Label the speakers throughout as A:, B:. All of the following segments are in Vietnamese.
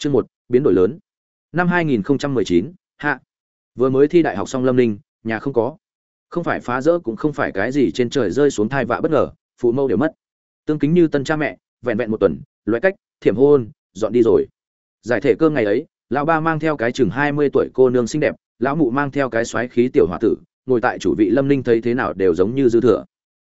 A: Chương một biến đổi lớn. Năm 2019, hạ. Vừa mới thi đại học xong Lâm Ninh, nhà không có. Không phải phá rỡ cũng không phải cái gì trên trời rơi xuống thai vạ bất ngờ, phụ mâu đều mất. Tương kính như tân cha mẹ, vẹn vẹn một tuần, loại cách, thiểm hôn, dọn đi rồi. Giải thể cơm ngày ấy, lão ba mang theo cái chừng 20 tuổi cô nương xinh đẹp, lão mụ mang theo cái xoáy khí tiểu hòa tử, ngồi tại chủ vị Lâm Ninh thấy thế nào đều giống như dư thừa.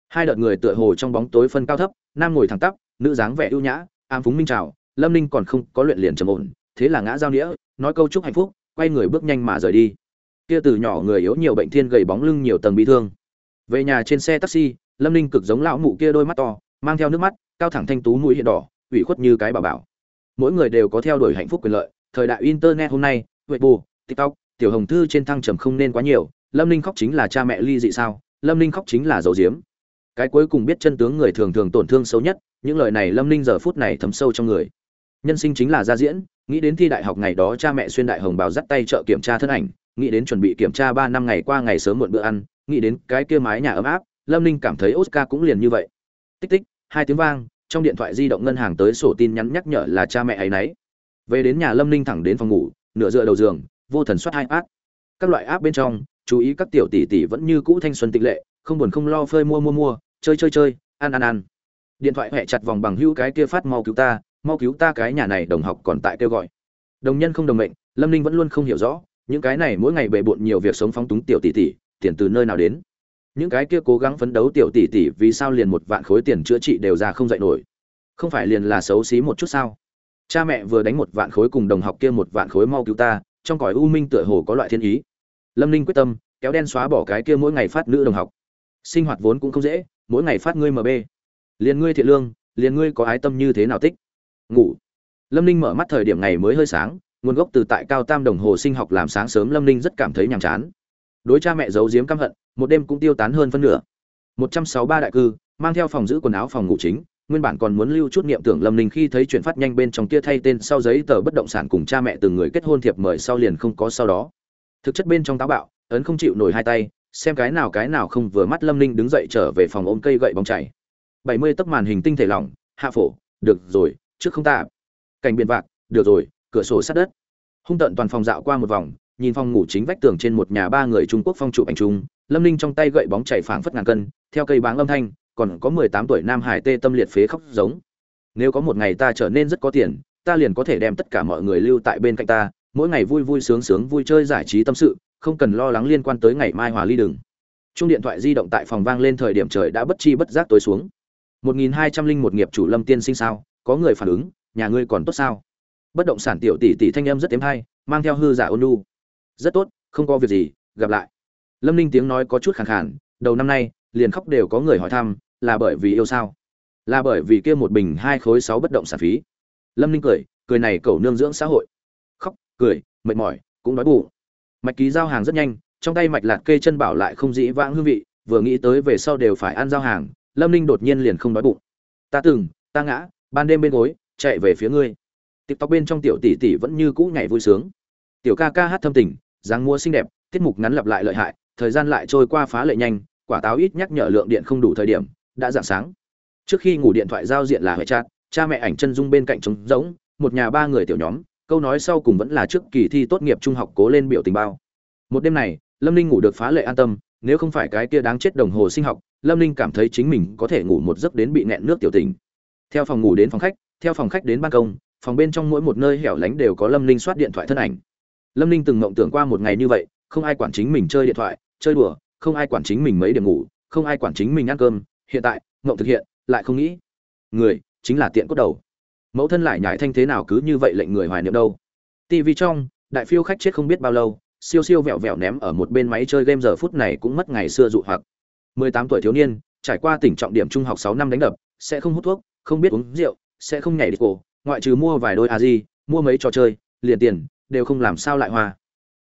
A: Hai đợt người tựa hồ trong bóng tối phân cao thấp, nam ngồi thẳng tắp, nữ dáng vẻ ưu nhã, ám phúng minh chào, Lâm Ninh còn không có luyện liền trầm ổn, thế là ngã giao nghĩa, nói câu chúc hạnh phúc, quay người bước nhanh mà rời đi. Kia từ nhỏ người yếu nhiều bệnh thiên gầy bóng lưng nhiều tầng bị thương. Về nhà trên xe taxi, Lâm Ninh cực giống lão mụ kia đôi mắt to, mang theo nước mắt, cao thẳng thanh tú mũi hiện đỏ, ủy khuất như cái bà bảo. Mỗi người đều có theo đuổi hạnh phúc quyền lợi, thời đại internet hôm nay, Weibo, TikTok, tiểu hồng thư trên thăng trầm không nên quá nhiều, Lâm Ninh khóc chính là cha mẹ ly dị sao? Lâm Ninh khóc chính là dầu diếm. Cái cuối cùng biết chân tướng người thường thường tổn thương xấu nhất, những lời này Lâm Ninh giờ phút này thấm sâu trong người. Nhân sinh chính là gia diễn, nghĩ đến thi đại học ngày đó cha mẹ xuyên đại hồng bào dắt tay chợ kiểm tra thân ảnh, nghĩ đến chuẩn bị kiểm tra ba năm ngày qua ngày sớm muộn bữa ăn, nghĩ đến cái kia mái nhà ấm áp, Lâm Ninh cảm thấy Oscar cũng liền như vậy. Tích tích, hai tiếng vang, trong điện thoại di động ngân hàng tới sổ tin nhắn nhắc nhở là cha mẹ ấy nấy. Về đến nhà Lâm Ninh thẳng đến phòng ngủ, nửa dựa đầu giường, vô thần soát hai áp. Các loại áp bên trong, chú ý các tiểu tỷ tỷ vẫn như cũ thanh xuân tịch lệ, không buồn không lo phơi mua mua mua, chơi chơi chơi, ăn ăn ăn. Điện thoại hẹ chặt vòng bằng hữu cái kia phát mau cứu ta, mau cứu ta cái nhà này đồng học còn tại kêu gọi. Đồng nhân không đồng mệnh, Lâm Ninh vẫn luôn không hiểu rõ, những cái này mỗi ngày bề bộn nhiều việc sống phóng túng tiểu tỷ tỷ, tiền từ nơi nào đến? Những cái kia cố gắng phấn đấu tiểu tỷ tỷ vì sao liền một vạn khối tiền chữa trị đều ra không dậy nổi? Không phải liền là xấu xí một chút sao? Cha mẹ vừa đánh một vạn khối cùng đồng học kia một vạn khối mau cứu ta, trong cõi u minh tựa hồ có loại thiên ý. Lâm Ninh quyết tâm, kéo đen xóa bỏ cái kia mỗi ngày phát nữ đồng học. Sinh hoạt vốn cũng không dễ, mỗi ngày phát ngươi MB. Liền ngươi thiện lương, liền ngươi có ái tâm như thế nào tích. Ngủ. Lâm Ninh mở mắt thời điểm ngày mới hơi sáng, nguồn gốc từ tại cao tam đồng hồ sinh học làm sáng sớm Lâm Ninh rất cảm thấy nhàm chán. Đối cha mẹ giấu giếm căm hận, một đêm cũng tiêu tán hơn phân nửa. 163 đại cư, mang theo phòng giữ quần áo phòng ngủ chính, nguyên bản còn muốn lưu chút niệm tưởng Lâm Ninh khi thấy chuyện phát nhanh bên trong kia thay tên sau giấy tờ bất động sản cùng cha mẹ từng người kết hôn thiệp mời sau liền không có sau đó. Thực chất bên trong táo bạo, ấn không chịu nổi hai tay, xem cái nào cái nào không vừa mắt Lâm Ninh đứng dậy trở về phòng ôm cây gậy bóng chảy. 70 tấc màn hình tinh thể lỏng, hạ phổ, được rồi, trước không tạm Cảnh biển vạc, được rồi, cửa sổ sát đất. Hung tận toàn phòng dạo qua một vòng, nhìn phòng ngủ chính vách tường trên một nhà ba người Trung Quốc phong trụ ảnh chung, Lâm Ninh trong tay gậy bóng chảy phảng phất ngàn cân, theo cây báng âm thanh, còn có 18 tuổi nam hải tê tâm liệt phế khóc giống. Nếu có một ngày ta trở nên rất có tiền, ta liền có thể đem tất cả mọi người lưu tại bên cạnh ta, mỗi ngày vui vui sướng sướng vui chơi giải trí tâm sự, không cần lo lắng liên quan tới ngày mai hòa ly đường. Chung điện thoại di động tại phòng vang lên thời điểm trời đã bất chi bất giác tối xuống. 1201 nghiệp chủ Lâm Tiên sinh sao, có người phản ứng, nhà ngươi còn tốt sao? Bất động sản tiểu tỷ tỷ thanh em rất tiếm hay, mang theo hư giả ôn nhu. Rất tốt, không có việc gì, gặp lại. Lâm Ninh tiếng nói có chút khàn khàn, đầu năm nay, liền khóc đều có người hỏi thăm, là bởi vì yêu sao? Là bởi vì kia một bình hai khối sáu bất động sản phí. Lâm Ninh cười, cười này cầu nương dưỡng xã hội. Khóc, cười, mệt mỏi, cũng đói bụng. Mạch ký giao hàng rất nhanh, trong tay mạch lạt kê chân bảo lại không dĩ vãng hương vị, vừa nghĩ tới về sau đều phải ăn giao hàng, Lâm Ninh đột nhiên liền không đói bụng. Ta từng, ta ngã, ban đêm bên gối, chạy về phía ngươi. TikTok bên trong tiểu tỷ tỷ vẫn như cũ nhảy vui sướng. Tiểu ca ca hát thâm tình, dáng mua xinh đẹp, tiết mục ngắn lặp lại lợi hại, thời gian lại trôi qua phá lệ nhanh, quả táo ít nhắc nhở lượng điện không đủ thời điểm, đã dạng sáng. Trước khi ngủ điện thoại giao diện là hệ chat, cha mẹ ảnh chân dung bên cạnh trống rỗng, một nhà ba người tiểu nhóm, câu nói sau cùng vẫn là trước kỳ thi tốt nghiệp trung học cố lên biểu tình bao. Một đêm này, Lâm Ninh ngủ được phá lệ an tâm, nếu không phải cái kia đáng chết đồng hồ sinh học, Lâm Ninh cảm thấy chính mình có thể ngủ một giấc đến bị nẹn nước tiểu tình. Theo phòng ngủ đến phòng khách, theo phòng khách đến ban công, phòng bên trong mỗi một nơi hẻo lánh đều có Lâm Ninh soát điện thoại thân ảnh. Lâm Ninh từng mộng tưởng qua một ngày như vậy, không ai quản chính mình chơi điện thoại, chơi đùa, không ai quản chính mình mấy điểm ngủ, không ai quản chính mình ăn cơm, hiện tại, mộng thực hiện, lại không nghĩ. Người, chính là tiện cốt đầu. Mẫu thân lại nhảy thanh thế nào cứ như vậy lệnh người hoài niệm đâu. TV trong, đại phiêu khách chết không biết bao lâu, siêu siêu vẹo vẹo ném ở một bên máy chơi game giờ phút này cũng mất ngày xưa dụ hoặc. 18 tuổi thiếu niên, trải qua tỉnh trọng điểm trung học 6 năm đánh đập, sẽ không hút thuốc, không biết uống rượu, sẽ không nhảy đi cổ, ngoại trừ mua vài đôi a di, mua mấy trò chơi, liền tiền, đều không làm sao lại hoa.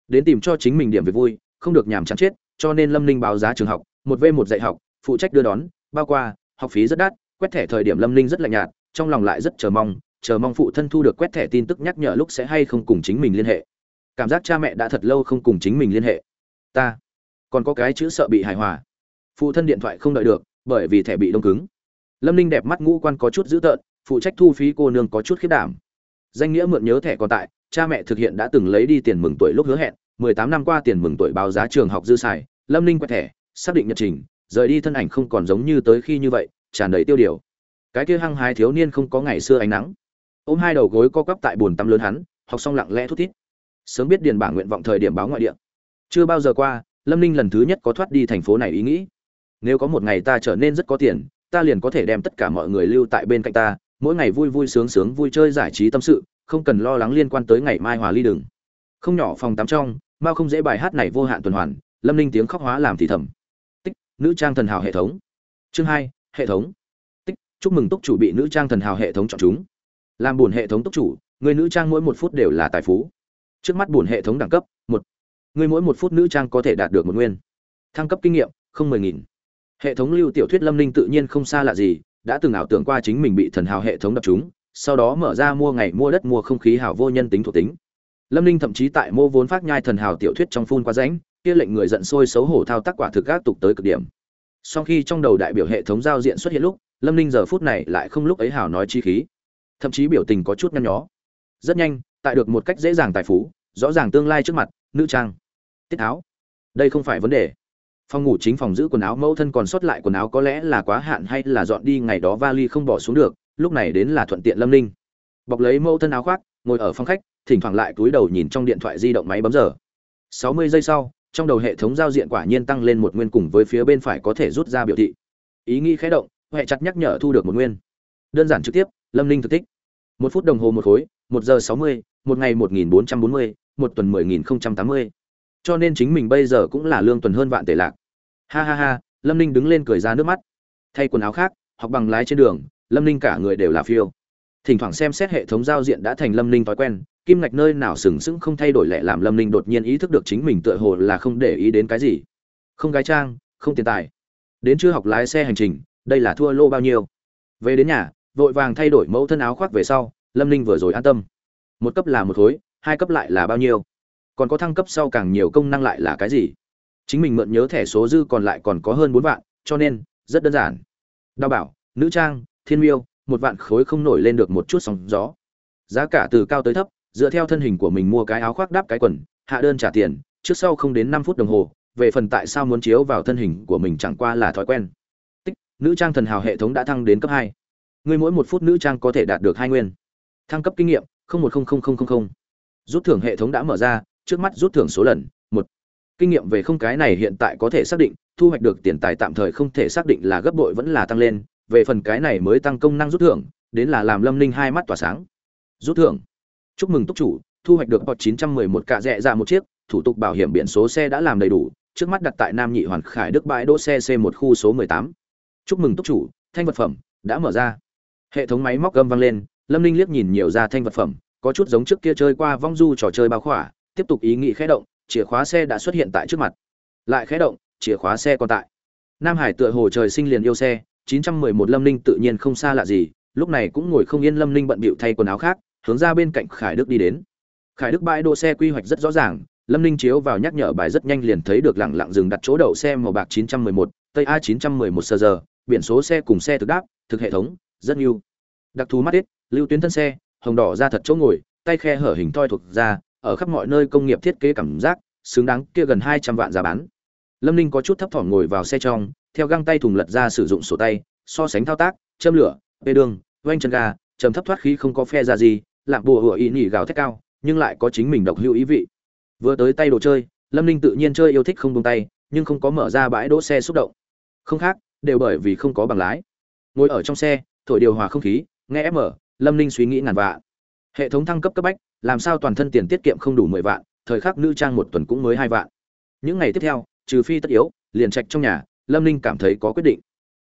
A: Đến tìm cho chính mình điểm việc vui, không được nhàm chán chết, cho nên Lâm Ninh báo giá trường học, một v một dạy học, phụ trách đưa đón, bao qua, học phí rất đắt, quét thẻ thời điểm Lâm Ninh rất lạnh nhạt, trong lòng lại rất chờ mong, chờ mong phụ thân thu được quét thẻ tin tức nhắc nhở lúc sẽ hay không cùng chính mình liên hệ. Cảm giác cha mẹ đã thật lâu không cùng chính mình liên hệ. Ta còn có cái chữ sợ bị hài hòa. Phụ thân điện thoại không đợi được, bởi vì thẻ bị đông cứng. Lâm Ninh đẹp mắt ngũ quan có chút dữ tợn, phụ trách thu phí cô nương có chút khiết đảm. danh nghĩa mượn nhớ thẻ còn tại cha mẹ thực hiện đã từng lấy đi tiền mừng tuổi lúc hứa hẹn 18 năm qua tiền mừng tuổi báo giá trường học dư xài lâm ninh quẹt thẻ xác định nhật trình rời đi thân ảnh không còn giống như tới khi như vậy tràn đầy tiêu điều. Cái kia hăng hái thiếu niên không có ngày xưa ánh nắng. Ôm hai đầu gối co quắp tại bồn tắm lớn hắn học xong lặng lẽ thút thít. Sớm biết điền bảng nguyện vọng thời điểm báo ngoại địa. Chưa bao giờ qua lâm ninh lần thứ nhất có thoát đi thành phố này ý nghĩ. Nếu có một ngày ta trở nên rất có tiền ta liền có thể đem tất cả mọi người lưu tại bên cạnh ta, mỗi ngày vui vui sướng sướng vui chơi giải trí tâm sự, không cần lo lắng liên quan tới ngày mai hòa ly đừng không nhỏ phòng tắm trong, mao không dễ bài hát này vô hạn tuần hoàn, lâm ninh tiếng khóc hóa làm thì thầm. Tích, nữ trang thần hào hệ thống. Chương hai, hệ thống. Tích, chúc mừng túc chủ bị nữ trang thần hào hệ thống chọn chúng. Làm buồn hệ thống túc chủ, người nữ trang mỗi một phút đều là tài phú. Trước mắt buồn hệ thống đẳng cấp, một. Người mỗi một phút nữ trang có thể đạt được một nguyên. Thăng cấp kinh nghiệm, không mười nghìn hệ thống lưu tiểu thuyết lâm ninh tự nhiên không xa lạ gì đã từng ảo tưởng qua chính mình bị thần hào hệ thống đập chúng sau đó mở ra mua ngày mua đất mua không khí hào vô nhân tính thuộc tính. Lâm ninh thậm chí tại mô vốn phát nhai thần hào tiểu thuyết trong phun qua ránh, kia lệnh người giận sôi xấu hổ thao tác quả thực gác tục tới cực điểm. Sau khi trong đầu đại biểu hệ thống giao diện xuất hiện lúc lâm ninh giờ phút này lại không lúc ấy hào nói chi khí. Thậm chí biểu tình có chút nhăn nhó. Rất nhanh tại được một cách dễ dàng tài phú rõ ràng tương lai trước mặt nữ trang tiết áo. Đây không phải vấn đề phòng ngủ chính phòng giữ quần áo, mẫu thân còn sót lại quần áo có lẽ là quá hạn hay là dọn đi, ngày đó vali không bỏ xuống được, lúc này đến là thuận tiện lâm ninh. Bọc lấy mẫu thân áo khoác, ngồi ở phòng khách, thỉnh thoảng lại túi đầu nhìn trong điện thoại di động máy bấm giờ. Sáu mươi giây sau, trong đầu hệ thống giao diện quả nhiên tăng lên một nguyên cùng với phía bên phải có thể rút ra biểu thị. Ý nghĩ khẽ động huệ chặt nhắc nhở thu được một nguyên. Đơn giản trực tiếp, lâm ninh thực tích. Một phút đồng hồ một khối, một giờ sáu mươi, một ngày một nghìn bốn trăm bốn mươi, một tuần mười nghìn không trăm tám mươi cho nên chính mình bây giờ cũng là lương tuần hơn vạn tệ lạc. Ha ha ha, lâm ninh đứng lên cười ra nước mắt. Thay quần áo khác, học bằng lái trên đường, lâm ninh cả người đều là phiêu. Thỉnh thoảng xem xét hệ thống giao diện đã thành lâm ninh thói quen, kim ngạch nơi nào sừng sững không thay đổi lệ làm lâm ninh đột nhiên ý thức được chính mình tựa hồ là không để ý đến cái gì. Không gái trang, không tiền tài. Đến chưa học lái xe hành trình, đây là thua lô bao nhiêu. Về đến nhà, vội vàng thay đổi mẫu thân áo khoác về sau, lâm ninh vừa rồi an tâm. Một cấp là một khối, hai cấp lại là bao nhiêu còn có thăng cấp sau càng nhiều công năng lại là cái gì? Chính mình mượn nhớ thẻ số dư còn lại còn có hơn bốn vạn, cho nên, rất đơn giản. Đao bảo, nữ trang, thiên miêu, một vạn khối không nổi lên được một chút sóng gió. Giá cả từ cao tới thấp, dựa theo thân hình của mình mua cái áo khoác đắp cái quần, hạ đơn trả tiền, trước sau không đến năm phút đồng hồ, về phần tại sao muốn chiếu vào thân hình của mình chẳng qua là thói quen. Tích, nữ trang thần hào hệ thống đã thăng đến cấp hai. Người mỗi một phút nữ trang có thể đạt được hai nguyên. Thăng cấp kinh nghiệm một rút thưởng hệ thống đã mở ra trước mắt rút thưởng số lần, một. Kinh nghiệm về không cái này hiện tại có thể xác định, thu hoạch được tiền tài tạm thời không thể xác định là gấp bội vẫn là tăng lên, về phần cái này mới tăng công năng rút thưởng, đến là làm lâm ninh hai mắt tỏa sáng. Rút thưởng. Chúc mừng túc chủ, thu hoạch được bọt 911 cạ rẽ ra một chiếc, thủ tục bảo hiểm biển số xe đã làm đầy đủ, trước mắt đặt tại nam nhị hoàn khải đức bãi đỗ xe c 1 khu số 18. chúc mừng túc chủ, thanh vật phẩm đã mở ra. Hệ thống máy móc gầm vang lên, lâm ninh liếc nhìn nhiều ra thanh vật phẩm, có chút giống trước kia chơi qua vong du trò chơi bao khỏa tiếp tục ý nghĩ khẽ động chìa khóa xe đã xuất hiện tại trước mặt. Lại khẽ động chìa khóa xe còn tại. Nam hải tựa hồ trời sinh liền yêu xe 911 lâm ninh tự nhiên không xa lạ gì lúc này cũng ngồi không yên lâm ninh bận bịu thay quần áo khác hướng ra bên cạnh khải đức đi đến. Khải đức bãi đỗ xe quy hoạch rất rõ ràng lâm ninh chiếu vào nhắc nhở bài rất nhanh liền thấy được lẳng lặng dừng đặt chỗ đậu xe màu bạc 911, tây a 911 sơ giờ biển số xe cùng xe thực đáp thực hệ thống rất nhiều. Đặc thù mắt ít lưu tuyến thân xe hồng đỏ ra thật chỗ ngồi tay khe hở hình thoi thuộc ra ở khắp mọi nơi công nghiệp thiết kế cảm giác, xứng đáng kia gần hai trăm vạn giá bán. Lâm ninh có chút thấp thỏm ngồi vào xe trong, theo găng tay thùng lật ra sử dụng sổ tay, so sánh thao tác, châm lửa, bê đường oanh chân ga, trầm thấp thoát khí không có phe ra gì lạm bùa hựa ý nhỉ gào thét cao, nhưng lại có chính mình độc hữu ý vị. Vừa tới tay đồ chơi, lâm ninh tự nhiên chơi yêu thích không buông tay, nhưng không có mở ra bãi đỗ xe xúc động. Không khác, đều bởi vì không có bằng lái. Ngồi ở trong xe, thổi điều hòa không khí, nghe ép lâm ninh suy nghĩ ngàn vạn hệ thống thăng cấp cấp bách, làm sao toàn thân tiền tiết kiệm không đủ mười vạn, thời khắc nữ trang một tuần cũng mới hai vạn. Những ngày tiếp theo, trừ phi tất yếu, liền trạch trong nhà, lâm ninh cảm thấy có quyết định.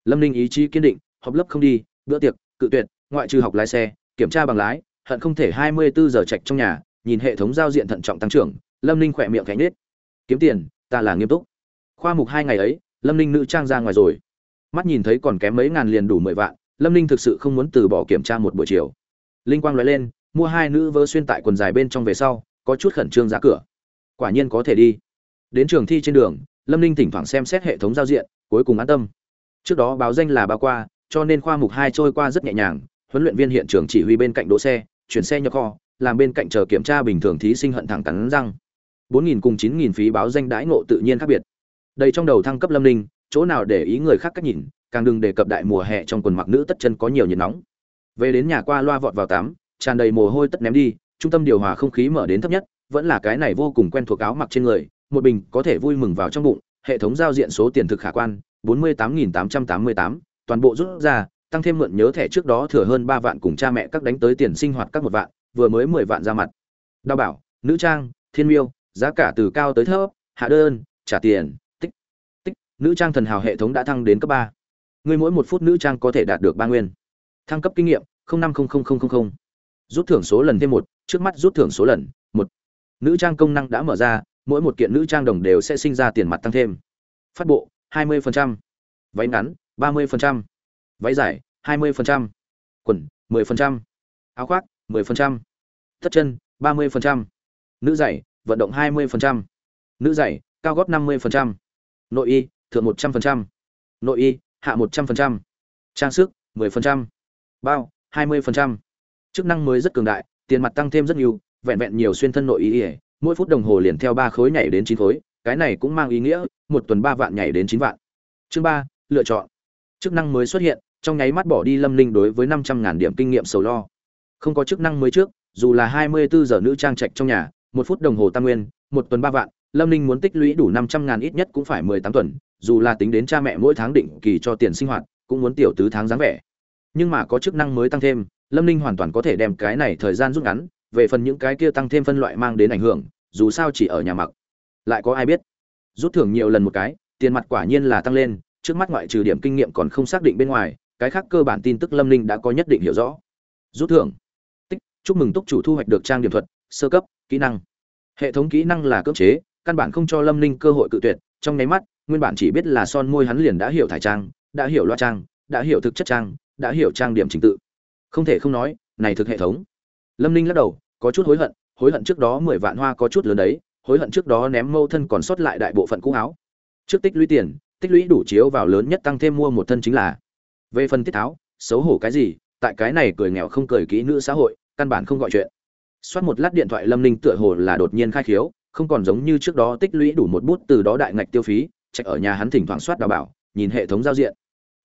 A: Lâm ninh ý chí kiên định, học lớp không đi, bữa tiệc, cự tuyệt, ngoại trừ học lái xe, kiểm tra bằng lái, hận không thể hai mươi bốn giờ trạch trong nhà, nhìn hệ thống giao diện thận trọng tăng trưởng, lâm ninh khỏe miệng cánh nết kiếm tiền, ta là nghiêm túc. Khoa mục hai ngày ấy, lâm ninh nữ trang ra ngoài rồi. Mắt nhìn thấy còn kém mấy ngàn liền đủ mười vạn, lâm ninh thực sự không muốn từ bỏ kiểm tra một buổi chiều. Linh quang nói lên mua hai nữ vớ xuyên tại quần dài bên trong về sau, có chút khẩn trương ra cửa. Quả nhiên có thể đi. Đến trường thi trên đường, lâm ninh thỉnh thoảng xem xét hệ thống giao diện, cuối cùng an tâm. Trước đó báo danh là bao qua, cho nên khoa mục hai trôi qua rất nhẹ nhàng, huấn luyện viên hiện trường chỉ huy bên cạnh đỗ xe, chuyển xe nhập kho, làm bên cạnh chờ kiểm tra bình thường thí sinh hận thẳng cắn răng. Bốn nghìn cùng chín nghìn phí báo danh đãi ngộ tự nhiên khác biệt. Đây trong đầu thăng cấp lâm ninh, chỗ nào để ý người khác cách nhìn, càng đừng đề cập đại mùa hè trong quần mặc nữ tất chân có nhiều nhiệt nóng. Về đến nhà qua loa vọt vào tắm tràn đầy mồ hôi tất ném đi, trung tâm điều hòa không khí mở đến thấp nhất, vẫn là cái này vô cùng quen thuộc áo mặc trên người, một bình có thể vui mừng vào trong bụng, hệ thống giao diện số tiền thực khả quan, bốn mươi tám nghìn tám trăm tám mươi tám, toàn bộ rút ra, tăng thêm mượn nhớ thẻ trước đó thừa hơn ba vạn cùng cha mẹ các đánh tới tiền sinh hoạt các một vạn, vừa mới mười vạn ra mặt. Đào bảo, nữ trang, thiên miêu, giá cả từ cao tới thấp, hạ đơn, trả tiền, tích tích, nữ trang thần hào hệ thống đã thăng đến cấp ba. Người mỗi một phút nữ trang có thể đạt được ba nguyên. Thăng cấp kinh nghiệm năm rút thưởng số lần thêm một trước mắt rút thưởng số lần một nữ trang công năng đã mở ra mỗi một kiện nữ trang đồng đều sẽ sinh ra tiền mặt tăng thêm phát bộ 20%, váy ngắn 30%, váy dài 20%, quần 10%, áo khoác 10%, tất chân 30%, nữ giày vận động 20%, nữ giày cao gót 50%, nội y thượng 100%, nội y hạ 100%, trang sức 10%, bao 20% chức năng mới rất cường đại, tiền mặt tăng thêm rất nhiều, vẹn vẹn nhiều xuyên thân nội y mỗi phút đồng hồ liền theo ba khối nhảy đến chín khối, cái này cũng mang ý nghĩa, một tuần ba vạn nhảy đến chín vạn. Chương ba, lựa chọn. Chức năng mới xuất hiện, trong nháy mắt bỏ đi lâm linh đối với năm trăm ngàn điểm kinh nghiệm sầu lo. Không có chức năng mới trước, dù là hai mươi bốn giờ nữ trang trạch trong nhà, một phút đồng hồ tam nguyên, một tuần ba vạn, lâm linh muốn tích lũy đủ năm trăm ngàn ít nhất cũng phải mười tám tuần, dù là tính đến cha mẹ mỗi tháng định kỳ cho tiền sinh hoạt, cũng muốn tiểu tứ tháng dáng vẻ. Nhưng mà có chức năng mới tăng thêm lâm linh hoàn toàn có thể đem cái này thời gian rút ngắn, về phần những cái kia tăng thêm phân loại mang đến ảnh hưởng, dù sao chỉ ở nhà mặc. Lại có ai biết? Rút thưởng nhiều lần một cái, tiền mặt quả nhiên là tăng lên, trước mắt ngoại trừ điểm kinh nghiệm còn không xác định bên ngoài, cái khác cơ bản tin tức lâm linh đã có nhất định hiểu rõ. Rút thưởng. Tích, chúc mừng túc chủ thu hoạch được trang điểm thuật, sơ cấp, kỹ năng. Hệ thống kỹ năng là cưỡng chế, căn bản không cho lâm linh cơ hội cự tuyệt, trong nháy mắt, nguyên bản chỉ biết là son môi hắn liền đã hiểu thải trang, đã hiểu loa trang, đã hiểu thực chất trang, đã hiểu trang điểm trình tự không thể không nói, này thực hệ thống. Lâm ninh lắc đầu, có chút hối hận hối hận trước đó mười vạn hoa có chút lớn đấy, hối hận trước đó ném mâu thân còn sót lại đại bộ phận cũ áo. Trước tích lũy tiền, tích lũy đủ chiếu vào lớn nhất tăng thêm mua một thân chính là. Về phần tiết tháo, xấu hổ cái gì, tại cái này cười nghèo không cười kỹ nữ xã hội, căn bản không gọi chuyện. Xoát một lát điện thoại lâm ninh tựa hồ là đột nhiên khai khiếu, không còn giống như trước đó tích lũy đủ một bút từ đó đại ngạch tiêu phí, chạy ở nhà hắn thỉnh thoảng soát đào bảo, nhìn hệ thống giao diện.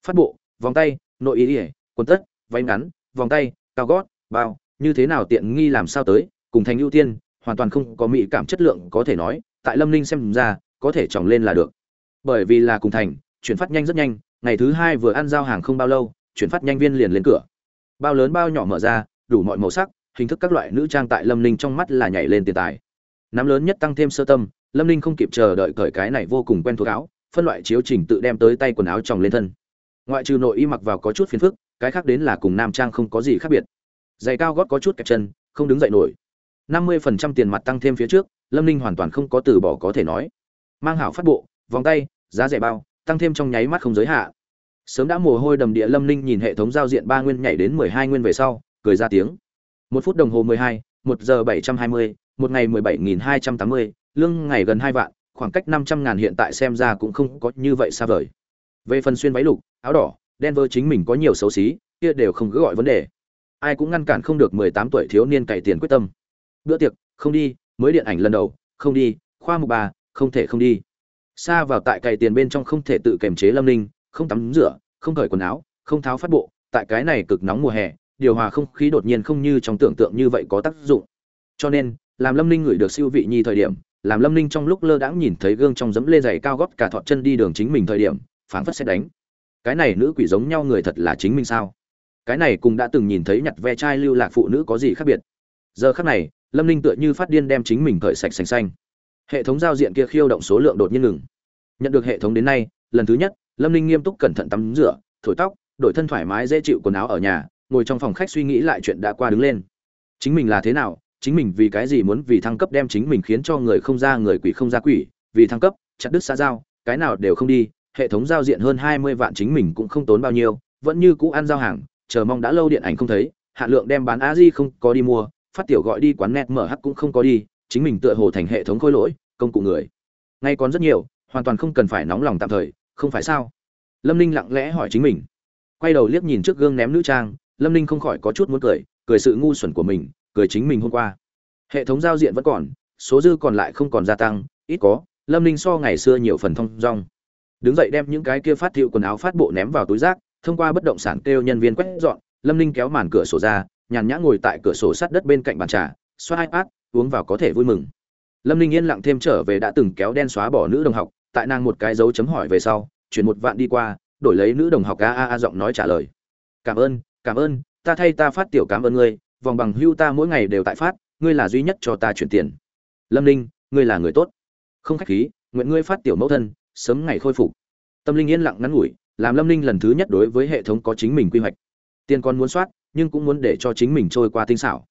A: Phát bộ, vòng tay, nội ý ỉa quần tất, váy ngắn vòng tay, cao gót, bao, như thế nào tiện nghi làm sao tới, cùng thành ưu tiên, hoàn toàn không có mỹ cảm chất lượng có thể nói, tại lâm ninh xem ra, có thể tròng lên là được. Bởi vì là cùng thành, chuyển phát nhanh rất nhanh, ngày thứ hai vừa ăn giao hàng không bao lâu, chuyển phát nhanh viên liền lên cửa. Bao lớn bao nhỏ mở ra, đủ mọi màu sắc, hình thức các loại nữ trang tại lâm ninh trong mắt là nhảy lên tiền tài. Nắm lớn nhất tăng thêm sơ tâm, lâm ninh không kịp chờ đợi cởi cái này vô cùng quen thuộc áo, phân loại chiếu trình tự đem tới tay quần áo tròng lên thân. Ngoại trừ nội y mặc vào có chút phiền phức cái khác đến là cùng nam trang không có gì khác biệt. Giày cao gót có chút kẹp chân, không đứng dậy nổi. Năm mươi phần trăm tiền mặt tăng thêm phía trước, lâm ninh hoàn toàn không có từ bỏ có thể nói. Mang hảo phát bộ, vòng tay, giá rẻ bao, tăng thêm trong nháy mắt không giới hạ. Sớm đã mồ hôi đầm địa lâm ninh nhìn hệ thống giao diện ba nguyên nhảy đến mười hai nguyên về sau, cười ra tiếng. Một phút đồng hồ mười hai, một giờ bảy trăm hai mươi, một ngày mười bảy nghìn hai trăm tám mươi, lương ngày gần hai vạn, khoảng cách năm trăm ngàn hiện tại xem ra cũng không có như vậy xa vời. Về phần xuyên váy lục, áo đỏ denver chính mình có nhiều xấu xí, kia đều không cứ gọi vấn đề. Ai cũng ngăn cản không được mười tám tuổi thiếu niên cày tiền quyết tâm. Bữa tiệc, không đi, mới điện ảnh lần đầu, không đi, khoa mục bà không thể không đi. Xa vào tại cày tiền bên trong không thể tự kềm chế lâm ninh, không tắm rửa, không cởi quần áo, không tháo phát bộ, tại cái này cực nóng mùa hè, điều hòa không khí đột nhiên không như trong tưởng tượng như vậy có tác dụng. Cho nên, làm lâm ninh ngửi được siêu vị nhi thời điểm, làm lâm ninh trong lúc lơ đãng nhìn thấy gương trong dẫm lê giày cao gót cả thọt chân đi đường chính mình thời điểm, phảng phất sẽ đánh cái này nữ quỷ giống nhau người thật là chính mình sao? Cái này cùng đã từng nhìn thấy nhặt ve chai lưu lạc phụ nữ có gì khác biệt. Giờ khác này, lâm ninh tựa như phát điên đem chính mình cởi sạch xanh xanh. Hệ thống giao diện kia khiêu động số lượng đột nhiên ngừng. Nhận được hệ thống đến nay, lần thứ nhất, lâm ninh nghiêm túc cẩn thận tắm rửa, thổi tóc, đổi thân thoải mái dễ chịu quần áo ở nhà, ngồi trong phòng khách suy nghĩ lại chuyện đã qua đứng lên. Chính mình là thế nào? Chính mình vì cái gì muốn vì thăng cấp đem chính mình khiến cho người không ra người quỷ không ra quỷ? Vì thăng cấp, chặt đứt xã giao, cái nào đều không đi hệ thống giao diện hơn hai mươi vạn chính mình cũng không tốn bao nhiêu, vẫn như cũ ăn giao hàng, chờ mong đã lâu điện ảnh không thấy hạn lượng đem bán Aji di không có đi mua, phát tiểu gọi đi quán net mở hắc cũng không có đi, chính mình tựa hồ thành hệ thống khôi lỗi, công cụ người. Ngay còn rất nhiều, hoàn toàn không cần phải nóng lòng tạm thời, không phải sao? Lâm ninh lặng lẽ hỏi chính mình. Quay đầu liếc nhìn trước gương ném nữ trang, lâm ninh không khỏi có chút muốn cười cười sự ngu xuẩn của mình, cười chính mình hôm qua. Hệ thống giao diện vẫn còn, số dư còn lại không còn gia tăng, ít có, lâm ninh so ngày xưa nhiều phần thông dong đứng dậy đem những cái kia phát thiệu quần áo phát bộ ném vào túi rác, thông qua bất động sản kêu nhân viên quét dọn, lâm ninh kéo màn cửa sổ ra, nhàn nhã ngồi tại cửa sổ sát đất bên cạnh bàn trà, xoa ipad, uống vào có thể vui mừng. Lâm ninh yên lặng thêm trở về đã từng kéo đen xóa bỏ nữ đồng học, tại nàng một cái dấu chấm hỏi về sau, chuyển một vạn đi qua, đổi lấy nữ đồng học a a a giọng nói trả lời. Cảm ơn cảm ơn, ta thay ta phát tiểu cảm ơn ngươi, vòng bằng hưu ta mỗi ngày đều tại phát, ngươi là duy nhất cho ta chuyển tiền. Lâm ninh, ngươi là người tốt. Không khách khí, nguyện ngươi phát tiểu mẫu thân sớm ngày khôi phục. Tâm linh yên lặng ngắn ngủi, làm lâm ninh lần thứ nhất đối với hệ thống có chính mình quy hoạch. Tiền còn muốn soát, nhưng cũng muốn để cho chính mình trôi qua tinh xảo.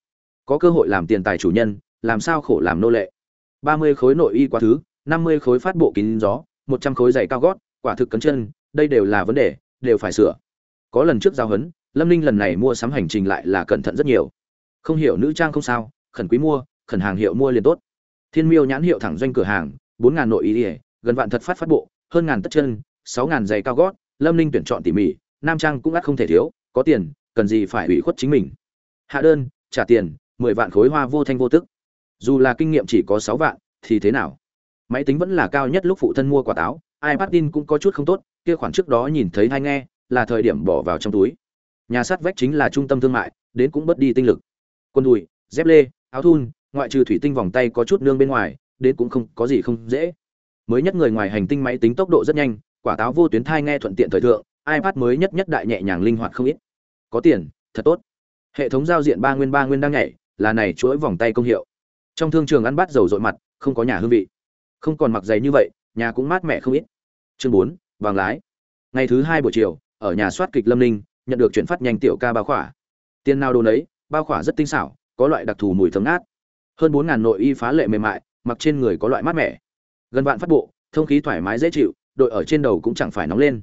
A: Có cơ hội làm tiền tài chủ nhân, làm sao khổ làm nô lệ. Ba mươi khối nội y quá thứ, năm mươi khối phát bộ kín gió, một trăm khối giày cao gót, quả thực cấn chân, đây đều là vấn đề, đều phải sửa. Có lần trước giao hấn, lâm ninh lần này mua sắm hành trình lại là cẩn thận rất nhiều. Không hiểu nữ trang không sao, khẩn quý mua, khẩn hàng hiệu mua liền tốt. Thiên miêu nhãn hiệu thẳng doanh cửa hàng, bốn ngàn nội y ỉa gần vạn thật phát phát bộ, hơn ngàn tất chân, sáu ngàn giày cao gót, lâm ninh tuyển chọn tỉ mỉ, nam trang cũng ắt không thể thiếu, có tiền, cần gì phải ủy khuất chính mình. Hạ đơn, trả tiền, mười vạn khối hoa vô thanh vô tức. Dù là kinh nghiệm chỉ có sáu vạn, thì thế nào? Máy tính vẫn là cao nhất lúc phụ thân mua quả táo, ipad tin cũng có chút không tốt, kia khoản trước đó nhìn thấy hay nghe, là thời điểm bỏ vào trong túi. Nhà sát vách chính là trung tâm thương mại, đến cũng bớt đi tinh lực. Quân đùi, dép lê, áo thun, ngoại trừ thủy tinh vòng tay có chút nương bên ngoài, đến cũng không có gì không dễ mới nhất người ngoài hành tinh máy tính tốc độ rất nhanh, quả táo vô tuyến thai nghe thuận tiện thời thượng, ipad mới nhất nhất đại nhẹ nhàng linh hoạt không ít. Có tiền, thật tốt. Hệ thống giao diện ba nguyên ba nguyên đang nhảy, là này chuỗi vòng tay công hiệu. Trong thương trường ăn bát dầu dội mặt, không có nhà hương vị. Không còn mặc giày như vậy, nhà cũng mát mẻ không ít. Chương bốn, vàng lái. Ngày thứ hai buổi chiều, ở nhà soát kịch lâm ninh, nhận được chuyển phát nhanh tiểu ca bao khỏa. Tiền nào đồ nấy, bao khỏa rất tinh xảo, có loại đặc thù mùi thấm ngát. Hơn bốn ngàn nội y phá lệ mềm mại, mặc trên người có loại mát mẻ gần vạn phát bộ, thông khí thoải mái dễ chịu, đội ở trên đầu cũng chẳng phải nóng lên.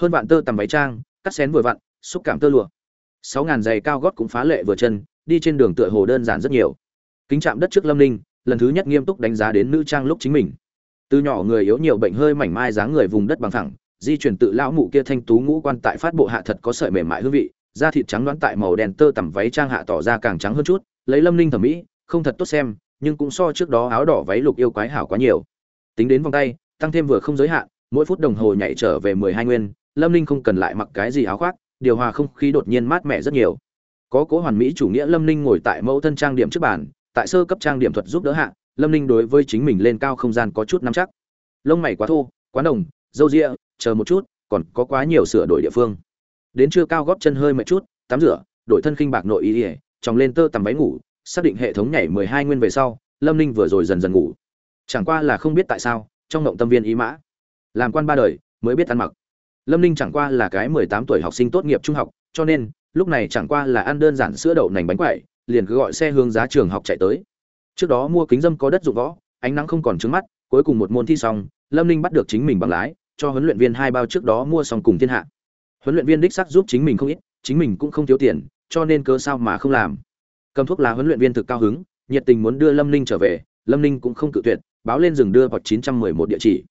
A: Hơn vạn tơ tằm váy trang, cắt xén vừa vặn, xúc cảm tơ lụa. Sáu ngàn giày cao gót cũng phá lệ vừa chân, đi trên đường tựa hồ đơn giản rất nhiều. Kính chạm đất trước lâm ninh, lần thứ nhất nghiêm túc đánh giá đến nữ trang lúc chính mình. Từ nhỏ người yếu nhiều bệnh hơi mảnh mai dáng người vùng đất bằng thẳng di chuyển tự lão mụ kia thanh tú ngũ quan tại phát bộ hạ thật có sợi mềm mại hương vị, da thịt trắng đoán tại màu đen tơ tằm váy trang hạ tỏ ra càng trắng hơn chút, lấy lâm ninh thẩm mỹ, không thật tốt xem, nhưng cũng so trước đó áo đỏ váy lục yêu quái hảo quá nhiều tính đến vòng tay, tăng thêm vừa không giới hạn, mỗi phút đồng hồ nhảy trở về mười hai nguyên, lâm ninh không cần lại mặc cái gì áo khoác, điều hòa không khí đột nhiên mát mẻ rất nhiều. Có cố hoàn mỹ chủ nghĩa lâm ninh ngồi tại mẫu thân trang điểm trước bàn, tại sơ cấp trang điểm thuật giúp đỡ hạ, lâm ninh đối với chính mình lên cao không gian có chút nắm chắc. Lông mày quá thô, quá đồng râu ria, chờ một chút, còn có quá nhiều sửa đổi địa phương. Đến trưa cao góp chân hơi mệt chút, tắm rửa, đổi thân khinh bạc nội y ỉa chòng lên tơ tằm váy ngủ, xác định hệ thống nhảy mười hai nguyên về sau, lâm ninh vừa rồi dần dần ngủ chẳng qua là không biết tại sao, trong ngộng tâm viên ý mã, làm quan ba đời, mới biết ăn mặc. Lâm ninh chẳng qua là cái mười tám tuổi học sinh tốt nghiệp trung học, cho nên, lúc này chẳng qua là ăn đơn giản sữa đậu nành bánh quậy liền cứ gọi xe hướng giá trường học chạy tới. Trước đó mua kính dâm có đất dụng võ, ánh nắng không còn trứng mắt, cuối cùng một môn thi xong, lâm ninh bắt được chính mình bằng lái, cho huấn luyện viên hai bao trước đó mua xong cùng thiên hạ. Huấn luyện viên đích sắc giúp chính mình không ít, chính mình cũng không thiếu tiền, cho nên cơ sao mà không làm. Cầm thuốc là huấn luyện viên thực cao hứng, nhiệt tình muốn đưa lâm ninh trở về, lâm ninh cũng không cự tuyệt báo lên rừng đưa vào 911 địa chỉ.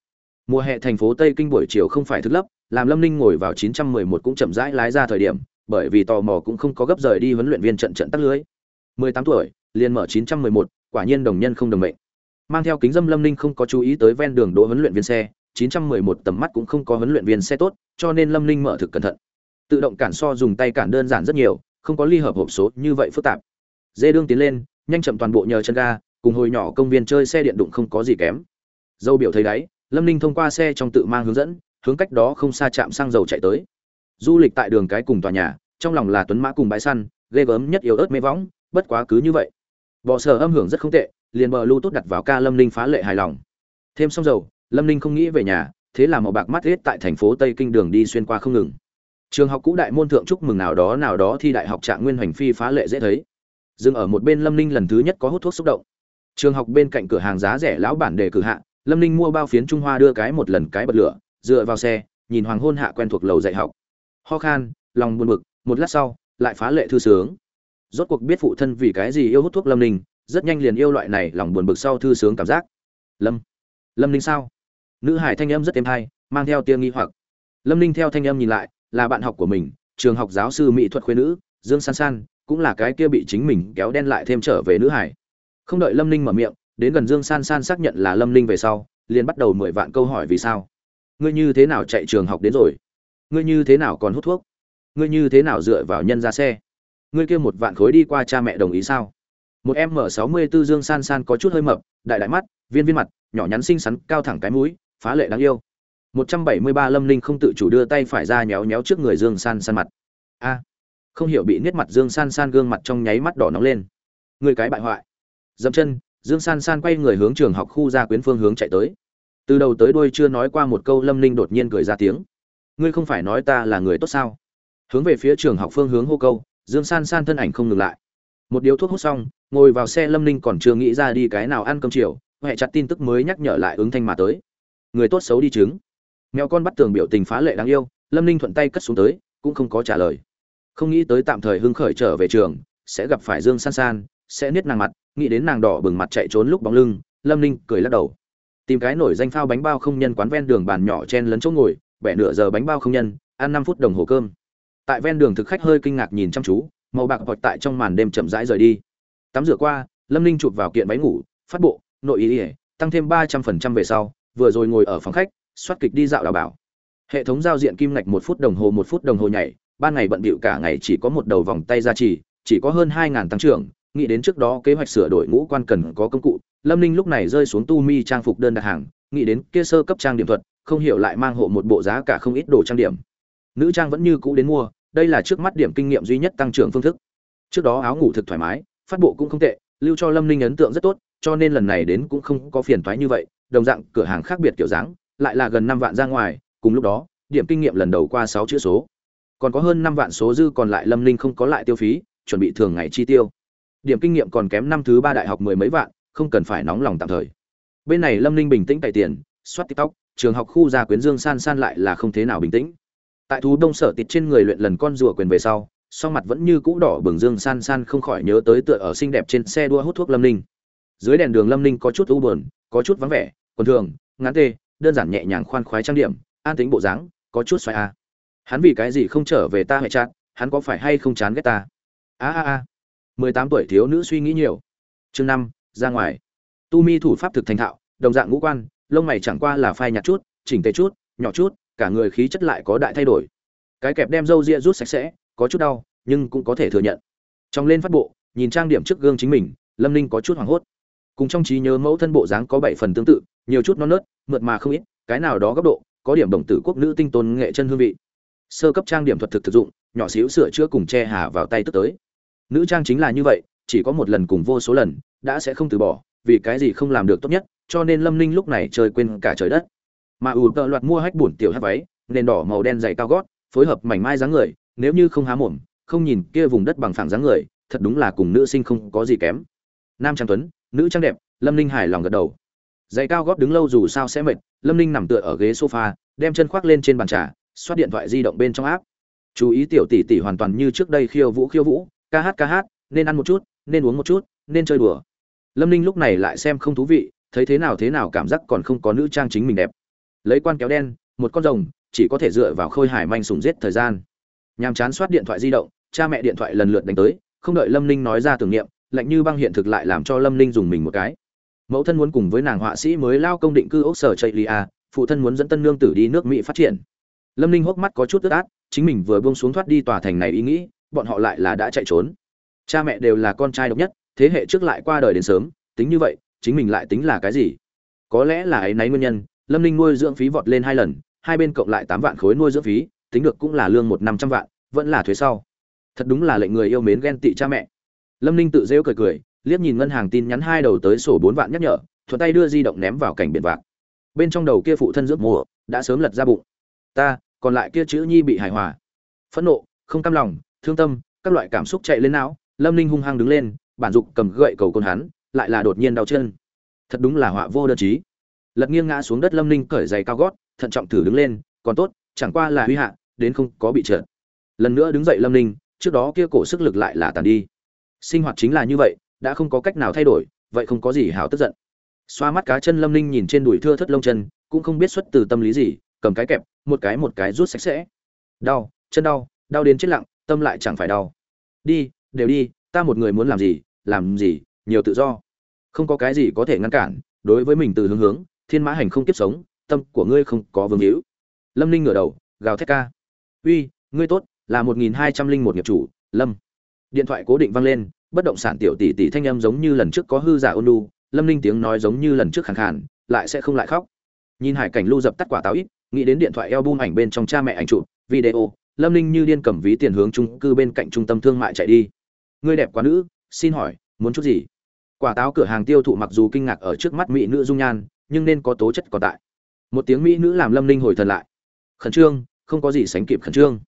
A: Mùa hè thành phố tây kinh buổi chiều không phải thức lấp làm lâm ninh ngồi vào 911 cũng chậm rãi lái ra thời điểm bởi vì tò mò cũng không có gấp rời đi huấn luyện viên trận trận tắt lưới. 18 tuổi liền mở 911, quả nhiên đồng nhân không đồng mệnh. Mang theo kính dâm lâm ninh không có chú ý tới ven đường đỗ huấn luyện viên xe 911 tầm mắt cũng không có huấn luyện viên xe tốt cho nên lâm ninh mở thực cẩn thận. Tự động cản so dùng tay cản đơn giản rất nhiều không có ly hợp hộp số như vậy phức tạp. Dê đương tiến lên nhanh chậm toàn bộ nhờ chân ga cùng hồi nhỏ công viên chơi xe điện đụng không có gì kém. Dâu biểu thấy đấy, lâm ninh thông qua xe trong tự mang hướng dẫn, hướng cách đó không xa chạm xăng dầu chạy tới. Du lịch tại đường cái cùng tòa nhà, trong lòng là tuấn mã cùng bãi săn, ghê gớm nhất yếu ớt mê võng, bất quá cứ như vậy. Bọ sở âm hưởng rất không tệ, liền bờ lưu tốt đặt vào ca lâm ninh phá lệ hài lòng. Thêm xong dầu, lâm ninh không nghĩ về nhà, thế là màu bạc mắt riết tại thành phố tây kinh đường đi xuyên qua không ngừng. Trường học cũ đại môn thượng chúc mừng nào đó nào đó thi đại học trạng nguyên hành phi phá lệ dễ thấy. Dừng ở một bên lâm ninh lần thứ nhất có hút thuốc xúc động trường học bên cạnh cửa hàng giá rẻ lão bản đề cử hạ, lâm ninh mua bao phiến trung hoa đưa cái một lần cái bật lửa, dựa vào xe, nhìn hoàng hôn hạ quen thuộc lầu dạy học. Ho khan, lòng buồn bực, một lát sau, lại phá lệ thư sướng. Rốt cuộc biết phụ thân vì cái gì yêu hút thuốc lâm ninh, rất nhanh liền yêu loại này lòng buồn bực sau thư sướng cảm giác. Lâm lâm ninh sao? Nữ hải thanh âm rất êm hay, mang theo tiếng nghi hoặc. Lâm ninh theo thanh âm nhìn lại, là bạn học của mình, trường học giáo sư mỹ thuật khuyên nữ, dương san san, cũng là cái kia bị chính mình kéo đen lại thêm trở về nữ hải không đợi lâm ninh mở miệng, đến gần dương san san xác nhận là lâm ninh về sau, liền bắt đầu mười vạn câu hỏi vì sao. Ngươi như thế nào chạy trường học đến rồi? Ngươi như thế nào còn hút thuốc? Ngươi như thế nào dựa vào nhân ra xe? Ngươi kia một vạn khối đi qua cha mẹ đồng ý sao? Một em m sáu mươi b ố dương san san có chút hơi mập, đại đại mắt, viên viên mặt, nhỏ nhắn xinh xắn, cao thẳng cái mũi, phá lệ đáng yêu. Một trăm bảy mươi ba lâm ninh không tự chủ đưa tay phải ra nhéo nhéo trước người dương san san mặt. A! Không hiểu bị nét mặt dương san san gương mặt trong nháy mắt đỏ nóng lên. Người cái bại hoại dậm chân, dương san san quay người hướng trường học khu gia quyến phương hướng chạy tới. Từ đầu tới đuôi chưa nói qua một câu, lâm ninh đột nhiên cười ra tiếng. Ngươi không phải nói ta là người tốt sao? Hướng về phía trường học phương hướng hô câu, dương san san thân ảnh không ngừng lại. Một điếu thuốc hút xong, ngồi vào xe lâm ninh còn chưa nghĩ ra đi cái nào ăn cơm chiều huệ chặt tin tức mới nhắc nhở lại ứng thanh mà tới. Người tốt xấu đi chứng. Mèo con bắt tường biểu tình phá lệ đáng yêu, lâm ninh thuận tay cất xuống tới, cũng không có trả lời. Không nghĩ tới tạm thời hưng khởi trở về trường, sẽ gặp phải dương san san, sẽ niết nàng mặt nghĩ đến nàng đỏ bừng mặt chạy trốn lúc bóng lưng, lâm ninh cười lắc đầu. Tìm cái nổi danh phao bánh bao không nhân quán ven đường bàn nhỏ chen lấn chỗ ngồi, bẻ nửa giờ bánh bao không nhân, ăn năm phút đồng hồ cơm. Tại ven đường thực khách hơi kinh ngạc nhìn chăm chú, màu bạc vọt tại trong màn đêm chậm rãi rời đi. Tắm rửa qua, lâm ninh chụp vào kiện váy ngủ, phát bộ, nội ý ỉa tăng thêm ba trăm phần trăm về sau, vừa rồi ngồi ở phòng khách, soát kịch đi dạo đào bảo. Hệ thống giao diện kim ngạch một phút đồng hồ, một phút đồng hồ nhảy, ban ngày bận bịu cả ngày chỉ có một đầu vòng tay ra chỉ chỉ có hơn hai ngàn tăng trưởng nghĩ đến trước đó kế hoạch sửa đổi ngũ quan cần có công cụ, lâm ninh lúc này rơi xuống tu mi trang phục đơn đặt hàng, nghĩ đến kia sơ cấp trang điểm thuật, không hiểu lại mang hộ một bộ giá cả không ít đồ trang điểm. Nữ trang vẫn như cũ đến mua, đây là trước mắt điểm kinh nghiệm duy nhất tăng trưởng phương thức. Trước đó áo ngủ thực thoải mái, phát bộ cũng không tệ, lưu cho lâm ninh ấn tượng rất tốt, cho nên lần này đến cũng không có phiền toái như vậy, đồng dạng cửa hàng khác biệt kiểu dáng, lại là gần năm vạn ra ngoài, cùng lúc đó, điểm kinh nghiệm lần đầu qua sáu chữ số. Còn có hơn năm vạn số dư còn lại lâm ninh không có lại tiêu phí, chuẩn bị thường ngày chi tiêu điểm kinh nghiệm còn kém năm thứ ba đại học mười mấy vạn, không cần phải nóng lòng tạm thời. Bên này lâm ninh bình tĩnh cày tiền, soát tiktok, trường học khu gia quyến dương san san lại là không thế nào bình tĩnh. Tại thú đông sở tịt trên người luyện lần con rùa quyền về sau, song mặt vẫn như cũ đỏ bừng dương san san không khỏi nhớ tới tựa ở xinh đẹp trên xe đua hút thuốc lâm ninh. Dưới đèn đường lâm ninh có chút u buồn, có chút vắng vẻ còn thường, ngắn tê, đơn giản nhẹ nhàng khoan khoái trang điểm, an tính bộ dáng, có chút xoài a. Hắn vì cái gì không trở về ta hệ chát hắn có phải hay không chán ghét ta? A a a mười tám tuổi thiếu nữ suy nghĩ nhiều. Chương năm, ra ngoài. Tu mi thủ pháp thực thành thạo, đồng dạng ngũ quan, lông mày chẳng qua là phai nhạt chút, chỉnh tề chút, nhỏ chút, cả người khí chất lại có đại thay đổi. Cái kẹp đem râu ria rút sạch sẽ, có chút đau, nhưng cũng có thể thừa nhận. Trong lên phát bộ, nhìn trang điểm trước gương chính mình, lâm ninh có chút hoảng hốt. Cùng trong trí nhớ mẫu thân bộ dáng có bảy phần tương tự, nhiều chút non nớt, mượt mà không ít, cái nào đó góc độ, có điểm đồng tử quốc nữ tinh tôn nghệ chân hương vị. Sơ cấp trang điểm thuật thực thực dụng, nhỏ xíu sửa chữa cùng che hà vào tay tức tới nữ trang chính là như vậy, chỉ có một lần cùng vô số lần, đã sẽ không từ bỏ, vì cái gì không làm được tốt nhất, cho nên lâm ninh lúc này chơi quên cả trời đất. Mà ủ tợ loạt mua hách bổn tiểu hát váy, nền đỏ màu đen dày cao gót, phối hợp mảnh mai dáng người, nếu như không há mồm, không nhìn kia vùng đất bằng phẳng dáng người, thật đúng là cùng nữ sinh không có gì kém. Nam trang tuấn, nữ trang đẹp, lâm ninh hài lòng gật đầu. Giày cao gót đứng lâu dù sao sẽ mệt, lâm ninh nằm tựa ở ghế sofa, đem chân khoác lên trên bàn trà, xoát điện thoại di động bên trong áp chú ý tiểu tỷ tỷ hoàn toàn như trước đây khiêu vũ khiêu vũ ca hát ca hát, nên ăn một chút, nên uống một chút, nên chơi đùa. Lâm ninh lúc này lại xem không thú vị, thấy thế nào thế nào cảm giác còn không có nữ trang chính mình đẹp. Lấy quan kéo đen, một con rồng, chỉ có thể dựa vào khôi hải manh sùng giết thời gian. Nhàm chán soát điện thoại di động, cha mẹ điện thoại lần lượt đánh tới, không đợi lâm ninh nói ra tưởng niệm, lạnh như băng hiện thực lại làm cho lâm ninh dùng mình một cái. Mẫu thân muốn cùng với nàng họa sĩ mới lao công định cư ốc sở chạy lia, phụ thân muốn dẫn tân nương tử đi nước mỹ phát triển. Lâm ninh hốc mắt có chút ướt át, chính mình vừa buông xuống thoát đi tòa thành này ý nghĩ bọn họ lại là đã chạy trốn. Cha mẹ đều là con trai độc nhất, thế hệ trước lại qua đời đến sớm, tính như vậy, chính mình lại tính là cái gì? Có lẽ là ấy nấy nguyên nhân, lâm ninh nuôi dưỡng phí vọt lên hai lần, hai bên cộng lại tám vạn khối nuôi dưỡng phí, tính được cũng là lương một năm trăm vạn, vẫn là thuế sau. Thật đúng là lệnh người yêu mến ghen tị cha mẹ. Lâm ninh tự rêu cười cười, liếc nhìn ngân hàng tin nhắn hai đầu tới sổ bốn vạn nhắc nhở, thuận tay đưa di động ném vào cảnh biển vạn bên trong đầu kia phụ thân dưỡng mùa, đã sớm lật ra bụng. Ta, còn lại kia chữ nhi bị hài hòa. Phẫn nộ, không cam lòng thương tâm, các loại cảm xúc chạy lên não, lâm ninh hung hăng đứng lên, bản dục cầm gậy cầu côn hắn, lại là đột nhiên đau chân. Thật đúng là họa vô đơn chí. Lật nghiêng ngã xuống đất lâm ninh cởi giày cao gót, thận trọng thử đứng lên, còn tốt, chẳng qua là huy hạ, đến không có bị trượt. Lần nữa đứng dậy lâm ninh, trước đó kia cổ sức lực lại là tàn đi. Sinh hoạt chính là như vậy, đã không có cách nào thay đổi, vậy không có gì hảo tức giận. Xoa mắt cá chân lâm ninh nhìn trên đùi thưa thất lông chân, cũng không biết xuất từ tâm lý gì, cầm cái kẹp, một cái một cái rút sạch sẽ. Đau, chân đau đau đến chết lặng tâm lại chẳng phải đau. Đi, đều đi, ta một người muốn làm gì làm gì, nhiều tự do. Không có cái gì có thể ngăn cản, đối với mình từ hướng hướng, thiên mã hành không kiếp sống, tâm của ngươi không có vương hữu. Lâm ninh ngửa đầu, gào thét ca. Uy, ngươi tốt, là một nghìn hai trăm linh một nghiệp chủ, lâm. Điện thoại cố định vang lên, bất động sản tiểu tỷ tỷ thanh âm giống như lần trước có hư giả ôn lu lâm ninh tiếng nói giống như lần trước khẳng khàn, lại sẽ không lại khóc. Nhìn hải cảnh lưu dập tắt quả táo ít, nghĩ đến điện thoại eo ảnh bên trong cha mẹ ảnh chụp, video lâm ninh như điên cầm ví tiền hướng trung cư bên cạnh trung tâm thương mại chạy đi. Ngươi đẹp quá nữ, xin hỏi, muốn chút gì? Quả táo cửa hàng tiêu thụ mặc dù kinh ngạc ở trước mắt mỹ nữ dung nhan, nhưng nên có tố chất còn tại. Một tiếng mỹ nữ làm lâm ninh hồi thần lại. Khẩn trương, không có gì sánh kịp khẩn trương.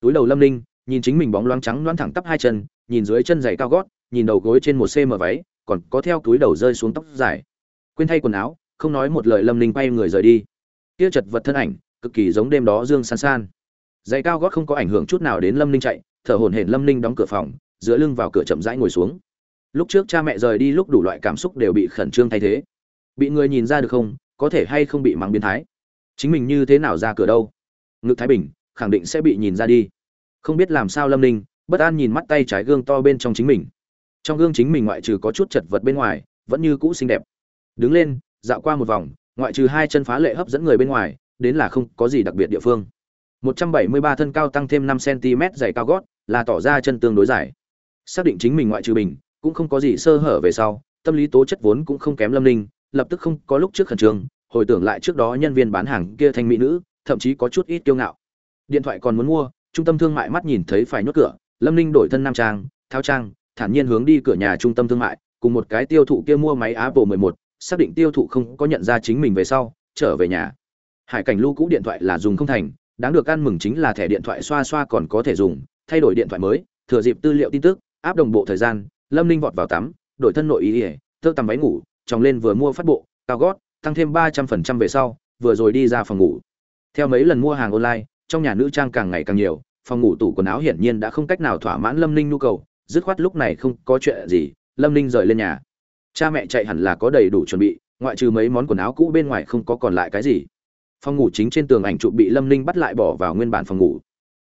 A: Túi đầu lâm ninh, nhìn chính mình bóng loáng trắng loáng thẳng tắp hai chân, nhìn dưới chân giày cao gót, nhìn đầu gối trên một cm váy, còn có theo túi đầu rơi xuống tóc dài. Quên thay quần áo, không nói một lời lâm ninh quay người rời đi. Kia chật vật thân ảnh, cực kỳ giống đêm đó dương san san giày cao gót không có ảnh hưởng chút nào đến lâm ninh chạy, thở hổn hển lâm ninh đóng cửa phòng dựa lưng vào cửa chậm rãi ngồi xuống. Lúc trước cha mẹ rời đi lúc đủ loại cảm xúc đều bị khẩn trương thay thế. Bị người nhìn ra được không, có thể hay không bị mắng biến thái? Chính mình như thế nào ra cửa đâu? Ngự thái bình, khẳng định sẽ bị nhìn ra đi. Không biết làm sao lâm ninh, bất an nhìn mắt tay trái gương to bên trong chính mình. Trong gương chính mình ngoại trừ có chút chật vật bên ngoài, vẫn như cũ xinh đẹp. Đứng lên, dạo qua một vòng, ngoại trừ hai chân phá lệ hấp dẫn người bên ngoài, đến là không có gì đặc biệt địa phương. 173 thân cao tăng thêm 5 cm dày cao gót là tỏ ra chân tương đối dài. Xác định chính mình ngoại trừ bình cũng không có gì sơ hở về sau tâm lý tố chất vốn cũng không kém lâm ninh lập tức không có lúc trước khẩn trương hồi tưởng lại trước đó nhân viên bán hàng kia thanh mỹ nữ thậm chí có chút ít kiêu ngạo. Điện thoại còn muốn mua trung tâm thương mại mắt nhìn thấy phải nhốt cửa lâm ninh đổi thân nam trang thao trang thản nhiên hướng đi cửa nhà trung tâm thương mại cùng một cái tiêu thụ kia mua máy apple 11, xác định tiêu thụ không có nhận ra chính mình về sau trở về nhà. Hải cảnh lưu cũ điện thoại là dùng không thành đáng được ăn mừng chính là thẻ điện thoại xoa xoa còn có thể dùng, thay đổi điện thoại mới, thừa dịp tư liệu tin tức, áp đồng bộ thời gian, lâm ninh vọt vào tắm, đổi thân nội ý ỉa thơ tắm váy ngủ, chồng lên vừa mua phát bộ, cao gót, tăng thêm ba trăm phần trăm về sau, vừa rồi đi ra phòng ngủ. Theo mấy lần mua hàng online, trong nhà nữ trang càng ngày càng nhiều, phòng ngủ tủ quần áo hiển nhiên đã không cách nào thỏa mãn lâm ninh nhu cầu, dứt khoát lúc này không có chuyện gì, lâm ninh rời lên nhà. Cha mẹ chạy hẳn là có đầy đủ chuẩn bị, ngoại trừ mấy món quần áo cũ bên ngoài không có còn lại cái gì phòng ngủ chính trên tường ảnh trụ bị lâm ninh bắt lại bỏ vào nguyên bản phòng ngủ.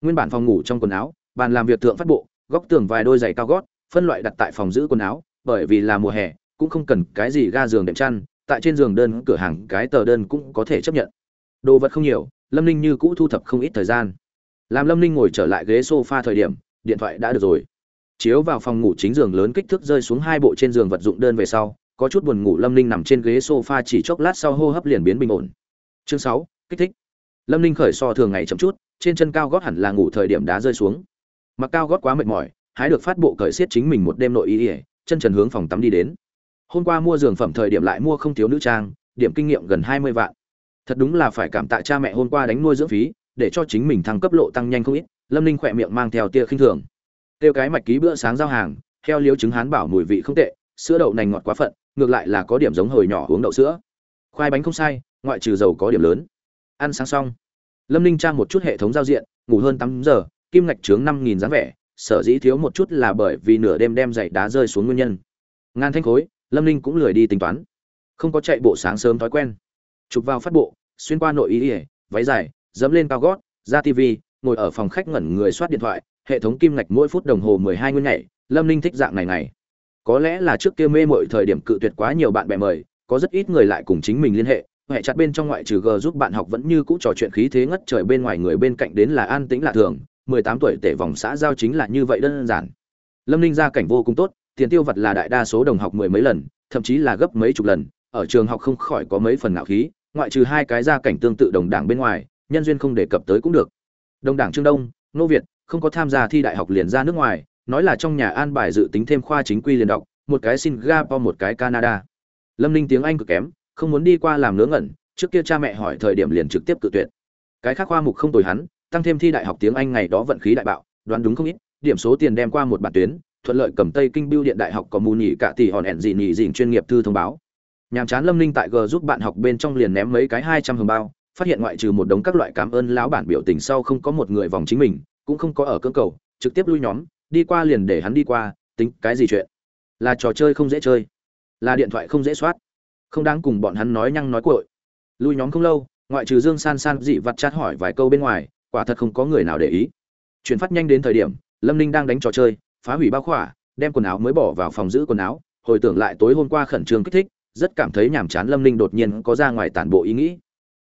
A: Nguyên bản phòng ngủ trong quần áo, bàn làm việc thượng phát bộ, góc tường vài đôi giày cao gót, phân loại đặt tại phòng giữ quần áo, bởi vì là mùa hè, cũng không cần cái gì ga giường đệm chăn, tại trên giường đơn, cửa hàng, cái tờ đơn cũng có thể chấp nhận. Đồ vật không nhiều, lâm ninh như cũ thu thập không ít thời gian. Làm lâm ninh ngồi trở lại ghế s o f a thời điểm, điện thoại đã được rồi. Chiếu vào phòng ngủ chính giường lớn kích thước rơi xuống hai bộ trên giường vật dụng đơn về sau, có chút buồn ngủ lâm ninh nằm trên ghế s o f a chỉ chốc lát sau hô hấp liền biến bình ổn chương sáu, kích thích. Lâm ninh khởi so thường ngày chậm chút, trên chân cao gót hẳn là ngủ thời điểm đá rơi xuống. Mặc cao gót quá mệt mỏi, hái được phát bộ cởi xiết chính mình một đêm nội ý ỉa chân trần hướng phòng tắm đi đến. Hôm qua mua giường phẩm thời điểm lại mua không thiếu nữ trang, điểm kinh nghiệm gần hai mươi vạn. Thật đúng là phải cảm tạ cha mẹ hôm qua đánh nuôi dưỡng phí, để cho chính mình thăng cấp lộ tăng nhanh không ít, lâm ninh khỏe miệng mang theo tia khinh thường. Tiêu cái mạch ký bữa sáng giao hàng, heo liếu trứng hán bảo mùi vị không tệ, sữa đậu nành ngọt quá phận, ngược lại là có điểm giống hồi nhỏ uống đậu sữa. Khoai bánh không sai ngoại trừ dầu có điểm lớn. Ăn sáng xong lâm ninh tra một chút hệ thống giao diện ngủ hơn tám giờ kim ngạch chướng năm nghìn dáng vẻ sở dĩ thiếu một chút là bởi vì nửa đêm đem dậy đá rơi xuống nguyên nhân. Ngàn thanh khối lâm ninh cũng lười đi tính toán. Không có chạy bộ sáng sớm thói quen. Chụp vào phát bộ xuyên qua nội ý ỉa váy dài dẫm lên cao gót ra tv ngồi ở phòng khách ngẩn người soát điện thoại hệ thống kim ngạch mỗi phút đồng hồ mười hai nguyên nhảy, lâm ninh thích dạng này này có lẽ là trước kia mê mọi thời điểm cự tuyệt quá nhiều bạn bè mời có rất ít người lại cùng chính mình liên hệ hệ chặt bên trong ngoại trừ g giúp bạn học vẫn như cũ trò chuyện khí thế ngất trời bên ngoài người bên cạnh đến là an tĩnh lạ thường. Mười tám tuổi tể vòng xã giao chính là như vậy đơn giản. Lâm ninh gia cảnh vô cùng tốt, tiền tiêu vật là đại đa số đồng học mười mấy lần, thậm chí là gấp mấy chục lần. Ở trường học không khỏi có mấy phần ngạo khí, ngoại trừ hai cái gia cảnh tương tự đồng đảng bên ngoài, nhân duyên không đề cập tới cũng được. Đồng đảng trương đông, nô việt, không có tham gia thi đại học liền ra nước ngoài, nói là trong nhà an bài dự tính thêm khoa chính quy liền đọc, một cái singapore, một cái canada. Lâm ninh tiếng anh cực kém không muốn đi qua làm ngớ ngẩn, trước kia cha mẹ hỏi thời điểm liền trực tiếp cự tuyệt. Cái khác khoa mục không tồi hắn, tăng thêm thi đại học tiếng anh ngày đó vận khí đại bạo, đoán đúng không ít, điểm số tiền đem qua một bản tuyến, thuận lợi cầm tây kinh biêu điện đại học có mù nhỉ cả tỷ hòn ẻn dị nhỉ dịn chuyên nghiệp thư thông báo. Nhàm chán lâm ninh tại g giúp bạn học bên trong liền ném mấy cái hai trăm hồng bao, phát hiện ngoại trừ một đống các loại cảm ơn lão bản biểu tình sau không có một người vòng chính mình, cũng không có ở cơ cầu, trực tiếp lui nhóm, đi qua liền để hắn đi qua, tính cái gì chuyện? Là trò chơi không dễ chơi, là điện thoại không dễ soát không đáng cùng bọn hắn nói nhăng nói cội lui nhóm không lâu, ngoại trừ dương san san dị vặt chát hỏi vài câu bên ngoài, quả thật không có người nào để ý. Chuyển phát nhanh đến thời điểm, lâm ninh đang đánh trò chơi, phá hủy bao khỏa, đem quần áo mới bỏ vào phòng giữ quần áo, hồi tưởng lại tối hôm qua khẩn trương kích thích, rất cảm thấy nhàm chán lâm ninh đột nhiên có ra ngoài tản bộ ý nghĩ.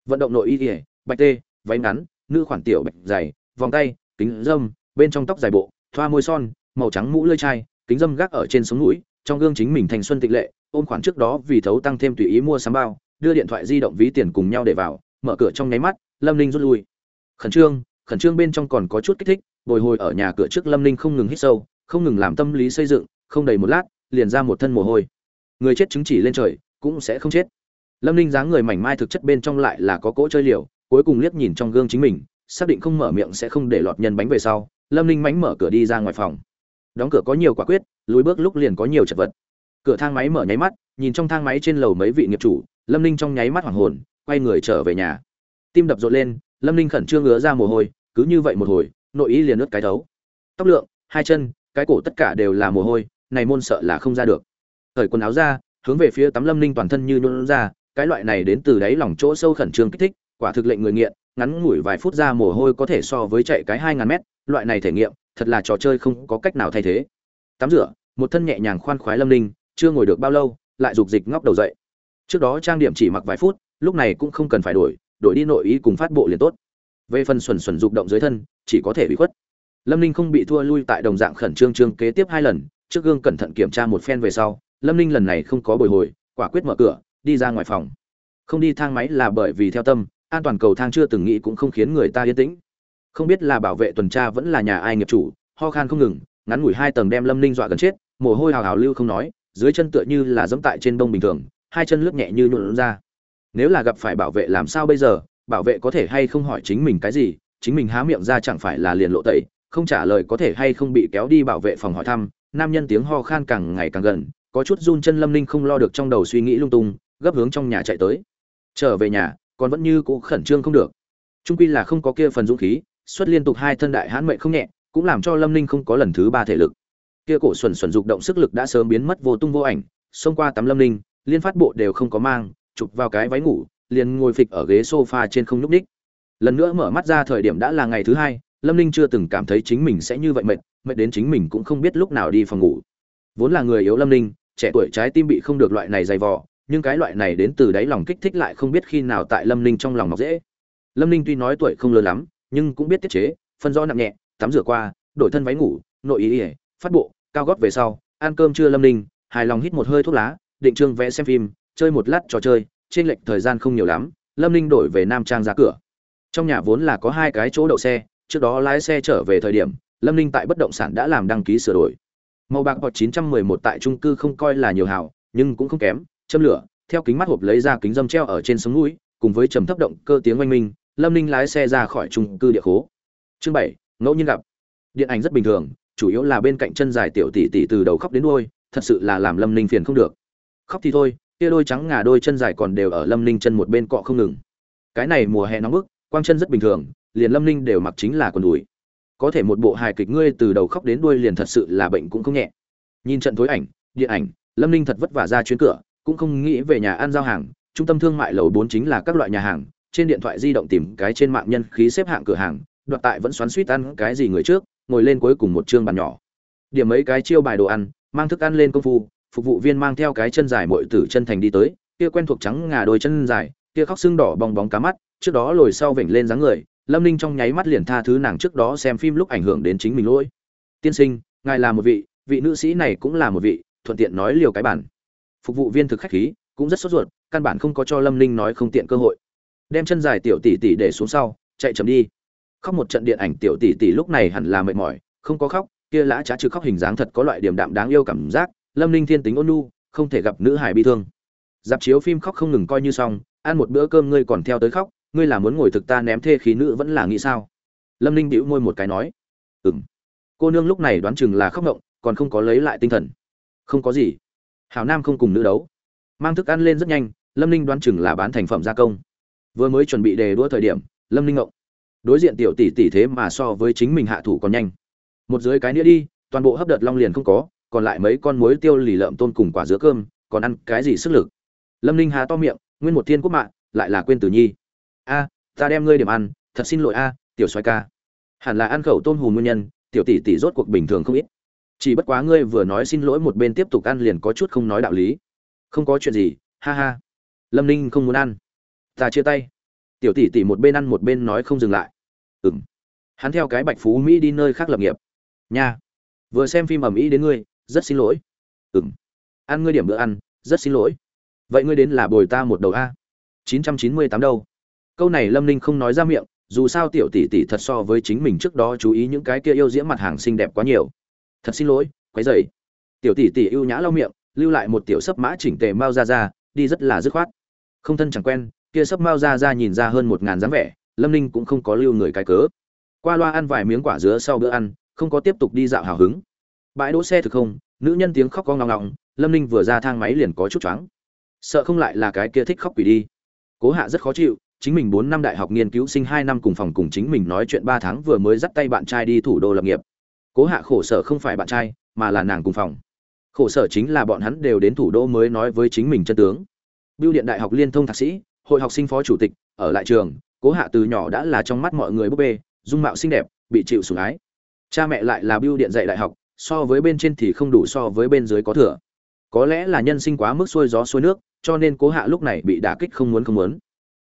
A: Vận động nội y ỉa bạch tê, váy ngắn, nữ khoản tiểu bạch dày, vòng tay, kính dâm, bên trong tóc dài bộ, thoa môi son, màu trắng mũ lơi chai, kính dâm gác ở trên sống mũi, trong gương chính mình thành xuân tịch lệ ôm khoản trước đó vì thấu tăng thêm tùy ý mua sắm bao, đưa điện thoại di động ví tiền cùng nhau để vào, mở cửa trong nháy mắt, lâm ninh rút lui. Khẩn trương khẩn trương bên trong còn có chút kích thích, bồi hồi ở nhà cửa trước lâm ninh không ngừng hít sâu, không ngừng làm tâm lý xây dựng, không đầy một lát, liền ra một thân mồ hôi. Người chết chứng chỉ lên trời, cũng sẽ không chết. Lâm ninh dáng người mảnh mai thực chất bên trong lại là có cỗ chơi liều, cuối cùng liếc nhìn trong gương chính mình, xác định không mở miệng sẽ không để lọt nhân bánh về sau, lâm ninh mánh mở cửa đi ra ngoài phòng. Đóng cửa có nhiều quả quyết, lùi bước lúc liền có nhiều chật vật cửa thang máy mở nháy mắt, nhìn trong thang máy trên lầu mấy vị nghiệp chủ, lâm ninh trong nháy mắt hoảng hồn, quay người trở về nhà. Tim đập rộn lên, lâm ninh khẩn trương ngứa ra mồ hôi, cứ như vậy một hồi, nội ý liền ướt cái thấu. Tóc lượng, hai chân, cái cổ tất cả đều là mồ hôi, này môn sợ là không ra được. Thời quần áo ra, hướng về phía tắm lâm ninh toàn thân như nhuận ra, cái loại này đến từ đáy lòng chỗ sâu khẩn trương kích thích, quả thực lệnh người nghiện, ngắn ngủi vài phút ra mồ hôi có thể so với chạy cái hai ngàn mét, loại này thể nghiệm, thật là trò chơi không có cách nào thay thế. Tắm rửa, một thân nhẹ nhàng khoan khoái lâm ninh chưa ngồi được bao lâu, lại rục dịch ngóc đầu dậy. Trước đó trang điểm chỉ mặc vài phút, lúc này cũng không cần phải đổi đổi đi nội ý cùng phát bộ liền tốt. Về phần xuẩn xuẩn rục động dưới thân, chỉ có thể bị khuất. Lâm ninh không bị thua lui tại đồng dạng khẩn trương trương kế tiếp hai lần, trước gương cẩn thận kiểm tra một phen về sau, lâm ninh lần này không có bồi hồi, quả quyết mở cửa, đi ra ngoài phòng. Không đi thang máy là bởi vì theo tâm, an toàn cầu thang chưa từng nghĩ cũng không khiến người ta yên tĩnh. Không biết là bảo vệ tuần tra vẫn là nhà ai nghiệp chủ, ho khan không ngừng, ngắn ngủi hai tầng đem lâm ninh dọa gần chết, mồ hôi hào hào lưu không nói dưới chân tựa như là dẫm tại trên đông bình thường, hai chân lướt nhẹ như nhũn ra. Nếu là gặp phải bảo vệ làm sao bây giờ? Bảo vệ có thể hay không hỏi chính mình cái gì? Chính mình há miệng ra chẳng phải là liền lộ tẩy, không trả lời có thể hay không bị kéo đi bảo vệ phòng hỏi thăm. Nam nhân tiếng ho khan càng ngày càng gần, có chút run chân lâm ninh không lo được trong đầu suy nghĩ lung tung, gấp hướng trong nhà chạy tới. Trở về nhà, còn vẫn như cũ khẩn trương không được. Trung quy là không có kia phần dũng khí, xuất liên tục hai thân đại hãn mệnh không nhẹ, cũng làm cho lâm ninh không có lần thứ ba thể lực kia cổ xuẩn xuẩn dục động sức lực đã sớm biến mất vô tung vô ảnh, xông qua tắm lâm ninh, liên phát bộ đều không có mang, chụp vào cái váy ngủ, liền ngồi phịch ở ghế sofa trên không nhúc ních lần nữa mở mắt ra thời điểm đã là ngày thứ hai, lâm ninh chưa từng cảm thấy chính mình sẽ như vậy mệt mệt đến chính mình cũng không biết lúc nào đi phòng ngủ. Vốn là người yếu lâm ninh, trẻ tuổi trái tim bị không được loại này dày vò, nhưng cái loại này đến từ đáy lòng kích thích lại không biết khi nào tại lâm ninh trong lòng mọc dễ. Lâm ninh tuy nói tuổi không lớn lắm, nhưng cũng biết tiết chế, phân rõ nặng nhẹ, tắm rửa qua, đổi thân váy ngủ, nội ý ỉa phát bộ cao gót về sau, ăn cơm trưa lâm ninh, hài lòng hít một hơi thuốc lá, định trương vẽ xem phim, chơi một lát trò chơi, trên lệch thời gian không nhiều lắm, lâm ninh đổi về nam trang ra cửa. Trong nhà vốn là có hai cái chỗ đậu xe, trước đó lái xe trở về thời điểm, lâm ninh tại bất động sản đã làm đăng ký sửa đổi. Màu bạc bọt 911 tại trung cư không coi là nhiều hào, nhưng cũng không kém, châm lửa, theo kính mắt hộp lấy ra kính dâm treo ở trên sống núi, cùng với trầm thấp động cơ tiếng oanh minh, lâm ninh lái xe ra khỏi trung cư địa khố. Chương bảy, ngẫu nhiên gặp. Điện ảnh rất bình thường chủ yếu là bên cạnh chân dài tiểu tỷ tỷ từ đầu khóc đến đuôi, thật sự là làm lâm ninh phiền không được. Khóc thì thôi, kia đôi trắng ngà đôi chân dài còn đều ở lâm ninh chân một bên cọ không ngừng. Cái này mùa hè nóng bức, quang chân rất bình thường, liền lâm ninh đều mặc chính là quần đùi. Có thể một bộ hài kịch ngươi từ đầu khóc đến đuôi liền thật sự là bệnh cũng không nhẹ. Nhìn trận tối ảnh, điện ảnh, lâm ninh thật vất vả ra chuyến cửa, cũng không nghĩ về nhà ăn giao hàng, trung tâm thương mại lầu bốn chính là các loại nhà hàng, trên điện thoại di động tìm cái trên mạng nhân khí xếp hạng cửa hàng, đoạt tại vẫn xoắn suýt ăn cái gì người trước ngồi lên cuối cùng một chương bàn nhỏ. Điểm mấy cái chiêu bài đồ ăn, mang thức ăn lên công phu, phục vụ viên mang theo cái chân dài muội tử chân thành đi tới, kia quen thuộc trắng ngà đôi chân dài, kia khóc xương đỏ bong bóng cá mắt, trước đó lồi sau vểnh lên dáng người, lâm ninh trong nháy mắt liền tha thứ nàng trước đó xem phim lúc ảnh hưởng đến chính mình lỗi. Tiên sinh, ngài là một vị vị nữ sĩ này cũng là một vị, thuận tiện nói liều cái bản. Phục vụ viên thực khách khí, cũng rất sốt ruột, căn bản không có cho lâm ninh nói không tiện cơ hội. Đem chân dài tiểu tỷ tỷ để xuống sau, chạy chậm đi khóc một trận điện ảnh tiểu tỷ tỷ lúc này hẳn là mệt mỏi, không có khóc, kia lã trá trừ khóc hình dáng thật có loại điểm đạm đáng yêu cảm giác, lâm ninh thiên tính ôn nhu, không thể gặp nữ hài bi thương. Dạp chiếu phim khóc không ngừng coi như xong, ăn một bữa cơm ngươi còn theo tới khóc, ngươi là muốn ngồi thực ta ném thê khí nữ vẫn là nghĩ sao? Lâm ninh bĩu môi một cái nói. Ừ m cô nương lúc này đoán chừng là khóc ngộng, còn không có lấy lại tinh thần. Không có gì. Hào nam không cùng nữ đấu. Mang thức ăn lên rất nhanh, lâm ninh đoán chừng là bán thành phẩm gia công. Vừa mới chuẩn bị đề đua thời điểm, lâm ninh ngộng đối diện tiểu tỷ tỷ thế mà so với chính mình hạ thủ còn nhanh. Một dưới cái nĩa đi, toàn bộ hấp đợt long liền không có, còn lại mấy con muối tiêu lì lợm tôn cùng quả dứa cơm, còn ăn cái gì sức lực? Lâm ninh hà to miệng, nguyên một thiên quốc mạng, lại là quên tử nhi. A, ta đem ngươi điểm ăn, thật xin lỗi a, tiểu xoay ca. Hẳn là ăn khẩu tôm hùm nguyên nhân, tiểu tỷ tỷ rốt cuộc bình thường không ít. Chỉ bất quá ngươi vừa nói xin lỗi một bên tiếp tục ăn liền có chút không nói đạo lý. Không có chuyện gì, ha ha. Lâm ninh không muốn ăn. Ta chia tay tiểu tỷ tỷ một bên ăn một bên nói không dừng lại. Ừ m hắn theo cái bạch phú mỹ đi nơi khác lập nghiệp. Nha. Vừa xem phim ầm ĩ đến ngươi, rất xin lỗi. Ừ m ăn ngươi điểm bữa ăn, rất xin lỗi. Vậy ngươi đến là bồi ta một đầu a. Chín trăm chín mươi tám đâu. Câu này lâm ninh không nói ra miệng, dù sao tiểu tỷ tỷ thật so với chính mình trước đó chú ý những cái kia yêu diễm mặt hàng xinh đẹp quá nhiều. Thật xin lỗi, quấy dày tiểu tỷ tỷ ưu nhã lau miệng, lưu lại một tiểu sấp mã chỉnh tề mao ra ra đi rất là dứt khoát. Không thân chẳng quen kia sấp mao ra ra nhìn ra hơn một ngàn dáng vẻ, lâm ninh cũng không có lưu người cái cớ. Qua loa ăn vài miếng quả dứa sau bữa ăn, không có tiếp tục đi dạo hào hứng. Bãi đỗ xe thực không, nữ nhân tiếng khóc con ngọng ngọng, lâm ninh vừa ra thang máy liền có chút choáng. Sợ không lại là cái kia thích khóc quỷ đi. Cố hạ rất khó chịu, chính mình bốn năm đại học nghiên cứu sinh hai năm cùng phòng cùng chính mình nói chuyện ba tháng vừa mới dắt tay bạn trai đi thủ đô lập nghiệp. Cố hạ khổ sở không phải bạn trai, mà là nàng cùng phòng. Khổ sở chính là bọn hắn đều đến thủ đô mới nói với chính mình chân tướng. Biêu điện đại học liên thông thạc sĩ hội học sinh phó chủ tịch, ở lại trường, cố hạ từ nhỏ đã là trong mắt mọi người búp bê, dung mạo xinh đẹp, bị chịu sủng ái. Cha mẹ lại là biêu điện dạy đại học, so với bên trên thì không đủ so với bên dưới có thừa. Có lẽ là nhân sinh quá mức xuôi gió xuôi nước, cho nên cố hạ lúc này bị đả kích không muốn không muốn.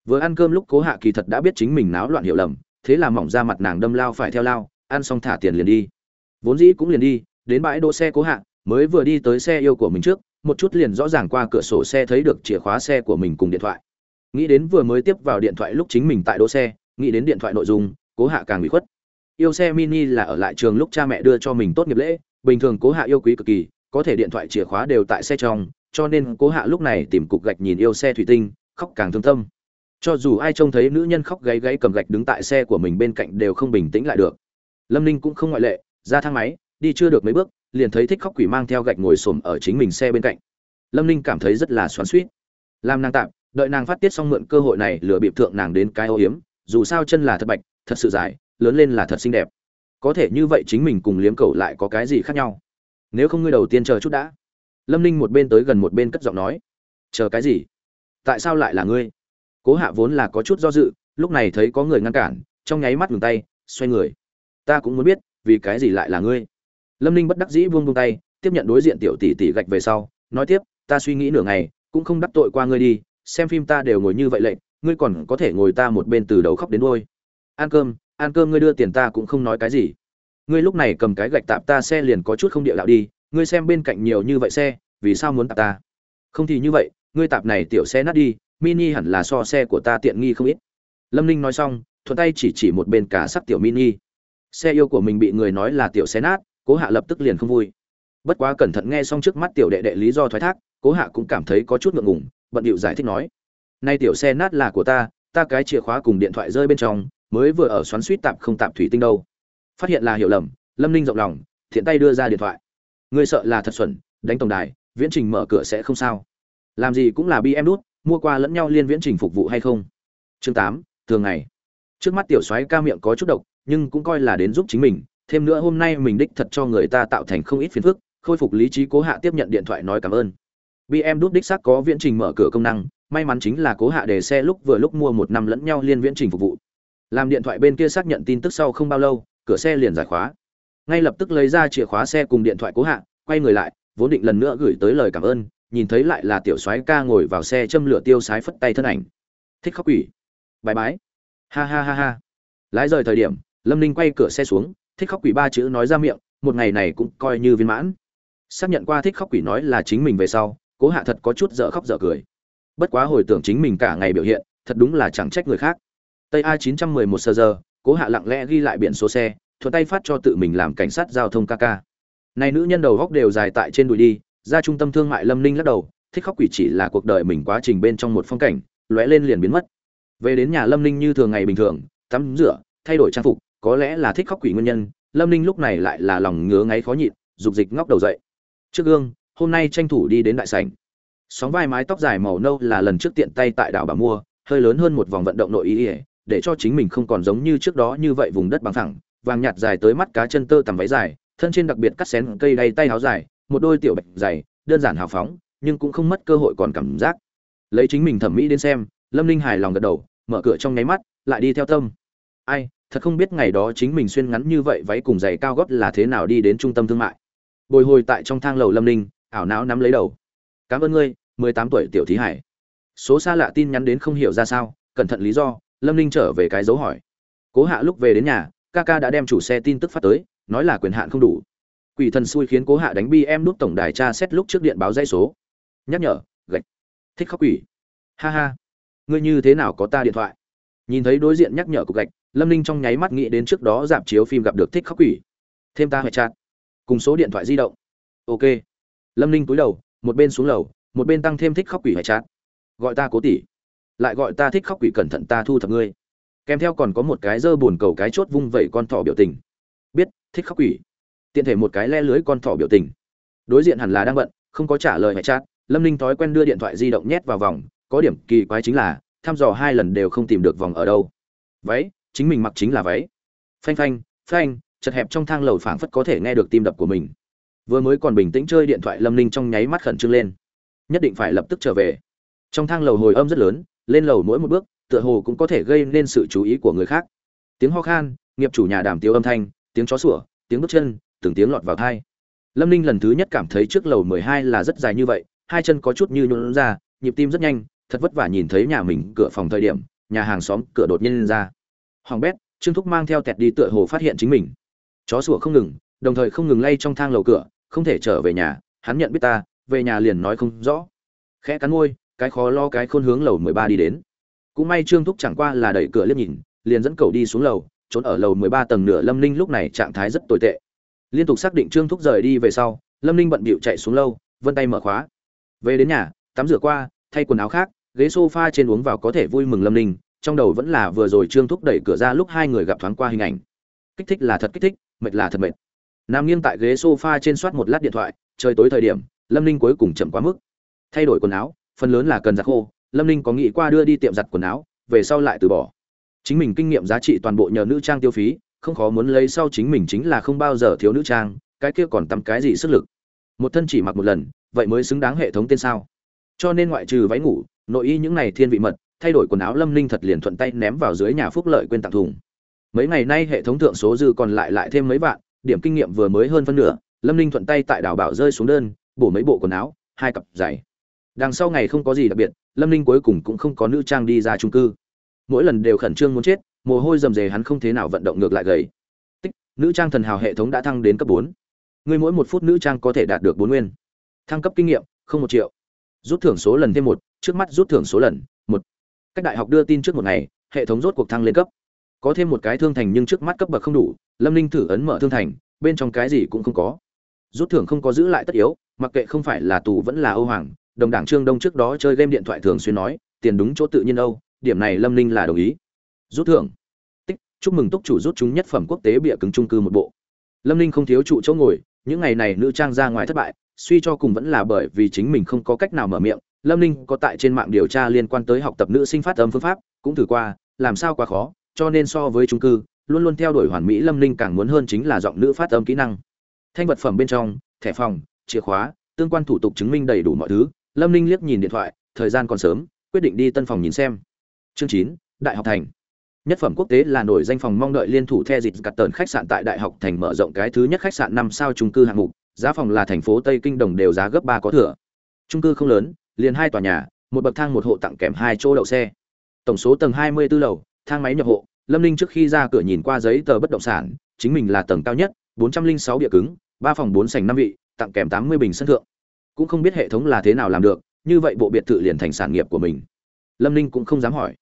A: Vừa ăn cơm lúc cố hạ kỳ thật đã biết chính mình náo loạn hiểu lầm, thế là mỏng ra mặt nàng đâm lao phải theo lao, ăn xong thả tiền liền đi. Vốn dĩ cũng liền đi, đến bãi đỗ xe cố hạ, mới vừa đi tới xe yêu của mình trước, một chút liền rõ ràng qua cửa sổ xe thấy được chìa khóa xe của mình cùng điện thoại nghĩ đến vừa mới tiếp vào điện thoại lúc chính mình tại đỗ xe, nghĩ đến điện thoại nội dung, cố hạ càng bị khuất. Yêu xe mini là ở lại trường lúc cha mẹ đưa cho mình tốt nghiệp lễ, bình thường cố hạ yêu quý cực kỳ, có thể điện thoại chìa khóa đều tại xe trong, cho nên cố hạ lúc này tìm cục gạch nhìn yêu xe thủy tinh, khóc càng thương tâm. Cho dù ai trông thấy nữ nhân khóc gáy gáy cầm gạch đứng tại xe của mình bên cạnh đều không bình tĩnh lại được. Lâm ninh cũng không ngoại lệ, ra thang máy, đi chưa được mấy bước, liền thấy thích khóc quỷ mang theo gạch ngồi xổm ở chính mình xe bên cạnh. Lâm ninh cảm thấy rất là xoắn suýt làm nàng tạm đợi nàng phát tiết xong mượn cơ hội này lừa bịp thượng nàng đến cái ô hiếm dù sao chân là thật bạch, thật sự dài, lớn lên là thật xinh đẹp. Có thể như vậy chính mình cùng liếm cầu lại có cái gì khác nhau? Nếu không ngươi đầu tiên chờ chút đã. Lâm ninh một bên tới gần một bên cất giọng nói. Chờ cái gì? Tại sao lại là ngươi? Cố hạ vốn là có chút do dự, lúc này thấy có người ngăn cản, trong nháy mắt ngừng tay, xoay người. Ta cũng muốn biết, vì cái gì lại là ngươi? Lâm ninh bất đắc dĩ buông buông tay, tiếp nhận đối diện tiểu tỷ tỷ gạch về sau, nói tiếp, ta suy nghĩ nửa ngày, cũng không đắc tội qua ngươi đi xem phim ta đều ngồi như vậy lệnh, ngươi còn có thể ngồi ta một bên từ đầu khóc đến đôi ăn cơm ăn cơm ngươi đưa tiền ta cũng không nói cái gì. Ngươi lúc này cầm cái gạch tạp ta xe liền có chút không địa đạo đi, ngươi xem bên cạnh nhiều như vậy xe, vì sao muốn tạp ta? Không thì như vậy, ngươi tạp này tiểu xe nát đi, mini hẳn là so xe của ta tiện nghi không ít. Lâm ninh nói xong, thuận tay chỉ chỉ một bên cả sắc tiểu mini. Xe yêu của mình bị người nói là tiểu xe nát, cố hạ lập tức liền không vui. Bất quá cẩn thận nghe xong trước mắt tiểu đệ đệ lý do thoái thác cố hạ cũng cảm thấy có chút ngượng ngùng, bận điệu giải thích nói, nay tiểu xe nát là của ta ta cái chìa khóa cùng điện thoại rơi bên trong, mới vừa ở xoắn suýt tạp không tạp thủy tinh đâu. Phát hiện là hiểu lầm, lâm ninh rộng lòng, thiện tay đưa ra điện thoại. Người sợ là thật xuẩn, đánh tổng đài, viễn trình mở cửa sẽ không sao. Làm gì cũng là bi em đút, mua qua lẫn nhau liên viễn trình phục vụ hay không? Chương tám, thường ngày. Trước mắt tiểu soái ca miệng có chút độc, nhưng cũng coi là đến giúp chính mình, thêm nữa hôm nay mình đích thật cho người ta tạo thành không ít phiền phức, khôi phục lý trí cố hạ tiếp nhận điện thoại nói cảm ơn bm đút đích xác có viễn trình mở cửa công năng, may mắn chính là cố hạ để xe lúc vừa lúc mua một năm lẫn nhau liên viễn trình phục vụ. Làm điện thoại bên kia xác nhận tin tức sau không bao lâu, cửa xe liền giải khóa. Ngay lập tức lấy ra chìa khóa xe cùng điện thoại cố hạ, quay người lại, vốn định lần nữa gửi tới lời cảm ơn, nhìn thấy lại là tiểu soái ca ngồi vào xe châm lửa tiêu sái phất tay thân ảnh. Thích khóc quỷ. Bài bái. Ha ha ha ha. Lái rời thời điểm, lâm ninh quay cửa xe xuống, thích khóc quỷ ba chữ nói ra miệng, một ngày này cũng coi như viên mãn. Xác nhận qua thích khóc quỷ nói là chính mình về sau cố hạ thật có chút dở khóc dở cười. Bất quá hồi tưởng chính mình cả ngày biểu hiện, thật đúng là chẳng trách người khác. Tây a chín trăm mười một sơ giờ, cố hạ lặng lẽ ghi lại biển số xe, thuận tay phát cho tự mình làm cảnh sát giao thông kk này nữ nhân đầu góc đều dài tại trên đùi đi, ra trung tâm thương mại lâm ninh lắc đầu, thích khóc quỷ chỉ là cuộc đời mình quá trình bên trong một phong cảnh, lóe lên liền biến mất. Về đến nhà lâm ninh như thường ngày bình thường, tắm rửa, thay đổi trang phục, có lẽ là thích khóc quỷ nguyên nhân, lâm ninh lúc này lại là lòng ngứa ngáy khó nhịn, dục dịch ngóc đầu dậy. Trước gương hôm nay tranh thủ đi đến đại sảnh. Sóng vai mái tóc dài màu nâu là lần trước tiện tay tại đảo bà mua, hơi lớn hơn một vòng vận động nội ý ỉa để cho chính mình không còn giống như trước đó như vậy vùng đất bằng thẳng vàng nhạt dài tới mắt cá chân tơ tằm váy dài, thân trên đặc biệt cắt xén cây đay tay áo dài, một đôi tiểu bạch dày, đơn giản hào phóng, nhưng cũng không mất cơ hội còn cảm giác. Lấy chính mình thẩm mỹ đến xem, lâm ninh hài lòng gật đầu, mở cửa trong nháy mắt, lại đi theo tâm. Ai, thật không biết ngày đó chính mình xuyên ngắn như vậy váy cùng giày cao gót là thế nào đi đến trung tâm thương mại. Bồi hồi tại trong thang lầu lâm ninh ảo não nắm lấy đầu. Cảm ơn ngươi, mười tám tuổi tiểu thí hải. Số xa lạ tin nhắn đến không hiểu ra sao, cẩn thận lý do, lâm ninh trở về cái dấu hỏi. Cố hạ lúc về đến nhà, ca ca đã đem chủ xe tin tức phát tới, nói là quyền hạn không đủ. Quỷ thần xui khiến cố hạ đánh bi em nút tổng đài tra xét lúc trước điện báo dây số. Nhắc nhở, gạch. Thích khóc quỷ. Ha ha. Ngươi như thế nào có ta điện thoại? Nhìn thấy đối diện nhắc nhở cục gạch, lâm ninh trong nháy mắt nghĩ đến trước đó dạp chiếu phim gặp được thích khóc quỷ. Thêm ta hệ chặt. Cùng số điện thoại di động. Ok lâm ninh cúi đầu, một bên xuống lầu, một bên tăng thêm thích khóc quỷ hải chát. Gọi ta cố tỷ, lại gọi ta thích khóc quỷ cẩn thận ta thu thập ngươi. Kèm theo còn có một cái dơ buồn cầu cái chốt vung vẩy con thỏ biểu tình. Biết, thích khóc quỷ. Tiện thể một cái le lưới con thỏ biểu tình. Đối diện hẳn là đang bận, không có trả lời hải chát, lâm ninh thói quen đưa điện thoại di động nhét vào vòng. Có điểm kỳ quái chính là, thăm dò hai lần đều không tìm được vòng ở đâu. Váy, chính mình mặc chính là váy. Phanh phanh phanh, chật hẹp trong thang lầu phảng phất có thể nghe được tim đập của mình vừa mới còn bình tĩnh chơi điện thoại lâm ninh trong nháy mắt khẩn trương lên. Nhất định phải lập tức trở về. Trong thang lầu hồi âm rất lớn, lên lầu mỗi một bước, tựa hồ cũng có thể gây nên sự chú ý của người khác. Tiếng ho khan, nghiệp chủ nhà đàm tiêu âm thanh, tiếng chó sủa, tiếng bước chân, từng tiếng lọt vào thai. Lâm ninh lần thứ nhất cảm thấy trước lầu mười hai là rất dài như vậy, hai chân có chút như nhuộn ra, nhịp tim rất nhanh, thật vất vả nhìn thấy nhà mình cửa phòng thời điểm, nhà hàng xóm cửa đột nhiên lên ra. Hoàng bét, trương thúc mang theo tẹt đi tựa hồ phát hiện chính mình. Chó sủa không ngừng đồng thời không ngừng lay trong thang lầu cửa, không thể trở về nhà, hắn nhận biết ta, về nhà liền nói không rõ. Khẽ cắn môi, cái khó lo cái khôn hướng lầu mười ba đi đến. Cũng may trương thúc chẳng qua là đẩy cửa liếc nhìn, liền dẫn cậu đi xuống lầu, trốn ở lầu mười ba tầng nửa lâm ninh lúc này trạng thái rất tồi tệ. Liên tục xác định trương thúc rời đi về sau, lâm ninh bận bịu chạy xuống lâu vân tay mở khóa. Về đến nhà, tắm rửa qua, thay quần áo khác, ghế s o f a trên uống vào có thể vui mừng lâm ninh, trong đầu vẫn là vừa rồi trương thúc đẩy cửa ra lúc hai người gặp thoáng qua hình ảnh. Kích thích là thật kích thích, mệt là thật mệt nằm nghiêng tại ghế sofa trên soát một lát điện thoại, trời tối thời điểm, lâm ninh cuối cùng chậm quá mức. Thay đổi quần áo, phần lớn là cần giặt khô, lâm ninh có nghĩ qua đưa đi tiệm giặt quần áo, về sau lại từ bỏ. Chính mình kinh nghiệm giá trị toàn bộ nhờ nữ trang tiêu phí, không khó muốn lấy sau chính mình chính là không bao giờ thiếu nữ trang, cái kia còn tắm cái gì sức lực. Một thân chỉ mặc một lần, vậy mới xứng đáng hệ thống tên sao. Cho nên ngoại trừ váy ngủ, nội y những này thiên vị mật, thay đổi quần áo lâm ninh thật liền thuận tay ném vào dưới nhà phúc lợi quên tặng thùng. Mấy ngày nay hệ thống thượng số dư còn lại lại thêm mấy vạn điểm kinh nghiệm vừa mới hơn phân nửa, lâm ninh thuận tay tại đảo bảo rơi xuống đơn, bổ mấy bộ quần áo, hai cặp giày. Đằng sau ngày không có gì đặc biệt, lâm ninh cuối cùng cũng không có nữ trang đi ra trung cư. Mỗi lần đều khẩn trương muốn chết, mồ hôi rầm rề hắn không thế nào vận động ngược lại gầy. Tích, nữ trang thần hào hệ thống đã thăng đến cấp bốn. Người mỗi một phút nữ trang có thể đạt được bốn nguyên. Thăng cấp kinh nghiệm, không một triệu. Rút thưởng số lần thêm một, trước mắt rút thưởng số lần, một. Cách đại học đưa tin trước một ngày, hệ thống rốt cuộc thăng lên cấp có thêm một cái thương thành nhưng trước mắt cấp bậc không đủ, lâm ninh thử ấn mở thương thành, bên trong cái gì cũng không có. Rút thưởng không có giữ lại tất yếu, mặc kệ không phải là tù vẫn là âu hoàng, đồng đảng trương đông trước đó chơi game điện thoại thường xuyên nói, tiền đúng chỗ tự nhiên âu điểm này lâm ninh là đồng ý. Rút thưởng. Tích, chúc mừng túc chủ rút chúng nhất phẩm quốc tế bịa cứng trung cư một bộ. Lâm ninh không thiếu trụ chỗ ngồi, những ngày này nữ trang ra ngoài thất bại, suy cho cùng vẫn là bởi vì chính mình không có cách nào mở miệng, lâm ninh có tại trên mạng điều tra liên quan tới học tập nữ sinh phát âm phương pháp, cũng thử qua, làm sao quá khó cho nên so với trung cư, luôn luôn theo đuổi hoàn mỹ lâm Linh càng muốn hơn chính là giọng nữ phát âm kỹ năng. Thanh vật phẩm bên trong, thẻ phòng, chìa khóa, tương quan thủ tục chứng minh đầy đủ mọi thứ. Lâm Linh liếc nhìn điện thoại, thời gian còn sớm, quyết định đi tân phòng nhìn xem. Chương chín, đại học thành. Nhất phẩm quốc tế là nổi danh phòng mong đợi liên thủ the dịch cắt tờn khách sạn tại đại học thành mở rộng cái thứ nhất khách sạn năm sao trung cư hạng mục. Giá phòng là thành phố tây kinh đồng đều giá gấp ba có thừa. Trung cư không lớn, liền hai tòa nhà, một bậc thang một hộ tặng kèm hai chỗ đậu xe. Tổng số tầng hai mươi 24 lầu thang máy nhập hộ, lâm ninh trước khi ra cửa nhìn qua giấy tờ bất động sản, chính mình là tầng cao nhất, bốn trăm linh sáu địa cứng, ba phòng bốn sành năm vị, tặng kèm tám mươi bình sân thượng. Cũng không biết hệ thống là thế nào làm được, như vậy bộ biệt thự liền thành sản nghiệp của mình. Lâm ninh cũng không dám hỏi.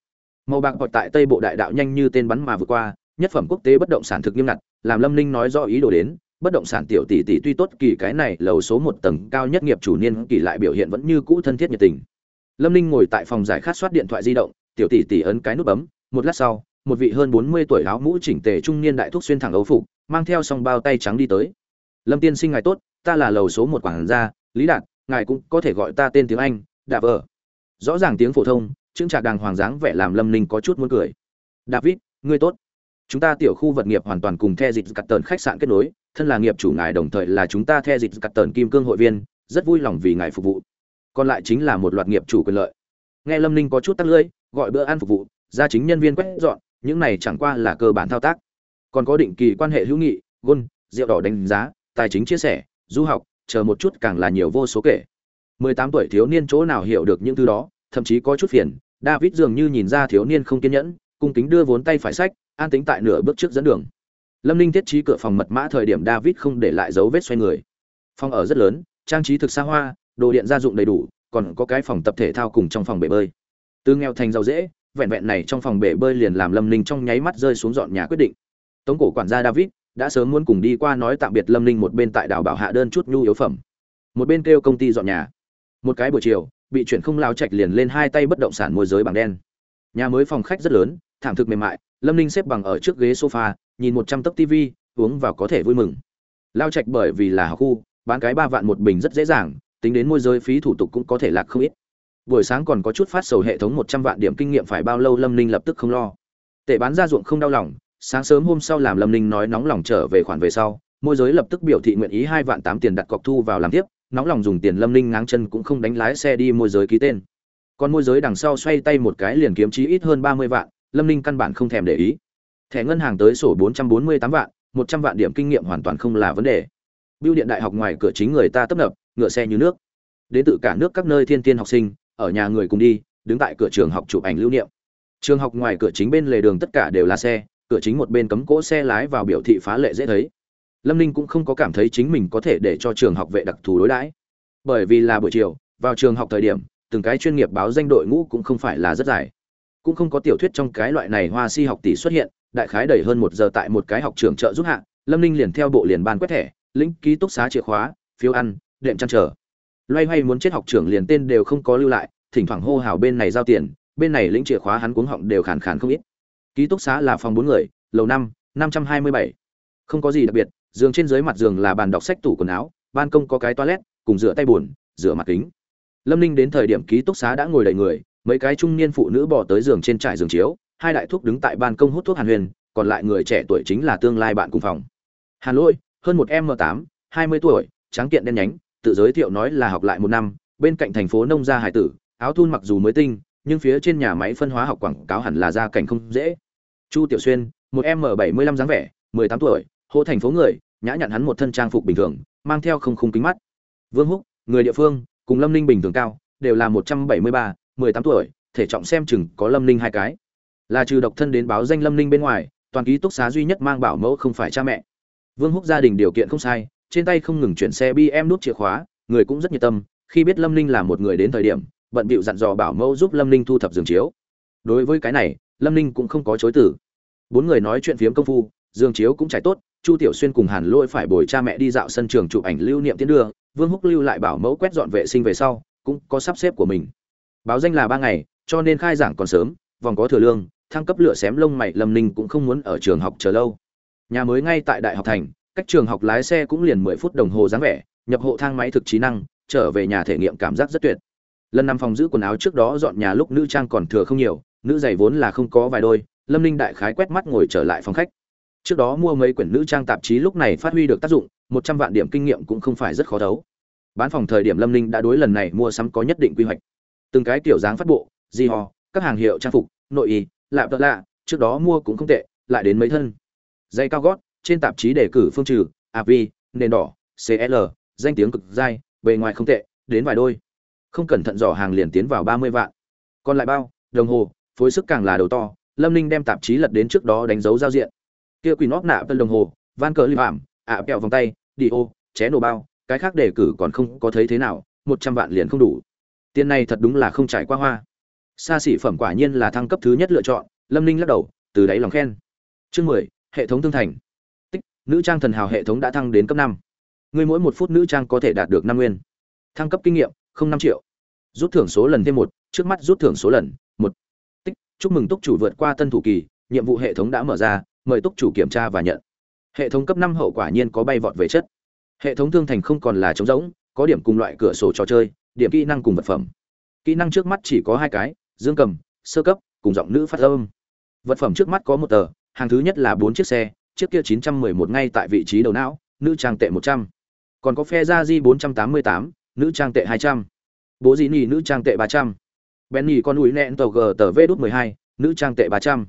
A: Màu bạc hoặc tại tây bộ đại đạo nhanh như tên bắn mà vượt qua, nhất phẩm quốc tế bất động sản thực nghiêm ngặt, làm lâm ninh nói rõ ý đồ đến, bất động sản tiểu tỷ tỷ tuy tốt kỳ cái này, lầu số một tầng cao nhất nghiệp chủ niên kỳ lại biểu hiện vẫn như cũ thân thiết nhiệt tình. Lâm ninh ngồi tại phòng giải khát soát điện thoại di động, tiểu tỷ tỷ ấn cái nút bấm một lát sau, một vị hơn bốn mươi tuổi áo mũ chỉnh tề trung niên đại thúc xuyên thẳng ấu phục, mang theo song bao tay trắng đi tới. Lâm tiên sinh ngài tốt, ta là lầu số một quản gia, lý đạt, ngài cũng có thể gọi ta tên tiếng anh đạp ở rõ ràng tiếng phổ thông chứng trạc đàng hoàng dáng vẻ làm lâm ninh có chút muốn cười. David, ngươi tốt. Chúng ta tiểu khu vật nghiệp hoàn toàn cùng the dịch cắt tờn khách sạn kết nối, thân là nghiệp chủ ngài đồng thời là chúng ta the dịch cắt tờn kim cương hội viên, rất vui lòng vì ngài phục vụ. Còn lại chính là một loạt nghiệp chủ quyền lợi. Nghe lâm ninh có chút tắt lưỡi, gọi bữa ăn phục vụ ra chính nhân viên quét dọn, những này chẳng qua là cơ bản thao tác. Còn có định kỳ quan hệ hữu nghị, gôn, rượu đỏ đánh giá, tài chính chia sẻ, du học, chờ một chút càng là nhiều vô số kể. 18 tuổi thiếu niên chỗ nào hiểu được những thứ đó, thậm chí có chút phiền, david dường như nhìn ra thiếu niên không kiên nhẫn, cung kính đưa vốn tay phải sách, an tính tại nửa bước trước dẫn đường. Lâm ninh thiết trí cửa phòng mật mã thời điểm david không để lại dấu vết xoay người. Phòng ở rất lớn, trang trí thực xa hoa, đồ điện gia dụng đầy đủ, còn có cái phòng tập thể thao cùng trong phòng bể bơi. Từ nghèo thành giàu dễ vẹn vẹn này trong phòng bể bơi liền làm lâm ninh trong nháy mắt rơi xuống dọn nhà quyết định. Tống cổ quản gia david đã sớm muốn cùng đi qua nói tạm biệt lâm ninh một bên tại đảo bảo hạ đơn chút nhu yếu phẩm, một bên kêu công ty dọn nhà. Một cái buổi chiều, bị chuyển không lao chạch liền lên hai tay bất động sản môi giới bằng đen. Nhà mới phòng khách rất lớn, thảm thực mềm mại, lâm ninh xếp bằng ở trước ghế sofa, nhìn một trăm tấc tv uống vào có thể vui mừng. Lao chạch bởi vì là học khu, bán cái ba vạn một bình rất dễ dàng, tính đến môi giới phí thủ tục cũng có thể lạc không ít buổi sáng còn có chút phát sầu hệ thống một trăm vạn điểm kinh nghiệm phải bao lâu lâm ninh lập tức không lo. Tệ bán ra ruộng không đau lòng sáng sớm hôm sau làm lâm ninh nói nóng lòng trở về khoản về sau môi giới lập tức biểu thị nguyện ý hai vạn tám tiền đặt cọc thu vào làm tiếp nóng lòng dùng tiền lâm ninh ngáng chân cũng không đánh lái xe đi môi giới ký tên. Còn môi giới đằng sau xoay tay một cái liền kiếm chí ít hơn ba mươi vạn lâm ninh căn bản không thèm để ý. Thẻ ngân hàng tới sổ bốn trăm bốn mươi tám vạn một trăm vạn điểm kinh nghiệm hoàn toàn không là vấn đề. Bưu điện đại học ngoài cửa chính người ta tấp nập, ngựa xe như nước. Đến từ cả nước các nơi thiên tiên học sinh, ở nhà người cùng đi, đứng tại cửa trường học chụp ảnh lưu niệm. Trường học ngoài cửa chính bên lề đường tất cả đều là xe, cửa chính một bên cấm cỗ xe lái vào biểu thị phá lệ dễ thấy. Lâm Ninh cũng không có cảm thấy chính mình có thể để cho trường học vệ đặc thù đối đãi. Bởi vì là buổi chiều, vào trường học thời điểm, từng cái chuyên nghiệp báo danh đội ngũ cũng không phải là rất dài. Cũng không có tiểu thuyết trong cái loại này hoa si học tỷ xuất hiện, đại khái đẩy hơn một giờ tại một cái học trường trợ giúp hạ, Lâm Ninh liền theo bộ liền ban quét thẻ, lĩnh ký túc xá chìa khóa phiếu ăn đệm chăn trở loay hoay muốn chết học trưởng liền tên đều không có lưu lại, thỉnh thoảng hô hào bên này giao tiền, bên này lĩnh chìa khóa hắn cuống họng đều khàn khàn không ít. Ký túc xá là phòng bốn người, lầu năm năm trăm hai mươi bảy. Không có gì đặc biệt, giường trên dưới mặt giường là bàn đọc sách tủ quần áo, ban công có cái toilet, cùng rửa tay buồn, rửa mặt kính. Lâm ninh đến thời điểm ký túc xá đã ngồi đầy người, mấy cái trung niên phụ nữ bỏ tới giường trên trải giường chiếu, hai đại thuốc đứng tại ban công hút thuốc hàn huyền, còn lại người trẻ tuổi chính là tương lai bạn cùng phòng. Hàn lỗi hơn một m tám, hai mươi tuổi, tráng kiện đen nhánh tự giới thiệu nói là học lại một năm bên cạnh thành phố nông gia hải tử áo thun mặc dù mới tinh nhưng phía trên nhà máy phân hóa học quảng cáo hẳn là gia cảnh không dễ. Chu tiểu xuyên một m bảy mươi lăm dáng vẻ mười tám tuổi hộ thành phố người nhã nhặn hắn một thân trang phục bình thường mang theo không khung kính mắt. Vương húc người địa phương cùng lâm ninh bình thường cao đều là một trăm bảy mươi ba mười tám tuổi thể trọng xem chừng có lâm ninh hai cái. Là trừ độc thân đến báo danh lâm ninh bên ngoài toàn ký túc xá duy nhất mang bảo mẫu không phải cha mẹ. Vương Húc gia đình điều kiện không sai, trên tay không ngừng chuyển xe BM nút chìa khóa, người cũng rất nhiệt tâm, khi biết Lâm Ninh là một người đến thời điểm, bận bịu dặn dò bảo mẫu giúp Lâm Ninh thu thập giường chiếu. Đối với cái này, Lâm Ninh cũng không có chối từ. Bốn người nói chuyện phiếm công phu, giường chiếu cũng trải tốt, Chu Tiểu Xuyên cùng Hàn Lôi phải bồi cha mẹ đi dạo sân trường chụp ảnh lưu niệm tiến đưa, Vương Húc lưu lại bảo mẫu quét dọn vệ sinh về sau, cũng có sắp xếp của mình. Báo danh là ba ngày, cho nên khai giảng còn sớm, vòng có thừa lương, thăng cấp lửa xém lông mày Lâm Ninh cũng không muốn ở trường học chờ lâu nhà mới ngay tại đại học thành cách trường học lái xe cũng liền mười phút đồng hồ dáng vẻ, nhập hộ thang máy thực trí năng, trở về nhà thể nghiệm cảm giác rất tuyệt. Lần nằm phòng giữ quần áo trước đó dọn nhà lúc nữ trang còn thừa không nhiều, nữ giày vốn là không có vài đôi, lâm ninh đại khái quét mắt ngồi trở lại phòng khách. Trước đó mua mấy quyển nữ trang tạp chí lúc này phát huy được tác dụng, một trăm vạn điểm kinh nghiệm cũng không phải rất khó đấu. Bán phòng thời điểm lâm ninh đã đối lần này mua sắm có nhất định quy hoạch. Từng cái kiểu dáng phát bộ, di hò, các hàng hiệu trang phục, nội y lạ tợ lạ, trước đó mua cũng không tệ, lại đến mấy thân. Dây cao gót trên tạp chí đề cử phương trừ av nền đỏ cl danh tiếng cực dai, bề ngoài không tệ, đến vài đôi. Không cẩn thận dò hàng liền tiến vào ba mươi vạn. Còn lại bao, đồng hồ, phối sức càng là đầu to, lâm ninh đem tạp chí lật đến trước đó đánh dấu giao diện. Kia quỳ nóc nạ tân đồng hồ, van cờ lưu ảm ạ kẹo vòng tay, đi ô, ché nổ bao, cái khác đề cử còn không có thấy thế nào, một trăm vạn liền không đủ. Tiền này thật đúng là không trải qua hoa. Xa xỉ phẩm quả nhiên là thăng cấp thứ nhất lựa chọn, lâm ninh lắc đầu, từ đáy lòng khen. Chương mười, hệ thống thương thành nữ trang thần hào hệ thống đã thăng đến cấp năm. Người mỗi một phút nữ trang có thể đạt được năm nguyên. Thăng cấp kinh nghiệm, không năm triệu. Rút thưởng số lần thêm một, trước mắt rút thưởng số lần, một. Tích, chúc mừng túc chủ vượt qua tân thủ kỳ, nhiệm vụ hệ thống đã mở ra, mời túc chủ kiểm tra và nhận. Hệ thống cấp năm hậu quả nhiên có bay vọt về chất. Hệ thống thương thành không còn là trống rỗng, có điểm cùng loại cửa sổ trò chơi, điểm kỹ năng cùng vật phẩm. Kỹ năng trước mắt chỉ có hai cái, dương cầm, sơ cấp, cùng giọng nữ phát âm. Vật phẩm trước mắt có một tờ, hàng thứ nhất là bốn chiếc xe chiếc kia 911 ngay tại vị trí đầu não nữ trang tệ 100. còn có phe ra di 488, nữ trang tệ 200. bố dĩ nỉ nữ trang tệ 300. Benny con ủi nẹn tàu g tờ v đút 12, nữ trang tệ 300.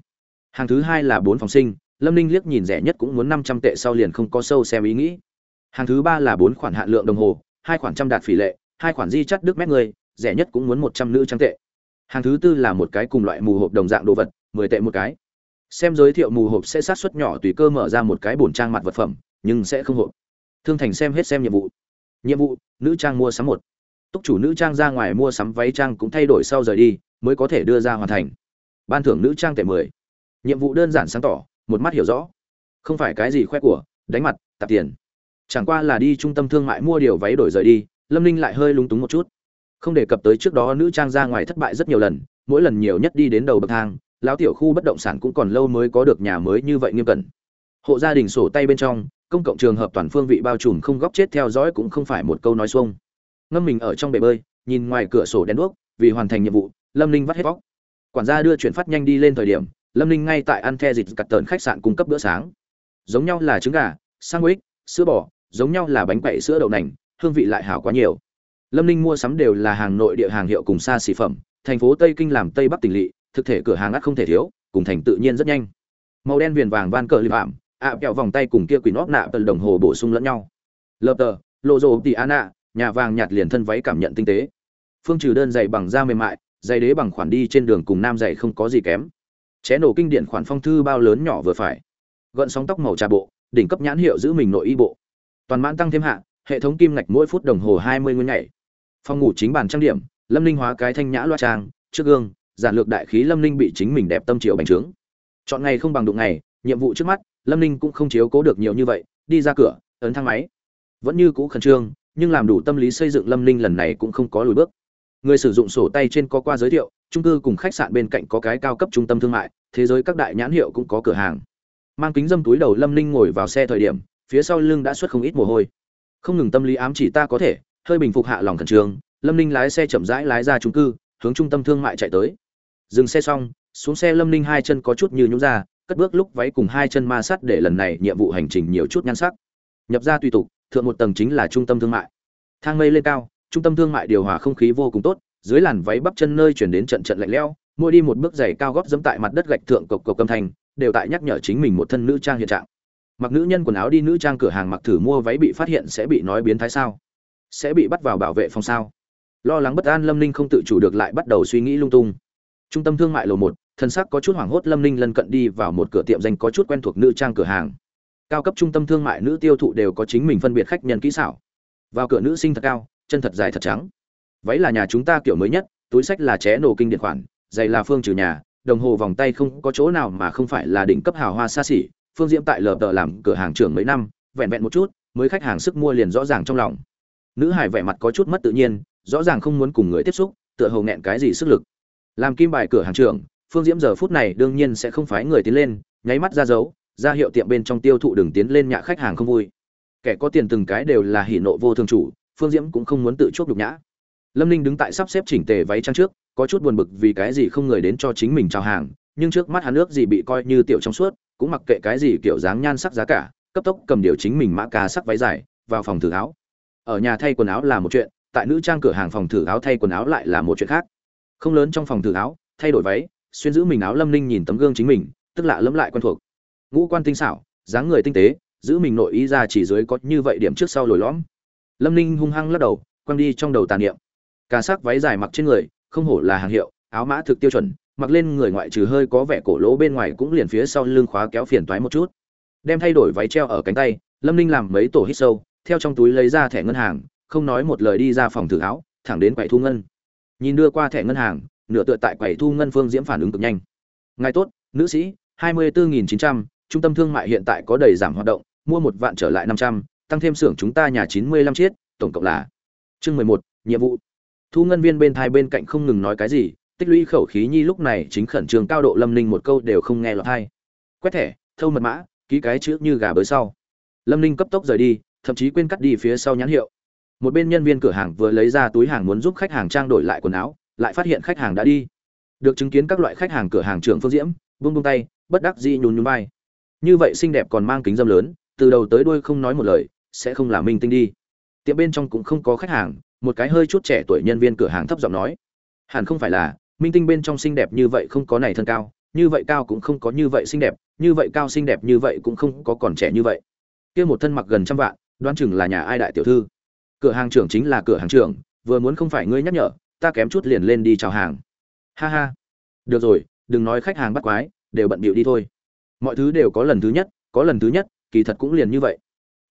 A: hàng thứ hai là 4 phòng sinh lâm ninh liếc nhìn rẻ nhất cũng muốn 500 tệ sau liền không có sâu xem ý nghĩ hàng thứ ba là 4 khoản hạn lượng đồng hồ hai khoản trăm đạt phỉ lệ hai khoản di chất đức mét người rẻ nhất cũng muốn một trăm nữ trang tệ hàng thứ tư là một cái cùng loại mù hộp đồng dạng đồ vật mười tệ một cái xem giới thiệu mù hộp sẽ sát xuất nhỏ tùy cơ mở ra một cái bổn trang mặt vật phẩm, nhưng sẽ không hộp. Thương thành xem hết xem nhiệm vụ. Nhiệm vụ, nữ trang mua sắm một. Túc chủ nữ trang ra ngoài mua sắm váy trang cũng thay đổi sau rời đi, mới có thể đưa ra hoàn thành. Ban thưởng nữ trang tệ mười. Nhiệm vụ đơn giản sáng tỏ, một mắt hiểu rõ. Không phải cái gì khoe của, đánh mặt, tạp tiền. Chẳng qua là đi trung tâm thương mại mua điều váy đổi rời đi, lâm ninh lại hơi lúng túng một chút. Không đề cập tới trước đó nữ trang ra ngoài thất bại rất nhiều lần, mỗi lần nhiều nhất đi đến đầu bậc thang lão tiểu khu bất động sản cũng còn lâu mới có được nhà mới như vậy nghiêm cẩn. Hộ gia đình sổ tay bên trong, công cộng trường hợp toàn phương vị bao trùm không góc chết theo dõi cũng không phải một câu nói xuông. Ngâm mình ở trong bể bơi, nhìn ngoài cửa sổ đèn đuốc, vì hoàn thành nhiệm vụ, lâm ninh vắt hết vóc quản gia đưa chuyển phát nhanh đi lên thời điểm, lâm ninh ngay tại ăn the dịch cặt tờn khách sạn cung cấp bữa sáng. Giống nhau là trứng gà, sandwich, sữa bò, giống nhau là bánh quậy sữa đậu nành, hương vị lại hảo quá nhiều. Lâm ninh mua sắm đều là hàng nội địa hàng hiệu cùng xa xỉ phẩm, thành phố tây kinh làm tây bắc tỉnh lỵ thực thể cửa hàng ắt không thể thiếu, cùng thành tự nhiên rất nhanh. Màu đen viền vàng van cờ lip ảm ạ, kẹo vòng tay cùng kia quỷ nóp nạ tần đồng hồ bổ sung lẫn nhau. Lợp tờ, lộ rồ tỉ an ạ nhà vàng nhạt liền thân váy cảm nhận tinh tế. Phương trừ đơn giày bằng da mềm mại, giày đế bằng khoản đi trên đường cùng nam giày không có gì kém. Ché nổ kinh điển khoản phong thư bao lớn nhỏ vừa phải. Gợn sóng tóc màu trà bộ, đỉnh cấp nhãn hiệu giữ mình nội y bộ. Toàn mãn tăng thêm hạ, hệ thống kim ngạch mỗi phút đồng hồ hai mươi nguyên ngày phòng ngủ chính bàn trang điểm, lâm linh hóa cái thanh nhã loa trang, trước gương giản lược đại khí lâm linh bị chính mình đẹp tâm triệu bành trướng. Chọn ngày không bằng đụng ngày, nhiệm vụ trước mắt, lâm linh cũng không chiếu cố được nhiều như vậy, đi ra cửa, ấn thang máy. Vẫn như cũ khẩn trương, nhưng làm đủ tâm lý xây dựng lâm linh lần này cũng không có lùi bước. Người sử dụng sổ tay trên có qua giới thiệu trung cư cùng khách sạn bên cạnh có cái cao cấp trung tâm thương mại, thế giới các đại nhãn hiệu cũng có cửa hàng. Mang kính dâm túi đầu lâm linh ngồi vào xe thời điểm, phía sau lưng đã xuất không ít mồ hôi. Không ngừng tâm lý ám chỉ ta có thể, hơi bình phục hạ lòng khẩn trương, lâm ninh lái xe chậm rãi lái ra trung cư, hướng trung tâm thương mại chạy tới dừng xe xong, xuống xe lâm ninh hai chân có chút như nhún ra, cất bước lúc váy cùng hai chân ma sát để lần này nhiệm vụ hành trình nhiều chút nhan sắc. Nhập ra tùy tục, thượng một tầng chính là trung tâm thương mại. Thang mây lên cao, trung tâm thương mại điều hòa không khí vô cùng tốt, dưới làn váy bắp chân nơi chuyển đến trận trận lạnh lẽo, mỗi đi một bước giày cao gót dẫm tại mặt đất gạch thượng cộc cộc âm thanh, đều tại nhắc nhở chính mình một thân nữ trang hiện trạng. Mặc nữ nhân quần áo đi nữ trang cửa hàng mặc thử mua váy bị phát hiện sẽ bị nói biến thái sao? Sẽ bị bắt vào bảo vệ phòng sao? Lo lắng bất an lâm ninh không tự chủ được lại bắt đầu suy nghĩ lung tung trung tâm thương mại lầu một, thân sắc có chút hoảng hốt lâm ninh lân cận đi vào một cửa tiệm danh có chút quen thuộc nữ trang cửa hàng. Cao cấp trung tâm thương mại nữ tiêu thụ đều có chính mình phân biệt khách nhân kỹ xảo. Vào cửa nữ sinh thật cao, chân thật dài thật trắng. Váy là nhà chúng ta kiểu mới nhất, túi sách là ché nổ kinh điện khoản, giày là phương trừ nhà, đồng hồ vòng tay không có chỗ nào mà không phải là đỉnh cấp hào hoa xa xỉ, phương diễm tại lờ tờ làm cửa hàng trưởng mấy năm, vẹn vẹn một chút, mới khách hàng sức mua liền rõ ràng trong lòng. Nữ hải vẻ mặt có chút mất tự nhiên, rõ ràng không muốn cùng người tiếp xúc, tựa hồ nghẹn cái gì sức lực làm kim bài cửa hàng trưởng, phương diễm giờ phút này đương nhiên sẽ không phái người tiến lên, nháy mắt ra dấu, ra hiệu tiệm bên trong tiêu thụ đừng tiến lên nhạ khách hàng không vui. Kẻ có tiền từng cái đều là hỉ nộ vô thường chủ, phương diễm cũng không muốn tự chuốc nhục nhã. Lâm ninh đứng tại sắp xếp chỉnh tề váy trang trước, có chút buồn bực vì cái gì không người đến cho chính mình chào hàng, nhưng trước mắt hắn nước gì bị coi như tiểu trong suốt, cũng mặc kệ cái gì kiểu dáng nhan sắc giá cả, cấp tốc cầm điều chính mình mã ca sắc váy dài, vào phòng thử áo. Ở nhà thay quần áo là một chuyện, tại nữ trang cửa hàng phòng thử áo thay quần áo lại là một chuyện khác không lớn trong phòng thử áo, thay đổi váy, xuyên giữ mình áo lâm ninh nhìn tấm gương chính mình, tức lạ lẫm lại quen thuộc. Ngũ quan tinh xảo, dáng người tinh tế, giữ mình nội ý ra chỉ dưới có như vậy điểm trước sau lồi lõm. Lâm ninh hung hăng lắc đầu, quăng đi trong đầu tàn niệm. Cả sắc váy dài mặc trên người, không hổ là hàng hiệu, áo mã thực tiêu chuẩn, mặc lên người ngoại trừ hơi có vẻ cổ lỗ bên ngoài cũng liền phía sau lưng khóa kéo phiền toái một chút. Đem thay đổi váy treo ở cánh tay, lâm ninh làm mấy tổ hít sâu, theo trong túi lấy ra thẻ ngân hàng, không nói một lời đi ra phòng thử áo, thẳng đến quầy thu ngân nhìn đưa qua thẻ ngân hàng, nửa tựa tại quầy thu ngân phương diễm phản ứng cực nhanh. Ngài tốt, nữ sĩ, hai mươi bốn nghìn chín trăm, trung tâm thương mại hiện tại có đầy giảm hoạt động, mua một vạn trở lại năm trăm, tăng thêm xưởng chúng ta nhà chín mươi lăm chiết tổng cộng là chương mười một, nhiệm vụ. Thu ngân viên bên thai bên cạnh không ngừng nói cái gì, tích lũy khẩu khí nhi lúc này chính khẩn trương cao độ lâm ninh một câu đều không nghe lọt hay quét thẻ, thâu mật mã, ký cái chữ như gà bới sau. Lâm ninh cấp tốc rời đi, thậm chí quên cắt đi phía sau nhãn hiệu một bên nhân viên cửa hàng vừa lấy ra túi hàng muốn giúp khách hàng trang đổi lại quần áo, lại phát hiện khách hàng đã đi. Được chứng kiến các loại khách hàng cửa hàng trưởng phương diễm vung vung tay, bất đắc dĩ nhún nhún vai. Như vậy xinh đẹp còn mang kính dâm lớn, từ đầu tới đuôi không nói một lời, sẽ không là minh tinh đi. Tiệm bên trong cũng không có khách hàng, một cái hơi chút trẻ tuổi nhân viên cửa hàng thấp giọng nói. Hẳn không phải là, minh tinh bên trong xinh đẹp như vậy không có này thân cao, như vậy cao cũng không có như vậy xinh đẹp, như vậy cao xinh đẹp như vậy cũng không có còn trẻ như vậy. Kia một thân mặc gần trăm vạn, đoán chừng là nhà ai đại tiểu thư cửa hàng trưởng chính là cửa hàng trưởng, vừa muốn không phải ngươi nhắc nhở, ta kém chút liền lên đi chào hàng. Ha ha. Được rồi, đừng nói khách hàng bắt quái, đều bận bịu đi thôi. Mọi thứ đều có lần thứ nhất, có lần thứ nhất, kỳ thật cũng liền như vậy.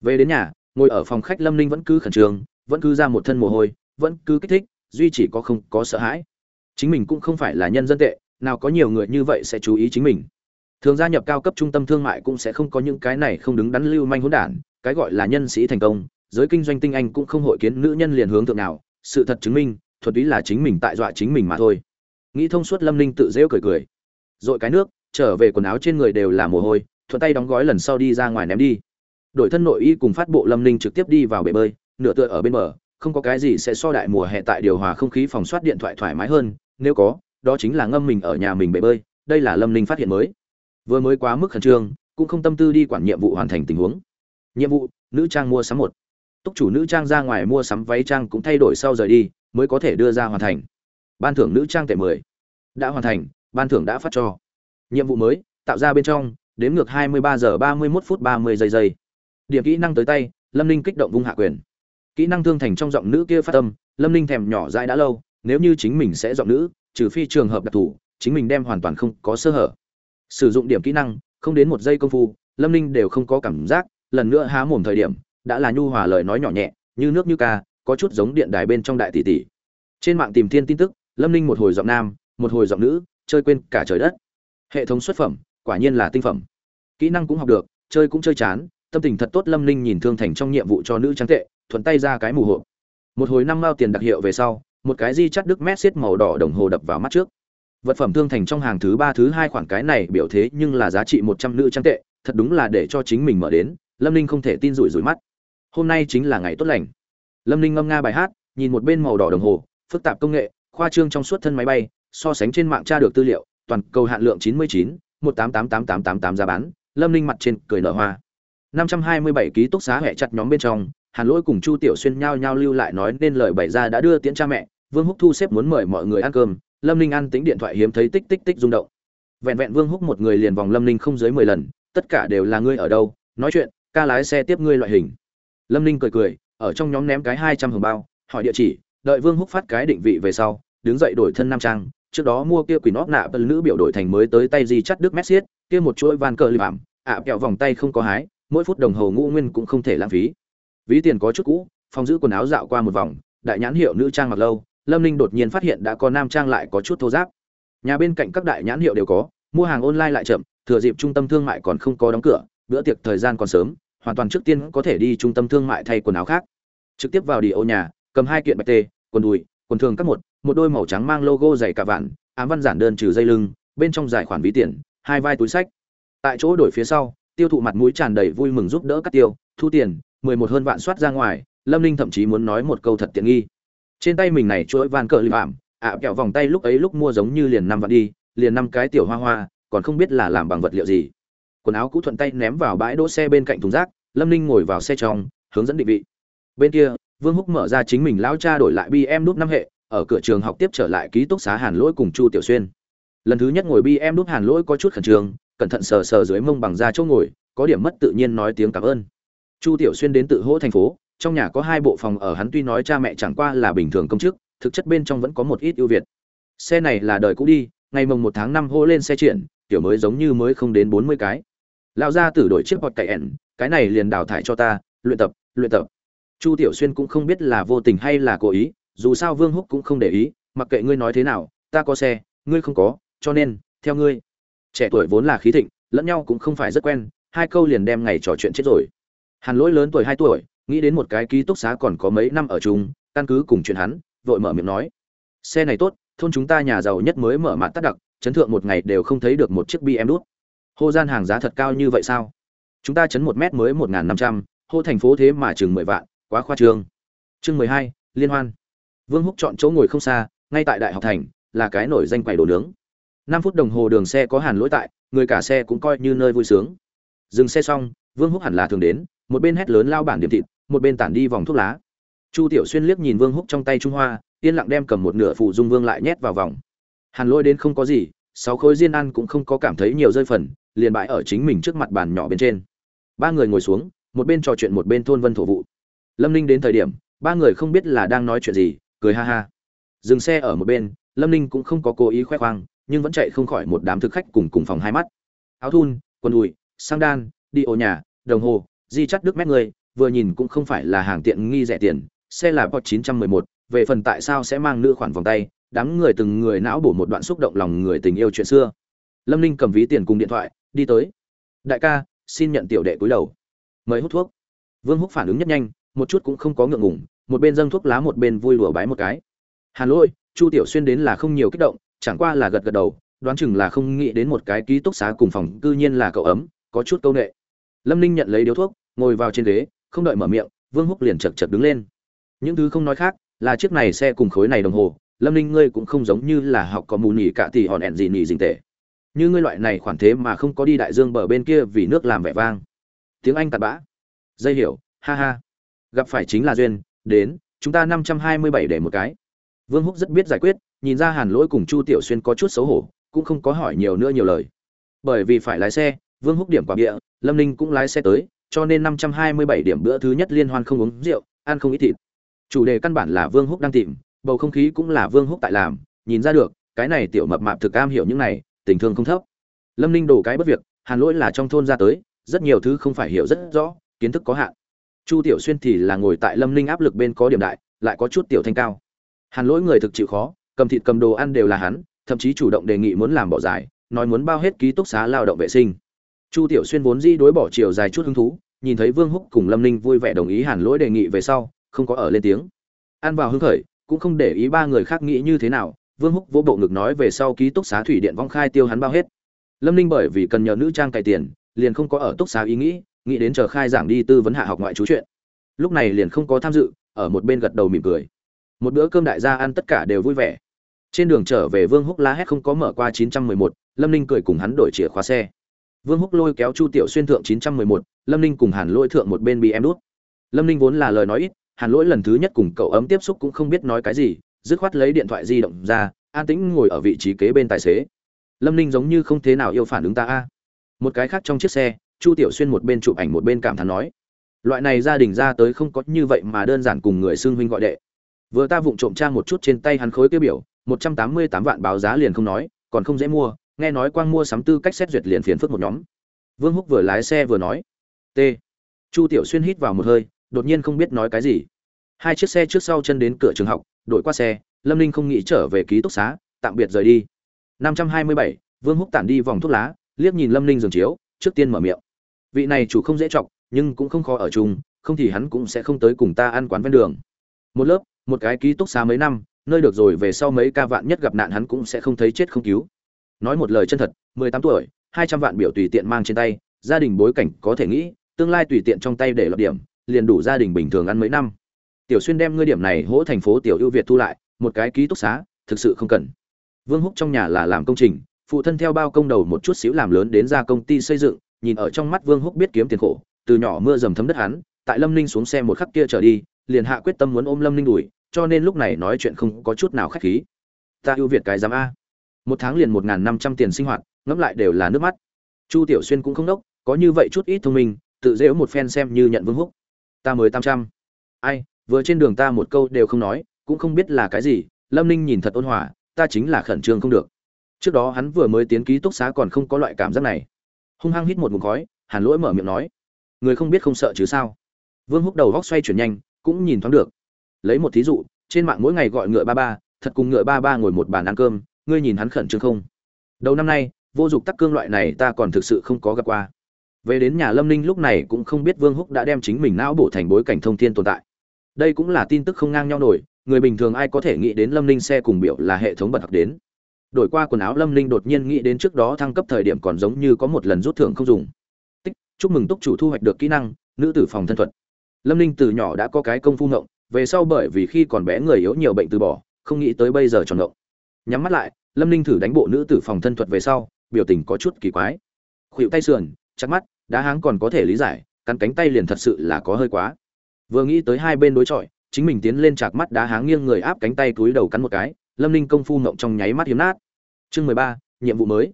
A: Về đến nhà, ngồi ở phòng khách lâm ninh vẫn cứ khẩn trương, vẫn cứ ra một thân mồ hôi, vẫn cứ kích thích, duy chỉ có không có sợ hãi. Chính mình cũng không phải là nhân dân tệ, nào có nhiều người như vậy sẽ chú ý chính mình. Thường gia nhập cao cấp trung tâm thương mại cũng sẽ không có những cái này không đứng đắn lưu manh hỗn đản, cái gọi là nhân sĩ thành công giới kinh doanh tinh anh cũng không hội kiến nữ nhân liền hướng thượng nào, sự thật chứng minh thuật ý là chính mình tại dọa chính mình mà thôi. Nghĩ thông suốt lâm ninh tự rêu cười cười. Dội cái nước, trở về quần áo trên người đều là mồ hôi, thuận tay đóng gói lần sau đi ra ngoài ném đi. Đổi thân nội y cùng phát bộ lâm ninh trực tiếp đi vào bể bơi, nửa tựa ở bên bờ, không có cái gì sẽ so đại mùa hè tại điều hòa không khí phòng soát điện thoại thoải mái hơn, nếu có, đó chính là ngâm mình ở nhà mình bể bơi, đây là lâm ninh phát hiện mới. Vừa mới quá mức khẩn trương, cũng không tâm tư đi quản nhiệm vụ hoàn thành tình huống. Nhiệm vụ, nữ trang mua sắm một túc chủ nữ trang ra ngoài mua sắm váy trang cũng thay đổi sau rời đi, mới có thể đưa ra hoàn thành. Ban thưởng nữ trang tệ mười. Đã hoàn thành, ban thưởng đã phát cho. Nhiệm vụ mới, tạo ra bên trong, đếm ngược hai mươi ba giờ ba mươi mốt phút ba mươi giây giây. Điểm kỹ năng tới tay, lâm ninh kích động vung hạ quyền. Kỹ năng thương thành trong giọng nữ kia phát tâm, lâm ninh thèm nhỏ dãi đã lâu, nếu như chính mình sẽ giọng nữ, trừ phi trường hợp đặc thù, chính mình đem hoàn toàn không có sơ hở. Sử dụng điểm kỹ năng, không đến một giây công phu, lâm ninh đều không có cảm giác, lần nữa há mồm thời điểm đã là nhu hòa lời nói nhỏ nhẹ, như nước như ca, có chút giống điện đài bên trong đại tỷ tỷ. Trên mạng tìm thiên tin tức, lâm ninh một hồi giọng nam, một hồi giọng nữ, chơi quên cả trời đất. Hệ thống xuất phẩm, quả nhiên là tinh phẩm. Kỹ năng cũng học được, chơi cũng chơi chán, tâm tình thật tốt lâm ninh nhìn thương thành trong nhiệm vụ cho nữ trắng tệ, thuận tay ra cái mù hộp. Một hồi năm mao tiền đặc hiệu về sau, một cái di chắt đức mét xiết màu đỏ đồng hồ đập vào mắt trước. Vật phẩm thương thành trong hàng thứ ba, thứ hai khoản cái này biểu thế nhưng là giá trị một trăm nữ trang tệ, thật đúng là để cho chính mình mở đến, lâm ninh không thể tin rủi rủi mắt hôm nay chính là ngày tốt lành. Lâm ninh ngâm nga bài hát, nhìn một bên màu đỏ đồng hồ, phức tạp công nghệ, khoa trương trong suốt thân máy bay, so sánh trên mạng tra được tư liệu, toàn cầu hạn lượng chín mươi chín, một tám tám tám tám tám tám giá bán, lâm ninh mặt trên cười nở hoa. năm trăm hai mươi bảy ký túc xá hẹ chặt nhóm bên trong, hàn lỗi cùng chu tiểu xuyên nhao nhao lưu lại nói nên lời bày ra đã đưa tiễn cha mẹ, vương húc thu xếp muốn mời mọi người ăn cơm, lâm ninh ăn tính điện thoại hiếm thấy tích tích tích rung động. Vẹn vẹn vương húc một người liền vòng lâm ninh không dưới mười lần, tất cả đều là ngươi ở đâu, nói chuyện, ca lái xe tiếp ngươi loại hình lâm ninh cười cười ở trong nhóm ném cái hai trăm hồng bao hỏi địa chỉ đợi vương húc phát cái định vị về sau đứng dậy đổi thân nam trang trước đó mua kia quỷ nót nạ bần nữ biểu đổi thành mới tới tay di chắt đức Messi, kia một chuỗi van cờ lip ảm ạ kẹo vòng tay không có hái mỗi phút đồng hồ ngũ nguyên cũng không thể lãng phí. Ví tiền có chút cũ phòng giữ quần áo dạo qua một vòng đại nhãn hiệu nữ trang mặc lâu lâm ninh đột nhiên phát hiện đã có nam trang lại có chút thô giáp nhà bên cạnh các đại nhãn hiệu đều có mua hàng online lại chậm thừa dịp trung tâm thương mại còn không có đóng cửa bữa tiệc thời gian còn sớm hoàn toàn trước tiên có thể đi trung tâm thương mại thay quần áo khác. Trực tiếp vào đi ô nhà, cầm hai kiện bạch tê, quần đùi, quần thường các một một đôi màu trắng mang logo dày cả vạn, ám văn giản đơn trừ dây lưng, bên trong giải khoản ví tiền, hai vai túi sách. Tại chỗ đổi phía sau, tiêu thụ mặt mũi tràn đầy vui mừng giúp đỡ các tiêu, thu tiền, mười một hơn vạn soát ra ngoài, lâm ninh thậm chí muốn nói một câu thật tiện nghi. Trên tay mình này chuỗi van cờ lip ảm ạ, kẹo vòng tay lúc ấy lúc mua giống như liền năm vạn đi, liền năm cái tiểu hoa hoa, còn không biết là làm bằng vật liệu gì quần áo cũ thuận tay ném vào bãi đỗ xe bên cạnh thùng rác, lâm ninh ngồi vào xe trong, hướng dẫn định vị. Bên kia, vương húc mở ra chính mình lão cha đổi lại bm đúc năm hệ, ở cửa trường học tiếp trở lại ký túc xá hàn lỗi cùng chu tiểu xuyên. Lần thứ nhất ngồi bm đúc hàn lỗi có chút khẩn trương, cẩn thận sờ sờ dưới mông bằng da chỗ ngồi, có điểm mất tự nhiên nói tiếng cảm ơn. Chu tiểu xuyên đến tự hỗ thành phố, trong nhà có hai bộ phòng ở hắn tuy nói cha mẹ chẳng qua là bình thường công chức, thực chất bên trong vẫn có một ít ưu việt. Xe này là đời cũ đi, ngày mồng một tháng năm hô lên xe triển kiểu mới giống như mới không đến bốn mươi cái lão gia tử đổi chiếc bọt cậy ẻn, cái này liền đào thải cho ta, luyện tập luyện tập. Chu tiểu xuyên cũng không biết là vô tình hay là cố ý, dù sao vương húc cũng không để ý, mặc kệ ngươi nói thế nào, ta có xe, ngươi không có, cho nên, theo ngươi. Trẻ tuổi vốn là khí thịnh, lẫn nhau cũng không phải rất quen, hai câu liền đem ngày trò chuyện chết rồi. Hàn lỗi lớn tuổi hai tuổi, nghĩ đến một cái ký túc xá còn có mấy năm ở chung, căn cứ cùng chuyện hắn, vội mở miệng nói. Xe này tốt, thôn chúng ta nhà giàu nhất mới mở mạn tắt đặc, chấn thượng một ngày đều không thấy được một chiếc bm đút hô gian hàng giá thật cao như vậy sao? Chúng ta chấn một mét mới một n g h n năm trăm, hô thành phố thế mà chừng mười vạn, quá khoa trương. Chương mười hai, liên hoan. Vương húc chọn chỗ ngồi không xa, ngay tại đại học thành, là cái nổi danh quầy đồ nướng. Năm phút đồng hồ đường xe có hàn lỗi tại, người cả xe cũng coi như nơi vui sướng. Dừng xe xong, vương húc hẳn là thường đến, một bên hét lớn lao bản điểm thịt, một bên tản đi vòng thuốc lá. Chu tiểu xuyên liếc nhìn vương húc trong tay trung hoa, yên lặng đem cầm một nửa phụ dung vương lại nhét vào vòng. Hàn lỗi đến không có gì, sáu khối diên ăn cũng không có cảm thấy nhiều rơi phần liền bãi ở chính mình trước mặt bàn nhỏ bên trên. Ba người ngồi xuống một bên trò chuyện một bên thôn vân thổ vụ. Lâm ninh đến thời điểm ba người không biết là đang nói chuyện gì cười ha ha. Dừng xe ở một bên lâm ninh cũng không có cố ý khoe khoang nhưng vẫn chạy không khỏi một đám thực khách cùng cùng phòng hai mắt. Áo thun quần đùi sang đan đi ô nhà đồng hồ di chắt đức mét người vừa nhìn cũng không phải là hàng tiện nghi rẻ tiền xe là pot 911, về phần tại sao sẽ mang nữ khoản vòng tay đám người từng người não bổ một đoạn xúc động lòng người tình yêu chuyện xưa. Lâm ninh cầm ví tiền cùng điện thoại đi tới. Đại ca, xin nhận tiểu đệ cúi đầu. Mời hút thuốc. Vương húc phản ứng nhất nhanh, một chút cũng không có ngượng ngủng một bên dâng thuốc lá một bên vui lùa bái một cái. Hàn lỗi chu tiểu xuyên đến là không nhiều kích động, chẳng qua là gật gật đầu, đoán chừng là không nghĩ đến một cái ký túc xá cùng phòng cư nhiên là cậu ấm, có chút câu nệ. Lâm ninh nhận lấy điếu thuốc, ngồi vào trên ghế, không đợi mở miệng, vương húc liền chật chật đứng lên. Những thứ không nói khác, là chiếc này xe cùng khối này đồng hồ, lâm ninh ngươi cũng không giống như là học có mù nỉ cả thì hòn ẹn gì nỉ dình tệ như ngươi loại này khoản thế mà không có đi đại dương bờ bên kia vì nước làm vẻ vang. Tiếng anh tạt bã. Dây hiểu, ha ha. Gặp phải chính là duyên, đến, chúng ta năm trăm hai mươi bảy để một cái. Vương húc rất biết giải quyết, nhìn ra hàn lỗi cùng chu tiểu xuyên có chút xấu hổ, cũng không có hỏi nhiều nữa nhiều lời. Bởi vì phải lái xe, vương húc điểm quả địa lâm ninh cũng lái xe tới, cho nên năm trăm hai mươi bảy điểm bữa thứ nhất liên hoan không uống rượu, ăn không ít thịt. Chủ đề căn bản là vương húc đang tìm, bầu không khí cũng là vương húc tại làm, nhìn ra được, cái này tiểu mập mạp thực am hiểu những này tình thương không thấp. Lâm ninh đổ cái bất việc, hàn lỗi là trong thôn ra tới, rất nhiều thứ không phải hiểu rất rõ, kiến thức có hạn. Chu tiểu xuyên thì là ngồi tại lâm ninh áp lực bên có điểm đại, lại có chút tiểu thanh cao. Hàn lỗi người thực chịu khó, cầm thịt cầm đồ ăn đều là hắn, thậm chí chủ động đề nghị muốn làm bỏ dài, nói muốn bao hết ký túc xá lao động vệ sinh. Chu tiểu xuyên vốn di đối bỏ chiều dài chút hứng thú, nhìn thấy vương húc cùng lâm ninh vui vẻ đồng ý hàn lỗi đề nghị về sau, không có ở lên tiếng. Ăn vào hưng khởi, cũng không để ý ba người khác nghĩ như thế nào vương húc vỗ bộ ngực nói về sau ký túc xá thủy điện vong khai tiêu hắn bao hết. Lâm ninh bởi vì cần nhờ nữ trang cày tiền liền không có ở túc xá ý nghĩ nghĩ đến chờ khai giảng đi tư vấn hạ học ngoại trú chuyện. Lúc này liền không có tham dự ở một bên gật đầu mỉm cười. Một bữa cơm đại gia ăn tất cả đều vui vẻ. Trên đường trở về vương húc la hét không có mở qua 911, lâm ninh cười cùng hắn đổi chìa khóa xe. Vương húc lôi kéo chu tiểu xuyên thượng 911, lâm ninh cùng hàn lỗi thượng một bên bị em đút. Lâm ninh vốn là lời nói ít hàn lỗi lần thứ nhất cùng cậu ấm tiếp xúc cũng không biết nói cái gì dứt khoát lấy điện thoại di động ra, an tĩnh ngồi ở vị trí kế bên tài xế. Lâm ninh giống như không thế nào yêu phản ứng ta a. Một cái khác trong chiếc xe, chu tiểu xuyên một bên chụp ảnh một bên cảm thán nói, loại này gia đình ra tới không có như vậy mà đơn giản cùng người xưng huynh gọi đệ. Vừa ta vụng trộm tra một chút trên tay hắn khối tiêu biểu, một trăm tám mươi tám vạn báo giá liền không nói, còn không dễ mua, nghe nói quang mua sắm tư cách xét duyệt liền phiền phức một nhóm. Vương húc vừa lái xe vừa nói, t. Chu tiểu xuyên hít vào một hơi, đột nhiên không biết nói cái gì. Hai chiếc xe trước sau chân đến cửa trường học đổi qua xe, lâm ninh không nghĩ trở về ký túc xá, tạm biệt rời đi. Năm trăm hai mươi bảy, vương húc tản đi vòng thuốc lá, liếc nhìn lâm ninh giường chiếu, trước tiên mở miệng. Vị này chủ không dễ chọc, nhưng cũng không khó ở chung, không thì hắn cũng sẽ không tới cùng ta ăn quán ven đường. Một lớp, một cái ký túc xá mấy năm, nơi được rồi về sau mấy ca vạn nhất gặp nạn hắn cũng sẽ không thấy chết không cứu. Nói một lời chân thật, mười tám tuổi, hai trăm vạn biểu tùy tiện mang trên tay, gia đình bối cảnh có thể nghĩ, tương lai tùy tiện trong tay để lập điểm, liền đủ gia đình bình thường ăn mấy năm tiểu xuyên đem ngươi điểm này hỗ thành phố tiểu ưu việt thu lại, một cái ký túc xá, thực sự không cần. Vương húc trong nhà là làm công trình, phụ thân theo bao công đầu một chút xíu làm lớn đến ra công ty xây dựng, nhìn ở trong mắt vương húc biết kiếm tiền khổ, từ nhỏ mưa dầm thấm đất hắn, tại lâm ninh xuống xe một khắc kia trở đi, liền hạ quyết tâm muốn ôm lâm ninh đuổi, cho nên lúc này nói chuyện không có chút nào khách khí. Ta ưu việt cái giám a. Một tháng liền một n g h n năm trăm tiền sinh hoạt, ngẫm lại đều là nước mắt. Chu tiểu xuyên cũng không đốc, có như vậy chút ít thông minh, tự dễu một phen xem như nhận vương húc. Ta mới tám trăm. Ai vừa trên đường ta một câu đều không nói, cũng không biết là cái gì, lâm ninh nhìn thật ôn hòa, ta chính là khẩn trương không được. Trước đó hắn vừa mới tiến ký túc xá còn không có loại cảm giác này. Hung hăng hít một mục khói, hàn lỗi mở miệng nói. Người không biết không sợ chứ sao? Vương húc đầu góc xoay chuyển nhanh, cũng nhìn thoáng được. Lấy một thí dụ, trên mạng mỗi ngày gọi ngựa ba ba, thật cùng ngựa ba ba ngồi một bàn ăn cơm, ngươi nhìn hắn khẩn trương không? Đầu năm nay, vô dụng tắc cương loại này ta còn thực sự không có gặp qua. Về đến nhà lâm ninh lúc này cũng không biết vương húc đã đem chính mình não bổ thành bối cảnh thông thiên tồn tại đây cũng là tin tức không ngang nhau nổi, người bình thường ai có thể nghĩ đến lâm ninh xe cùng biểu là hệ thống bật học đến. Đổi qua quần áo lâm ninh đột nhiên nghĩ đến trước đó thăng cấp thời điểm còn giống như có một lần rút thưởng không dùng. Tích, chúc mừng túc chủ thu hoạch được kỹ năng, nữ tử phòng thân thuật. Lâm ninh từ nhỏ đã có cái công phu ngộng, về sau bởi vì khi còn bé người yếu nhiều bệnh từ bỏ, không nghĩ tới bây giờ tròn ngộng. Nhắm mắt lại, lâm ninh thử đánh bộ nữ tử phòng thân thuật về sau, biểu tình có chút kỳ quái. Khuỵu tay sườn chắc mắt, đá háng còn có thể lý giải, cắn cánh tay liền thật sự là có hơi quá vừa nghĩ tới hai bên đối chọi, chính mình tiến lên chạc mắt đá háng nghiêng người áp cánh tay túi đầu cắn một cái, lâm ninh công phu ngộng trong nháy mắt hiếm nát. Chương mười ba, nhiệm vụ mới.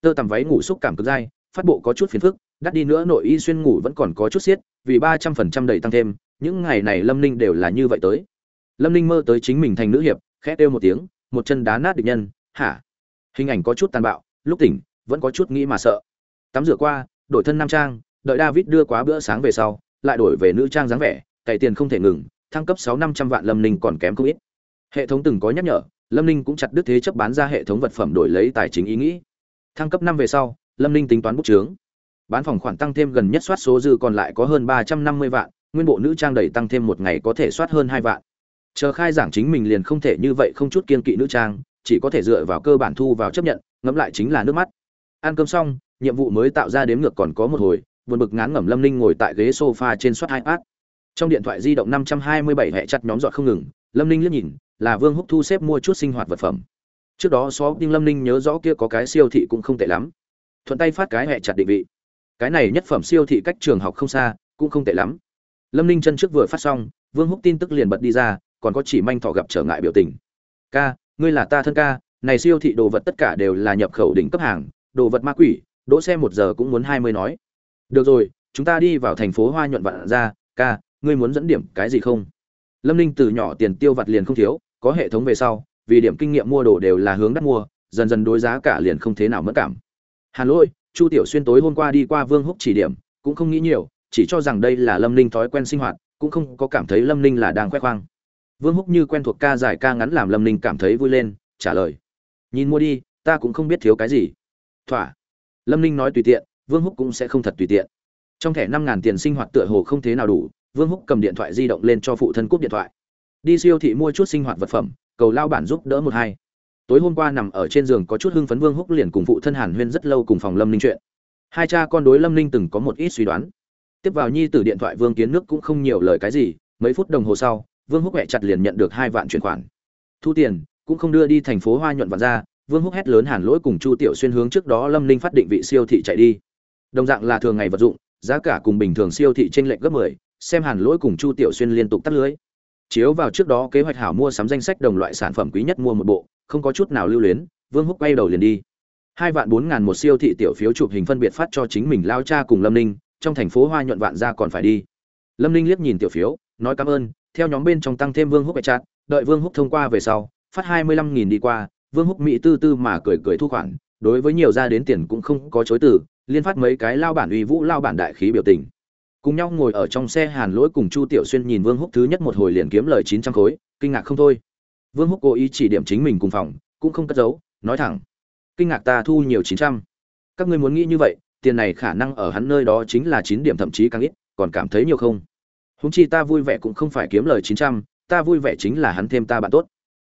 A: Tơ tằm váy ngủ xúc cảm cực dai, phát bộ có chút phiền phức, đắt đi nữa nội y xuyên ngủ vẫn còn có chút xiết, vì ba trăm phần trăm đầy tăng thêm, những ngày này lâm ninh đều là như vậy tới. Lâm ninh mơ tới chính mình thành nữ hiệp, khẽ kêu một tiếng, một chân đá nát địch nhân, hả? Hình ảnh có chút tàn bạo, lúc tỉnh, vẫn có chút nghĩ mà sợ. Tắm rửa qua, đổi thân nam trang, đợi david đưa quá bữa sáng về sau, lại đổi về nữ trang dáng vẻ cày tiền không thể ngừng, thăng cấp sáu năm trăm vạn lâm ninh còn kém không ít. Hệ thống từng có nhắc nhở, lâm ninh cũng chặt đứt thế chấp bán ra hệ thống vật phẩm đổi lấy tài chính ý nghĩ. Thăng cấp năm về sau, lâm ninh tính toán bút trướng bán phòng khoản tăng thêm gần nhất soát số dư còn lại có hơn ba trăm năm mươi vạn, nguyên bộ nữ trang đầy tăng thêm một ngày có thể soát hơn hai vạn. Chờ khai giảng chính mình liền không thể như vậy không chút kiên kỵ nữ trang, chỉ có thể dựa vào cơ bản thu vào chấp nhận, ngẫm lại chính là nước mắt. Ăn cơm xong, nhiệm vụ mới tạo ra đếm ngược còn có một hồi, buồn bực ngán ngẩm lâm ninh ngồi tại ghế sofa trên soát hai ác trong điện thoại di động năm trăm hai mươi bảy hệ chặt nhóm dọn không ngừng, lâm ninh liếc nhìn, là vương húc thu xếp mua chút sinh hoạt vật phẩm. Trước đó xó nhưng lâm ninh nhớ rõ kia có cái siêu thị cũng không tệ lắm. Thuận tay phát cái hệ chặt định vị. Cái này nhất phẩm siêu thị cách trường học không xa, cũng không tệ lắm. Lâm ninh chân trước vừa phát xong, vương húc tin tức liền bật đi ra, còn có chỉ manh thọ gặp trở ngại biểu tình. Ca, ngươi là ta thân ca, này siêu thị đồ vật tất cả đều là nhập khẩu đỉnh cấp hàng, đồ vật ma quỷ, đỗ xe một giờ cũng muốn hai mươi nói. Được rồi, chúng ta đi vào thành phố hoa nhuận vạn ra ca ngươi muốn dẫn điểm cái gì không? Lâm ninh từ nhỏ tiền tiêu vặt liền không thiếu, có hệ thống về sau, vì điểm kinh nghiệm mua đồ đều là hướng đắt mua, dần dần đối giá cả liền không thế nào mất cảm. Hàn lỗi chu tiểu xuyên tối hôm qua đi qua vương húc chỉ điểm, cũng không nghĩ nhiều, chỉ cho rằng đây là lâm ninh thói quen sinh hoạt, cũng không có cảm thấy lâm ninh là đang khoe khoang. Vương húc như quen thuộc ca dài ca ngắn làm lâm ninh cảm thấy vui lên, trả lời. Nhìn mua đi, ta cũng không biết thiếu cái gì. Thỏa. Lâm ninh nói tùy tiện, vương húc cũng sẽ không thật tùy tiện. Trong thẻ năm ngàn tiền sinh hoạt tựa hồ không thế nào đủ vương húc cầm điện thoại di động lên cho phụ thân cúp điện thoại. Đi siêu thị mua chút sinh hoạt vật phẩm cầu lao bản giúp đỡ một hai. Tối hôm qua nằm ở trên giường có chút hưng phấn vương húc liền cùng phụ thân hàn huyên rất lâu cùng phòng lâm ninh chuyện. Hai cha con đối lâm ninh từng có một ít suy đoán. Tiếp vào nhi từ điện thoại vương kiến nước cũng không nhiều lời cái gì mấy phút đồng hồ sau vương húc hẹ chặt liền nhận được hai vạn chuyển khoản. Thu tiền cũng không đưa đi thành phố hoa nhuận vạn ra vương húc hét lớn hàn lỗi cùng chu tiểu xuyên hướng trước đó lâm ninh phát định vị siêu thị chạy đi. Đồng dạng là thường ngày vật dụng giá cả cùng bình thường siêu thị trên lệnh gấp 10, xem hàn lỗi cùng chu tiểu xuyên liên tục tắt lưới. Chiếu vào trước đó kế hoạch hảo mua sắm danh sách đồng loại sản phẩm quý nhất mua một bộ, không có chút nào lưu luyến, vương húc quay đầu liền đi. Hai vạn bốn ngàn một siêu thị tiểu phiếu chụp hình phân biệt phát cho chính mình lao cha cùng lâm ninh, trong thành phố hoa nhuận vạn ra còn phải đi. Lâm ninh liếc nhìn tiểu phiếu, nói cảm ơn, theo nhóm bên trong tăng thêm vương húc bạch chặt, đợi vương húc thông qua về sau, phát hai mươi lăm nghìn đi qua, vương húc mỹ tư tư mà cười cười thu khoản, đối với nhiều gia đến tiền cũng không có chối từ, liên phát mấy cái lao bản uy vũ lao bản đại khí biểu tình cùng nhau ngồi ở trong xe hàn lỗi cùng chu tiểu xuyên nhìn vương húc thứ nhất một hồi liền kiếm lời chín trăm khối, kinh ngạc không thôi. Vương húc cố ý chỉ điểm chính mình cùng phòng, cũng không cất giấu, nói thẳng, kinh ngạc ta thu nhiều chín trăm. Các ngươi muốn nghĩ như vậy, tiền này khả năng ở hắn nơi đó chính là chín điểm thậm chí càng ít, còn cảm thấy nhiều không? Húng chi ta vui vẻ cũng không phải kiếm lời chín trăm, ta vui vẻ chính là hắn thêm ta bạn tốt.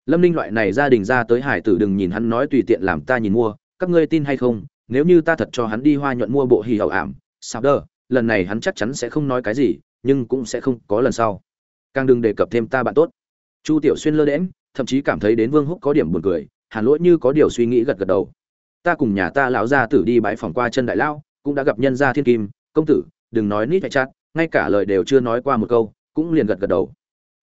A: Lâm ninh loại này gia đình ra tới hải tử đừng nhìn hắn nói tùy tiện làm ta nhìn mua, các ngươi tin hay không? Nếu như ta thật cho hắn đi hoa nhuận mua bộ hì hậu ảm, sao đơ lần này hắn chắc chắn sẽ không nói cái gì, nhưng cũng sẽ không có lần sau. Càng đừng đề cập thêm ta bạn tốt. Chu tiểu xuyên lơ đễm thậm chí cảm thấy đến vương húc có điểm buồn cười, hàn lỗi như có điều suy nghĩ gật gật đầu. Ta cùng nhà ta lão gia tử đi bãi phòng qua chân đại lão, cũng đã gặp nhân gia thiên kim, công tử, đừng nói nít hẹ chặt, ngay cả lời đều chưa nói qua một câu, cũng liền gật gật đầu.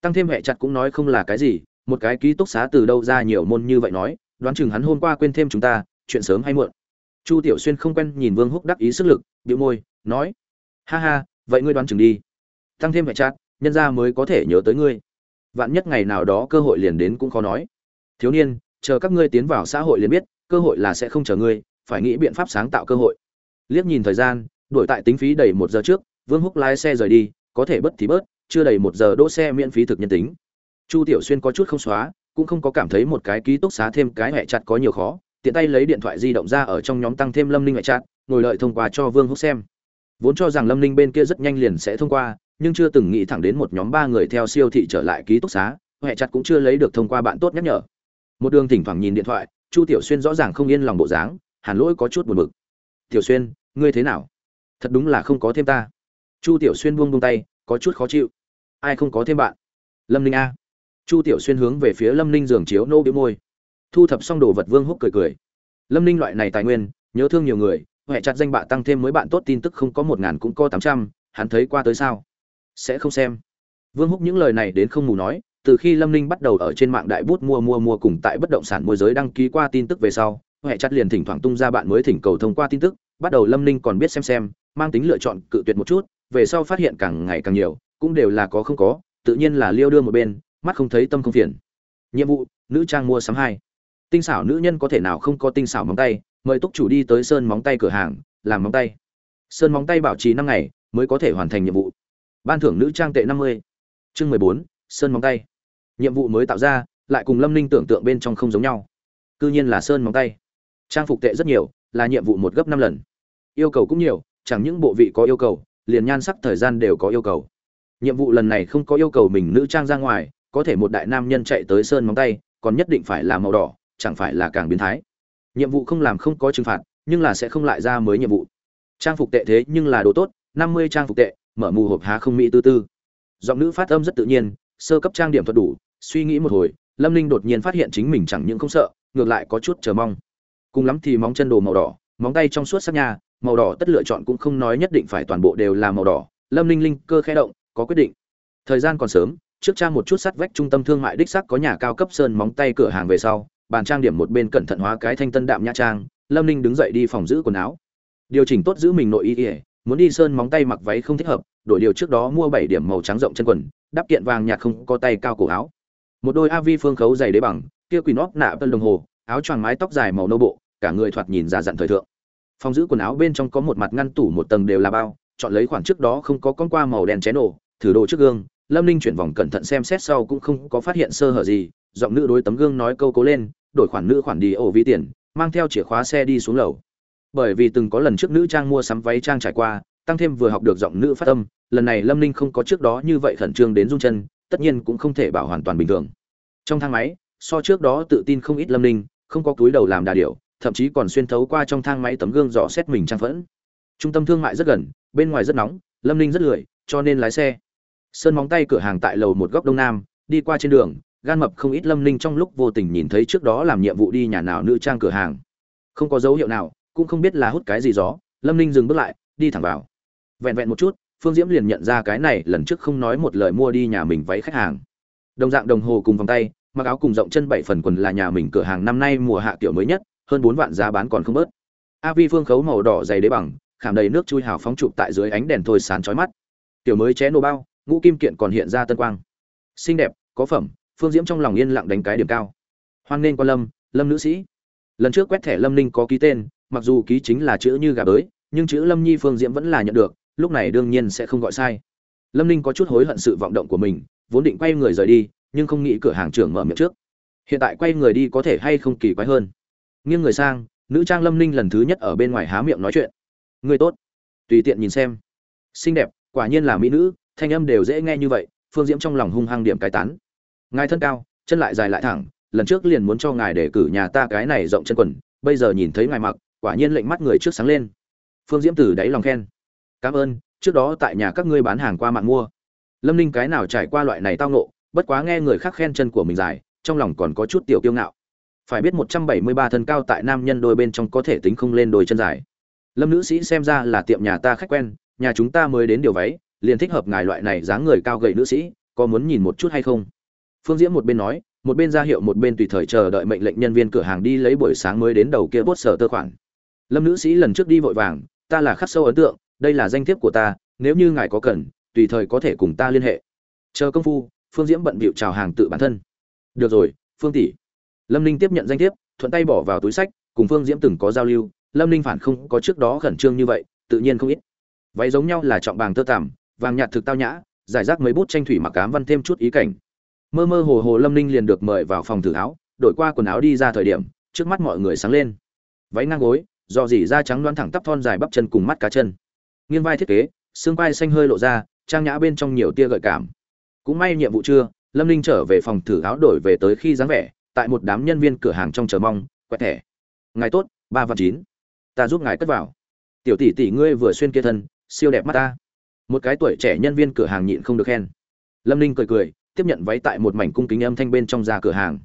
A: Tăng thêm hẹ chặt cũng nói không là cái gì, một cái ký túc xá từ đâu ra nhiều môn như vậy nói, đoán chừng hắn hôm qua quên thêm chúng ta, chuyện sớm hay muộn. Chu tiểu xuyên không quen nhìn vương húc đắc ý sức lực, bĩu môi, nói ha ha, vậy ngươi đoán chừng đi. Tăng thêm hệ chặt nhân gia mới có thể nhớ tới ngươi. Vạn nhất ngày nào đó cơ hội liền đến cũng khó nói. Thiếu niên, chờ các ngươi tiến vào xã hội liền biết, cơ hội là sẽ không chờ ngươi, phải nghĩ biện pháp sáng tạo cơ hội. Liếc nhìn thời gian, đổi tại tính phí đầy một giờ trước, vương húc lái xe rời đi, có thể bớt thì bớt, chưa đầy một giờ đỗ xe miễn phí thực nhân tính. Chu tiểu xuyên có chút không xóa, cũng không có cảm thấy một cái ký túc xá thêm cái hẹ chặt có nhiều khó, tiện tay lấy điện thoại di động ra ở trong nhóm tăng thêm lâm ninh hẹ chặt ngồi lợi thông qua cho vương húc xem vốn cho rằng lâm ninh bên kia rất nhanh liền sẽ thông qua, nhưng chưa từng nghĩ thẳng đến một nhóm ba người theo siêu thị trở lại ký túc xá, huệ chặt cũng chưa lấy được thông qua bạn tốt nhắc nhở. Một đường thỉnh thoảng nhìn điện thoại, chu tiểu xuyên rõ ràng không yên lòng bộ dáng hàn lỗi có chút buồn bực. Tiểu xuyên, ngươi thế nào? Thật đúng là không có thêm ta. Chu tiểu xuyên buông buông tay, có chút khó chịu. Ai không có thêm bạn? Lâm ninh a. Chu tiểu xuyên hướng về phía lâm ninh giường chiếu nô biếu môi. Thu thập xong đồ vật vương húc cười cười. Lâm ninh loại này tài nguyên, nhớ thương nhiều người huệ chặt danh bạ tăng thêm mới bạn tốt tin tức không có một ngàn cũng có tám trăm, hắn thấy qua tới sao? Sẽ không xem. Vương húc những lời này đến không mù nói, từ khi lâm ninh bắt đầu ở trên mạng đại bút mua mua mua cùng tại bất động sản môi giới đăng ký qua tin tức về sau huệ chặt liền thỉnh thoảng tung ra bạn mới thỉnh cầu thông qua tin tức, bắt đầu lâm ninh còn biết xem xem, mang tính lựa chọn cự tuyệt một chút, về sau phát hiện càng ngày càng nhiều, cũng đều là có không có, tự nhiên là liêu đưa một bên, mắt không thấy tâm không phiền. Nhiệm vụ, nữ trang mua sắm hai. Tinh xảo nữ nhân có thể nào không có tinh xảo móng tay mời túc chủ đi tới sơn móng tay cửa hàng, làm móng tay. Sơn móng tay bảo trì năm ngày, mới có thể hoàn thành nhiệm vụ. Ban thưởng nữ trang tệ năm mươi. Chương mười bốn, sơn móng tay. Nhiệm vụ mới tạo ra, lại cùng lâm ninh tưởng tượng bên trong không giống nhau. C nhiên là sơn móng tay. Trang phục tệ rất nhiều, là nhiệm vụ một gấp năm lần. Yêu cầu cũng nhiều, chẳng những bộ vị có yêu cầu, liền nhan sắc thời gian đều có yêu cầu. Nhiệm vụ lần này không có yêu cầu mình nữ trang ra ngoài, có thể một đại nam nhân chạy tới sơn móng tay, còn nhất định phải là màu đỏ, chẳng phải là càng biến thái nhiệm vụ không làm không có trừng phạt, nhưng là sẽ không lại ra mới nhiệm vụ. Trang phục tệ thế nhưng là đồ tốt, năm mươi trang phục tệ, mở mù hộp há không mỹ tư tư. Giọng nữ phát âm rất tự nhiên, sơ cấp trang điểm thuật đủ, suy nghĩ một hồi, lâm ninh đột nhiên phát hiện chính mình chẳng những không sợ, ngược lại có chút chờ mong. Cùng lắm thì móng chân đồ màu đỏ, móng tay trong suốt sắc nhà màu đỏ tất lựa chọn cũng không nói nhất định phải toàn bộ đều là màu đỏ. Lâm ninh linh cơ khẽ động, có quyết định. Thời gian còn sớm, trước trang một chút sắt vách trung tâm thương mại đích sắc có nhà cao cấp sơn móng tay cửa hàng về sau bàn trang điểm một bên cẩn thận hóa cái thanh tân đạm nha trang, lâm ninh đứng dậy đi phòng giữ quần áo. Điều chỉnh tốt giữ mình nội y ỉa muốn đi sơn móng tay mặc váy không thích hợp, đổi điều trước đó mua bảy điểm màu trắng rộng chân quần, đắp kiện vàng nhạt không có tay cao cổ áo. Một đôi avi phương khấu dày đế bằng, kia quỳ nót nạ tân đồng hồ, áo choàng mái tóc dài màu nâu bộ, cả người thoạt nhìn già dặn thời thượng. Phòng giữ quần áo bên trong có một mặt ngăn tủ một tầng đều là bao, chọn lấy khoản trước đó không có con qua màu đen chén nổ thử đồ trước gương. Lâm ninh chuyển vòng cẩn thận xem xét sau cũng không có phát hiện sơ hở gì, giọng nữ đối tấm gương nói câu cố lên đổi khoản nữ khoản đi ổ vi tiền, mang theo chìa khóa xe đi xuống lầu. Bởi vì từng có lần trước nữ trang mua sắm váy trang trải qua, tăng thêm vừa học được giọng nữ phát âm, lần này lâm ninh không có trước đó như vậy khẩn trương đến run chân, tất nhiên cũng không thể bảo hoàn toàn bình thường. Trong thang máy, so trước đó tự tin không ít lâm ninh, không có túi đầu làm đà điểu, thậm chí còn xuyên thấu qua trong thang máy tấm gương dò xét mình trang phẫn. Trung tâm thương mại rất gần, bên ngoài rất nóng, lâm ninh rất lười, cho nên lái xe. Sơn móng tay cửa hàng tại lầu một góc đông nam, đi qua trên đường gan mập không ít lâm ninh trong lúc vô tình nhìn thấy trước đó làm nhiệm vụ đi nhà nào nữ trang cửa hàng. Không có dấu hiệu nào, cũng không biết là hút cái gì gió, lâm ninh dừng bước lại, đi thẳng vào. Vẹn vẹn một chút, phương diễm liền nhận ra cái này lần trước không nói một lời mua đi nhà mình váy khách hàng. Đồng dạng đồng hồ cùng vòng tay, mặc áo cùng rộng chân bảy phần quần là nhà mình cửa hàng năm nay mùa hạ kiểu mới nhất, hơn bốn vạn giá bán còn không bớt. A vi phương khấu màu đỏ dày đế bằng, khảm đầy nước chui hào phóng chụp tại dưới ánh đèn thôi sán chói mắt. Tiểu mới ché nô bao, ngũ kim kiện còn hiện ra tân quang. Xinh đẹp, có phẩm phương diễm trong lòng yên lặng đánh cái điểm cao. Hoan nên quan lâm lâm nữ sĩ. Lần trước quét thẻ lâm ninh có ký tên, mặc dù ký chính là chữ như gà bới, nhưng chữ lâm nhi phương diễm vẫn là nhận được, lúc này đương nhiên sẽ không gọi sai. Lâm ninh có chút hối hận sự vọng động của mình, vốn định quay người rời đi, nhưng không nghĩ cửa hàng trưởng mở miệng trước. Hiện tại quay người đi có thể hay không kỳ quái hơn. Nghiêng người sang, nữ trang lâm ninh lần thứ nhất ở bên ngoài há miệng nói chuyện. Người tốt. Tùy tiện nhìn xem. Xinh đẹp, quả nhiên là mỹ nữ, thanh âm đều dễ nghe như vậy, phương diễm trong lòng hung hăng điểm cái tán ngài thân cao, chân lại dài lại thẳng, lần trước liền muốn cho ngài để cử nhà ta cái này rộng chân quần, bây giờ nhìn thấy ngài mặc, quả nhiên lệnh mắt người trước sáng lên. Phương diễm từ đáy lòng khen. Cảm ơn, trước đó tại nhà các ngươi bán hàng qua mạng mua. Lâm ninh cái nào trải qua loại này tao nộ bất quá nghe người khác khen chân của mình dài, trong lòng còn có chút tiểu kiêu ngạo. Phải biết một trăm bảy mươi ba thân cao tại nam nhân đôi bên trong có thể tính không lên đôi chân dài. Lâm nữ sĩ xem ra là tiệm nhà ta khách quen, nhà chúng ta mới đến điều váy, liền thích hợp ngài loại này dáng người cao gầy nữ sĩ, có muốn nhìn một chút hay không? Phương diễm một bên nói, một bên ra hiệu một bên tùy thời chờ đợi mệnh lệnh nhân viên cửa hàng đi lấy buổi sáng mới đến đầu kia bốt sở tơ khoản. Lâm nữ sĩ lần trước đi vội vàng, ta là khắc sâu ấn tượng, đây là danh thiếp của ta, nếu như ngài có cần, tùy thời có thể cùng ta liên hệ. Chờ công phu, phương diễm bận bịu chào hàng tự bản thân. Được rồi, phương tỷ. Lâm ninh tiếp nhận danh thiếp, thuận tay bỏ vào túi sách, cùng phương diễm từng có giao lưu, lâm ninh phản không có trước đó khẩn trương như vậy, tự nhiên không ít. Váy giống nhau là trọng bàng tơ tằm, vàng nhạt thực tao nhã, giải rác mấy bút tranh thủy mặc cám văn thêm chút ý cảnh mơ mơ hồ hồ lâm ninh liền được mời vào phòng thử áo đổi qua quần áo đi ra thời điểm, trước mắt mọi người sáng lên. Váy ngang gối, do dỉ da trắng đoán thẳng tắp thon dài bắp chân cùng mắt cá chân. Nghiêng vai thiết kế, xương vai xanh hơi lộ ra, trang nhã bên trong nhiều tia gợi cảm. Cũng may nhiệm vụ chưa, lâm ninh trở về phòng thử áo đổi về tới khi dáng vẻ, tại một đám nhân viên cửa hàng trong chờ mong, quẹt thẻ. Ngài tốt, ba và chín. Ta giúp ngài cất vào. Tiểu tỷ tỷ ngươi vừa xuyên kia thân, siêu đẹp mắt ta. Một cái tuổi trẻ nhân viên cửa hàng nhịn không được khen. Lâm ninh cười cười tiếp nhận váy tại một mảnh cung kính âm thanh bên trong ra cửa hàng.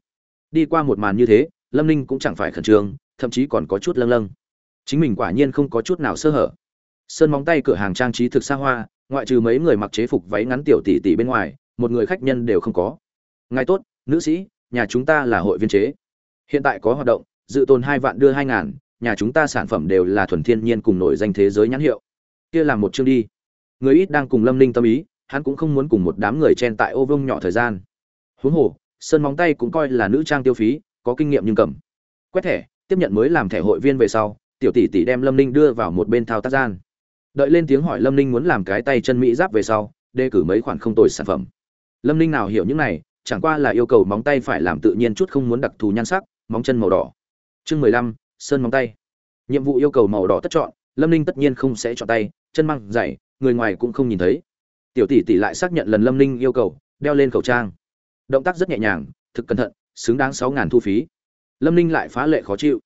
A: Đi qua một màn như thế, lâm ninh cũng chẳng phải khẩn trương, thậm chí còn có chút lâng lâng. Chính mình quả nhiên không có chút nào sơ hở. Sơn móng tay cửa hàng trang trí thực xa hoa, ngoại trừ mấy người mặc chế phục váy ngắn tiểu tỷ tỷ bên ngoài, một người khách nhân đều không có. Ngài tốt, nữ sĩ, nhà chúng ta là hội viên chế. Hiện tại có hoạt động, dự tồn hai vạn đưa hai ngàn, nhà chúng ta sản phẩm đều là thuần thiên nhiên cùng nổi danh thế giới nhãn hiệu. Kia làm một chương đi. Người ít đang cùng lâm ninh tâm ý hắn cũng không muốn cùng một đám người chen tại ô vương nhỏ thời gian. Huống hồ, sơn móng tay cũng coi là nữ trang tiêu phí, có kinh nghiệm nhưng cầm. Quét thẻ, tiếp nhận mới làm thẻ hội viên về sau, tiểu tỷ tỷ đem lâm ninh đưa vào một bên thao tác gian. Đợi lên tiếng hỏi lâm ninh muốn làm cái tay chân mỹ giáp về sau, đề cử mấy khoản không tồi sản phẩm. Lâm ninh nào hiểu những này, chẳng qua là yêu cầu móng tay phải làm tự nhiên chút không muốn đặc thù nhan sắc, móng chân màu đỏ. Chương mười lăm, sơn móng tay. Nhiệm vụ yêu cầu màu đỏ tất chọn, lâm ninh tất nhiên không sẽ chọn tay, chân măng dày người ngoài cũng không nhìn thấy tiểu tỷ tỷ lại xác nhận lần lâm ninh yêu cầu, đeo lên khẩu trang. Động tác rất nhẹ nhàng, thực cẩn thận, xứng đáng sáu ngàn thu phí. Lâm ninh lại phá lệ khó chịu.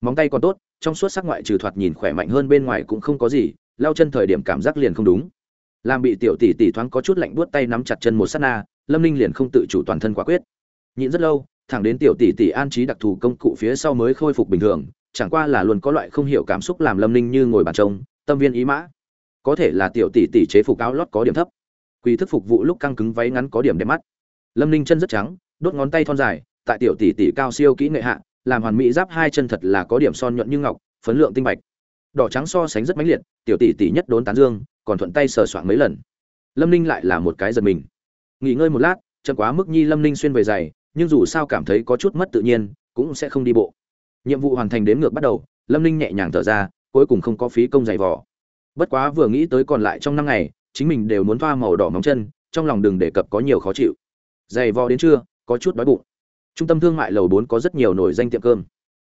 A: Móng tay còn tốt, trong suốt sắc ngoại trừ thoạt nhìn khỏe mạnh hơn bên ngoài cũng không có gì lao chân thời điểm cảm giác liền không đúng. Làm bị tiểu tỷ tỷ thoáng có chút lạnh buốt tay nắm chặt chân một sát na, lâm ninh liền không tự chủ toàn thân quả quyết. Nhịn rất lâu, thẳng đến tiểu tỷ tỷ an trí đặc thù công cụ phía sau mới khôi phục bình thường, chẳng qua là luôn có loại không hiểu cảm xúc làm lâm ninh như ngồi bàn trông tâm viên ý mã có thể là tiểu tỷ tỷ chế phục áo lót có điểm thấp. Quy thức phục vụ lúc căng cứng váy ngắn có điểm đẹp mắt. Lâm ninh chân rất trắng, đốt ngón tay thon dài, tại tiểu tỷ tỷ cao siêu kỹ nghệ hạ, làm hoàn mỹ giáp hai chân thật là có điểm son nhuận như ngọc, phấn lượng tinh bạch. Đỏ trắng so sánh rất mãnh liệt, tiểu tỷ tỷ nhất đốn tán dương, còn thuận tay sờ soạn mấy lần. Lâm ninh lại là một cái giật mình. Nghỉ ngơi một lát chân quá mức nhi lâm ninh xuyên về giày, nhưng dù sao cảm thấy có chút mất tự nhiên, cũng sẽ không đi bộ. Nhiệm vụ hoàn thành đến ngược bắt đầu, lâm ninh nhẹ nhàng thở ra, cuối cùng không có phí công giày vò bất quá vừa nghĩ tới còn lại trong năm ngày, chính mình đều muốn thoa màu đỏ móng chân, trong lòng đừng đề cập có nhiều khó chịu. Dày vò đến trưa, có chút đói bụng. Trung tâm thương mại lầu bốn có rất nhiều nổi danh tiệm cơm.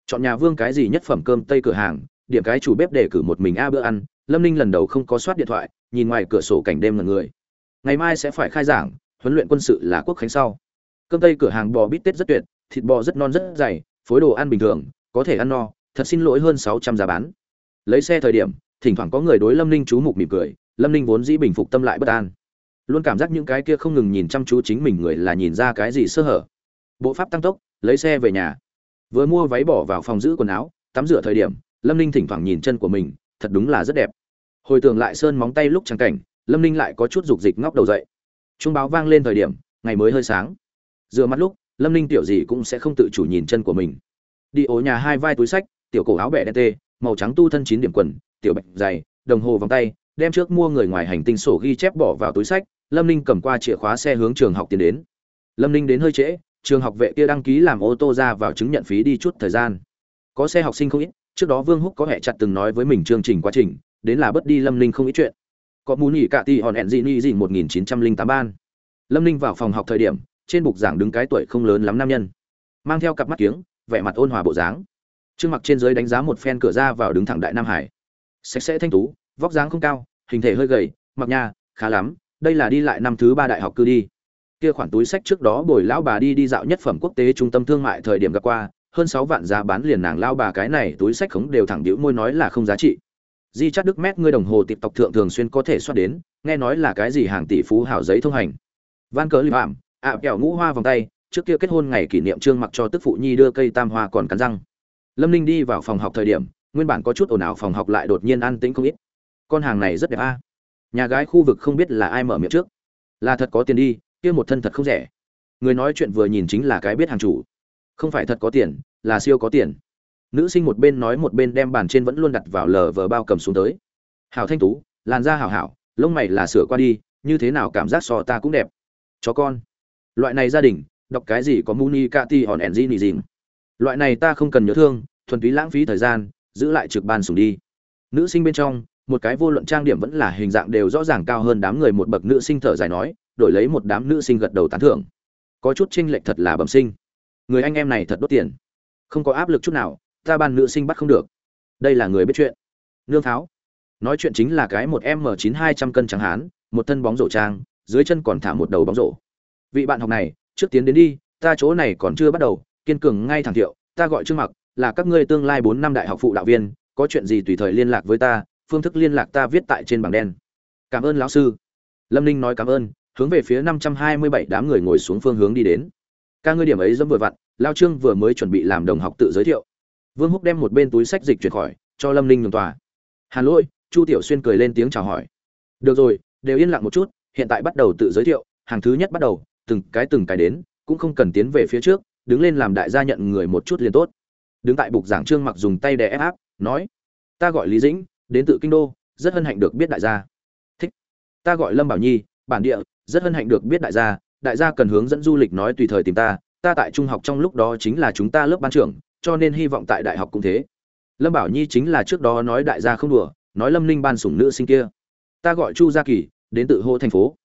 A: Chọn nhà vương cái gì nhất phẩm cơm tây cửa hàng, điểm cái chủ bếp để cử một mình a bữa ăn, lâm ninh lần đầu không có soát điện thoại, nhìn ngoài cửa sổ cảnh đêm là người. Ngày mai sẽ phải khai giảng, huấn luyện quân sự là quốc khánh sau. Cơm tây cửa hàng bò bít tết rất tuyệt, thịt bò rất non rất dày, phối đồ ăn bình thường, có thể ăn no, thật xin lỗi hơn sáu trăm giá bán. Lấy xe thời điểm thỉnh thoảng có người đối lâm ninh chú mục mỉm cười, lâm ninh vốn dĩ bình phục tâm lại bất an. Luôn cảm giác những cái kia không ngừng nhìn chăm chú chính mình người là nhìn ra cái gì sơ hở. Bộ pháp tăng tốc, lấy xe về nhà. Vừa mua váy bỏ vào phòng giữ quần áo, tắm rửa thời điểm, lâm ninh thỉnh thoảng nhìn chân của mình, thật đúng là rất đẹp. Hồi tưởng lại sơn móng tay lúc trắng cảnh, lâm ninh lại có chút dục dịch ngóc đầu dậy. Trung báo vang lên thời điểm, ngày mới hơi sáng. Rửa mắt lúc, lâm ninh tiểu gì cũng sẽ không tự chủ nhìn chân của mình. Đi ổ nhà hai vai túi sách, tiểu cổ áo bẻ đen tê, màu trắng tu thân chín điểm quần tiểu bạch dày, đồng hồ vòng tay, đem trước mua người ngoài hành tinh sổ ghi chép bỏ vào túi sách, lâm ninh cầm qua chìa khóa xe hướng trường học tiến đến. Lâm ninh đến hơi trễ, trường học vệ kia đăng ký làm ô tô ra vào chứng nhận phí đi chút thời gian. Có xe học sinh không ít, trước đó vương húc có hệ chặt từng nói với mình chương trình quá trình, đến là bất đi lâm ninh không ít chuyện. Có mù nhị cả ti hòn hẹn gì ni gì một nghìn chín trăm linh tám ban. Lâm ninh vào phòng học thời điểm, trên bục giảng đứng cái tuổi không lớn lắm nam nhân. Mang theo cặp mắt kiếng, vẻ mặt ôn hòa bộ dáng. Trương mặc trên dưới đánh giá một phen cửa ra vào đứng thẳng đại nam hải sạch sẽ thanh tú, vóc dáng không cao, hình thể hơi gầy, mặc nha, khá lắm, đây là đi lại năm thứ ba đại học cư đi. Kia khoản túi sách trước đó bồi lão bà đi đi dạo nhất phẩm quốc tế trung tâm thương mại thời điểm gặp qua, hơn sáu vạn giá bán liền nàng lao bà cái này túi sách khống đều thẳng điệu môi nói là không giá trị. Di chắt đức mét ngươi đồng hồ tịp tộc thượng thường xuyên có thể soát đến, nghe nói là cái gì hàng tỷ phú hảo giấy thông hành. Van cờ li phạm, ạ, kẹo ngũ hoa vòng tay, trước kia kết hôn ngày kỷ niệm trương mặc cho tức phụ nhi đưa cây tam hoa còn cắn răng. Lâm ninh đi vào phòng học thời điểm nguyên bản có chút ồn ào phòng học lại đột nhiên an tĩnh không ít. Con hàng này rất đẹp a. Nhà gái khu vực không biết là ai mở miệng trước. Là thật có tiền đi, kia một thân thật không rẻ. Người nói chuyện vừa nhìn chính là cái biết hàng chủ. Không phải thật có tiền, là siêu có tiền. Nữ sinh một bên nói một bên đem bàn trên vẫn luôn đặt vào lờ vờ bao cầm xuống tới. Hảo thanh tú, làn da hảo hảo, lông mày là sửa qua đi, như thế nào cảm giác so ta cũng đẹp. Chó con. Loại này gia đình, đọc cái gì có muni cati hòn ẻn gì nì dìm loại này ta không cần nhớ thương, thuần túy lãng phí thời gian giữ lại trực ban sùng đi. Nữ sinh bên trong, một cái vô luận trang điểm vẫn là hình dạng đều rõ ràng cao hơn đám người một bậc nữ sinh thở dài nói, đổi lấy một đám nữ sinh gật đầu tán thưởng. Có chút chênh lệch thật là bẩm sinh. Người anh em này thật đốt tiền. Không có áp lực chút nào, ta ban nữ sinh bắt không được. Đây là người biết chuyện. Nương tháo nói chuyện chính là cái một m chín hai trăm cân trắng hán, một thân bóng rổ trang, dưới chân còn thả một đầu bóng rổ. Vị bạn học này, trước tiến đến đi, ta chỗ này còn chưa bắt đầu, kiên cường ngay thẳng thiệu, ta gọi trương mặc là các ngươi tương lai bốn năm đại học phụ đạo viên, có chuyện gì tùy thời liên lạc với ta, phương thức liên lạc ta viết tại trên bảng đen. Cảm ơn lão sư. Lâm ninh nói cảm ơn, hướng về phía năm trăm hai mươi bảy đám người ngồi xuống phương hướng đi đến. Ca ngươi điểm ấy dẫm vừa vặn, lao trương vừa mới chuẩn bị làm đồng học tự giới thiệu. Vương húc đem một bên túi sách dịch chuyển khỏi, cho lâm ninh nhường tòa. Hàn lỗi, chu tiểu xuyên cười lên tiếng chào hỏi. Được rồi, đều yên lặng một chút, hiện tại bắt đầu tự giới thiệu, hàng thứ nhất bắt đầu, từng cái từng cái đến, cũng không cần tiến về phía trước, đứng lên làm đại gia nhận người một chút liền tốt đứng tại bục giảng trương mặc dùng tay đè ép áp, nói, ta gọi lý dĩnh, đến tự kinh đô, rất hân hạnh được biết đại gia. Thích. Ta gọi lâm bảo nhi, bản địa, rất hân hạnh được biết đại gia đại gia cần hướng dẫn du lịch nói tùy thời tìm ta ta tại trung học trong lúc đó chính là chúng ta lớp ban trưởng, cho nên hy vọng tại đại học cũng thế. Lâm bảo nhi chính là trước đó nói đại gia không đùa, nói lâm ninh ban sủng nữ sinh kia. Ta gọi chu gia kỳ, đến tự hô thành phố.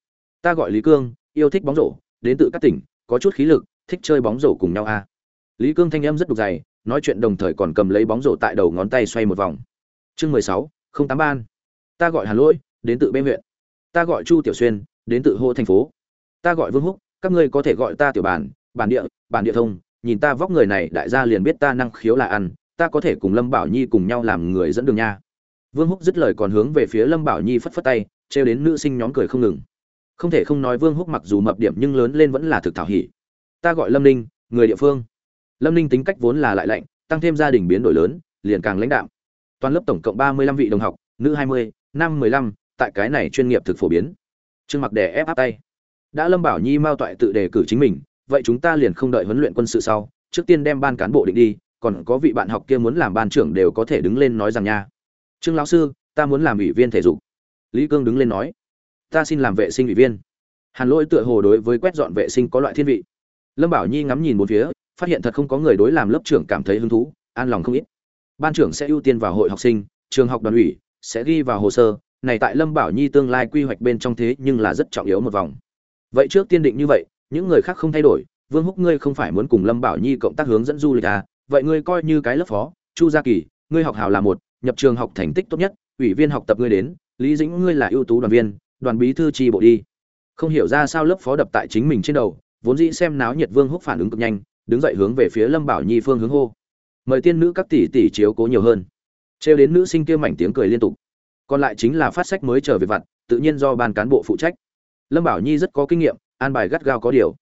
A: Ta gọi lý cương, yêu thích bóng rổ, đến từ các tỉnh, có chút khí lực, thích chơi bóng rổ cùng nhau a. Lý cương thanh em rất đục dày nói chuyện đồng thời còn cầm lấy bóng rổ tại đầu ngón tay xoay một vòng. Chương mười sáu, không tám ban. Ta gọi hà lỗi, đến tự bên huyện. Ta gọi chu tiểu xuyên, đến tự hô thành phố. Ta gọi vương húc, các ngươi có thể gọi ta tiểu bản bản địa bản địa thông. Nhìn ta vóc người này, đại gia liền biết ta năng khiếu là ăn. Ta có thể cùng lâm bảo nhi cùng nhau làm người dẫn đường nha. Vương húc dứt lời còn hướng về phía lâm bảo nhi phất phất tay, trêu đến nữ sinh nhóm cười không ngừng. Không thể không nói vương húc mặc dù mập điểm nhưng lớn lên vẫn là thực thảo hỉ. Ta gọi lâm ninh, người địa phương lâm ninh tính cách vốn là lại lạnh, tăng thêm gia đình biến đổi lớn, liền càng lãnh đạo toàn lớp tổng cộng ba mươi lăm vị đồng học, nữ hai mươi, nam mười lăm, tại cái này chuyên nghiệp thực phổ biến. Trương mặc đè ép áp tay. Đã lâm bảo nhi mao toại tự đề cử chính mình, vậy chúng ta liền không đợi huấn luyện quân sự sau, trước tiên đem ban cán bộ định đi, còn có vị bạn học kia muốn làm ban trưởng đều có thể đứng lên nói rằng nha. Trương lão sư, ta muốn làm ủy viên thể dục. Lý cương đứng lên nói. Ta xin làm vệ sinh ủy viên. Hàn lỗi tựa hồ đối với quét dọn vệ sinh có loại thiên vị. Lâm bảo nhi ngắm nhìn một phía phát hiện thật không có người đối làm lớp trưởng cảm thấy hứng thú, an lòng không ít. Ban trưởng sẽ ưu tiên vào hội học sinh, trường học đoàn ủy sẽ ghi vào hồ sơ, này tại lâm bảo nhi tương lai quy hoạch bên trong thế nhưng là rất trọng yếu một vòng. Vậy trước tiên định như vậy, những người khác không thay đổi, vương húc ngươi không phải muốn cùng lâm bảo nhi cộng tác hướng dẫn du lịch à? Vậy ngươi coi như cái lớp phó, chu gia kỳ, ngươi học hảo là một, nhập trường học thành tích tốt nhất, ủy viên học tập ngươi đến, lý dĩnh ngươi là ưu tú đoàn viên, đoàn bí thư tri bộ đi. Không hiểu ra sao lớp phó đập tại chính mình trên đầu, vốn dĩ xem náo nhiệt vương húc phản ứng cực nhanh đứng dậy hướng về phía lâm bảo nhi phương hướng hô. Mời tiên nữ các tỷ tỷ chiếu cố nhiều hơn. Trêu đến nữ sinh kia mảnh tiếng cười liên tục. Còn lại chính là phát sách mới trở về vặt, tự nhiên do ban cán bộ phụ trách. Lâm bảo nhi rất có kinh nghiệm, an bài gắt gao có điều.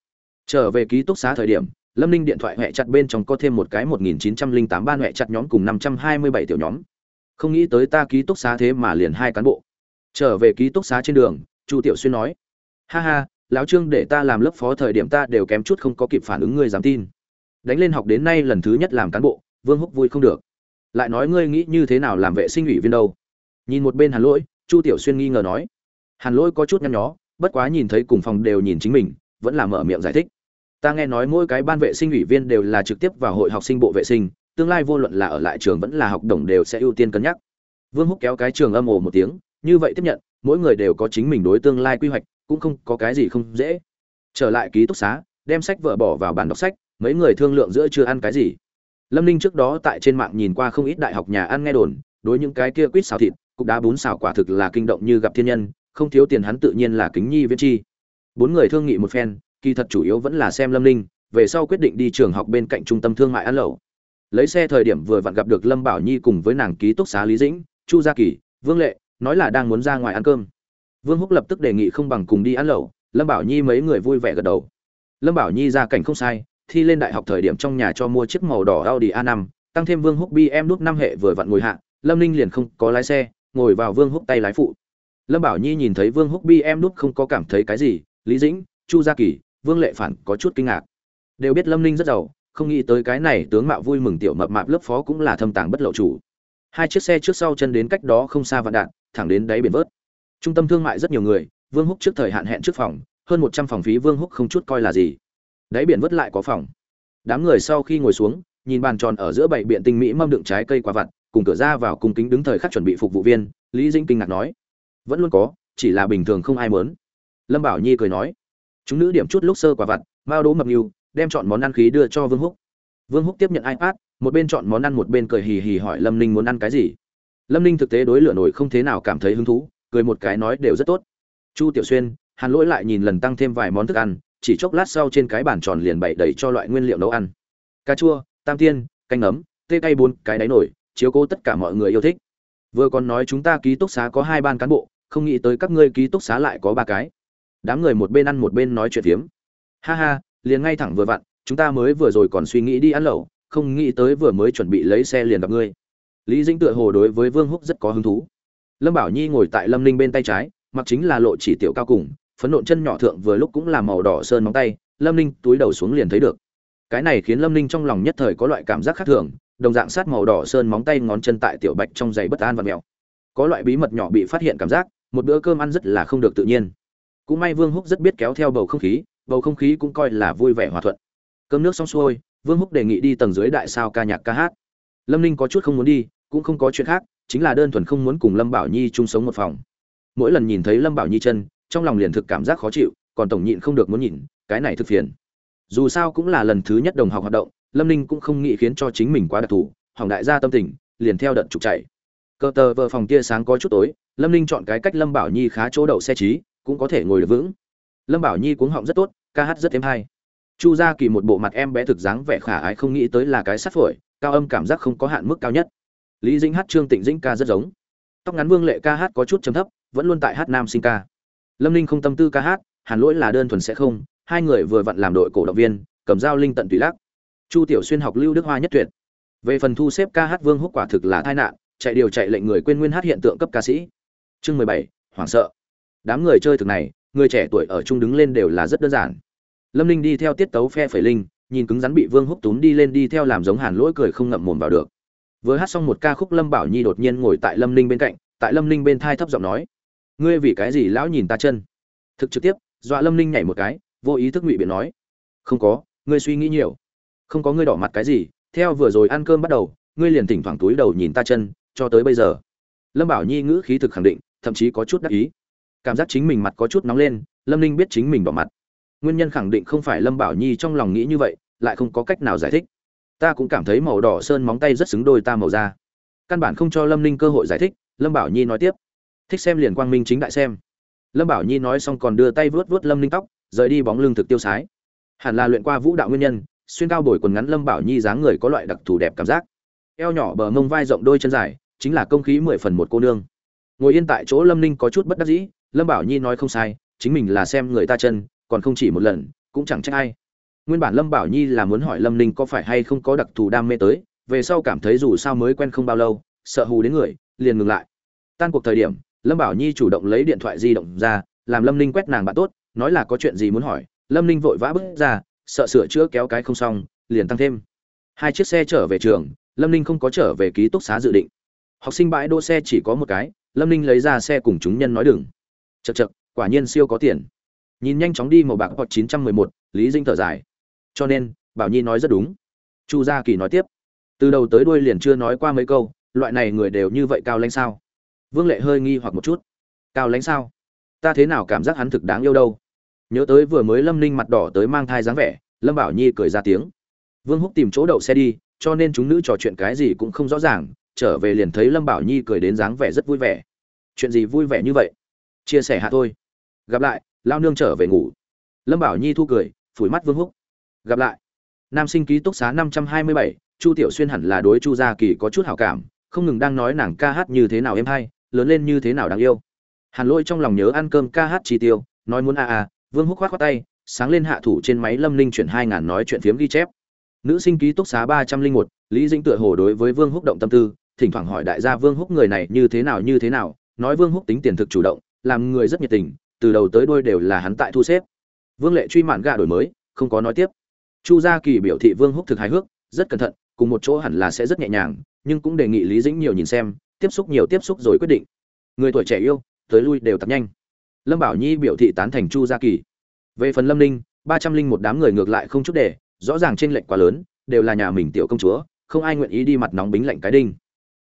A: Trở về ký túc xá thời điểm, lâm ninh điện thoại hẹ chặt bên trong có thêm một cái một nghìn chín trăm linh tám ban hẹ chặt nhóm cùng năm trăm hai mươi bảy tiểu nhóm. Không nghĩ tới ta ký túc xá thế mà liền hai cán bộ. Trở về ký túc xá trên đường, chu tiểu xuyên nói, ha ha lão trương để ta làm lớp phó thời điểm ta đều kém chút không có kịp phản ứng ngươi dám tin. Đánh lên học đến nay lần thứ nhất làm cán bộ, vương húc vui không được. Lại nói ngươi nghĩ như thế nào làm vệ sinh ủy viên đâu? Nhìn một bên hàn lỗi, chu tiểu xuyên nghi ngờ nói. Hàn lỗi có chút nhăn nhó, bất quá nhìn thấy cùng phòng đều nhìn chính mình, vẫn là mở miệng giải thích. Ta nghe nói mỗi cái ban vệ sinh ủy viên đều là trực tiếp vào hội học sinh bộ vệ sinh, tương lai vô luận là ở lại trường vẫn là học đồng đều sẽ ưu tiên cân nhắc. Vương húc kéo cái trường âm ồ một tiếng, như vậy tiếp nhận, mỗi người đều có chính mình đối tương lai quy hoạch cũng không có cái gì không dễ. Trở lại ký túc xá, đem sách vợ bỏ vào bàn đọc sách, mấy người thương lượng giữa chưa ăn cái gì. Lâm ninh trước đó tại trên mạng nhìn qua không ít đại học nhà ăn nghe đồn, đối những cái kia quýt xào thịt cục đá bún xào quả thực là kinh động như gặp thiên nhân, không thiếu tiền hắn tự nhiên là kính nhi viên chi. Bốn người thương nghị một phen, kỳ thật chủ yếu vẫn là xem lâm ninh, về sau quyết định đi trường học bên cạnh trung tâm thương mại ăn lẩu. Lấy xe thời điểm vừa vặn gặp được lâm bảo nhi cùng với nàng ký túc xá lý dĩnh, chu gia kỳ, vương lệ, nói là đang muốn ra ngoài ăn cơm vương húc lập tức đề nghị không bằng cùng đi ăn lẩu, lâm bảo nhi mấy người vui vẻ gật đầu. Lâm bảo nhi ra cảnh không sai, thi lên đại học thời điểm trong nhà cho mua chiếc màu đỏ audi a 5 tăng thêm vương húc bm nút năm hệ vừa vặn ngồi hạ, lâm ninh liền không có lái xe, ngồi vào vương húc tay lái phụ. Lâm bảo nhi nhìn thấy vương húc bm nút không có cảm thấy cái gì, lý dĩnh, chu gia kỳ, vương lệ phản có chút kinh ngạc. Đều biết lâm ninh rất giàu, không nghĩ tới cái này tướng mạo vui mừng tiểu mập mạp lớp phó cũng là thâm tàng bất lộ chủ. Hai chiếc xe trước sau chân đến cách đó không xa vạn đạn, thẳng đến đáy biển vớt trung tâm thương mại rất nhiều người, vương húc trước thời hạn hẹn trước phòng, hơn một trăm phòng phí vương húc không chút coi là gì. Đáy biển vất lại có phòng. Đám người sau khi ngồi xuống, nhìn bàn tròn ở giữa bảy biện tinh mỹ mâm đựng trái cây quả vặt, cùng cửa ra vào cung kính đứng thời khắc chuẩn bị phục vụ viên, lý dinh kinh ngạc nói, vẫn luôn có, chỉ là bình thường không ai mớn lâm bảo nhi cười nói, chúng nữ điểm chút lúc sơ quả vặt, mao đố mập nhiều đem chọn món ăn khí đưa cho vương húc. Vương húc tiếp nhận ipad, một bên chọn món ăn một bên cười hì hì hỏi lâm ninh muốn ăn cái gì. Lâm ninh thực tế đối lửa nổi không thế nào cảm thấy hứng thú cười một cái nói đều rất tốt. Chu tiểu xuyên, hàn lỗi lại nhìn lần tăng thêm vài món thức ăn, chỉ chốc lát sau trên cái bàn tròn liền bày đầy cho loại nguyên liệu nấu ăn. Cà chua, tam tiên, canh nấm tê cay bốn cái đáy nổi, chiếu cố tất cả mọi người yêu thích. Vừa còn nói chúng ta ký túc xá có hai ban cán bộ, không nghĩ tới các ngươi ký túc xá lại có ba cái. Đám người một bên ăn một bên nói chuyện phiếm. Ha ha, liền ngay thẳng vừa vặn, chúng ta mới vừa rồi còn suy nghĩ đi ăn lẩu, không nghĩ tới vừa mới chuẩn bị lấy xe liền gặp ngươi. Lý dĩnh tựa hồ đối với vương húc rất có hứng thú lâm bảo nhi ngồi tại lâm ninh bên tay trái, mặc chính là lộ chỉ tiểu cao cùng, phấn nộn chân nhỏ thượng vừa lúc cũng là màu đỏ sơn móng tay, lâm ninh túi đầu xuống liền thấy được. Cái này khiến lâm ninh trong lòng nhất thời có loại cảm giác khác thường, đồng dạng sát màu đỏ sơn móng tay ngón chân tại tiểu bạch trong giày bất an và mèo có loại bí mật nhỏ bị phát hiện cảm giác, một bữa cơm ăn rất là không được tự nhiên. Cũng may vương húc rất biết kéo theo bầu không khí, bầu không khí cũng coi là vui vẻ hòa thuận. Cơm nước xong xuôi, vương húc đề nghị đi tầng dưới đại sao ca nhạc ca hát. Lâm ninh có chút không muốn đi, cũng không có chuyện khác chính là đơn thuần không muốn cùng lâm bảo nhi chung sống một phòng. Mỗi lần nhìn thấy lâm bảo nhi chân, trong lòng liền thực cảm giác khó chịu, còn tổng nhịn không được muốn nhìn, cái này thực phiền. Dù sao cũng là lần thứ nhất đồng học hoạt động, lâm ninh cũng không nghĩ khiến cho chính mình quá đặc thù hỏng đại gia tâm tình, liền theo đợt trục chạy. Cờ tờ vợ phòng tia sáng có chút tối, lâm ninh chọn cái cách lâm bảo nhi khá chỗ đậu xe trí, cũng có thể ngồi được vững. Lâm bảo nhi cuống họng rất tốt, ca hát rất êm hay. Chu gia kỳ một bộ mặt em bé thực dáng vẻ khả ái không nghĩ tới là cái sắt phổi, cao âm cảm giác không có hạn mức cao nhất lý dĩnh hát trương tịnh dĩnh ca rất giống. Tóc ngắn vương lệ ca hát có chút chấm thấp, vẫn luôn tại hát nam sinh ca. Lâm ninh không tâm tư ca hát hàn lỗi là đơn thuần sẽ không, hai người vừa vặn làm đội cổ động viên, cầm dao linh tận tùy lắc. Chu tiểu xuyên học lưu đức hoa nhất tuyệt. Về phần thu xếp ca hát vương húc quả thực là tai nạn, chạy điều chạy lệnh người quên nguyên hát hiện tượng cấp ca sĩ. Chương mười bảy, hoảng sợ. Đám người chơi thực này, người trẻ tuổi ở trung đứng lên đều là rất đơn giản. Lâm ninh đi theo tiết tấu phe phẩy linh, nhìn cứng rắn bị vương húc túm đi lên đi theo làm giống hàn lỗi cười không ngậm mồm vào được vừa hát xong một ca khúc lâm bảo nhi đột nhiên ngồi tại lâm ninh bên cạnh, tại lâm ninh bên thai thấp giọng nói, ngươi vì cái gì lão nhìn ta chân? Thực trực tiếp, dọa lâm ninh nhảy một cái, vô ý thức ngụy biện nói, không có, ngươi suy nghĩ nhiều. Không có ngươi đỏ mặt cái gì, theo vừa rồi ăn cơm bắt đầu, ngươi liền thỉnh thoảng túi đầu nhìn ta chân, cho tới bây giờ. Lâm bảo nhi ngữ khí thực khẳng định, thậm chí có chút đắc ý. Cảm giác chính mình mặt có chút nóng lên, lâm ninh biết chính mình đỏ mặt. Nguyên nhân khẳng định không phải lâm bảo nhi trong lòng nghĩ như vậy, lại không có cách nào giải thích ta cũng cảm thấy màu đỏ sơn móng tay rất xứng đôi ta màu da. Căn bản không cho lâm ninh cơ hội giải thích, lâm bảo nhi nói tiếp. Thích xem liền quang minh chính đại xem. Lâm bảo nhi nói xong còn đưa tay vớt vớt lâm ninh tóc, rời đi bóng lưng thực tiêu sái. Hẳn là luyện qua vũ đạo nguyên nhân, xuyên cao bồi quần ngắn lâm bảo nhi dáng người có loại đặc thù đẹp cảm giác. Eo nhỏ bờ mông vai rộng đôi chân dài, chính là công khí mười phần một cô nương. Ngồi yên tại chỗ lâm ninh có chút bất đắc dĩ, lâm bảo nhi nói không sai, chính mình là xem người ta chân, còn không chỉ một lần, cũng chẳng trách ai nguyên bản lâm bảo nhi là muốn hỏi lâm ninh có phải hay không có đặc thù đam mê tới, về sau cảm thấy dù sao mới quen không bao lâu, sợ hù đến người, liền ngừng lại. Tan cuộc thời điểm, lâm bảo nhi chủ động lấy điện thoại di động ra, làm lâm ninh quét nàng bạn tốt, nói là có chuyện gì muốn hỏi. Lâm ninh vội vã bước ra, sợ sửa chữa kéo cái không xong, liền tăng thêm. Hai chiếc xe trở về trường, lâm ninh không có trở về ký túc xá dự định. Học sinh bãi đỗ xe chỉ có một cái, lâm ninh lấy ra xe cùng chúng nhân nói đừng. Chật chật quả nhiên siêu có tiền. Nhìn nhanh chóng đi màu bạc hoặc chín trăm mười một, lý dinh thở dài cho nên, bảo nhi nói rất đúng. Chu gia kỳ nói tiếp, từ đầu tới đuôi liền chưa nói qua mấy câu, loại này người đều như vậy cao lãnh sao? Vương lệ hơi nghi hoặc một chút. Cao lãnh sao? Ta thế nào cảm giác hắn thực đáng yêu đâu? Nhớ tới vừa mới lâm ninh mặt đỏ tới mang thai dáng vẻ, lâm bảo nhi cười ra tiếng. Vương húc tìm chỗ đậu xe đi, cho nên chúng nữ trò chuyện cái gì cũng không rõ ràng, trở về liền thấy lâm bảo nhi cười đến dáng vẻ rất vui vẻ. Chuyện gì vui vẻ như vậy? Chia sẻ hạ thôi. Gặp lại, lao nương trở về ngủ. Lâm bảo nhi thu cười, phủi mắt vương húc gặp lại. Nam sinh ký túc xá năm trăm hai mươi bảy, chu tiểu xuyên hẳn là đối chu gia kỳ có chút hảo cảm, không ngừng đang nói nàng ca hát như thế nào em hay, lớn lên như thế nào đáng yêu. Hàn lôi trong lòng nhớ ăn cơm ca hát chi tiêu, nói muốn a a, vương húc khoát khoát tay, sáng lên hạ thủ trên máy lâm linh chuyển hai ngàn nói chuyện phiếm ghi chép. Nữ sinh ký túc xá ba trăm linh một, lý dĩnh tựa hồ đối với vương húc động tâm tư, thỉnh thoảng hỏi đại gia vương húc người này như thế nào, như thế nào, nói vương húc tính tiền thực chủ động, làm người rất nhiệt tình, từ đầu tới đuôi đều là hắn tại thu xếp. Vương lệ truy mạn gà đổi mới, không có nói tiếp chu gia kỳ biểu thị vương húc thực hài hước, rất cẩn thận, cùng một chỗ hẳn là sẽ rất nhẹ nhàng, nhưng cũng đề nghị lý dĩnh nhiều nhìn xem, tiếp xúc nhiều tiếp xúc rồi quyết định. Người tuổi trẻ yêu, tới lui đều tập nhanh. Lâm bảo nhi biểu thị tán thành chu gia kỳ. Về phần lâm ninh, ba trăm linh một đám người ngược lại không chút để, rõ ràng trên lệnh quá lớn, đều là nhà mình tiểu công chúa, không ai nguyện ý đi mặt nóng bính lạnh cái đinh.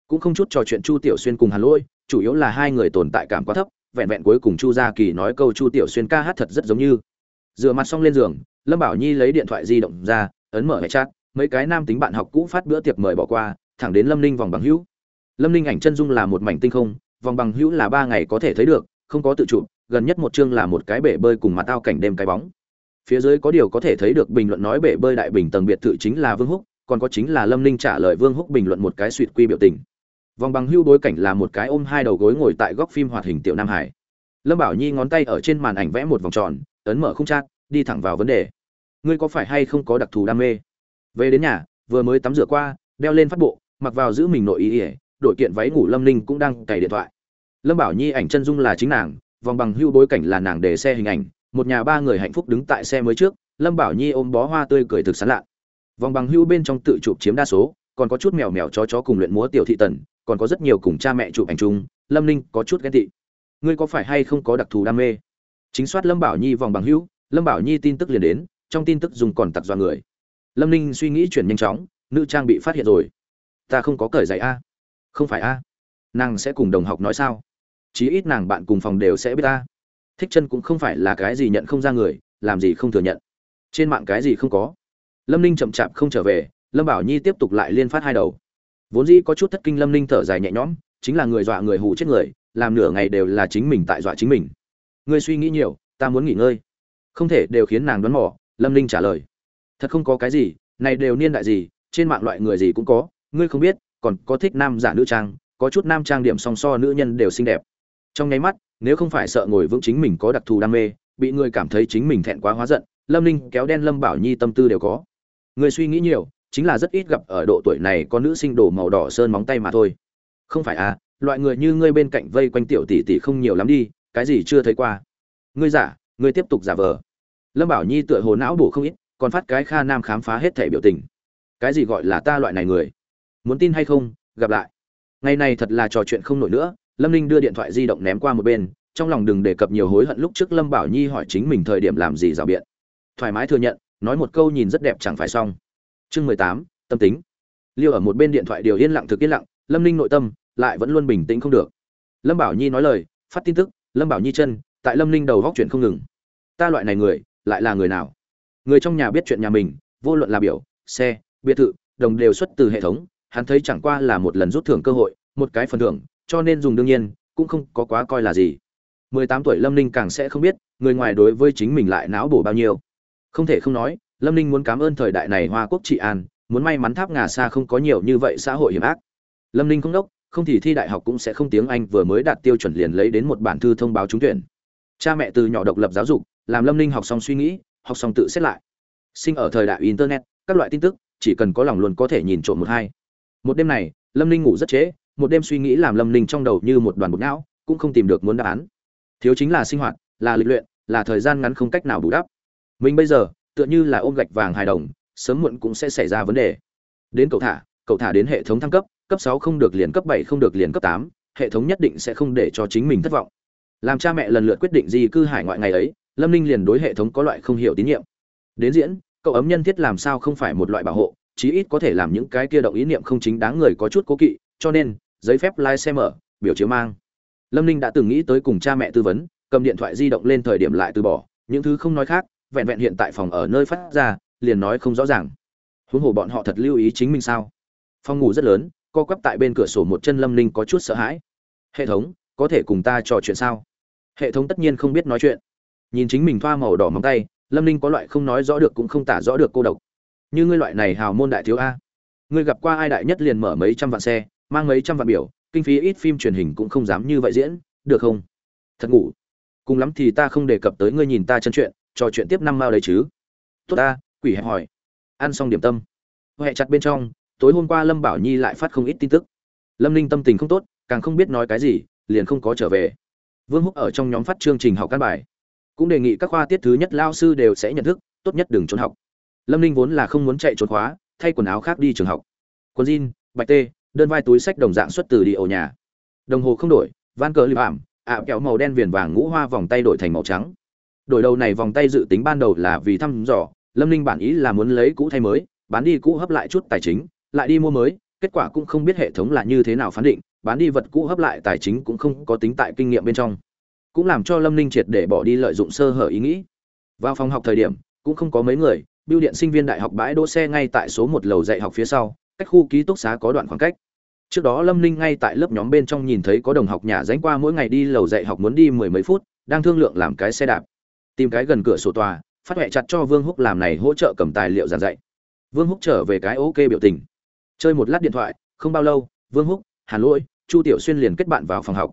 A: Cũng không chút trò chuyện chu tiểu xuyên cùng hà lỗi chủ yếu là hai người tồn tại cảm quá thấp, vẹn vẹn cuối cùng chu gia kỳ nói câu chu tiểu xuyên ca hát thật rất giống như. Dựa mặt xong lên giường lâm bảo nhi lấy điện thoại di động ra, ấn mở hệ chat, mấy cái nam tính bạn học cũ phát bữa tiệc mời bỏ qua, thẳng đến lâm ninh vòng bằng hữu. Lâm ninh ảnh chân dung là một mảnh tinh không, vòng bằng hữu là ba ngày có thể thấy được, không có tự chụp gần nhất một chương là một cái bể bơi cùng mặt tao cảnh đêm cái bóng. Phía dưới có điều có thể thấy được bình luận nói bể bơi đại bình tầng biệt thự chính là vương húc, còn có chính là lâm ninh trả lời vương húc bình luận một cái suỵt quy biểu tình. Vòng bằng hưu đối cảnh là một cái ôm hai đầu gối ngồi tại góc phim hoạt hình tiểu nam hải. Lâm bảo nhi ngón tay ở trên màn ảnh vẽ một vòng tròn, ấn mở không trát đi thẳng vào vấn đề. Ngươi có phải hay không có đặc thù đam mê? Về đến nhà, vừa mới tắm rửa qua, đeo lên phát bộ, mặc vào giữ mình nội ý ỉa đổi kiện váy ngủ lâm ninh cũng đang cày điện thoại. Lâm bảo nhi ảnh chân dung là chính nàng, vòng bằng hưu bối cảnh là nàng để xe hình ảnh, một nhà ba người hạnh phúc đứng tại xe mới trước, lâm bảo nhi ôm bó hoa tươi cười thực sán lạ. Vòng bằng hưu bên trong tự chụp chiếm đa số, còn có chút mèo mèo chó chó cùng luyện múa tiểu thị tần, còn có rất nhiều cùng cha mẹ chụp ảnh chung, lâm ninh có chút ghen tị. Ngươi có phải hay không có đặc thù đam mê? Chính soát lâm bảo nhi vòng bằng hữu lâm bảo nhi tin tức liền đến, trong tin tức dùng còn tặc dọa người. Lâm ninh suy nghĩ chuyển nhanh chóng, nữ trang bị phát hiện rồi. Ta không có cởi giày a. Không phải a. Nàng sẽ cùng đồng học nói sao? Chí ít nàng bạn cùng phòng đều sẽ biết ta thích chân cũng không phải là cái gì nhận không ra người, làm gì không thừa nhận. Trên mạng cái gì không có. Lâm ninh chậm chạp không trở về, lâm bảo nhi tiếp tục lại liên phát hai đầu. Vốn dĩ có chút thất kinh lâm ninh thở dài nhẹ nhõm, chính là người dọa người hù chết người, làm nửa ngày đều là chính mình tại dọa chính mình. Ngươi suy nghĩ nhiều, ta muốn nghỉ ngơi không thể đều khiến nàng đoán mò, lâm ninh trả lời. Thật không có cái gì, này đều niên đại gì, trên mạng loại người gì cũng có, ngươi không biết, còn có thích nam giả nữ trang, có chút nam trang điểm song so nữ nhân đều xinh đẹp. Trong nháy mắt, nếu không phải sợ ngồi vững chính mình có đặc thù đam mê, bị người cảm thấy chính mình thẹn quá hóa giận, lâm ninh kéo đen lâm bảo nhi tâm tư đều có. Người suy nghĩ nhiều, chính là rất ít gặp ở độ tuổi này có nữ sinh đổ màu đỏ sơn móng tay mà thôi. Không phải à loại người như ngươi bên cạnh vây quanh tiểu tỷ tỷ không nhiều lắm đi, cái gì chưa thấy qua. Ngươi giả ngươi tiếp tục giả vờ. Lâm bảo nhi tựa hồ não bổ không ít, còn phát cái kha nam khám phá hết thể biểu tình. Cái gì gọi là ta loại này người? Muốn tin hay không, gặp lại. Ngày này thật là trò chuyện không nổi nữa, lâm ninh đưa điện thoại di động ném qua một bên, trong lòng đừng đề cập nhiều hối hận lúc trước lâm bảo nhi hỏi chính mình thời điểm làm gì rào biện. Thoải mái thừa nhận, nói một câu nhìn rất đẹp chẳng phải xong. Chương mười tám, tâm tính. Liêu ở một bên điện thoại điều yên lặng thực yên lặng, lâm ninh nội tâm lại vẫn luôn bình tĩnh không được. Lâm bảo nhi nói lời, phát tin tức, lâm bảo nhi chân, tại lâm ninh đầu góc chuyện không ngừng ta loại này người, lại là người nào? Người trong nhà biết chuyện nhà mình, vô luận là biểu, xe, biệt thự, đồng đều xuất từ hệ thống, hắn thấy chẳng qua là một lần rút thưởng cơ hội, một cái phần thưởng, cho nên dùng đương nhiên, cũng không có quá coi là gì. Mười tám tuổi lâm ninh càng sẽ không biết, người ngoài đối với chính mình lại não bổ bao nhiêu. Không thể không nói, lâm ninh muốn cảm ơn thời đại này hoa quốc trị an, muốn may mắn tháp ngà xa không có nhiều như vậy xã hội hiểm ác. Lâm ninh không đốc, không thì thi đại học cũng sẽ không tiếng anh, vừa mới đạt tiêu chuẩn liền lấy đến một bản thư thông báo trúng tuyển cha mẹ từ nhỏ độc lập giáo dục, làm lâm ninh học xong suy nghĩ, học xong tự xét lại. Sinh ở thời đại internet, các loại tin tức, chỉ cần có lòng luôn có thể nhìn trộm một hai. Một đêm này, lâm ninh ngủ rất trễ, một đêm suy nghĩ làm lâm ninh trong đầu như một đoàn bột não, cũng không tìm được muốn đáp án. Thiếu chính là sinh hoạt, là lịch luyện, là thời gian ngắn không cách nào bù đắp. Mình bây giờ, tựa như là ôm gạch vàng hài đồng, sớm muộn cũng sẽ xảy ra vấn đề. Đến cậu thả cậu thả đến hệ thống thăng cấp cấp sáu không được liền cấp bảy không được liền cấp tám, hệ thống nhất định sẽ không để cho chính mình thất vọng làm cha mẹ lần lượt quyết định di cư hải ngoại ngày ấy, lâm ninh liền đối hệ thống có loại không hiểu tín nhiệm. Đến diễn, cậu ấm nhân thiết làm sao không phải một loại bảo hộ, chí ít có thể làm những cái kia động ý niệm không chính đáng người có chút cố kỵ, cho nên, giấy phép lái mở, biểu chiếu mang. Lâm ninh đã từng nghĩ tới cùng cha mẹ tư vấn, cầm điện thoại di động lên thời điểm lại từ bỏ, những thứ không nói khác, vẹn vẹn hiện tại phòng ở nơi phát ra, liền nói không rõ ràng. Huống hồ bọn họ thật lưu ý chính mình sao? Phòng ngủ rất lớn, co quắp tại bên cửa sổ một chân lâm ninh có chút sợ hãi. Hệ thống, có thể cùng ta trò chuyện sao? Hệ thống tất nhiên không biết nói chuyện. Nhìn chính mình thoa màu đỏ móng tay, lâm ninh có loại không nói rõ được cũng không tả rõ được cô độc. Như ngươi loại này hào môn đại thiếu a. Ngươi gặp qua ai đại nhất liền mở mấy trăm vạn xe, mang mấy trăm vạn biểu, kinh phí ít phim truyền hình cũng không dám như vậy diễn, được không? Thật ngủ. Cùng lắm thì ta không đề cập tới ngươi nhìn ta chân chuyện, trò chuyện tiếp năm mao đấy chứ. Tốt ta, quỷ hẹp hỏi. Ăn xong điểm tâm. Huệ chặt bên trong, tối hôm qua lâm bảo nhi lại phát không ít tin tức. Lâm ninh tâm tình không tốt, càng không biết nói cái gì, liền không có trở về vương húc ở trong nhóm phát chương trình học căn bài. Cũng đề nghị các khoa tiết thứ nhất lao sư đều sẽ nhận thức, tốt nhất đừng trốn học. Lâm ninh vốn là không muốn chạy trốn khóa, thay quần áo khác đi trường học. Quần jean, bạch tê, đơn vai túi sách đồng dạng xuất từ đi ổ nhà. Đồng hồ không đổi, van cờ lim ảm ạ kẹo màu đen viền vàng ngũ hoa vòng tay đổi thành màu trắng. Đổi đầu này vòng tay dự tính ban đầu là vì thăm dò, lâm ninh bản ý là muốn lấy cũ thay mới, bán đi cũ hấp lại chút tài chính, lại đi mua mới, kết quả cũng không biết hệ thống là như thế nào phán định bán đi vật cũ hấp lại tài chính cũng không có tính tại kinh nghiệm bên trong. Cũng làm cho lâm ninh triệt để bỏ đi lợi dụng sơ hở ý nghĩ. Vào phòng học thời điểm, cũng không có mấy người biêu điện sinh viên đại học bãi đỗ xe ngay tại số một lầu dạy học phía sau, cách khu ký túc xá có đoạn khoảng cách. Trước đó lâm ninh ngay tại lớp nhóm bên trong nhìn thấy có đồng học nhà dánh qua mỗi ngày đi lầu dạy học muốn đi mười mấy phút, đang thương lượng làm cái xe đạp. Tìm cái gần cửa sổ tòa, phát huệ chặt cho vương húc làm này hỗ trợ cầm tài liệu giảng dạy. Vương húc trở về cái ok biểu tình. Chơi một lát điện thoại, không bao lâu, vương húc hàn lỗi, chu tiểu xuyên liền kết bạn vào phòng học.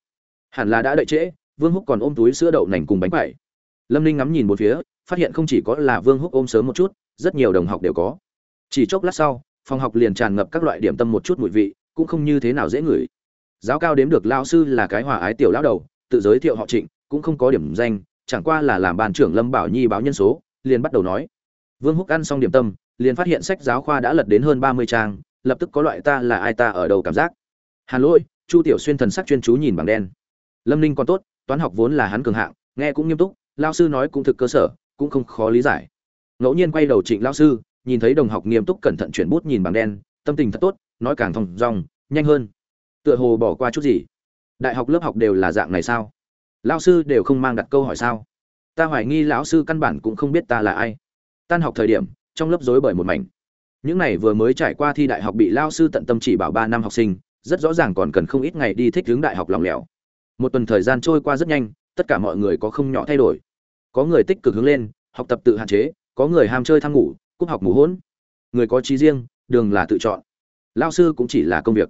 A: Hẳn là đã đợi trễ, vương húc còn ôm túi sữa đậu nành cùng bánh quẩy. Lâm ninh ngắm nhìn một phía, phát hiện không chỉ có là vương húc ôm sớm một chút, rất nhiều đồng học đều có. Chỉ chốc lát sau, phòng học liền tràn ngập các loại điểm tâm một chút mùi vị, cũng không như thế nào dễ ngửi. Giáo cao đếm được lao sư là cái hòa ái tiểu lão đầu, tự giới thiệu họ trịnh, cũng không có điểm danh, chẳng qua là làm bàn trưởng lâm bảo nhi báo nhân số, liền bắt đầu nói. Vương húc ăn xong điểm tâm, liền phát hiện sách giáo khoa đã lật đến hơn ba mươi trang, lập tức có loại ta là ai ta ở đầu cảm giác hàn lỗi, chu tiểu xuyên thần sắc chuyên chú nhìn bảng đen. Lâm ninh còn tốt, toán học vốn là hắn cường hạng, nghe cũng nghiêm túc lao sư nói cũng thực cơ sở, cũng không khó lý giải. Ngẫu nhiên quay đầu trịnh lao sư, nhìn thấy đồng học nghiêm túc cẩn thận chuyển bút nhìn bảng đen, tâm tình thật tốt, nói càng thong dong, nhanh hơn. Tựa hồ bỏ qua chút gì. Đại học lớp học đều là dạng này sao? Lao sư đều không mang đặt câu hỏi sao? Ta hoài nghi lão sư căn bản cũng không biết ta là ai. Tan học thời điểm, trong lớp rối bởi một mảnh. Những này vừa mới trải qua thi đại học bị lao sư tận tâm chỉ bảo ba năm học sinh rất rõ ràng còn cần không ít ngày đi thích hướng đại học lòng lẻo. Một tuần thời gian trôi qua rất nhanh, tất cả mọi người có không nhỏ thay đổi. Có người tích cực hướng lên, học tập tự hạn chế, có người ham chơi tham ngủ, cúp học ngủ hỗn. Người có trí riêng, đường là tự chọn. Lao sư cũng chỉ là công việc.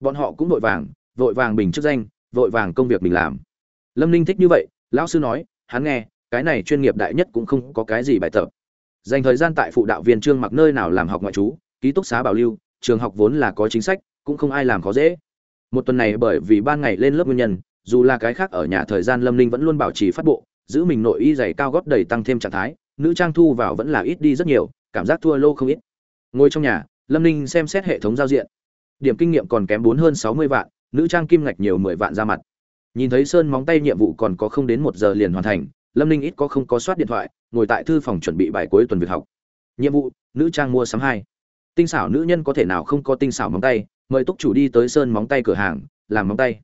A: Bọn họ cũng vội vàng vội vàng bình chức danh, vội vàng công việc mình làm. Lâm ninh thích như vậy, lão sư nói, hắn nghe, cái này chuyên nghiệp đại nhất cũng không có cái gì bài tập. Dành thời gian tại phụ đạo viên trương mặc nơi nào làm học ngoại trú, ký túc xá bảo lưu, trường học vốn là có chính sách cũng không ai làm khó dễ. Một tuần này bởi vì ban ngày lên lớp nguyên nhân, dù là cái khác ở nhà thời gian lâm ninh vẫn luôn bảo trì phát bộ, giữ mình nội y dày cao gót đầy tăng thêm trạng thái, nữ trang thu vào vẫn là ít đi rất nhiều, cảm giác thua lô không ít. Ngồi trong nhà, lâm ninh xem xét hệ thống giao diện. Điểm kinh nghiệm còn kém bốn hơn sáu mươi vạn, nữ trang kim ngạch nhiều mười vạn ra mặt. Nhìn thấy sơn móng tay nhiệm vụ còn có không đến một giờ liền hoàn thành, lâm ninh ít có không có soát điện thoại, ngồi tại thư phòng chuẩn bị bài cuối tuần việc học. Nhiệm vụ, nữ trang mua sắm hai. Tinh xảo nữ nhân có thể nào không có tinh xảo móng tay mời túc chủ đi tới sơn móng tay cửa hàng, làm móng tay.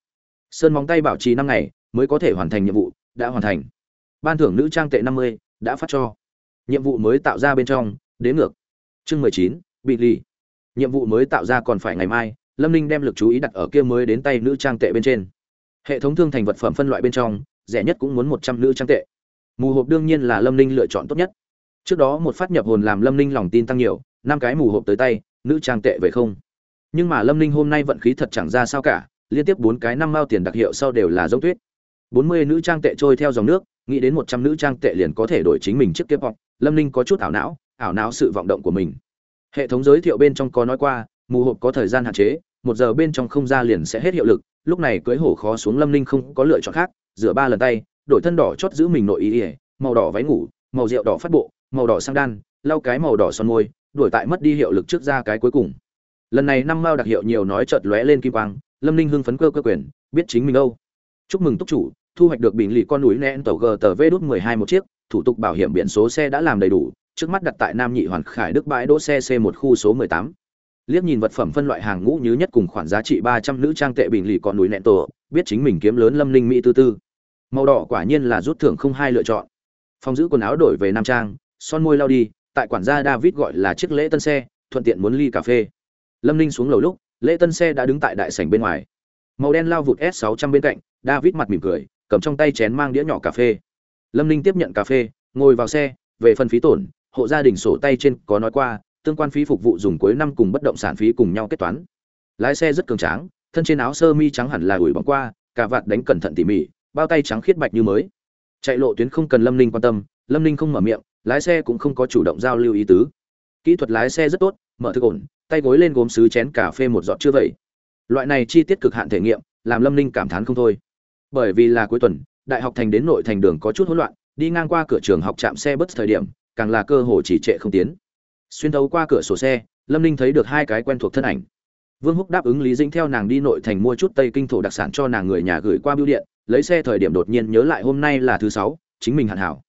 A: Sơn móng tay bảo trì năm ngày, mới có thể hoàn thành nhiệm vụ, đã hoàn thành. Ban thưởng nữ trang tệ năm mươi, đã phát cho. Nhiệm vụ mới tạo ra bên trong đến ngược. Chương mười chín, bị lì. Nhiệm vụ mới tạo ra còn phải ngày mai, lâm ninh đem lực chú ý đặt ở kia mới đến tay nữ trang tệ bên trên. Hệ thống thương thành vật phẩm phân loại bên trong, rẻ nhất cũng muốn một trăm nữ trang tệ. Mù hộp đương nhiên là lâm ninh lựa chọn tốt nhất. Trước đó một phát nhập hồn làm lâm ninh lòng tin tăng nhiều, năm cái mù hộp tới tay, nữ trang tệ về không nhưng mà lâm ninh hôm nay vận khí thật chẳng ra sao cả, liên tiếp bốn cái năm mao tiền đặc hiệu sau đều là giống tuyết. Bốn mươi nữ trang tệ trôi theo dòng nước, nghĩ đến một trăm nữ trang tệ liền có thể đổi chính mình trước kiếp vọng lâm ninh có chút ảo não ảo não sự vọng động của mình. Hệ thống giới thiệu bên trong có nói qua, mù hộp có thời gian hạn chế, một giờ bên trong không ra liền sẽ hết hiệu lực, lúc này cưới hổ khó xuống lâm ninh không có lựa chọn khác, rửa ba lần tay, đổi thân đỏ chót giữ mình nội ý ỉa màu đỏ váy ngủ, màu rượu đỏ phát bộ, màu đỏ sang đan, lau cái màu đỏ son môi đổi tại mất đi hiệu lực trước ra cái cuối cùng lần này năm mao đặc hiệu nhiều nói chợt lóe lên kim quang, lâm ninh hưng phấn cơ cơ quyền, biết chính mình âu chúc mừng túc chủ, thu hoạch được bình lì con núi nén tàu g tờ v đút mười hai một chiếc, thủ tục bảo hiểm biển số xe đã làm đầy đủ, trước mắt đặt tại nam nhị hoàn khải đức bãi đỗ xe c một khu số mười tám. Liếc nhìn vật phẩm phân loại hàng ngũ như nhất cùng khoản giá trị ba trăm nữ trang tệ bình lì con núi nén tổ biết chính mình kiếm lớn lâm ninh mỹ tư tư. Màu đỏ quả nhiên là rút thưởng không hai lựa chọn. Phong giữ quần áo đổi về nam trang, son môi lao đi, tại quản gia david gọi là chiếc lễ tân xe, thuận tiện muốn ly cà phê lâm ninh xuống lầu lúc, lễ tân xe đã đứng tại đại sảnh bên ngoài. Màu đen lao vụt s 600 bên cạnh, david mặt mỉm cười, cầm trong tay chén mang đĩa nhỏ cà phê. Lâm ninh tiếp nhận cà phê, ngồi vào xe, về phần phí tổn, hộ gia đình sổ tay trên có nói qua, tương quan phí phục vụ dùng cuối năm cùng bất động sản phí cùng nhau kết toán. Lái xe rất cường tráng, thân trên áo sơ mi trắng hẳn là ủi bóng qua cả vạt đánh cẩn thận tỉ mỉ, bao tay trắng khiết bạch như mới. Chạy lộ tuyến không cần lâm ninh quan tâm, lâm ninh không mở miệng, lái xe cũng không có chủ động giao lưu ý tứ. Kỹ thuật lái xe rất tốt, mở thức ổn tay gối lên gốm sứ chén cà phê một giọt chưa vậy. Loại này chi tiết cực hạn thể nghiệm, làm lâm ninh cảm thán không thôi. Bởi vì là cuối tuần, đại học thành đến nội thành đường có chút hỗn loạn, đi ngang qua cửa trường học chạm xe bất thời điểm, càng là cơ hội chỉ trệ không tiến. Xuyên thấu qua cửa sổ xe, lâm ninh thấy được hai cái quen thuộc thân ảnh. Vương húc đáp ứng lý dĩnh theo nàng đi nội thành mua chút tây kinh thổ đặc sản cho nàng người nhà gửi qua bưu điện, lấy xe thời điểm đột nhiên nhớ lại hôm nay là thứ sáu, chính mình hạn hảo.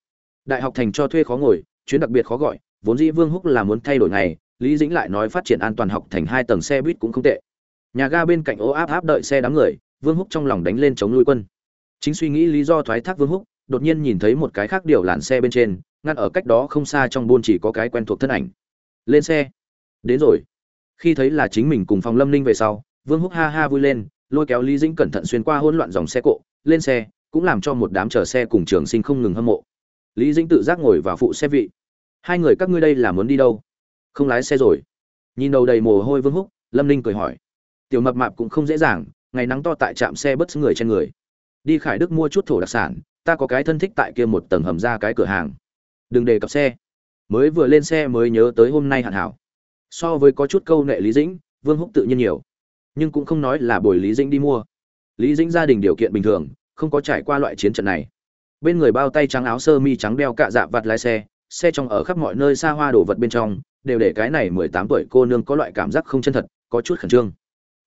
A: Đại học thành cho thuê khó ngồi, chuyến đặc biệt khó gọi, vốn dĩ vương húc là muốn thay đổi ngày lý dĩnh lại nói phát triển an toàn học thành hai tầng xe buýt cũng không tệ. Nhà ga bên cạnh ô áp áp đợi xe đám người, vương húc trong lòng đánh lên chống nuôi quân. Chính suy nghĩ lý do thoái thác vương húc, đột nhiên nhìn thấy một cái khác điều làn xe bên trên, ngăn ở cách đó không xa trong buôn chỉ có cái quen thuộc thân ảnh. Lên xe. Đến rồi. Khi thấy là chính mình cùng phòng lâm ninh về sau, vương húc ha ha vui lên, lôi kéo lý dĩnh cẩn thận xuyên qua hỗn loạn dòng xe cộ, lên xe, cũng làm cho một đám chờ xe cùng trường sinh không ngừng hâm mộ. Lý dĩnh tự giác ngồi vào phụ xe vị. Hai người các ngươi đây là muốn đi đâu? Không lái xe rồi. Nhìn đầu đầy mồ hôi vương húc, lâm ninh cười hỏi. Tiểu mập mạp cũng không dễ dàng, ngày nắng to tại trạm xe bất người trên người. Đi khải đức mua chút thổ đặc sản, ta có cái thân thích tại kia một tầng hầm ra cái cửa hàng. Đừng đề cập xe. Mới vừa lên xe mới nhớ tới hôm nay hạn hảo. So với có chút câu nệ lý dĩnh, vương húc tự nhiên nhiều. Nhưng cũng không nói là buổi lý dĩnh đi mua. Lý dĩnh gia đình điều kiện bình thường, không có trải qua loại chiến trận này. Bên người bao tay trắng áo sơ mi trắng đeo cạ dạ vặt lái xe xe trong ở khắp mọi nơi xa hoa đổ vật bên trong đều để cái này mười tám tuổi cô nương có loại cảm giác không chân thật, có chút khẩn trương.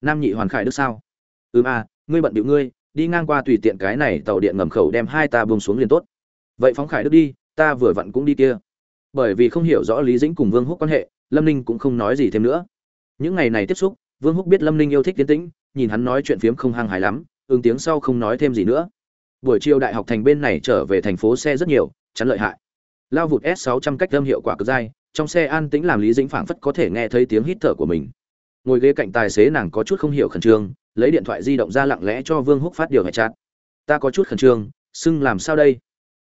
A: Nam nhị hoàn khải đức sao? Ừm a, ngươi bận điệu ngươi, đi ngang qua tùy tiện cái này tàu điện ngầm khẩu đem hai ta buông xuống liền tốt. Vậy phóng khải đức đi, ta vừa vặn cũng đi kia. Bởi vì không hiểu rõ lý dĩnh cùng vương húc quan hệ, lâm ninh cũng không nói gì thêm nữa. Những ngày này tiếp xúc, vương húc biết lâm ninh yêu thích tiến tĩnh, nhìn hắn nói chuyện phiếm không hăng hài lắm, ứng tiếng sau không nói thêm gì nữa. Buổi chiều đại học thành bên này trở về thành phố xe rất nhiều, chắn lợi hại. Lao vụt s 600 cách âm hiệu quả cực dai trong xe an tĩnh làm lý dĩnh phảng phất có thể nghe thấy tiếng hít thở của mình. Ngồi ghế cạnh tài xế nàng có chút không hiểu khẩn trương, lấy điện thoại di động ra lặng lẽ cho vương húc phát điều hệ chát ta có chút khẩn trương, xưng làm sao đây?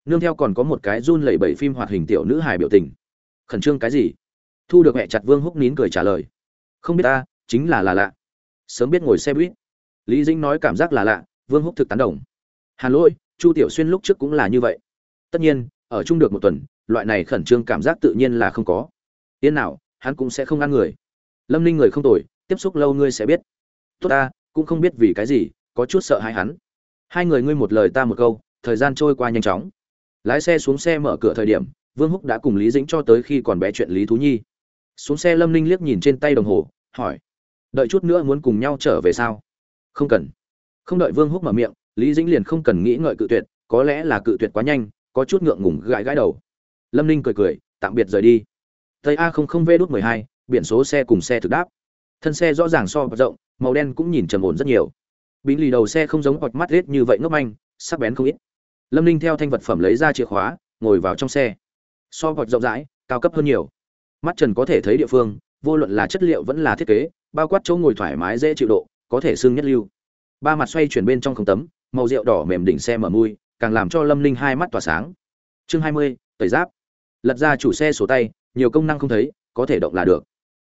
A: Nương theo còn có một cái run lẩy bẩy phim hoạt hình tiểu nữ hài biểu tình. Khẩn trương cái gì? Thu được mẹ chặt vương húc nín cười trả lời. Không biết ta, chính là là lạ. Sớm biết ngồi xe buýt. Lý dĩnh nói cảm giác là lạ, vương húc thực tán đồng. Hàn lỗi, chu tiểu xuyên lúc trước cũng là như vậy. Tất nhiên, ở chung được một tuần loại này khẩn trương cảm giác tự nhiên là không có. Yên nào, hắn cũng sẽ không ăn người. Lâm ninh người không tồi, tiếp xúc lâu ngươi sẽ biết. Tốt ta, cũng không biết vì cái gì, có chút sợ hãi hắn. Hai người ngươi một lời ta một câu, thời gian trôi qua nhanh chóng. Lái xe xuống xe mở cửa thời điểm, vương húc đã cùng lý dĩnh cho tới khi còn bé chuyện lý thú nhi. Xuống xe lâm ninh liếc nhìn trên tay đồng hồ, hỏi, đợi chút nữa muốn cùng nhau trở về sao? Không cần. Không đợi vương húc mở miệng, lý dĩnh liền không cần nghĩ ngợi cự tuyệt, có lẽ là cự tuyệt quá nhanh, có chút ngượng ngùng gãi gãi đầu lâm ninh cười cười, tạm biệt rời đi. Tây a không không v đốt mười hai, biển số xe cùng xe thực đáp. Thân xe rõ ràng so rộng, màu đen cũng nhìn trầm ổn rất nhiều. Bính lì đầu xe không giống hoặc mắt rết như vậy ngốc anh sắc bén không ít. Lâm ninh theo thanh vật phẩm lấy ra chìa khóa, ngồi vào trong xe. So hoặc rộng rãi, cao cấp hơn nhiều. Mắt trần có thể thấy địa phương, vô luận là chất liệu vẫn là thiết kế, bao quát chỗ ngồi thoải mái dễ chịu độ, có thể xương nhất lưu. Ba mặt xoay chuyển bên trong không tấm, màu rượu đỏ mềm đỉnh xe mở mui, càng làm cho lâm ninh hai mắt tỏa sáng. Chương hai mươi, tẩy giáp lật ra chủ xe sổ tay, nhiều công năng không thấy, có thể động là được.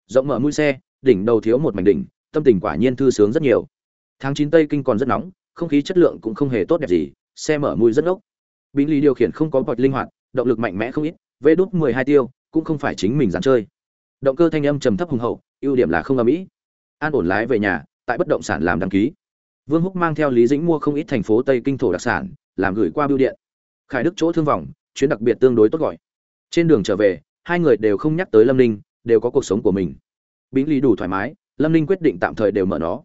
A: Rộng mở mũi xe, đỉnh đầu thiếu một mảnh đỉnh, tâm tình quả nhiên thư sướng rất nhiều. Tháng chín tây kinh còn rất nóng, không khí chất lượng cũng không hề tốt đẹp gì, xe mở mũi rất ốc bính lý điều khiển không có bọt linh hoạt, động lực mạnh mẽ không ít, vê đốt mười hai tiêu, cũng không phải chính mình dán chơi. Động cơ thanh âm trầm thấp hùng hậu, ưu điểm là không âm ỉ an ổn lái về nhà, tại bất động sản làm đăng ký. Vương húc mang theo lý dĩnh mua không ít thành phố tây kinh thổ đặc sản, làm gửi qua bưu điện. Khải đức chỗ thương vòng chuyến đặc biệt tương đối tốt gọi trên đường trở về, hai người đều không nhắc tới lâm ninh, đều có cuộc sống của mình. Bính lý đủ thoải mái, lâm ninh quyết định tạm thời đều mở nó.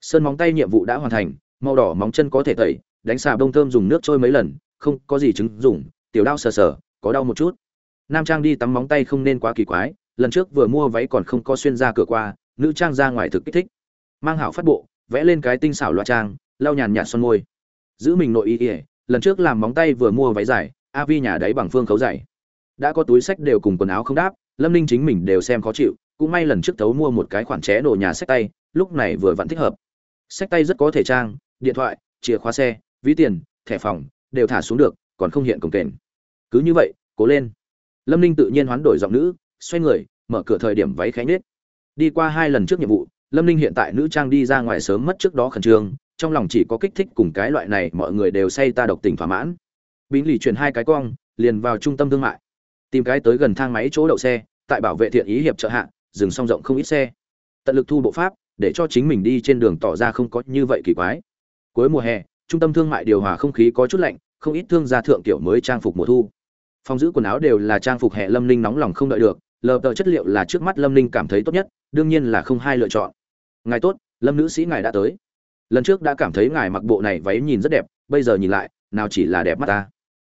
A: Sơn móng tay nhiệm vụ đã hoàn thành, màu đỏ móng chân có thể tẩy, đánh xà bông thơm dùng nước trôi mấy lần, không có gì chứng dùng tiểu đau sờ sờ, có đau một chút. Nam trang đi tắm móng tay không nên quá kỳ quái, lần trước vừa mua váy còn không có xuyên ra cửa qua, nữ trang ra ngoài thực kích thích. Mang hảo phát bộ, vẽ lên cái tinh xảo loa trang, lau nhàn nhạt son môi. Giữ mình nội y ỉa lần trước làm móng tay vừa mua váy dài, a vi nhà đáy bằng phương khấu dày đã có túi sách đều cùng quần áo không đáp, lâm ninh chính mình đều xem khó chịu, cũng may lần trước thấu mua một cái khoản ché đồ nhà sách tay, lúc này vừa vẫn thích hợp. Sách tay rất có thể trang, điện thoại, chìa khóa xe, ví tiền, thẻ phòng, đều thả xuống được, còn không hiện cổng kềnh cứ như vậy, cố lên. Lâm ninh tự nhiên hoán đổi giọng nữ, xoay người, mở cửa thời điểm váy khánh nết đi qua hai lần trước nhiệm vụ, lâm ninh hiện tại nữ trang đi ra ngoài sớm mất trước đó khẩn trương, trong lòng chỉ có kích thích cùng cái loại này mọi người đều say ta độc tình thỏa mãn. Bính lì chuyển hai cái cong, liền vào trung tâm thương mại tìm cái tới gần thang máy chỗ đậu xe, tại bảo vệ thiện ý hiệp trợ hạ, dừng song rộng không ít xe. Tận lực thu bộ pháp, để cho chính mình đi trên đường tỏ ra không có như vậy kỳ quái. Cuối mùa hè, trung tâm thương mại điều hòa không khí có chút lạnh, không ít thương gia thượng kiểu mới trang phục mùa thu. Phòng giữ quần áo đều là trang phục hè lâm ninh nóng lòng không đợi được, lờ tờ chất liệu là trước mắt lâm ninh cảm thấy tốt nhất, đương nhiên là không hai lựa chọn. Ngài tốt, lâm nữ sĩ ngài đã tới. Lần trước đã cảm thấy ngài mặc bộ này váy nhìn rất đẹp, bây giờ nhìn lại, nào chỉ là đẹp mắt ta.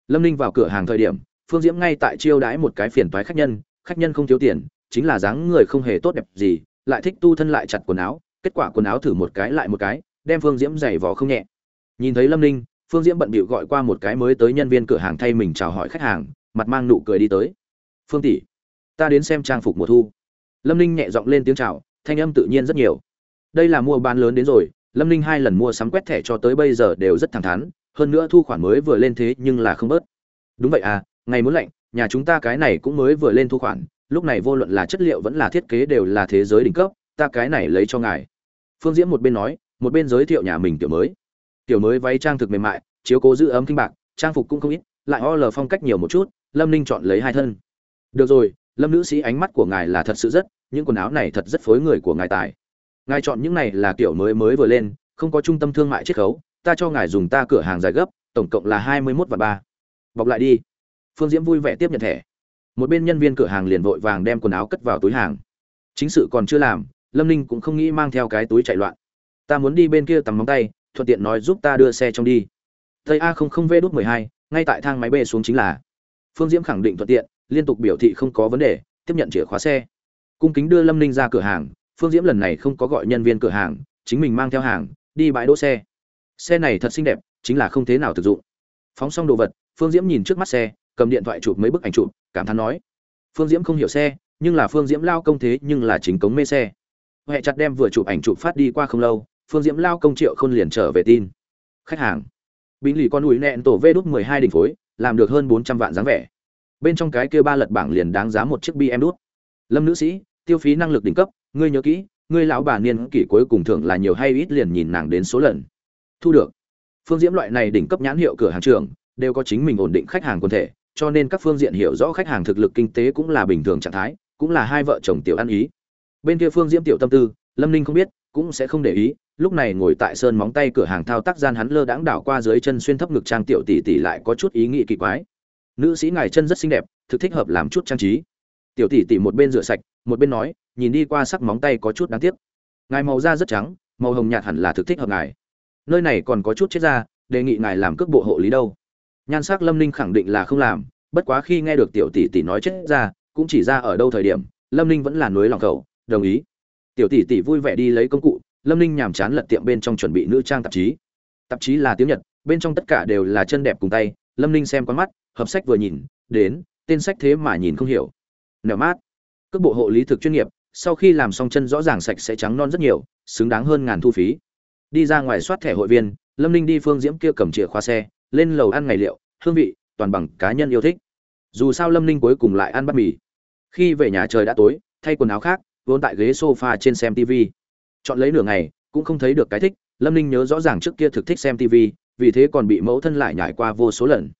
A: Lâm ninh vào cửa hàng thời điểm phương diễm ngay tại chiêu đãi một cái phiền toái khách nhân khách nhân không thiếu tiền, chính là dáng người không hề tốt đẹp gì, lại thích tu thân lại chặt quần áo, kết quả quần áo thử một cái lại một cái, đem phương diễm giày vò không nhẹ. Nhìn thấy lâm ninh, phương diễm bận bịu gọi qua một cái mới tới nhân viên cửa hàng thay mình chào hỏi khách hàng, mặt mang nụ cười đi tới. Phương tỷ, ta đến xem trang phục mùa thu. Lâm ninh nhẹ giọng lên tiếng chào, thanh âm tự nhiên rất nhiều. Đây là mua bán lớn đến rồi, lâm ninh hai lần mua sắm quét thẻ cho tới bây giờ đều rất thẳng thắn, hơn nữa thu khoản mới vừa lên thế nhưng là không bớt. Đúng vậy à ngày muốn lạnh, nhà chúng ta cái này cũng mới vừa lên thu khoản, lúc này vô luận là chất liệu vẫn là thiết kế đều là thế giới đỉnh cấp, ta cái này lấy cho ngài. Phương diễm một bên nói, một bên giới thiệu nhà mình tiểu mới. Tiểu mới váy trang thực mềm mại, chiếu cố giữ ấm kinh bạc, trang phục cũng không ít, lại o lờ phong cách nhiều một chút, lâm ninh chọn lấy hai thân. Được rồi, lâm nữ sĩ ánh mắt của ngài là thật sự rất, những quần áo này thật rất phối người của ngài tài. Ngài chọn những này là kiểu mới mới vừa lên, không có trung tâm thương mại chiết khấu, ta cho ngài dùng ta cửa hàng dài gấp, tổng cộng là hai mươi mốt và ba. Bọc lại đi phương diễm vui vẻ tiếp nhận thẻ. Một bên nhân viên cửa hàng liền vội vàng đem quần áo cất vào túi hàng. Chính sự còn chưa làm, lâm ninh cũng không nghĩ mang theo cái túi chạy loạn. Ta muốn đi bên kia tắm móng tay, thuận tiện nói giúp ta đưa xe trong đi. Tây a không không v đút mười hai, ngay tại thang máy b xuống chính là. Phương diễm khẳng định thuận tiện, liên tục biểu thị không có vấn đề, tiếp nhận chìa khóa xe. Cung kính đưa lâm ninh ra cửa hàng, phương diễm lần này không có gọi nhân viên cửa hàng, chính mình mang theo hàng, đi bãi đỗ xe. Xe này thật xinh đẹp, chính là không thế nào thực dụng. Phóng xong đồ vật, phương diễm nhìn trước mắt xe cầm điện thoại chụp mấy bức ảnh chụp, cảm thán nói, phương diễm không hiểu xe, nhưng là phương diễm lao công thế nhưng là chính cống mê xe. Huệ chặt đem vừa chụp ảnh chụp phát đi qua không lâu, phương diễm lao công triệu khôn liền trở về tin. Khách hàng. Bình lì con ủi nẹn tổ vê đút mười hai đỉnh phối, làm được hơn bốn trăm vạn dáng vẻ. Bên trong cái kia ba lật bảng liền đáng giá một chiếc bm đút lâm nữ sĩ, tiêu phí năng lực đỉnh cấp, ngươi nhớ kỹ, ngươi lão bà niên kỷ cuối cùng thưởng là nhiều hay ít liền nhìn nàng đến số lần. Thu được. Phương diễm loại này đỉnh cấp nhãn hiệu cửa hàng trường, đều có chính mình ổn định khách hàng quần thể cho nên các phương diện hiểu rõ khách hàng thực lực kinh tế cũng là bình thường trạng thái, cũng là hai vợ chồng tiểu ăn ý. Bên kia phương diễm tiểu tâm tư, lâm ninh không biết, cũng sẽ không để ý, lúc này ngồi tại sơn móng tay cửa hàng thao tác gian hắn lơ đãng đảo qua dưới chân xuyên thấp ngực trang tiểu tỷ tỷ lại có chút ý nghĩ kỳ quái. Nữ sĩ ngài chân rất xinh đẹp, thực thích hợp làm chút trang trí. Tiểu tỷ tỷ một bên rửa sạch, một bên nói, nhìn đi qua sắc móng tay có chút đáng tiếc. Ngài màu da rất trắng, màu hồng nhạt hẳn là thực thích hợp ngài. Nơi này còn có chút chết da, đề nghị ngài làm cước bộ hộ lý đâu nhan sắc lâm ninh khẳng định là không làm, bất quá khi nghe được tiểu tỷ tỷ nói chết ra, cũng chỉ ra ở đâu thời điểm, lâm ninh vẫn là núi lòng khẩu, đồng ý. Tiểu tỷ tỷ vui vẻ đi lấy công cụ, lâm ninh nhàm chán lật tiệm bên trong chuẩn bị nữ trang tạp chí. Tạp chí là tiếng nhật, bên trong tất cả đều là chân đẹp cùng tay, lâm ninh xem con mắt, hợp sách vừa nhìn, đến, tên sách thế mà nhìn không hiểu. Nở mát. Cước bộ hộ lý thực chuyên nghiệp, sau khi làm xong chân rõ ràng sạch sẽ trắng non rất nhiều, xứng đáng hơn ngàn thu phí. Đi ra ngoài soát thẻ hội viên, lâm ninh đi phương diễm kia cầm chìa khóa xe lên lầu ăn ngày liệu, hương vị, toàn bằng cá nhân yêu thích. Dù sao lâm ninh cuối cùng lại ăn bát mì. Khi về nhà trời đã tối, thay quần áo khác, vốn tại ghế sofa trên xem tv chọn lấy nửa ngày, cũng không thấy được cái thích, lâm ninh nhớ rõ ràng trước kia thực thích xem tv vì thế còn bị mẫu thân lại nhải qua vô số lần.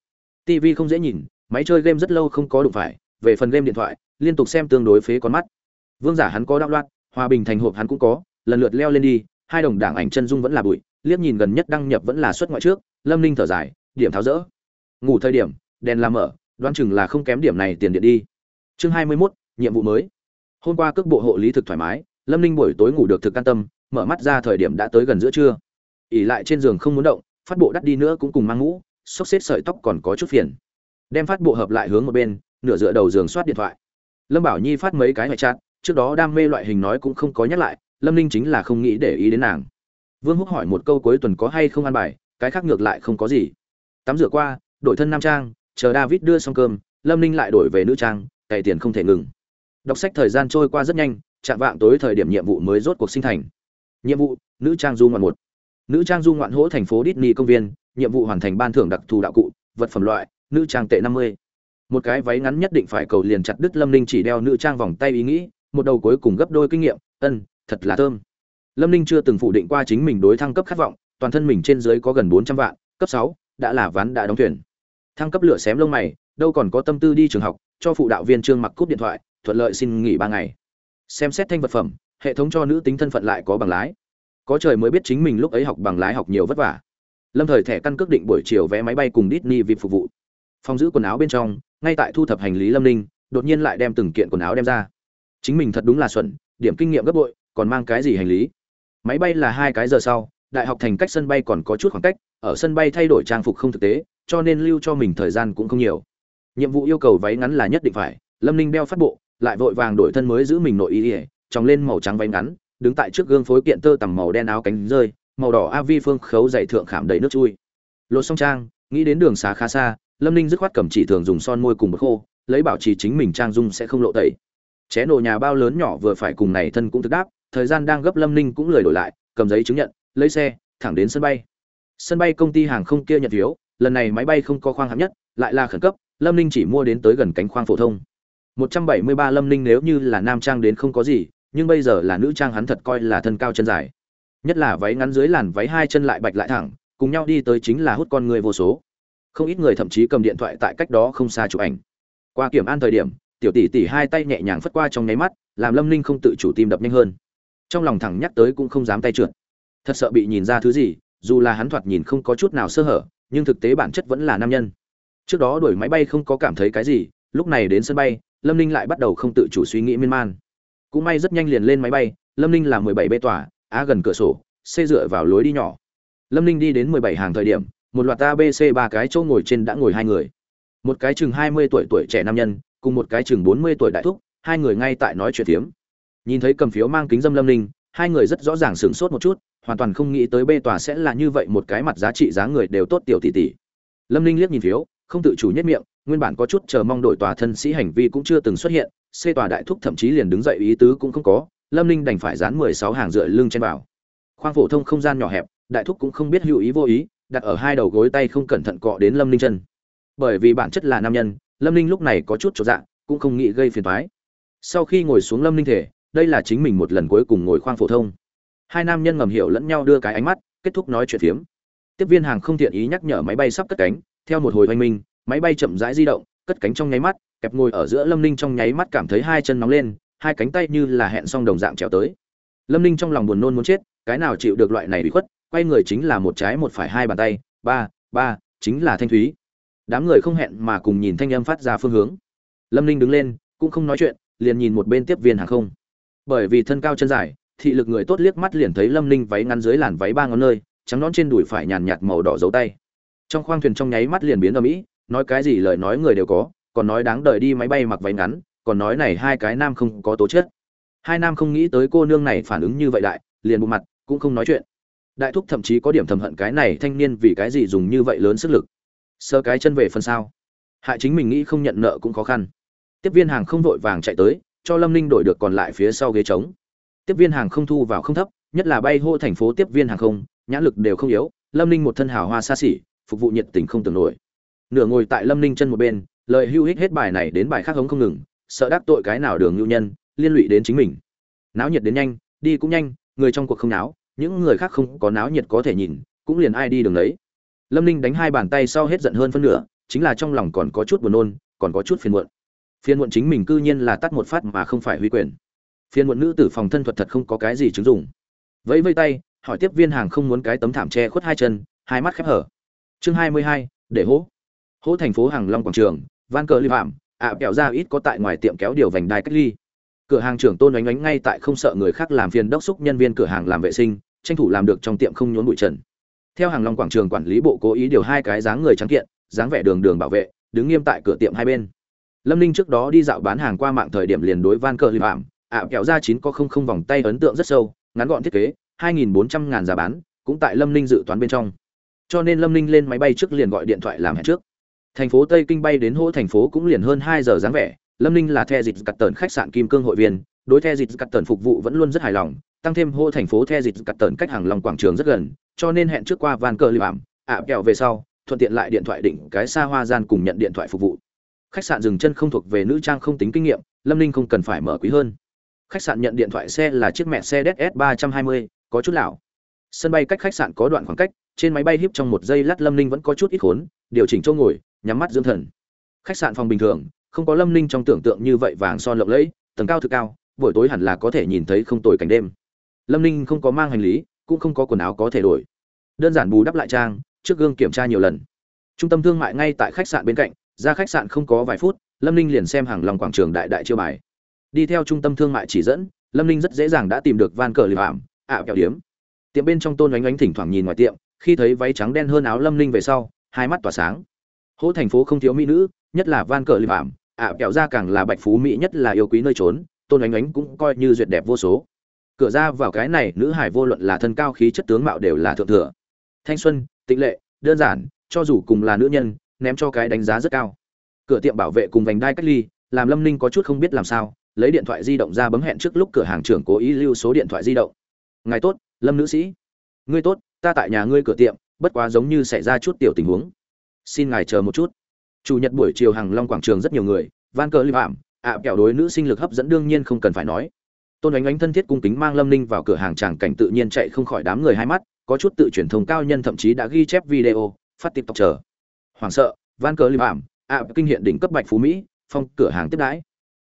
A: tv không dễ nhìn, máy chơi game rất lâu không có đụng phải, về phần game điện thoại, liên tục xem tương đối phế con mắt. Vương giả hắn có đạo loạn, hòa bình thành hộp hắn cũng có, lần lượt leo lên đi, hai đồng đảng ảnh chân dung vẫn là bụi, liếc nhìn gần nhất đăng nhập vẫn là xuất ngoại trước, lâm ninh thở dài điểm tháo rỡ. Ngủ thời điểm đèn làm mở đoán chừng là không kém điểm này tiền điện đi. Chương hai mươi 21, nhiệm vụ mới. Hôm qua cước bộ hộ lý thực thoải mái lâm ninh buổi tối ngủ được thực an tâm mở mắt ra thời điểm đã tới gần giữa trưa. Ỉ lại trên giường không muốn động phát bộ đắt đi nữa cũng cùng mang ngũ xốc xếp sợi tóc còn có chút phiền. Đem phát bộ hợp lại hướng một bên nửa dựa đầu giường soát điện thoại. Lâm bảo nhi phát mấy cái ngoại trạng trước đó đam mê loại hình nói cũng không có nhắc lại lâm ninh chính là không nghĩ để ý đến nàng. Vương húc hỏi một câu cuối tuần có hay không ăn bài cái khác ngược lại không có gì tắm rửa qua, đổi thân nam trang, chờ david đưa xong cơm, lâm ninh lại đổi về nữ trang, cày tiền không thể ngừng. Đọc sách thời gian trôi qua rất nhanh, chạm vạng tối thời điểm nhiệm vụ mới rốt cuộc sinh thành. Nhiệm vụ, nữ trang du ngoạn một. Nữ trang du ngoạn hỗ thành phố Disney công viên, nhiệm vụ hoàn thành ban thưởng đặc thù đạo cụ, vật phẩm loại, nữ trang tệ năm mươi. Một cái váy ngắn nhất định phải cầu liền chặt đứt lâm ninh chỉ đeo nữ trang vòng tay ý nghĩ, một đầu cuối cùng gấp đôi kinh nghiệm, ân, thật là thơm. Lâm ninh chưa từng phủ định qua chính mình đối thăng cấp khát vọng, toàn thân mình trên dưới có gần bốn trăm vạn, cấp sáu đã là ván đã đóng thuyền. Thăng cấp lửa xém lông mày, đâu còn có tâm tư đi trường học, cho phụ đạo viên trương mặc cúp điện thoại, thuận lợi xin nghỉ ba ngày. Xem xét thanh vật phẩm, hệ thống cho nữ tính thân phận lại có bằng lái. Có trời mới biết chính mình lúc ấy học bằng lái học nhiều vất vả. Lâm thời thẻ căn cước định buổi chiều vé máy bay cùng Disney vip phục vụ. Phòng giữ quần áo bên trong, ngay tại thu thập hành lý lâm ninh, đột nhiên lại đem từng kiện quần áo đem ra. Chính mình thật đúng là xuẩn, điểm kinh nghiệm gấp bội, còn mang cái gì hành lý? Máy bay là hai cái giờ sau, đại học thành cách sân bay còn có chút khoảng cách ở sân bay thay đổi trang phục không thực tế, cho nên lưu cho mình thời gian cũng không nhiều. Nhiệm vụ yêu cầu váy ngắn là nhất định phải. Lâm ninh đeo phát bộ, lại vội vàng đổi thân mới giữ mình nội y ỉa tròng lên màu trắng váy ngắn, đứng tại trước gương phối kiện tơ tằm màu đen áo cánh rơi, màu đỏ a vi phương khấu dày thượng khảm đầy nước chui. Lột song trang, nghĩ đến đường xá khá xa, lâm ninh dứt khoát cầm chỉ thường dùng son môi cùng một khô, lấy bảo trì chính mình trang dung sẽ không lộ tẩy. Ché nổ nhà bao lớn nhỏ vừa phải cùng này thân cũng thực đáp, thời gian đang gấp lâm ninh cũng lười đổi lại, cầm giấy chứng nhận, lấy xe, thẳng đến sân bay sân bay công ty hàng không kia nhận phiếu, lần này máy bay không có khoang hạng nhất, lại là khẩn cấp, lâm ninh chỉ mua đến tới gần cánh khoang phổ thông. 173 lâm ninh nếu như là nam trang đến không có gì, nhưng bây giờ là nữ trang hắn thật coi là thân cao chân dài. Nhất là váy ngắn dưới làn váy hai chân lại bạch lại thẳng, cùng nhau đi tới chính là hút con người vô số. Không ít người thậm chí cầm điện thoại tại cách đó không xa chụp ảnh. Qua kiểm an thời điểm, tiểu tỷ tỷ hai tay nhẹ nhàng phất qua trong nháy mắt, làm lâm ninh không tự chủ tim đập nhanh hơn. Trong lòng thẳng nhắc tới cũng không dám tay trượt. Thật sợ bị nhìn ra thứ gì dù là hắn thoạt nhìn không có chút nào sơ hở, nhưng thực tế bản chất vẫn là nam nhân. Trước đó đuổi máy bay không có cảm thấy cái gì, lúc này đến sân bay, lâm ninh lại bắt đầu không tự chủ suy nghĩ miên man. Cũng may rất nhanh liền lên máy bay, lâm ninh là mười bảy bê tòa, á gần cửa sổ xây dựa vào lối đi nhỏ. Lâm ninh đi đến mười bảy hàng thời điểm, một loạt abc ba cái chỗ ngồi trên đã ngồi hai người. Một cái chừng hai mươi tuổi tuổi trẻ nam nhân, cùng một cái chừng bốn mươi tuổi đại thúc, hai người ngay tại nói chuyện phiếm. Nhìn thấy cầm phiếu mang kính dâm lâm ninh, hai người rất rõ ràng sửng sốt một chút hoàn toàn không nghĩ tới bê tòa sẽ là như vậy một cái mặt giá trị giá người đều tốt tiểu tỷ tỷ. Lâm ninh liếc nhìn phiếu, không tự chủ nhất miệng, nguyên bản có chút chờ mong đổi tòa thân sĩ hành vi cũng chưa từng xuất hiện xê tòa đại thúc thậm chí liền đứng dậy ý tứ cũng không có, lâm ninh đành phải dán mười sáu hàng dựa lưng trên vào. Khoang phổ thông không gian nhỏ hẹp, đại thúc cũng không biết hữu ý vô ý, đặt ở hai đầu gối tay không cẩn thận cọ đến lâm ninh chân. Bởi vì bản chất là nam nhân, lâm ninh lúc này có chút trọn dạng cũng không nghĩ gây phiền thoái sau khi ngồi xuống lâm ninh thể, đây là chính mình một lần cuối cùng ngồi khoang phổ thông hai nam nhân ngầm hiểu lẫn nhau đưa cái ánh mắt, kết thúc nói chuyện phiếm. Tiếp viên hàng không thiện ý nhắc nhở máy bay sắp cất cánh. Theo một hồi hoành minh, máy bay chậm rãi di động, cất cánh trong nháy mắt, kẹp ngồi ở giữa lâm ninh trong nháy mắt cảm thấy hai chân nóng lên, hai cánh tay như là hẹn xong đồng dạng trèo tới. Lâm ninh trong lòng buồn nôn muốn chết, cái nào chịu được loại này bị khuất, quay người chính là một trái một phải hai bàn tay, ba ba, chính là thanh thúy. Đám người không hẹn mà cùng nhìn thanh âm phát ra phương hướng. Lâm ninh đứng lên, cũng không nói chuyện, liền nhìn một bên tiếp viên hàng không. Bởi vì thân cao chân dài thị lực người tốt liếc mắt liền thấy lâm ninh váy ngắn dưới làn váy ba ngón nơi, trắng nón trên đùi phải nhàn nhạt màu đỏ dấu tay. Trong khoang thuyền trong nháy mắt liền biến ở mỹ nói cái gì lời nói người đều có, còn nói đáng đợi đi máy bay mặc váy ngắn, còn nói này hai cái nam không có tố chất. Hai nam không nghĩ tới cô nương này phản ứng như vậy đại liền bộ mặt, cũng không nói chuyện. Đại thúc thậm chí có điểm thầm hận cái này thanh niên vì cái gì dùng như vậy lớn sức lực. Sơ cái chân về phần sau. Hại chính mình nghĩ không nhận nợ cũng khó khăn. Tiếp viên hàng không vội vàng chạy tới, cho lâm ninh đổi được còn lại phía sau ghế trống tiếp viên hàng không thu vào không thấp, nhất là bay hô thành phố tiếp viên hàng không, nhãn lực đều không yếu, lâm ninh một thân hào hoa xa xỉ, phục vụ nhiệt tình không tưởng nổi. Nửa ngồi tại lâm ninh chân một bên, lời hưu hích hết bài này đến bài khác hống không ngừng, sợ đắc tội cái nào đường ngưu nhân, liên lụy đến chính mình. Náo nhiệt đến nhanh, đi cũng nhanh, người trong cuộc không náo, những người khác không có náo nhiệt có thể nhìn, cũng liền ai đi đường đấy lâm ninh đánh hai bàn tay sau hết giận hơn phân nửa, chính là trong lòng còn có chút buồn nôn, còn có chút phiền muộn. Phiền muộn chính mình cư nhiên là tắt một phát mà không phải huy quyền phiên muộn nữ tử phòng thân thuật thật không có cái gì chứng dụng. Vẫy vây tay hỏi tiếp viên hàng không muốn cái tấm thảm che khuất hai chân hai mắt khép hở. Chương hai mươi hai để hỗ hỗ thành phố hàng long quảng trường van cờ li phạm ạ à, kẹo ra ít có tại ngoài tiệm kéo điều vành đai cách ly. Cửa hàng trưởng tôn đánh oánh ngay tại không sợ người khác làm phiền đốc xúc nhân viên cửa hàng làm vệ sinh tranh thủ làm được trong tiệm không nhốn bụi trần. Theo hàng long quảng trường quản lý bộ cố ý điều hai cái dáng người trắng kiện dáng vẻ đường đường bảo vệ đứng nghiêm tại cửa tiệm hai bên. Lâm ninh trước đó đi dạo bán hàng qua mạng thời điểm liền đối van cờ li phạm ạ, kẹo ra chín có không không vòng tay ấn tượng rất sâu, ngắn gọn thiết kế, hai nghìn bốn trăm ngàn giá bán, cũng tại lâm ninh dự toán bên trong. Cho nên lâm ninh lên máy bay trước liền gọi điện thoại làm hẹn trước. Thành phố tây kinh bay đến hỗ thành phố cũng liền hơn hai giờ dáng vẻ, lâm ninh là the dịch cắt tần khách sạn kim cương hội viên, đối the dịch cắt tần phục vụ vẫn luôn rất hài lòng, tăng thêm hô thành phố the dịch cắt tần cách hàng lòng quảng trường rất gần, cho nên hẹn trước qua van cờ liệm ảm ạ, kẹo về sau, thuận tiện lại điện thoại định cái xa hoa gian cùng nhận điện thoại phục vụ. Khách sạn dừng chân không thuộc về nữ trang không tính kinh nghiệm, lâm ninh không cần phải mở quý hơn khách sạn nhận điện thoại xe là chiếc mẹ xe ds ba trăm hai mươi, có chút lão. Sân bay cách khách sạn có đoạn khoảng cách, trên máy bay híp trong một giây lát lâm ninh vẫn có chút ít khốn, điều chỉnh chỗ ngồi, nhắm mắt dưỡng thần. Khách sạn phòng bình thường, không có lâm ninh trong tưởng tượng như vậy vàng son lộng lẫy, tầng cao thực cao, buổi tối hẳn là có thể nhìn thấy không tồi cảnh đêm. Lâm ninh không có mang hành lý, cũng không có quần áo có thể đổi. Đơn giản bù đắp lại trang, trước gương kiểm tra nhiều lần. Trung tâm thương mại ngay tại khách sạn bên cạnh, ra khách sạn không có vài phút, lâm ninh liền xem hàng lòng quảng trường đại đại chiêu bài đi theo trung tâm thương mại chỉ dẫn, lâm ninh rất dễ dàng đã tìm được van cờ lì vạm ạ, kẹo điếm. Tiệm bên trong tôn oánh oánh thỉnh thoảng nhìn ngoài tiệm, khi thấy váy trắng đen hơn áo lâm ninh về sau, hai mắt tỏa sáng. Hỗ thành phố không thiếu mỹ nữ, nhất là van cờ lì vạm ạ, kẹo ra càng là bạch phú mỹ nhất là yêu quý nơi trốn, tôn oánh oánh cũng coi như duyệt đẹp vô số. Cửa ra vào cái này, nữ hải vô luận là thân cao khí chất tướng mạo đều là thượng thừa. Thanh xuân, tịnh lệ, đơn giản, cho dù cùng là nữ nhân, ném cho cái đánh giá rất cao. Cửa tiệm bảo vệ cùng vành đai cách ly, làm lâm ninh có chút không biết làm sao lấy điện thoại di động ra bấm hẹn trước lúc cửa hàng trưởng cố ý lưu số điện thoại di động. Ngài tốt, lâm nữ sĩ. Ngươi tốt, ta tại nhà ngươi cửa tiệm, bất quá giống như xảy ra chút tiểu tình huống. Xin ngài chờ một chút. Chủ nhật buổi chiều hàng long quảng trường rất nhiều người, van cờ li phạm ạ, kẹo đối nữ sinh lực hấp dẫn đương nhiên không cần phải nói. Tôn ánh ánh thân thiết cung kính mang lâm ninh vào cửa hàng tràng cảnh tự nhiên chạy không khỏi đám người hai mắt, có chút tự truyền thông cao nhân thậm chí đã ghi chép video, phát tiktok chờ. Hoảng sợ, van cờ li phạm ạ, kinh hiện đỉnh cấp bạch phú mỹ, phong cửa hàng tiếp đãi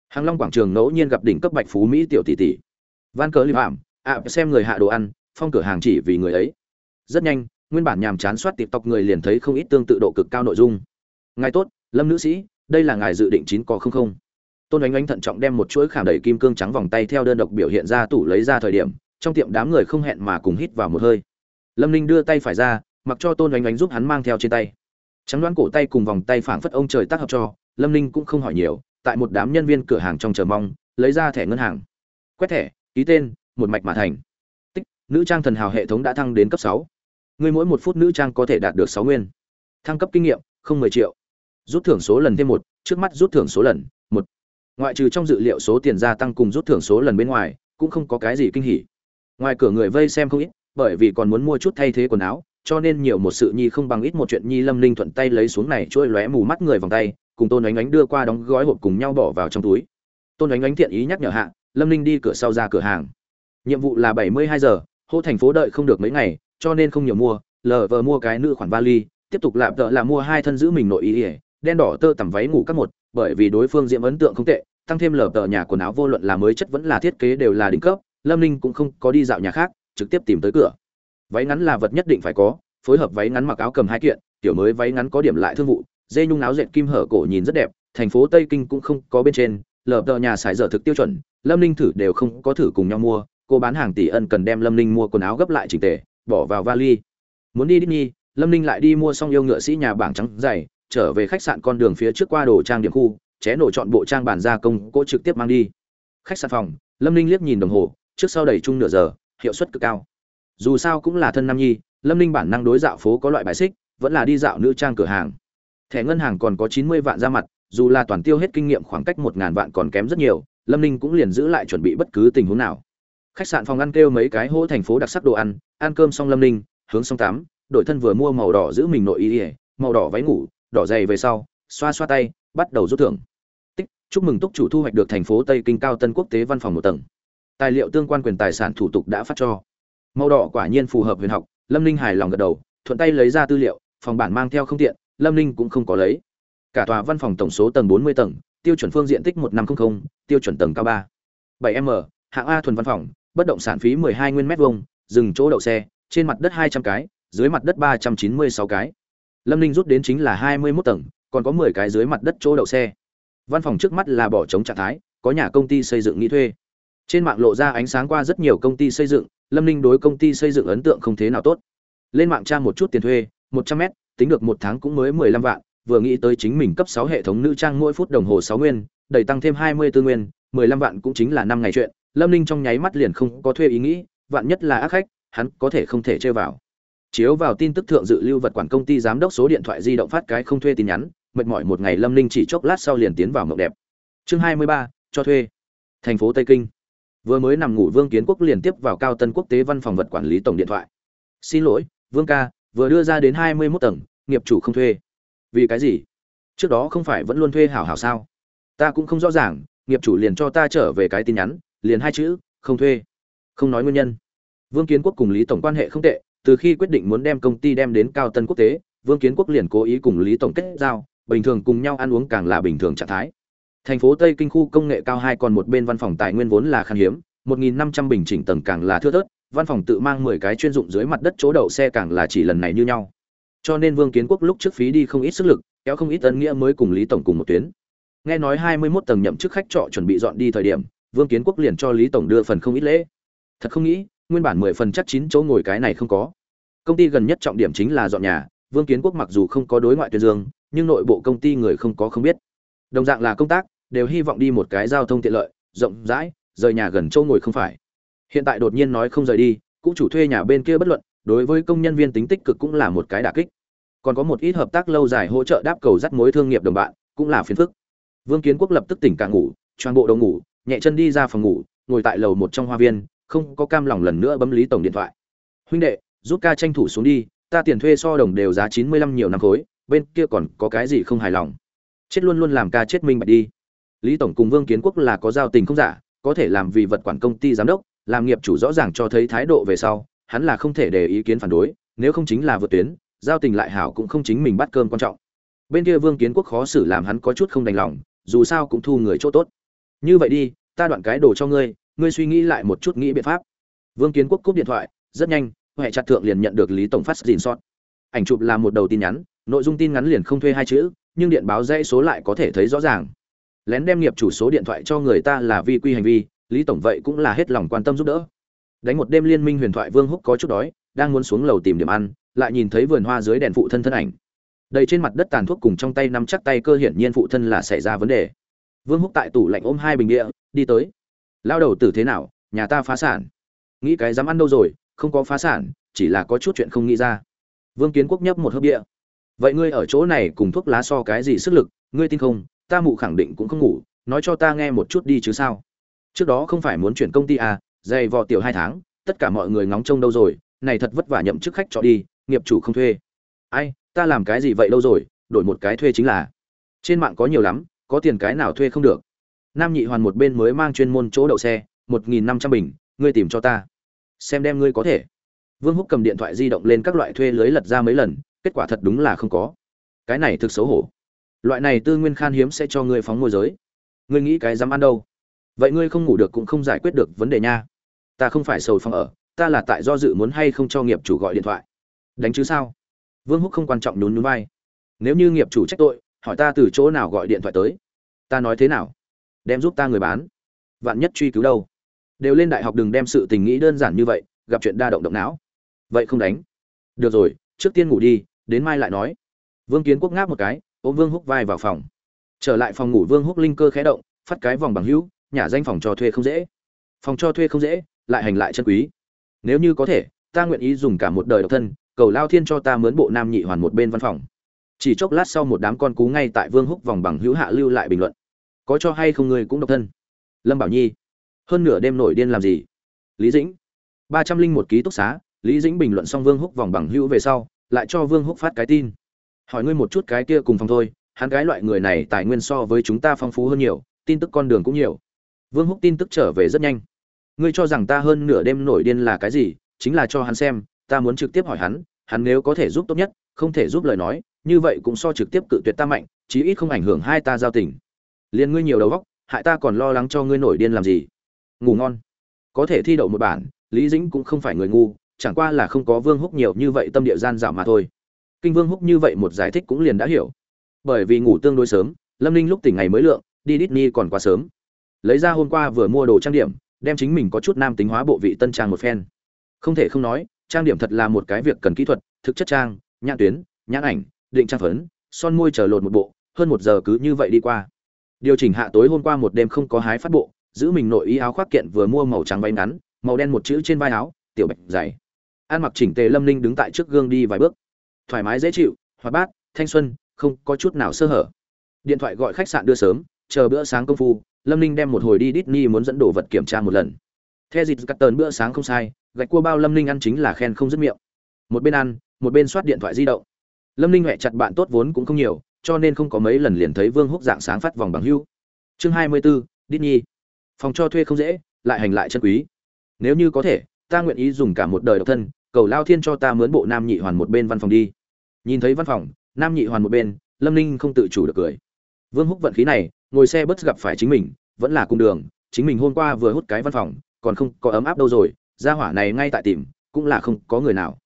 A: hàng long quảng trường ngẫu nhiên gặp đỉnh cấp bạch phú mỹ tiểu tỷ tỷ. Van cờ li phạm ạ, xem người hạ đồ ăn, phong cửa hàng chỉ vì người ấy. Rất nhanh, nguyên bản nhàm chán soát tiktok người liền thấy không ít tương tự độ cực cao nội dung. Ngài tốt, lâm nữ sĩ, đây là ngài dự định chín có không không. Tôn ánh ánh thận trọng đem một chuỗi khảm đầy kim cương trắng vòng tay theo đơn độc biểu hiện ra tủ lấy ra thời điểm, trong tiệm đám người không hẹn mà cùng hít vào một hơi. Lâm ninh đưa tay phải ra, mặc cho tôn ánh ánh giúp hắn mang theo trên tay. Trắng đoán cổ tay cùng vòng tay phảng phất ông trời tác hợp cho, lâm ninh cũng không hỏi nhiều tại một đám nhân viên cửa hàng trong chờ mong, lấy ra thẻ ngân hàng. Quét thẻ, ký tên, một mạch mà thành. Tích, nữ trang thần hào hệ thống đã thăng đến cấp sáu. Người mỗi một phút nữ trang có thể đạt được sáu nguyên. Thăng cấp kinh nghiệm, không mười triệu. Rút thưởng số lần thêm một, trước mắt rút thưởng số lần, một. Ngoại trừ trong dự liệu số tiền gia tăng cùng rút thưởng số lần bên ngoài, cũng không có cái gì kinh hỉ. Ngoài cửa người vây xem không ít, bởi vì còn muốn mua chút thay thế quần áo, cho nên nhiều một sự nhi không bằng ít một chuyện nhi lâm linh thuận tay lấy xuống này trôi lóe mù mắt người vòng tay cùng tôn ánh ánh đưa qua đóng gói hộp cùng nhau bỏ vào trong túi. Tôn ánh ánh thiện ý nhắc nhở hạ, lâm ninh đi cửa sau ra cửa hàng. Nhiệm vụ là bảy mươi hai giờ hô thành phố đợi không được mấy ngày, cho nên không nhiều mua, lờ vờ mua cái nữ khoản vali, tiếp tục lạp tợ là mua hai thân giữ mình nội ý ỉa đen đỏ tơ tằm váy ngủ các một, bởi vì đối phương diễm ấn tượng không tệ, tăng thêm lờ tợ nhà quần áo vô luận là mới chất vẫn là thiết kế đều là đỉnh cấp, lâm ninh cũng không có đi dạo nhà khác, trực tiếp tìm tới cửa. Váy ngắn là vật nhất định phải có, phối hợp váy ngắn mặc áo cầm hai kiện tiểu mới váy ngắn có điểm lại thương vụ dây nhung áo dệt kim hở cổ nhìn rất đẹp thành phố tây kinh cũng không có bên trên lờ đờ nhà xài dở thực tiêu chuẩn lâm ninh thử đều không có thử cùng nhau mua cô bán hàng tỷ ân cần đem lâm ninh mua quần áo gấp lại chỉnh tề bỏ vào vali. Muốn đi Disney, lâm ninh lại đi mua xong yêu ngựa sĩ nhà bảng trắng dày trở về khách sạn con đường phía trước qua đồ trang điểm khu ché nổ chọn bộ trang bản gia công cô trực tiếp mang đi. Khách sạn phòng lâm ninh liếc nhìn đồng hồ trước sau đầy chung nửa giờ hiệu suất cực cao. Dù sao cũng là thân nam nhi lâm ninh bản năng đối dạo phố có loại bài xích vẫn là đi dạo nữ trang cửa hàng thẻ ngân hàng còn có chín mươi vạn ra mặt dù là toàn tiêu hết kinh nghiệm khoảng cách một ngàn vạn còn kém rất nhiều lâm ninh cũng liền giữ lại chuẩn bị bất cứ tình huống nào. Khách sạn phòng ăn kêu mấy cái hỗ thành phố đặc sắc đồ ăn ăn cơm xong lâm ninh hướng sông tắm đội thân vừa mua màu đỏ giữ mình nội y, màu đỏ váy ngủ đỏ giày về sau xoa xoa tay bắt đầu rút thưởng. Tích chúc mừng túc chủ thu hoạch được thành phố tây kinh cao tân quốc tế văn phòng một tầng. Tài liệu tương quan quyền tài sản thủ tục đã phát cho. Màu đỏ quả nhiên phù hợp huyền học lâm ninh hài lòng gật đầu thuận tay lấy ra tư liệu phòng bản mang theo không tiện lâm ninh cũng không có lấy. Cả tòa văn phòng tổng số tầng bốn mươi tầng, tiêu chuẩn phương diện tích một năm trăm linh tiêu chuẩn tầng cao ba. Bảy m, hạng a thuần văn phòng, bất động sản phí mười hai nguyên mét vuông, dừng chỗ đậu xe, trên mặt đất hai trăm cái, dưới mặt đất ba trăm chín mươi sáu cái. Lâm ninh rút đến chính là hai mươi mốt tầng, còn có mười cái dưới mặt đất chỗ đậu xe. Văn phòng trước mắt là bỏ trống trạng thái, có nhà công ty xây dựng nghĩ thuê. Trên mạng lộ ra ánh sáng qua rất nhiều công ty xây dựng, lâm ninh đối công ty xây dựng ấn tượng không thế nào tốt. Lên mạng tra một chút tiền thuê, một trăm mét tính được một tháng cũng mới mười lăm vạn, vừa nghĩ tới chính mình cấp sáu hệ thống nữ trang mỗi phút đồng hồ sáu nguyên đầy tăng thêm hai mươi tư nguyên, mười lăm vạn cũng chính là năm ngày chuyện. Lâm ninh trong nháy mắt liền không có thuê ý nghĩ, vạn nhất là ác khách, hắn có thể không thể chơi vào. Chiếu vào tin tức thượng dự lưu vật quản công ty giám đốc số điện thoại di động phát cái không thuê tin nhắn, mệt mỏi một ngày lâm ninh chỉ chốc lát sau liền tiến vào mộng đẹp. Chương hai mươi ba, cho thuê. Thành phố tây kinh. Vừa mới nằm ngủ vương kiến quốc liền tiếp vào cao tân quốc tế văn phòng vật quản lý tổng điện thoại. Xin lỗi, vương ca vừa đưa ra đến hai mươi mốt tầng, nghiệp chủ không thuê. Vì cái gì? Trước đó không phải vẫn luôn thuê hảo hảo sao? Ta cũng không rõ ràng, nghiệp chủ liền cho ta trở về cái tin nhắn, liền hai chữ, không thuê. Không nói nguyên nhân. Vương kiến quốc cùng lý tổng quan hệ không tệ, từ khi quyết định muốn đem công ty đem đến cao tân quốc tế, vương kiến quốc liền cố ý cùng lý tổng kết giao, bình thường cùng nhau ăn uống càng là bình thường trạng thái. Thành phố tây kinh khu công nghệ cao hai còn một bên văn phòng tài nguyên vốn là khan hiếm 1.500 bình chỉnh tầng càng là thưa thớt văn phòng tự mang 10 cái chuyên dụng dưới mặt đất chỗ đậu xe càng là chỉ lần này như nhau. Cho nên vương kiến quốc lúc trước phí đi không ít sức lực, kéo không ít ấn nghĩa mới cùng lý tổng cùng một tuyến. Nghe nói 21 tầng nhậm chức khách trọ chuẩn bị dọn đi thời điểm, vương kiến quốc liền cho lý tổng đưa phần không ít lễ. Thật không nghĩ, nguyên bản 10 phần chắc chín chỗ ngồi cái này không có. Công ty gần nhất trọng điểm chính là dọn nhà, vương kiến quốc mặc dù không có đối ngoại tuyên dương, nhưng nội bộ công ty người không có không biết. Đồng dạng là công tác, đều hy vọng đi một cái giao thông tiện lợi, rộng rãi, rời nhà gần chỗ ngồi không phải hiện tại đột nhiên nói không rời đi, cũng chủ thuê nhà bên kia bất luận, đối với công nhân viên tính tích cực cũng là một cái đả kích. Còn có một ít hợp tác lâu dài hỗ trợ đáp cầu dắt mối thương nghiệp đồng bạn, cũng là phiền phức. Vương kiến quốc lập tức tỉnh cả ngủ, choàng bộ đầu ngủ, nhẹ chân đi ra phòng ngủ, ngồi tại lầu một trong hoa viên, không có cam lòng lần nữa bấm lý tổng điện thoại. Huynh đệ, giúp ca tranh thủ xuống đi, ta tiền thuê so đồng đều giá chín mươi lăm nhiều năm khối, bên kia còn có cái gì không hài lòng? Chết luôn luôn làm ca chết minh bạch đi. Lý tổng cùng vương kiến quốc là có giao tình không giả, có thể làm vì vật quản công ty giám đốc làm nghiệp chủ rõ ràng cho thấy thái độ về sau, hắn là không thể để ý kiến phản đối, nếu không chính là vượt tuyến, giao tình lại hảo cũng không chính mình bắt cơm quan trọng. Bên kia vương kiến quốc khó xử làm hắn có chút không đành lòng, dù sao cũng thu người chỗ tốt. Như vậy đi, ta đoạn cái đồ cho ngươi ngươi suy nghĩ lại một chút nghĩ biện pháp. Vương kiến quốc cúp điện thoại, rất nhanh huệ chặt thượng liền nhận được lý tổng phát dìn sót ảnh chụp là một đầu tin nhắn, nội dung tin ngắn liền không thuê hai chữ, nhưng điện báo dãy số lại có thể thấy rõ ràng. Lén đem nghiệp chủ số điện thoại cho người ta là vi quy hành vi lý tổng vậy cũng là hết lòng quan tâm giúp đỡ. Đánh một đêm liên minh huyền thoại vương húc có chút đói, đang muốn xuống lầu tìm điểm ăn, lại nhìn thấy vườn hoa dưới đèn phụ thân thân ảnh. Đầy trên mặt đất tàn thuốc cùng trong tay nắm chắc tay cơ hiển nhiên phụ thân là xảy ra vấn đề. Vương húc tại tủ lạnh ôm hai bình địa đi tới. Lao đầu tử thế nào? Nhà ta phá sản. Nghĩ cái dám ăn đâu rồi, không có phá sản, chỉ là có chút chuyện không nghĩ ra. Vương kiến quốc nhấp một hớp địa vậy ngươi ở chỗ này cùng thuốc lá so cái gì sức lực, ngươi tin không? Ta mụ khẳng định cũng không ngủ, nói cho ta nghe một chút đi chứ sao? Trước đó không phải muốn chuyển công ty à dày vò tiểu hai tháng, tất cả mọi người ngóng trông đâu rồi, này thật vất vả nhậm chức khách cho đi, nghiệp chủ không thuê. Ai, ta làm cái gì vậy đâu rồi, đổi một cái thuê chính là. Trên mạng có nhiều lắm, có tiền cái nào thuê không được. Nam nhị hoàn một bên mới mang chuyên môn chỗ đậu xe, một nghìn năm trăm bình, ngươi tìm cho ta. Xem đem ngươi có thể. Vương húc cầm điện thoại di động lên các loại thuê lưới lật ra mấy lần, kết quả thật đúng là không có. Cái này thực xấu hổ. Loại này tư nguyên khan hiếm sẽ cho ngươi phóng môi giới. Ngươi nghĩ cái dám ăn đâu? Vậy ngươi không ngủ được cũng không giải quyết được vấn đề nha. Ta không phải sầu phòng ở, ta là tại do dự muốn hay không cho nghiệp chủ gọi điện thoại. Đánh chứ sao? Vương húc không quan trọng nhún nhún vai. Nếu như nghiệp chủ trách tội, hỏi ta từ chỗ nào gọi điện thoại tới? Ta nói thế nào? Đem giúp ta người bán. Vạn nhất truy cứu đâu? Đều lên đại học đừng đem sự tình nghĩ đơn giản như vậy, gặp chuyện đa động động não. Vậy không đánh. Được rồi, trước tiên ngủ đi, đến mai lại nói. Vương kiến quốc ngáp một cái, ôm vương húc vai vào phòng. Trở lại phòng ngủ, vương húc linh cơ khẽ động, phát cái vòng bằng hữu nhà danh phòng cho thuê không dễ. Phòng cho thuê không dễ, lại hành lại chân quý. Nếu như có thể, ta nguyện ý dùng cả một đời độc thân, cầu lao thiên cho ta mướn bộ nam nhị hoàn một bên văn phòng. Chỉ chốc lát sau một đám con cú ngay tại vương húc vòng bằng hữu hạ lưu lại bình luận. Có cho hay không người cũng độc thân? Lâm bảo nhi, hơn nửa đêm nổi điên làm gì? Lý dĩnh, ba trăm linh một ký túc xá, lý dĩnh bình luận xong vương húc vòng bằng hữu về sau, lại cho vương húc phát cái tin. Hỏi ngươi một chút cái kia cùng phòng thôi, hắn cái loại người này tài nguyên so với chúng ta phong phú hơn nhiều, tin tức con đường cũng nhiều vương húc tin tức trở về rất nhanh. Ngươi cho rằng ta hơn nửa đêm nổi điên là cái gì? Chính là cho hắn xem, ta muốn trực tiếp hỏi hắn hắn nếu có thể giúp tốt nhất, không thể giúp lời nói, như vậy cũng so trực tiếp cự tuyệt ta mạnh, chí ít không ảnh hưởng hai ta giao tình. Liền ngươi nhiều đầu góc hại ta còn lo lắng cho ngươi nổi điên làm gì? Ngủ ngon. Có thể thi đậu một bản, lý dĩnh cũng không phải người ngu, chẳng qua là không có vương húc nhiều như vậy tâm địa gian dạo mà thôi. Kinh vương húc như vậy một giải thích cũng liền đã hiểu. Bởi vì ngủ tương đối sớm, lâm ninh lúc tỉnh ngày mới lượng, đi Disney còn quá sớm lấy ra hôm qua vừa mua đồ trang điểm, đem chính mình có chút nam tính hóa bộ vị tân trang một phen. Không thể không nói, trang điểm thật là một cái việc cần kỹ thuật, thực chất trang, nhãn tuyến, nhãn ảnh, định trang phấn, son môi chờ lột một bộ, hơn một giờ cứ như vậy đi qua. Điều chỉnh hạ tối hôm qua một đêm không có hái phát bộ, giữ mình nội y áo khoác kiện vừa mua màu trắng váy ngắn, màu đen một chữ trên vai áo, tiểu bạch dày. Ăn mặc chỉnh tề lâm ninh đứng tại trước gương đi vài bước. Thoải mái dễ chịu, hoạt bát, thanh xuân, không có chút nào sơ hở. Điện thoại gọi khách sạn đưa sớm, chờ bữa sáng công phu lâm ninh đem một hồi đi Disney muốn dẫn đồ vật kiểm tra một lần. Theo dịp cắt tờn bữa sáng không sai gạch cua bao lâm ninh ăn chính là khen không dứt miệng. Một bên ăn một bên soát điện thoại di động. Lâm ninh huệ chặt bạn tốt vốn cũng không nhiều cho nên không có mấy lần liền thấy vương húc dạng sáng phát vòng bằng hưu. Chương hai mươi 24, Disney. Phòng cho thuê không dễ lại hành lại chân quý. Nếu như có thể ta nguyện ý dùng cả một đời độc thân cầu lao thiên cho ta mướn bộ nam nhị hoàn một bên văn phòng đi. Nhìn thấy văn phòng nam nhị hoàn một bên lâm ninh không tự chủ được cười. Vương húc vận khí này ngồi xe bất gặp phải chính mình, vẫn là cung đường, chính mình hôm qua vừa hút cái văn phòng, còn không có ấm áp đâu rồi, gia hỏa này ngay tại tìm, cũng là không có người nào.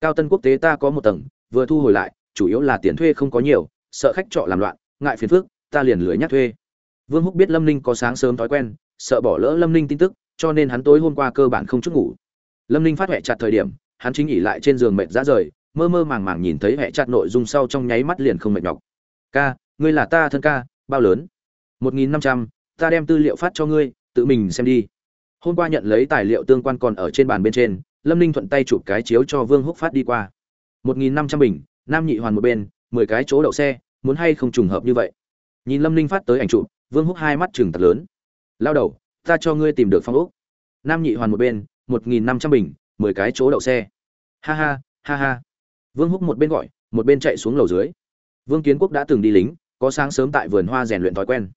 A: Cao tân quốc tế ta có một tầng, vừa thu hồi lại, chủ yếu là tiền thuê không có nhiều, sợ khách trọ làm loạn, ngại phiền phức, ta liền lưới nhắc thuê. Vương húc biết lâm ninh có sáng sớm thói quen, sợ bỏ lỡ lâm ninh tin tức, cho nên hắn tối hôm qua cơ bản không chút ngủ. Lâm ninh phát huệ chặt thời điểm, hắn chính nghỉ lại trên giường mệt ra rời, mơ mơ màng màng nhìn thấy huệ chặt nội dung sau trong nháy mắt liền không mệt nhọc. Ca, ngươi là ta thân ca, bao lớn? Một nghìn năm trăm, ta đem tư liệu phát cho ngươi, tự mình xem đi. Hôm qua nhận lấy tài liệu tương quan còn ở trên bàn bên trên, lâm ninh thuận tay chụp cái chiếu cho vương húc phát đi qua. một nghìn năm trăm bình, nam nhị hoàn một bên, mười cái chỗ đậu xe, muốn hay không trùng hợp như vậy? Nhìn lâm ninh phát tới ảnh chụp, vương húc hai mắt chừng thật lớn. Lao đầu, ta cho ngươi tìm được phong úc nam nhị hoàn một bên, một nghìn năm trăm bình, mười cái chỗ đậu xe. Ha ha ha ha. Vương húc một bên gọi, một bên chạy xuống lầu dưới. Vương kiến quốc đã từng đi lính, có sáng sớm tại vườn hoa rèn luyện thói quen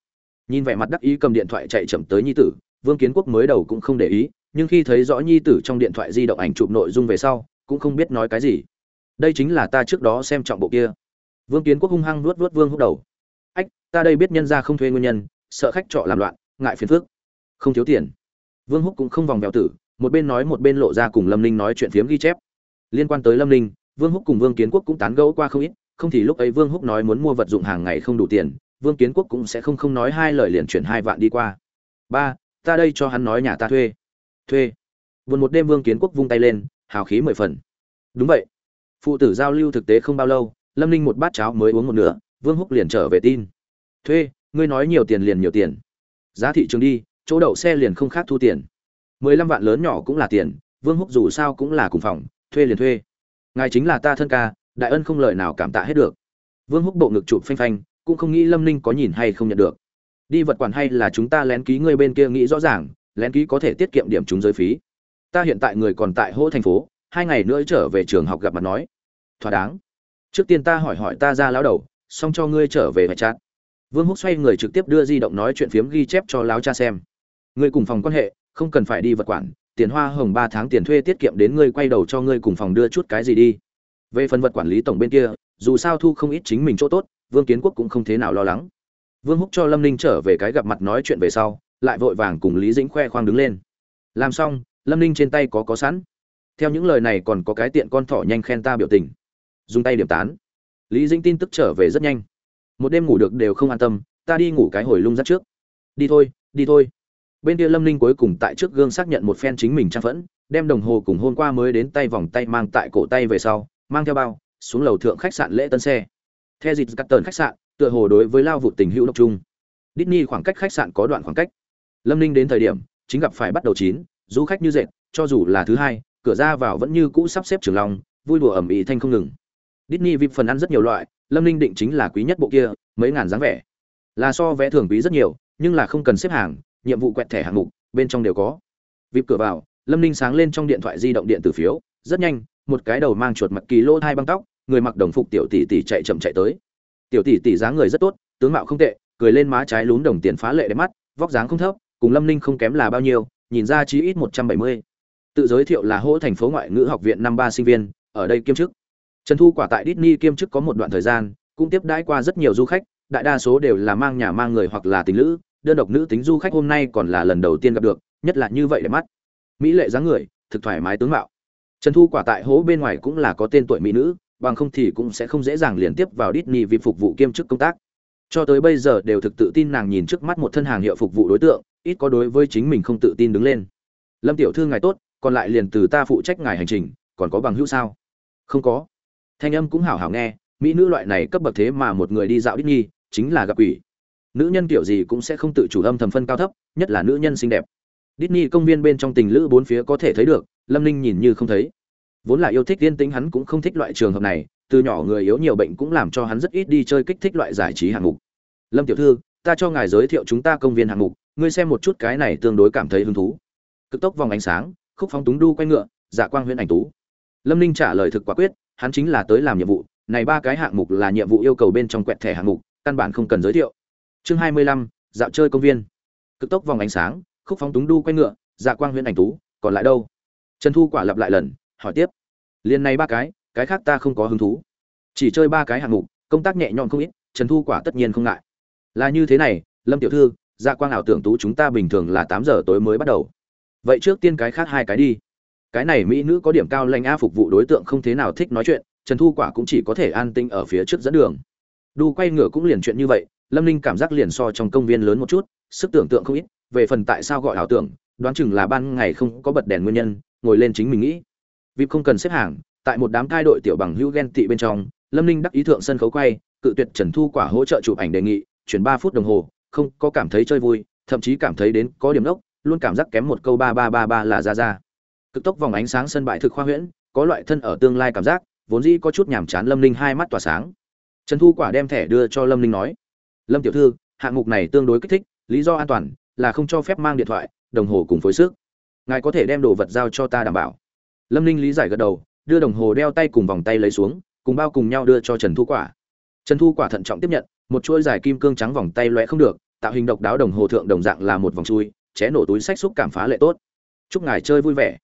A: nhìn vẻ mặt đắc ý cầm điện thoại chạy chậm tới nhi tử, vương kiến quốc mới đầu cũng không để ý, nhưng khi thấy rõ nhi tử trong điện thoại di động ảnh chụp nội dung về sau, cũng không biết nói cái gì. Đây chính là ta trước đó xem trọng bộ kia. Vương kiến quốc hung hăng nuốt nuốt vương húc đầu. Ách, ta đây biết nhân ra không thuê nguyên nhân, sợ khách trọ làm loạn, ngại phiền phức. Không thiếu tiền. Vương húc cũng không vòng vèo tử, một bên nói một bên lộ ra cùng lâm ninh nói chuyện phiếm ghi chép. Liên quan tới lâm ninh, vương húc cùng vương kiến quốc cũng tán gẫu qua không ít, không thì lúc ấy vương húc nói muốn mua vật dụng hàng ngày không đủ tiền vương kiến quốc cũng sẽ không không nói hai lời liền chuyển hai vạn đi qua. Ba, ta đây cho hắn nói nhà ta thuê. Thuê. Buồn một đêm vương kiến quốc vung tay lên, hào khí mười phần. Đúng vậy. Phụ tử giao lưu thực tế không bao lâu, lâm ninh một bát cháo mới uống một nửa, vương húc liền trở về tin. Thuê, ngươi nói nhiều tiền liền nhiều tiền. Giá thị trường đi, chỗ đậu xe liền không khác thu tiền. Mười lăm vạn lớn nhỏ cũng là tiền, vương húc dù sao cũng là cùng phòng, thuê liền thuê. Ngài chính là ta thân ca, đại ân không lời nào cảm tạ hết được. Vương húc bộ ngực chụp phanh phanh cũng không nghĩ lâm ninh có nhìn hay không nhận được. Đi vật quản hay là chúng ta lén ký ngươi bên kia nghĩ rõ ràng, lén ký có thể tiết kiệm điểm chúng giới phí. Ta hiện tại người còn tại hỗ thành phố, hai ngày nữa trở về trường học gặp mặt nói. Thỏa đáng. Trước tiên ta hỏi hỏi ta ra lão đầu, xong cho ngươi trở về phải chát vương húc xoay người trực tiếp đưa di động nói chuyện phiếm ghi chép cho láo cha xem. Ngươi cùng phòng quan hệ, không cần phải đi vật quản, tiền hoa hồng ba tháng tiền thuê tiết kiệm đến ngươi quay đầu cho ngươi cùng phòng đưa chút cái gì đi. Về phần vật quản lý tổng bên kia, dù sao thu không ít chính mình chỗ tốt vương kiến quốc cũng không thế nào lo lắng. Vương húc cho lâm ninh trở về cái gặp mặt nói chuyện về sau, lại vội vàng cùng lý dĩnh khoe khoang đứng lên. Làm xong, lâm ninh trên tay có có sẵn. Theo những lời này còn có cái tiện con thỏ nhanh khen ta biểu tình. Dùng tay điểm tán. Lý dĩnh tin tức trở về rất nhanh. Một đêm ngủ được đều không an tâm, ta đi ngủ cái hồi lung dắt trước. Đi thôi đi thôi. Bên kia lâm ninh cuối cùng tại trước gương xác nhận một phen chính mình trang phẫn, đem đồng hồ cùng hôm qua mới đến tay vòng tay mang tại cổ tay về sau, mang theo bao, xuống lầu thượng khách sạn lễ tân xe theo dịp cắt tờn khách sạn tựa hồ đối với lao vụ tình hữu độc trung Disney khoảng cách khách sạn có đoạn khoảng cách. Lâm ninh đến thời điểm, chính gặp phải bắt đầu chín, du khách như dệt, cho dù là thứ hai, cửa ra vào vẫn như cũ sắp xếp trường long, vui đùa ẩm ý thanh không ngừng. Disney vip phần ăn rất nhiều loại, lâm ninh định chính là quý nhất bộ kia, mấy ngàn dáng vẻ. Là so vẽ thường quý rất nhiều, nhưng là không cần xếp hàng, nhiệm vụ quẹt thẻ hạng mục, bên trong đều có. Vip cửa vào, lâm ninh sáng lên trong điện thoại di động điện tử phiếu, rất nhanh, một cái đầu mang chuột mặt kỳ lô hai băng tóc người mặc đồng phục tiểu tỷ tỷ chạy chậm chạy tới. Tiểu tỷ tỷ dáng người rất tốt, tướng mạo không tệ, cười lên má trái lún đồng tiền phá lệ đẹp mắt, vóc dáng không thấp, cùng lâm ninh không kém là bao nhiêu, nhìn ra chí ít một trăm bảy mươi. Tự giới thiệu là hỗ thành phố ngoại ngữ học viện năm ba sinh viên, ở đây kiêm chức. Trần thu quả tại Disney kiêm chức có một đoạn thời gian, cũng tiếp đãi qua rất nhiều du khách, đại đa số đều là mang nhà mang người hoặc là tình lữ, đơn độc nữ tính du khách hôm nay còn là lần đầu tiên gặp được, nhất là như vậy đẹp mắt. Mỹ lệ dáng người, thực thoải mái tướng mạo. Trần thu quả tại hố bên ngoài cũng là có tên tuổi mỹ nữ bằng không thì cũng sẽ không dễ dàng liên tiếp vào Disney vì phục vụ kiêm chức công tác. Cho tới bây giờ đều thực tự tin nàng nhìn trước mắt một thân hàng hiệu phục vụ đối tượng, ít có đối với chính mình không tự tin đứng lên. Lâm tiểu thư ngài tốt, còn lại liền từ ta phụ trách ngài hành trình, còn có bằng hữu sao? Không có. Thanh âm cũng hảo hảo nghe, mỹ nữ loại này cấp bậc thế mà một người đi dạo Disney, chính là gặp quỷ. Nữ nhân kiểu gì cũng sẽ không tự chủ âm thầm phân cao thấp, nhất là nữ nhân xinh đẹp. Disney công viên bên trong tình lữ bốn phía có thể thấy được, lâm ninh nhìn như không thấy vốn là yêu thích tiên tính hắn cũng không thích loại trường hợp này, từ nhỏ người yếu nhiều bệnh cũng làm cho hắn rất ít đi chơi kích thích loại giải trí hạng mục. Lâm tiểu thư, ta cho ngài giới thiệu chúng ta công viên hạng mục, ngươi xem một chút cái này tương đối cảm thấy hứng thú. Cực tốc vòng ánh sáng, khúc phóng túng đu quay ngựa dạ quang huyện ảnh tú. Lâm ninh trả lời thực quả quyết, hắn chính là tới làm nhiệm vụ, này ba cái hạng mục là nhiệm vụ yêu cầu bên trong quẹt thẻ hạng mục, căn bản không cần giới thiệu. Chương hai mươi lăm, dạo chơi công viên. Cực tốc vòng ánh sáng, khúc phóng túng đu quay ngựa dạ quang huyện ảnh tú, còn lại đâu? Trần thu quả lặp lại lần, hỏi tiếp liền này ba cái cái khác ta không có hứng thú. Chỉ chơi ba cái hạng mục, công tác nhẹ nhõm không ít, trần thu quả tất nhiên không ngại. Là như thế này, lâm tiểu thư dạ quang ảo tưởng tú chúng ta bình thường là tám giờ tối mới bắt đầu. Vậy trước tiên cái khác hai cái đi. Cái này mỹ nữ có điểm cao lanh a phục vụ đối tượng không thế nào thích nói chuyện, trần thu quả cũng chỉ có thể an tinh ở phía trước dẫn đường. Đu quay ngựa cũng liền chuyện như vậy, lâm ninh cảm giác liền so trong công viên lớn một chút, sức tưởng tượng không ít, về phần tại sao gọi ảo tưởng, đoán chừng là ban ngày không có bật đèn nguyên nhân, ngồi lên chính mình nghĩ vip không cần xếp hàng, tại một đám cai đội tiểu bằng hữu ghen tị bên trong, lâm ninh đắc ý thượng sân khấu quay, cự tuyệt trần thu quả hỗ trợ chụp ảnh đề nghị, chuyển ba phút đồng hồ, không có cảm thấy chơi vui, thậm chí cảm thấy đến có điểm đốc, luôn cảm giác kém một câu ba ba ba ba là ra ra. Cực tốc vòng ánh sáng sân bãi thực khoa huyễn, có loại thân ở tương lai cảm giác, vốn dĩ có chút nhàm chán lâm ninh hai mắt tỏa sáng. Trần thu quả đem thẻ đưa cho lâm ninh nói, lâm tiểu thư, hạng mục này tương đối kích thích, lý do an toàn là không cho phép mang điện thoại, đồng hồ cùng phối sức. Ngài có thể đem đồ vật giao cho ta đảm bảo lâm ninh lý giải gật đầu, đưa đồng hồ đeo tay cùng vòng tay lấy xuống, cùng bao cùng nhau đưa cho trần thu quả. Trần thu quả thận trọng tiếp nhận, một chuỗi dài kim cương trắng vòng tay loe không được, tạo hình độc đáo đồng hồ thượng đồng dạng là một vòng chui, ché nổ túi sách xúc cảm phá lệ tốt. Chúc ngài chơi vui vẻ.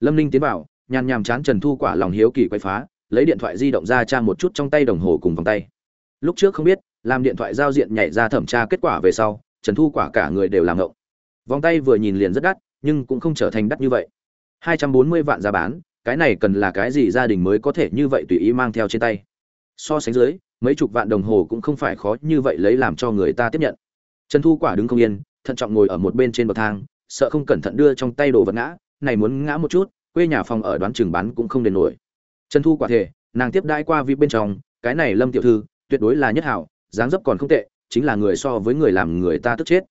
A: Lâm ninh tiến vào, nhàn nhàm chán trần thu quả lòng hiếu kỳ quay phá, lấy điện thoại di động ra tra một chút trong tay đồng hồ cùng vòng tay. Lúc trước không biết, làm điện thoại giao diện nhảy ra thẩm tra kết quả về sau, trần thu quả cả người đều làm ngộng. Vòng tay vừa nhìn liền rất đắt, nhưng cũng không trở thành đắt như vậy hai trăm bốn mươi vạn giá bán, cái này cần là cái gì gia đình mới có thể như vậy tùy ý mang theo trên tay? So sánh dưới, mấy chục vạn đồng hồ cũng không phải khó như vậy lấy làm cho người ta tiếp nhận. Trần thu quả đứng không yên, thận trọng ngồi ở một bên trên bậc thang, sợ không cẩn thận đưa trong tay đồ vật ngã, này muốn ngã một chút, quê nhà phòng ở đoán chừng bán cũng không đền nổi. Trần thu quả thể nàng tiếp đãi qua vi bên trong, cái này lâm tiểu thư, tuyệt đối là nhất hảo, dáng dấp còn không tệ, chính là người so với người làm người ta tức chết.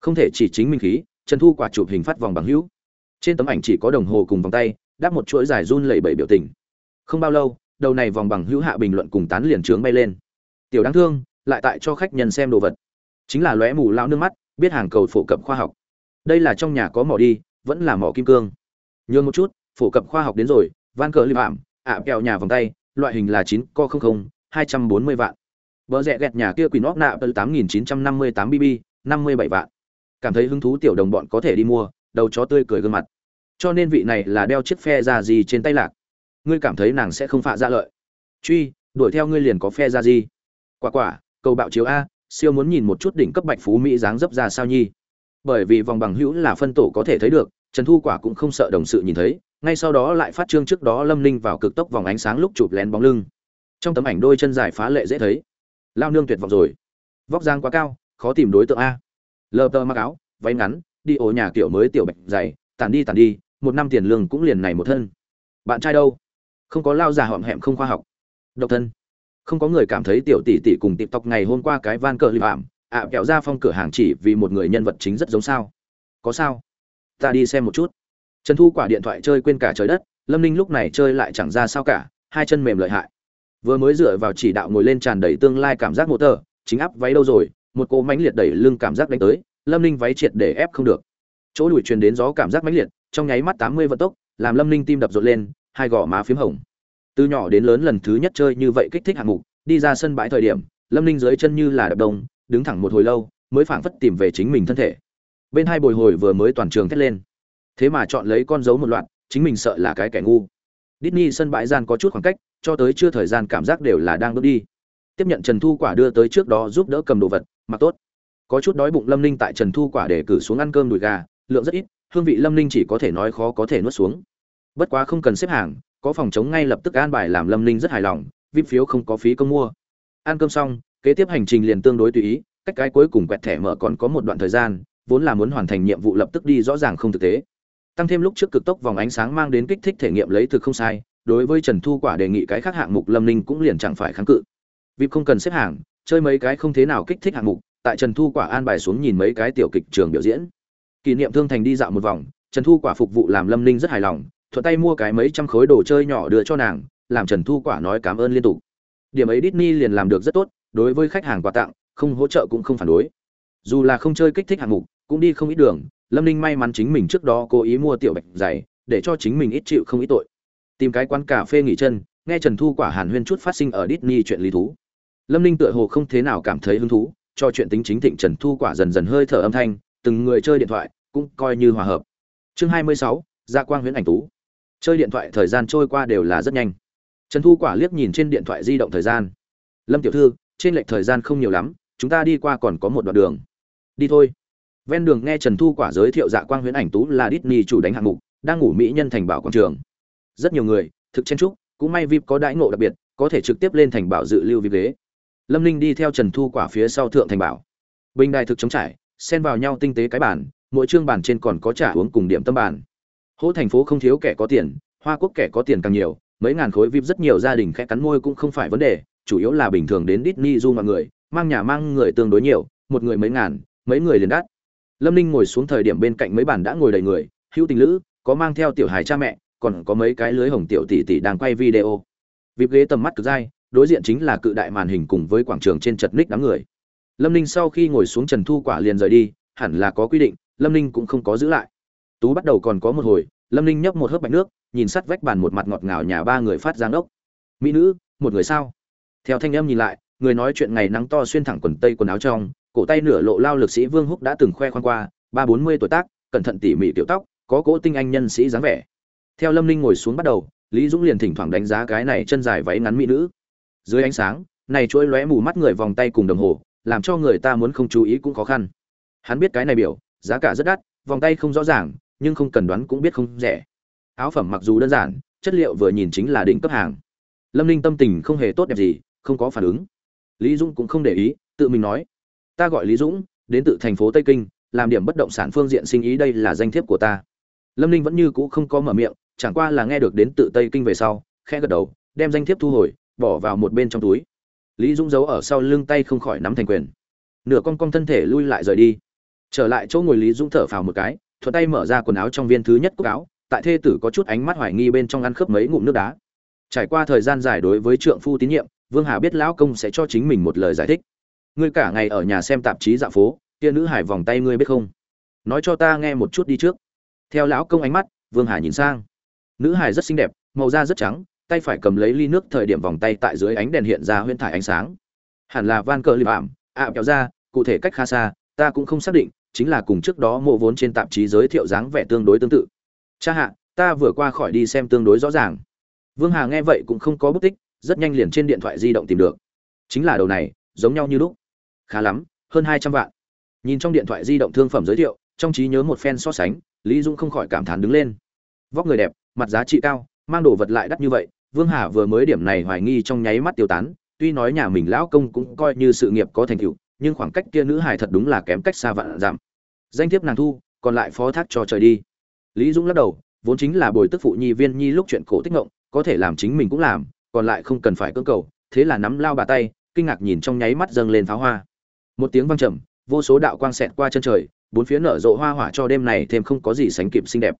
A: Không thể chỉ chính minh khí, trần thu quả chụp hình phát vòng bằng hữu trên tấm ảnh chỉ có đồng hồ cùng vòng tay, đáp một chuỗi dài run lẩy bẩy biểu tình. Không bao lâu, đầu này vòng bằng hữu hạ bình luận cùng tán liền trướng bay lên. Tiểu đáng thương, lại tại cho khách nhân xem đồ vật. Chính là lóe mù lao nước mắt, biết hàng cầu phổ cập khoa học. Đây là trong nhà có mỏ đi, vẫn là mỏ kim cương. Nhường một chút, phổ cập khoa học đến rồi, van cờ li ảm ạ, kẹo nhà vòng tay, loại hình là chín, co không không, hai trăm bốn mươi vạn. Vợ rẽ gẹt nhà kia quỷ nóc nạ tới tám nghìn chín trăm năm mươi tám bb năm mươi bảy vạn. Cảm thấy hứng thú tiểu đồng bọn có thể đi mua đầu chó tươi cười gương mặt. Cho nên vị này là đeo chiếc phe ra gì trên tay lạc. Ngươi cảm thấy nàng sẽ không phạ ra lợi. Truy, đuổi theo ngươi liền có phe ra gì. Quả quả, cầu bạo chiếu a, siêu muốn nhìn một chút đỉnh cấp bạch phú mỹ dáng dấp ra sao nhi. Bởi vì vòng bằng hữu là phân tổ có thể thấy được, trần thu quả cũng không sợ đồng sự nhìn thấy, ngay sau đó lại phát trương trước đó lâm ninh vào cực tốc vòng ánh sáng lúc chụp lén bóng lưng. Trong tấm ảnh đôi chân dài phá lệ dễ thấy. Lao nương tuyệt vọng rồi. Vóc giang quá cao, khó tìm đối tượng a. Lờ tơ mặc áo, váy ngắn đi ổ nhà kiểu mới tiểu bạch dày tàn đi tàn đi, một năm tiền lương cũng liền này một thân. Bạn trai đâu? Không có lao già họm hẹm không khoa học. Độc thân. Không có người cảm thấy tiểu tỷ tỷ cùng tiktok ngày hôm qua cái van cờ lip ảm ạ kẹo ra phong cửa hàng chỉ vì một người nhân vật chính rất giống sao. Có sao? Ta đi xem một chút. Trần thu quả điện thoại chơi quên cả trời đất, lâm ninh lúc này chơi lại chẳng ra sao cả, hai chân mềm lợi hại. Vừa mới dựa vào chỉ đạo ngồi lên tràn đầy tương lai cảm giác mô tờ, chính áp váy đâu rồi, một cô mánh liệt đẩy lưng cảm giác đánh tới lâm ninh váy triệt để ép không được. Chỗ đùi truyền đến gió cảm giác mãnh liệt, trong nháy mắt tám mươi vận tốc, làm lâm ninh tim đập rộn lên, hai gò má p h í m hồng. Từ nhỏ đến lớn lần thứ nhất chơi như vậy kích thích hạng mục, đi ra sân bãi thời điểm, lâm ninh dưới chân như là đập đông, đứng thẳng một hồi lâu, mới phảng phất tìm về chính mình thân thể. Bên hai bồi hồi vừa mới toàn trường thét lên. Thế mà chọn lấy con dấu một loạt, chính mình sợ là cái kẻ ngu. Disney sân bãi gian có chút khoảng cách, cho tới chưa thời gian cảm giác đều là đang bước đi. Tiếp nhận trần thu quả đưa tới trước đó giúp đỡ cầm đồ vật, mặc tốt có chút đói bụng lâm ninh tại trần thu quả để cử xuống ăn cơm đùi gà, lượng rất ít, hương vị lâm ninh chỉ có thể nói khó có thể nuốt xuống. Bất quá không cần xếp hàng, có phòng chống ngay lập tức an bài làm lâm ninh rất hài lòng, vip phiếu không có phí công mua. Ăn cơm xong, kế tiếp hành trình liền tương đối tùy ý, cách cái cuối cùng quẹt thẻ mở còn có một đoạn thời gian, vốn là muốn hoàn thành nhiệm vụ lập tức đi rõ ràng không thực tế. Tăng thêm lúc trước cực tốc vòng ánh sáng mang đến kích thích thể nghiệm lấy thực không sai, đối với trần thu quả đề nghị cái khác hạng mục lâm ninh cũng liền chẳng phải kháng cự. Vip không cần xếp hàng, chơi mấy cái không thế nào kích thích hạng mục tại trần thu quả an bài xuống nhìn mấy cái tiểu kịch trường biểu diễn. Kỷ niệm thương thành đi dạo một vòng trần thu quả phục vụ làm lâm ninh rất hài lòng thuận tay mua cái mấy trăm khối đồ chơi nhỏ đưa cho nàng làm trần thu quả nói cảm ơn liên tục. Điểm ấy Disney liền làm được rất tốt đối với khách hàng quà tặng không hỗ trợ cũng không phản đối. Dù là không chơi kích thích hạng mục cũng đi không ít đường lâm ninh may mắn chính mình trước đó cố ý mua tiểu bạch giày, để cho chính mình ít chịu không ít tội. Tìm cái quán cà phê nghỉ chân nghe trần thu quả hàn huyên chút phát sinh ở Disney chuyện lý thú. Lâm ninh tựa hồ không thế nào cảm thấy hứng thú cho chuyện tính chính thịnh trần thu quả dần dần hơi thở âm thanh, từng người chơi điện thoại, cũng coi như hòa hợp. Chương hai mươi sáu, gia quang huyễn ảnh tú. Chơi điện thoại thời gian trôi qua đều là rất nhanh. Trần thu quả liếc nhìn trên điện thoại di động thời gian. Lâm tiểu thư, trên lệch thời gian không nhiều lắm, chúng ta đi qua còn có một đoạn đường. Đi thôi. Ven đường nghe trần thu quả giới thiệu dạ quang huyễn ảnh tú là Disney chủ đánh hạng mục, đang ngủ mỹ nhân thành bảo quảng trường. Rất nhiều người, thực chen trúc cũng may vip có đãi ngộ đặc biệt, có thể trực tiếp lên thành bảo dự lưu vip ghế lâm ninh đi theo trần thu quả phía sau thượng thành bảo. Bình đài thực chống trải, xen vào nhau tinh tế cái bản mỗi chương bản trên còn có trả uống cùng điểm tâm bản hỗ thành phố không thiếu kẻ có tiền, hoa quốc kẻ có tiền càng nhiều, mấy ngàn khối vip rất nhiều gia đình khẽ cắn môi cũng không phải vấn đề, chủ yếu là bình thường đến Disney du mọi người, mang nhà mang người tương đối nhiều, một người mấy ngàn, mấy người liền đắt. Lâm ninh ngồi xuống thời điểm bên cạnh mấy bản đã ngồi đầy người, hữu tình lữ, có mang theo tiểu hài cha mẹ, còn có mấy cái lưới hồng tiểu tỷ tỷ đang quay video. Vip ghế tầm mắt cực dai đối diện chính là cự đại màn hình cùng với quảng trường trên chật ních đám người. Lâm ninh sau khi ngồi xuống trần thu quả liền rời đi, hẳn là có quy định, lâm ninh cũng không có giữ lại. Tú bắt đầu còn có một hồi, lâm ninh nhấp một hớp bạch nước, nhìn sắt vách bàn một mặt ngọt ngào nhà ba người phát giang ốc. Mỹ nữ, một người sao? Theo thanh âm nhìn lại, người nói chuyện ngày nắng to xuyên thẳng quần tây quần áo trong, cổ tay nửa lộ lao lực sĩ vương húc đã từng khoe khoang qua, ba bốn mươi tuổi tác, cẩn thận tỉ mỉ tiểu tóc, có cỗ tinh anh nhân sĩ dáng vẻ. Theo lâm ninh ngồi xuống bắt đầu, lý dũng liền thỉnh thoảng đánh giá cái này chân dài váy ngắn mỹ nữ dưới ánh sáng, này chuỗi lóe mù mắt người vòng tay cùng đồng hồ, làm cho người ta muốn không chú ý cũng khó khăn. Hắn biết cái này biểu, giá cả rất đắt, vòng tay không rõ ràng, nhưng không cần đoán cũng biết không rẻ. Áo phẩm mặc dù đơn giản, chất liệu vừa nhìn chính là đỉnh cấp hàng. Lâm ninh tâm tình không hề tốt đẹp gì, không có phản ứng. Lý dũng cũng không để ý, tự mình nói, ta gọi lý dũng, đến từ thành phố tây kinh, làm điểm bất động sản phương diện sinh ý đây là danh thiếp của ta. Lâm ninh vẫn như cũ không có mở miệng, chẳng qua là nghe được đến tự tây kinh về sau khe gật đầu, đem danh thiếp thu hồi bỏ vào một bên trong túi. Lý dũng giấu ở sau lưng tay không khỏi nắm thành quyền. Nửa con con thân thể lui lại rời đi. Trở lại chỗ ngồi lý dũng thở phào một cái, thuận tay mở ra quần áo trong viên thứ nhất cúc áo, tại thê tử có chút ánh mắt hoài nghi bên trong ăn khớp mấy ngụm nước đá. Trải qua thời gian dài đối với trượng phu tín nhiệm, vương hà biết lão công sẽ cho chính mình một lời giải thích. Ngươi cả ngày ở nhà xem tạp chí dạ phố, kia nữ hải vòng tay ngươi biết không? Nói cho ta nghe một chút đi trước. Theo lão công ánh mắt, vương hà nhìn sang. Nữ hải rất xinh đẹp, màu da rất trắng tay phải cầm lấy ly nước thời điểm vòng tay tại dưới ánh đèn hiện ra huyễn thải ánh sáng. Hẳn là van cờ lip ảm ạ kéo ra, cụ thể cách khá xa, ta cũng không xác định, chính là cùng trước đó mộ vốn trên tạp chí giới thiệu dáng vẻ tương đối tương tự. Cha hạ, ta vừa qua khỏi đi xem tương đối rõ ràng. Vương hà nghe vậy cũng không có bút tích, rất nhanh liền trên điện thoại di động tìm được. Chính là đầu này, giống nhau như lúc. Khá lắm, hơn hai trăm vạn. Nhìn trong điện thoại di động thương phẩm giới thiệu, trong trí nhớ một phen so sánh, lý dung không khỏi cảm thán đứng lên. Vóc người đẹp, mặt giá trị cao, mang đồ vật lại đắt như vậy vương hà vừa mới điểm này hoài nghi trong nháy mắt tiêu tán, tuy nói nhà mình lão công cũng coi như sự nghiệp có thành tựu, nhưng khoảng cách kia nữ hài thật đúng là kém cách xa vạn giảm danh thiếp nàng thu, còn lại phó thác cho trời đi. Lý dũng lắc đầu, vốn chính là bồi tức phụ nhi viên nhi lúc chuyện cổ tích ngộng, có thể làm chính mình cũng làm, còn lại không cần phải cưỡng cầu, thế là nắm lao bà tay, kinh ngạc nhìn trong nháy mắt dâng lên pháo hoa. Một tiếng vang trầm, vô số đạo quang xẹt qua chân trời, bốn phía nở rộ hoa hỏa cho đêm này thêm không có gì sánh kịp xinh đẹp.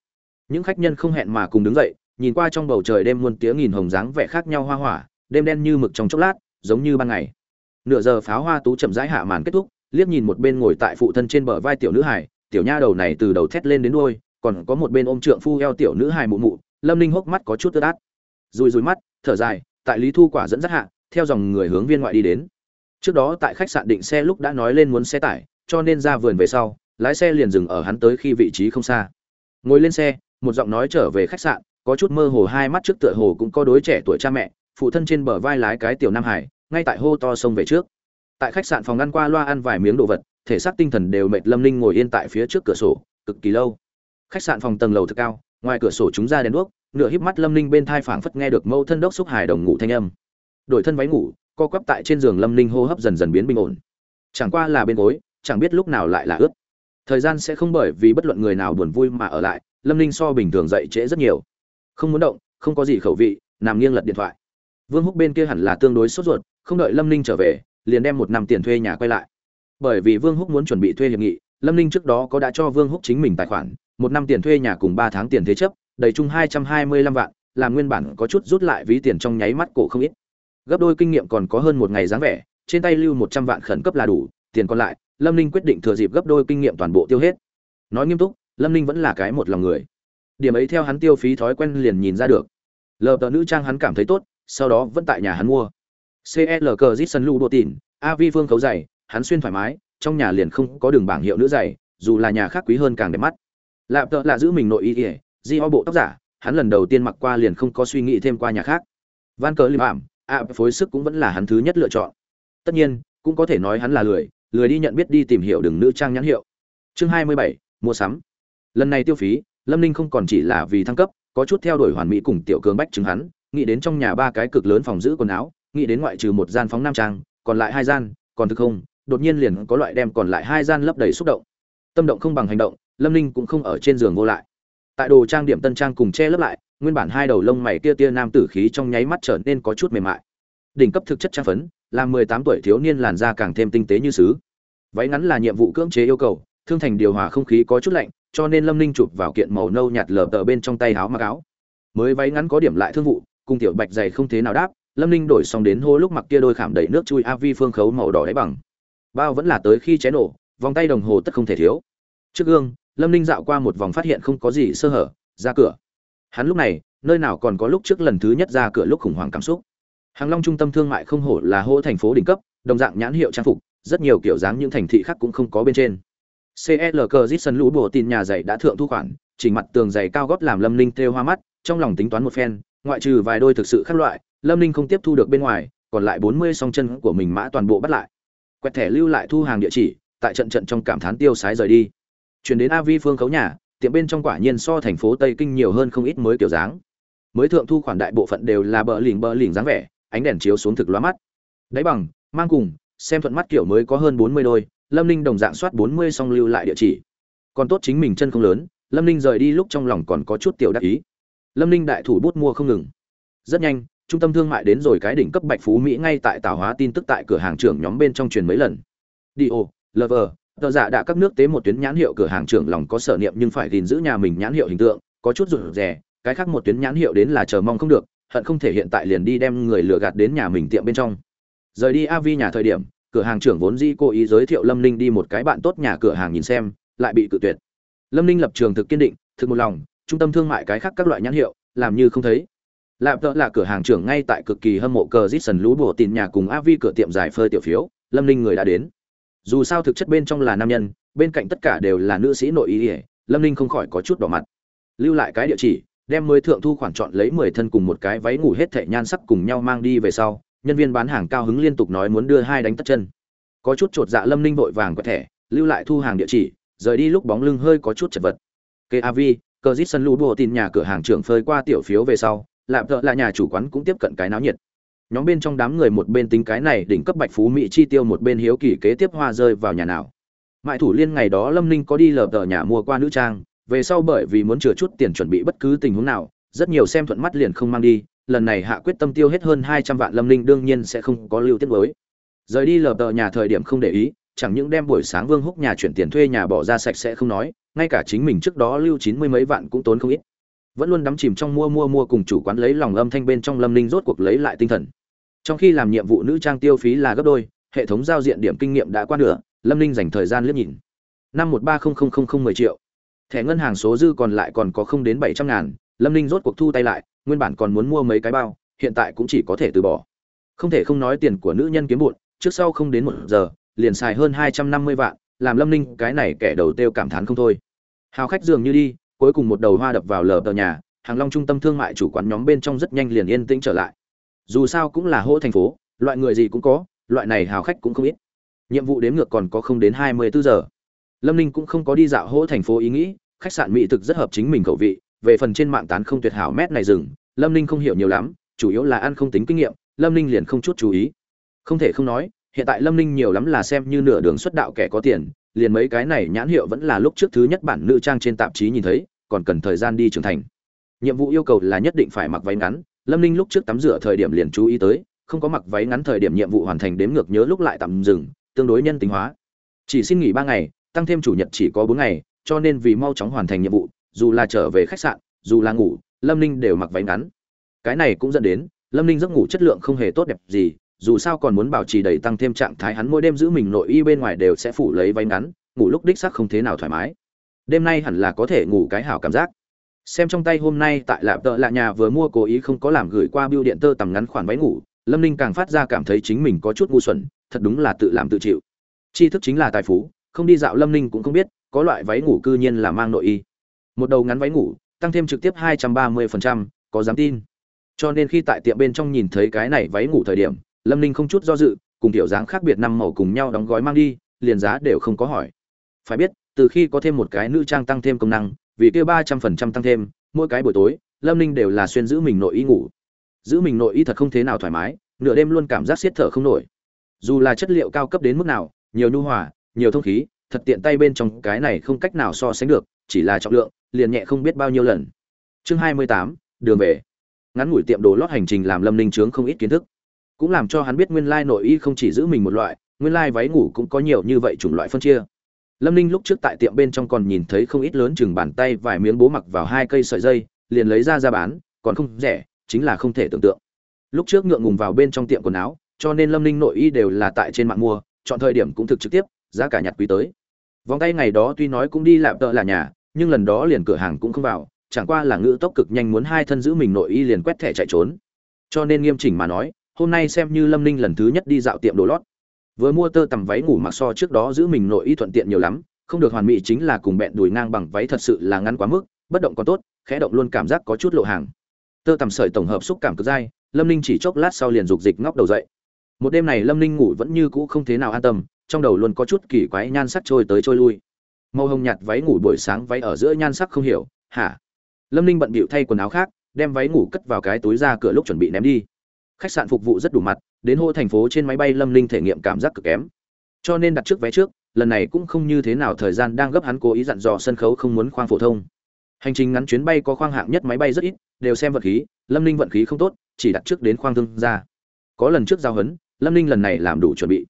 A: Những khách nhân không hẹn mà cùng đứng dậy nhìn qua trong bầu trời đêm muôn tiếng nghìn hồng dáng vẻ khác nhau hoa hỏa đêm đen như mực trong chốc lát giống như ban ngày. Nửa giờ pháo hoa tú chậm rãi hạ màn kết thúc liếc nhìn một bên ngồi tại phụ thân trên bờ vai tiểu nữ hải tiểu nha đầu này từ đầu thét lên đến đuôi còn có một bên ôm trượng phu eo tiểu nữ hải mụ mụ lâm ninh hốc mắt có chút tơ đát, rùi rùi mắt thở dài tại lý thu quả dẫn dắt hạ theo dòng người hướng viên ngoại đi đến. Trước đó tại khách sạn định xe lúc đã nói lên muốn xe tải cho nên ra vườn về sau lái xe liền dừng ở hắn tới khi vị trí không xa. Ngồi lên xe một giọng nói trở về khách sạn có chút mơ hồ hai mắt trước tựa hồ cũng có đối trẻ tuổi cha mẹ, phụ thân trên bờ vai lái cái tiểu nam hải, ngay tại hô to sông về trước. Tại khách sạn phòng ăn qua loa ăn vài miếng đồ vật, thể xác tinh thần đều mệt lâm linh ngồi yên tại phía trước cửa sổ, cực kỳ lâu. Khách sạn phòng tầng lầu thực cao, ngoài cửa sổ chúng ra đèn đuốc, nửa híp mắt lâm linh bên thai phảng phất nghe được mâu thân đốc xúc hài đồng ngủ thanh âm. Đổi thân váy ngủ, co quắp tại trên giường lâm linh hô hấp dần dần biến bình ổn. Chẳng qua là bên gối, chẳng biết lúc nào lại là ướt. Thời gian sẽ không bởi vì bất luận người nào buồn vui mà ở lại, lâm linh so bình thường dậy trễ rất nhiều không muốn động, không có gì khẩu vị, nằm nghiêng lật điện thoại. Vương húc bên kia hẳn là tương đối sốt ruột, không đợi lâm ninh trở về, liền đem một năm tiền thuê nhà quay lại. Bởi vì vương húc muốn chuẩn bị thuê hiệp nghị, lâm ninh trước đó có đã cho vương húc chính mình tài khoản, một năm tiền thuê nhà cùng ba tháng tiền thế chấp, đầy chung hai trăm hai mươi lăm vạn, làm nguyên bản có chút rút lại ví tiền trong nháy mắt cổ không ít. Gấp đôi kinh nghiệm còn có hơn một ngày dáng vẻ, trên tay lưu một trăm vạn khẩn cấp là đủ, tiền còn lại, lâm ninh quyết định thừa dịp gấp đôi kinh nghiệm toàn bộ tiêu hết. Nói nghiêm túc, lâm ninh vẫn là cái một lòng người điểm ấy theo hắn tiêu phí thói quen liền nhìn ra được. Lờ tờ nữ trang hắn cảm thấy tốt, sau đó vẫn tại nhà hắn mua. Cl cờ zit sân lu đua tìn a vi phương khấu dày, hắn xuyên thoải mái, trong nhà liền không có đường bảng hiệu nữ dày, dù là nhà khác quý hơn càng đẹp mắt. Lạp tợ là giữ mình nội y ỉa di ho bộ tóc giả, hắn lần đầu tiên mặc qua liền không có suy nghĩ thêm qua nhà khác. Van cờ lim ảm, a phối sức cũng vẫn là hắn thứ nhất lựa chọn. Tất nhiên, cũng có thể nói hắn là lười lười đi nhận biết đi tìm hiểu đường nữ trang nhãn hiệu. Chương hai mươi bảy, mua sắm. Lần này tiêu phí lâm ninh không còn chỉ là vì thăng cấp, có chút theo đuổi hoàn mỹ cùng tiểu cường bách chứng hắn, nghĩ đến trong nhà ba cái cực lớn phòng giữ quần áo, nghĩ đến ngoại trừ một gian phóng nam trang, còn lại hai gian, còn thực không, đột nhiên liền có loại đem còn lại hai gian lấp đầy xúc động. Tâm động không bằng hành động, lâm ninh cũng không ở trên giường vô lại. Tại đồ trang điểm tân trang cùng che lấp lại, nguyên bản hai đầu lông mày tia tia nam tử khí trong nháy mắt trở nên có chút mềm mại. Đỉnh cấp thực chất trang phấn làm mười tám tuổi thiếu niên làn da càng thêm tinh tế như sứ váy ngắn là nhiệm vụ cưỡng chế yêu cầu, thương thành điều hòa không khí có chút lạnh cho nên lâm ninh chụp vào kiện màu nâu nhạt lờ tờ bên trong tay áo mặc áo. Mới váy ngắn có điểm lại thương vụ, cùng tiểu bạch dày không thế nào đáp, lâm ninh đổi xong đến hô lúc mặc kia đôi khảm đầy nước chui a vi phương khấu màu đỏ đáy bằng. Bao vẫn là tới khi cháy nổ, vòng tay đồng hồ tất không thể thiếu. Trước gương, lâm ninh dạo qua một vòng phát hiện không có gì sơ hở, ra cửa. Hắn lúc này, nơi nào còn có lúc trước lần thứ nhất ra cửa lúc khủng hoảng cảm xúc. Hàng long trung tâm thương mại không hổ là hô thành phố đỉnh cấp, đồng dạng nhãn hiệu trang phục, rất nhiều kiểu dáng những thành thị khác cũng không có bên trên. CLK Jason lũ bộ tin nhà giày đã thượng thu khoản, chỉnh mặt tường giày cao gót làm lâm ninh thêu hoa mắt, trong lòng tính toán một phen, ngoại trừ vài đôi thực sự khác loại, lâm ninh không tiếp thu được bên ngoài, còn lại bốn mươi song chân của mình mã toàn bộ bắt lại. Quẹt thẻ lưu lại thu hàng địa chỉ, tại trận trận trong cảm thán tiêu sái rời đi. Chuyển đến a phương khấu nhà, tiệm bên trong quả nhiên so thành phố tây kinh nhiều hơn không ít mới kiểu dáng. Mới thượng thu khoản đại bộ phận đều là bờ lỉnh bờ lỉnh dáng vẻ, ánh đèn chiếu xuống thực lóa mắt. Đáy bằng, mang cùng, xem thuận mắt kiểu mới có hơn bốn mươi đôi lâm ninh đồng dạng soát bốn mươi song lưu lại địa chỉ. Còn tốt chính mình chân không lớn lâm ninh rời đi lúc trong lòng còn có chút tiểu đắc ý. Lâm ninh đại thủ bút mua không ngừng. Rất nhanh trung tâm thương mại đến rồi cái đỉnh cấp bạch phú mỹ ngay tại tảo hóa tin tức tại cửa hàng trưởng nhóm bên trong truyền mấy lần. Dio, lover tờ giả đã các nước tế một tuyến nhãn hiệu cửa hàng trưởng lòng có sở niệm nhưng phải gìn giữ nhà mình nhãn hiệu hình tượng có chút rụt rè cái khác một tuyến nhãn hiệu đến là chờ mong không được hận không thể hiện tại liền đi đem người lừa gạt đến nhà mình tiệm bên trong. Rời đi av nhà thời điểm cửa hàng trưởng vốn di cố ý giới thiệu lâm ninh đi một cái bạn tốt nhà cửa hàng nhìn xem, lại bị cự tuyệt. Lâm ninh lập trường thực kiên định, thực một lòng, trung tâm thương mại cái khác các loại nhãn hiệu, làm như không thấy. Lạp tợ là cửa hàng trưởng ngay tại cực kỳ hâm mộ cờ dít sần lũ bổ tin nhà cùng av cửa tiệm giải phơi tiểu phiếu, lâm ninh người đã đến. Dù sao thực chất bên trong là nam nhân, bên cạnh tất cả đều là nữ sĩ nội ý ỉa lâm ninh không khỏi có chút đỏ mặt. Lưu lại cái địa chỉ, đem mới thượng thu khoản chọn lấy mười thân cùng một cái váy ngủ hết thệ nhan sắc cùng nhau mang đi về sau nhân viên bán hàng cao hứng liên tục nói muốn đưa hai đánh tất chân. Có chút chột dạ lâm ninh vội vàng có thẻ, lưu lại thu hàng địa chỉ, rời đi lúc bóng lưng hơi có chút chật vật. Kê av cờ dít sân lũ đùa tin nhà cửa hàng trưởng phơi qua tiểu phiếu về sau lạm thợ là nhà chủ quán cũng tiếp cận cái náo nhiệt. Nhóm bên trong đám người một bên tính cái này đỉnh cấp bạch phú mỹ chi tiêu, một bên hiếu kỳ kế tiếp hoa rơi vào nhà nào. Mại thủ liên ngày đó lâm ninh có đi lờ tờ nhà mua qua nữ trang, về sau bởi vì muốn chừa chút tiền chuẩn bị bất cứ tình huống nào, rất nhiều xem thuận mắt liền không mang đi lần này hạ quyết tâm tiêu hết hơn hai trăm vạn lâm linh đương nhiên sẽ không có lưu tiết mới. Rời đi lờ tờ nhà thời điểm không để ý, chẳng những đem buổi sáng vương húc nhà chuyển tiền thuê nhà bỏ ra sạch sẽ không nói, ngay cả chính mình trước đó lưu chín mươi mấy vạn cũng tốn không ít. Vẫn luôn đắm chìm trong mua mua mua cùng chủ quán lấy lòng âm thanh bên trong lâm linh rốt cuộc lấy lại tinh thần. Trong khi làm nhiệm vụ nữ trang tiêu phí là gấp đôi, hệ thống giao diện điểm kinh nghiệm đã qua nửa, lâm linh dành thời gian liếc nhìn. Năm một ba không không không không mười triệu. Thẻ ngân hàng số dư còn lại còn có không đến bảy trăm ngàn, lâm linh rốt cuộc thu tay lại nguyên bản còn muốn mua mấy cái bao, hiện tại cũng chỉ có thể từ bỏ. Không thể không nói tiền của nữ nhân kiếm bụn, trước sau không đến một giờ, liền xài hơn hai trăm năm mươi vạn, làm lâm ninh cái này kẻ đầu têu cảm thán không thôi. Hào khách dường như đi, cuối cùng một đầu hoa đập vào lờ tờ nhà, hàng long trung tâm thương mại chủ quán nhóm bên trong rất nhanh liền yên tĩnh trở lại. Dù sao cũng là hỗ thành phố, loại người gì cũng có, loại này hào khách cũng không ít. Nhiệm vụ đếm ngược còn có không đến hai mươi bốn giờ. Lâm ninh cũng không có đi dạo hỗ thành phố ý nghĩ, khách sạn mỹ thực rất hợp chính mình khẩu vị về phần trên mạng tán không tuyệt hảo mét này rừng lâm ninh không hiểu nhiều lắm, chủ yếu là ăn không tính kinh nghiệm, lâm ninh liền không chút chú ý. Không thể không nói, hiện tại lâm ninh nhiều lắm là xem như nửa đường xuất đạo kẻ có tiền, liền mấy cái này nhãn hiệu vẫn là lúc trước thứ nhất bản nữ trang trên tạp chí nhìn thấy, còn cần thời gian đi trưởng thành. Nhiệm vụ yêu cầu là nhất định phải mặc váy ngắn, lâm ninh lúc trước tắm rửa thời điểm liền chú ý tới, không có mặc váy ngắn thời điểm nhiệm vụ hoàn thành đếm ngược nhớ lúc lại tạm dừng, tương đối nhân tính hóa. Chỉ xin nghỉ ba ngày, tăng thêm chủ nhật chỉ có bốn ngày, cho nên vì mau chóng hoàn thành nhiệm vụ dù là trở về khách sạn, dù là ngủ, lâm ninh đều mặc váy ngắn. Cái này cũng dẫn đến, lâm ninh giấc ngủ chất lượng không hề tốt đẹp gì, dù sao còn muốn bảo trì đầy tăng thêm trạng thái hắn mỗi đêm giữ mình nội y bên ngoài đều sẽ phủ lấy váy ngắn, ngủ lúc đích sắc không thế nào thoải mái. Đêm nay hẳn là có thể ngủ cái hảo cảm giác. Xem trong tay hôm nay tại lạp tợ lạ nhà vừa mua cố ý không có làm gửi qua biêu điện tơ tầm ngắn khoản váy ngủ, lâm ninh càng phát ra cảm thấy chính mình có chút ngu xuẩn, thật đúng là tự làm tự chịu. Tri thức chính là tài phú, không đi dạo lâm ninh cũng không biết, có loại váy ngủ cư nhiên là mang nội y một đầu ngắn váy ngủ, tăng thêm trực tiếp hai trăm ba mươi phần trăm, có dám tin? Cho nên khi tại tiệm bên trong nhìn thấy cái này váy ngủ thời điểm, lâm ninh không chút do dự, cùng kiểu dáng khác biệt năm màu cùng nhau đóng gói mang đi, liền giá đều không có hỏi. Phải biết, từ khi có thêm một cái nữ trang tăng thêm công năng, vì kia ba trăm phần trăm tăng thêm, mỗi cái buổi tối, lâm ninh đều là xuyên giữ mình nội y ngủ. Giữ mình nội y thật không thế nào thoải mái, nửa đêm luôn cảm giác siết thở không nổi. Dù là chất liệu cao cấp đến mức nào, nhiều nhu hòa, nhiều thông khí, thật tiện tay bên trong cái này không cách nào so sánh được chỉ là trọng lượng, liền nhẹ không biết bao nhiêu lần. Chương hai mươi tám, đường về. Ngắn ngủi tiệm đồ lót hành trình làm lâm ninh trướng không ít kiến thức. Cũng làm cho hắn biết nguyên lai nội y không chỉ giữ mình một loại, nguyên lai váy ngủ cũng có nhiều như vậy chủng loại phân chia. Lâm ninh lúc trước tại tiệm bên trong còn nhìn thấy không ít lớn chừng bàn tay vài miếng bố mặc vào hai cây sợi dây, liền lấy ra ra bán, còn không rẻ, chính là không thể tưởng tượng. Lúc trước ngượng ngùng vào bên trong tiệm quần áo, cho nên lâm ninh nội y đều là tại trên mạng mua, chọn thời điểm cũng thực trực tiếp, giá cả nhặt quý tới. Vòng tay ngày đó tuy nói cũng đi lạm tợ là nhà nhưng lần đó liền cửa hàng cũng không vào, chẳng qua là ngữ tốc cực nhanh muốn hai thân giữ mình nội y liền quét thẻ chạy trốn. Cho nên nghiêm chỉnh mà nói, hôm nay xem như lâm ninh lần thứ nhất đi dạo tiệm đồ lót. Vừa mua tơ tằm váy ngủ mặc so trước đó giữ mình nội y thuận tiện nhiều lắm, không được hoàn mỹ chính là cùng bẹn đùi ngang bằng váy thật sự là ngắn quá mức, bất động còn tốt, khẽ động luôn cảm giác có chút lộ hàng. Tơ tằm sợi tổng hợp xúc cảm cực dai, lâm ninh chỉ chốc lát sau liền dục dịch ngóc đầu dậy. Một đêm này lâm ninh ngủ vẫn như cũ không thế nào an tâm, trong đầu luôn có chút kỳ quái nhan sắc trôi tới trôi lui màu hồng nhạt váy ngủ buổi sáng váy ở giữa nhan sắc không hiểu, hả? Lâm ninh bận bịu thay quần áo khác, đem váy ngủ cất vào cái túi ra cửa lúc chuẩn bị ném đi. Khách sạn phục vụ rất đủ mặt, đến hô thành phố trên máy bay lâm ninh thể nghiệm cảm giác cực kém. Cho nên đặt trước vé trước, lần này cũng không như thế nào thời gian đang gấp hắn cố ý dặn dò sân khấu không muốn khoang phổ thông. Hành trình ngắn chuyến bay có khoang hạng nhất máy bay rất ít, đều xem vận khí, lâm ninh vận khí không tốt, chỉ đặt trước đến khoang thương ra có lần trước giao hấn, lâm ninh lần này làm đủ chuẩn bị.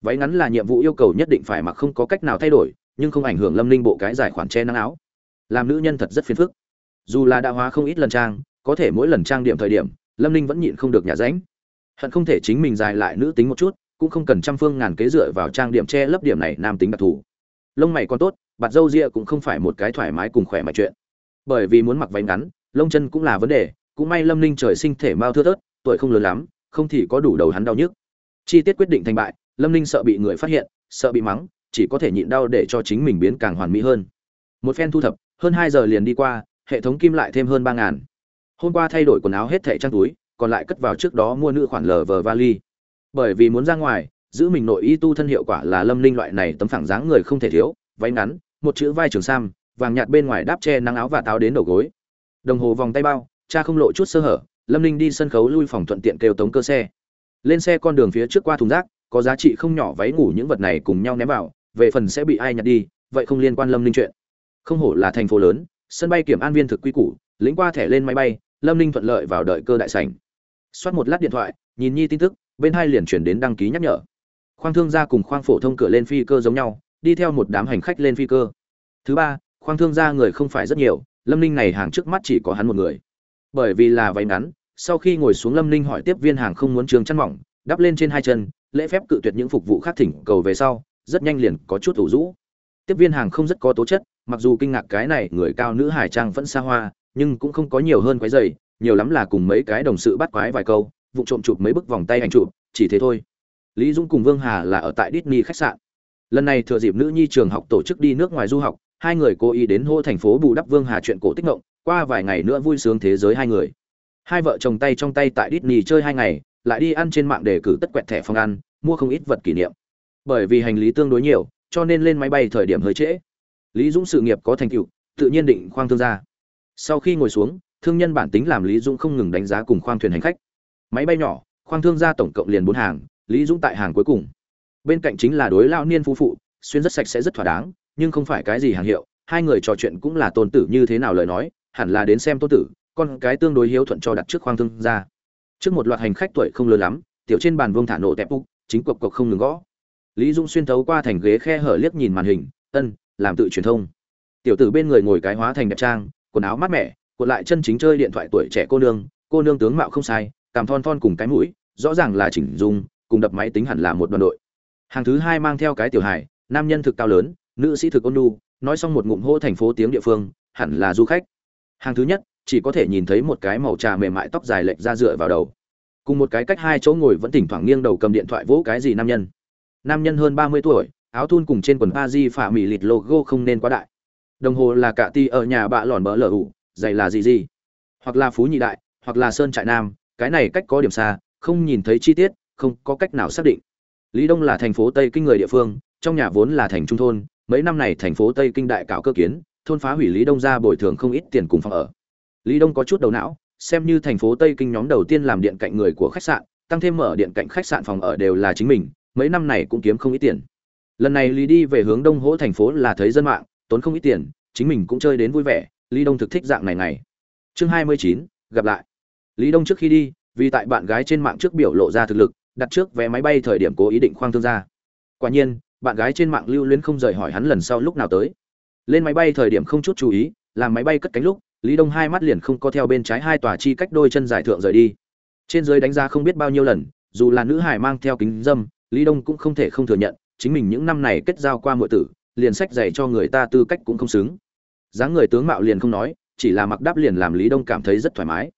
A: Váy ngắn là nhiệm vụ yêu cầu nhất định phải mặc, không có cách nào thay đổi nhưng không ảnh hưởng lâm ninh bộ cái giải khoản che nắng áo. Làm nữ nhân thật rất phiền phức. Dù là đã hóa không ít lần trang, có thể mỗi lần trang điểm thời điểm, lâm ninh vẫn nhịn không được nhà ránh. Hận không thể chính mình dài lại nữ tính một chút, cũng không cần trăm phương ngàn kế dựa vào trang điểm che lấp điểm này nam tính đặc thù. Lông mày còn tốt, bạt râu ria cũng không phải một cái thoải mái cùng khỏe mạnh chuyện. Bởi vì muốn mặc váy ngắn, lông chân cũng là vấn đề, cũng may lâm ninh trời sinh thể mau thưa thớt, tuổi không lớn lắm, không thì có đủ đầu hắn đau nhức. Chi tiết quyết định thành bại, lâm ninh sợ bị người phát hiện, sợ bị mắng chỉ có thể nhịn đau để cho chính mình biến càng hoàn mỹ hơn. Một phen thu thập, hơn hai giờ liền đi qua, hệ thống kim lại thêm hơn ba ngàn. Hôm qua thay đổi quần áo hết thẻ trang túi, còn lại cất vào trước đó mua nữ khoản lờ vờ vali. Bởi vì muốn ra ngoài, giữ mình nội y tu thân hiệu quả là lâm linh loại này tấm phẳng dáng người không thể thiếu, váy ngắn, một chữ vai trường sam, vàng nhạt bên ngoài đáp che nắng áo và táo đến đầu gối. Đồng hồ vòng tay bao, cha không lộ chút sơ hở, lâm linh đi sân khấu lui phòng thuận tiện kêu tống cơ xe. Lên xe con đường phía trước qua thùng rác, có giá trị không nhỏ váy ngủ những vật này cùng nhau ném vào về phần sẽ bị ai nhặt đi, vậy không liên quan lâm Ninh chuyện. Không hổ là thành phố lớn, sân bay kiểm an viên thực quy củ, lĩnh qua thẻ lên máy bay, lâm Ninh thuận lợi vào đợi cơ đại sảnh. Soát một lát điện thoại, nhìn nhi tin tức, bên hai liền chuyển đến đăng ký nhắc nhở. Khoang thương gia cùng khoang phổ thông cửa lên phi cơ giống nhau, đi theo một đám hành khách lên phi cơ. Thứ ba, khoang thương gia người không phải rất nhiều, lâm ninh này hàng trước mắt chỉ có hắn một người. Bởi vì là váy ngắn, sau khi ngồi xuống lâm ninh hỏi tiếp viên hàng không muốn trường chăn mỏng, đắp lên trên hai chân, lễ phép cự tuyệt những phục vụ khác thỉnh cầu về sau rất nhanh liền có chút thủ rũ. Tiếp viên hàng không rất có tố chất, mặc dù kinh ngạc cái này người cao nữ hải trang vẫn xa hoa, nhưng cũng không có nhiều hơn quái dày, nhiều lắm là cùng mấy cái đồng sự bắt quái vài câu, vụ trộm chụp mấy bức vòng tay ảnh chụp, chỉ thế thôi. Lý dũng cùng vương hà là ở tại Disney khách sạn. Lần này thừa dịp nữ nhi trường học tổ chức đi nước ngoài du học, hai người cố ý đến hô thành phố bù đắp vương hà chuyện cổ tích ngộng, qua vài ngày nữa vui sướng thế giới hai người. Hai vợ chồng tay trong tay tại Disney chơi hai ngày, lại đi ăn trên mạng để cử tất quẹt thẻ phòng ăn, mua không ít vật kỷ niệm bởi vì hành lý tương đối nhiều, cho nên lên máy bay thời điểm hơi trễ. Lý dũng sự nghiệp có thành tựu, tự nhiên định khoang thương gia. Sau khi ngồi xuống, thương nhân bản tính làm lý dũng không ngừng đánh giá cùng khoang thuyền hành khách. Máy bay nhỏ, khoang thương gia tổng cộng liền bốn hàng, lý dũng tại hàng cuối cùng. Bên cạnh chính là đối lao niên phu phụ, xuyên rất sạch sẽ rất thỏa đáng, nhưng không phải cái gì hàng hiệu, hai người trò chuyện cũng là tôn tử như thế nào lời nói, hẳn là đến xem tôn tử, con cái tương đối hiếu thuận cho đặt trước khoang thương gia. Trước một loạt hành khách tuổi không lớn lắm, tiểu trên bàn vương thả nổ tẹp úc, chính cộc cộc không ngừng gõ lý Dung xuyên thấu qua thành ghế khe hở liếc nhìn màn hình, ân, làm tự truyền thông. Tiểu tử bên người ngồi cái hóa thành đẹp trang, quần áo mát mẻ, cuộn lại chân chính chơi điện thoại tuổi trẻ cô nương cô nương tướng mạo không sai cảm thon thon cùng cái mũi, rõ ràng là chỉnh dung, cùng đập máy tính hẳn là một đoàn đội. Hàng thứ hai mang theo cái tiểu hài, nam nhân thực cao lớn, nữ sĩ thực ôn nhu, nói xong một ngụm hô thành phố tiếng địa phương, hẳn là du khách. Hàng thứ nhất, chỉ có thể nhìn thấy một cái màu trà mềm mại tóc dài lệch ra dựa vào đầu. Cùng một cái cách hai chỗ ngồi vẫn thỉnh thoảng nghiêng đầu cầm điện thoại vỗ cái gì nam nhân nam nhân hơn ba mươi tuổi, áo thun cùng trên quần pa di phả mỹ lịt logo không nên quá đại. Đồng hồ là cả ti ở nhà bạ lòn bỡ lở ủ, giày là gì gì. Hoặc là phú nhị đại, hoặc là sơn trại nam, cái này cách có điểm xa, không nhìn thấy chi tiết, không có cách nào xác định. Lý đông là thành phố tây kinh người địa phương, trong nhà vốn là thành trung thôn, mấy năm này thành phố tây kinh đại cạo cơ kiến, thôn phá hủy lý đông ra bồi thường không ít tiền cùng phòng ở. Lý đông có chút đầu não, xem như thành phố tây kinh nhóm đầu tiên làm điện cạnh người của khách sạn, tăng thêm mở điện cạnh khách sạn phòng ở đều là chính mình mấy năm này cũng kiếm không ít tiền. Lần này lý đi về hướng đông hỗ thành phố là thấy dân mạng, tốn không ít tiền, chính mình cũng chơi đến vui vẻ, lý đông thực thích dạng này này chương hai mươi chín, gặp lại. Lý đông trước khi đi, vì tại bạn gái trên mạng trước biểu lộ ra thực lực, đặt trước vé máy bay thời điểm cố ý định khoang thương ra quả nhiên, bạn gái trên mạng lưu luyến không rời hỏi hắn lần sau lúc nào tới. Lên máy bay thời điểm không chút chú ý, làm máy bay cất cánh lúc, lý đông hai mắt liền không có theo bên trái hai tòa chi cách đôi chân dài thượng rời đi. Trên dưới đánh giá không biết bao nhiêu lần, dù là nữ hải mang theo kính dâm lý đông cũng không thể không thừa nhận, chính mình những năm này kết giao qua muội tử, liền sách dạy cho người ta tư cách cũng không xứng. Dáng người tướng mạo liền không nói, chỉ là mặc đáp liền làm lý đông cảm thấy rất thoải mái.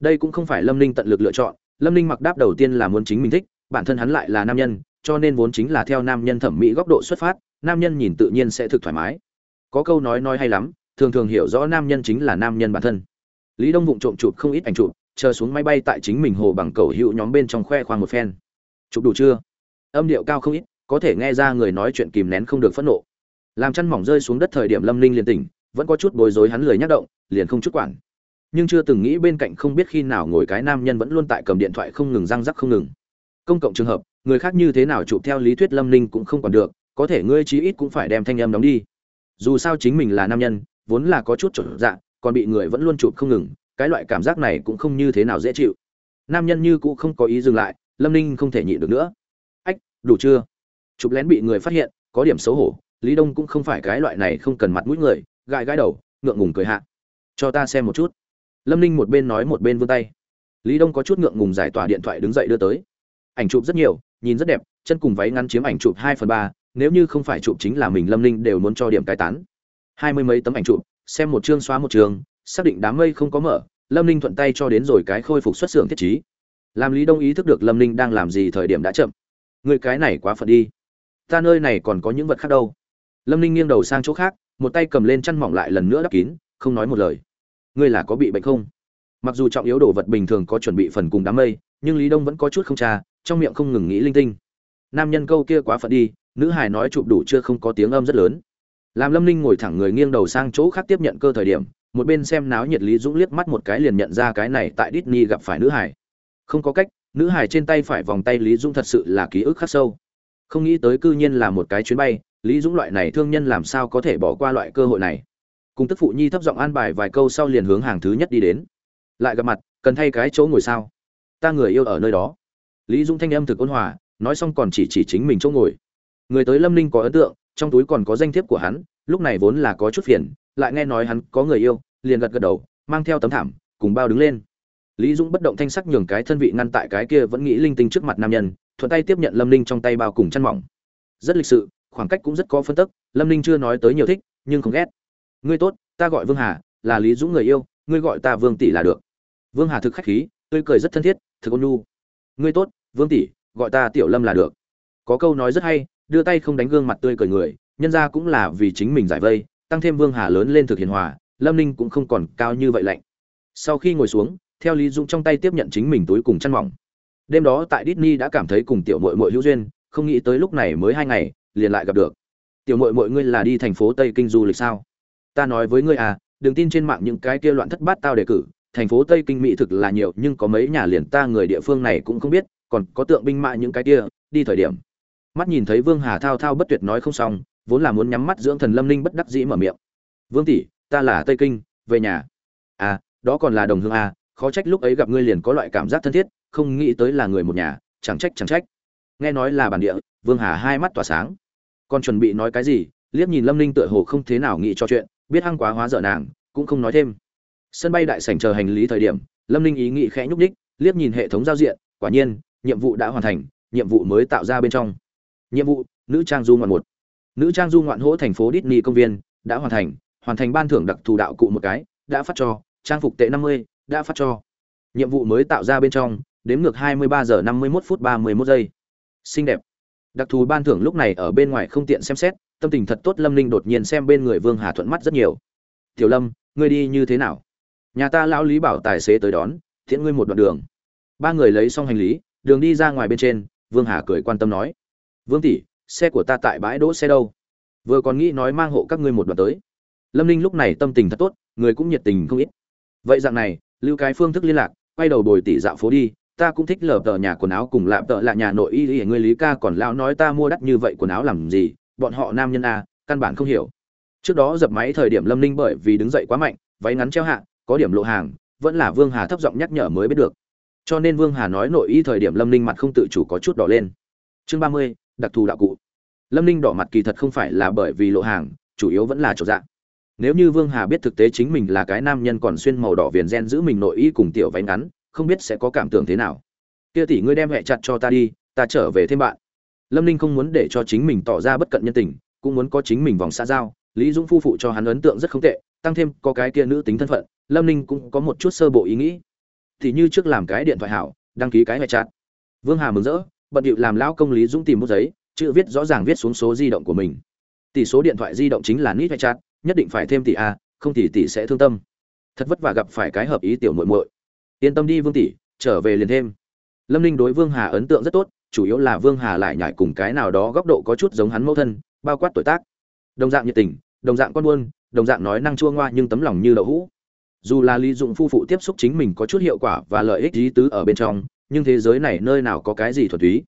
A: Đây cũng không phải lâm ninh tận lực lựa chọn, lâm ninh mặc đáp đầu tiên là muốn chính mình thích, bản thân hắn lại là nam nhân, cho nên vốn chính là theo nam nhân thẩm mỹ góc độ xuất phát, nam nhân nhìn tự nhiên sẽ thực thoải mái. Có câu nói nói hay lắm, thường thường hiểu rõ nam nhân chính là nam nhân bản thân. Lý đông vụng trộm chụp không ít ảnh chụp, chờ xuống máy bay tại chính mình hồ bằng cầu hữu nhóm bên trong khoe khoang một phen. Chụp đủ chưa? Âm điệu cao không ít, có thể nghe ra người nói chuyện kìm nén không được phẫn nộ. Làm chăn mỏng rơi xuống đất thời điểm lâm ninh liền tỉnh, vẫn có chút bối rối hắn lười nhắc động, liền không chút quản. Nhưng chưa từng nghĩ bên cạnh không biết khi nào ngồi cái nam nhân vẫn luôn tại cầm điện thoại không ngừng răng rắc không ngừng. Công cộng trường hợp, người khác như thế nào chụp theo lý thuyết lâm ninh cũng không còn được, có thể ngươi chí ít cũng phải đem thanh âm đóng đi. Dù sao chính mình là nam nhân, vốn là có chút trở dạ còn bị người vẫn luôn chụp không ngừng, cái loại cảm giác này cũng không như thế nào dễ chịu. Nam nhân như cũ không có ý dừng lại, lâm ninh không thể nhịn được nữa đủ chưa? Chụp lén bị người phát hiện, có điểm xấu hổ, lý đông cũng không phải cái loại này không cần mặt mũi người, gãi gãi đầu, ngượng ngùng cười hạ. Cho ta xem một chút. Lâm ninh một bên nói một bên vươn tay. Lý đông có chút ngượng ngùng giải tỏa điện thoại đứng dậy đưa tới. Ảnh chụp rất nhiều, nhìn rất đẹp, chân cùng váy ngắn chiếm ảnh chụp hai phần ba, nếu như không phải chụp chính là mình lâm ninh đều muốn cho điểm cai tán. Hai mươi mấy tấm ảnh chụp, xem một chương xóa một trường, xác định đám mây không có mở, lâm ninh thuận tay cho đến rồi cái khôi phục xuất xưởng thiết trí. Làm lý đông ý thức được lâm ninh đang làm gì thời điểm đã chậm người cái này quá phận đi. Ta nơi này còn có những vật khác đâu. Lâm ninh nghiêng đầu sang chỗ khác một tay cầm lên chăn mỏng lại lần nữa đắp kín không nói một lời. Ngươi là có bị bệnh không? Mặc dù trọng yếu đồ vật bình thường có chuẩn bị phần cùng đám mây nhưng lý đông vẫn có chút không trà, trong miệng không ngừng nghĩ linh tinh. Nam nhân câu kia quá phận đi nữ hài nói chụp đủ chưa không có tiếng âm rất lớn. Làm lâm ninh ngồi thẳng người nghiêng đầu sang chỗ khác tiếp nhận cơ thời điểm một bên xem náo nhiệt lý dũng liếc mắt một cái liền nhận ra cái này tại Disney gặp phải nữ hải không có cách nữ hải trên tay phải vòng tay lý dũng thật sự là ký ức khắc sâu. Không nghĩ tới cư nhiên là một cái chuyến bay, lý dũng loại này thương nhân làm sao có thể bỏ qua loại cơ hội này. Cùng tức phụ nhi thấp giọng an bài vài câu sau liền hướng hàng thứ nhất đi đến. Lại gặp mặt, cần thay cái chỗ ngồi sao? Ta người yêu ở nơi đó. Lý dũng thanh âm thực ôn hòa, nói xong còn chỉ chỉ chính mình chỗ ngồi. Người tới lâm ninh có ấn tượng, trong túi còn có danh thiếp của hắn, lúc này vốn là có chút phiền, lại nghe nói hắn có người yêu, liền gật gật đầu, mang theo tấm thảm, cùng bao đứng lên lý dũng bất động thanh sắc nhường cái thân vị ngăn tại cái kia vẫn nghĩ linh tinh trước mặt nam nhân, thuận tay tiếp nhận lâm ninh trong tay bao cùng chăn mỏng. Rất lịch sự, khoảng cách cũng rất có phân tức, lâm ninh chưa nói tới nhiều thích, nhưng không ghét. Ngươi tốt, ta gọi vương hà, là lý dũng người yêu, ngươi gọi ta vương tỷ là được. Vương hà thực khách khí, tươi cười rất thân thiết, thực ôn nhu. Ngươi tốt, vương tỷ, gọi ta tiểu lâm là được. Có câu nói rất hay, đưa tay không đánh gương mặt tươi cười người, nhân ra cũng là vì chính mình giải vây, tăng thêm vương hà lớn lên thực hiền hòa, lâm ninh cũng không còn cao như vậy lạnh. Sau khi ngồi xuống theo lý dũng trong tay tiếp nhận chính mình túi cùng chăn mỏng. Đêm đó tại Disney đã cảm thấy cùng tiểu mội mội hữu duyên, không nghĩ tới lúc này mới hai ngày, liền lại gặp được. Tiểu mội mội ngươi là đi thành phố tây kinh du lịch sao? Ta nói với ngươi à đừng tin trên mạng những cái kia loạn thất bát tao đề cử, thành phố tây kinh mỹ thực là nhiều, nhưng có mấy nhà liền ta người địa phương này cũng không biết, còn có tượng binh mạ những cái kia, đi thời điểm. Mắt nhìn thấy vương hà thao thao bất tuyệt nói không xong, vốn là muốn nhắm mắt dưỡng thần lâm ninh bất đắc dĩ mở miệng. Vương tỷ, ta là tây kinh, về nhà. À đó còn là đồng hương à khó trách lúc ấy gặp ngươi liền có loại cảm giác thân thiết, không nghĩ tới là người một nhà, chẳng trách chẳng trách. Nghe nói là bản địa, vương hà hai mắt tỏa sáng. Còn chuẩn bị nói cái gì? Liếc nhìn lâm ninh tựa hồ không thế nào nghĩ cho chuyện, biết hăng quá hóa dở nàng, cũng không nói thêm. Sân bay đại sảnh chờ hành lý thời điểm, lâm ninh ý nghĩ khẽ nhúc ních liếc nhìn hệ thống giao diện, quả nhiên, nhiệm vụ đã hoàn thành, nhiệm vụ mới tạo ra bên trong. Nhiệm vụ, nữ trang du ngoạn một. Nữ trang du ngoạn hỗ thành phố Disney công viên, đã hoàn thành hoàn thành ban thưởng đặc thù đạo cụ một cái, đã phát cho, trang phục tệ năm mươi đã phát cho. Nhiệm vụ mới tạo ra bên trong, đếm ngược hai mươi ba giờ 51 phút 31 giây. Xinh đẹp. Đặc thù ban thưởng lúc này ở bên ngoài không tiện xem xét, tâm tình thật tốt lâm ninh đột nhiên xem bên người vương hà thuận mắt rất nhiều. Tiểu lâm, ngươi đi như thế nào? Nhà ta lão lý bảo tài xế tới đón thiện ngươi một đoạn đường. Ba người lấy xong hành lý, đường đi ra ngoài bên trên, vương hà cười quan tâm nói. Vương tỷ, xe của ta tại bãi đỗ xe đâu? Vừa còn nghĩ nói mang hộ các ngươi một đoạn tới. Lâm ninh lúc này tâm tình thật tốt, người cũng nhiệt tình không ít. Vậy dạng này lưu cái phương thức liên lạc, quay đầu bồi tỷ dạo phố đi, ta cũng thích lờ tờ nhà quần áo cùng lạm tợ là nhà nội y y, người lý ca còn lão nói ta mua đắt như vậy quần áo làm gì, bọn họ nam nhân a, căn bản không hiểu. Trước đó dập máy thời điểm lâm ninh bởi vì đứng dậy quá mạnh, váy ngắn treo hạ, có điểm lộ hàng, vẫn là vương hà thấp giọng nhắc nhở mới biết được. Cho nên vương hà nói nội y thời điểm lâm ninh mặt không tự chủ có chút đỏ lên. Chương ba mươi, đặc thù đạo cụ. Lâm ninh đỏ mặt kỳ thật không phải là bởi vì lộ hàng, chủ yếu vẫn là chỗ dạng nếu như vương hà biết thực tế chính mình là cái nam nhân còn xuyên màu đỏ viền gen giữ mình nội y cùng tiểu váy ngắn, không biết sẽ có cảm tưởng thế nào. Kia tỷ ngươi đem hẹ chặt cho ta đi, ta trở về thêm bạn. Lâm ninh không muốn để cho chính mình tỏ ra bất cận nhân tình, cũng muốn có chính mình vòng xa giao. Lý dũng phu phụ cho hắn ấn tượng rất không tệ, tăng thêm có cái kia nữ tính thân phận, lâm ninh cũng có một chút sơ bộ ý nghĩ. Thì như trước làm cái điện thoại hảo, đăng ký cái hẹ chặt. Vương hà mừng rỡ, bận điệu làm lão công lý dũng tìm một giấy, chữ viết rõ ràng viết xuống số di động của mình. Tỷ số điện thoại di động chính là nít hẹ chặt nhất định phải thêm tỷ a, không thì tỷ sẽ thương tâm. Thật vất vả gặp phải cái hợp ý tiểu muội muội. Yên tâm đi vương tỷ, trở về liền thêm. Lâm ninh đối vương hà ấn tượng rất tốt, chủ yếu là vương hà lại nhảy cùng cái nào đó góc độ có chút giống hắn mẫu thân, bao quát tuổi tác. Đồng dạng nhiệt tình, đồng dạng con buôn, đồng dạng nói năng chua ngoa nhưng tấm lòng như đậu hũ. Dù là lý dụng phu phụ tiếp xúc chính mình có chút hiệu quả và lợi ích lý tứ ở bên trong, nhưng thế giới này nơi nào có cái gì thuật túy.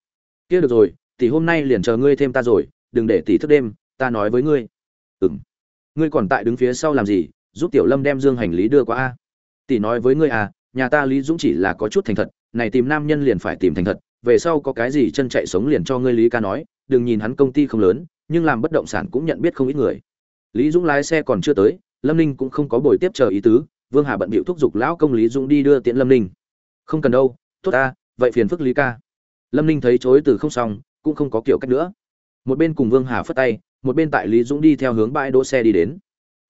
A: Kia được rồi, tỷ hôm nay liền chờ ngươi thêm ta rồi, đừng để tỷ thức đêm, ta nói với ngươi. Ừng ngươi còn tại đứng phía sau làm gì, giúp tiểu lâm đem dương hành lý đưa qua a? Tỷ nói với ngươi à nhà ta lý dũng chỉ là có chút thành thật, này tìm nam nhân liền phải tìm thành thật, về sau có cái gì chân chạy sống liền cho ngươi lý ca nói, đừng nhìn hắn công ty không lớn, nhưng làm bất động sản cũng nhận biết không ít người. Lý dũng lái xe còn chưa tới, lâm ninh cũng không có buổi tiếp chờ ý tứ, vương hà bận bịu thúc giục lão công lý dũng đi đưa tiễn lâm ninh. Không cần đâu, tốt ta, vậy phiền phức lý ca. Lâm ninh thấy chối từ không xong, cũng không có kiểu cách nữa. Một bên cùng vương hà phất tay một bên tại lý dũng đi theo hướng bãi đỗ xe đi đến.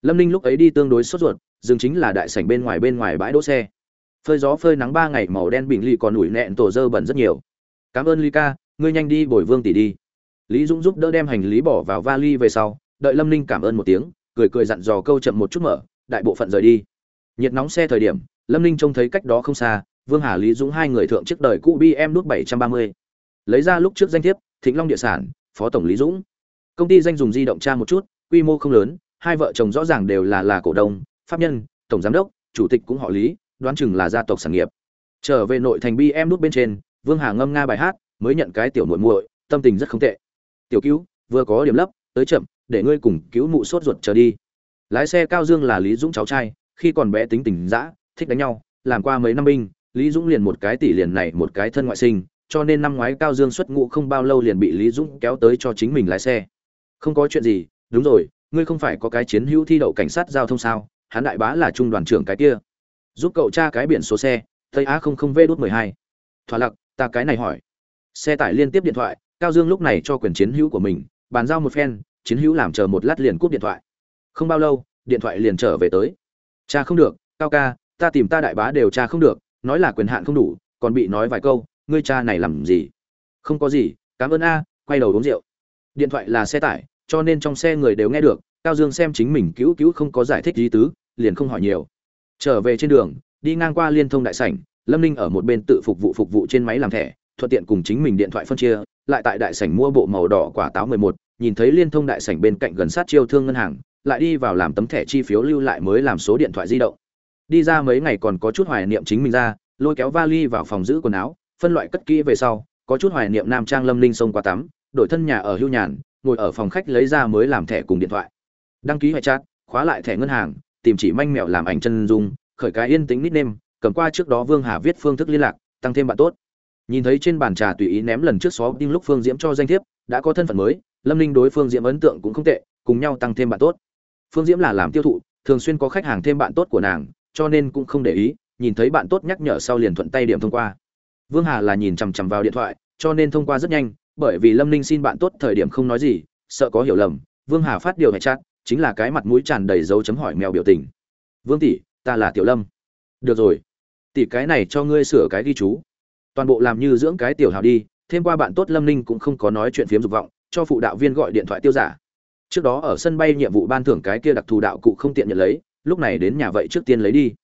A: Lâm ninh lúc ấy đi tương đối sốt ruột dừng chính là đại sảnh bên ngoài bên ngoài bãi đỗ xe. Phơi gió phơi nắng ba ngày màu đen bình ly còn ủi nẹn tổ dơ bẩn rất nhiều. Cảm ơn ly ca, ngươi nhanh đi bồi vương tỷ đi. Lý dũng giúp đỡ đem hành lý bỏ vào vali về sau, đợi lâm ninh cảm ơn một tiếng, cười cười dặn dò câu chậm một chút mở, đại bộ phận rời đi. Nhiệt nóng xe thời điểm, lâm ninh trông thấy cách đó không xa, vương hà, lý dũng hai người thượng chiếc đời cũ bm nút bảy trăm ba mươi. Lấy ra lúc trước danh thiếp, thịnh long địa sản, phó tổng lý dũng công ty danh dùng di động tra một chút, quy mô không lớn, hai vợ chồng rõ ràng đều là là cổ đông, pháp nhân, tổng giám đốc, chủ tịch cũng họ lý, đoán chừng là gia tộc sản nghiệp. Trở về nội thành bi em nút bên trên, vương hà ngâm nga bài hát, mới nhận cái tiểu muội muội, tâm tình rất không tệ. Tiểu cứu, vừa có điểm lấp, tới chậm, để ngươi cùng cứu mụ sốt ruột trở đi. Lái xe cao dương là lý dũng cháu trai, khi còn bé tính tình dã, thích đánh nhau, làm qua mấy năm binh, lý dũng liền một cái tỷ liền này một cái thân ngoại sinh, cho nên năm ngoái cao dương xuất ngũ không bao lâu liền bị lý dũng kéo tới cho chính mình lái xe không có chuyện gì, đúng rồi, ngươi không phải có cái chiến hữu thi đậu cảnh sát giao thông sao? Hắn đại bá là trung đoàn trưởng cái kia. Giúp cậu tra cái biển số xe, tây á không không v đốt mười hai. Thỏa lặc, ta cái này hỏi. Xe tải liên tiếp điện thoại, cao dương lúc này cho quyền chiến hữu của mình, bàn giao một phen, chiến hữu làm chờ một lát liền cúp điện thoại. Không bao lâu, điện thoại liền trở về tới. Cha không được, cao ca, ta tìm ta đại bá đều cha không được, nói là quyền hạn không đủ, còn bị nói vài câu, ngươi cha này làm gì? Không có gì, cảm ơn a, quay đầu uống rượu. Điện thoại là xe tải cho nên trong xe người đều nghe được, cao dương xem chính mình cứu cứu không có giải thích gì tứ, liền không hỏi nhiều. Trở về trên đường, đi ngang qua liên thông đại sảnh, lâm ninh ở một bên tự phục vụ phục vụ trên máy làm thẻ, thuận tiện cùng chính mình điện thoại phân chia, lại tại đại sảnh mua bộ màu đỏ quả táo mười một, nhìn thấy liên thông đại sảnh bên cạnh gần sát chiêu thương ngân hàng, lại đi vào làm tấm thẻ chi phiếu lưu lại mới làm số điện thoại di động. Đi ra mấy ngày còn có chút hoài niệm chính mình ra, lôi kéo vali vào phòng giữ quần áo, phân loại cất kỹ về sau, có chút hoài niệm nam trang lâm linh xông qua tắm, đổi thân nhà ở hưu nhàn ngồi ở phòng khách lấy ra mới làm thẻ cùng điện thoại. Đăng ký hệ chat, khóa lại thẻ ngân hàng, tìm chỉ manh mẹo làm ảnh chân dung, khởi cái yên tĩnh nít cầm qua trước đó vương hà viết phương thức liên lạc, tăng thêm bạn tốt. Nhìn thấy trên bàn trà tùy ý ném lần trước xó đinh lúc phương diễm cho danh thiếp, đã có thân phận mới, lâm ninh đối phương diễm ấn tượng cũng không tệ, cùng nhau tăng thêm bạn tốt. Phương diễm là làm tiêu thụ, thường xuyên có khách hàng thêm bạn tốt của nàng, cho nên cũng không để ý, nhìn thấy bạn tốt nhắc nhở sau liền thuận tay điểm thông qua. Vương hà là nhìn chằm chằm vào điện thoại, cho nên thông qua rất nhanh bởi vì lâm ninh xin bạn tốt thời điểm không nói gì, sợ có hiểu lầm, vương hà phát điều hẹn chát chính là cái mặt mũi tràn đầy dấu chấm hỏi mèo biểu tình. Vương tỷ, ta là tiểu lâm. Được rồi. Tỷ cái này cho ngươi sửa cái ghi chú. Toàn bộ làm như dưỡng cái tiểu hào đi, thêm qua bạn tốt lâm ninh cũng không có nói chuyện phiếm dục vọng, cho phụ đạo viên gọi điện thoại tiêu giả. Trước đó ở sân bay nhiệm vụ ban thưởng cái kia đặc thù đạo cụ không tiện nhận lấy, lúc này đến nhà vậy trước tiên lấy đi.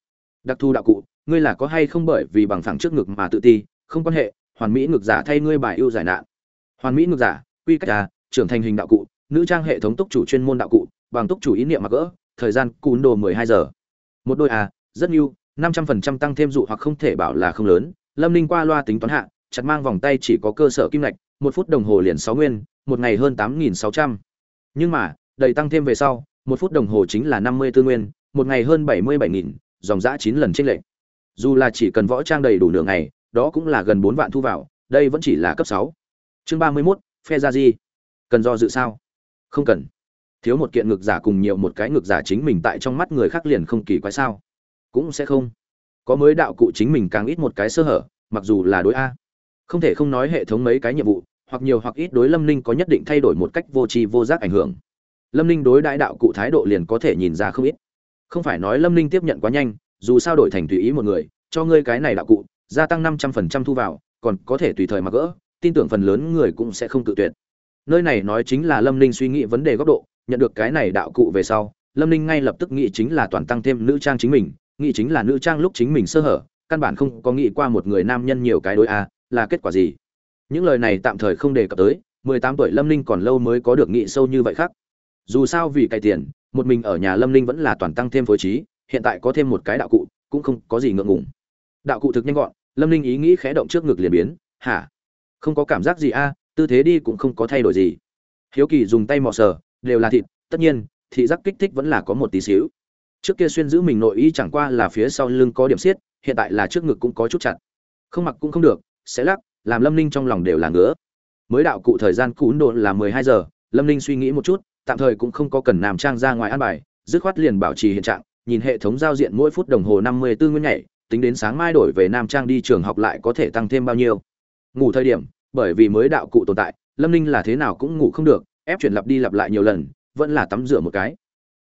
A: Đặc thù đạo cụ, ngươi là có hay không bởi vì bằng thẳng trước ngực mà tự ti, không quan hệ, hoàn mỹ ngực giả thay ngươi bài ưu giải nạn hoàn mỹ ngược giả quy cách à, trưởng thành hình đạo cụ nữ trang hệ thống túc chủ chuyên môn đạo cụ bằng túc chủ ý niệm mặc gỡ thời gian cún đồ 12 giờ. Một đôi à, rất nhiều năm trăm phần trăm tăng thêm dụ hoặc không thể bảo là không lớn lâm ninh qua loa tính toán hạ chặt mang vòng tay chỉ có cơ sở kim lạch một phút đồng hồ liền sáu nguyên một ngày hơn tám nghìn sáu trăm. Nhưng mà đầy tăng thêm về sau một phút đồng hồ chính là năm mươi tư nguyên một ngày hơn bảy mươi bảy nghìn dòng giã chín lần trích lệ dù là chỉ cần võ trang đầy đủ nửa ngày đó cũng là gần bốn vạn thu vào đây vẫn chỉ là cấp sáu chương ba mươi mốt, phe ra gì cần do dự sao? Không cần. Thiếu một kiện ngực giả cùng nhiều một cái ngực giả chính mình tại trong mắt người khác liền không kỳ quái sao? Cũng sẽ không. Có mới đạo cụ chính mình càng ít một cái sơ hở, mặc dù là đối a. Không thể không nói hệ thống mấy cái nhiệm vụ, hoặc nhiều hoặc ít đối lâm ninh có nhất định thay đổi một cách vô tri vô giác ảnh hưởng. Lâm ninh đối đại đạo cụ thái độ liền có thể nhìn ra không ít. Không phải nói lâm ninh tiếp nhận quá nhanh, dù sao đổi thành tùy ý một người, cho ngươi cái này đạo cụ, gia tăng năm trăm phần trăm thu vào, còn có thể tùy thời mặc gỡ tin tưởng phần lớn người cũng sẽ không tự tuyệt. Nơi này nói chính là lâm ninh suy nghĩ vấn đề góc độ, nhận được cái này đạo cụ về sau, lâm ninh ngay lập tức nghĩ chính là toàn tăng thêm nữ trang chính mình, nghĩ chính là nữ trang lúc chính mình sơ hở, căn bản không có nghĩ qua một người nam nhân nhiều cái đối a, là kết quả gì. Những lời này tạm thời không đề cập tới, mười tám tuổi lâm ninh còn lâu mới có được nghĩ sâu như vậy khác. Dù sao vì cày tiền, một mình ở nhà lâm ninh vẫn là toàn tăng thêm phối trí, hiện tại có thêm một cái đạo cụ, cũng không có gì ngượng ngùng. Đạo cụ thực nhanh gọn, lâm ninh ý nghĩ khẽ động trước ngực liền biến, hả? Không có cảm giác gì a, tư thế đi cũng không có thay đổi gì. Hiếu kỳ dùng tay mò sờ, đều là thịt, tất nhiên, thị giác kích thích vẫn là có một tí xíu. Trước kia xuyên giữ mình nội y chẳng qua là phía sau lưng có điểm xiết, hiện tại là trước ngực cũng có chút chặt. Không mặc cũng không được, sẽ lắc, làm lâm ninh trong lòng đều là ngứa. Mới đạo cụ thời gian cún độ là mười hai giờ, lâm ninh suy nghĩ một chút, tạm thời cũng không có cần nam trang ra ngoài ăn bài, dứt khoát liền bảo trì hiện trạng, nhìn hệ thống giao diện mỗi phút đồng hồ năm mươi bốn nguyên nhảy, tính đến sáng mai đổi về nam trang đi trường học lại có thể tăng thêm bao nhiêu ngủ thời điểm, bởi vì mới đạo cụ tồn tại, lâm ninh là thế nào cũng ngủ không được, ép chuyển lặp đi lặp lại nhiều lần, vẫn là tắm rửa một cái.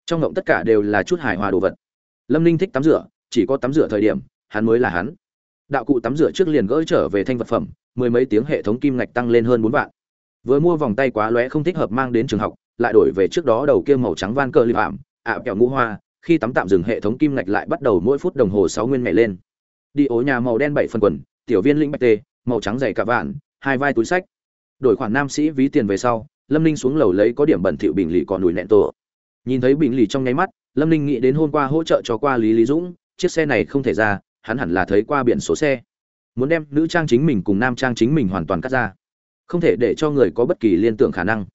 A: Trong ngộng tất cả đều là chút hài hòa đồ vật. Lâm ninh thích tắm rửa, chỉ có tắm rửa thời điểm, hắn mới là hắn. Đạo cụ tắm rửa trước liền gỡ trở về thanh vật phẩm, mười mấy tiếng hệ thống kim ngạch tăng lên hơn bốn vạn. Vừa mua vòng tay quá lóe không thích hợp mang đến trường học, lại đổi về trước đó đầu kia màu trắng van cơ lip ảm, ạ, kẹo ngũ hoa, khi tắm tạm dừng hệ thống kim ngạch lại bắt đầu mỗi phút đồng hồ sáu nguyên mẹ lên. Đi ố nhà màu đen bảy phần quần, tiểu viên lĩnh bạch tê màu trắng dày cả vạn hai vai túi sách. Đổi khoản nam sĩ ví tiền về sau lâm ninh xuống lầu lấy có điểm bẩn thỉu bình lì còn đùi nẹn tổ. Nhìn thấy bình lì trong nháy mắt lâm ninh nghĩ đến hôm qua hỗ trợ cho qua lý lý dũng chiếc xe này không thể ra hắn hẳn là thấy qua biển số xe. Muốn đem nữ trang chính mình cùng nam trang chính mình hoàn toàn cắt ra. Không thể để cho người có bất kỳ liên tưởng khả năng.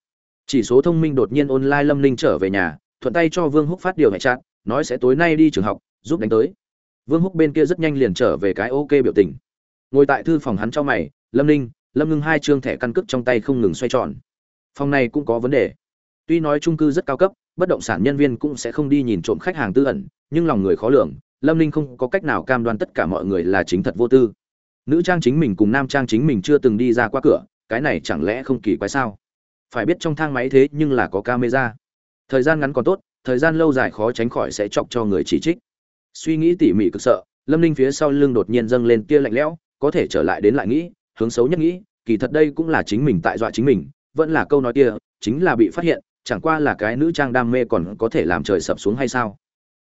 A: Chỉ số thông minh đột nhiên online lâm ninh trở về nhà thuận tay cho vương húc phát điều hệ chặn, nói sẽ tối nay đi trường học giúp đánh tới. Vương húc bên kia rất nhanh liền trở về cái ok biểu tình ngồi tại thư phòng hắn cho mày, lâm ninh, lâm ngưng hai chương thẻ căn cước trong tay không ngừng xoay tròn. Phòng này cũng có vấn đề. Tuy nói trung cư rất cao cấp, bất động sản nhân viên cũng sẽ không đi nhìn trộm khách hàng tư ẩn, nhưng lòng người khó lường, lâm ninh không có cách nào cam đoan tất cả mọi người là chính thật vô tư. Nữ trang chính mình cùng nam trang chính mình chưa từng đi ra qua cửa, cái này chẳng lẽ không kỳ quái sao? Phải biết trong thang máy thế nhưng là có camera. Thời gian ngắn còn tốt, thời gian lâu dài khó tránh khỏi sẽ chọc cho người chỉ trích. Suy nghĩ tỉ mỉ cực sợ, lâm ninh phía sau lưng đột nhiên dâng lên tia lạnh lẽo có thể trở lại đến lại nghĩ, hướng xấu nhất nghĩ, kỳ thật đây cũng là chính mình tại dọa chính mình, vẫn là câu nói kia, chính là bị phát hiện, chẳng qua là cái nữ trang đam mê còn có thể làm trời sập xuống hay sao?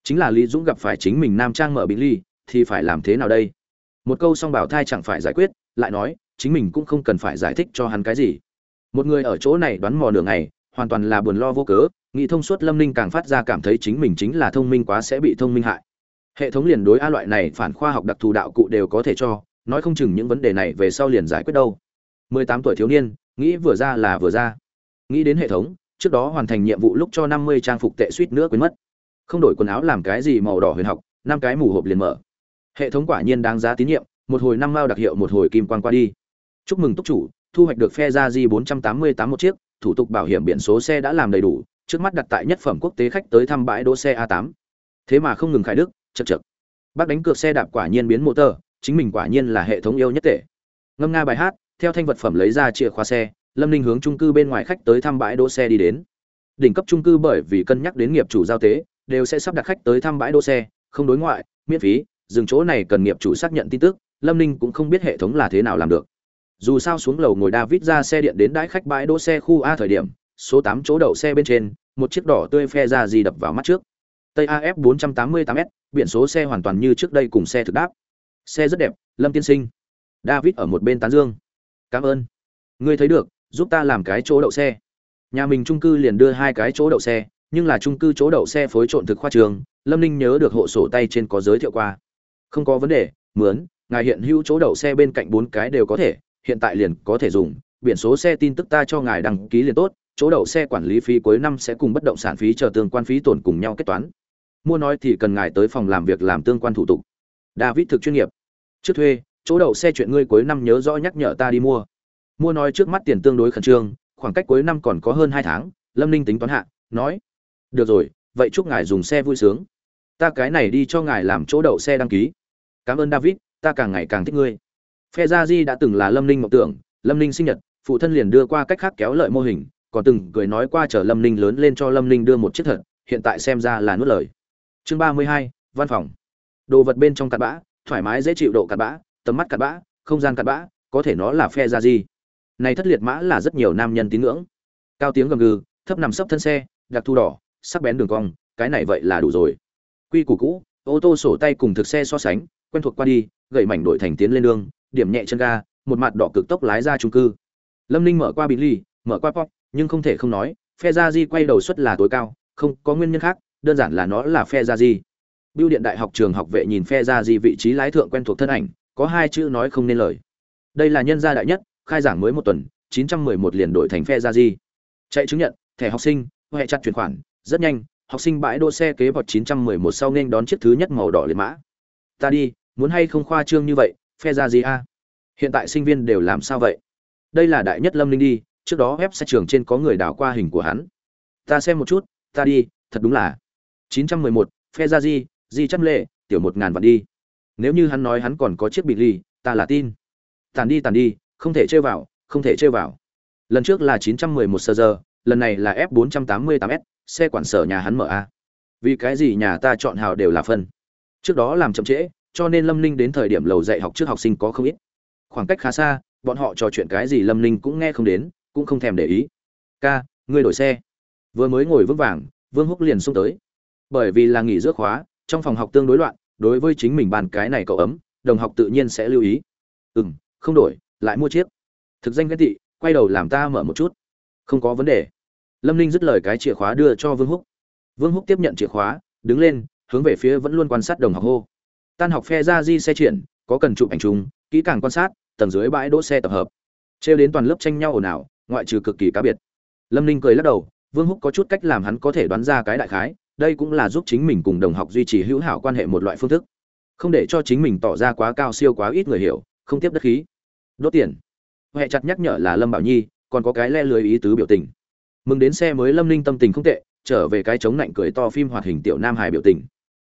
A: Chính là lý dũng gặp phải chính mình nam trang mở bị ly, thì phải làm thế nào đây? Một câu song bảo thai chẳng phải giải quyết, lại nói, chính mình cũng không cần phải giải thích cho hắn cái gì. Một người ở chỗ này đoán mò nửa ngày, hoàn toàn là buồn lo vô cớ, nghĩ thông suốt lâm ninh càng phát ra cảm thấy chính mình chính là thông minh quá sẽ bị thông minh hại. Hệ thống liền đối a loại này phản khoa học đặc thù đạo cụ đều có thể cho nói không chừng những vấn đề này về sau liền giải quyết đâu. Mười tám tuổi thiếu niên, nghĩ vừa ra là vừa ra. Nghĩ đến hệ thống, trước đó hoàn thành nhiệm vụ lúc cho năm mươi trang phục tệ suýt nữa quên mất. Không đổi quần áo làm cái gì màu đỏ huyền học, năm cái mù hộp liền mở. Hệ thống quả nhiên đáng giá tín nhiệm, một hồi năm mao đặc hiệu một hồi kim quan qua đi. Chúc mừng túc chủ, thu hoạch được phe ra di bốn trăm tám mươi tám một chiếc, thủ tục bảo hiểm biển số xe đã làm đầy đủ, trước mắt đặt tại nhất phẩm quốc tế khách tới thăm bãi đỗ xe a 8 thế mà không ngừng khai đức, chật chật. Bác đánh cược xe đạp quả nhiên biến motor chính mình quả nhiên là hệ thống yêu nhất tệ. Ngâm nga bài hát, theo thanh vật phẩm lấy ra chìa khóa xe, lâm ninh hướng trung cư bên ngoài khách tới thăm bãi đỗ xe đi đến. Đỉnh cấp trung cư bởi vì cân nhắc đến nghiệp chủ giao tế, đều sẽ sắp đặt khách tới thăm bãi đỗ xe, không đối ngoại, miễn phí, dừng chỗ này cần nghiệp chủ xác nhận tin tức, lâm ninh cũng không biết hệ thống là thế nào làm được. Dù sao xuống lầu ngồi david ra xe điện đến đãi khách bãi đỗ xe khu a thời điểm, số tám chỗ đậu xe bên trên, một chiếc đỏ tươi phe ra gì đập vào mắt trước. Tây af 488 s, biển số xe hoàn toàn như trước đây cùng xe thực đáp xe rất đẹp, lâm tiên sinh. David ở một bên tán dương. Cảm ơn. Ngươi thấy được, giúp ta làm cái chỗ đậu xe. Nhà mình trung cư liền đưa hai cái chỗ đậu xe, nhưng là trung cư chỗ đậu xe phối trộn thực khoa trường, lâm ninh nhớ được hộ sổ tay trên có giới thiệu qua. Không có vấn đề, mướn, ngài hiện hữu chỗ đậu xe bên cạnh bốn cái đều có thể, hiện tại liền có thể dùng. Biển số xe tin tức ta cho ngài đăng ký liền tốt, chỗ đậu xe quản lý phí cuối năm sẽ cùng bất động sản phí chờ tương quan phí tổn cùng nhau kết toán. Mua nói thì cần ngài tới phòng làm việc làm tương quan thủ tục david thực chuyên nghiệp. Trước thuê, chỗ đậu xe chuyện ngươi cuối năm nhớ rõ nhắc nhở ta đi mua. Mua nói trước mắt tiền tương đối khẩn trương, khoảng cách cuối năm còn có hơn hai tháng, lâm ninh tính toán hạ, nói, được rồi, vậy chúc ngài dùng xe vui sướng. Ta cái này đi cho ngài làm chỗ đậu xe đăng ký. Cảm ơn david, ta càng ngày càng thích ngươi. Phe gia di đã từng là lâm ninh mộng tưởng, lâm ninh sinh nhật, phụ thân liền đưa qua cách khác kéo lợi mô hình, còn từng cười nói qua chờ lâm ninh lớn lên cho lâm ninh đưa một chiếc thật, hiện tại xem ra là nuốt lời. Chương ba mươi hai, văn phòng đồ vật bên trong cặn bã, thoải mái dễ chịu độ cặn bã, tầm mắt cặn bã, không gian cặn bã, có thể nó là phe gia gì này thất liệt mã là rất nhiều nam nhân tín ngưỡng. Cao tiếng gầm gừ, thấp nằm sấp thân xe, đặc thu đỏ, sắc bén đường cong, cái này vậy là đủ rồi. Quy củ cũ, ô tô sổ tay cùng thực xe so sánh, quen thuộc qua đi, gậy mảnh đổi thành tiến lên đường, điểm nhẹ chân ga, một mặt đỏ cực tốc lái ra trung cư. Lâm ninh mở qua bị ly, mở qua pop, nhưng không thể không nói, phe gia di quay đầu suất là tối cao, không có nguyên nhân khác, đơn giản là nó là phe gia di. Bưu điện đại học trường học vệ nhìn phe gia di vị trí lái thượng quen thuộc thân ảnh, có hai chữ nói không nên lời. Đây là nhân gia đại nhất, khai giảng mới một tuần, 911 liền đổi thành phe gia di. Chạy chứng nhận, thẻ học sinh, hệ chặt chuyển khoản, rất nhanh, học sinh bãi đỗ xe kế vọt 911 sau nên đón chiếc thứ nhất màu đỏ liệt mã. Ta đi, muốn hay không khoa trương như vậy, phe ra gì a? Hiện tại sinh viên đều làm sao vậy? Đây là đại nhất Lâm Linh đi, trước đó web xe trường trên có người đào qua hình của hắn. Ta xem một chút, ta đi, thật đúng là 911, phe ra gì, gì trăm lệ, tiểu một ngàn vạn đi. Nếu như hắn nói hắn còn có chiếc bị ly, ta là tin. Tàn đi tàn đi, không thể chơi vào, không thể chơi vào. Lần trước là 911 sơ giờ, lần này là F488S, xe quản sở nhà hắn mở a. Vì cái gì nhà ta chọn hào đều là phân. Trước đó làm chậm trễ, cho nên Lâm Ninh đến thời điểm lầu dạy học trước học sinh có không ít. Khoảng cách khá xa, bọn họ trò chuyện cái gì Lâm Ninh cũng nghe không đến, cũng không thèm để ý. "Ca, ngươi đổi xe." Vừa mới ngồi vững vàng, Vương Húc liền xông tới. Bởi vì là nghỉ giữa khóa, trong phòng học tương đối loạn, đối với chính mình bàn cái này cậu ấm, đồng học tự nhiên sẽ lưu ý. "Ừm, không đổi, lại mua chiếc." Thực danh cái tị, quay đầu làm ta mở một chút. "Không có vấn đề." lâm ninh dứt lời cái chìa khóa đưa cho vương húc vương húc tiếp nhận chìa khóa đứng lên hướng về phía vẫn luôn quan sát đồng học hô tan học phe ra di xe triển có cần chụp ảnh chung kỹ càng quan sát tầng dưới bãi đỗ xe tập hợp trêu đến toàn lớp tranh nhau ồn ào ngoại trừ cực kỳ cá biệt lâm ninh cười lắc đầu vương húc có chút cách làm hắn có thể đoán ra cái đại khái đây cũng là giúp chính mình cùng đồng học duy trì hữu hảo quan hệ một loại phương thức. Không để cho chính mình tỏ ra quá cao siêu quá ít người hiểu, không tiếp đất khí. Đốt tiền. Huệ chặt nhắc nhở là lâm bảo nhi, còn có cái le lưới ý tứ biểu tình. Mừng đến xe mới lâm ninh tâm tình không tệ, trở về cái chống lạnh cười to phim hoạt hình tiểu nam hải biểu tình.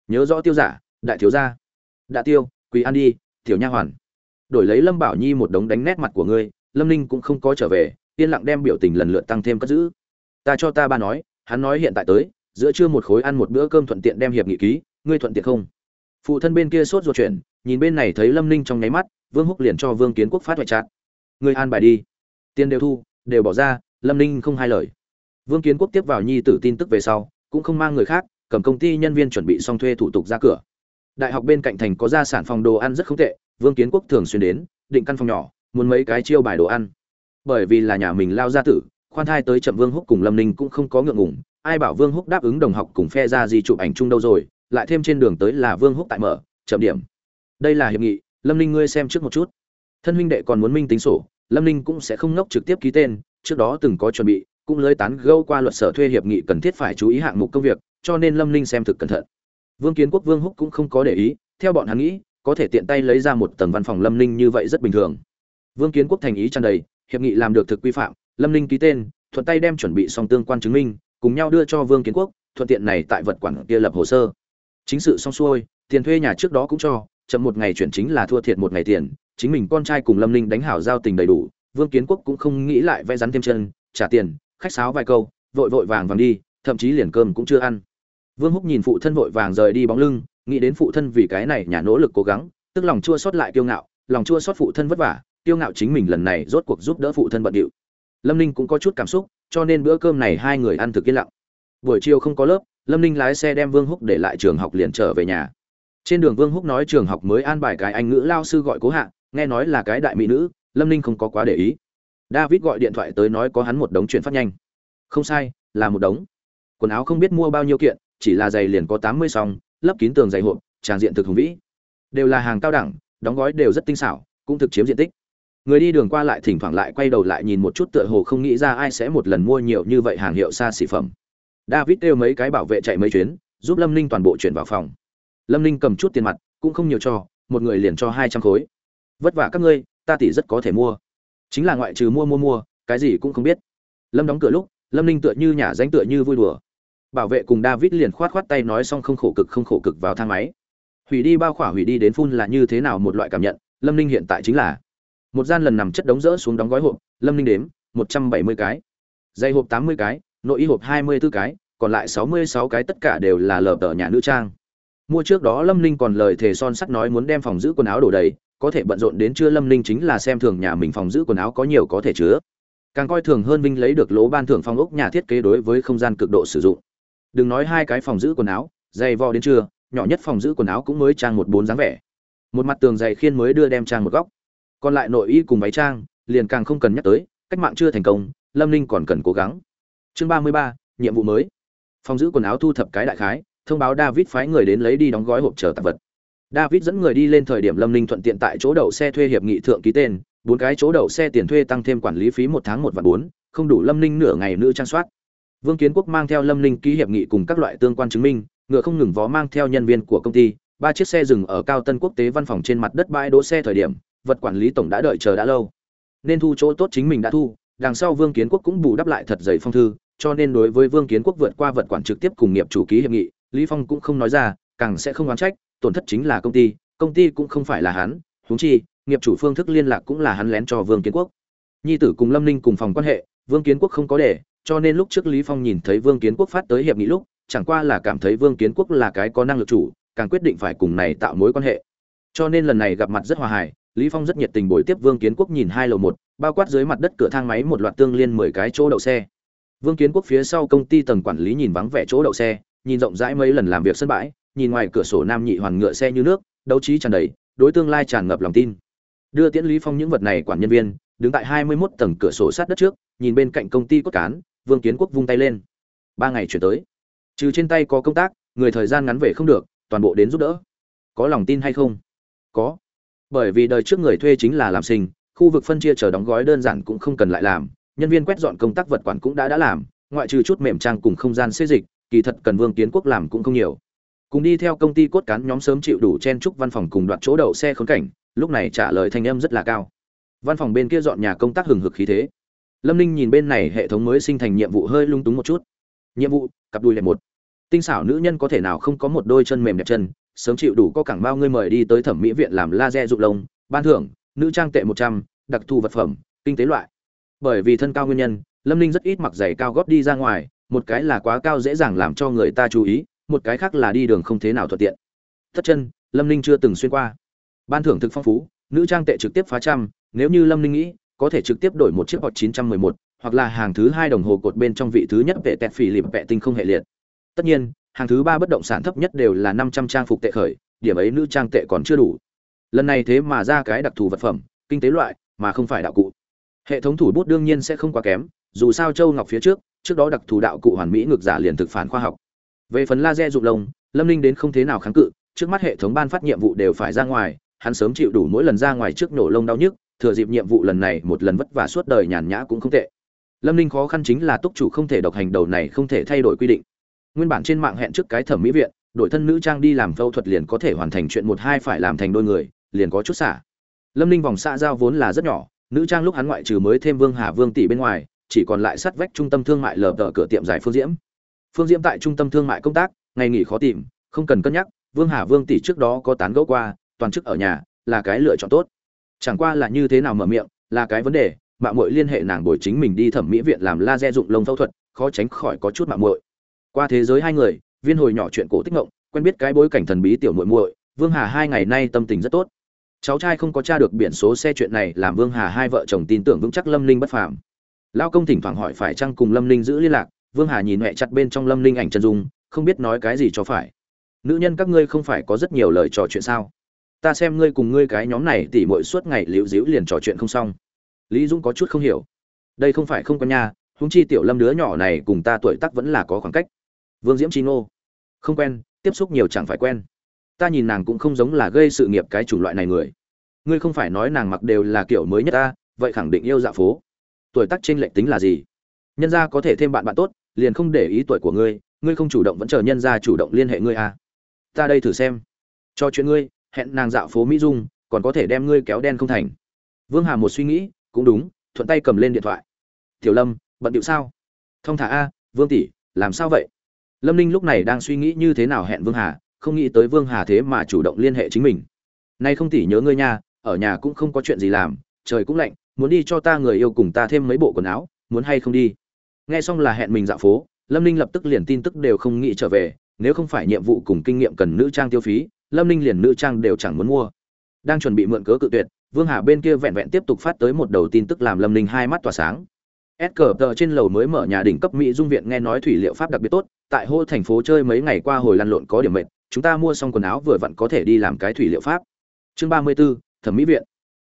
A: Nhớ rõ tiêu giả, đại thiếu gia. Đã tiêu, quỳ an đi, tiểu nha hoàn. Đổi lấy lâm bảo nhi một đống đánh nét mặt của ngươi, lâm ninh cũng không có trở về, yên lặng đem biểu tình lần lượt tăng thêm cất giữ. Ta cho ta ba nói, hắn nói hiện tại tới giữa trưa một khối ăn một bữa cơm thuận tiện đem hiệp nghị ký ngươi thuận tiện không phụ thân bên kia sốt ruột chuyện nhìn bên này thấy lâm ninh trong nháy mắt vương húc liền cho vương kiến quốc phát hoại trạng ngươi an bài đi tiền đều thu đều bỏ ra lâm ninh không hai lời Vương Kiến Quốc tiếp vào nhi tử tin tức về sau, cũng không mang người khác, cầm công ty nhân viên chuẩn bị xong thuê thủ tục ra cửa. Đại học bên cạnh thành có gia sản phòng đồ ăn rất không tệ, Vương Kiến Quốc thường xuyên đến, định căn phòng nhỏ, muốn mấy cái chiêu bài đồ ăn. Bởi vì là nhà mình lao gia tử, khoan thai tới chậm Vương Húc cùng Lâm Ninh cũng không có ngượng ngùng, ai bảo Vương Húc đáp ứng đồng học cùng phe ra gì chụp ảnh chung đâu rồi, lại thêm trên đường tới là Vương Húc tại mở, chậm điểm. Đây là hiệp nghị, Lâm Ninh ngươi xem trước một chút. Thân huynh đệ còn muốn minh tính sổ, Lâm Ninh cũng sẽ không ngốc trực tiếp ký tên, trước đó từng có chuẩn bị, cũng lưới tán gâu qua luật sở thuê hiệp nghị cần thiết phải chú ý hạng mục công việc, cho nên Lâm Ninh xem thực cẩn thận. Vương Kiến Quốc Vương Húc cũng không có để ý, theo bọn hắn nghĩ, có thể tiện tay lấy ra một tầng văn phòng Lâm Ninh như vậy rất bình thường. Vương Kiến Quốc thành ý tràn đầy, hiệp nghị làm được thực quy phạm, Lâm Ninh ký tên, thuận tay đem chuẩn bị xong tương quan chứng minh, cùng nhau đưa cho Vương Kiến Quốc, thuận tiện này tại vật quản kia lập hồ sơ. Chính sự xong xuôi, tiền thuê nhà trước đó cũng cho, chậm một ngày chuyển chính là thua thiệt một ngày tiền, chính mình con trai cùng Lâm Ninh đánh hảo giao tình đầy đủ, Vương Kiến Quốc cũng không nghĩ lại vẽ rắn thêm chân, trả tiền, khách sáo vài câu vội vội vàng vàng đi thậm chí liền cơm cũng chưa ăn vương húc nhìn phụ thân vội vàng rời đi bóng lưng nghĩ đến phụ thân vì cái này nhà nỗ lực cố gắng tức lòng chua xót lại kiêu ngạo lòng chua xót phụ thân vất vả kiêu ngạo chính mình lần này rốt cuộc giúp đỡ phụ thân bận điệu lâm ninh cũng có chút cảm xúc cho nên bữa cơm này hai người ăn thực yên lặng buổi chiều không có lớp lâm ninh lái xe đem vương húc để lại trường học liền trở về nhà trên đường vương húc nói trường học mới an bài cái anh ngữ lao sư gọi cố hạ nghe nói là cái đại mỹ nữ lâm ninh không có quá để ý David gọi điện thoại tới nói có hắn một đống chuyển phát nhanh. Không sai, là một đống. Quần áo không biết mua bao nhiêu kiện, chỉ là giày liền có 80 song, lấp kín tường giày hộp, tràn diện thực hùng vĩ. Đều là hàng cao đẳng, đóng gói đều rất tinh xảo, cũng thực chiếm diện tích. Người đi đường qua lại thỉnh thoảng lại quay đầu lại nhìn một chút tựa hồ không nghĩ ra ai sẽ một lần mua nhiều như vậy hàng hiệu xa xỉ phẩm. David kêu mấy cái bảo vệ chạy mấy chuyến, giúp Lâm Ninh toàn bộ chuyển vào phòng. Lâm Ninh cầm chút tiền mặt, cũng không nhiều cho, một người liền cho 200 khối. Vất vả các ngươi, ta tỷ rất có thể mua chính là ngoại trừ mua mua mua cái gì cũng không biết lâm đóng cửa lúc lâm ninh tựa như nhả danh tựa như vui đùa bảo vệ cùng david liền khoát khoát tay nói xong không khổ cực không khổ cực vào thang máy hủy đi bao khỏa hủy đi đến phun là như thế nào một loại cảm nhận lâm ninh hiện tại chính là một gian lần nằm chất đống rỡ xuống đóng gói hộp, lâm ninh đếm, một trăm bảy mươi cái. Dây hộp tám mươi cái, nội y hộp hai mươi b ố cái, còn lại sáu mươi sáu cái tất cả đều là lờ tờ nhà nữ trang. Mua trước đó lâm ninh còn lời thề son sắt nói muốn đem phòng giữ quần áo đổ đầy, có thể bận rộn đến trưa lâm ninh chính là xem thường nhà mình phòng giữ quần áo có nhiều có thể chứa. Càng coi thường hơn vinh lấy được lỗ ban thưởng phong ốc nhà thiết kế đối với không gian cực độ sử dụng. Đừng nói hai cái phòng giữ quần áo, dày vò đến trưa, nhỏ nhất phòng giữ quần áo cũng mới trang một bốn dáng vẻ. Một mặt tường dày khiên mới đưa đem trang một góc còn lại nội y cùng váy trang liền càng không cần nhắc tới cách mạng chưa thành công lâm ninh còn cần cố gắng. Chương ba mươi ba nhiệm vụ mới. Phòng giữ quần áo thu thập cái đại khái thông báo david phái người đến lấy đi đóng gói hộp chờ tạp vật. David dẫn người đi lên thời điểm Lâm Ninh thuận tiện tại chỗ đậu xe thuê hiệp nghị thượng ký tên, bốn cái chỗ đậu xe tiền thuê tăng thêm quản lý phí một tháng một vạn bốn, không đủ Lâm Ninh nửa ngày nữa trang soát. vương kiến quốc mang theo lâm ninh ký hiệp nghị cùng các loại tương quan chứng minh ngựa không ngừng vó mang theo nhân viên của công ty ba chiếc xe dừng ở cao tân quốc tế văn phòng trên mặt đất bãi đỗ xe thời điểm vật quản lý tổng đã đợi chờ đã lâu. Nên thu chỗ tốt chính mình đã thu, đằng sau vương kiến quốc cũng bù đắp lại thật dày phong thư, cho nên đối với vương kiến quốc vượt qua vật quản trực tiếp cùng nghiệp chủ ký hiệp nghị, lý phong cũng không nói ra, càng sẽ không oán trách, tổn thất chính là công ty công ty cũng không phải là hắn, huống chi, nghiệp chủ phương thức liên lạc cũng là hắn lén cho vương kiến quốc. Nhi tử cùng lâm ninh cùng phòng quan hệ, vương kiến quốc không có để, cho nên lúc trước lý phong nhìn thấy vương kiến quốc phát tới hiệp nghị lúc, chẳng qua là cảm thấy vương kiến quốc là cái có năng lực chủ, càng quyết định phải cùng này tạo mối quan hệ. Cho nên lần này gặp mặt rất hòa hài lý phong rất nhiệt tình buổi tiếp vương kiến quốc nhìn hai lầu một, bao quát dưới mặt đất cửa thang máy một loạt tương liên mười cái chỗ đậu xe. Vương kiến quốc phía sau công ty tầng quản lý nhìn vắng vẻ chỗ đậu xe, nhìn rộng rãi mấy lần làm việc sân bãi, nhìn ngoài cửa sổ nam nhị hoàn ngựa xe như nước, đấu trí tràn đầy, đối tương lai tràn ngập lòng tin. Đưa tiễn lý phong những vật này quản nhân viên, đứng tại hai mươi 21 tầng cửa sổ sát đất trước, nhìn bên cạnh công ty cốt cán, vương kiến quốc vung tay lên. Ba ngày chuyển tới. Trừ trên tay có công tác, người thời gian ngắn về không được, toàn bộ đến giúp đỡ. Có lòng tin hay không? Có bởi vì đời trước người thuê chính là làm sinh, khu vực phân chia chờ đóng gói đơn giản cũng không cần lại làm, nhân viên quét dọn công tác vật quản cũng đã đã làm, ngoại trừ chút mềm trang cùng không gian xê dịch, kỳ thật cần vương kiến quốc làm cũng không nhiều. Cùng đi theo công ty cốt cán nhóm sớm chịu đủ chen trúc văn phòng cùng đoạt chỗ đậu xe khốn cảnh, lúc này trả lời thanh âm rất là cao. Văn phòng bên kia dọn nhà công tác hừng hực khí thế. Lâm ninh nhìn bên này hệ thống mới sinh thành nhiệm vụ hơi lung túng một chút. Nhiệm vụ, cặp đùi lẻ một. Tinh xảo nữ nhân có thể nào không có một đôi chân mềm đẹp chân sớm chịu đủ có cảng bao ngươi mời đi tới thẩm mỹ viện làm laser dụng lông ban thưởng nữ trang tệ một trăm đặc thù vật phẩm kinh tế loại. Bởi vì thân cao nguyên nhân lâm ninh rất ít mặc giày cao gót đi ra ngoài một cái là quá cao dễ dàng làm cho người ta chú ý một cái khác là đi đường không thế nào thuận tiện. Thất chân lâm ninh chưa từng xuyên qua. Ban thưởng thực phong phú nữ trang tệ trực tiếp phá trăm nếu như lâm ninh nghĩ có thể trực tiếp đổi một chiếc hot 911, hoặc là hàng thứ hai đồng hồ cột bên trong vị thứ nhất vệ tẹt phỉ lịp vệ tinh không hệ liệt. Tất nhiên hàng thứ ba bất động sản thấp nhất đều là năm trăm trang phục tệ khởi, điểm ấy nữ trang tệ còn chưa đủ. Lần này thế mà ra cái đặc thù vật phẩm, kinh tế loại, mà không phải đạo cụ. Hệ thống thủ bút đương nhiên sẽ không quá kém, dù sao châu ngọc phía trước trước đó đặc thù đạo cụ hoàn mỹ ngược giả liền thực phản khoa học. Về phần laser dụng lông, lâm ninh đến không thế nào kháng cự, trước mắt hệ thống ban phát nhiệm vụ đều phải ra ngoài, hắn sớm chịu đủ mỗi lần ra ngoài trước nổ lông đau nhức, thừa dịp nhiệm vụ lần này một lần vất vả suốt đời nhàn nhã cũng không tệ. Lâm ninh khó khăn chính là túc chủ không thể độc hành đầu này không thể thay đổi quy định nguyên bản trên mạng hẹn trước cái thẩm mỹ viện, đổi thân nữ trang đi làm phẫu thuật liền có thể hoàn thành chuyện một hai phải làm thành đôi người, liền có chút xả. Lâm ninh vòng xã giao vốn là rất nhỏ, nữ trang lúc hắn ngoại trừ mới thêm vương hà vương tỷ bên ngoài, chỉ còn lại sát vách trung tâm thương mại lờ đờ cửa tiệm giải phương diễm. Phương diễm tại trung tâm thương mại công tác, ngày nghỉ khó tìm, không cần cân nhắc, vương hà vương tỷ trước đó có tán gẫu qua, toàn chức ở nhà, là cái lựa chọn tốt. Chẳng qua là như thế nào mở miệng, là cái vấn đề, mạng muội liên hệ nàng bồi chính mình đi thẩm mỹ viện làm laser dụng lông phẫu thuật, khó tránh khỏi có chút mạng muội qua thế giới hai người, viên hồi nhỏ chuyện cổ tích ngộng, quen biết cái bối cảnh thần bí tiểu muội muội, vương hà hai ngày nay tâm tình rất tốt. Cháu trai không có tra được biển số xe chuyện này làm vương hà hai vợ chồng tin tưởng vững chắc lâm linh bất phàm. Lao công thỉnh thoảng hỏi phải chăng cùng lâm linh giữ liên lạc, vương hà nhìn mẹ chặt bên trong lâm linh ảnh chân dung, không biết nói cái gì cho phải. Nữ nhân các ngươi không phải có rất nhiều lời trò chuyện sao? Ta xem ngươi cùng ngươi cái nhóm này tỉ mội suốt ngày liễu díu liền trò chuyện không xong. Lý dũng có chút không hiểu. Đây không phải không có nhà húng chi tiểu lâm đứa nhỏ này cùng ta tuổi tác vẫn là có khoảng cách vương diễm chi ngô. Không quen, tiếp xúc nhiều chẳng phải quen. Ta nhìn nàng cũng không giống là gây sự nghiệp cái chủng loại này người. Ngươi không phải nói nàng mặc đều là kiểu mới nhất ta, vậy khẳng định yêu dạ phố. Tuổi tác trên lệch tính là gì? Nhân gia có thể thêm bạn bạn tốt, liền không để ý tuổi của ngươi ngươi không chủ động vẫn chờ nhân gia chủ động liên hệ ngươi à. Ta đây thử xem. Cho chuyện ngươi, hẹn nàng dạo phố mỹ dung, còn có thể đem ngươi kéo đen không thành. Vương hà một suy nghĩ, cũng đúng, thuận tay cầm lên điện thoại. Tiểu lâm, bận điệu sao? Thông thả a, vương tỷ, làm sao vậy? Lâm ninh lúc này đang suy nghĩ như thế nào hẹn vương hà, không nghĩ tới vương hà thế mà chủ động liên hệ chính mình. Nay không tỷ nhớ ngươi nha, ở nhà cũng không có chuyện gì làm, trời cũng lạnh, muốn đi cho ta người yêu cùng ta thêm mấy bộ quần áo, muốn hay không đi? Nghe xong là hẹn mình dạo phố, lâm ninh lập tức liền tin tức đều không nghĩ trở về, nếu không phải nhiệm vụ cùng kinh nghiệm cần nữ trang tiêu phí, lâm ninh liền nữ trang đều chẳng muốn mua. Đang chuẩn bị mượn cớ cự tuyệt, vương hà bên kia vẹn vẹn tiếp tục phát tới một đầu tin tức làm lâm ninh hai mắt tỏa sáng. S cờ tờ trên lầu mới mở nhà đỉnh cấp mỹ dung viện nghe nói thủy liệu pháp đặc biệt tốt tại hô thành phố chơi mấy ngày qua hồi lăn lộn có điểm mệt chúng ta mua xong quần áo vừa vặn có thể đi làm cái thủy liệu pháp. Chương ba mươi 34, thẩm mỹ viện.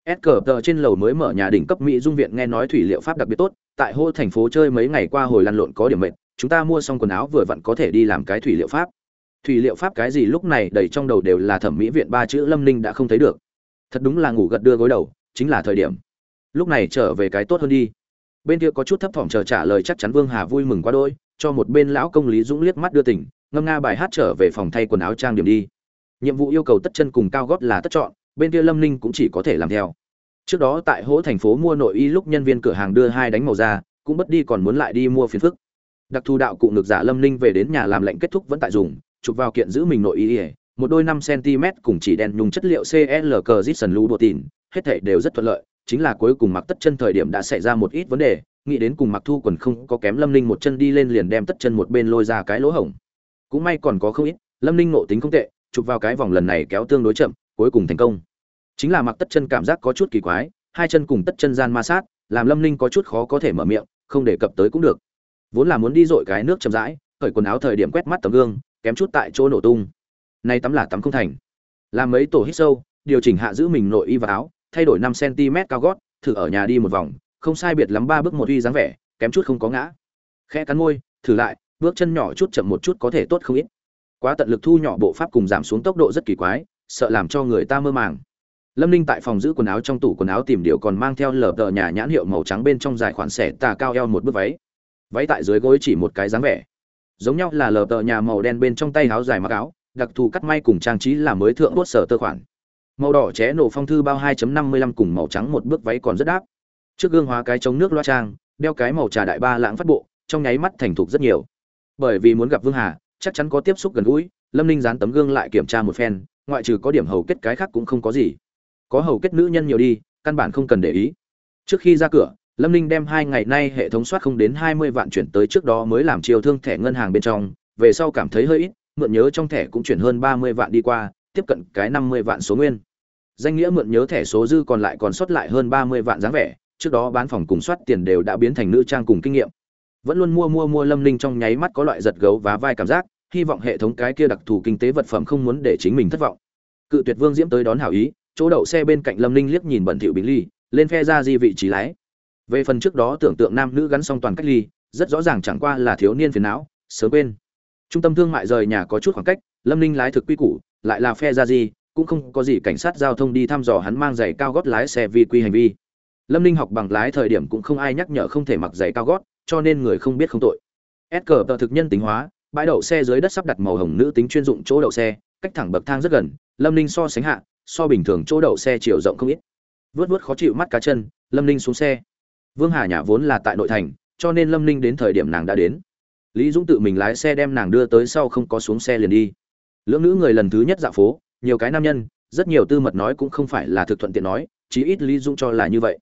A: S cờ tờ trên lầu mới mở nhà đỉnh cấp mỹ dung viện nghe nói thủy liệu pháp đặc biệt tốt tại hô thành phố chơi mấy ngày qua hồi lăn lộn có điểm mệt chúng ta mua xong quần áo vừa vặn có thể đi làm cái thủy liệu pháp. Thủy liệu pháp cái gì lúc này đầy trong đầu đều là thẩm mỹ viện ba chữ lâm ninh đã không thấy được. Thật đúng là ngủ gật đưa gối đầu chính là thời điểm. Lúc này trở về cái tốt hơn đi. Bên kia có chút thấp thỏm chờ trả lời chắc chắn vương hà vui mừng quá đôi cho một bên lão công lý dũng liếc mắt đưa tỉnh, ngâm nga bài hát trở về phòng thay quần áo trang điểm đi. Nhiệm vụ yêu cầu tất chân cùng cao gót là tất chọn, bên kia lâm ninh cũng chỉ có thể làm theo. Trước đó tại hỗ thành phố mua nội y lúc nhân viên cửa hàng đưa hai đánh màu ra cũng bất đi còn muốn lại đi mua phiền phức. Đặc thù đạo cụ ngược giả lâm ninh về đến nhà làm lệnh kết thúc vẫn tại dùng, chụp vào kiện giữ mình nội y, một đôi năm cm cùng chỉ đen nhung chất liệu cl cờ dixon lũ tìn hết thảy đều rất thuận lợi, chính là cuối cùng mặc tất chân thời điểm đã xảy ra một ít vấn đề nghĩ đến cùng mặc thu quần không có kém lâm ninh một chân đi lên liền đem tất chân một bên lôi ra cái lỗ hổng. Cũng may còn có không ít, lâm ninh nộ tính không tệ, chụp vào cái vòng lần này kéo tương đối chậm, cuối cùng thành công. Chính là mặc tất chân cảm giác có chút kỳ quái, hai chân cùng tất chân gian ma sát, làm lâm ninh có chút khó có thể mở miệng, không đề cập tới cũng được. Vốn là muốn đi dội cái nước chậm rãi khởi quần áo thời điểm quét mắt tấm gương, kém chút tại chỗ nổ tung. Nay tắm là tắm không thành. Làm mấy tổ hít sâu, điều chỉnh hạ giữ mình nội y và áo, thay đổi năm cm cao gót, thử ở nhà đi một vòng không sai biệt lắm ba bước một uy dáng vẻ, kém chút không có ngã. Khẽ cắn môi, thử lại, bước chân nhỏ chút chậm một chút có thể tốt không ít. Quá tận lực thu nhỏ bộ pháp cùng giảm xuống tốc độ rất kỳ quái, sợ làm cho người ta mơ màng. Lâm ninh tại phòng giữ quần áo trong tủ quần áo tìm điều còn mang theo lờ tờ nhà nhãn hiệu màu trắng bên trong dài khoản xẻ tà cao eo một bước váy. Váy tại dưới gối chỉ một cái dáng vẻ. Giống nhau là lờ tờ nhà màu đen bên trong tay áo dài mặc áo, đặc thù cắt may cùng trang trí là mới thượng bốt sở tơ khoản. Màu đỏ ché nổ phong thư bao 2.55 cùng màu trắng một bước váy còn rất đáp trước gương hóa cái chống nước loa trang, đeo cái màu trà đại ba lãng phát bộ, trong nháy mắt thành thục rất nhiều. Bởi vì muốn gặp vương hà, chắc chắn có tiếp xúc gần gũi, lâm ninh dán tấm gương lại kiểm tra một phen, ngoại trừ có điểm hầu kết cái khác cũng không có gì. Có hầu kết nữ nhân nhiều đi, căn bản không cần để ý. Trước khi ra cửa, lâm ninh đem hai ngày nay hệ thống soát không đến hai mươi vạn chuyển tới trước đó mới làm chiều thương thẻ ngân hàng bên trong, về sau cảm thấy hơi ít, mượn nhớ trong thẻ cũng chuyển hơn ba mươi vạn đi qua, tiếp cận cái năm mươi vạn số nguyên. Danh nghĩa mượn nhớ thẻ số dư còn lại còn sót lại hơn ba mươi vạn dáng vẻ trước đó bán phòng cùng soát tiền đều đã biến thành nữ trang cùng kinh nghiệm. Vẫn luôn mua mua mua lâm ninh trong nháy mắt có loại giật gấu và vai cảm giác, hy vọng hệ thống cái kia đặc thù kinh tế vật phẩm không muốn để chính mình thất vọng. Cự tuyệt vương diễm tới đón hảo ý, chỗ đậu xe bên cạnh lâm ninh liếc nhìn bẩn thỉu bình ly, lên phe ra di vị trí lái. Về phần trước đó tưởng tượng nam nữ gắn xong toàn cách ly, rất rõ ràng chẳng qua là thiếu niên phiền não, sớm quên. Trung tâm thương mại rời nhà có chút khoảng cách, lâm ninh lái thực quy củ, lại là phe ra di, cũng không có gì cảnh sát giao thông đi thăm dò hắn mang giày cao gót lái xe vi quy hành vi lâm ninh học bằng lái thời điểm cũng không ai nhắc nhở không thể mặc giày cao gót, cho nên người không biết không tội. S cờ tờ thực nhân tính hóa, bãi đậu xe dưới đất sắp đặt màu hồng nữ tính chuyên dụng chỗ đậu xe, cách thẳng bậc thang rất gần, lâm ninh so sánh hạ, so bình thường chỗ đậu xe chiều rộng không ít. Vớt vớt khó chịu mắt cá chân, lâm ninh xuống xe. Vương hà nhà vốn là tại nội thành, cho nên lâm ninh đến thời điểm nàng đã đến. Lý dũng tự mình lái xe đem nàng đưa tới sau không có xuống xe liền đi. Lưỡng nữ người lần thứ nhất dạo phố, nhiều cái nam nhân, rất nhiều tư mật nói cũng không phải là thực thuận tiện nói, chí ít lý dũng cho là như vậy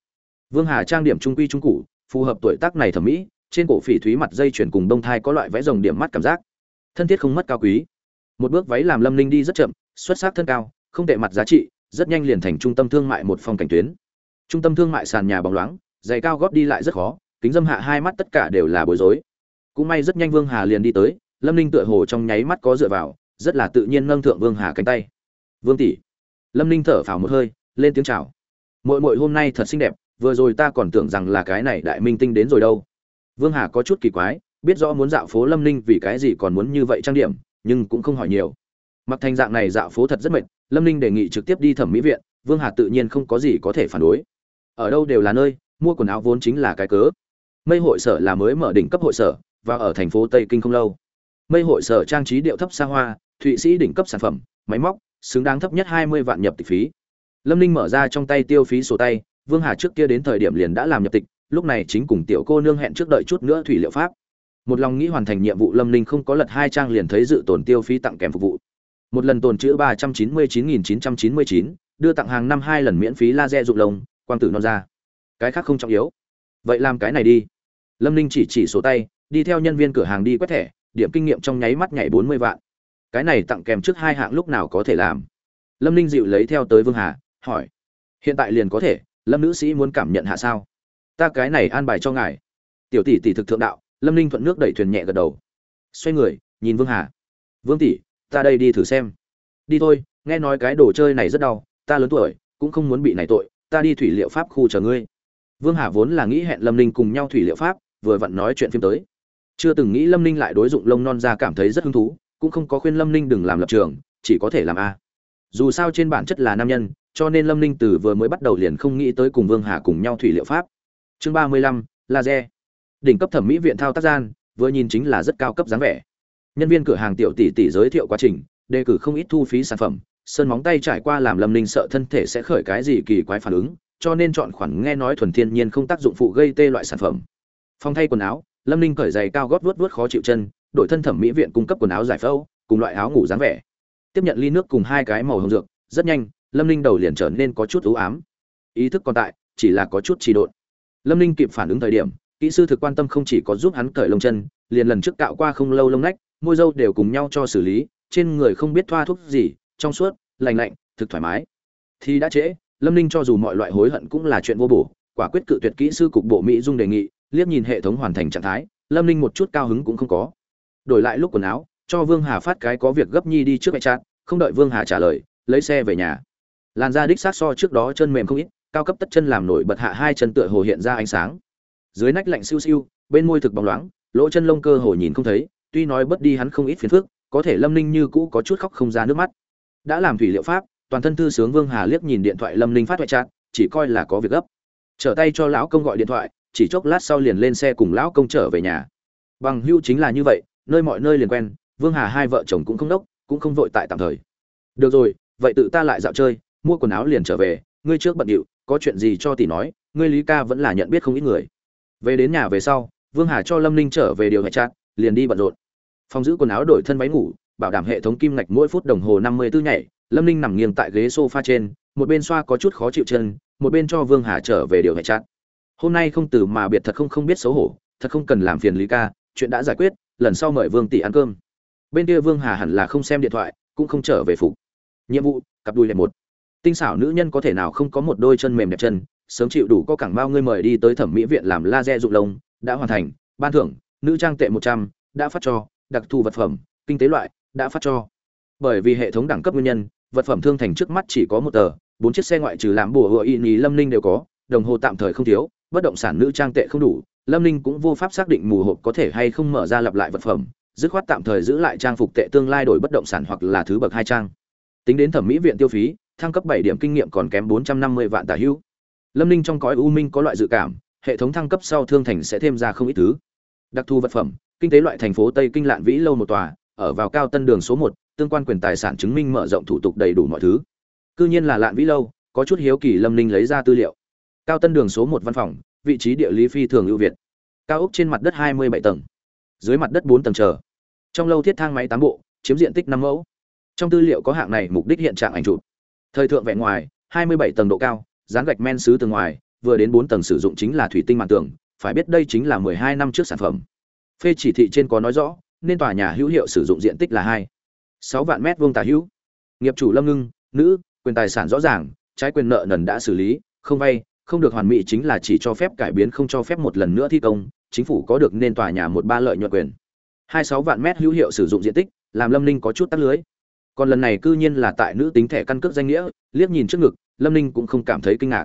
A: vương hà trang điểm trung quy trung cụ phù hợp tuổi tác này thẩm mỹ, trên cổ phỉ thúy mặt dây chuyền cùng đông thai có loại vẽ rồng điểm mắt cảm giác. Thân thiết không mất cao quý. Một bước váy làm lâm ninh đi rất chậm, xuất sắc thân cao, không tệ mặt giá trị, rất nhanh liền thành trung tâm thương mại một phòng cảnh tuyến. Trung tâm thương mại sàn nhà bóng loáng, giày cao gót đi lại rất khó, kính dâm hạ hai mắt tất cả đều là bối rối. Cũng may rất nhanh vương hà liền đi tới, lâm ninh tựa hồ trong nháy mắt có dựa vào, rất là tự nhiên nâng thượng vương hà cánh tay. Vương tỷ. Lâm ninh thở phào một hơi, lên tiếng chào. Muội muội hôm nay thật xinh đẹp vừa rồi ta còn tưởng rằng là cái này đại minh tinh đến rồi đâu. Vương hà có chút kỳ quái, biết rõ muốn dạo phố lâm ninh vì cái gì còn muốn như vậy trang điểm, nhưng cũng không hỏi nhiều. Mặc thành dạng này dạo phố thật rất mệt, lâm ninh đề nghị trực tiếp đi thẩm mỹ viện, vương hà tự nhiên không có gì có thể phản đối. Ở đâu đều là nơi, mua quần áo vốn chính là cái cớ. Mây hội sở là mới mở đỉnh cấp hội sở, và ở thành phố tây kinh không lâu. Mây hội sở trang trí điệu thấp xa hoa, thụy sĩ đỉnh cấp sản phẩm, máy móc, xứng đáng thấp nhất hai mươi vạn nhập tịch phí. Lâm ninh mở ra trong tay tiêu phí sổ tay vương hà trước kia đến thời điểm liền đã làm nhập tịch, lúc này chính cùng tiểu cô nương hẹn trước đợi chút nữa thủy liệu pháp. Một lòng nghĩ hoàn thành nhiệm vụ lâm ninh không có lật hai trang liền thấy dự tổn tiêu phí tặng kèm phục vụ. Một lần tồn chữ ba trăm chín mươi chín nghìn chín trăm chín mươi chín, đưa tặng hàng năm hai lần miễn phí laser dụng lông, quang tử non ra cái khác không trọng yếu. Vậy làm cái này đi. Lâm ninh chỉ chỉ số tay, đi theo nhân viên cửa hàng đi quét thẻ, điểm kinh nghiệm trong nháy mắt nhảy bốn mươi vạn. Cái này tặng kèm trước hai hạng lúc nào có thể làm? Lâm ninh dịu lấy theo tới vương hà, hỏi. Hiện tại liền có thể lâm nữ sĩ muốn cảm nhận hạ sao? Ta cái này an bài cho ngài. Tiểu tỷ tỷ thực thượng đạo, lâm ninh thuận nước đẩy thuyền nhẹ gật đầu. Xoay người, nhìn vương hà. Vương tỷ, ta đây đi thử xem. Đi thôi, nghe nói cái đồ chơi này rất đau, ta lớn tuổi, cũng không muốn bị này tội, ta đi thủy liệu pháp khu chờ ngươi. Vương hà vốn là nghĩ hẹn lâm ninh cùng nhau thủy liệu pháp, vừa vặn nói chuyện phim tới. Chưa từng nghĩ lâm ninh lại đối dụng lông non ra cảm thấy rất hứng thú, cũng không có khuyên lâm ninh đừng làm lập trường, chỉ có thể làm a. Dù sao trên bản chất là nam nhân cho nên lâm ninh từ vừa mới bắt đầu liền không nghĩ tới cùng vương hà cùng nhau thủy liệu pháp. Chương ba mươi lăm, laser. Đỉnh cấp thẩm mỹ viện thao tác gian, vừa nhìn chính là rất cao cấp dáng vẻ. Nhân viên cửa hàng tiểu tỷ tỷ giới thiệu quá trình, đề cử không ít thu phí sản phẩm, sơn móng tay trải qua làm lâm ninh sợ thân thể sẽ khởi cái gì kỳ quái phản ứng, cho nên chọn khoản nghe nói thuần thiên nhiên không tác dụng phụ gây tê loại sản phẩm. Phong thay quần áo, lâm ninh cởi giày cao gót vuốt vuốt khó chịu chân, đội thân thẩm mỹ viện cung cấp quần áo giải phẫu, cùng loại áo ngủ dáng vẻ. Tiếp nhận ly nước cùng hai cái màu hồng dược, rất nhanh lâm ninh đầu liền trở nên có chút ưu ám. Ý thức còn tại, chỉ là có chút trì độn. Lâm ninh kịp phản ứng thời điểm, kỹ sư thực quan tâm không chỉ có giúp hắn cởi lông chân, liền lần trước cạo qua không lâu lông nách, môi dâu đều cùng nhau cho xử lý, trên người không biết thoa thuốc gì, trong suốt, lành lạnh, thực thoải mái. Thì đã trễ, lâm ninh cho dù mọi loại hối hận cũng là chuyện vô bổ, quả quyết cự tuyệt kỹ sư cục bộ mỹ dung đề nghị, liếc nhìn hệ thống hoàn thành trạng thái, lâm ninh một chút cao hứng cũng không có. Đổi lại lúc quần áo, cho vương hà phát cái có việc gấp nhi đi trước mẹ chát không đợi vương hà trả lời, lấy xe về nhà làn da đích xác so trước đó chân mềm không ít cao cấp tất chân làm nổi bật hạ hai chân tựa hồ hiện ra ánh sáng. Dưới nách lạnh siêu siêu bên môi thực bóng loáng lỗ chân lông cơ hồ nhìn không thấy tuy nói bớt đi hắn không ít phiền phức có thể lâm ninh như cũ có chút khóc không ra nước mắt. Đã làm thủy liệu pháp toàn thân thư sướng vương hà liếc nhìn điện thoại lâm ninh phát thoại chặn, chỉ coi là có việc gấp. Trở tay cho lão công gọi điện thoại chỉ chốc lát sau liền lên xe cùng lão công trở về nhà. Bằng hưu chính là như vậy nơi mọi nơi liền quen vương hà hai vợ chồng cũng không đốc cũng không vội tại tạm thời. Được rồi vậy tự ta lại dạo chơi mua quần áo liền trở về, ngươi trước bận điệu, có chuyện gì cho tỷ nói, ngươi lý ca vẫn là nhận biết không ít người. Về đến nhà về sau, vương hà cho lâm ninh trở về điều hệ chặt liền đi bận rộn. Phòng giữ quần áo đổi thân váy ngủ, bảo đảm hệ thống kim ngạch mỗi phút đồng hồ năm mươi tư nhảy, lâm ninh nằm nghiêng tại ghế sofa trên, một bên xoa có chút khó chịu chân, một bên cho vương hà trở về điều hệ chặt hôm nay không từ mà biệt thật không không biết xấu hổ, thật không cần làm phiền lý ca, chuyện đã giải quyết, lần sau mời vương tỷ ăn cơm. Bên kia vương hà hẳn là không xem điện thoại, cũng không trở về phục. Nhiệm vụ, cặp đùi lẻ một tinh xảo nữ nhân có thể nào không có một đôi chân mềm đẹp chân, sớm chịu đủ có cảng bao ngươi mời đi tới thẩm mỹ viện làm laser dụng lông, đã hoàn thành, ban thưởng, nữ trang tệ một trăm, đã phát cho, đặc thù vật phẩm, kinh tế loại, đã phát cho. Bởi vì hệ thống đẳng cấp nguyên nhân, vật phẩm thương thành trước mắt chỉ có một tờ, bốn chiếc xe ngoại trừ làm bùa hựa y nhì lâm ninh đều có, đồng hồ tạm thời không thiếu, bất động sản nữ trang tệ không đủ, lâm ninh cũng vô pháp xác định mù hộp có thể hay không mở ra lặp lại vật phẩm, dứt khoát tạm thời giữ lại trang phục tệ tương lai đổi bất động sản hoặc là thứ bậc hai trang. Tính đến thẩm mỹ viện tiêu phí thăng cấp bảy điểm kinh nghiệm còn kém bốn trăm năm mươi vạn tả hữu. Lâm ninh trong cõi u minh có loại dự cảm, hệ thống thăng cấp sau thương thành sẽ thêm ra không ít thứ. Đặc thù vật phẩm, kinh tế loại thành phố tây kinh lạn vĩ lâu một tòa, ở vào cao tân đường số một, tương quan quyền tài sản chứng minh mở rộng thủ tục đầy đủ mọi thứ. Cư nhiên là lạn vĩ lâu, có chút hiếu kỳ lâm ninh lấy ra tư liệu. Cao tân đường số một văn phòng, vị trí địa lý phi thường ưu việt. Cao ốc trên mặt đất hai mươi bảy tầng, dưới mặt đất bốn tầng chờ. Trong lâu thiết thang máy tám bộ, chiếm diện tích năm mẫu. Trong tư liệu có hạng này, mục đích hiện trạng ảnh chụp thời thượng vẹn ngoài, hai mươi bảy tầng độ cao, dán gạch men xứ tường ngoài, vừa đến bốn tầng sử dụng chính là thủy tinh màn tường, phải biết đây chính là mười hai năm trước sản phẩm. Phê chỉ thị trên có nói rõ, nên tòa nhà hữu hiệu sử dụng diện tích là hai, sáu vạn mét vuông tà hữu. Nghiệp chủ lâm ngưng, nữ, quyền tài sản rõ ràng, trái quyền nợ nần đã xử lý, không vay, không được hoàn mỹ chính là chỉ cho phép cải biến, không cho phép một lần nữa thi công, chính phủ có được nên tòa nhà một ba lợi nhuận quyền. hai sáu vạn mét hữu hiệu sử dụng diện tích, làm lâm ninh có chút tắt lưới còn lần này cư nhiên là tại nữ tính thẻ căn cước danh nghĩa, liếc nhìn trước ngực, lâm ninh cũng không cảm thấy kinh ngạc.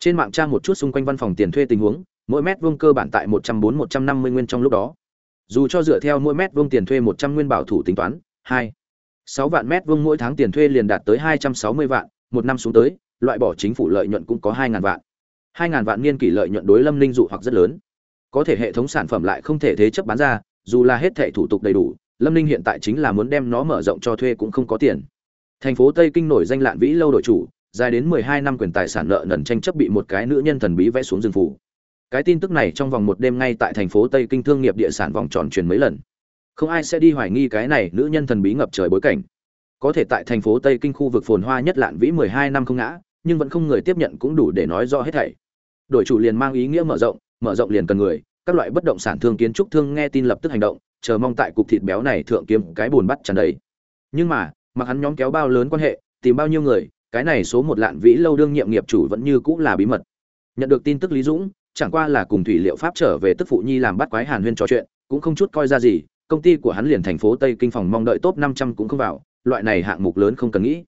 A: Trên mạng tra một chút xung quanh văn phòng tiền thuê tình huống, mỗi mét vuông cơ bản tại một trăm bốn, một trăm năm mươi nguyên trong lúc đó. Dù cho dựa theo mỗi mét vuông tiền thuê một trăm nguyên bảo thủ tính toán, hai, sáu vạn mét vuông mỗi tháng tiền thuê liền đạt tới hai trăm sáu mươi vạn, một năm xuống tới, loại bỏ chính phủ lợi nhuận cũng có hai ngàn vạn. hai ngàn vạn niên kỷ lợi nhuận đối lâm ninh dụ hoặc rất lớn. Có thể hệ thống sản phẩm lại không thể thế chấp bán ra, dù là hết thẻ thủ tục đầy đủ lâm ninh hiện tại chính là muốn đem nó mở rộng cho thuê cũng không có tiền. Thành phố tây kinh nổi danh lạn vĩ lâu đội chủ, dài đến mười hai năm quyền tài sản nợ nần tranh chấp bị một cái nữ nhân thần bí vẽ xuống rừng phủ. Cái tin tức này trong vòng một đêm ngay tại thành phố tây kinh thương nghiệp địa sản vòng tròn truyền mấy lần. Không ai sẽ đi hoài nghi cái này nữ nhân thần bí ngập trời bối cảnh. Có thể tại thành phố tây kinh khu vực phồn hoa nhất lạn vĩ mười hai năm không ngã, nhưng vẫn không người tiếp nhận cũng đủ để nói rõ hết thảy. Đội chủ liền mang ý nghĩa mở rộng mở rộng liền cần người, các loại bất động sản thương kiến trúc thương nghe tin lập tức hành động chờ mong tại cục thịt béo này thượng kiếm cái buồn bắt tràn đầy. Nhưng mà, mặc hắn nhóm kéo bao lớn quan hệ, tìm bao nhiêu người, cái này số một lạn vĩ lâu đương nhiệm nghiệp chủ vẫn như cũng là bí mật. Nhận được tin tức lý dũng, chẳng qua là cùng thủy liệu pháp trở về tức phụ nhi làm bắt quái hàn huyên trò chuyện, cũng không chút coi ra gì, công ty của hắn liền thành phố tây kinh phòng mong đợi top năm trăm cũng không vào, loại này hạng mục lớn không cần nghĩ.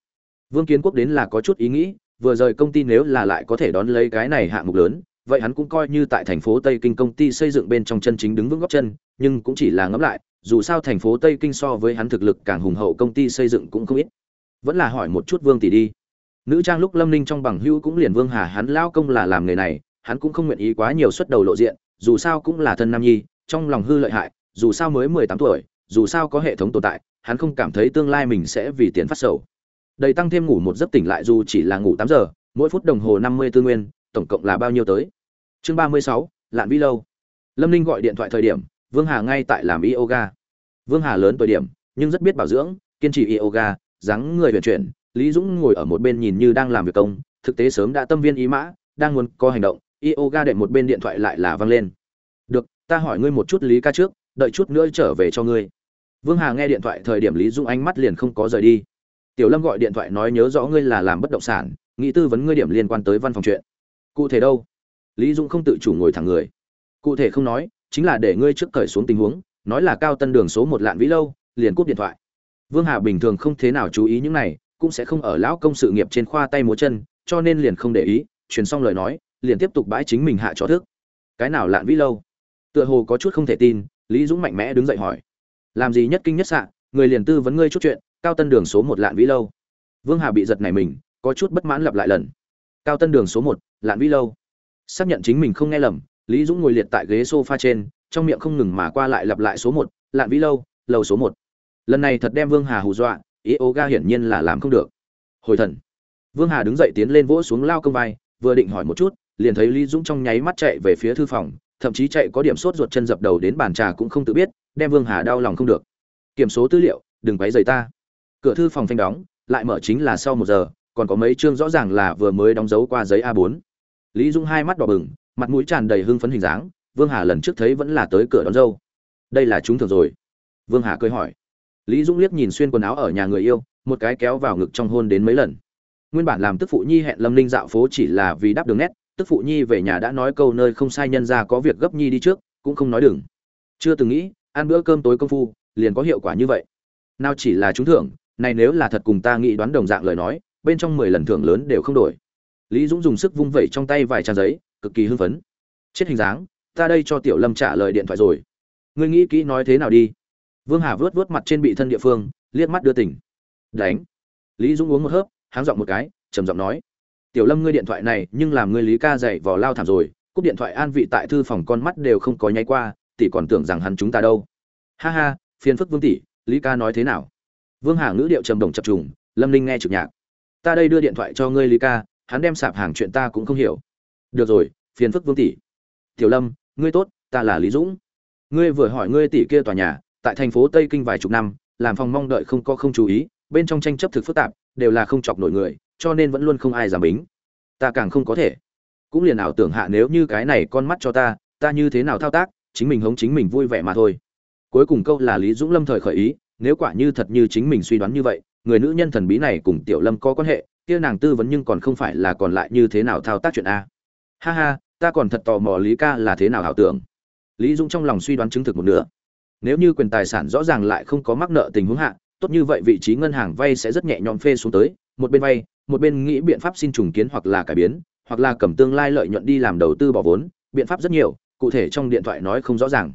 A: Vương kiến quốc đến là có chút ý nghĩ, vừa rời công ty nếu là lại có thể đón lấy cái này hạng mục lớn vậy hắn cũng coi như tại thành phố tây kinh công ty xây dựng bên trong chân chính đứng vững góc chân, nhưng cũng chỉ là ngẫm lại, dù sao thành phố tây kinh so với hắn thực lực càng hùng hậu công ty xây dựng cũng không ít. Vẫn là hỏi một chút vương tỷ đi. Nữ trang lúc lâm ninh trong bằng hữu cũng liền vương hà, hắn lao công là làm nghề này, hắn cũng không nguyện ý quá nhiều xuất đầu lộ diện, dù sao cũng là thân nam nhi, trong lòng hư lợi hại, dù sao mới mười tám tuổi, dù sao có hệ thống tồn tại, hắn không cảm thấy tương lai mình sẽ vì tiền phát sầu. Đầy tăng thêm ngủ một giấc tỉnh lại dù chỉ là ngủ tám giờ, mỗi phút đồng hồ năm mươi tư nguyên, tổng cộng là bao nhiêu tới? Chương ba mươi sáu, lạn vi lâu. Lâm ninh gọi điện thoại thời điểm, vương hà ngay tại làm yoga. Vương hà lớn tuổi điểm, nhưng rất biết bảo dưỡng, kiên trì yoga, dáng người vận chuyển. Lý dũng ngồi ở một bên nhìn như đang làm việc công, thực tế sớm đã tâm viên ý mã, đang muốn có hành động. Yoga đệm một bên điện thoại lại là văng lên. Được, ta hỏi ngươi một chút lý ca trước, đợi chút nữa trở về cho ngươi. Vương hà nghe điện thoại thời điểm lý dũng ánh mắt liền không có rời đi. Tiểu lâm gọi điện thoại nói nhớ rõ ngươi là làm bất động sản, nghĩ tư vấn ngươi điểm liên quan tới văn phòng chuyện. Cụ thể đâu? Lý dũng không tự chủ ngồi thẳng người. Cụ thể không nói, chính là để ngươi trước cởi xuống tình huống, nói là cao tân đường số một lạn vĩ lâu, liền cúp điện thoại. Vương hà bình thường không thế nào chú ý những này, cũng sẽ không ở lão công sự nghiệp trên khoa tay múa chân, cho nên liền không để ý, truyền xong lời nói, liền tiếp tục bãi chính mình hạ cho thức. Cái nào lạn vĩ lâu? Tựa hồ có chút không thể tin, lý dũng mạnh mẽ đứng dậy hỏi. Làm gì nhất kinh nhất sạ người liền tư vấn ngươi chút chuyện, cao tân đường số một lạn vĩ lâu. Vương hà bị giật này mình, có chút bất mãn lặp lại lần. Cao tân đường số một, lạn vĩ lâu xác nhận chính mình không nghe lầm, lý dũng ngồi liệt tại ghế s o f a trên, trong miệng không ngừng mà qua lại lặp lại số một, lạn vĩ lâu, lầu số một. Lần này thật đem vương hà hù dọa, ý ô ga hiển nhiên là làm không được. Hồi thần. Vương hà đứng dậy tiến lên vỗ xuống lao công vai, vừa định hỏi một chút, liền thấy lý dũng trong nháy mắt chạy về phía thư phòng, thậm chí chạy có điểm sốt ruột chân dập đầu đến bàn trà cũng không tự biết, đem vương hà đau lòng không được. Kiểm số tư liệu, đừng quấy rầy ta. Cửa thư phòng phanh đóng, lại mở chính là sau một giờ, còn có mấy chương rõ ràng là vừa mới đóng dấu qua giấy a 4 lý dung hai mắt đỏ bừng, mặt mũi tràn đầy hưng phấn hình dáng, vương hà lần trước thấy vẫn là tới cửa đón dâu. Đây là chúng thường rồi. Vương hà cười hỏi. Lý dung liếc nhìn xuyên quần áo ở nhà người yêu, một cái kéo vào ngực trong hôn đến mấy lần. Nguyên bản làm tức phụ nhi hẹn lâm linh dạo phố chỉ là vì đáp đường nét, tức phụ nhi về nhà đã nói câu nơi không sai nhân ra có việc gấp nhi đi trước, cũng không nói đừng. Chưa từng nghĩ, ăn bữa cơm tối công phu, liền có hiệu quả như vậy. Nào chỉ là trúng thưởng, này nếu là thật cùng ta nghĩ đoán đồng dạng lời nói, bên trong mười lần thưởng lớn đều không đổi lý dũng dùng sức vung vẩy trong tay vài trang giấy, cực kỳ hưng phấn. Chết hình dáng, ta đây cho tiểu lâm trả lời điện thoại rồi. Ngươi nghĩ kỹ nói thế nào đi. Vương hà vớt vớt mặt trên bị thân địa phương, liếc mắt đưa tỉnh. Đánh. Lý dũng uống một hớp, háng giọng một cái, trầm giọng nói. Tiểu lâm ngươi điện thoại này, nhưng làm ngươi lý ca dậy vò lao thảm rồi. Cúp điện thoại an vị tại thư phòng con mắt đều không có nháy qua, tỷ còn tưởng rằng hắn chúng ta đâu. Ha ha, phiền phức vương tỷ, lý ca nói thế nào? Vương hà ngữ điệu trầm đồng chập trùng, lâm ninh nghe trực nhạc. Ta đây đưa điện thoại cho ngươi lý ca hắn đem sạp hàng chuyện ta cũng không hiểu. Được rồi, phiền phức vương tỷ. Tiểu lâm, ngươi tốt, ta là lý dũng. Ngươi vừa hỏi ngươi tỷ kia tòa nhà, tại thành phố tây kinh vài chục năm, làm phòng mong đợi không có không chú ý, bên trong tranh chấp thực phức tạp, đều là không chọc nổi người, cho nên vẫn luôn không ai dám bính. Ta càng không có thể. Cũng liền ảo tưởng hạ nếu như cái này con mắt cho ta ta như thế nào thao tác, chính mình hống chính mình vui vẻ mà thôi. Cuối cùng câu là lý dũng lâm thời khởi ý, nếu quả như thật như chính mình suy đoán như vậy, người nữ nhân thần bí này cùng tiểu lâm có quan hệ kia nàng tư vấn nhưng còn không phải là còn lại như thế nào thao tác chuyện a. Ha ha, ta còn thật tò mò lý ca là thế nào ảo tưởng. Lý dũng trong lòng suy đoán chứng thực một nửa. Nếu như quyền tài sản rõ ràng lại không có mắc nợ tình huống hạ, tốt như vậy vị trí ngân hàng vay sẽ rất nhẹ nhõm phê xuống tới, một bên vay, một bên nghĩ biện pháp xin trùng kiến hoặc là cải biến, hoặc là cầm tương lai lợi nhuận đi làm đầu tư bỏ vốn, biện pháp rất nhiều, cụ thể trong điện thoại nói không rõ ràng.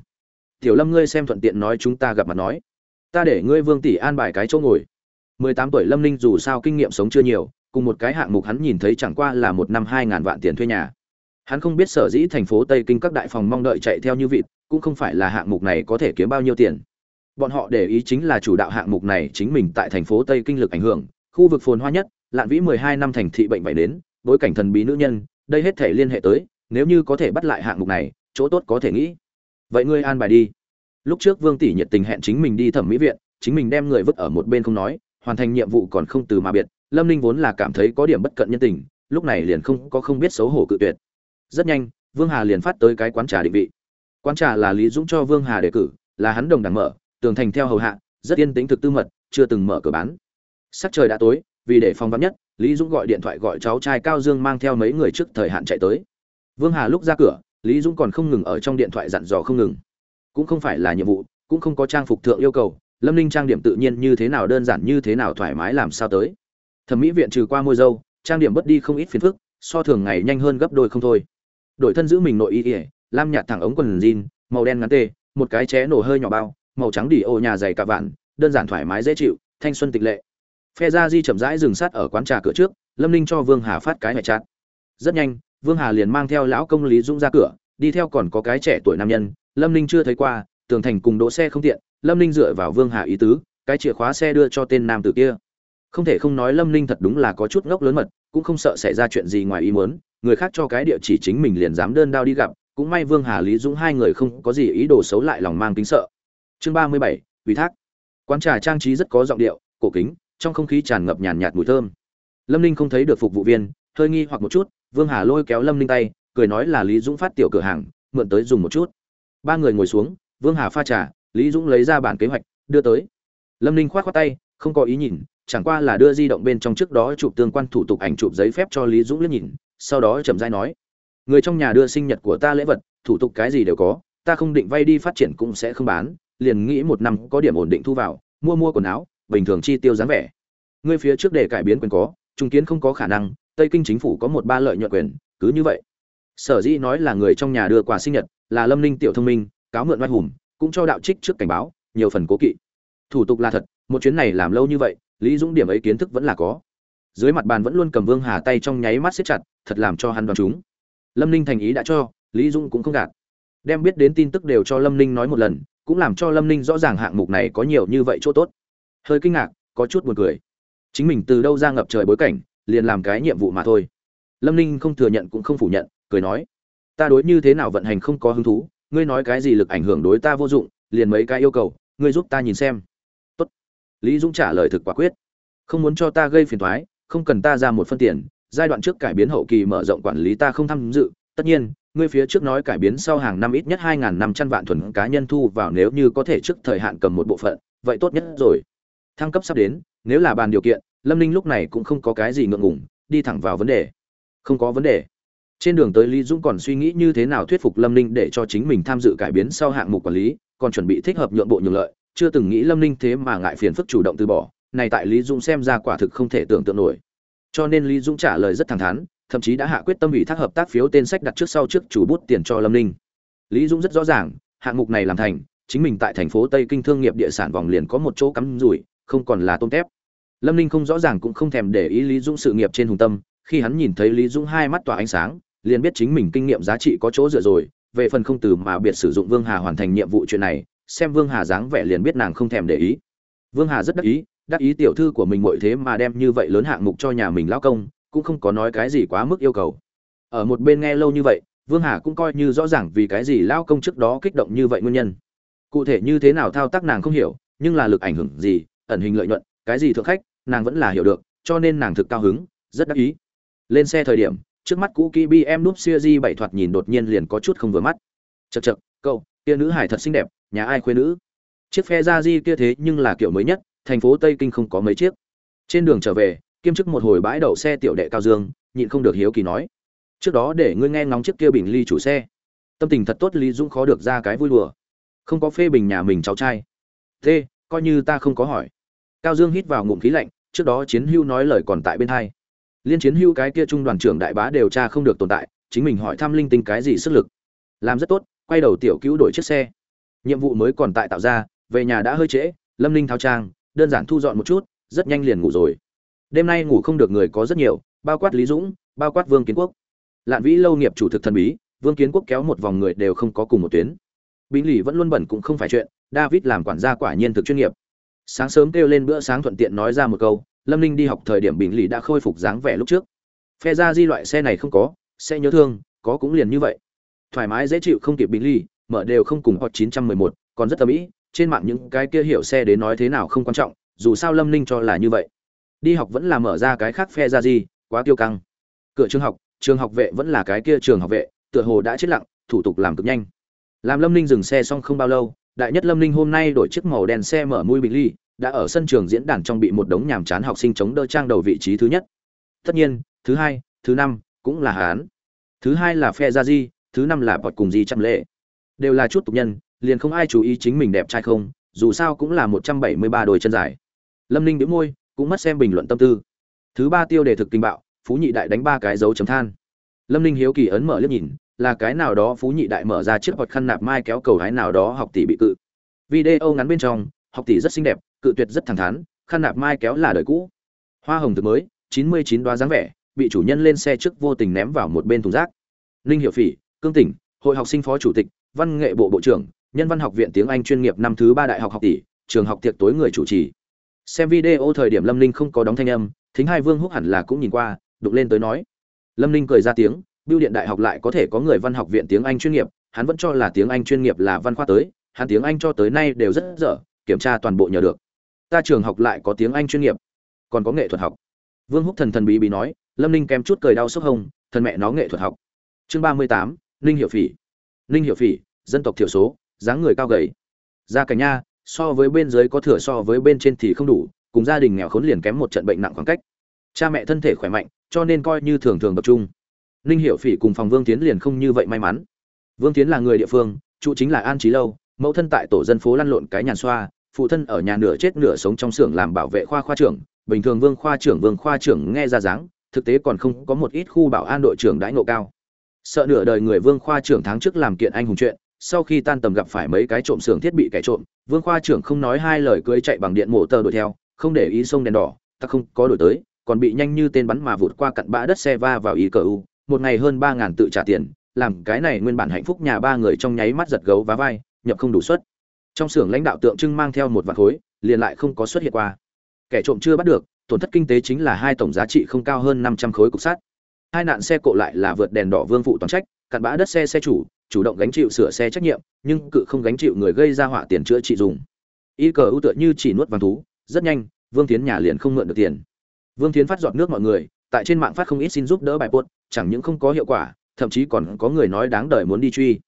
A: Tiểu lâm ngươi xem thuận tiện nói chúng ta gặp mặt nói. Ta để ngươi vương tỷ an bài cái chỗ ngồi. Mười tám tuổi lâm ninh dù sao kinh nghiệm sống chưa nhiều cùng một cái hạng mục hắn nhìn thấy chẳng qua là một năm hai ngàn vạn tiền thuê nhà. Hắn không biết sở dĩ thành phố tây kinh các đại phòng mong đợi chạy theo như vịt, cũng không phải là hạng mục này có thể kiếm bao nhiêu tiền. Bọn họ để ý chính là chủ đạo hạng mục này chính mình tại thành phố tây kinh lực ảnh hưởng, khu vực phồn hoa nhất, lạn vĩ mười hai năm thành thị bệnh vậy đến, bối cảnh thần bí nữ nhân, đây hết thể liên hệ tới, nếu như có thể bắt lại hạng mục này, chỗ tốt có thể nghĩ. Vậy ngươi an bài đi. Lúc trước vương tỷ nhiệt tình hẹn chính mình đi thẩm mỹ viện, chính mình đem người vứt ở một bên không nói, hoàn thành nhiệm vụ còn không từ mà biệt lâm ninh vốn là cảm thấy có điểm bất cận nhân tình, lúc này liền không có không biết xấu hổ cự tuyệt. Rất nhanh, vương hà liền phát tới cái quán trà định vị. Quán trà là lý dũng cho vương hà đề cử, là hắn đồng đẳng mở, tường thành theo hầu hạ, rất yên tĩnh thực tư mật, chưa từng mở cửa bán. Sắc trời đã tối, vì để phòng vắn nhất, lý dũng gọi điện thoại gọi cháu trai cao dương mang theo mấy người trước thời hạn chạy tới. Vương hà lúc ra cửa, lý dũng còn không ngừng ở trong điện thoại dặn dò không ngừng. Cũng không phải là nhiệm vụ, cũng không có trang phục thượng yêu cầu, lâm ninh trang điểm tự nhiên như thế nào đơn giản như thế nào thoải mái làm sao tới thẩm mỹ viện trừ qua môi dâu, trang điểm bớt đi không ít phiền phức, so thường ngày nhanh hơn gấp đôi không thôi. Đổi thân giữ mình nội y ỉa lam nhạt thẳng ống quần jean, màu đen ngắn tê một cái ché nổ hơi nhỏ bao, màu trắng đỉ ô nhà dày cả vạn, đơn giản thoải mái dễ chịu, thanh xuân tịch lệ. Phe gia di chậm rãi dừng sát ở quán trà cửa trước, lâm ninh cho vương hà phát cái mẹ chát. Rất nhanh, vương hà liền mang theo lão công lý dũng ra cửa, đi theo còn có cái trẻ tuổi nam nhân, lâm ninh chưa thấy qua, tường thành cùng đỗ xe không tiện, lâm ninh dựa vào vương hà ý tứ, cái chìa khóa xe đưa cho tên nam tử kia không thể không nói lâm ninh thật đúng là có chút ngốc lớn mật, cũng không sợ xảy ra chuyện gì ngoài ý muốn, người khác cho cái địa chỉ chính mình liền dám đơn đao đi gặp, cũng may vương hà, lý dũng hai người không có gì ý đồ xấu lại lòng mang tính sợ. Chương ba mươi bảy, ủy thác. Quán trà trang trí rất có giọng điệu, cổ kính, trong không khí tràn ngập nhàn nhạt mùi thơm. Lâm ninh không thấy được phục vụ viên, hơi nghi hoặc một chút, vương hà lôi kéo lâm ninh tay, cười nói là lý dũng phát tiểu cửa hàng, mượn tới dùng một chút. Ba người ngồi xuống, vương hà pha trà, lý dũng lấy ra bản kế hoạch, đưa tới. Lâm ninh k h o á t khoác tay, không có ý nhìn chẳng qua là đưa di động bên trong trước đó chụp tương quan thủ tục ảnh chụp giấy phép cho lý dũng liếc nhìn, sau đó chậm dai nói, người trong nhà đưa sinh nhật của ta lễ vật, thủ tục cái gì đều có, ta không định vay đi phát triển cũng sẽ không bán, liền nghĩ một năm có điểm ổn định thu vào, mua mua quần áo, bình thường chi tiêu dáng vẻ. Ngươi phía trước để cải biến quyền có, trung kiến không có khả năng, tây kinh chính phủ có một ba lợi nhuận quyền, cứ như vậy. Sở dĩ nói là người trong nhà đưa quà sinh nhật, là lâm ninh tiểu thông minh, cáo mượn oai hùng, cũng cho đạo trích trước cảnh báo, nhiều phần cố kỵ. Thủ tục là thật, một chuyến này làm lâu như vậy lý dũng điểm ấy kiến thức vẫn là có. Dưới mặt bàn vẫn luôn cầm vương hà tay trong nháy mắt xếp chặt, thật làm cho hắn đoán chúng. Lâm ninh thành ý đã cho, lý dũng cũng không gạt. Đem biết đến tin tức đều cho lâm ninh nói một lần, cũng làm cho lâm ninh rõ ràng hạng mục này có nhiều như vậy chỗ tốt. Hơi kinh ngạc, có chút buồn cười. Chính mình từ đâu ra ngập trời bối cảnh, liền làm cái nhiệm vụ mà thôi. Lâm ninh không thừa nhận cũng không phủ nhận, cười nói, ta đối như thế nào vận hành không có hứng thú, ngươi nói cái gì lực ảnh hưởng đối ta vô dụng, liền mấy cái yêu cầu, ngươi giúp ta nhìn xem lý dũng trả lời thực quả quyết. Không muốn cho ta gây phiền thoái không cần ta ra một phân tiền, giai đoạn trước cải biến hậu kỳ mở rộng quản lý ta không tham dự. Tất nhiên, ngươi phía trước nói cải biến sau hàng năm ít nhất hai năm trăm vạn thuần cá nhân thu vào nếu như có thể trước thời hạn cầm một bộ phận, vậy tốt nhất rồi. Thăng cấp sắp đến, nếu là bàn điều kiện, lâm ninh lúc này cũng không có cái gì ngượng ngùng, đi thẳng vào vấn đề. Không có vấn đề. Trên đường tới lý dũng còn suy nghĩ như thế nào thuyết phục lâm ninh để cho chính mình tham dự cải biến sau hạng mục quản lý, còn chuẩn bị thích hợp nhượng bộ nhường lợi chưa từng nghĩ lâm ninh thế mà ngại phiền phức chủ động từ bỏ, này tại lý dũng xem ra quả thực không thể tưởng tượng nổi. Cho nên lý dũng trả lời rất thẳng thắn, thậm chí đã hạ quyết tâm ủy thác hợp tác phiếu tên sách đặt trước sau trước chủ bút tiền cho lâm ninh. Lý dũng rất rõ ràng, hạng mục này làm thành, chính mình tại thành phố tây kinh thương nghiệp địa sản vòng liền có một chỗ cắm rủi, không còn là tôm tép. Lâm ninh không rõ ràng cũng không thèm để ý lý dũng sự nghiệp trên hùng tâm, khi hắn nhìn thấy lý dũng hai mắt tỏa ánh sáng, liền biết chính mình kinh nghiệm giá trị có chỗ dựa rồi, về phần không từ mà biệt sử dụng vương hà hoàn thành nhiệm vụ chuyện này xem vương hà dáng vẻ liền biết nàng không thèm để ý. Vương hà rất đắc ý đắc ý tiểu thư của mình muội thế mà đem như vậy lớn hạng mục cho nhà mình lao công cũng không có nói cái gì quá mức yêu cầu. Ở một bên nghe lâu như vậy vương hà cũng coi như rõ ràng vì cái gì lao công trước đó kích động như vậy nguyên nhân. Cụ thể như thế nào thao tác nàng không hiểu nhưng là lực ảnh hưởng gì ẩn hình lợi nhuận cái gì thượng khách nàng vẫn là hiểu được cho nên nàng thực cao hứng rất đắc ý. Lên xe thời điểm trước mắt cũ kỹ bmw núp siêu di bảy thoạt nhìn đột nhiên liền có chút không vừa mắt. Chậc chậc, cậu kia nữ hải thật xinh đẹp, nhà ai khuê nữ? Chiếc phe ra di kia thế nhưng là kiểu mới nhất, thành phố tây kinh không có mấy chiếc. Trên đường trở về, kiêm chức một hồi bãi đậu xe tiểu đệ cao dương, nhịn không được hiếu kỳ nói. Trước đó để ngươi nghe ngóng chiếc kia bình ly chủ xe. Tâm tình thật tốt lý dũng khó được ra cái vui đùa. Không có phê bình nhà mình cháu trai. Thế, coi như ta không có hỏi. Cao dương hít vào ngụm khí lạnh, trước đó chiến hưu nói lời còn tại bên hai. Liên chiến hưu cái kia trung đoàn trưởng đại bá đều tra không được tồn tại, chính mình hỏi thăm linh tinh cái gì sức lực. Làm rất tốt quay đầu tiểu cứu đổi chiếc xe. Nhiệm vụ mới còn tại tạo ra, về nhà đã hơi trễ, lâm linh thao trang, đơn giản thu dọn một chút, rất nhanh liền ngủ rồi. Đêm nay ngủ không được người có rất nhiều, bao quát lý dũng, bao quát vương kiến quốc. Lạn vĩ lâu nghiệp chủ thực thần bí, vương kiến quốc kéo một vòng người đều không có cùng một tuyến. Bính lì vẫn luôn bẩn cũng không phải chuyện, david làm quản gia quả nhiên thực chuyên nghiệp. Sáng sớm kêu lên bữa sáng thuận tiện nói ra một câu, lâm ninh đi học thời điểm bình lì đã khôi phục dáng vẻ lúc trước. Phe ra di loại xe này không có, xe nhớ thương, có cũng liền như vậy thoải mái dễ chịu không kịp bình ly mở đều không cùng hot 911, còn rất tầm ý trên mạng những cái kia hiểu xe đến nói thế nào không quan trọng dù sao lâm ninh cho là như vậy. Đi học vẫn là mở ra cái khác phe ra di quá tiêu căng. Cửa trường học trường học vệ vẫn là cái kia trường học vệ tựa hồ đã chết lặng thủ tục làm cực nhanh. Làm lâm ninh dừng xe xong không bao lâu đại nhất lâm ninh hôm nay đổi chiếc màu đen xe mở mui bình ly đã ở sân trường diễn đàn trong bị một đống nhàm chán học sinh chống đỡ trang đầu vị trí thứ nhất. Tất nhiên thứ hai thứ năm cũng là hán. Thứ hai là phe gia di thứ năm là bọt cùng di chăm lệ. Đều là chút tục nhân, liền không ai chú ý chính mình đẹp trai không, dù sao cũng là một trăm bảy mươi ba đôi chân dài. Lâm ninh đĩu môi, cũng mất xem bình luận tâm tư. Thứ ba tiêu đề thực kinh bạo, phú nhị đại đánh ba cái dấu chấm than. Lâm ninh hiếu kỳ ấn mở liếc nhìn, là cái nào đó phú nhị đại mở ra chiếc bọt khăn nạp mai kéo cầu hái nào đó học tỷ bị cự. Video ngắn bên trong, học tỷ rất xinh đẹp, cự tuyệt rất thẳng thắn, khăn nạp mai kéo là đời cũ. Hoa hồng thực mới, chín mươi chín đoá dáng vẻ, bị chủ nhân lên xe trước vô tình ném vào một bên thùng rác. Ninh hiệu phỉ cương tỉnh, hội học sinh phó chủ tịch, văn nghệ bộ bộ trưởng, nhân văn học viện tiếng anh chuyên nghiệp năm thứ ba đại học học tỷ, trường học tiệc tối người chủ trì. Xem video thời điểm lâm ninh không có đóng thanh âm, thính hai vương húc hẳn là cũng nhìn qua, đụng lên tới nói. Lâm ninh cười ra tiếng biêu điện đại học lại có thể có người văn học viện tiếng anh chuyên nghiệp, hắn vẫn cho là tiếng anh chuyên nghiệp là văn khoa tới, hắn tiếng anh cho tới nay đều rất dở, kiểm tra toàn bộ nhờ được. Ta trường học lại có tiếng anh chuyên nghiệp, còn có nghệ thuật học. Vương húc thần thần bí bí nói, lâm ninh kém chút cười đau sốc hông thần mẹ nó nghệ thuật học. Chương ba mươi tám ninh hiệu phỉ. Ninh hiệu phỉ, dân tộc thiểu số, dáng người cao gầy. Gia cảnh nha, so với bên dưới có thừa so với bên trên thì không đủ, cùng gia đình nghèo khốn liền kém một trận bệnh nặng khoảng cách. Cha mẹ thân thể khỏe mạnh, cho nên coi như thường thường tập trung. Ninh hiệu phỉ cùng phòng vương tiến liền không như vậy may mắn. Vương tiến là người địa phương, trụ chính là an trí lâu, mẫu thân tại tổ dân phố lăn lộn cái nhàn xoa, phụ thân ở nhà nửa chết nửa sống trong xưởng làm bảo vệ khoa khoa trưởng, bình thường vương khoa trưởng vương khoa trưởng nghe ra dáng, thực tế còn không có một ít khu bảo an đội trưởng đãi ngộ cao sợ nửa đời người vương khoa trưởng tháng trước làm kiện anh hùng chuyện, sau khi tan tầm gặp phải mấy cái trộm xưởng thiết bị kẻ trộm, vương khoa trưởng không nói hai lời cưới chạy bằng điện mổ tờ đuổi theo, không để ý sông đèn đỏ, ta không có đổi tới, còn bị nhanh như tên bắn mà vụt qua cặn bã đất xe va vào ý cờ u, một ngày hơn ba ngàn tự trả tiền, làm cái này nguyên bản hạnh phúc nhà ba người trong nháy mắt giật gấu vá vai, nhập không đủ suất. Trong xưởng lãnh đạo tượng trưng mang theo một vạt khối, liền lại không có xuất hiện qua. Kẻ trộm chưa bắt được, tổn thất kinh tế chính là hai tổng giá trị không cao hơn năm trăm khối cục sắt hai nạn xe cộ lại là vượt đèn đỏ vương phụ toàn trách, cặn bã đất xe xe chủ chủ động gánh chịu sửa xe trách nhiệm, nhưng cự không gánh chịu người gây ra họa tiền chữa trị dùng. Y cờ ưu tựa như chỉ nuốt vàng thú, rất nhanh, vương tiến nhà liền không mượn được tiền. Vương tiến phát dọn nước mọi người, tại trên mạng phát không ít xin giúp đỡ bài post, chẳng những không có hiệu quả, thậm chí còn có người nói đáng đời muốn đi truy.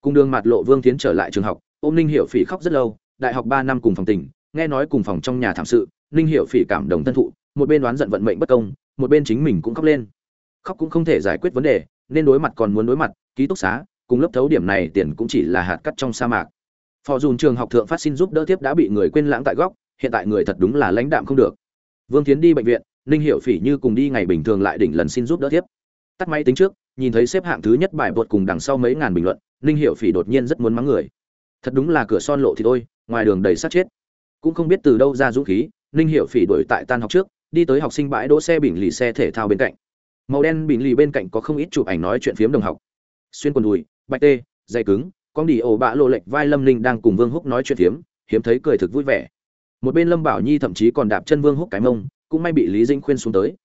A: Cùng đường mặt lộ vương tiến trở lại trường học, ôm ninh hiệu phỉ khóc rất lâu, đại học ba năm cùng phòng tỉnh nghe nói cùng phòng trong nhà thảm sự, ninh hiệu phỉ cảm động thân thụ, một bên đoán giận vận mệnh bất công, một bên chính mình cũng khóc lên khóc cũng không thể giải quyết vấn đề, nên đối mặt còn muốn đối mặt, ký túc xá, cùng lớp thấu điểm này tiền cũng chỉ là hạt cắt trong sa mạc. Phò dùn trường học thượng phát xin giúp đỡ tiếp đã bị người quên lãng tại góc, hiện tại người thật đúng là lãnh đạm không được. Vương tiến đi bệnh viện, ninh hiệu phỉ như cùng đi ngày bình thường lại đỉnh lần xin giúp đỡ tiếp. Tắt máy tính trước, nhìn thấy xếp hạng thứ nhất bài bột cùng đằng sau mấy ngàn bình luận, ninh hiệu phỉ đột nhiên rất muốn mắng người. Thật đúng là cửa son lộ thì thôi, ngoài đường đầy sát chết. Cũng không biết từ đâu ra dũng khí, ninh hiệu phỉ đuổi tại tan học trước, đi tới học sinh bãi đỗ xe bình lì xe thể thao bên cạnh màu đen bình lì bên cạnh có không ít chụp ảnh nói chuyện phiếm đồng học. Xuyên quần đùi, bạch tê dây cứng, con đi ổ bạ lộ lệch vai lâm ninh đang cùng vương húc nói chuyện phiếm, hiếm thấy cười thực vui vẻ. Một bên lâm bảo nhi thậm chí còn đạp chân vương húc cái mông, cũng may bị lý dĩnh khuyên xuống tới.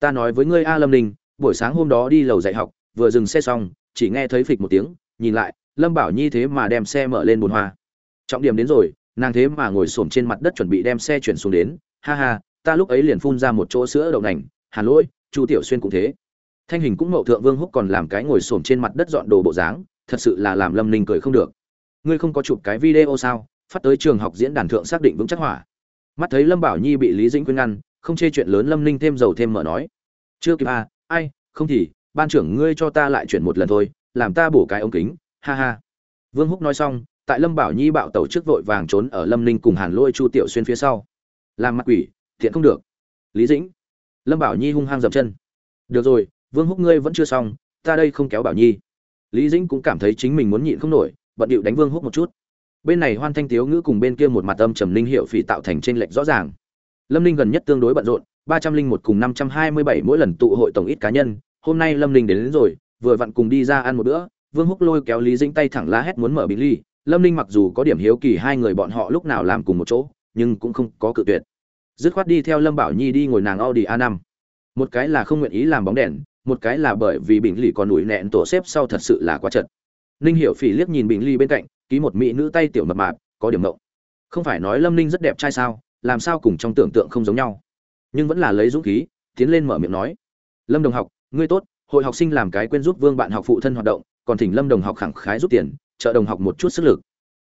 A: Ta nói với ngươi a lâm ninh, buổi sáng hôm đó đi lầu dạy học, vừa dừng xe xong, chỉ nghe thấy phịch một tiếng, nhìn lại, lâm bảo nhi thế mà đem xe mở lên bồn hoa. Trọng điểm đến rồi, nàng thế mà ngồi xổm trên mặt đất chuẩn bị đem xe chuyển xuống đến. Ha ha, ta lúc ấy liền phun ra một chỗ sữa đậu nành, hàn lỗi chu tiểu xuyên cũng thế. Thanh hình cũng mậu thượng vương húc còn làm cái ngồi xổm trên mặt đất dọn đồ bộ dáng, thật sự là làm lâm ninh cười không được. Ngươi không có chụp cái video sao? Phát tới trường học diễn đàn thượng xác định vững chắc hỏa. Mắt thấy lâm bảo nhi bị lý dĩnh quyên ngăn, không chê chuyện lớn lâm ninh thêm dầu thêm mở nói. Chưa kịp à ai, không thì, ban trưởng ngươi cho ta lại chuyển một lần thôi, làm ta bổ cái ống kính, ha ha. Vương húc nói xong, tại lâm bảo nhi bạo tàu trước vội vàng trốn ở lâm ninh cùng hàn lôi chu tiểu xuyên phía sau. Làm mặt quỷ, thiện không được. Lý dĩnh lâm bảo nhi hung hăng dập chân. Được rồi vương húc ngươi vẫn chưa xong ta đây không kéo bảo nhi. Lý dĩnh cũng cảm thấy chính mình muốn nhịn không nổi bận điệu đánh vương húc một chút. Bên này hoan thanh tiếu ngữ cùng bên kia một mặt âm trầm linh hiệu phỉ tạo thành t r ê n lệch rõ ràng. Lâm ninh gần nhất tương đối bận rộn ba trăm linh một cùng năm trăm hai mươi bảy mỗi lần tụ hội tổng ít cá nhân hôm nay lâm ninh đến, đến rồi vừa vặn cùng đi ra ăn một bữa vương húc lôi kéo lý dĩnh tay thẳng lá hét muốn mở bí ly. Lâm ninh mặc dù có điểm hiếu kỳ hai người bọn họ lúc nào làm cùng một chỗ nhưng cũng không có cự tuyệt dứt khoát đi theo lâm bảo nhi đi ngồi nàng audi a 5 một cái là không nguyện ý làm bóng đèn, một cái là bởi vì bình lì còn ủi nẹn tổ xếp sau thật sự là quá chật. Ninh hiểu phỉ liếc nhìn bình ly bên cạnh, ký một mỹ nữ tay tiểu mập mạp, có điểm mộng không phải nói lâm ninh rất đẹp trai sao, làm sao cùng trong tưởng tượng không giống nhau. Nhưng vẫn là lấy dũng khí, tiến lên mở miệng nói. Lâm đồng học, ngươi tốt, hội học sinh làm cái quên giúp vương bạn học phụ thân hoạt động, còn thỉnh lâm đồng học khẳng khái giúp tiền, trợ đồng học một chút sức lực.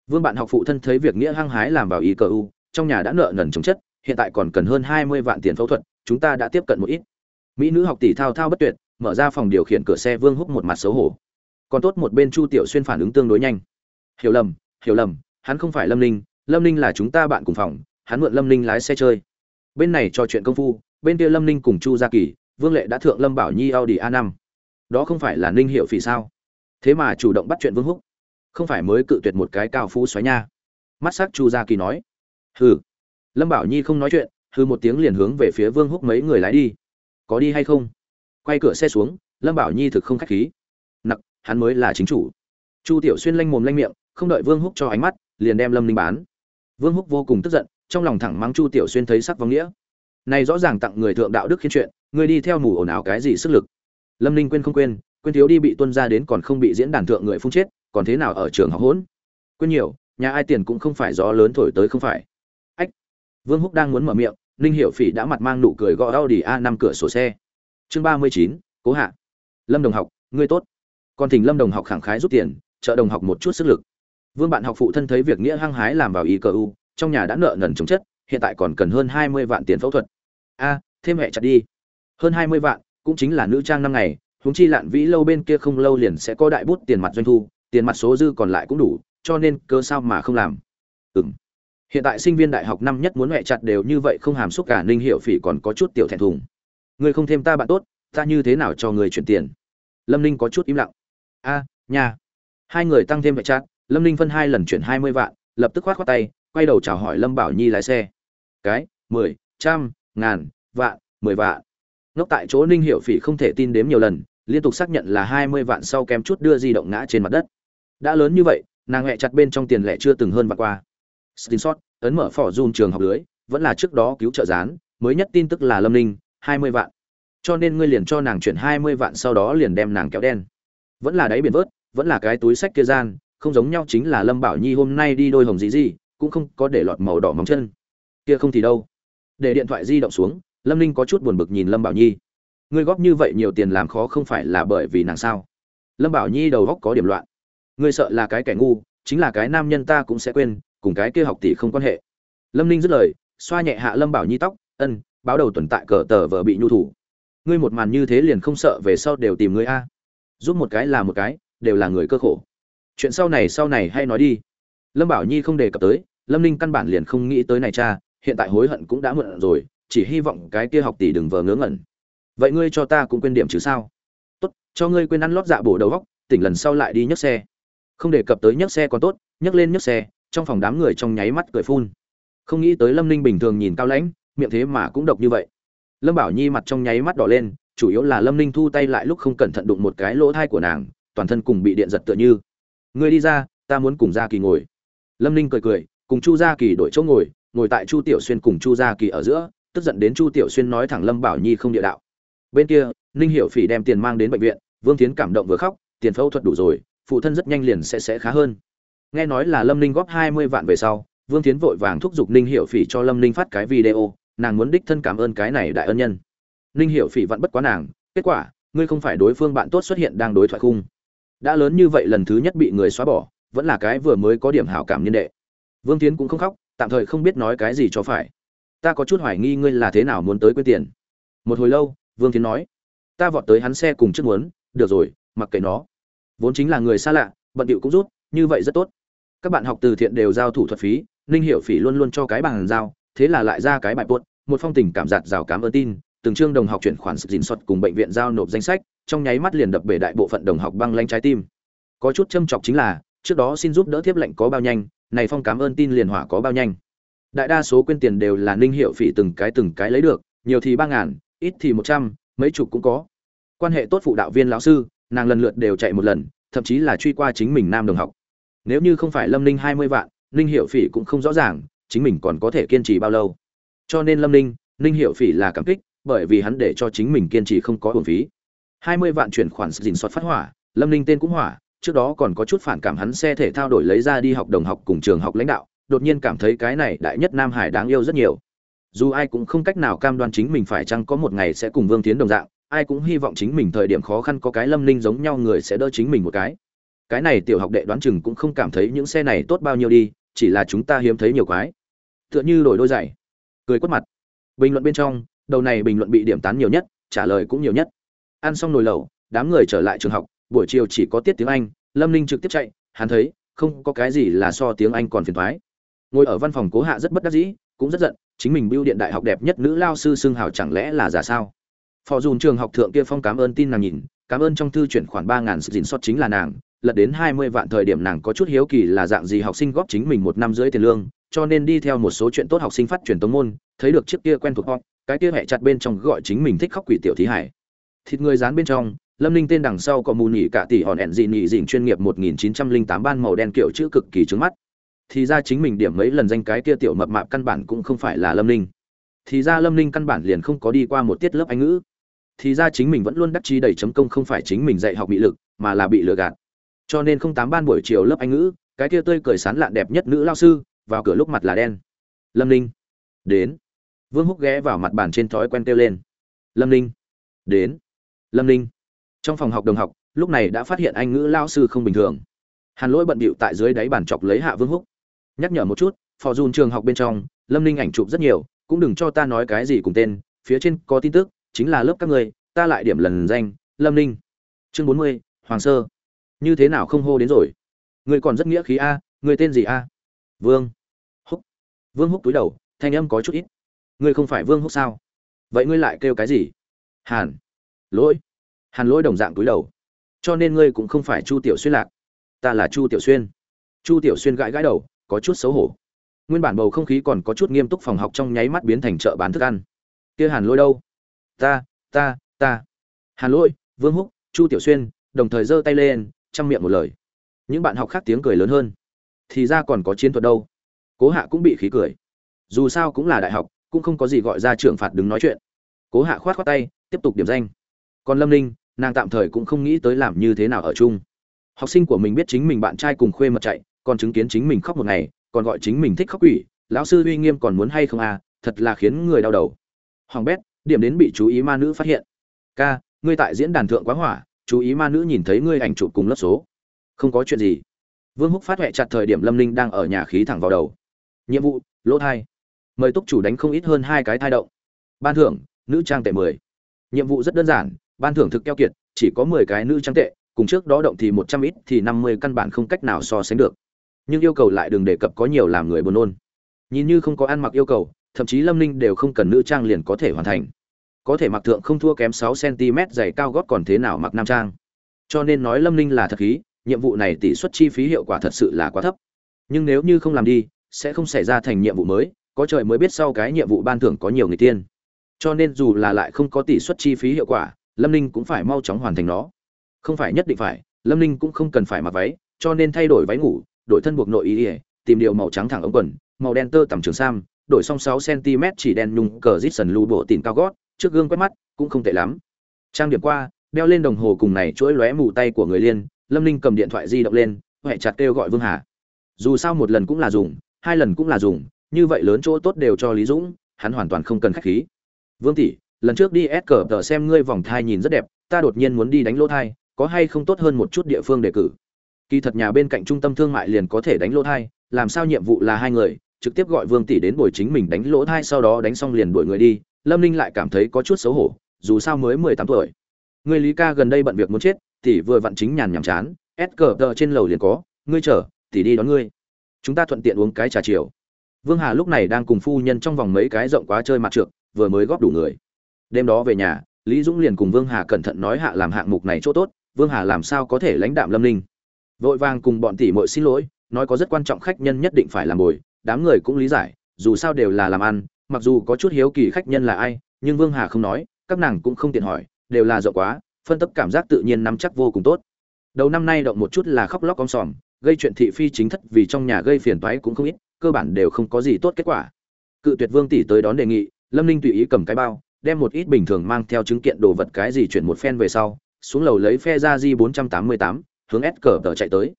A: Vương bạn học phụ thân thấy việc nghĩa hăng hái làm vào ý cờ u, trong nhà đã nợ nần chống chất hiện tại còn cần hơn hai mươi vạn tiền phẫu thuật, chúng ta đã tiếp cận một ít. Mỹ nữ học tỷ thao thao bất tuyệt, mở ra phòng điều khiển cửa xe vương húc một mặt xấu hổ. Còn tốt một bên chu tiểu xuyên phản ứng tương đối nhanh. Hiểu lầm hiểu lầm, hắn không phải lâm ninh lâm ninh là chúng ta bạn cùng phòng, hắn mượn lâm ninh lái xe chơi. Bên này trò chuyện công phu, bên kia lâm ninh cùng chu gia kỳ, vương lệ đã thượng lâm bảo nhi audi a 5 đó không phải là ninh hiểu phỉ sao? Thế mà chủ động bắt chuyện vương húc. Không phải mới cự tuyệt một cái cao phú xoáy nha. Mắt sắc chu gia kỳ nói. Hừ lâm bảo nhi không nói chuyện, hư một tiếng liền hướng về phía vương húc mấy người lái đi. Có đi hay không? Quay cửa xe xuống, lâm bảo nhi thực không khách khí. Nặc, hắn mới là chính chủ. Chu tiểu xuyên lanh mồm lanh miệng, không đợi vương húc cho ánh mắt, liền đem lâm ninh bán. Vương húc vô cùng tức giận, trong lòng thẳng mắng chu tiểu xuyên thấy sắc vong nghĩa. Này rõ ràng tặng người thượng đạo đức khiến chuyện, người đi theo mù ồn ào cái gì sức lực? Lâm ninh quên không quên quên thiếu đi bị tuân ra đến còn không bị diễn đàn thượng người phun chết, còn thế nào ở trường học hỗn? Quên nhiều, nhà ai tiền cũng không phải gió lớn thổi tới không phải vương húc đang muốn mở miệng, ninh Hiểu phỉ đã mặt mang nụ cười gõ Audi đi a năm cửa sổ xe. Chương ba mươi chín, cố hạ. Lâm đồng học, ngươi tốt. Còn thỉnh lâm đồng học khẳng khái rút tiền, trợ đồng học một chút sức lực. Vương bạn học phụ thân thấy việc nghĩa hăng hái làm vào ý cờ u trong nhà đã nợ nần chống chất, hiện tại còn cần hơn hai mươi vạn tiền phẫu thuật. A, thêm hệ chặt đi. Hơn hai mươi vạn, cũng chính là nữ trang năm ngày, huống chi lạn vĩ lâu bên kia không lâu liền sẽ có đại bút tiền mặt doanh thu, tiền mặt số dư còn lại cũng đủ, cho nên cơ sao mà không làm? Ừm hiện tại sinh viên đại học năm nhất muốn mẹ chặt đều như vậy không hàm xúc cả, ninh hiệu phỉ còn có chút tiểu thẹn thùng. Ngươi không thêm ta bạn tốt, ta như thế nào cho người chuyển tiền? Lâm ninh có chút im lặng. A, nhà. Hai người tăng thêm mẹ chặt, lâm ninh phân hai lần chuyển hai mươi vạn, lập tức khoát khoát tay, quay đầu chào hỏi lâm bảo nhi lái xe. Cái, mười, trăm, ngàn, vạn, mười vạn. Ngốc tại chỗ ninh hiệu phỉ không thể tin đếm nhiều lần, liên tục xác nhận là hai mươi vạn sau kém chút đưa di động ngã trên mặt đất. Đã lớn như vậy, nàng hẹ chặt bên trong tiền lẻ chưa từng hơn vạn qua screenshot, ấn mở phỏ zoom trường học lưới, vẫn là trước đó cứu trợ gián mới nhất tin tức là lâm ninh, hai mươi vạn. Cho nên ngươi liền cho nàng chuyển hai mươi vạn sau đó liền đem nàng kéo đen. Vẫn là đáy biển vớt, vẫn là cái túi sách kia gian, không giống nhau chính là lâm bảo nhi hôm nay đi đôi hồng gì gì, cũng không có để lọt màu đỏ móng chân. Kia không thì đâu. Để điện thoại di động xuống, lâm ninh có chút buồn bực nhìn lâm bảo nhi. Ngươi góp như vậy nhiều tiền làm khó không phải là bởi vì nàng sao? Lâm bảo nhi đầu góc có điểm loạn. Ngươi sợ là cái kẻ ngu, chính là cái nam nhân ta cũng sẽ quên cùng cái kia học tỷ không quan hệ. Lâm ninh dứt lời, xoa nhẹ hạ lâm bảo nhi tóc, ân, báo đầu tuần tại cờ tờ vợ bị nhu thủ. Ngươi một màn như thế liền không sợ về sau đều tìm ngươi a. Giúp một cái là một cái, đều là người cơ khổ. Chuyện sau này sau này hay nói đi. Lâm bảo nhi không đề cập tới, lâm ninh căn bản liền không nghĩ tới này cha, hiện tại hối hận cũng đã muộn rồi, chỉ hy vọng cái kia học tỷ đừng vờ ngớ ngẩn. Vậy ngươi cho ta cũng quên điểm chứ sao? Tốt, cho ngươi quên ăn lót dạ bổ đầu góc, tỉnh lần sau lại đi nhấc xe. Không đề cập tới nhấc xe còn tốt, nhấc lên nhấc xe trong phòng đám người trong nháy mắt cười phun. Không nghĩ tới lâm ninh bình thường nhìn cao lãnh, miệng thế mà cũng độc như vậy. Lâm bảo nhi mặt trong nháy mắt đỏ lên, chủ yếu là lâm ninh thu tay lại lúc không cẩn thận đụng một cái lỗ thai của nàng, toàn thân cùng bị điện giật tựa như. Ngươi đi ra, ta muốn cùng gia kỳ ngồi. Lâm ninh cười cười, cùng chu gia kỳ đổi chỗ ngồi ngồi tại chu tiểu xuyên cùng chu gia kỳ ở giữa, tức giận đến chu tiểu xuyên nói thẳng lâm bảo nhi không địa đạo. Bên kia, ninh hiểu phỉ đem tiền mang đến bệnh viện, vương tiến cảm động vừa khóc, tiền phẫu thuật đủ rồi, phụ thân rất nhanh liền sẽ sẽ khá hơn nghe nói là lâm ninh góp hai mươi vạn về sau, vương tiến vội vàng thúc giục ninh hiểu phỉ cho lâm ninh phát cái video, nàng muốn đích thân cảm ơn cái này đại ân nhân. Ninh hiểu phỉ vẫn bất quá nàng, kết quả, ngươi không phải đối phương bạn tốt xuất hiện đang đối thoại khung. Đã lớn như vậy lần thứ nhất bị người xóa bỏ, vẫn là cái vừa mới có điểm hảo cảm nhân đệ. Vương tiến cũng không khóc, tạm thời không biết nói cái gì cho phải. Ta có chút hoài nghi ngươi là thế nào muốn tới quyết tiền. Một hồi lâu, vương tiến nói, ta vọt tới hắn xe cùng trước muốn, được rồi, mặc kệ nó. Vốn chính là người xa lạ, bận điệu cũng rút, như vậy rất tốt các bạn học từ thiện đều giao thủ thuật phí, ninh hiểu phỉ luôn luôn cho cái bằng giao, thế là lại ra cái bài buốt, một phong tình cảm giạt rào cảm ơn tin, từng chương đồng học chuyển khoản sự dình xuất cùng bệnh viện giao nộp danh sách, trong nháy mắt liền đập bể đại bộ phận đồng học băng lanh trái tim. Có chút châm chọc chính là, trước đó xin giúp đỡ tiếp lệnh có bao nhanh, này phong cảm ơn tin liền hỏa có bao nhanh. Đại đa số quyên tiền đều là ninh hiệu phỉ từng cái từng cái lấy được, nhiều thì ba ngàn, ít thì một trăm, mấy chục cũng có. Quan hệ tốt phụ đạo viên lão sư, nàng lần lượt đều chạy một lần, thậm chí là truy qua chính mình nam đồng học nếu như không phải lâm ninh hai mươi vạn, ninh hiệu phỉ cũng không rõ ràng, chính mình còn có thể kiên trì bao lâu. Cho nên lâm ninh ninh hiệu phỉ là cảm kích, bởi vì hắn để cho chính mình kiên trì không có hồn phí. hai mươi vạn chuyển khoản dình soát phát hỏa, lâm ninh tên cũng hỏa, trước đó còn có chút phản cảm hắn xe thể thao đổi lấy ra đi học đồng học cùng trường học lãnh đạo, đột nhiên cảm thấy cái này đại nhất nam hải đáng yêu rất nhiều. Dù ai cũng không cách nào cam đoan chính mình phải chăng có một ngày sẽ cùng vương tiến đồng dạng, ai cũng hy vọng chính mình thời điểm khó khăn có cái lâm ninh giống nhau người sẽ đỡ chính mình một cái cái này tiểu học đệ đoán chừng cũng không cảm thấy những xe này tốt bao nhiêu đi, chỉ là chúng ta hiếm thấy nhiều quái. Tựa như đổi đôi giày. Cười quất mặt. Bình luận bên trong, đầu này bình luận bị điểm tán nhiều nhất, trả lời cũng nhiều nhất. Ăn xong nồi lẩu, đám người trở lại trường học, buổi chiều chỉ có tiết tiếng anh, lâm ninh trực tiếp chạy, hắn thấy, không có cái gì là so tiếng anh còn phiền thoái. Ngồi ở văn phòng cố hạ rất bất đắc dĩ, cũng rất giận, chính mình biêu điện đại học đẹp nhất nữ lao sư xưng hào chẳng lẽ là giả sao? Phò dùn trường học thượng kia phong cảm ơn tin nàng nhìn, cảm ơn trong thư chuyển khoản ba ngàn sự dình xót chính là nàng lật đến hai mươi vạn thời điểm nàng có chút hiếu kỳ là dạng gì học sinh góp chính mình một năm rưỡi tiền lương, cho nên đi theo một số chuyện tốt học sinh phát truyền tông môn, thấy được chiếc kia quen thuộc họ cái kia hệ chặt bên trong gọi chính mình thích khóc quỷ tiểu thí hải. Thịt người dán bên trong, lâm ninh tên đằng sau có mù nhỉ cả tỷ hòn ẹn dị nhị dịnh chuyên nghiệp 1908 ban màu đen kiểu chữ cực kỳ trứng mắt. Thì ra chính mình điểm mấy lần danh cái kia tiểu mập mạp căn bản cũng không phải là lâm ninh. Thì ra lâm ninh căn bản liền không có đi qua một tiết lớp anh ngữ. Thì ra chính mình vẫn luôn đắc chí đầy chấm công không phải chính mình dạy học bị lực, mà là bị lừa gạt cho nên không tám ban buổi chiều lớp anh ngữ, cái kia tươi cười sán lạn đẹp nhất nữ lao sư, vào cửa lúc mặt là đen. Lâm ninh. Đến. Vương húc ghé vào mặt bàn trên thói quen kêu lên. Lâm ninh. Đến. Lâm ninh. Trong phòng học đồng học, lúc này đã phát hiện anh ngữ lao sư không bình thường. Hàn lỗi bận bịu tại dưới đáy bàn chọc lấy hạ vương húc. Nhắc nhở một chút, phò dùn trường học bên trong, lâm ninh ảnh chụp rất nhiều, cũng đừng cho ta nói cái gì cùng tên, phía trên có tin tức, chính là lớp các người ta lại điểm lần danh, lâm ninh. Chương bốn mươi, hoàng sơ như thế nào không hô đến rồi? Người còn rất nghĩa khí a, người tên gì a? Vương húc. Vương húc túi đầu, thanh âm có chút ít. Ngươi không phải vương húc sao? Vậy ngươi lại kêu cái gì? Hàn lỗi. Hàn lỗi đồng dạng túi đầu. Cho nên ngươi cũng không phải chu tiểu xuyên lạc. Ta là chu tiểu xuyên. Chu tiểu xuyên gãi gãi đầu, có chút xấu hổ. Nguyên bản bầu không khí còn có chút nghiêm túc phòng học trong nháy mắt biến thành chợ bán thức ăn. Kia hàn lỗi đâu? Ta ta ta. Hàn lỗi, vương húc, chu tiểu xuyên, đồng thời giơ tay lên chăm miệng một lời. Những bạn học khác tiếng cười lớn hơn. Thì ra còn có chiến thuật đâu. Cố hạ cũng bị khí cười. Dù sao cũng là đại học, cũng không có gì gọi ra trưởng phạt đứng nói chuyện. Cố hạ khoát khoát tay, tiếp tục điểm danh. Còn lâm ninh, nàng tạm thời cũng không nghĩ tới làm như thế nào ở chung. Học sinh của mình biết chính mình bạn trai cùng khuê mật chạy, còn chứng kiến chính mình khóc một ngày, còn gọi chính mình thích khóc quỷ, lão sư uy nghiêm còn muốn hay không à thật là khiến người đau đầu. Hoàng bét, điểm đến bị chú ý ma nữ phát hiện. Ca, ngươi tại diễn đàn thượng quá hỏa chú ý ma nữ nhìn thấy ngươi ảnh chụp cùng lớp số. Không có chuyện gì. Vương húc phát huệ chặt thời điểm lâm Linh đang ở nhà khí thẳng vào đầu. Nhiệm vụ, lỗ thai. Mời túc chủ đánh không ít hơn hai cái thai động. Ban thưởng, nữ trang tệ mười. Nhiệm vụ rất đơn giản, ban thưởng thực keo kiệt, chỉ có mười cái nữ trang tệ, cùng trước đó động thì một trăm ít thì năm mươi căn bản không cách nào so sánh được. Nhưng yêu cầu lại đừng đề cập có nhiều làm người buồn nôn. Nhìn như không có ăn mặc yêu cầu, thậm chí lâm ninh đều không cần nữ trang liền có thể hoàn thành có thể mặc thượng không thua kém sáu cm dày cao gót còn thế nào mặc nam trang. Cho nên nói lâm ninh là thật khí nhiệm vụ này tỷ suất chi phí hiệu quả thật sự là quá thấp. Nhưng nếu như không làm đi sẽ không xảy ra thành nhiệm vụ mới có trời mới biết sau cái nhiệm vụ ban thưởng có nhiều người tiên. Cho nên dù là lại không có tỷ suất chi phí hiệu quả lâm ninh cũng phải mau chóng hoàn thành nó. Không phải nhất định phải lâm ninh cũng không cần phải mặc váy cho nên thay đổi váy ngủ đổi thân buộc nội y, tìm điều màu trắng thẳng ống quần màu đen tơ tầm trường sam đổi xong sáu cm chỉ đen nhung cờ rít sần lù bộ tỉnh cao gót trước gương quét mắt, cũng không tệ lắm. Trang điểm qua, đeo lên đồng hồ cùng này chuỗi lóe mù tay của người liên, lâm ninh cầm điện thoại di động lên huệ chặt kêu gọi vương hà. Dù sao một lần cũng là dùng, hai lần cũng là dùng, như vậy lớn chỗ tốt đều cho lý dũng, hắn hoàn toàn không cần khách khí. Vương tỷ, lần trước đi ép cờ tờ xem ngươi vòng thai nhìn rất đẹp, ta đột nhiên muốn đi đánh lỗ thai, có hay không tốt hơn một chút địa phương đề cử? Kỳ thật nhà bên cạnh trung tâm thương mại liền có thể đánh lỗ thai, làm sao nhiệm vụ là hai người, trực tiếp gọi vương tỷ đến buổi chính mình đánh lỗ thai sau đó đánh xong liền đuổi người đi lâm ninh lại cảm thấy có chút xấu hổ, dù sao mới mười tám tuổi. Người lý ca gần đây bận việc muốn chết, tỷ vừa vặn chính nhàn nhàm chán ép cờ tờ trên lầu liền có, ngươi chờ, tỷ đi đón ngươi. Chúng ta thuận tiện uống cái trà chiều. Vương hà lúc này đang cùng phu nhân trong vòng mấy cái rộng quá chơi mặt trượt, vừa mới góp đủ người. Đêm đó về nhà, lý dũng liền cùng vương hà cẩn thận nói hạ làm hạng mục này chỗ tốt, vương hà làm sao có thể lãnh đạm lâm ninh? Vội vàng cùng bọn tỷ mọi xin lỗi, nói có rất quan trọng khách nhân nhất định phải làm bồi, đám người cũng lý giải, dù sao đều là làm ăn mặc dù có chút hiếu kỳ khách nhân là ai, nhưng vương hà không nói, các nàng cũng không tiện hỏi, đều là rộng quá, phân tấp cảm giác tự nhiên nắm chắc vô cùng tốt. Đầu năm nay động một chút là khóc lóc om sòm, gây chuyện thị phi chính thất vì trong nhà gây phiền toái cũng không ít, cơ bản đều không có gì tốt kết quả. Cự tuyệt vương tỷ tới đón đề nghị, lâm ninh tùy ý cầm cái bao, đem một ít bình thường mang theo chứng kiện đồ vật cái gì chuyển một phen về sau, xuống lầu lấy phe ra di bốn trăm tám mươi tám, hướng s cờ tờ chạy tới.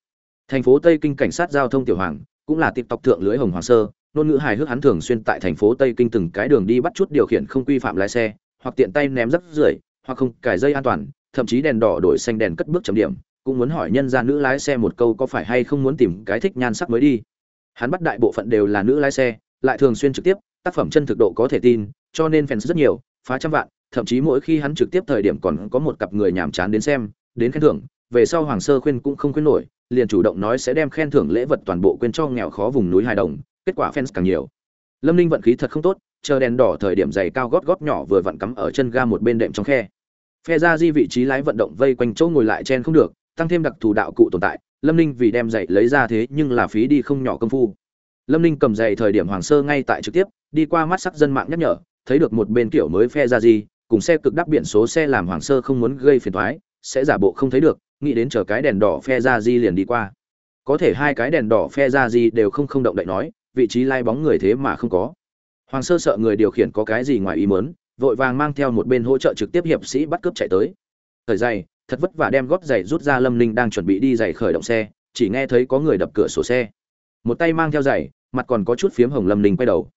A: Thành phố tây kinh cảnh sát giao thông tiểu hoàng, cũng là tịp tộc thượng lưới hồng hoàng sơ ngôn ngữ hài hước hắn thường xuyên tại thành phố tây kinh từng cái đường đi bắt chút điều khiển không quy phạm lái xe, hoặc tiện tay ném rắc rưởi, hoặc không, cài dây an toàn, thậm chí đèn đỏ đổi xanh đèn cất bước chấm điểm, cũng muốn hỏi nhân gia nữ lái xe một câu có phải hay không muốn tìm cái thích nhan sắc mới đi. Hắn bắt đại bộ phận đều là nữ lái xe, lại thường xuyên trực tiếp, tác phẩm chân thực độ có thể tin, cho nên fans rất nhiều, phá trăm vạn, thậm chí mỗi khi hắn trực tiếp thời điểm còn có một cặp người nhàm chán đến xem, đến khen thưởng, về sau hoàng sơ khuyên cũng không khuyên nổi, liền chủ động nói sẽ đem khen thưởng lễ vật toàn bộ quên cho nghèo khó vùng núi hài đồng kết quả fans càng nhiều. Lâm ninh vận khí thật không tốt, chờ đèn đỏ thời điểm giày cao gót gót nhỏ vừa vặn cắm ở chân ga một bên đệm trong khe. Phe ra di vị trí lái vận động vây quanh chỗ ngồi lại chen không được, tăng thêm đặc thù đạo cụ tồn tại, lâm ninh vì đem giày lấy ra thế nhưng là phí đi không nhỏ công phu. Lâm ninh cầm giày thời điểm hoàng sơ ngay tại trực tiếp, đi qua mắt sắc dân mạng nhắc nhở, thấy được một bên kiểu mới phe ra gì cùng xe cực đắc biển số xe làm hoàng sơ không muốn gây phiền thoái sẽ giả bộ không thấy được, nghĩ đến chờ cái đèn đỏ phe ra di liền đi qua. Có thể hai cái đèn đỏ phe ra di đều không không động đậy nói vị trí lai bóng người thế mà không có. Hoàng sơ sợ người điều khiển có cái gì ngoài ý mớn vội vàng mang theo một bên hỗ trợ trực tiếp hiệp sĩ bắt cướp chạy tới. Thời giày, thật vất vả đem gót giày rút ra lâm ninh đang chuẩn bị đi giày khởi động xe, chỉ nghe thấy có người đập cửa sổ xe. Một tay mang theo giày, mặt còn có chút phiếm hồng lâm ninh quay đầu.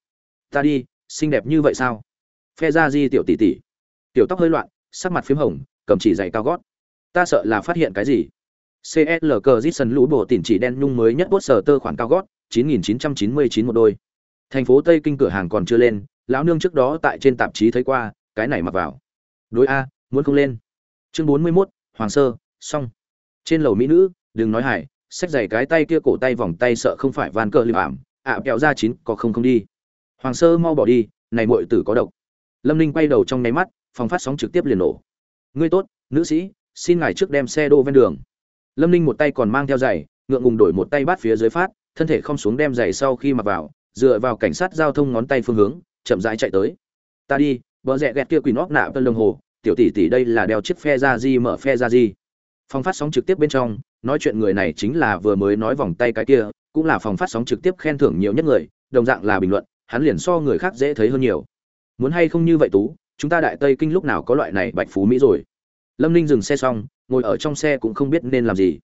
A: Ta đi, xinh đẹp như vậy sao? Phe ra di tiểu tỷ tỷ. Tiểu tóc hơi loạn, sắc mặt phiếm hồng, cầm chỉ giày cao gót. Ta sợ là phát hiện cái gì? CSL cờ Jason lũ bộ tỉn chỉ đen nhung mới nhất bốt sở tơ khoản cao gót 9999 một đôi. Thành phố Tây Kinh cửa hàng còn chưa lên, lão nương trước đó tại trên tạp chí thấy qua, cái này mặc vào. Đối a, muốn không lên. Chương 41, Hoàng sơ, xong. Trên lầu mỹ nữ, đừng nói hải, xách giày cái tay kia cổ tay vòng tay sợ không phải van cờ liệm ảm, ạ kẹo ra chín có không không đi. Hoàng sơ mau bỏ đi, này muội tử có độc. Lâm Ninh quay đầu trong nháy mắt, phòng phát sóng trực tiếp liền nổ. Ngươi tốt, nữ sĩ, xin ngài trước đem xe đô ven đường lâm ninh một tay còn mang theo giày ngượng ngùng đổi một tay bát phía dưới phát thân thể không xuống đem giày sau khi mặc vào, dựa vào cảnh sát giao thông ngón tay phương hướng, chậm rãi chạy tới. Ta đi, bờ rẽ ghẹt kia quỷ nóc nạ tân đồng hồ, tiểu tỷ tỷ đây là đeo chiếc phe ra di mở phe ra di. Phòng phát sóng trực tiếp bên trong, nói chuyện người này chính là vừa mới nói vòng tay cái kia, cũng là phòng phát sóng trực tiếp khen thưởng nhiều nhất người, đồng dạng là bình luận, hắn liền so người khác dễ thấy hơn nhiều. Muốn hay không như vậy tú, chúng ta đại tây kinh lúc nào có loại này bạch phú mỹ rồi? Lâm ninh dừng xe xong, ngồi ở trong xe cũng không biết nên làm gì.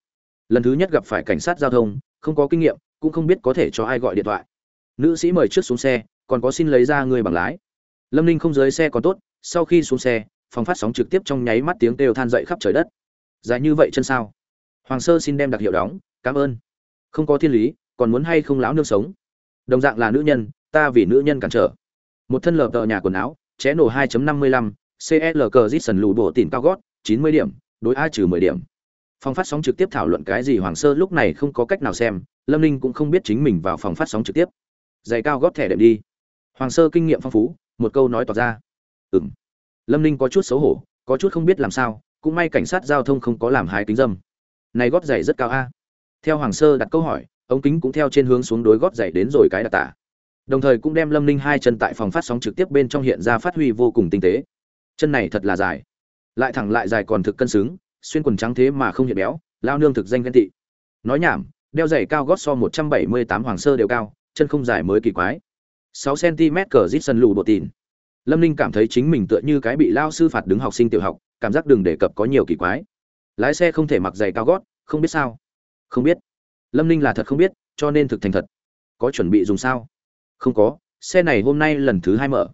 A: Lần thứ nhất gặp phải cảnh sát giao thông, không có kinh nghiệm cũng không biết có thể cho ai gọi điện thoại. Nữ sĩ mời trước xuống xe còn có xin lấy ra người bằng lái. Lâm ninh không dưới xe còn tốt sau khi xuống xe phòng phát sóng trực tiếp trong nháy mắt tiếng kêu than dậy khắp trời đất. Dài như vậy chân sao? Hoàng sơ xin đem đặc hiệu đóng cảm ơn. Không có thiên lý còn muốn hay không lão nương sống? Đồng dạng là nữ nhân ta vì nữ nhân cản trở. Một thân lợp tờ nhà quần áo ché nổ 2.55, CL cờ Jason lù bộ tỉn cao gót 90 điểm đối a trừ mười điểm. Phòng phát sóng trực tiếp thảo luận cái gì hoàng sơ lúc này không có cách nào xem lâm ninh cũng không biết chính mình vào phòng phát sóng trực tiếp. Giày cao góp thẻ đệm đi. Hoàng sơ kinh nghiệm phong phú, một câu nói tỏ ra. Ừ m lâm ninh có chút xấu hổ, có chút không biết làm sao, cũng may cảnh sát giao thông không có làm hái kính dâm. Này gót giày rất cao a. Theo hoàng sơ đặt câu hỏi, ống kính cũng theo trên hướng xuống đối gót giày đến rồi cái đặc tả. Đồng thời cũng đem lâm ninh hai chân tại phòng phát sóng trực tiếp bên trong hiện ra phát huy vô cùng tinh tế. Chân này thật là dài. Lại thẳng lại dài còn thực cân xứng, xuyên quần trắng thế mà không hiện béo, lao nương thực danh ghen tị. Nói nhảm đeo giày cao gót so một trăm bảy mươi tám hoàng sơ đều cao, chân không dài mới kỳ quái. Sáu cm cờ rít sân lù bộ tịn. lâm ninh cảm thấy chính mình tựa như cái bị lao sư phạt đứng học sinh tiểu học, cảm giác đường đề cập có nhiều kỳ quái. Lái xe không thể mặc giày cao gót, không biết sao. Không biết. Lâm ninh là thật không biết, cho nên thực thành thật. Có chuẩn bị dùng sao? Không có, xe này hôm nay lần thứ hai mở.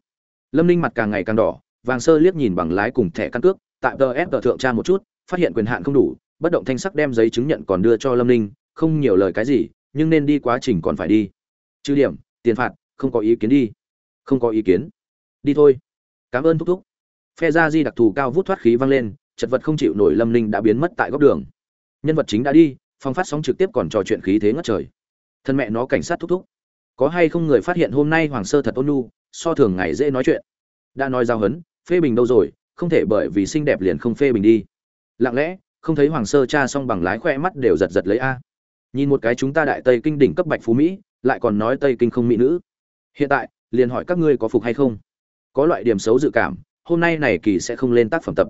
A: Lâm ninh mặt càng ngày càng đỏ, vàng sơ liếc nhìn bằng lái cùng thẻ căn cước, tại ts thượng tra một chút, phát hiện quyền hạn không đủ, bất động thanh sắc đem giấy chứng nhận còn đưa cho lâm ninh không nhiều lời cái gì, nhưng nên đi quá trình còn phải đi. Trừ điểm, tiền phạt, không có ý kiến đi. Không có ý kiến. Đi thôi. Cảm ơn thúc thúc. Phe gia di đặc thù cao vút thoát khí vang lên, chật vật không chịu nổi lâm Linh đã biến mất tại góc đường. Nhân vật chính đã đi phong phát sóng trực tiếp còn trò chuyện khí thế ngất trời. Thân mẹ nó cảnh sát thúc thúc. Có hay không người phát hiện hôm nay hoàng sơ thật ôn nhu, so thường ngày dễ nói chuyện. Đã nói giao hấn, phê bình đâu rồi, không thể bởi vì xinh đẹp liền không phê bình đi. Lặng lẽ, không thấy hoàng sơ cha xong bằng lái khoe mắt đều giật giật lấy a nhìn một cái chúng ta đại tây kinh đỉnh cấp bạch phú mỹ, lại còn nói tây kinh không mỹ nữ. Hiện tại, liền hỏi các ngươi có phục hay không? Có loại điểm xấu dự cảm, hôm nay này kỳ sẽ không lên tác phẩm tập.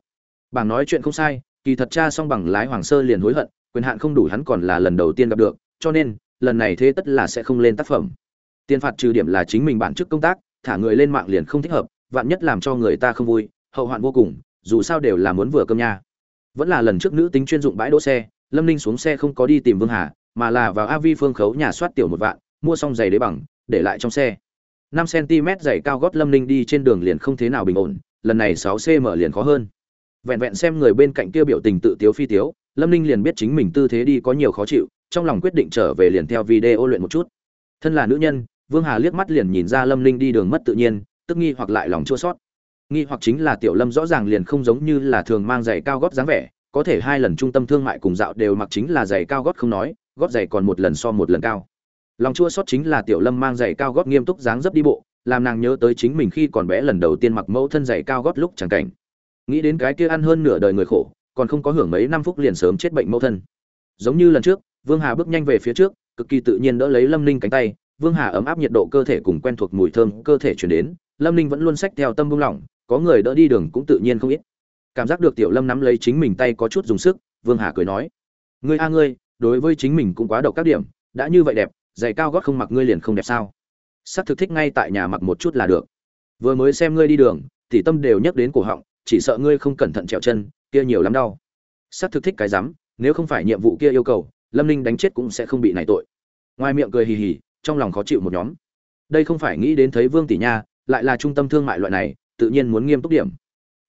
A: Bảng nói chuyện không sai, kỳ thật cha xong bằng lái hoàng sơ liền hối hận, quyền hạn không đủ hắn còn là lần đầu tiên gặp được, cho nên, lần này thế tất là sẽ không lên tác phẩm. Tiền phạt trừ điểm là chính mình bản chức công tác, thả người lên mạng liền không thích hợp, vạn nhất làm cho người ta không vui, hậu hoạn vô cùng, dù sao đều là muốn vừa cơm nha. Vẫn là lần trước nữ tính chuyên dụng bãi đỗ xe, lâm ninh xuống xe không có đi tìm vương hà mà là vào AV phương khấu nhà soát tiểu một vạn, mua xong giày đế bằng, để lại trong xe. Năm cm giày cao gót lâm ninh đi trên đường liền không thế nào bình ổn, lần này sáu cm liền khó hơn. Vẹn vẹn xem người bên cạnh kia biểu tình tự tiếu phi tiếu, lâm ninh liền biết chính mình tư thế đi có nhiều khó chịu, trong lòng quyết định trở về liền theo video luyện một chút. Thân là nữ nhân, vương hà liếc mắt liền nhìn ra lâm ninh đi đường mất tự nhiên, tức nghi hoặc lại lòng chua sót nghi hoặc chính là tiểu lâm rõ ràng liền không giống như là thường mang giày cao gót dáng vẻ, có thể hai lần trung tâm thương mại cùng dạo đều mặc chính là giày cao gót không nói gót giày còn một lần so một lần cao. Lòng chua sót chính là tiểu lâm mang giày cao gót nghiêm túc dáng dấp đi bộ, làm nàng nhớ tới chính mình khi còn bé lần đầu tiên mặc mẫu thân giày cao gót lúc chẳng cảnh. Nghĩ đến cái kia ăn hơn nửa đời người khổ, còn không có hưởng mấy năm phút liền sớm chết bệnh mẫu thân. Giống như lần trước, vương hà bước nhanh về phía trước, cực kỳ tự nhiên đỡ lấy lâm ninh cánh tay, vương hà ấm áp nhiệt độ cơ thể cùng quen thuộc mùi thơm cơ thể chuyển đến, lâm ninh vẫn luôn sách theo tâm buông lỏng, có người đỡ đi đường cũng tự nhiên không ít. Cảm giác được tiểu lâm nắm lấy chính mình tay có chút dùng sức, vương hà cười nói, ngươi a ngươi đối với chính mình cũng quá độc các điểm, đã như vậy đẹp, giày cao gót không mặc ngươi liền không đẹp sao? Sắc thực thích ngay tại nhà mặc một chút là được. Vừa mới xem ngươi đi đường, tỉ tâm đều nhắc đến cổ họng, chỉ sợ ngươi không cẩn thận trèo chân, kia nhiều lắm đau. Sắc thực thích cái rắm, nếu không phải nhiệm vụ kia yêu cầu, lâm ninh đánh chết cũng sẽ không bị này tội. Ngoài miệng cười hì hì, trong lòng khó chịu một nhóm. Đây không phải nghĩ đến thấy vương tỷ nha, lại là trung tâm thương mại loại này, tự nhiên muốn nghiêm túc điểm.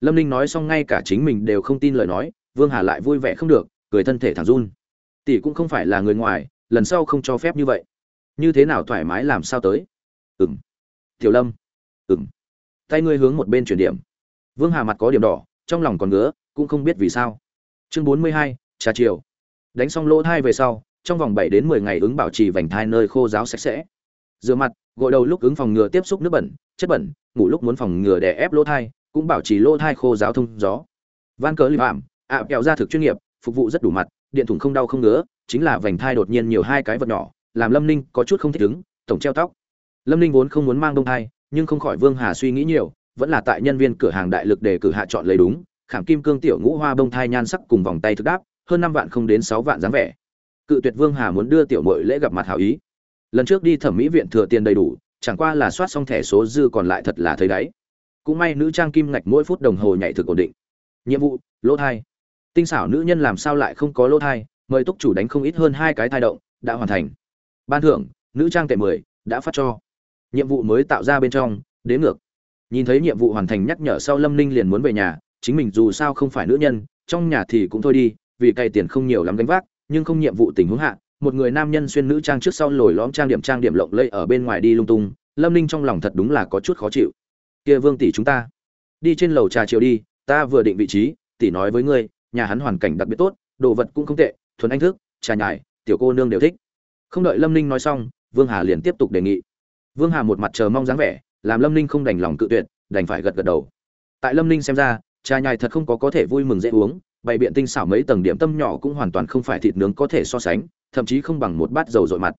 A: Lâm ninh nói xong ngay cả chính mình đều không tin lời nói, vương hà lại vui vẻ không được, cười thân thể thẳng run tỷ cũng không phải là người ngoài, lần sau không cho phép như vậy. Như thế nào thoải mái làm sao tới? Ừ m tiểu lâm. Ừ m tay ngươi hướng một bên chuyển điểm. Vương hà mặt có điểm đỏ, trong lòng còn ngứa, cũng không biết vì sao. Chương bốn mươi hai, trà chiều. Đánh xong lỗ thai về sau, trong vòng bảy đến mười ngày ứng bảo trì vành thai nơi khô giáo sạch sẽ. Rửa mặt, gội đầu lúc ứng phòng ngừa tiếp xúc nước bẩn, chất bẩn, ngủ lúc muốn phòng ngừa đè ép lỗ thai, cũng bảo trì lỗ thai khô giáo thông gió. Van cớ li phạm ạ kẹo ra thực chuyên nghiệp, phục vụ rất đủ mặt điện thủng không đau không ngứa, chính là vành thai đột nhiên nhiều hai cái vật nhỏ, làm lâm ninh có chút không thích ứng, tổng treo tóc. Lâm ninh vốn không muốn mang đông thai, nhưng không khỏi vương hà suy nghĩ nhiều, vẫn là tại nhân viên cửa hàng đại lực để cử hạ chọn lấy đúng, khảm kim cương tiểu ngũ hoa bông thai nhan sắc cùng vòng tay thực đáp, hơn năm vạn không đến sáu vạn dáng vẻ. Cự tuyệt vương hà muốn đưa tiểu mội lễ gặp mặt hảo ý. Lần trước đi thẩm mỹ viện thừa tiền đầy đủ, chẳng qua là soát xong thẻ số dư còn lại thật là thấy đáy. Cũng may nữ trang kim ngạch mỗi phút đồng hồ nhảy thực ổn định. Nhiệm vụ, lỗ thai tinh xảo nữ nhân làm sao lại không có lỗ thai, mời túc chủ đánh không ít hơn hai cái thai động, đã hoàn thành. Ban thưởng, nữ trang tệ mười, đã phát cho. Nhiệm vụ mới tạo ra bên trong, đến ngược. Nhìn thấy nhiệm vụ hoàn thành nhắc nhở sau lâm ninh liền muốn về nhà, chính mình dù sao không phải nữ nhân, trong nhà thì cũng thôi đi, vì cày tiền không nhiều lắm gánh vác, nhưng không nhiệm vụ tình huống hạ, một người nam nhân xuyên nữ trang trước sau lồi lõm trang điểm trang điểm lộng lẫy ở bên ngoài đi lung tung, lâm ninh trong lòng thật đúng là có chút khó chịu. Kia vương tỷ chúng ta, đi trên lầu trà chiều đi, ta vừa định vị trí, tỷ nói với ngươi nhà hắn hoàn cảnh đặc biệt tốt, đồ vật cũng không tệ, thuần anh thức, trà nhài tiểu cô nương đều thích. Không đợi lâm ninh nói xong, vương hà liền tiếp tục đề nghị. Vương hà một mặt chờ mong dáng vẻ, làm lâm ninh không đành lòng cự tuyệt, đành phải gật gật đầu. Tại lâm ninh xem ra, trà nhài thật không có có thể vui mừng dễ uống, bày biện tinh xảo mấy tầng điểm tâm nhỏ cũng hoàn toàn không phải thịt nướng có thể so sánh, thậm chí không bằng một bát dầu dội mặt.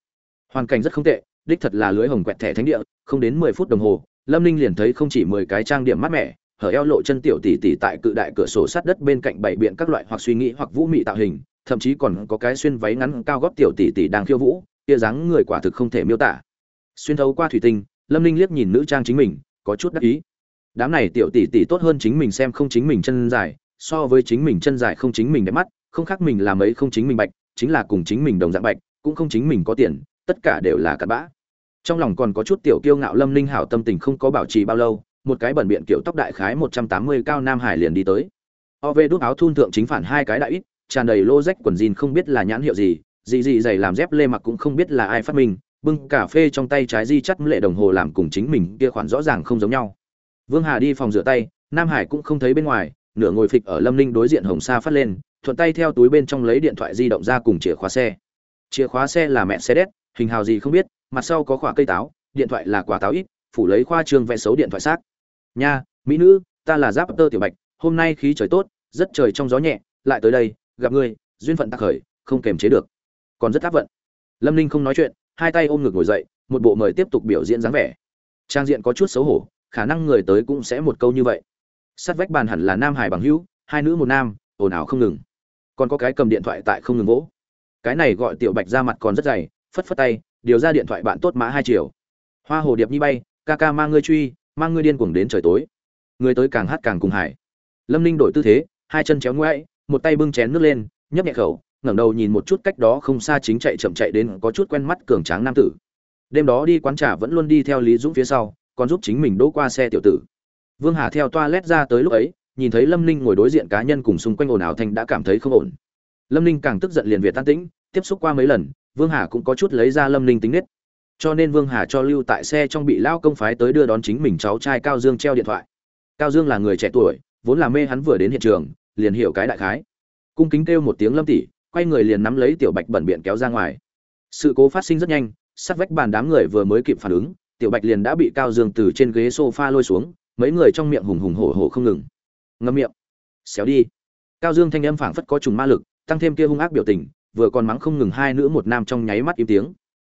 A: Hoàn cảnh rất không tệ, đích thật là lưới hồng quẹt thẻ thánh địa, không đến mười phút đồng hồ, lâm ninh liền thấy không chỉ mười cái trang điểm mát mẻ hở eo lộ chân tiểu tỷ tỷ tại cự đại cửa sổ sát đất bên cạnh bảy biện các loại hoặc suy nghĩ hoặc vũ mị tạo hình, thậm chí còn có cái xuyên váy ngắn cao gót tiểu tỷ tỷ đang khiêu vũ, kia dáng người quả thực không thể miêu tả. Xuyên thấu qua thủy tinh, lâm ninh liếc nhìn nữ trang chính mình, có chút đắc ý. Đám này tiểu tỷ tỷ tốt hơn chính mình xem không chính mình chân dài, so với chính mình chân dài không chính mình đẹp mắt, không khác mình làm ấy không chính mình bạch, chính là cùng chính mình đồng dạng bạch, cũng không chính mình có tiền, tất cả đều là cặn bã. Trong lòng còn có chút tiểu kiêu ngạo lâm linh hảo tâm tình không có bảo trì bao lâu một cái bẩn biện kiểu tóc đại khái một trăm tám mươi cao nam hải liền đi tới. Ov đút áo thun thượng chính phản hai cái đại ít, tràn đầy lô rách quần jean không biết là nhãn hiệu gì gì gì giày làm dép lê mặc cũng không biết là ai phát minh, bưng cà phê trong tay trái di chắt lệ đồng hồ làm cùng chính mình kia khoản rõ ràng không giống nhau. Vương hà đi phòng rửa tay, nam hải cũng không thấy bên ngoài, nửa ngồi phịch ở lâm ninh đối diện hồng sa phát lên, thuận tay theo túi bên trong lấy điện thoại di động ra cùng chìa khóa xe. Chìa khóa xe là mẹ xe đét hình hào gì không biết, mặt sau có quả cây táo, điện thoại là quả táo ít, phủ lấy khoa trương vẽ xấu điện thoại xác nha, mỹ nữ, ta là giáp tơ tiểu bạch, hôm nay khí trời tốt, rất trời trong gió nhẹ, lại tới đây, gặp ngươi, duyên phận tắc khởi, không kềm chế được. Còn rất áp vận lâm ninh không nói chuyện, hai tay ôm ngực ngồi dậy, một bộ mời tiếp tục biểu diễn dáng vẻ. Trang diện có chút xấu hổ, khả năng người tới cũng sẽ một câu như vậy. Sát vách bàn hẳn là nam hải bằng hữu, hai nữ một nam, ồn ào không ngừng. Còn có cái cầm điện thoại tại không ngừng vỗ. Cái này gọi tiểu bạch ra mặt còn rất dày, phất phất tay, điều ra điện thoại bạn tốt mã hai triệu hoa hồ điệp nhi bay, ca ca mang ngươi truy mang ngươi điên cuồng đến trời tối. Người tới càng hát càng cùng hải lâm ninh đổi tư thế, hai chân chéo ngoãi một tay bưng chén nước lên, nhấp nhẹ khẩu, ngẩng đầu nhìn một chút cách đó không xa chính chạy chậm chạy đến có chút quen mắt cường tráng nam tử. Đêm đó đi quán trà vẫn luôn đi theo lý dũng phía sau, còn giúp chính mình đỗ qua xe tiểu tử. Vương hà theo toilet ra tới lúc ấy, nhìn thấy lâm ninh ngồi đối diện cá nhân cùng xung quanh ồn ào thanh đã cảm thấy không ổn. Lâm ninh càng tức giận liền việt tan tĩnh, tiếp xúc qua mấy lần, vương hà cũng có chút lấy ra lâm ninh tính nết cho nên vương hà cho lưu tại xe trong bị lao công phái tới đưa đón chính mình cháu trai cao dương treo điện thoại. Cao dương là người trẻ tuổi, vốn là mê hắn vừa đến hiện trường, liền hiểu cái đại khái. Cung kính kêu một tiếng lâm tỷ, quay người liền nắm lấy tiểu bạch bẩn biện kéo ra ngoài. Sự cố phát sinh rất nhanh, sát vách bàn đám người vừa mới kịp phản ứng, tiểu bạch liền đã bị cao dương từ trên ghế sofa lôi xuống, mấy người trong miệng hùng hùng hổ hổ không ngừng. Ngâm miệng. Xéo đi. Cao dương thanh âm phảng phất có trùng ma lực, tăng thêm kia hung ác biểu tình, vừa còn mắng không ngừng hai nữ một nam trong nháy mắt im tiếng.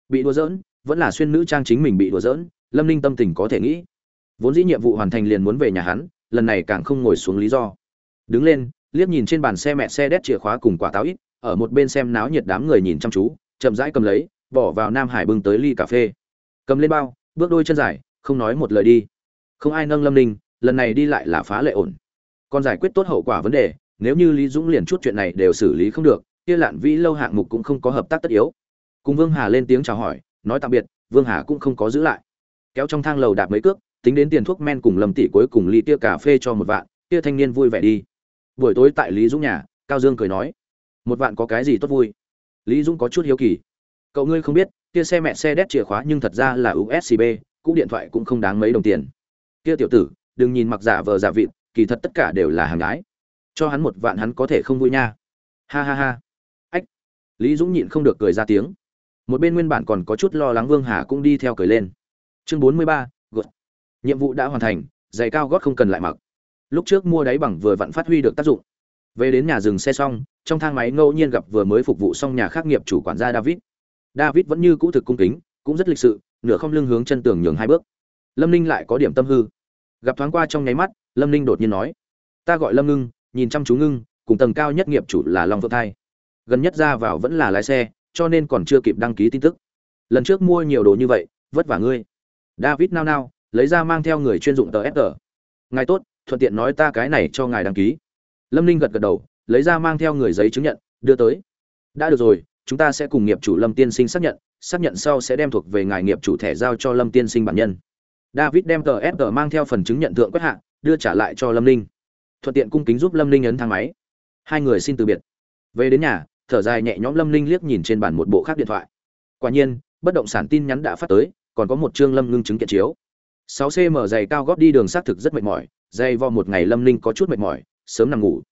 A: Bị đùa giỡn vẫn là xuyên nữ trang chính mình bị đùa giỡn, lâm ninh tâm tình có thể nghĩ. Vốn dĩ nhiệm vụ hoàn thành liền muốn về nhà hắn, lần này càng không ngồi xuống lý do. Đứng lên, liếc nhìn trên bàn xe mẹ xe đét chìa khóa cùng quả táo ít, ở một bên xem náo nhiệt đám người nhìn chăm chú, chậm rãi cầm lấy, bỏ vào nam hải bưng tới ly cà phê. Cầm lên bao, bước đôi chân dài, không nói một lời đi. Không ai nâng lâm ninh, lần này đi lại là phá lệ ổn. Còn giải quyết tốt hậu quả vấn đề, nếu như lý dũng liền chút chuyện này đều xử lý không được, kia lạn vĩ lâu hạng mục cũng không có hợp tác tất yếu. Cùng vương hà lên tiếng chào hỏi nói tạm biệt, vương hà cũng không có giữ lại. Kéo trong thang lầu đạp mấy cước, tính đến tiền thuốc men cùng lâm tỷ cuối cùng ly tia cà phê cho một vạn, tia thanh niên vui vẻ đi. Buổi tối tại lý dũng nhà, cao dương cười nói, một vạn có cái gì tốt vui? Lý dũng có chút hiếu kỳ. Cậu ngươi không biết kia xe mẹ xe đét chìa khóa nhưng thật ra là uscb cũ điện thoại cũng không đáng mấy đồng tiền. Kia tiểu tử, đừng nhìn mặc giả vờ giả vịt, kỳ thật tất cả đều là hàng gái. Cho hắn một vạn hắn có thể không vui nha. Ha ha ha. Ách. Lý dũng nhịn không được cười ra tiếng một bên nguyên bản còn có chút lo lắng vương hà cũng đi theo cười lên. Chương bốn mươi ba, gột. Nhiệm vụ đã hoàn thành, giày cao gót không cần lại mặc. Lúc trước mua đáy bằng vừa vặn phát huy được tác dụng. Về đến nhà dừng xe xong, trong thang máy ngẫu nhiên gặp vừa mới phục vụ xong nhà khác nghiệp chủ quản gia david. David vẫn như cũ thực cung kính, cũng rất lịch sự, nửa không lưng hướng chân tường nhường hai bước. Lâm ninh lại có điểm tâm hư. Gặp thoáng qua trong nháy mắt, lâm ninh đột nhiên nói, ta gọi lâm ngưng, nhìn chăm chú ngưng, cùng tầng cao nhất nghiệp chủ là long phượng thai. Gần nhất ra vào vẫn là lái xe cho nên còn chưa kịp đăng ký tin tức. Lần trước mua nhiều đồ như vậy, vất vả ngươi. David nao nao, lấy ra mang theo người chuyên dụng tờ fg ngài tốt, thuận tiện nói ta cái này cho ngài đăng ký. Lâm ninh gật gật đầu, lấy ra mang theo người giấy chứng nhận, đưa tới. Đã được rồi, chúng ta sẽ cùng nghiệp chủ lâm tiên sinh xác nhận xác nhận sau sẽ đem thuộc về ngài nghiệp chủ thẻ giao cho lâm tiên sinh bản nhân. David đem tờ fg mang theo phần chứng nhận thượng quét hạ, đưa trả lại cho lâm ninh. Thuận tiện cung kính giúp lâm ninh ấn thang máy. Hai người xin từ biệt. Về đến nhà thở dài nhẹ nhõm lâm ninh liếc nhìn trên bàn một bộ khác điện thoại. Quả nhiên, bất động sản tin nhắn đã phát tới, còn có một chương lâm ngưng chứng kiện chiếu. 6 cm dày cao gót đi đường xác thực rất mệt mỏi dày vo một ngày lâm ninh có chút mệt mỏi, sớm nằm ngủ.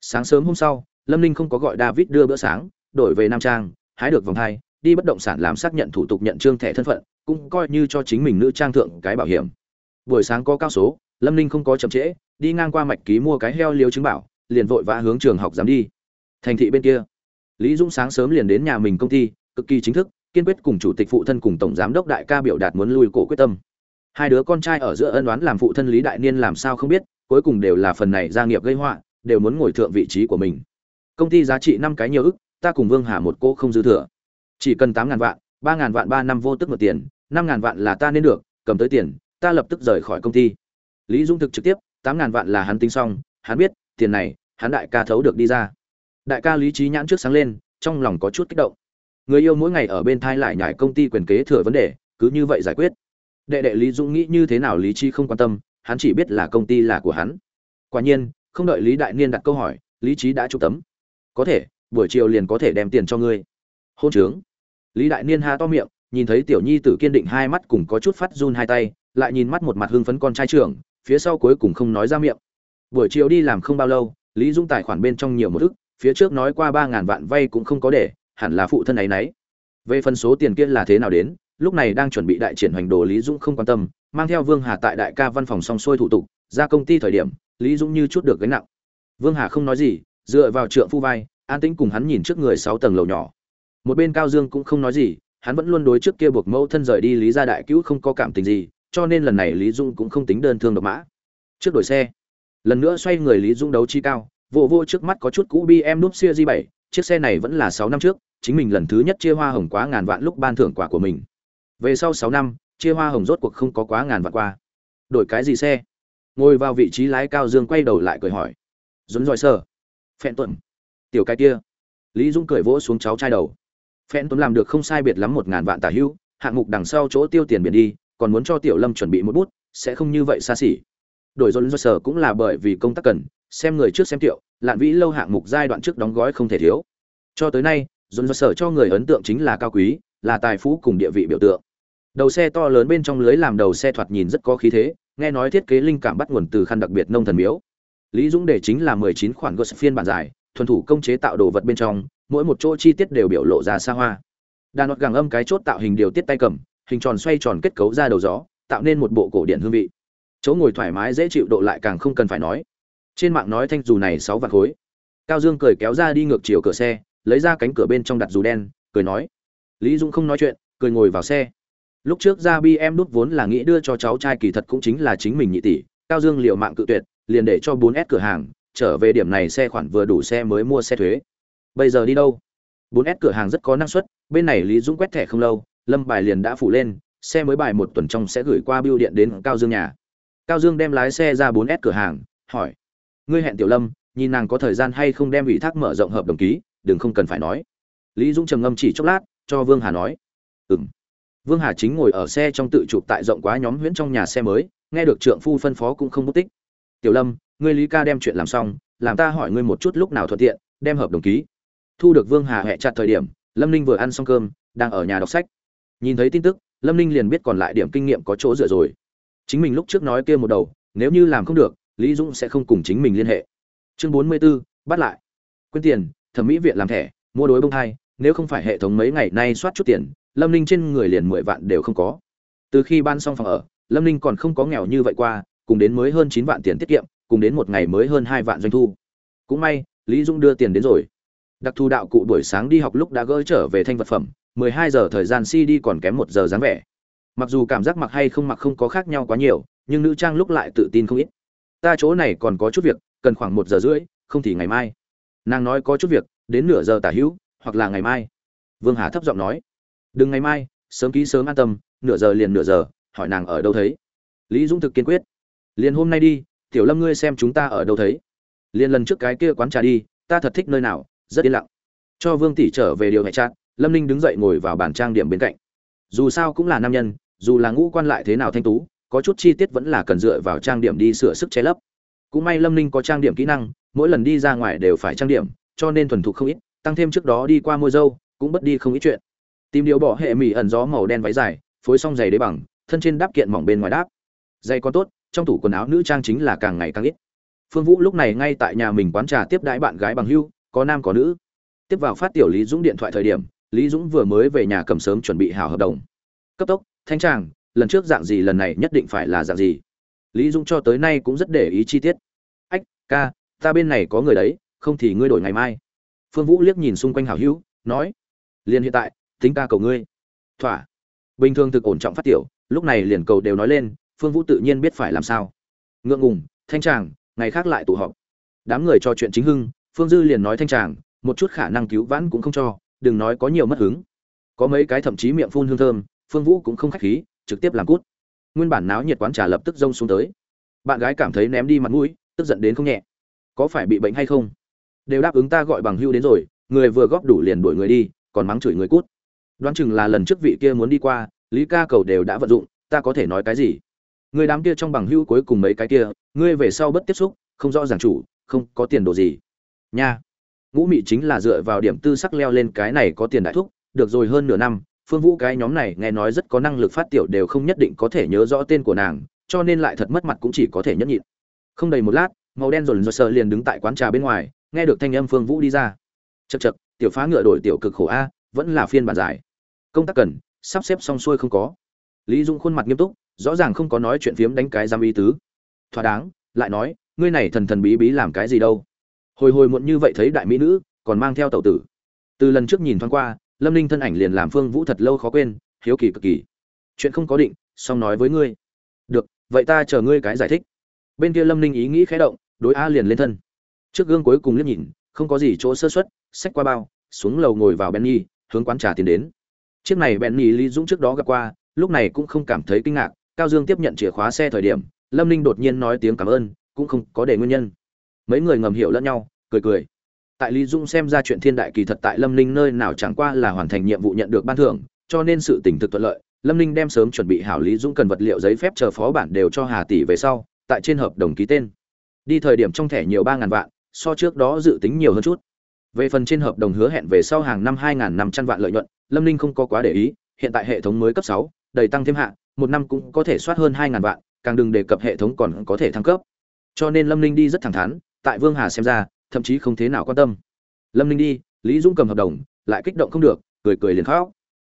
A: Sáng sớm hôm sau, lâm ninh không có gọi david đưa bữa sáng, đổi về nam trang, hái được vòng hai đi bất động sản làm xác nhận thủ tục nhận trương thẻ thân phận, cũng coi như cho chính mình nữ trang thượng cái bảo hiểm. Buổi sáng có cao số, lâm ninh không có chậm trễ, đi ngang qua mạch ký mua cái heo liếu chứng bảo, liền vội vã hướng trường học dám đi. Thành thị bên kia lý dũng sáng sớm liền đến nhà mình công ty, cực kỳ chính thức, kiên quyết cùng chủ tịch phụ thân cùng tổng giám đốc đại ca biểu đạt muốn lui cổ quyết tâm. Hai đứa con trai ở giữa ân đoán làm phụ thân lý đại niên làm sao không biết, cuối cùng đều là phần này gia nghiệp gây họa, đều muốn ngồi thượng vị trí của mình. Công ty giá trị năm cái nhiều ức, ta cùng vương hà một cô không dư thừa. Chỉ cần tám ngàn vạn, ba ngàn vạn ba năm vô tức một tiền, năm ngàn vạn là ta nên được, cầm tới tiền, ta lập tức rời khỏi công ty. Lý dung thực trực tiếp, tám ngàn vạn là hắn tính xong, hắn biết, tiền này, hắn đại ca thấu được đi ra đại ca lý trí nhãn trước sáng lên, trong lòng có chút kích động. Người yêu mỗi ngày ở bên thai lại nhải công ty quyền kế thừa vấn đề, cứ như vậy giải quyết. Đệ đệ lý dũng nghĩ như thế nào lý trí không quan tâm, hắn chỉ biết là công ty là của hắn. Quả nhiên, không đợi lý đại niên đặt câu hỏi, lý trí đã chụp tấm. Có thể, buổi chiều liền có thể đem tiền cho ngươi. Hôn trướng. Lý đại niên ha to miệng, nhìn thấy tiểu nhi tử kiên định hai mắt cùng có chút phát run hai tay, lại nhìn mắt một mặt hưng phấn con trai trưởng, phía sau cuối cùng không nói ra miệng. Buổi chiều đi làm không bao lâu, lý dũng tài khoản bên trong nhiều một ức phía trước nói qua ba ngàn vạn vay cũng không có để, hẳn là phụ thân ấy nấy. Về phần số tiền kia là thế nào đến, lúc này đang chuẩn bị đại triển hoành đồ lý dũng không quan tâm, mang theo vương hà tại đại ca văn phòng xong xuôi thủ tục, ra công ty thời điểm, lý dũng như chút được gánh nặng. Vương hà không nói gì, dựa vào trượng phu vai, an tĩnh cùng hắn nhìn trước người sáu tầng lầu nhỏ. Một bên cao dương cũng không nói gì, hắn vẫn luôn đối trước kia buộc mẫu thân rời đi lý gia đại cứu không có cảm tình gì, cho nên lần này lý dung cũng không tính đơn thương độc mã. Trước đổi xe, lần nữa xoay người lý dung đấu chi cao vô vô trước mắt có chút cũ bm núp xia di bảy, chiếc xe này vẫn là sáu năm trước, chính mình lần thứ nhất chia hoa hồng quá ngàn vạn lúc ban thưởng quả của mình. Về sau sáu năm, chia hoa hồng rốt cuộc không có quá ngàn vạn qua. Đổi cái gì xe? Ngồi vào vị trí lái cao dương quay đầu lại cười hỏi. Dốn dòi sơ phen tuần tiểu cái kia. Lý dũng cười vỗ xuống cháu trai đầu. Phen tuấn làm được không sai biệt lắm một ngàn vạn tả hữu hạng mục đằng sau chỗ tiêu tiền biển đi, còn muốn cho tiểu lâm chuẩn bị một bút, sẽ không như vậy xa xỉ. Đổi dồn dòi sơ cũng là bởi vì công tác cần xem người trước xem tiểu lạn vĩ lâu hạng mục giai đoạn trước đóng gói không thể thiếu. Cho tới nay dồn dơ sở cho người ấn tượng chính là cao quý, là tài phú cùng địa vị biểu tượng. Đầu xe to lớn bên trong lưới làm đầu xe thoạt nhìn rất có khí thế, nghe nói thiết kế linh cảm bắt nguồn từ khăn đặc biệt nông thần miếu. Lý dũng để chính là mười chín khoản gos phiên bản dài, thuần thủ công chế tạo đồ vật bên trong, mỗi một chỗ chi tiết đều biểu lộ ra xa hoa. Đà nọt gàng âm cái chốt tạo hình điều tiết tay cầm, hình tròn xoay tròn kết cấu ra đầu gió, tạo nên một bộ cổ điện hương vị. Chỗ ngồi thoải mái dễ chịu độ lại càng không cần phải nói trên mạng nói thanh dù này sáu vạn khối. Cao dương cười kéo ra đi ngược chiều cửa xe, lấy ra cánh cửa bên trong đặt dù đen, cười nói, lý dũng không nói chuyện, cười ngồi vào xe. Lúc trước ra bi em đút vốn là nghĩ đưa cho cháu trai kỳ thật cũng chính là chính mình nhị tỷ, cao dương liệu mạng cự tuyệt, liền để cho 4S cửa hàng trở về điểm này xe khoản vừa đủ xe mới mua xe thuế. Bây giờ đi đâu? 4S cửa hàng rất có năng suất, bên này lý dũng quét thẻ không lâu, lâm bài liền đã phủ lên, xe mới bài một tuần trong sẽ gửi qua bưu điện đến cao dương nhà. Cao dương đem lái xe ra 4S cửa hàng, hỏi ngươi hẹn tiểu lâm, nhìn nàng có thời gian hay không đem ủy thác mở rộng hợp đồng ký, đừng không cần phải nói. Lý dũng trầm ngâm chỉ chốc lát, cho vương hà nói. Ừm. Vương hà chính ngồi ở xe trong tự chụp tại rộng quá nhóm huyễn trong nhà xe mới, nghe được trượng phu phân phó cũng không mất tích. Tiểu lâm, ngươi lý ca đem chuyện làm xong, làm ta hỏi ngươi một chút lúc nào thuận tiện, đem hợp đồng ký. Thu được vương hà hẹ chặt thời điểm, lâm ninh vừa ăn xong cơm, đang ở nhà đọc sách. Nhìn thấy tin tức, lâm ninh liền biết còn lại điểm kinh nghiệm có chỗ dựa rồi. Chính mình lúc trước nói kia một đầu, nếu như làm không được lý dũng sẽ không cùng chính mình liên hệ. Chương bốn mươi 44, bắt lại. Quyên tiền thẩm mỹ viện làm thẻ mua đối bông hai nếu không phải hệ thống mấy ngày nay soát chút tiền lâm ninh trên người liền mười vạn đều không có. Từ khi ban xong phòng ở lâm ninh còn không có nghèo như vậy qua cùng đến mới hơn chín vạn tiền tiết kiệm cùng đến một ngày mới hơn hai vạn doanh thu. Cũng may lý dũng đưa tiền đến rồi. Đặc thù đạo cụ buổi sáng đi học lúc đã gỡ trở về thanh vật phẩm mười hai giờ thời gian si đi còn kém một giờ dáng vẻ. Mặc dù cảm giác mặc hay không mặc không có khác nhau quá nhiều nhưng nữ trang lúc lại tự tin không ít ta chỗ này còn có chút việc, cần khoảng một giờ rưỡi, không thì ngày mai. Nàng nói có chút việc, đến nửa giờ tả hữu, hoặc là ngày mai. Vương hà thấp giọng nói. Đừng ngày mai, sớm ký sớm an tâm, nửa giờ liền nửa giờ, hỏi nàng ở đâu thấy. Lý dũng thực kiên quyết. Liền hôm nay đi, tiểu lâm ngươi xem chúng ta ở đâu thấy. Liền lần trước cái kia quán trà đi, ta thật thích nơi nào, rất yên lặng. Cho vương tỷ trở về điều hệ trạng lâm ninh đứng dậy ngồi vào bàn trang điểm bên cạnh. Dù sao cũng là nam nhân, dù là ngũ quan lại thế nào thanh tú có chút chi tiết vẫn là cần dựa vào trang điểm đi sửa sức che lấp. Cũng may lâm ninh có trang điểm kỹ năng, mỗi lần đi ra ngoài đều phải trang điểm, cho nên thuần thục không ít, tăng thêm trước đó đi qua môi dâu, cũng bất đi không ít chuyện. Tìm điều bỏ hệ mỹ ẩn gió màu đen váy dài, phối xong giày đế bằng, thân trên đáp kiện mỏng bên ngoài đáp. Giày còn tốt, trong tủ quần áo nữ trang chính là càng ngày càng ít. Phương vũ lúc này ngay tại nhà mình quán trà tiếp đãi bạn gái bằng hưu, có nam có nữ. Tiếp vào phát tiểu lý dũng điện thoại thời điểm, lý dũng vừa mới về nhà cầm sớm chuẩn bị hảo hợp đồng. Cấp tốc, thanh tràng lần trước dạng gì lần này nhất định phải là dạng gì. Lý dũng cho tới nay cũng rất để ý chi tiết. Ách, ca, ta bên này có người đấy, không thì ngươi đổi ngày mai. Phương vũ liếc nhìn xung quanh hảo hữu, nói, liền hiện tại, tính ca cầu ngươi. Thỏa. Bình thường thực ổn trọng phát tiểu, lúc này liền cầu đều nói lên, phương vũ tự nhiên biết phải làm sao. Ngượng ngùng, thanh tràng, ngày khác lại tụ họp. Đám người trò chuyện chính hưng, phương dư liền nói thanh tràng, một chút khả năng cứu vãn cũng không cho, đừng nói có nhiều mất hứng. Có mấy cái thậm chí miệng phun hương thơm, phương vũ cũng không khách khí trực tiếp làm cút. Nguyên bản náo nhiệt quán trà lập tức rông xuống tới. Bạn gái cảm thấy ném đi mặt mũi, tức giận đến không nhẹ. Có phải bị bệnh hay không? Đều đáp ứng ta gọi bằng hưu đến rồi, người vừa góp đủ liền đuổi người đi, còn mắng chửi người cút. Đoán chừng là lần trước vị kia muốn đi qua, lý ca cầu đều đã vận dụng, ta có thể nói cái gì? Người đám kia trong bằng hưu cuối cùng mấy cái kia, ngươi về sau bất tiếp xúc, không rõ ràng chủ, không có tiền đồ gì. Nha. Ngũ mị chính là dựa vào điểm tư sắc leo lên cái này có tiền đại thúc, được rồi hơn nửa năm phương vũ cái nhóm này nghe nói rất có năng lực phát tiểu đều không nhất định có thể nhớ rõ tên của nàng, cho nên lại thật mất mặt cũng chỉ có thể nhẫn nhịn. Không đầy một lát, màu đen rồn rồn sờ liền đứng tại quán trà bên ngoài, nghe được thanh âm phương vũ đi ra. Chật chật tiểu phá ngựa đổi tiểu cực khổ a, vẫn là phiên bản giải công tác cần, sắp xếp xong xuôi không có. Lý dung khuôn mặt nghiêm túc, rõ ràng không có nói chuyện phiếm đánh cái giam ý tứ. Thỏa đáng, lại nói, ngươi này thần thần bí bí làm cái gì đâu? Hồi hồi muộn như vậy thấy đại mỹ nữ, còn mang theo tẩu tử. Từ lần trước nhìn thoáng qua lâm ninh thân ảnh liền làm phương vũ thật lâu khó quên, hiếu kỳ cực kỳ. Chuyện không có định song nói với ngươi. Được, vậy ta chờ ngươi cái giải thích. Bên kia lâm ninh ý nghĩ khẽ động, đối a liền lên thân. Trước gương cuối cùng liếc nhìn, không có gì chỗ sơ xuất xách qua bao, xuống lầu ngồi vào benny, hướng quán trà tiến đến. Chiếc này benny lý dũng trước đó gặp qua, lúc này cũng không cảm thấy kinh ngạc, cao dương tiếp nhận chìa khóa xe thời điểm, lâm ninh đột nhiên nói tiếng cảm ơn, cũng không có để nguyên nhân. Mấy người ngầm hiểu lẫn nhau, cười cười tại lý dung xem ra chuyện thiên đại kỳ thật tại lâm ninh nơi nào chẳng qua là hoàn thành nhiệm vụ nhận được ban thưởng cho nên sự tỉnh thực thuận lợi. Lâm ninh đem sớm chuẩn bị hảo lý dung cần vật liệu giấy phép chờ phó bản đều cho hà tỷ về sau tại trên hợp đồng ký tên. Đi thời điểm trong thẻ nhiều ba ngàn vạn so trước đó dự tính nhiều hơn chút. Về phần trên hợp đồng hứa hẹn về sau hàng năm hai năm trăm vạn lợi nhuận lâm ninh không có quá để ý hiện tại hệ thống mới cấp sáu đầy tăng thêm hạng, một năm cũng có thể soát hơn hai ngàn vạn càng đừng đề cập hệ thống còn có thể thăng cấp. Cho nên lâm ninh đi rất thẳng thắn tại vương hà xem ra thậm chí không thế nào quan tâm. Lâm ninh đi, lý dũng cầm hợp đồng, lại kích động không được, cười cười liền khóc.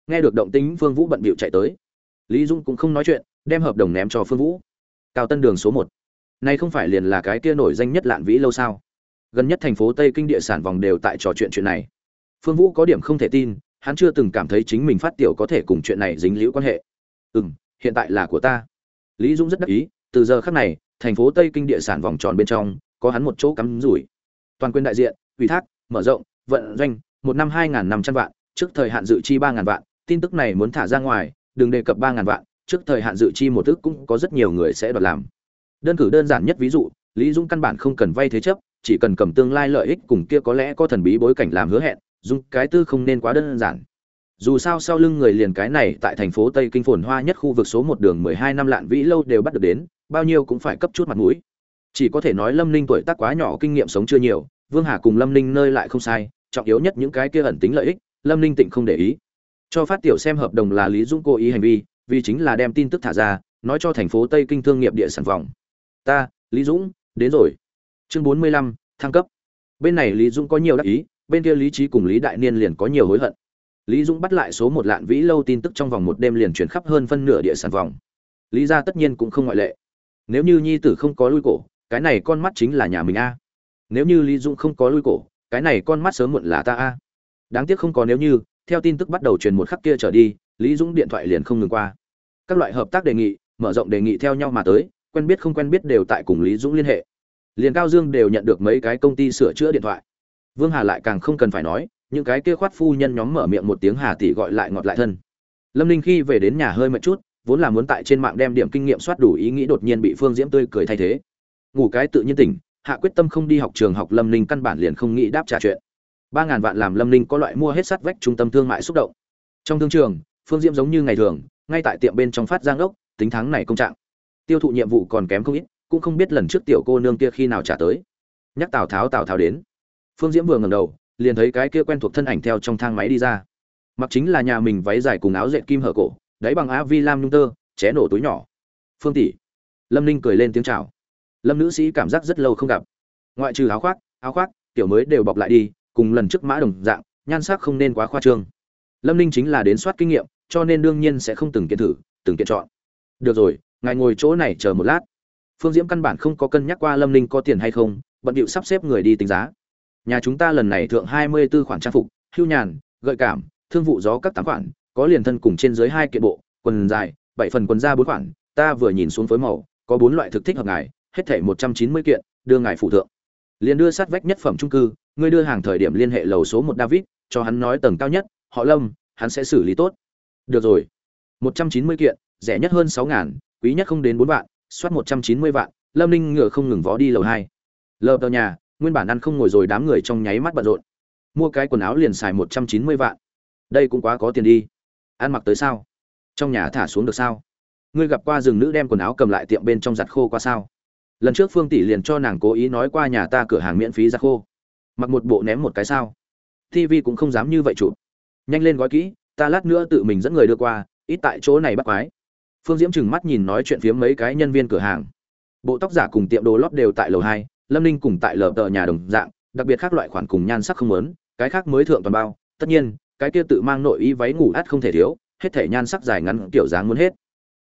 A: Nghe được động tính phương vũ bận bịu chạy tới. Lý dũng cũng không nói chuyện, đem hợp đồng ném cho phương vũ. Cao tân đường số một. Nay không phải liền là cái kia nổi danh nhất lạn vĩ lâu sao? Gần nhất thành phố tây kinh địa sản vòng đều tại trò chuyện chuyện này. Phương vũ có điểm không thể tin, hắn chưa từng cảm thấy chính mình phát tiểu có thể cùng chuyện này dính liễu quan hệ. Ừ m hiện tại là của ta. Lý dũng rất đắc ý, từ giờ khác này, thành phố tây kinh địa sản vòng tròn bên trong, có hắn một chỗ cắm rủi toàn quyền đại diện, ủy thác, mở rộng, vận doanh, một năm hai năm trăm vạn, trước thời hạn dự chi ba ngàn vạn, tin tức này muốn thả ra ngoài, đừng đề cập ba ngàn vạn, trước thời hạn dự chi một ức cũng có rất nhiều người sẽ đoạt làm. Đơn cử đơn giản nhất ví dụ, lý Dung căn bản không cần vay thế chấp, chỉ cần cầm tương lai lợi ích cùng kia có lẽ có thần bí bối cảnh làm hứa hẹn dung cái tư không nên quá đơn giản. Dù sao sau lưng người liền cái này, tại thành phố tây kinh phồn hoa nhất khu vực số một đường mười hai năm lạn vĩ lâu đều bắt được đến, bao nhiêu cũng phải cấp chút mặt mũi. Chỉ có thể nói lâm ninh tuổi tác quá nhỏ, kinh nghiệm sống chưa nhiều vương hà cùng lâm ninh nơi lại không sai, trọng yếu nhất những cái kia ẩn tính lợi ích, lâm ninh tịnh không để ý. Cho phát tiểu xem hợp đồng là lý dũng cố ý hành vi, vì chính là đem tin tức thả ra, nói cho thành phố tây kinh thương nghiệp địa sản vòng ta, lý dũng, đến rồi. Chương bốn mươi lăm, thăng cấp. Bên này lý dũng có nhiều đắc ý, bên kia lý trí cùng lý đại niên liền có nhiều hối hận. Lý dũng bắt lại số một lạn vĩ lâu tin tức trong vòng một đêm liền chuyển khắp hơn phân nửa địa sản vòng lý ra tất nhiên cũng không ngoại lệ. Nếu như nhi tử không có lui cổ, cái này con mắt chính là nhà mình a nếu như lý dũng không có lui cổ, cái này con mắt sớm muộn là ta a. Đáng tiếc không có nếu như, theo tin tức bắt đầu truyền một khắc kia trở đi, lý dũng điện thoại liền không ngừng qua. Các loại hợp tác đề nghị, mở rộng đề nghị theo nhau mà tới, quen biết không quen biết đều tại cùng lý dũng liên hệ. Liền cao dương đều nhận được mấy cái công ty sửa chữa điện thoại. Vương hà lại càng không cần phải nói, những cái kia khoát phu nhân nhóm mở miệng một tiếng hà tỷ gọi lại ngọt lại thân. Lâm ninh khi về đến nhà hơi mệt chút, vốn là muốn tại trên mạng đem điểm kinh nghiệm soát đủ ý nghĩ đột nhiên bị phương diễm tươi cười thay thế. Ngủ cái tự nhiên tỉnh hạ quyết tâm không đi học trường học lâm ninh căn bản liền không nghĩ đáp trả chuyện. Ba ngàn vạn làm lâm ninh có loại mua hết sắt vách trung tâm thương mại xúc động. Trong thương trường, phương diễm giống như ngày thường, ngay tại tiệm bên trong phát giang đốc tính tháng này công trạng. Tiêu thụ nhiệm vụ còn kém không ít, cũng không biết lần trước tiểu cô nương kia khi nào trả tới. Nhắc tào tháo tào tháo đến. Phương diễm vừa ngầm đầu, liền thấy cái kia quen thuộc thân ảnh theo trong thang máy đi ra. Mặc chính là nhà mình váy dài cùng áo dệt kim hở cổ, đáy bằng á vi lam nhung tơ, ché nổ túi nhỏ. Phương tỷ. Lâm ninh cười lên tiếng chào lâm nữ sĩ cảm giác rất lâu không gặp. Ngoại trừ áo khoác áo khoác, kiểu mới đều bọc lại đi, cùng lần trước mã đồng dạng, nhan sắc không nên quá khoa trương. Lâm ninh chính là đến soát kinh nghiệm, cho nên đương nhiên sẽ không từng kiện thử, từng kiện chọn. Được rồi, ngài ngồi chỗ này chờ một lát. Phương diễm căn bản không có cân nhắc qua lâm ninh có tiền hay không, bận điệu sắp xếp người đi tính giá. Nhà chúng ta lần này thượng hai mươi 24 khoản trang phục, hưu nhàn, gợi cảm, thương vụ gió các tám khoản, có liền thân cùng trên dưới hai kiện bộ, quần dài, bảy phần quần da bốn khoản, ta vừa nhìn xuống phối màu, có bốn loại thực thích hợp ngài hết thảy một trăm chín mươi kiện, đưa ngài phụ thượng. Liền đưa sát vách nhất phẩm trung cư, ngươi đưa hàng thời điểm liên hệ lầu số một david, cho hắn nói tầng cao nhất, họ lâm, hắn sẽ xử lý tốt. Được rồi. một trăm chín mươi kiện, rẻ nhất hơn sáu ngàn, quý nhất không đến bốn vạn, soát một trăm chín mươi vạn, lâm ninh ngựa không ngừng vó đi lầu hai. Lầu tàu nhà, nguyên bản ăn không ngồi rồi đám người trong nháy mắt bận rộn. Mua cái quần áo liền xài một trăm chín mươi vạn. Đây cũng quá có tiền đi. Ăn mặc tới sao? Trong nhà thả xuống được sao? Ngươi gặp qua rừng nữ đem quần áo cầm lại tiệm bên trong giặt khô qua sao? Lần trước phương tỷ liền cho nàng cố ý nói qua nhà ta cửa hàng miễn phí giặt khô. Mặc một bộ ném một cái sao. Tv cũng không dám như vậy chụp. Nhanh lên gói kỹ, ta lát nữa tự mình dẫn người đưa qua, ít tại chỗ này bắt quái. Phương diễm chừng mắt nhìn nói chuyện phiếm mấy cái nhân viên cửa hàng. Bộ tóc giả cùng tiệm đồ lót đều tại lầu hai, lâm ninh cùng tại lờ tờ nhà đồng dạng, đặc biệt khác loại khoản cùng nhan sắc không lớn cái khác mới thượng toàn bao. Tất nhiên, cái kia tự mang nội y váy ngủ át không thể thiếu, hết thể nhan sắc dài ngắn, kiểu dáng muốn hết.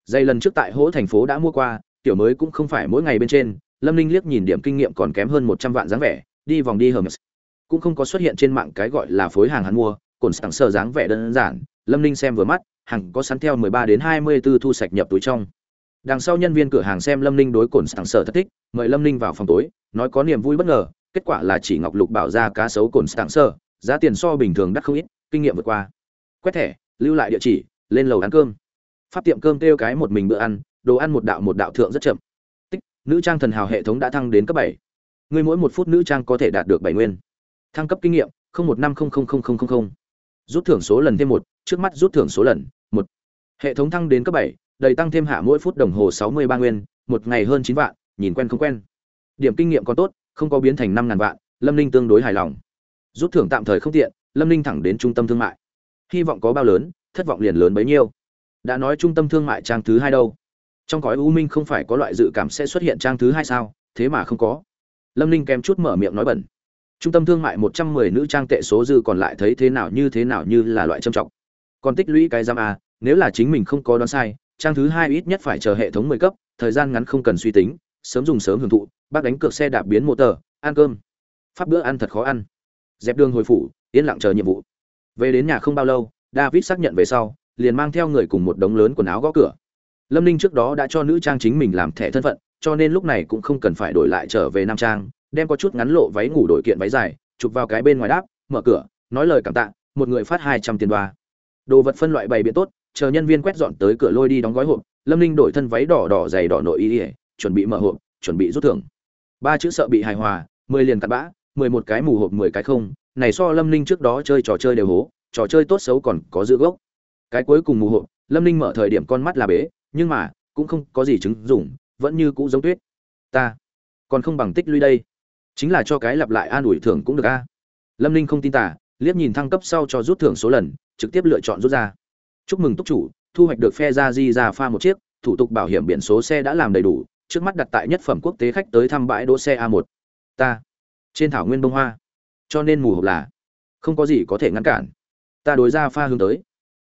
A: Dây lần trước tại hỗ thành phố đã mua qua tiểu mới cũng không phải mỗi ngày bên trên, lâm ninh liếc nhìn điểm kinh nghiệm còn kém hơn một trăm vạn dáng vẻ, đi vòng đi hầm cũng không có xuất hiện trên mạng cái gọi là phối hàng hắn mua cồn sẵn sờ dáng vẻ đơn giản, lâm ninh xem vừa mắt, hàng có sẵn theo mười ba đến hai mươi 24 thu sạch nhập túi trong. Đằng sau nhân viên cửa hàng xem lâm ninh đối cồn sẵn sờ thất thích, mời lâm ninh vào phòng tối, nói có niềm vui bất ngờ, kết quả là chỉ ngọc lục bảo ra cá sấu cồn sẵn sờ, giá tiền so bình thường đắt không ít, kinh nghiệm vượt qua. Quét thẻ, lưu lại địa chỉ, lên lầu ăn cơm. Pháp tiệm cơm kêu cái một mình bữa ăn đồ ăn một đạo một đạo thượng rất chậm. Tích, nữ trang thần hào hệ thống đã thăng đến cấp bảy. Người mỗi một phút nữ trang có thể đạt được bảy nguyên. Thăng cấp kinh nghiệm một năm không không không không không không. Rút thưởng số lần thêm một, trước mắt rút thưởng số lần, một. Hệ thống thăng đến cấp bảy, đầy tăng thêm hạ mỗi phút đồng hồ sáu mươi ba nguyên, một ngày hơn chín vạn, nhìn quen không quen. Điểm kinh nghiệm còn tốt, không có biến thành năm ngàn vạn, lâm ninh tương đối hài lòng. Rút thưởng tạm thời không tiện, lâm ninh thẳng đến trung tâm thương mại. Hy vọng có bao lớn, thất vọng liền lớn bấy nhiêu. Đã nói trung tâm thương mại trang thứ hai đâu? Trong cõi u minh không phải có loại dự cảm sẽ xuất hiện trang thứ hai sao? Thế mà không có. Lâm ninh kém chút mở miệng nói bẩn. Trung tâm thương mại một trăm mười nữ trang tệ số dư còn lại thấy thế nào như thế nào như là loại trầm trọng. Còn tích lũy cái giam a à, nếu là chính mình không có đoán sai, trang thứ hai ít nhất phải chờ hệ thống mười cấp, thời gian ngắn không cần suy tính, sớm dùng sớm hưởng thụ, bác đánh cược xe đạp biến mô tờ, ăn cơm. Phát bữa ăn thật khó ăn. Dẹp đường hồi phủ, yên lặng chờ nhiệm vụ. Về đến nhà không bao lâu, david xác nhận về sau, liền mang theo người cùng một đống lớn quần áo gõ cửa lâm ninh trước đó đã cho nữ trang chính mình làm thẻ thân phận, cho nên lúc này cũng không cần phải đổi lại trở về nam trang, đem có chút ngắn lộ váy ngủ đổi kiện váy dài, chụp vào cái bên ngoài đáp, mở cửa, nói lời cảm tạ, một người phát hai trăm tiền đoa. Đồ vật phân loại bày biện tốt, chờ nhân viên quét dọn tới cửa lôi đi đóng gói hộp, lâm ninh đổi thân váy đỏ đỏ dày đỏ nội y ỉa chuẩn bị mở hộp, chuẩn bị rút thưởng. Ba chữ sợ bị hài hòa, mười liền cặn bã, mười một cái mù hộp, mười cái không, này so lâm ninh trước đó chơi trò chơi đều hố, trò chơi tốt xấu còn có giữ gốc. Cái cuối cùng mù hộp, lâm ninh mở thời điểm con mắt là bế nhưng mà, cũng không có gì chứng dụng, vẫn như cũ giống tuyết. Ta còn không bằng tích lũy đây. Chính là cho cái lặp lại an ủi thưởng cũng được a. Lâm ninh không tin tả liếc nhìn thăng cấp sau cho rút thưởng số lần, trực tiếp lựa chọn rút ra. Chúc mừng túc chủ, thu hoạch được phe ra di ra pha một chiếc, thủ tục bảo hiểm biển số xe đã làm đầy đủ, trước mắt đặt tại nhất phẩm quốc tế khách tới thăm bãi đỗ xe a 1 ta, trên thảo nguyên bông hoa. Cho nên mù hộp là, không có gì có thể ngăn cản. Ta đối ra pha hướng tới.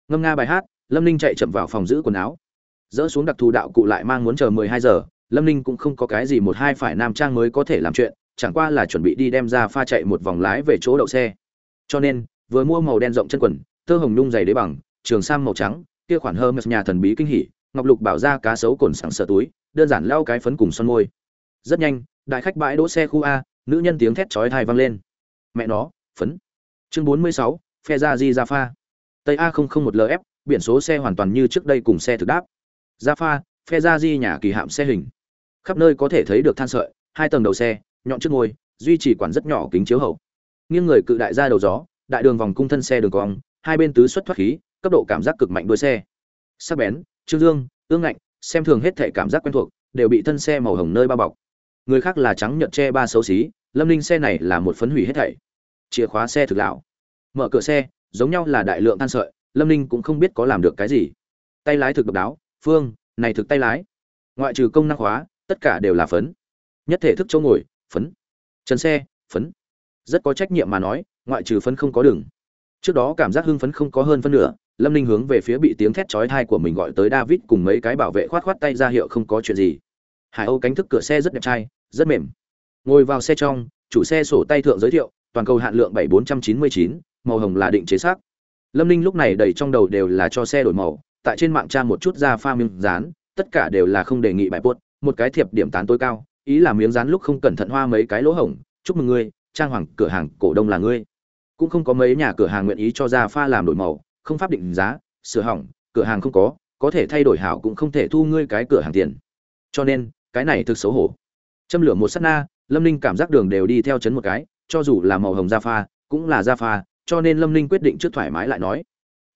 A: Ngâm nga bài hát, lâm ninh chạy chậm vào phòng giữ quần áo dỡ xuống đặc thù đạo cụ lại mang muốn chờ mười hai giờ, lâm ninh cũng không có cái gì một hai phải nam trang mới có thể làm chuyện, chẳng qua là chuẩn bị đi đem ra pha chạy một vòng lái về chỗ đậu xe. Cho nên, vừa mua màu đen rộng chân quần tơ hồng nhung dày đế bằng, trường sam màu trắng, kia khoản hermes nhà thần bí kinh hỉ, ngọc lục bảo ra cá sấu cồn sẵn sợ túi, đơn giản lau cái phấn cùng son môi. Rất nhanh, đại khách bãi đỗ xe khu a, nữ nhân tiếng thét chói tai vang lên. Mẹ nó, phấn. Chương bốn mươi sáu, phe ra di ra pha. Tây a không không một lf biển số xe hoàn toàn như trước đây cùng xe thực đáp ra pha, phe ra di nhà kỳ hạm xe hình. Khắp nơi có thể thấy được than sợi, hai tầng đầu xe, nhọn trước ngôi, duy trì quản rất nhỏ kính chiếu hậu. Nghiêng người cự đại ra đầu gió, đại đường vòng cung thân xe đường cong, hai bên tứ xuất thoát khí, cấp độ cảm giác cực mạnh đuôi xe. Sắc bén, trương dương, ương ngạnh, xem thường hết thể cảm giác quen thuộc, đều bị thân xe màu hồng nơi bao bọc. Người khác là trắng nhợt che ba xấu xí, lâm ninh xe này là một phấn hủy hết thảy. Chìa khóa xe thực lão. Mở cửa xe, giống nhau là đại lượng than sợi, lâm ninh cũng không biết có làm được cái gì. Tay lái thực độc đáo phương này thực tay lái. Ngoại trừ công năng hóa, tất cả đều là phấn. Nhất thể thức chỗ ngồi phấn. Chân xe phấn. Rất có trách nhiệm mà nói ngoại trừ phấn không có đường. Trước đó cảm giác hưng phấn không có hơn phân nửa lâm ninh hướng về phía bị tiếng thét chói thai của mình gọi tới david cùng mấy cái bảo vệ khoát khoát tay ra hiệu không có chuyện gì. Hải âu cánh thức cửa xe rất đẹp trai rất mềm. Ngồi vào xe trong chủ xe sổ tay thượng giới thiệu toàn cầu hạn lượng bảy bốn trăm chín mươi chín màu hồng là định chế xác. Lâm ninh lúc này đầy trong đầu đều là cho xe đổi màu tại trên mạng tra một chút ra pha miếng dán tất cả đều là không đề nghị bài buốt một cái thiệp điểm tán tối cao, ý là miếng dán lúc không cẩn thận hoa mấy cái lỗ hổng, chúc mừng ngươi, trang hoàng cửa hàng cổ đông là ngươi. Cũng không có mấy nhà cửa hàng nguyện ý cho ra pha làm đổi màu, không pháp định giá, sửa hỏng, cửa hàng không có có thể thay đổi hảo cũng không thể thu ngươi cái cửa hàng tiền. Cho nên, cái này thực xấu hổ. Châm lửa một sát na, lâm ninh cảm giác đường đều đi theo chấn một cái, cho dù là màu hồng da pha, cũng là da pha, cho nên lâm ninh quyết định trước thoải mái lại nói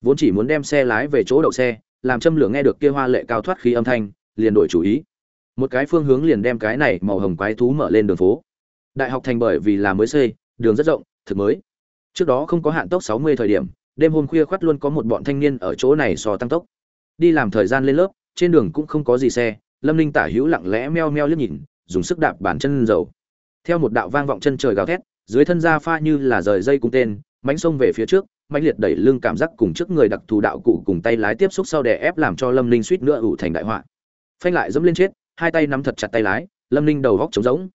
A: vốn chỉ muốn đem xe lái về chỗ đậu xe, làm châm lửa nghe được kia hoa lệ cao thoát khí âm thanh, liền đổi chủ ý. Một cái phương hướng liền đem cái này màu hồng quái thú mở lên đường phố. Đại học thành bởi vì là mới xây, đường rất rộng, thực mới. Trước đó không có hạn tốc 60 thời điểm, đêm hôm khuya khoắt luôn có một bọn thanh niên ở chỗ này so tăng tốc. Đi làm thời gian lên lớp, trên đường cũng không có gì xe, lâm ninh tả hữu lặng lẽ meo meo liếc nhìn, dùng sức đạp bản chân dầu. Theo một đạo vang vọng chân trời gào thét, dưới thân ra pha như là rời dây cung tên, mánh xông về phía trước mãnh liệt đẩy lưng cảm giác cùng trước người đặc thù đạo cụ cùng tay lái tiếp xúc sau đè ép làm cho lâm ninh suýt nữa ủ thành đại họa. Phanh lại dẫm lên chết, hai tay nắm thật chặt tay lái, lâm ninh đầu góc trống rỗng.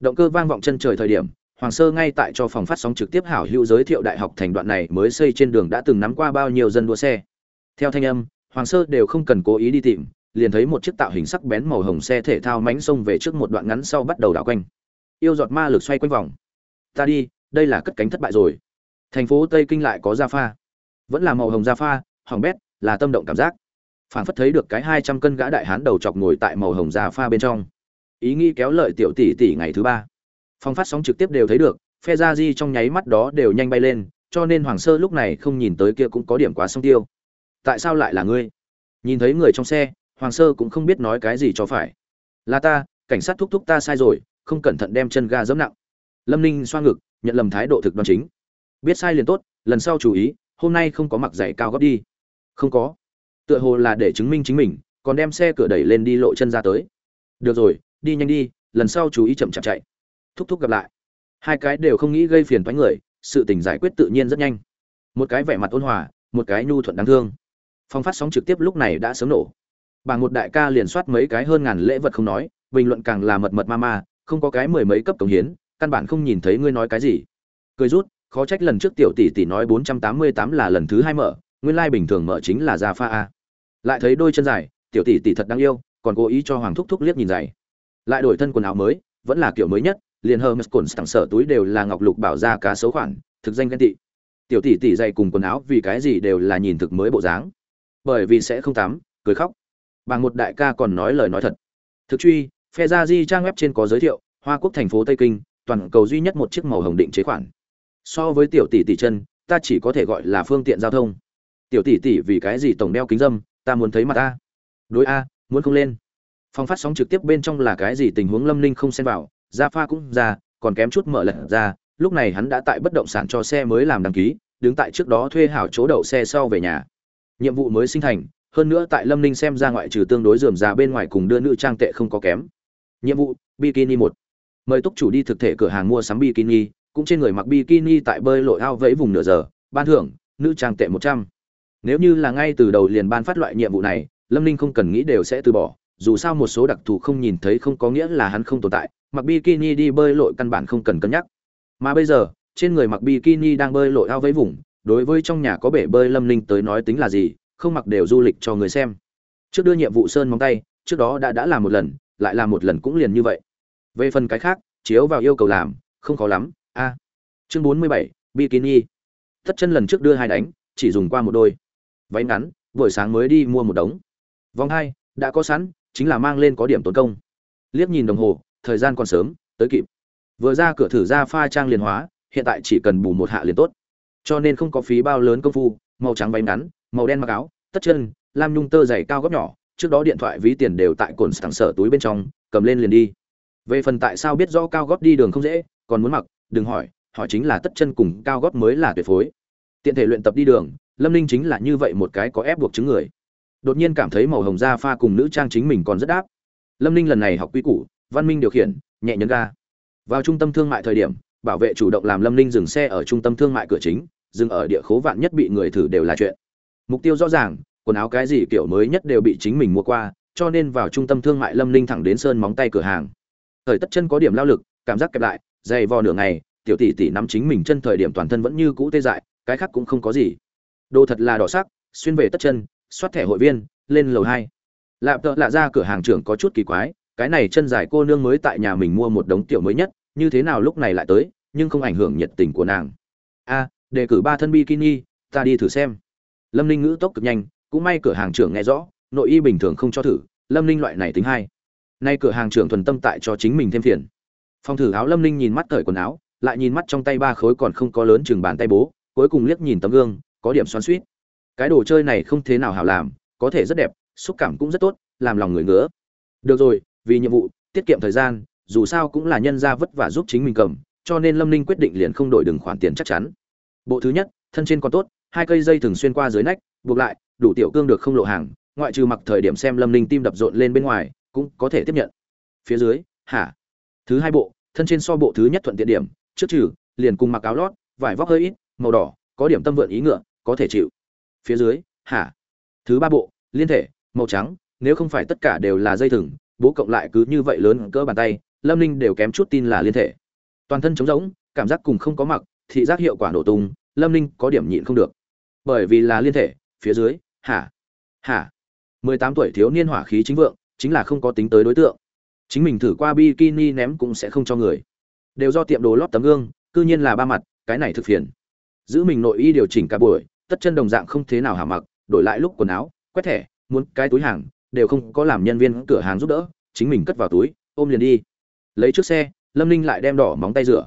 A: Động cơ vang vọng chân trời thời điểm, hoàng sơ ngay tại cho phòng phát sóng trực tiếp hảo hữu giới thiệu đại học thành đoạn này mới xây trên đường đã từng nắm qua bao nhiêu dân đua xe. Theo thanh âm, hoàng sơ đều không cần cố ý đi tìm, liền thấy một chiếc tạo hình sắc bén màu hồng xe thể thao mánh xông về trước một đoạn ngắn sau bắt đầu đảo quanh. Yêu giọt ma lực xoay quanh vòng. Ta đi, đây là cất cánh thất bại rồi thành phố tây kinh lại có gia pha. Vẫn là màu hồng gia pha, hỏng bét, là tâm động cảm giác. Phản phất thấy được cái hai trăm cân gã đại hán đầu chọc ngồi tại màu hồng gia pha bên trong. Ý nghĩ kéo lợi tiểu tỷ tỷ ngày thứ ba. Phong phát sóng trực tiếp đều thấy được, phe gia di trong nháy mắt đó đều nhanh bay lên, cho nên hoàng sơ lúc này không nhìn tới kia cũng có điểm quá song tiêu. Tại sao lại là ngươi? Nhìn thấy người trong xe, hoàng sơ cũng không biết nói cái gì cho phải. Là ta, cảnh sát thúc thúc ta sai rồi, không cẩn thận đem chân ga dẫm nặng. Lâm ninh xoa ngực, nhận lầm thái độ thực đoan chính biết sai liền tốt, lần sau chú ý, hôm nay không có mặc giày cao gót đi. Không có. Tựa hồ là để chứng minh chính mình, còn đem xe cửa đẩy lên đi lộ chân ra tới. Được rồi, đi nhanh đi, lần sau chú ý chậm chạp chạy. Thúc thúc gặp lại. Hai cái đều không nghĩ gây phiền toái người, sự tình giải quyết tự nhiên rất nhanh. Một cái vẻ mặt ôn hòa, một cái nhu thuận đáng thương. Phong phát sóng trực tiếp lúc này đã sớm nổ. Bảng một đại ca liền soát mấy cái hơn ngàn lễ vật không nói, bình luận càng là mật mật ma ma, không có cái mười mấy cấp cống hiến, căn bản không nhìn thấy ngươi nói cái gì. Cười rút khó trách lần trước tiểu tỷ tỷ nói bốn trăm tám mươi tám là lần thứ hai mở nguyên lai bình thường mở chính là ra pha a lại thấy đôi chân dài tiểu tỷ tỷ thật đáng yêu còn cố ý cho hoàng thúc thúc liếc nhìn dày lại đổi thân quần áo mới vẫn là kiểu mới nhất liền Hermes cồn tặng sở túi đều là ngọc lục bảo ra cá số khoản, thực danh ghen tị. Tiểu tỷ tỷ dày cùng quần áo vì cái gì đều là nhìn thực mới bộ dáng. Bởi vì sẽ không tắm, cười khóc. Bằng một đại ca còn nói lời nói thật. Thực truy, phe ra di trang web trên có giới thiệu, Hoa Quốc thành phố Tây Kinh, toàn cầu duy nhất một chiếc màu hồng định chế khoản. So với tiểu tỷ tỷ chân, ta chỉ có thể gọi là phương tiện giao thông. Tiểu tỷ tỷ vì cái gì tổng đeo kính dâm, ta muốn thấy mặt ta. Đối a, muốn không lên. Phong phát sóng trực tiếp bên trong là cái gì tình huống Lâm Ninh không xen vào, ra pha cũng ra, còn kém chút mở lật ra, lúc này hắn đã tại bất động sản cho xe mới làm đăng ký, đứng tại trước đó thuê hảo chỗ đậu xe sau về nhà. Nhiệm vụ mới sinh thành, hơn nữa tại Lâm Ninh xem ra ngoại trừ tương đối rườm rà bên ngoài cùng đưa nữ trang tệ không có kém. Nhiệm vụ: Bikini một Mời túc chủ đi thực thể cửa hàng mua sắm bikini, cũng trên người mặc bikini tại bơi lội ao vẫy vùng nửa giờ, ban thưởng, nữ trang tệ một trăm Nếu như là ngay từ đầu liền ban phát loại nhiệm vụ này, Lâm Ninh không cần nghĩ đều sẽ từ bỏ, dù sao một số đặc thù không nhìn thấy không có nghĩa là hắn không tồn tại, mặc bikini đi bơi lội căn bản không cần cân nhắc. Mà bây giờ, trên người mặc bikini đang bơi lội ao vẫy vùng, đối với trong nhà có bể bơi Lâm Ninh tới nói tính là gì, không mặc đều du lịch cho người xem. Trước đưa nhiệm vụ sơn móng tay, trước đó đã đã làm một lần, lại làm một lần cũng liền như vậy. Về phần cái khác, chiếu vào yêu cầu làm, không khó lắm. A. chương bốn mươi bảy bikini. Tất chân lần trước đưa hai đánh, chỉ dùng qua một đôi. Váy ngắn, buổi sáng mới đi mua một đống. Vòng hai, đã có sẵn, chính là mang lên có điểm tốn công. Liếc nhìn đồng hồ, thời gian còn sớm, tới kịp. Vừa ra cửa thử ra pha trang liền hóa, hiện tại chỉ cần bù một hạ liền tốt. Cho nên không có phí bao lớn công phu, màu trắng váy ngắn, màu đen mặc áo, tất chân, lam nhung tơ dày cao gót nhỏ, trước đó điện thoại ví tiền đều tại cồn sẵn sở túi bên trong, cầm lên liền đi. Về phần tại sao biết rõ cao gót đi đường không dễ, còn muốn mặc, đừng hỏi, hỏi chính là tất chân cùng cao gót mới là tuyệt phối. Tiện thể luyện tập đi đường, Lâm Ninh chính là như vậy một cái có ép buộc chứng người. Đột nhiên cảm thấy màu hồng da pha cùng nữ trang chính mình còn rất đáp. Lâm Ninh lần này học quy củ, văn minh điều khiển, nhẹ nhấn ga. Vào trung tâm thương mại thời điểm, bảo vệ chủ động làm Lâm Ninh dừng xe ở trung tâm thương mại cửa chính, dừng ở địa khố vạn nhất bị người thử đều là chuyện. Mục tiêu rõ ràng, quần áo cái gì kiểu mới nhất đều bị chính mình mua qua, cho nên vào trung tâm thương mại Lâm Ninh thẳng đến sơn móng tay cửa hàng. Thời tất chân có điểm lao lực, cảm giác kẹp lại, dày vò nửa ngày, tiểu tỷ tỷ nắm chính mình chân thời điểm toàn thân vẫn như cũ tê dại, cái khác cũng không có gì. Đồ thật là đỏ sắc, xuyên về tất chân, xoát thẻ hội viên, lên lầu hai. Lạp tợ lạ ra cửa hàng trưởng có chút kỳ quái, cái này chân dài cô nương mới tại nhà mình mua một đống tiểu mới nhất, như thế nào lúc này lại tới, nhưng không ảnh hưởng nhiệt tình của nàng. A, đề cử ba thân bikini, ta đi thử xem. Lâm Ninh ngữ tốc cực nhanh, cũng may cửa hàng trưởng nghe rõ, nội y bình thường không cho thử, Lâm Ninh loại này tính hay. Nay cửa hàng trưởng thuần tâm tại cho chính mình thêm phiền. Phong thử áo Lâm Ninh nhìn mắt thời quần áo, lại nhìn mắt trong tay ba khối còn không có lớn chừng bàn tay bố, cuối cùng liếc nhìn tấm gương, có điểm xoắn suýt Cái đồ chơi này không thế nào hảo làm, có thể rất đẹp, xúc cảm cũng rất tốt, làm lòng người ngứa. Được rồi, vì nhiệm vụ, tiết kiệm thời gian, dù sao cũng là nhân ra vất vả giúp chính mình cầm, cho nên Lâm Ninh quyết định liền không đổi đừng khoản tiền chắc chắn. Bộ thứ nhất, thân trên còn tốt, hai cây dây thường xuyên qua dưới nách, buộc lại, đủ tiểu cương được không lộ hàng, ngoại trừ mặc thời điểm xem Lâm Ninh tim đập rộn lên bên ngoài, cũng có thể tiếp nhận. Phía dưới, hả? Thứ hai bộ, thân trên so bộ thứ nhất thuận tiện điểm, trước trừ, liền cùng mặc áo lót, vải vóc hơi ít, màu đỏ, có điểm tâm vượn ý ngựa, có thể chịu. Phía dưới, hả? Thứ ba bộ, liên thể, màu trắng, nếu không phải tất cả đều là dây thừng, bố cộng lại cứ như vậy lớn cỡ bàn tay, Lâm Ninh đều kém chút tin là liên thể. Toàn thân trống rỗng, cảm giác cùng không có mặc, thị giác hiệu quả nổ tung, Lâm Ninh có điểm nhịn không được. Bởi vì là liên thể, phía dưới, hả? Hả? mười tám tuổi thiếu niên hỏa khí chính vượng, chính là không có tính tới đối tượng. Chính mình thử qua bikini ném cũng sẽ không cho người. Đều do tiệm đồ lót tấm gương, cư nhiên là ba mặt, cái này thực phiền. Giữ mình nội y điều chỉnh cả buổi, tất chân đồng dạng không thế nào hả mặc, đổi lại lúc quần áo, quét thẻ, muốn cái túi hàng, đều không có làm nhân viên cửa hàng giúp đỡ, chính mình cất vào túi, ôm liền đi. Lấy trước xe, Lâm Ninh lại đem đỏ móng tay rửa.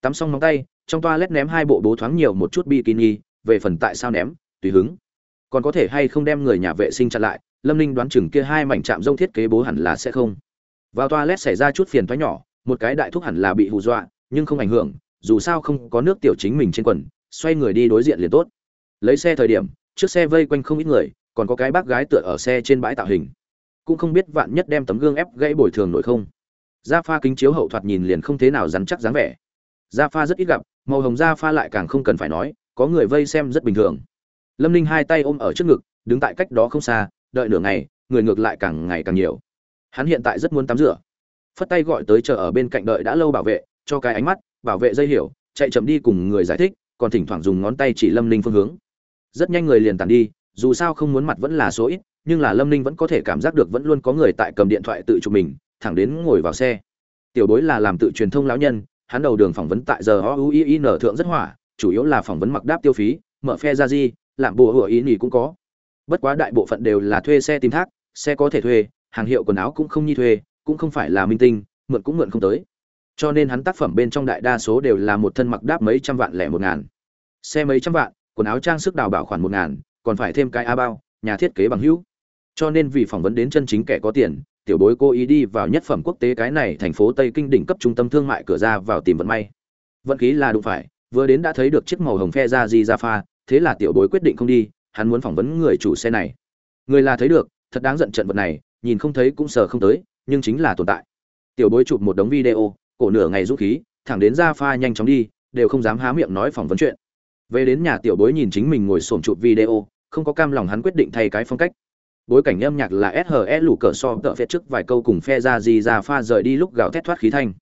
A: Tắm xong móng tay, trong toa lét ném hai bộ bố thoáng nhiều một chút bikini, về phần tại sao ném, tùy hứng. Còn có thể hay không đem người nhà vệ sinh chặn lại, Lâm Ninh đoán chừng kia hai mảnh chạm rông thiết kế bố hẳn là sẽ không. Vào toilet xảy ra chút phiền toái nhỏ, một cái đại thúc hẳn là bị hù dọa, nhưng không ảnh hưởng, dù sao không có nước tiểu chính mình trên quần, xoay người đi đối diện liền tốt. Lấy xe thời điểm, trước xe vây quanh không ít người, còn có cái bác gái tựa ở xe trên bãi tạo hình. Cũng không biết vạn nhất đem tấm gương ép gãy bồi thường nổi không. Da pha kính chiếu hậu thoạt nhìn liền không thế nào rắn chắc dáng vẻ. Da pha rất ít gặp, màu hồng da pha lại càng không cần phải nói, có người vây xem rất bình thường. Lâm Ninh hai tay ôm ở trước ngực, đứng tại cách đó không xa, đợi nửa ngày, người ngược lại càng ngày càng nhiều. Hắn hiện tại rất muốn tắm rửa. Phất tay gọi tới chờ ở bên cạnh đợi đã lâu bảo vệ, cho cái ánh mắt, bảo vệ dây hiểu, chạy chậm đi cùng người giải thích, còn thỉnh thoảng dùng ngón tay chỉ Lâm Ninh phương hướng. Rất nhanh người liền tàn đi, dù sao không muốn mặt vẫn là số ít, nhưng là Lâm Ninh vẫn có thể cảm giác được vẫn luôn có người tại cầm điện thoại tự chụp mình, thẳng đến ngồi vào xe. tiểu bối là làm tự truyền thông lão nhân hắn đầu đường phỏng vấn tại giờ o u i n thượng rất hỏa chủ yếu là phỏng vấn mặc đáp tiêu phí mở phe ra di làm bùa hựa ý nghỉ cũng có bất quá đại bộ phận đều là thuê xe tìm thác xe có thể thuê hàng hiệu quần áo cũng không nhi thuê, cũng không phải là minh tinh, mượn cũng mượn không tới. Cho nên hắn tác phẩm bên trong đại đa số đều là một thân mặc đáp mấy trăm vạn lẻ một ngàn. Xe mấy trăm vạn, quần áo trang sức đào bảo khoản một ngàn, còn phải thêm cái a bao, nhà thiết kế bằng hữu. Cho nên vì phỏng vấn đến chân chính kẻ có tiền, tiểu bối cố ý đi vào nhất phẩm quốc tế cái này thành phố tây kinh đỉnh cấp trung tâm thương mại cửa ra vào tìm vận may. Vận khí là đụng phải, vừa đến đã thấy được chiếc màu hồng phe ra di ra pha, thế là tiểu bối quyết định không đi, hắn muốn phỏng vấn người chủ xe này. Người là thấy được, thật đáng giận trận vật này nhìn không thấy cũng sờ không tới, nhưng chính là tồn tại. Tiểu bối chụp một đống video, cổ nửa ngày rút khí, thẳng đến ra pha nhanh chóng đi, đều không dám há miệng nói phỏng vấn chuyện. Về đến nhà tiểu bối nhìn chính mình ngồi xổm chụp video, không có cam lòng hắn quyết định thay cái phong cách. Bối cảnh âm nhạc là SHE lũ cờ so tợ phết trước vài câu cùng phe ra di ra pha rời đi lúc gào thét thoát khí thanh.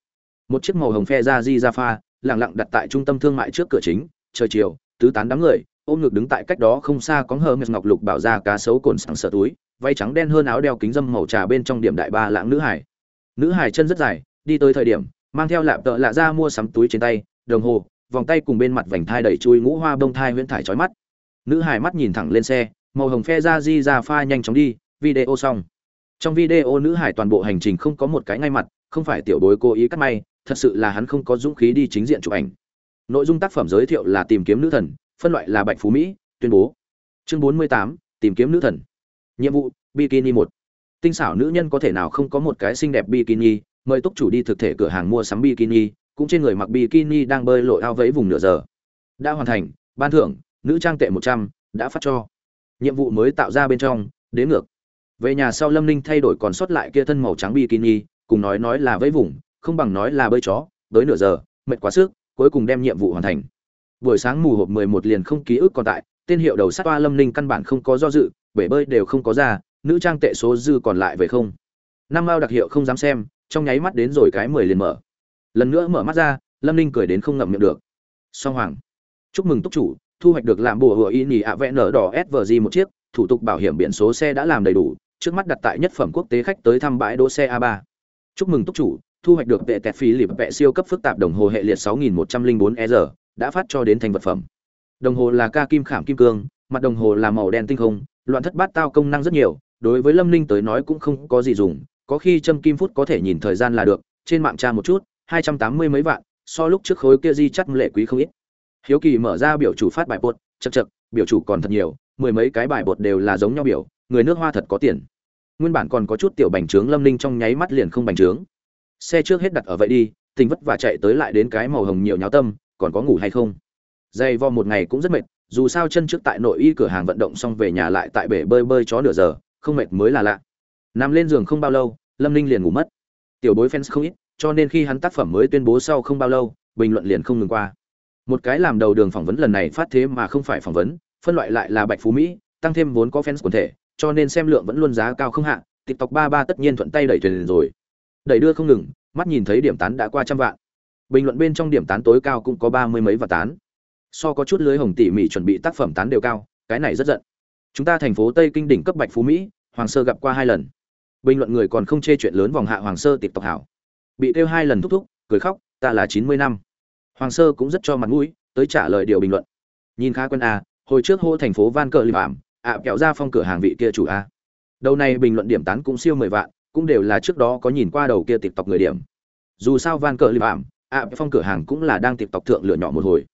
A: Một chiếc màu hồng phe ra di ra pha, lặng lặng đặt tại trung tâm thương mại trước cửa chính, trời chiều, tứ tán đám người, ôm ngực đứng tại cách đó không xa có hờ ngọc lục bảo ra cá sấu cồn sẵn sợ túi váy trắng đen hơn áo đeo kính dâm màu trà bên trong điểm đại ba lãng nữ hải. Nữ hải chân rất dài đi tới thời điểm mang theo lạp tợ lạ ra mua sắm túi trên tay đồng hồ vòng tay cùng bên mặt vành thai đẩy chui ngũ hoa bông thai huyễn thải trói mắt. Nữ hải mắt nhìn thẳng lên xe màu hồng phe ra di ra pha nhanh chóng đi video xong. Trong video nữ hải toàn bộ hành trình không có một cái ngay mặt không phải tiểu bối cố ý cắt may thật sự là hắn không có dũng khí đi chính diện chụp ảnh. Nội dung tác phẩm giới thiệu là tìm kiếm nữ thần phân loại là bạch phú mỹ tuyên bố. Chương 48, tìm kiếm nữ thần nhiệm vụ, bikini một. Tinh xảo nữ nhân có thể nào không có một cái xinh đẹp bikini, mời túc chủ đi thực thể cửa hàng mua sắm bikini, cũng trên người mặc bikini đang bơi lội ao vẫy vùng nửa giờ. Đã hoàn thành, ban thưởng, nữ trang tệ một trăm, đã phát cho. Nhiệm vụ mới tạo ra bên trong đến ngược. Về nhà sau lâm ninh thay đổi còn sót lại kia thân màu trắng bikini, cùng nói nói là vẫy vùng, không bằng nói là bơi chó, tới nửa giờ, mệt quá sức, cuối cùng đem nhiệm vụ hoàn thành. Buổi sáng mù hộp mười một liền không ký ức còn tại, tên hiệu đầu sát toa lâm ninh căn bản không có do dự bể bơi đều không có ra, nữ trang tệ số dư còn lại về không? Năm mao đặc hiệu không dám xem, trong nháy mắt đến rồi cái mười liền mở. Lần nữa mở mắt ra, lâm ninh cười đến không ngậm miệng được. Song hoàng, chúc mừng túc chủ, thu hoạch được làm bùa hựa y nhì ạ vẽ nở đỏ svg một chiếc, thủ tục bảo hiểm biển số xe đã làm đầy đủ, trước mắt đặt tại nhất phẩm quốc tế khách tới thăm bãi đỗ xe a 3 chúc mừng túc chủ, thu hoạch được vệ tẹt phí lịp vệ siêu cấp phức tạp đồng hồ hệ liệt 6104 e r, đã phát cho đến thành vật phẩm. Đồng hồ là ca kim khảm kim cương, mặt đồng hồ là màu đen tinh không loạn thất bát tao công năng rất nhiều, đối với lâm ninh tới nói cũng không có gì dùng, có khi châm kim phút có thể nhìn thời gian là được, trên mạng tra một chút, hai trăm tám mươi mấy vạn, so lúc trước khối kia di chắt lệ quý không ít. Hiếu kỳ mở ra biểu chủ phát bài bột chật chật biểu chủ còn thật nhiều, mười mấy cái bài bột đều là giống nhau biểu, người nước hoa thật có tiền. Nguyên bản còn có chút tiểu bành trướng lâm ninh trong nháy mắt liền không bành trướng. Xe trước hết đặt ở vậy đi, tình vất và chạy tới lại đến cái màu hồng nhiều nháo tâm, còn có ngủ hay không? Dày vò một ngày cũng rất mệt dù sao chân trước tại nội y cửa hàng vận động xong về nhà lại tại bể bơi bơi chó nửa giờ, không mệt mới là lạ. Nằm lên giường không bao lâu, lâm ninh liền ngủ mất. Tiểu bối fans không ít, cho nên khi hắn tác phẩm mới tuyên bố sau không bao lâu, bình luận liền không ngừng qua. Một cái làm đầu đường phỏng vấn lần này phát thế mà không phải phỏng vấn, phân loại lại là bạch phú mỹ, tăng thêm vốn có fans quần thể, cho nên xem lượng vẫn luôn giá cao không hạ, tiktok ba ba tất nhiên thuận tay đẩy thuyền rồi. Đẩy đưa không ngừng, mắt nhìn thấy điểm tán đã qua trăm vạn. Bình luận bên trong điểm tán tối cao cũng có ba mươi mấy và tán so có chút lưới hồng tỉ mỉ chuẩn bị tác phẩm tán đều cao, cái này rất giận. Chúng ta thành phố tây kinh đỉnh cấp bạch phú mỹ, hoàng sơ gặp qua hai lần. Bình luận người còn không chê chuyện lớn vòng hạ hoàng sơ tịp tộc hảo. Bị kêu hai lần thúc thúc, cười khóc, ta là chín mươi năm. Hoàng sơ cũng rất cho mặt mũi, tới trả lời điều bình luận. Nhìn khá quân a à, hồi trước hô thành phố van cờ lìm ảm ạ, kẹo ra phong cửa hàng vị kia chủ a đầu này bình luận điểm tán cũng siêu mười vạn, cũng đều là trước đó có nhìn qua đầu kia tịp tộc người điểm. Dù sao van cờ lìm ảm ạ, phong cửa hàng cũng là đang tịp tộc thượng lựa nhỏ một hồi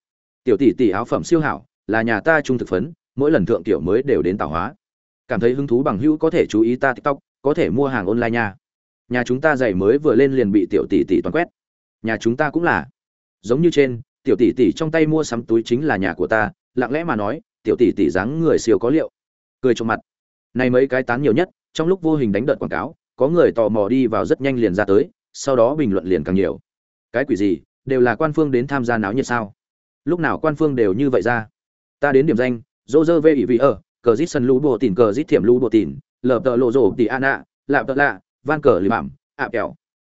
A: tiểu tỷ tỷ áo phẩm siêu hảo, là nhà ta trung thực phấn, mỗi lần thượng tiểu mới đều đến tạo hóa. Cảm thấy hứng thú bằng hữu có thể chú ý ta tiktok, có thể mua hàng online nha. Nhà chúng ta giày mới vừa lên liền bị tiểu tỷ tỷ toàn quét. Nhà chúng ta cũng là. Giống như trên, tiểu tỷ tỷ trong tay mua sắm túi chính là nhà của ta, lặng lẽ mà nói, tiểu tỷ tỷ dáng người siêu có liệu. Cười trong mặt. Này mấy cái tán nhiều nhất, trong lúc vô hình đánh đợt quảng cáo, có người tò mò đi vào rất nhanh liền ra tới, sau đó bình luận liền càng nhiều. Cái quỷ gì, đều là quan phương đến tham gia náo nhiệt sao? Lúc nào quan phương đều như vậy ra. Ta đến điểm danh dô dơ vê ỷ vị ở cờ dít sân lũ bộ tìn, cờ dít thiểm lũ bộ tìn, lờ tợ lộ rổ tỉ an ạ lạp tợ lạ, van cờ lì mảm ạ kẹo.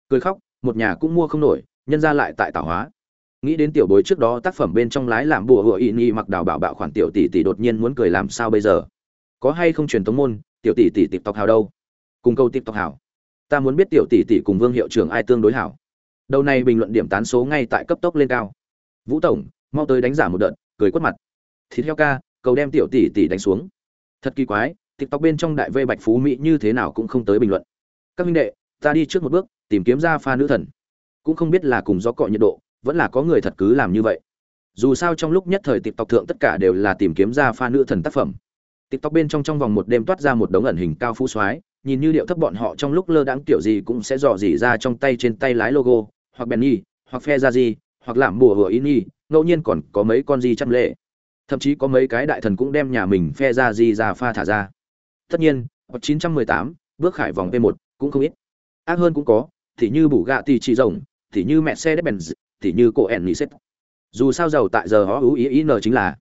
A: Cười khóc, một nhà cũng mua không nổi, nhân ra lại tại tảo hóa. Nghĩ đến tiểu bối trước đó tác phẩm bên trong lái làm bùa hựa ị nhi mặc đào bảo bạo khoản tiểu tỷ tỷ đột nhiên muốn cười làm sao bây giờ? Có hay không truyền tống môn, tiểu tỷ tỷ tịp tộc hào đâu? Cùng câu tịp tộc hảo ta muốn biết tiểu tỷ tỷ cùng vương hiệu trưởng ai tương đối hảo. Đầu này bình luận điểm tán số ngay tại cấp tốc lên cao. Vũ tổng mau tới đánh giả một đợt, cười quất mặt. Thịt heo ca, cầu đem tiểu tỷ tỷ đánh xuống. Thật kỳ quái, tiktok bên trong đại vây bạch phú mỹ như thế nào cũng không tới bình luận. Các minh đệ, ta đi trước một bước, tìm kiếm ra pha nữ thần. Cũng không biết là cùng gió cọ nhiệt độ, vẫn là có người thật cứ làm như vậy. Dù sao trong lúc nhất thời tiktok thượng tất cả đều là tìm kiếm ra pha nữ thần tác phẩm. Tiktok bên trong trong vòng một đêm toát ra một đống ẩn hình cao phú soái, nhìn như điệu thấp bọn họ trong lúc lơ đãng kiểu gì cũng sẽ dò dỉ ra trong tay trên tay lái logo, hoặc benny, hoặc phe ra gì hoặc làm bùa hửa in y ngẫu nhiên còn có mấy con gì chăm lệ thậm chí có mấy cái đại thần cũng đem nhà mình phe ra gì ra pha thả ra. Tất nhiên 918, bước khải vòng p 1 cũng không ít. Ác hơn cũng có thì như bù gạ tì chỉ rồng thì như mẹ xe Benz, thì như cô ẻn xếp. dù sao giàu tại giờ họ ưu ý ý n chính là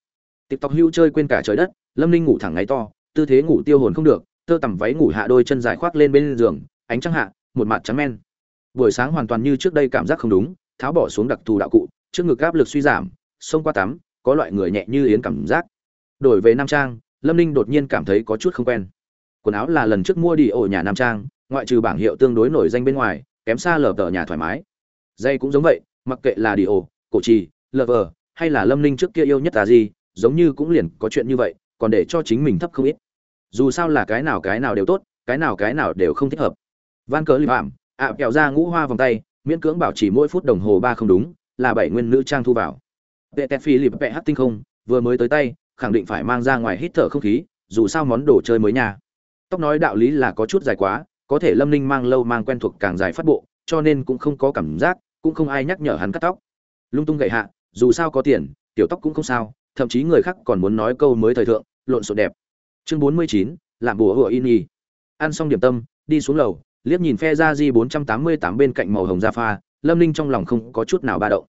A: tiktok hưu chơi quên cả trời đất lâm ninh ngủ thẳng ngáy to tư thế ngủ tiêu hồn không được tơ tằm váy ngủ hạ đôi chân dài khoác lên bên giường ánh trăng hạ một mặt trắng men. Buổi sáng hoàn toàn như trước đây cảm giác không đúng tháo bỏ xuống đặc thù đạo cụ trước ngực áp lực suy giảm xông qua tắm, có loại người nhẹ như yến cảm giác. Đổi về nam trang, lâm ninh đột nhiên cảm thấy có chút không quen. Quần áo là lần trước mua đi ổ nhà nam trang, ngoại trừ bảng hiệu tương đối nổi danh bên ngoài, kém xa lờ tờ nhà thoải mái. Dây cũng giống vậy, mặc kệ là đi ổ, cổ trì, lờ vờ, hay là lâm ninh trước kia yêu nhất là gì giống như cũng liền có chuyện như vậy, còn để cho chính mình thấp không ít. Dù sao là cái nào cái nào đều tốt, cái nào cái nào đều không thích hợp. Van cớ li phạm ạ kẹo ra ngũ hoa vòng tay, miễn cưỡng bảo chỉ mỗi phút đồng hồ ba không đúng là bảy nguyên nữ trang thu vào. Vệ tẹt phi lịp vẹ hát tinh không, vừa mới tới tay, khẳng định phải mang ra ngoài hít thở không khí, dù sao món đồ chơi mới nhà. Tóc nói đạo lý là có chút dài quá, có thể lâm ninh mang lâu mang quen thuộc càng dài phát bộ, cho nên cũng không có cảm giác, cũng không ai nhắc nhở hắn cắt tóc. Lung tung gậy hạ, dù sao có tiền, tiểu tóc cũng không sao, thậm chí người khác còn muốn nói câu mới thời thượng, lộn xộn đẹp. Chương bốn mươi chín làm bùa hựa in y. Ăn xong điểm tâm, đi xuống lầu, liếc nhìn phe ra di bốn trăm tám mươi tám bên cạnh màu hồng da pha lâm ninh trong lòng không có chút nào ba động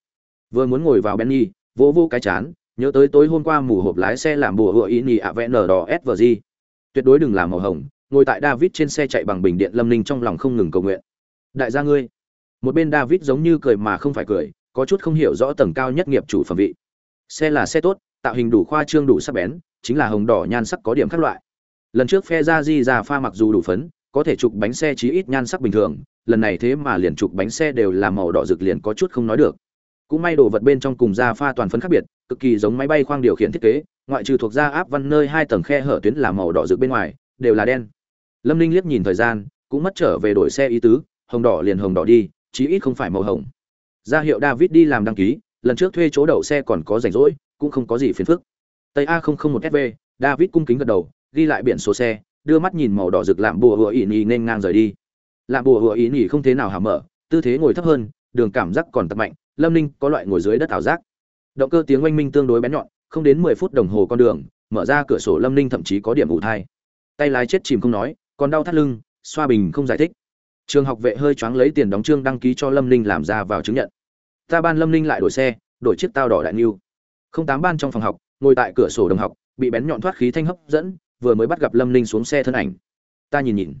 A: vừa muốn ngồi vào benny, vỗ vô cái chán, nhớ tới tối hôm qua mù hộp lái xe làm bùa hựa ý y ạ vẽ nở đỏ svg tuyệt đối đừng làm màu hồng, ngồi tại david trên xe chạy bằng bình điện lâm ninh trong lòng không ngừng cầu nguyện. Đại gia ngươi, một bên david giống như cười mà không phải cười, có chút không hiểu rõ tầng cao nhất nghiệp chủ phẩm vị. Xe là xe tốt, tạo hình đủ khoa trương đủ sắc bén, chính là hồng đỏ nhan sắc có điểm khác loại. Lần trước phe ra di ra pha mặc dù đủ phấn, có thể chụp bánh xe chí ít nhan sắc bình thường, lần này thế mà liền chụp bánh xe đều là màu đỏ rực liền có chút không nói được cũng may đồ vật bên trong cùng da pha toàn phấn khác biệt, cực kỳ giống máy bay khoang điều khiển thiết kế, ngoại trừ thuộc da áp văn nơi hai tầng khe hở tuyến là màu đỏ rực bên ngoài, đều là đen. Lâm ninh liếc nhìn thời gian, cũng mất trở về đổi xe ý tứ, hồng đỏ liền hồng đỏ đi, chí ít không phải màu hồng. Ra hiệu david đi làm đăng ký, lần trước thuê chỗ đậu xe còn có rảnh rỗi, cũng không có gì phiền phức. Tây a một sv david cung kính gật đầu, ghi lại biển số xe, đưa mắt nhìn màu đỏ rực làm bùa hựa ỉ nhì nên ngang rời đi. Làm bùa hựa ỉ nhì không thế nào hàm mở, tư thế ngồi thấp hơn đường cảm giác còn tập mạnh, lâm ninh có loại ngồi dưới đất ảo giác. Động cơ tiếng oanh minh tương đối bén nhọn, không đến mười phút đồng hồ con đường, mở ra cửa sổ lâm ninh thậm chí có điểm ủ thai. Tay lái chết chìm không nói, còn đau thắt lưng, xoa bình không giải thích. Trường học vệ hơi choáng lấy tiền đóng trương đăng ký cho lâm ninh làm ra vào chứng nhận. Ta ban lâm ninh lại đổi xe, đổi chiếc tao đỏ đại niu không tám ban trong phòng học, ngồi tại cửa sổ đồng học, bị bén nhọn thoát khí thanh hấp dẫn, vừa mới bắt gặp lâm ninh xuống xe thân ảnh. Ta nhìn nhìn.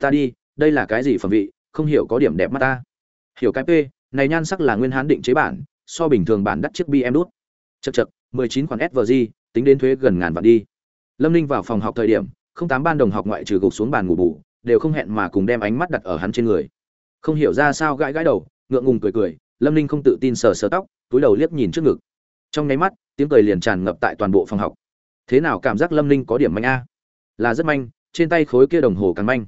A: Ta đi, đây là cái gì phẩm vị, không hiểu có điểm đẹp mắt ta hiểu cái p, này nhan sắc là nguyên hán định chế bản, so bình thường bản đắt chiếc bi em đút. Chật chật mười chín khoản svg tính đến thuế gần ngàn vạn đi. Lâm ninh vào phòng học thời điểm, không tám ban đồng học ngoại trừ gục xuống bàn ngủ bù, đều không hẹn mà cùng đem ánh mắt đặt ở hắn trên người. Không hiểu ra sao gãi gãi đầu, ngượng ngùng cười cười, lâm ninh không tự tin sờ sờ tóc, túi đầu liếc nhìn trước ngực. Trong nháy mắt, tiếng cười liền tràn ngập tại toàn bộ phòng học. Thế nào cảm giác lâm ninh có điểm manh a? Là rất manh, trên tay khối kia đồng hồ càng manh.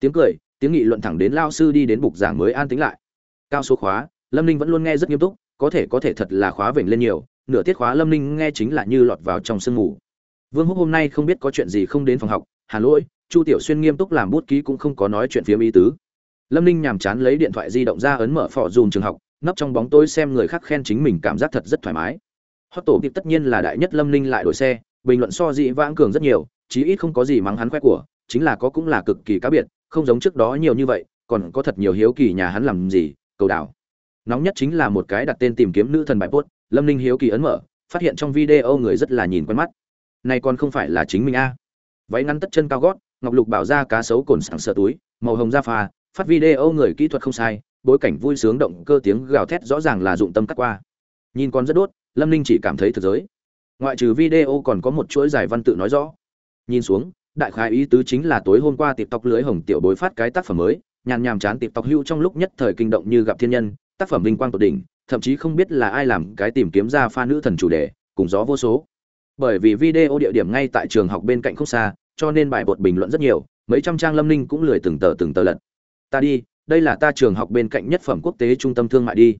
A: Tiếng cười, tiếng nghị luận thẳng đến lao sư đi đến bục giảng mới an tính lại cao số khóa, lâm ninh vẫn luôn nghe rất nghiêm túc, có thể có thể thật là khóa vểnh lên nhiều, nửa tiết khóa lâm ninh nghe chính là như lọt vào trong sương mù. Vương húc hôm nay không biết có chuyện gì không đến phòng học, hà lỗi, chu tiểu xuyên nghiêm túc làm bút ký cũng không có nói chuyện phía ý tứ. Lâm ninh nhàm chán lấy điện thoại di động ra ấn mở phỏ dùm trường học, nấp trong bóng tối xem người khác khen chính mình cảm giác thật rất thoải mái. Hót tổ tiệp tất nhiên là đại nhất lâm ninh lại đổi xe, bình luận so dị vãng cường rất nhiều, chí ít không có gì mắng hắn khoe của, chính là có cũng là cực kỳ cá biệt, không giống trước đó nhiều như vậy, còn có thật nhiều hiếu kỳ nhà hắn làm gì cầu đảo. Nóng nhất chính là một cái đặt tên tìm kiếm nữ thần bài post, lâm ninh hiếu kỳ ấn mở, phát hiện trong video người rất là nhìn quen mắt. Này còn không phải là chính mình a. Váy ngắn tất chân cao gót, ngọc lục bảo ra cá sấu cồn sẵn sợ túi, màu hồng da pha phát video người kỹ thuật không sai, bối cảnh vui sướng động cơ tiếng gào thét rõ ràng là dụng tâm cắt qua. Nhìn con rất đốt, lâm ninh chỉ cảm thấy thực giới. Ngoại trừ video còn có một chuỗi giải văn tự nói rõ. Nhìn xuống, đại khái ý tứ chính là tối hôm qua tiệp tóc lưới hồng tiểu bối phát cái tác phẩm mới nhàn nhàm chán tịp tộc hưu trong lúc nhất thời kinh động như gặp thiên nhân, tác phẩm vinh quang tột đỉnh, thậm chí không biết là ai làm cái tìm kiếm ra pha nữ thần chủ đề, cùng gió vô số. Bởi vì video địa điểm ngay tại trường học bên cạnh không xa, cho nên bài bột bình luận rất nhiều, mấy trăm trang lâm ninh cũng lười từng tờ từng tờ lật. Ta đi, đây là ta trường học bên cạnh nhất phẩm quốc tế trung tâm thương mại đi.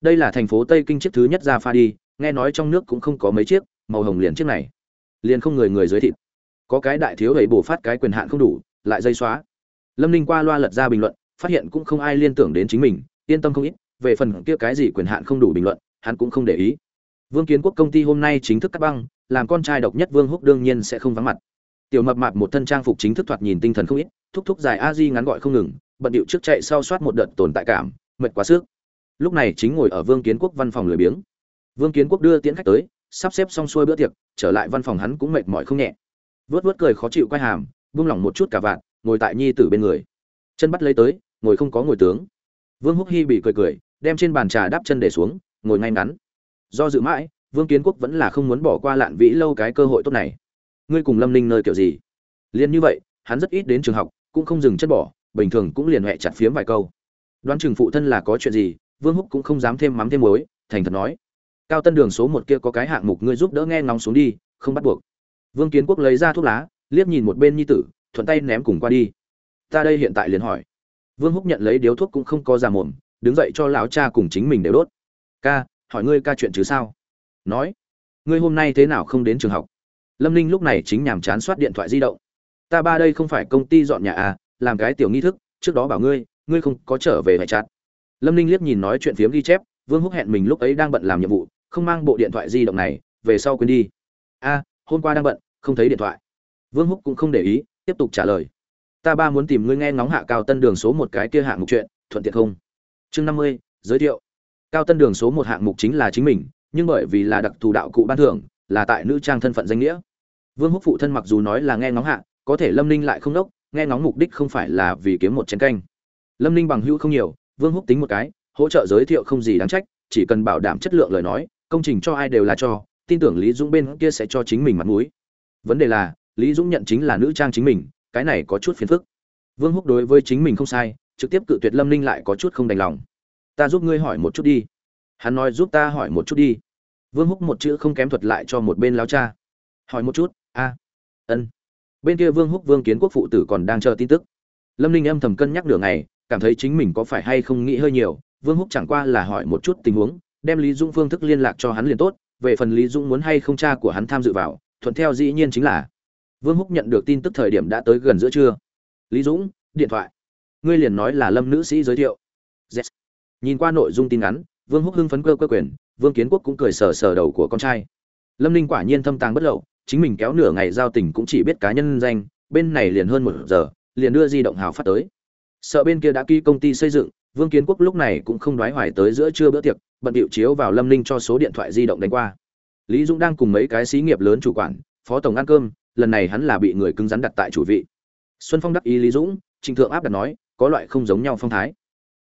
A: Đây là thành phố tây kinh chiếc thứ nhất ra pha đi, nghe nói trong nước cũng không có mấy chiếc, màu hồng liền chiếc này. Liền không người người dưới thịt có cái đại thiếu ấy bổ phát cái quyền hạn không đủ, lại dây xóa lâm ninh qua loa lật ra bình luận, phát hiện cũng không ai liên tưởng đến chính mình, yên tâm không ít, về phần kia cái gì quyền hạn không đủ bình luận, hắn cũng không để ý. Vương kiến quốc công ty hôm nay chính thức cắt băng, làm con trai độc nhất vương húc đương nhiên sẽ không vắng mặt. Tiểu mập mạp một thân trang phục chính thức thoạt nhìn tinh thần không ít, thúc thúc dài a di ngắn gọi không ngừng, bận điệu trước chạy sau soát một đợt tồn tại cảm, mệt quá sức. Lúc này chính ngồi ở vương kiến quốc văn phòng lười biếng. Vương kiến quốc đưa tiễn khách tới, sắp xếp xong xuôi bữa tiệc, trở lại văn phòng hắn cũng mệt mỏi không nhẹ. Vớt vớt cười khó chịu quay hàm, buông lỏng một chút cả vạn ngồi tại nhi tử bên người. Chân bắt lấy tới, ngồi không có ngồi tướng. Vương húc hy bị cười cười, đem trên bàn trà đáp chân để xuống, ngồi ngay ngắn. Do dự mãi, vương kiến quốc vẫn là không muốn bỏ qua lạn vĩ lâu cái cơ hội tốt này. Ngươi cùng lâm ninh nơi kiểu gì? Liền như vậy, hắn rất ít đến trường học, cũng không dừng chất bỏ, bình thường cũng liền huệ chặt phiếm vài câu. Đoán chừng phụ thân là có chuyện gì, vương húc cũng không dám thêm mắm thêm muối, thành thật nói. Cao tân đường số một kia có cái hạng mục ngươi giúp đỡ nghe ngóng xuống đi, không bắt buộc. Vương kiến quốc lấy ra thuốc lá, liếc nhìn một bên nhi tử thuận tay ném cùng qua đi. Ta đây hiện tại liền hỏi. Vương húc nhận lấy điếu thuốc cũng không có ra mồm, đứng dậy cho lão cha cùng chính mình đều đốt. Ca, hỏi ngươi ca chuyện chứ sao? Nói, ngươi hôm nay thế nào không đến trường học? Lâm ninh lúc này chính nhàm chán soát điện thoại di động. Ta ba đây không phải công ty dọn nhà à làm cái tiểu nghi thức, trước đó bảo ngươi ngươi không có trở về phải chặt. Lâm ninh liếc nhìn nói chuyện phiếm ghi chép, vương húc hẹn mình lúc ấy đang bận làm nhiệm vụ, không mang bộ điện thoại di động này, về sau quên đi. A, hôm qua đang bận, không thấy điện thoại. Vương húc cũng không để ý tiếp tục trả lời. Ta ba muốn tìm ngươi nghe ngóng hạ cao tân đường số một cái kia hạng mục chuyện, thuận tiện không? Chương năm mươi, giới thiệu. Cao tân đường số một hạng mục chính là chính mình, nhưng bởi vì là đặc thù đạo cụ ban thưởng, là tại nữ trang thân phận danh nghĩa. Vương húc phụ thân mặc dù nói là nghe ngóng hạ, có thể lâm ninh lại không đốc, nghe ngóng mục đích không phải là vì kiếm một chén canh. Lâm ninh bằng hữu không nhiều, vương húc tính một cái, hỗ trợ giới thiệu không gì đáng trách, chỉ cần bảo đảm chất lượng lời nói, công trình cho ai đều là cho, tin tưởng lý dũng bên kia sẽ cho chính mình mặt mũi. Vấn đề là lý dũng nhận chính là nữ trang chính mình, cái này có chút phiền phức. Vương húc đối với chính mình không sai, trực tiếp cự tuyệt lâm ninh lại có chút không đành lòng. Ta giúp ngươi hỏi một chút đi. Hắn nói giúp ta hỏi một chút đi. Vương húc một chữ không kém thuật lại cho một bên lao cha. Hỏi một chút, a, ân. Bên kia vương húc vương kiến quốc phụ tử còn đang chờ tin tức. Lâm ninh âm thầm cân nhắc nửa ngày, cảm thấy chính mình có phải hay không nghĩ hơi nhiều. Vương húc chẳng qua là hỏi một chút tình huống, đem lý dũng phương thức liên lạc cho hắn liền tốt. Về phần lý dũng muốn hay không cha của hắn tham dự vào, thuận theo dĩ nhiên chính là vương húc nhận được tin tức thời điểm đã tới gần giữa trưa. Lý dũng điện thoại. Ngươi liền nói là lâm nữ sĩ giới thiệu. Yes. nhìn qua nội dung tin nhắn, vương húc hưng phấn cơ cơ quyền vương kiến quốc cũng cười sờ sờ đầu của con trai. Lâm ninh quả nhiên thâm tàng bất lộ, chính mình kéo nửa ngày giao tình cũng chỉ biết cá nhân danh bên này liền hơn một giờ liền đưa di động hào phát tới. Sợ bên kia đã ký công ty xây dựng vương kiến quốc lúc này cũng không đoái hoài tới giữa trưa bữa tiệc bận điệu chiếu vào lâm ninh cho số điện thoại di động đánh qua. Lý dũng đang cùng mấy cái xí nghiệp lớn chủ quản phó tổng ăn cơm lần này hắn là bị người cứng rắn đặt tại chủ vị. Xuân phong đắc ý lý dũng, trịnh thượng áp đặt nói, có loại không giống nhau phong thái.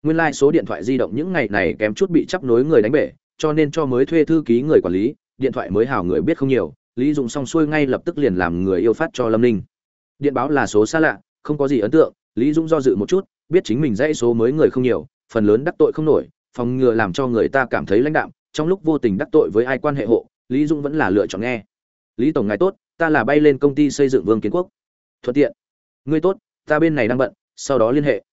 A: Nguyên lai、like、số điện thoại di động những ngày này kém chút bị chắp nối người đánh bể, cho nên cho mới thuê thư ký người quản lý, điện thoại mới hào người biết không nhiều, lý dũng xong xuôi ngay lập tức liền làm người yêu phát cho lâm ninh. Điện báo là số xa lạ, không có gì ấn tượng, lý dũng do dự một chút, biết chính mình dãy số mới người không nhiều, phần lớn đắc tội không nổi, phòng ngừa làm cho người ta cảm thấy lãnh đạm, trong lúc vô tình đắc tội với ai quan hệ hộ, lý dũng vẫn là lựa chọn nghe. Lý tổng ngài tốt ta là bay lên công ty xây dựng vương kiến quốc. Thuận tiện. Ngươi tốt, ta bên này đang bận, sau đó liên hệ.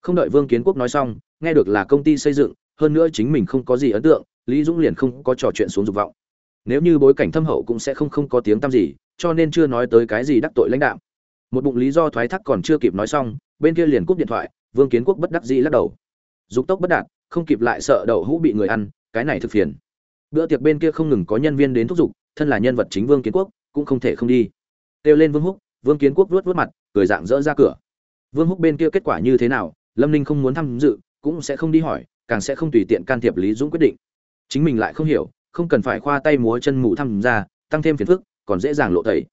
A: Không đợi vương kiến quốc nói xong, nghe được là công ty xây dựng, hơn nữa chính mình không có gì ấn tượng, lý dũng liền không có trò chuyện xuống dục vọng. Nếu như bối cảnh thâm hậu cũng sẽ không không có tiếng tăm gì, cho nên chưa nói tới cái gì đắc tội lãnh đạo một bụng lý do thoái thác còn chưa kịp nói xong, bên kia liền cúp điện thoại, vương kiến quốc bất đắc dĩ lắc đầu. Dục tốc bất đạt, không kịp lại sợ đậu hũ bị người ăn, cái này thực phiền. Bữa tiệc bên kia không ngừng có nhân viên đến thúc giục, thân là nhân vật chính vương kiến quốc cũng không thể không đi. Kêu lên vương húc, vương kiến quốc vuốt vuốt mặt, cười dạng dỡ ra cửa. Vương húc bên kia kết quả như thế nào, lâm ninh không muốn tham dự, cũng sẽ không đi hỏi, càng sẽ không tùy tiện can thiệp lý dũng quyết định. Chính mình lại không hiểu, không cần phải khoa tay múa chân mù tham gia, tăng thêm phiền phức, còn dễ dàng lộ tẩy.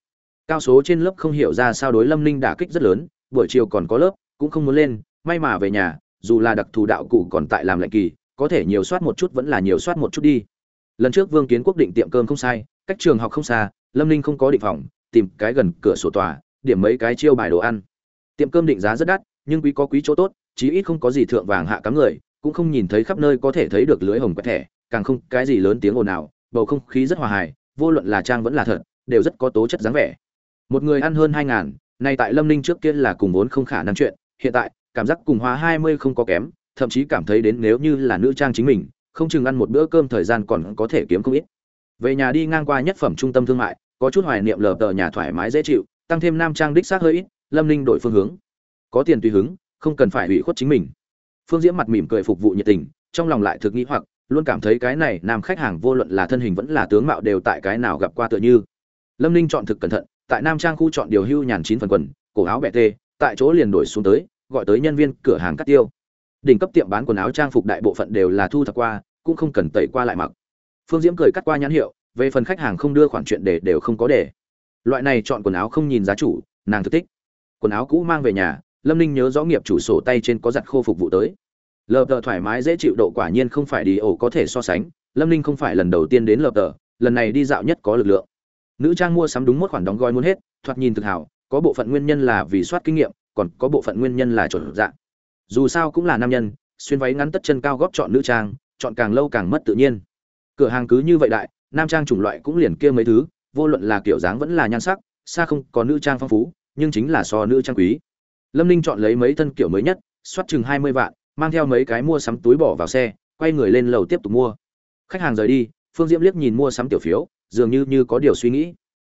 A: Cao số trên lớp không hiểu ra sao đối lâm ninh đả kích rất lớn, buổi chiều còn có lớp, cũng không muốn lên, may mà về nhà, dù là đặc thù đạo cụ còn tại làm lệnh kỳ, có thể nhiều soát một chút vẫn là nhiều soát một chút đi. Lần trước vương kiến quốc định tiệm cơm không sai, cách trường học không xa lâm ninh không có định phòng, tìm cái gần cửa sổ tòa, điểm mấy cái chiêu bài đồ ăn. Tiệm cơm định giá rất đắt, nhưng quý có quý chỗ tốt, chí ít không có gì thượng vàng hạ cắm người, cũng không nhìn thấy khắp nơi có thể thấy được lưới hồng quẹt thẻ, càng không cái gì lớn tiếng ồn ào, bầu không khí rất hòa hài, vô luận là trang vẫn là thật, đều rất có tố chất dáng vẻ. Một người ăn hơn hai ngàn, nay tại lâm ninh trước kia là cùng vốn không khả năng chuyện, hiện tại, cảm giác cùng hóa hai mươi không có kém, thậm chí cảm thấy đến nếu như là nữ trang chính mình, không chừng ăn một bữa cơm thời gian còn có thể kiếm không ít. Về nhà đi ngang qua nhất phẩm trung tâm thương mại có chút hoài niệm lờ tờ nhà thoải mái dễ chịu, tăng thêm nam trang đích xác hơi ít, lâm ninh đổi phương hướng. Có tiền tùy hứng, không cần phải ủy khuất chính mình. Phương diễm mặt mỉm cười phục vụ nhiệt tình, trong lòng lại thực nghĩ hoặc, luôn cảm thấy cái này nam khách hàng vô luận là thân hình vẫn là tướng mạo đều tại cái nào gặp qua tựa như. Lâm ninh chọn thực cẩn thận, tại nam trang khu chọn điều hưu nhàn chín phần quần, cổ áo bẹ tê, tại chỗ liền đổi xuống tới, gọi tới nhân viên cửa hàng cắt tiêu. Đỉnh cấp tiệm bán quần áo trang phục đại bộ phận đều là thu thập qua, cũng không cần tẩy qua lại mặc. Phương diễm cười cắt qua nhãn hiệu về phần khách hàng không đưa khoản chuyện để đều không có để. Loại này chọn quần áo không nhìn giá chủ, nàng thực thích. Quần áo cũ mang về nhà, lâm ninh nhớ rõ nghiệp chủ sổ tay trên có giặt khô phục vụ tới. Lợp tờ thoải mái dễ chịu độ quả nhiên không phải đi ổ có thể so sánh, lâm ninh không phải lần đầu tiên đến lợp tờ, lần này đi dạo nhất có lực lượng. Nữ trang mua sắm đúng một khoản đóng gói muốn hết, thoạt nhìn thực hảo, có bộ phận nguyên nhân là vì soát kinh nghiệm, còn có bộ phận nguyên nhân là chuẩn dạng. Dù sao cũng là nam nhân, xuyên váy ngắn tất chân cao góp chọn nữ trang, chọn càng lâu càng mất tự nhiên. Cửa hàng cứ như vậy đại nam trang chủng loại cũng liền kia mấy thứ, vô luận là kiểu dáng vẫn là nhan sắc, xa không có nữ trang phong phú, nhưng chính là so nữ trang quý. Lâm ninh chọn lấy mấy thân kiểu mới nhất soát chừng hai mươi vạn, mang theo mấy cái mua sắm túi bỏ vào xe, quay người lên lầu tiếp tục mua. Khách hàng rời đi, phương diễm liếc nhìn mua sắm tiểu phiếu, dường như như có điều suy nghĩ.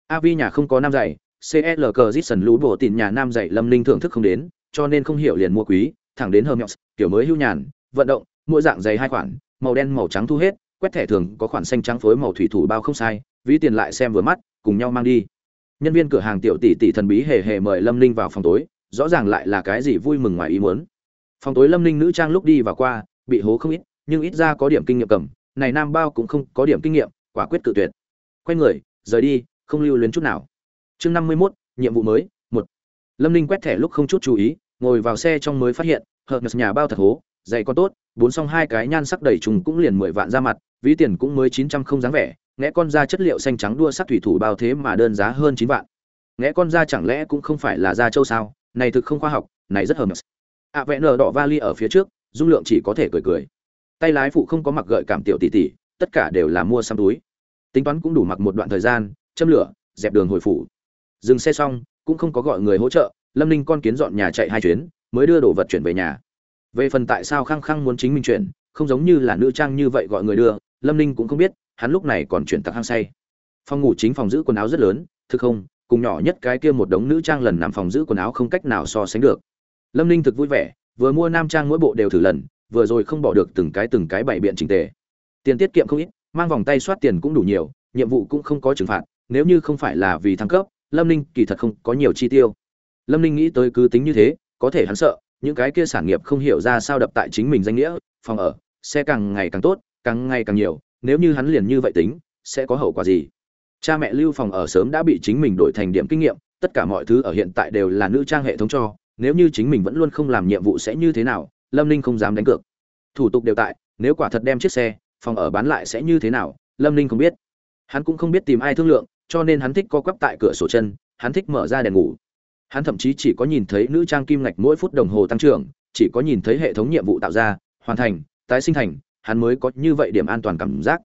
A: Av nhà không có nam giày cl cờ dít lũ bộ tìm nhà nam giày lâm ninh thưởng thức không đến, cho nên không hiểu liền mua quý, thẳng đến hermes, kiểu mới hưu nhàn, vận động, mỗi dạng giày hai khoản, màu đen màu trắng thu hết quét thẻ thường có khoản xanh trắng phối màu thủy thủ bao không sai, ví tiền lại xem vừa mắt, cùng nhau mang đi. Nhân viên cửa hàng tiểu tỷ tỷ thần bí hề hề mời lâm ninh vào phòng tối, rõ ràng lại là cái gì vui mừng ngoài ý muốn. Phòng tối lâm ninh nữ trang lúc đi và qua, bị hố không ít, nhưng ít ra có điểm kinh nghiệm cầm, này nam bao cũng không có điểm kinh nghiệm, quả quyết cự tuyệt. Quay người, rời đi, không lưu luyến chút nào. Chương năm mươi mốt, nhiệm vụ mới, một. Lâm ninh quét thẻ lúc không chút chú ý, ngồi vào xe trong mới phát hiện, hợp nhà bao thật hố dày có tốt, bốn xong hai cái nhan sắc đầy trùng cũng liền mười vạn ra mặt, ví tiền cũng mới chín trăm không dáng vẻ, ngẽ con da chất liệu xanh trắng đua sắc thủy thủ bao thế mà đơn giá hơn chín vạn. Ngẽ con da chẳng lẽ cũng không phải là da châu sao? Này thực không khoa học, này rất hờ mờ ạ vẽ nở đỏ vali ở phía trước, dung lượng chỉ có thể cười cười. Tay lái phụ không có mặc gợi cảm tiểu tỷ tỷ, tất cả đều là mua xăm túi. Tính toán cũng đủ mặc một đoạn thời gian, châm lửa, dẹp đường hồi phủ. Dừng xe xong, cũng không có gọi người hỗ trợ, lâm ninh con kiến dọn nhà chạy hai chuyến, mới đưa đồ vật chuyển về nhà về phần tại sao khăng khăng muốn chính mình chuyển, không giống như là nữ trang như vậy gọi người đưa, lâm ninh cũng không biết, hắn lúc này còn chuyển tặng hăng say. Phòng ngủ chính phòng giữ quần áo rất lớn, thực không, cùng nhỏ nhất cái kia một đống nữ trang lần nằm phòng giữ quần áo không cách nào so sánh được. Lâm ninh thực vui vẻ, vừa mua nam trang mỗi bộ đều thử lần, vừa rồi không bỏ được từng cái từng cái bảy biện trình tề. Tiền tiết kiệm không ít, mang vòng tay soát tiền cũng đủ nhiều, nhiệm vụ cũng không có trừng phạt, nếu như không phải là vì thăng cấp, lâm ninh kỳ thật không có nhiều chi tiêu. Lâm ninh nghĩ tới cứ tính như thế, có thể hắn sợ những cái kia sản nghiệp không hiểu ra sao đập tại chính mình danh nghĩa, phòng ở xe càng ngày càng tốt, càng ngày càng nhiều, nếu như hắn liền như vậy tính, sẽ có hậu quả gì? Cha mẹ lưu phòng ở sớm đã bị chính mình đổi thành điểm kinh nghiệm, tất cả mọi thứ ở hiện tại đều là nữ trang hệ thống cho, nếu như chính mình vẫn luôn không làm nhiệm vụ sẽ như thế nào, lâm ninh không dám đánh cược. Thủ tục đều tại, nếu quả thật đem chiếc xe, phòng ở bán lại sẽ như thế nào, lâm ninh không biết. Hắn cũng không biết tìm ai thương lượng, cho nên hắn thích co quắp tại cửa sổ chân, hắn thích mở ra đèn ngủ hắn thậm chí chỉ có nhìn thấy nữ trang kim ngạch mỗi phút đồng hồ tăng trưởng, chỉ có nhìn thấy hệ thống nhiệm vụ tạo ra, hoàn thành, tái sinh thành, hắn mới có như vậy điểm an toàn cảm giác.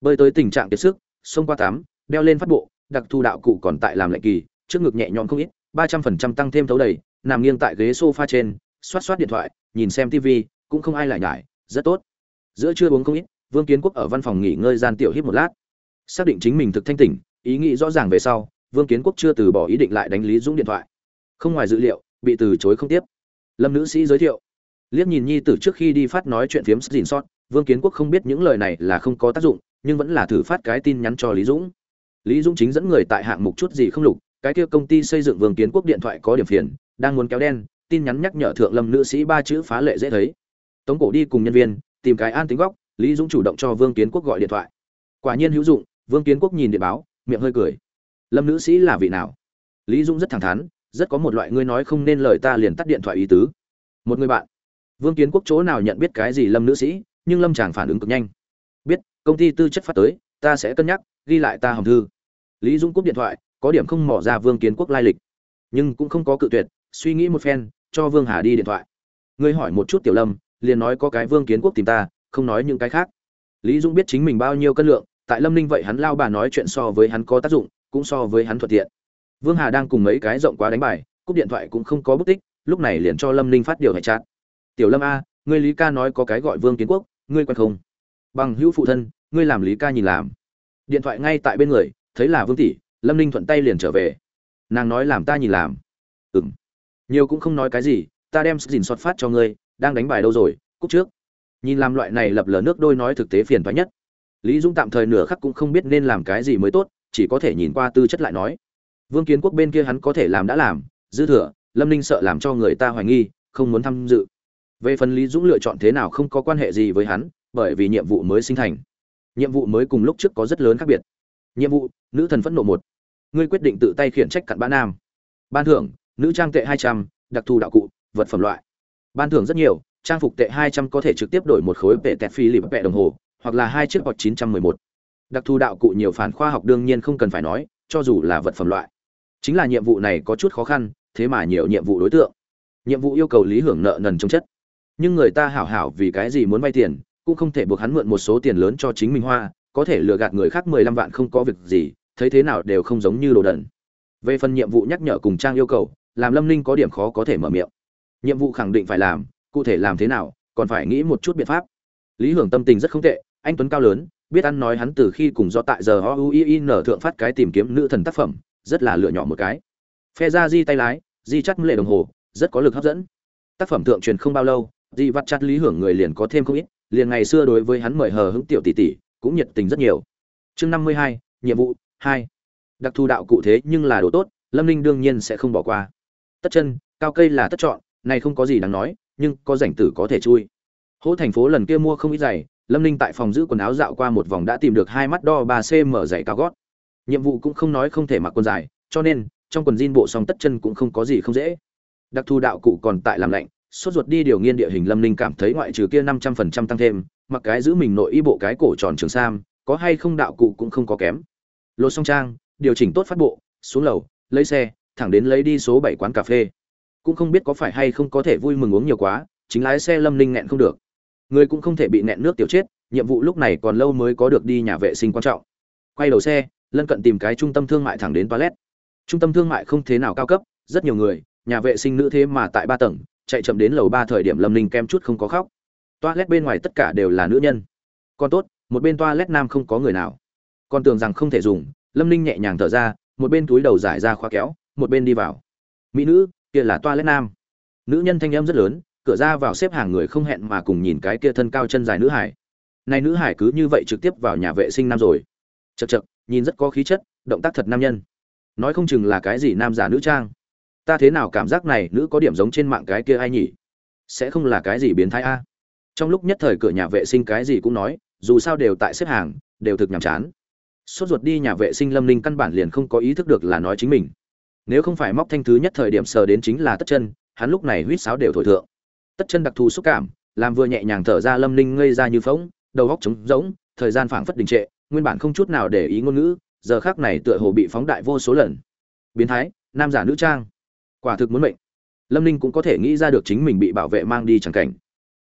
A: Bơi tới tình trạng kiệt sức xông qua tám, đeo lên phát bộ, đặc thù đạo cụ còn tại làm lệnh kỳ, trước ngực nhẹ nhõm không ít, ba trăm phần trăm tăng thêm thấu đầy, nằm nghiêng tại ghế sofa trên, xoát xoát điện thoại, nhìn xem tv cũng không ai lại nhải, rất tốt. Giữa trưa uống không ít, vương kiến quốc ở văn phòng nghỉ ngơi gian tiểu hít một lát. Xác định chính mình thực thanh tỉnh, ý nghĩ rõ ràng về sau, vương kiến quốc chưa từ bỏ ý định lại đánh lý dũng điện thoại không ngoài dự liệu, bị từ chối không tiếp. Lâm nữ sĩ giới thiệu. Liếc nhìn nhi tử trước khi đi phát nói chuyện phiếm dìn sót, vương kiến quốc không biết những lời này là không có tác dụng, nhưng vẫn là thử phát cái tin nhắn cho lý dũng. Lý dũng chính dẫn người tại hạng mục chút gì không lục, cái kia công ty xây dựng vương kiến quốc điện thoại có điểm phiền, đang muốn kéo đen, tin nhắn nhắc nhở thượng lâm nữ sĩ ba chữ phá lệ dễ thấy. Tống cổ đi cùng nhân viên, tìm cái an tính góc, lý dũng chủ động cho vương kiến quốc gọi điện thoại. Quả nhiên hữu dụng, vương kiến quốc nhìn điện báo, miệng hơi cười. Lâm nữ sĩ là vị nào? Lý dũng rất thẳng thắn rất có một loại ngươi nói không nên lời ta liền tắt điện thoại ý tứ. Một người bạn. Vương kiến quốc chỗ nào nhận biết cái gì lâm nữ sĩ, nhưng lâm chàng phản ứng cực nhanh. Biết, công ty tư chất phát tới, ta sẽ cân nhắc, ghi lại ta hồng thư. Lý dũng cúp điện thoại, có điểm không mỏ ra vương kiến quốc lai lịch. Nhưng cũng không có cự tuyệt, suy nghĩ một phen, cho vương hà đi điện thoại. Ngươi hỏi một chút tiểu lâm, liền nói có cái vương kiến quốc tìm ta, không nói những cái khác. Lý dũng biết chính mình bao nhiêu cân lượng, tại lâm ninh vậy hắn lao bà nói chuyện so với hắn có tác dụng, cũng so với hắn thuận tiện vương hà đang cùng mấy cái rộng quá đánh bài cúp điện thoại cũng không có bút tích lúc này liền cho lâm ninh phát điều hệ chát tiểu lâm a ngươi lý ca nói có cái gọi vương kiến quốc ngươi quen không? Bằng hữu phụ thân ngươi làm lý ca nhìn làm. Điện thoại ngay tại bên người thấy là vương tỷ lâm ninh thuận tay liền trở về. Nàng nói làm ta nhìn làm. Ừm, nhiều cũng không nói cái gì ta đem gìn sọt phát cho ngươi đang đánh bài đâu rồi cúp trước. Nhìn làm loại này lập lờ nước đôi nói thực tế phiền toái nhất. Lý dũng tạm thời nửa khắc cũng không biết nên làm cái gì mới tốt chỉ có thể nhìn qua tư chất lại nói vương kiến quốc bên kia hắn có thể làm đã làm, dư thừa, lâm ninh sợ làm cho người ta hoài nghi, không muốn tham dự. Về phần lý dũng lựa chọn thế nào không có quan hệ gì với hắn, bởi vì nhiệm vụ mới sinh thành. Nhiệm vụ mới cùng lúc trước có rất lớn khác biệt. Nhiệm vụ, nữ thần phẫn nộ một. Ngươi quyết định tự tay khiển trách cặn bã nam. Ban thưởng, nữ trang tệ hai trăm, đặc thù đạo cụ, vật phẩm loại. Ban thưởng rất nhiều, trang phục tệ hai trăm có thể trực tiếp đổi một khối vệ tẹt phi lịp vẹ đồng hồ, hoặc là hai chiếc bọt chín trăm mười một. Đặc thù đạo cụ nhiều phản khoa học đương nhiên không cần phải nói, cho dù là vật phẩm loại chính là nhiệm vụ này có chút khó khăn, thế mà nhiều nhiệm vụ đối tượng. Nhiệm vụ yêu cầu lý hưởng nợ nần trông chất. Nhưng người ta hảo hảo vì cái gì muốn vay tiền, cũng không thể buộc hắn mượn một số tiền lớn cho chính mình hoa, có thể lừa gạt người khác mười lăm vạn không có việc gì, thấy thế nào đều không giống như đồ đần. Về phần nhiệm vụ nhắc nhở cùng trang yêu cầu, làm lâm ninh có điểm khó có thể mở miệng. Nhiệm vụ khẳng định phải làm, cụ thể làm thế nào, còn phải nghĩ một chút biện pháp. Lý hưởng tâm tình rất không tệ, anh tuấn cao lớn, biết ăn nói hắn từ khi cùng do tại giờ o u i n thượng phát cái tìm kiếm nữ thần tác phẩm rất là lựa nhỏ một cái. Phe ra di tay lái, di chắt lệ đồng hồ, rất có lực hấp dẫn. Tác phẩm thượng truyền không bao lâu, di vắt chắt lý hưởng người liền có thêm không ít, liền ngày xưa đối với hắn mời hờ hững tiểu tỷ tỷ, cũng nhiệt tình rất nhiều. Chương năm mươi hai, nhiệm vụ hai. Đặc thù đạo cụ thế nhưng là đồ tốt, lâm ninh đương nhiên sẽ không bỏ qua. Tất chân, cao cây là tất chọn, này không có gì đáng nói, nhưng có rảnh tử có thể chui. Hỗ thành phố lần kia mua không ít giày, lâm ninh tại phòng giữ quần áo dạo qua một vòng đã tìm được hai mắt đo ba cm giày cao gót nhiệm vụ cũng không nói không thể mặc quần dài, cho nên, trong quần jean bộ song tất chân cũng không có gì không dễ. Đặc thù đạo cụ còn tại làm lạnh, sốt ruột đi điều nghiên địa hình lâm ninh cảm thấy ngoại trừ kia năm trăm phần trăm tăng thêm, mặc cái giữ mình nội y bộ cái cổ tròn trường sam, có hay không đạo cụ cũng không có kém. Lột song trang, điều chỉnh tốt phát bộ, xuống lầu, lấy xe, thẳng đến lấy đi số bảy quán cà phê. Cũng không biết có phải hay không có thể vui mừng uống nhiều quá, chính lái xe lâm ninh nghẹn không được. Người cũng không thể bị nẹn nước tiểu chết, nhiệm vụ lúc này còn lâu mới có được đi nhà vệ sinh quan trọng. Quay đầu xe lân cận tìm cái trung tâm thương mại thẳng đến toilet. Trung tâm thương mại không thế nào cao cấp, rất nhiều người, nhà vệ sinh nữ thế mà tại ba tầng, chạy chậm đến lầu ba thời điểm lâm ninh kem chút không có khóc. Toilet bên ngoài tất cả đều là nữ nhân. Còn tốt, một bên toilet nam không có người nào. Còn tưởng rằng không thể dùng, lâm ninh nhẹ nhàng thở ra, một bên túi đầu giải ra khóa kéo, một bên đi vào. Mỹ nữ, kia là toilet nam. Nữ nhân thanh âm rất lớn, cửa ra vào xếp hàng người không hẹn mà cùng nhìn cái kia thân cao chân dài nữ hải. Này nữ hải cứ như vậy trực tiếp vào nhà vệ sinh nam rồi. Chật chật nhìn rất có khí chất, động tác thật nam nhân. Nói không chừng là cái gì nam giả nữ trang. Ta thế nào cảm giác này nữ có điểm giống trên mạng cái kia ai nhỉ? Sẽ không là cái gì biến thái a? Trong lúc nhất thời cửa nhà vệ sinh cái gì cũng nói, dù sao đều tại xếp hàng, đều thực nhàm chán. Sốt ruột đi nhà vệ sinh lâm ninh căn bản liền không có ý thức được là nói chính mình. Nếu không phải móc thanh thứ nhất thời điểm sờ đến chính là tất chân, hắn lúc này huýt sáo đều thổi thượng. Tất chân đặc thù xúc cảm, làm vừa nhẹ nhàng thở ra lâm ninh ngây ra như phóng đầu góc trống rỗng, thời gian phảng phất đình trệ nguyên bản không chút nào để ý ngôn ngữ, giờ khác này tựa hồ bị phóng đại vô số lần. Biến thái, nam giả nữ trang. Quả thực muốn mệnh. Lâm ninh cũng có thể nghĩ ra được chính mình bị bảo vệ mang đi chẳng cảnh.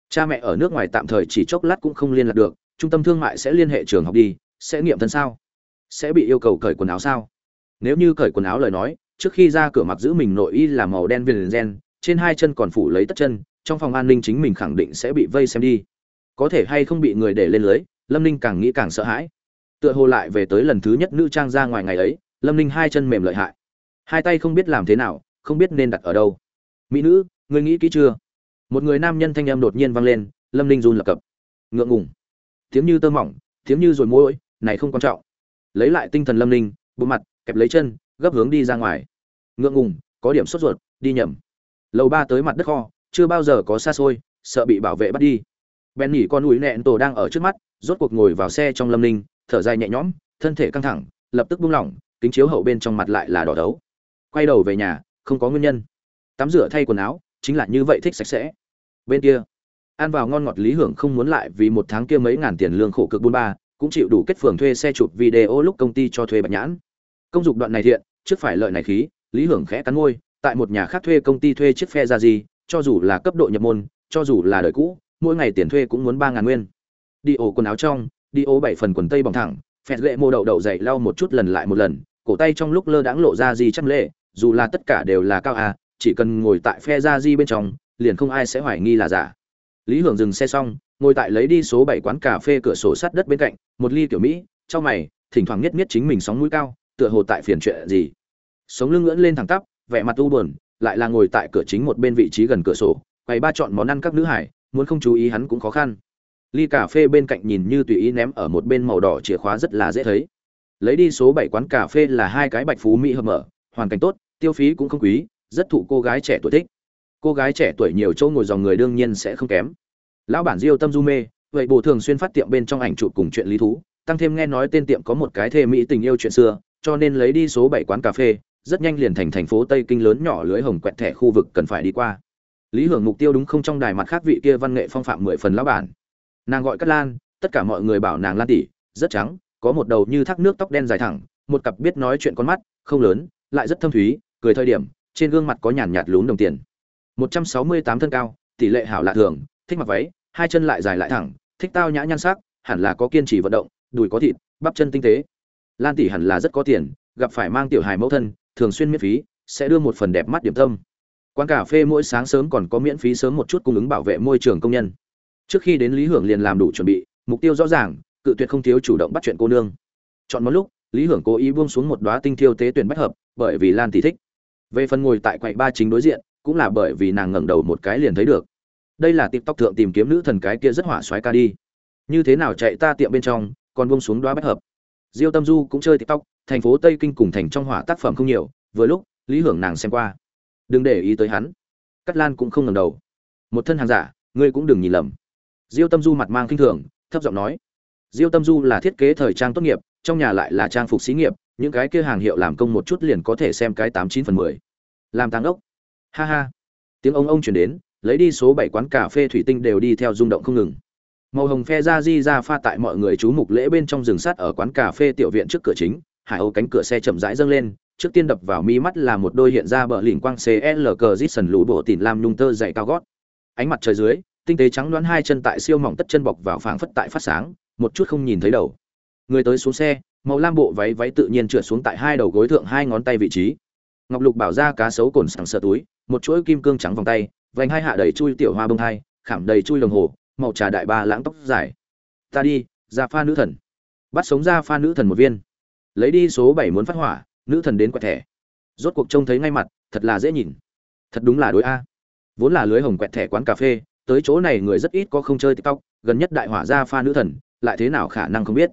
A: Cha mẹ ở nước ngoài tạm thời chỉ chốc lát cũng không liên lạc được, trung tâm thương mại sẽ liên hệ trường học đi, sẽ nghiệm thân sao? Sẽ bị yêu cầu cởi quần áo sao? Nếu như cởi quần áo lời nói, trước khi ra cửa mặc giữ mình nội y là màu đen viền gen, trên hai chân còn phủ lấy tất chân, trong phòng an ninh chính mình khẳng định sẽ bị vây xem đi. Có thể hay không bị người để lên lưới, lâm ninh càng nghĩ càng sợ hãi tựa hồ lại về tới lần thứ nhất nữ trang ra ngoài ngày ấy, lâm ninh hai chân mềm lợi hại. Hai tay không biết làm thế nào, không biết nên đặt ở đâu. Mỹ nữ người nghĩ kỹ chưa? Một người nam nhân thanh em đột nhiên vang lên, lâm ninh run lập cập. Ngượng ngùng. Tiếng như tơ mỏng, tiếng như rồi môi này không quan trọng. Lấy lại tinh thần lâm ninh, bộ mặt, kẹp lấy chân, gấp hướng đi ra ngoài. Ngượng ngùng, có điểm sốt ruột, đi nhầm. Lầu ba tới mặt đất kho, chưa bao giờ có xa xôi, sợ bị bảo vệ bắt đi. Bèn nhỉ con ủi nẹn tổ đang ở trước mắt, rốt cuộc ngồi vào xe trong lâm ninh thở dài nhẹ nhõm, thân thể căng thẳng, lập tức buông lỏng, kính chiếu hậu bên trong mặt lại là đỏ đấu. Quay đầu về nhà, không có nguyên nhân. Tắm rửa thay quần áo, chính là như vậy thích sạch sẽ. Bên kia, ăn vào ngon ngọt lý hưởng không muốn lại vì một tháng kia mấy ngàn tiền lương khổ cực buôn ba, cũng chịu đủ kết phường thuê xe chụp video lúc công ty cho thuê bạch nhãn. Công dục đoạn này thiện, trước phải lợi này khí, lý hưởng khẽ cắn môi, tại một nhà khác thuê công ty thuê chiếc phe ra gì cho dù là cấp độ nhập môn, cho dù là đời cũ, mỗi ngày tiền thuê cũng muốn ba ngàn nguyên. Đi ổ quần áo trong đi ố bảy phần quần tây bằng thẳng, phẹt lệ mô đậu đậu dậy lau một chút lần lại một lần, cổ tay trong lúc lơ đãng lộ ra gì chắc lệ, dù là tất cả đều là cao a, chỉ cần ngồi tại phe ra di bên trong, liền không ai sẽ hoài nghi là giả. Lý hưởng dừng xe xong, ngồi tại lấy đi số bảy quán cà phê cửa sổ sát đất bên cạnh, một ly kiểu mỹ, trong mày, thỉnh thoảng nhất nhất chính mình sóng mũi cao, tựa hồ tại phiền chuyện gì. Sống lưng ngưỡng lên thẳng tắp, vẻ mặt u buồn, lại là ngồi tại cửa chính một bên vị trí gần cửa sổ quay ba chọn món ăn các nữ hải, muốn không chú ý hắn cũng khó khăn ly cà phê bên cạnh nhìn như tùy ý ném ở một bên màu đỏ chìa khóa rất là dễ thấy. Lấy đi số bảy quán cà phê là hai cái bạch phú mỹ hợp mở, hoàn cảnh tốt, tiêu phí cũng không quý, rất thụ cô gái trẻ tuổi thích. Cô gái trẻ tuổi nhiều chỗ ngồi dòng người đương nhiên sẽ không kém. Lão bản diêu tâm du mê, vậy bồ thường xuyên phát tiệm bên trong ảnh chụp cùng chuyện lý thú, tăng thêm nghe nói tên tiệm có một cái thê mỹ tình yêu chuyện xưa, cho nên lấy đi số bảy quán cà phê, rất nhanh liền thành thành phố tây kinh lớn nhỏ lưới hồng quẹt thẻ khu vực cần phải đi qua. Lý hưởng mục tiêu đúng không trong đài mặt khác vị kia văn nghệ phong phạm mười phần lão bản nàng gọi cát lan, tất cả mọi người bảo nàng lan tỷ, rất trắng, có một đầu như thác nước tóc đen dài thẳng, một cặp biết nói chuyện con mắt, không lớn, lại rất thâm thúy, cười thời điểm, trên gương mặt có nhàn nhạt lún đồng tiền. Một trăm sáu mươi tám thân cao, tỷ lệ hảo lạ thường, thích mặc váy, hai chân lại dài lại thẳng, thích tao nhã nhan sắc, hẳn là có kiên trì vận động, đùi có thịt, bắp chân tinh tế. Lan tỷ hẳn là rất có tiền, gặp phải mang tiểu hài mẫu thân, thường xuyên miễn phí, sẽ đưa một phần đẹp mắt điểm tâm. Quán cà phê mỗi sáng sớm còn có miễn phí sớm một chút cung ứng bảo vệ môi trường công nhân trước khi đến lý hưởng liền làm đủ chuẩn bị, mục tiêu rõ ràng, cự tuyệt không thiếu chủ động bắt chuyện cô nương. Chọn một lúc, lý hưởng cố ý buông xuống một đóa tinh thiêu tế tuyển bách hợp, bởi vì lan tỷ thích. Về phần ngồi tại quầy ba chính đối diện, cũng là bởi vì nàng ngẩng đầu một cái liền thấy được. Đây là tiktok thượng tìm kiếm nữ thần cái kia rất hỏa xoáy ca đi. Như thế nào chạy ta tiệm bên trong, còn buông xuống đóa bách hợp. Diêu tâm du cũng chơi tiktok, thành phố tây kinh cùng thành trong hỏa tác phẩm không nhiều, vừa lúc, lý hưởng nàng xem qua. Đừng để ý tới hắn. Cắt lan cũng không ngẩng đầu. Một thân hàng giả, ngươi cũng đừng nhìn lầm diêu tâm du mặt mang kinh thường, thấp giọng nói, diêu tâm du là thiết kế thời trang tốt nghiệp, trong nhà lại là trang phục xí nghiệp, những cái kia hàng hiệu làm công một chút liền có thể xem cái tám chín phần mười. Làm tăng ốc. Ha ha. Tiếng ông ông chuyển đến, lấy đi số bảy quán cà phê thủy tinh đều đi theo rung động không ngừng. Màu hồng phe ra di ra pha tại mọi người chú mục lễ bên trong rừng sắt ở quán cà phê tiểu viện trước cửa chính, hải âu cánh cửa xe chậm rãi dâng lên, trước tiên đập vào mi mắt là một đôi hiện ra bờ lỉnh quang cl cờ dít sần lũ bộ tỉn lam nhung tơ dày cao gót. Ánh mặt trời dưới tinh tế trắng đoán hai chân tại siêu mỏng tất chân bọc vào phảng phất tại phát sáng, một chút không nhìn thấy đầu. Người tới xuống xe, màu lam bộ váy váy tự nhiên trượt xuống tại hai đầu gối thượng hai ngón tay vị trí. Ngọc lục bảo ra cá sấu cồn sẵn sợ túi, một chuỗi kim cương trắng vòng tay, vành hai hạ đầy chui tiểu hoa bông hai, khảm đầy chui đồng hồ, màu trà đại ba lãng tóc dài. Ta đi, ra pha nữ thần. Bắt sống ra pha nữ thần một viên. Lấy đi số bảy muốn phát hỏa, nữ thần đến quẹt thẻ. Rốt cuộc trông thấy ngay mặt, thật là dễ nhìn. Thật đúng là đối a. Vốn là lưới hồng quẹt thẻ quán cà phê tới chỗ này người rất ít có không chơi tiktok, gần nhất đại hỏa gia pha nữ thần, lại thế nào khả năng không biết.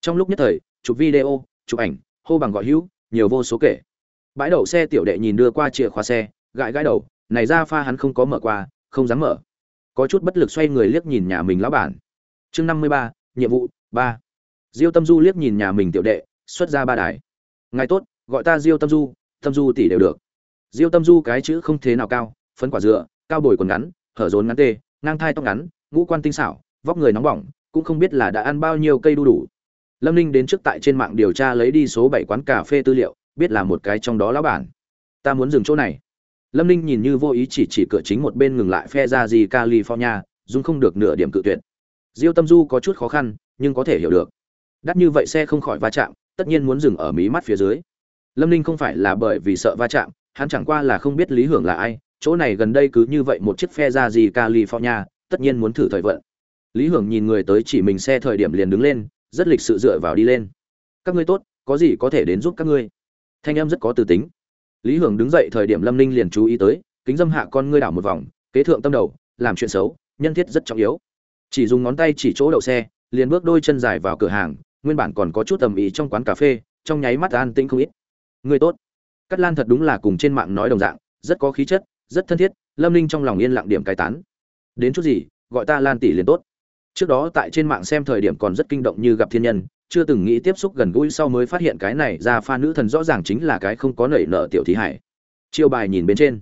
A: Trong lúc nhất thời, chụp video, chụp ảnh, hô bằng gọi hữu, nhiều vô số kể. Bãi đậu xe tiểu đệ nhìn đưa qua chìa khóa xe, gãi gãi đầu, này ra pha hắn không có mở qua, không dám mở. Có chút bất lực xoay người liếc nhìn nhà mình lão bản. Chương năm mươi ba, nhiệm vụ, ba. Diêu tâm du liếc nhìn nhà mình tiểu đệ, xuất ra ba đài. Ngài tốt, gọi ta diêu tâm du tâm du tỷ đều được. Diêu tâm du cái chữ không thế nào cao, phấn quả dựa, cao bồi quần ngắn hở rốn ngắn tê, ngang thai tóc ngắn, ngũ quan tinh xảo, vóc người nóng bỏng, cũng không biết là đã ăn bao nhiêu cây đu đủ. Lâm ninh đến trước tại trên mạng điều tra lấy đi số bảy quán cà phê tư liệu, biết là một cái trong đó lão bản. Ta muốn dừng chỗ này. Lâm ninh nhìn như vô ý chỉ chỉ cửa chính một bên ngừng lại phe ra gì california dung không được nửa điểm cự tuyệt. Diêu tâm du có chút khó khăn, nhưng có thể hiểu được. Đắt như vậy xe không khỏi va chạm, tất nhiên muốn dừng ở mí mắt phía dưới. Lâm ninh không phải là bởi vì sợ va chạm, hắn chẳng qua là không biết lý hưởng là ai chỗ này gần đây cứ như vậy một chiếc phe ra gì california, tất nhiên muốn thử thời vận. Lý hưởng nhìn người tới chỉ mình xe thời điểm liền đứng lên, rất lịch sự dựa vào đi lên. Các ngươi tốt, có gì có thể đến giúp các ngươi? Thanh em rất có từ tính. Lý hưởng đứng dậy thời điểm lâm ninh liền chú ý tới, kính dâm hạ con ngươi đảo một vòng, kế thượng tâm đầu, làm chuyện xấu, nhân thiết rất trọng yếu. Chỉ dùng ngón tay chỉ chỗ đậu xe, liền bước đôi chân dài vào cửa hàng, nguyên bản còn có chút tầm ý trong quán cà phê, trong nháy mắt an tĩnh không ít. Người tốt. Cát lan thật đúng là cùng trên mạng nói đồng dạng, rất có khí chất rất thân thiết, lâm ninh trong lòng yên lặng điểm cai tán. Đến chút gì, gọi ta lan tỷ liền tốt. Trước đó tại trên mạng xem thời điểm còn rất kinh động như gặp thiên nhân, chưa từng nghĩ tiếp xúc gần gũi sau mới phát hiện cái này ra pha nữ thần rõ ràng chính là cái không có nảy nợ tiểu thí hải. Chiêu bài nhìn bên trên.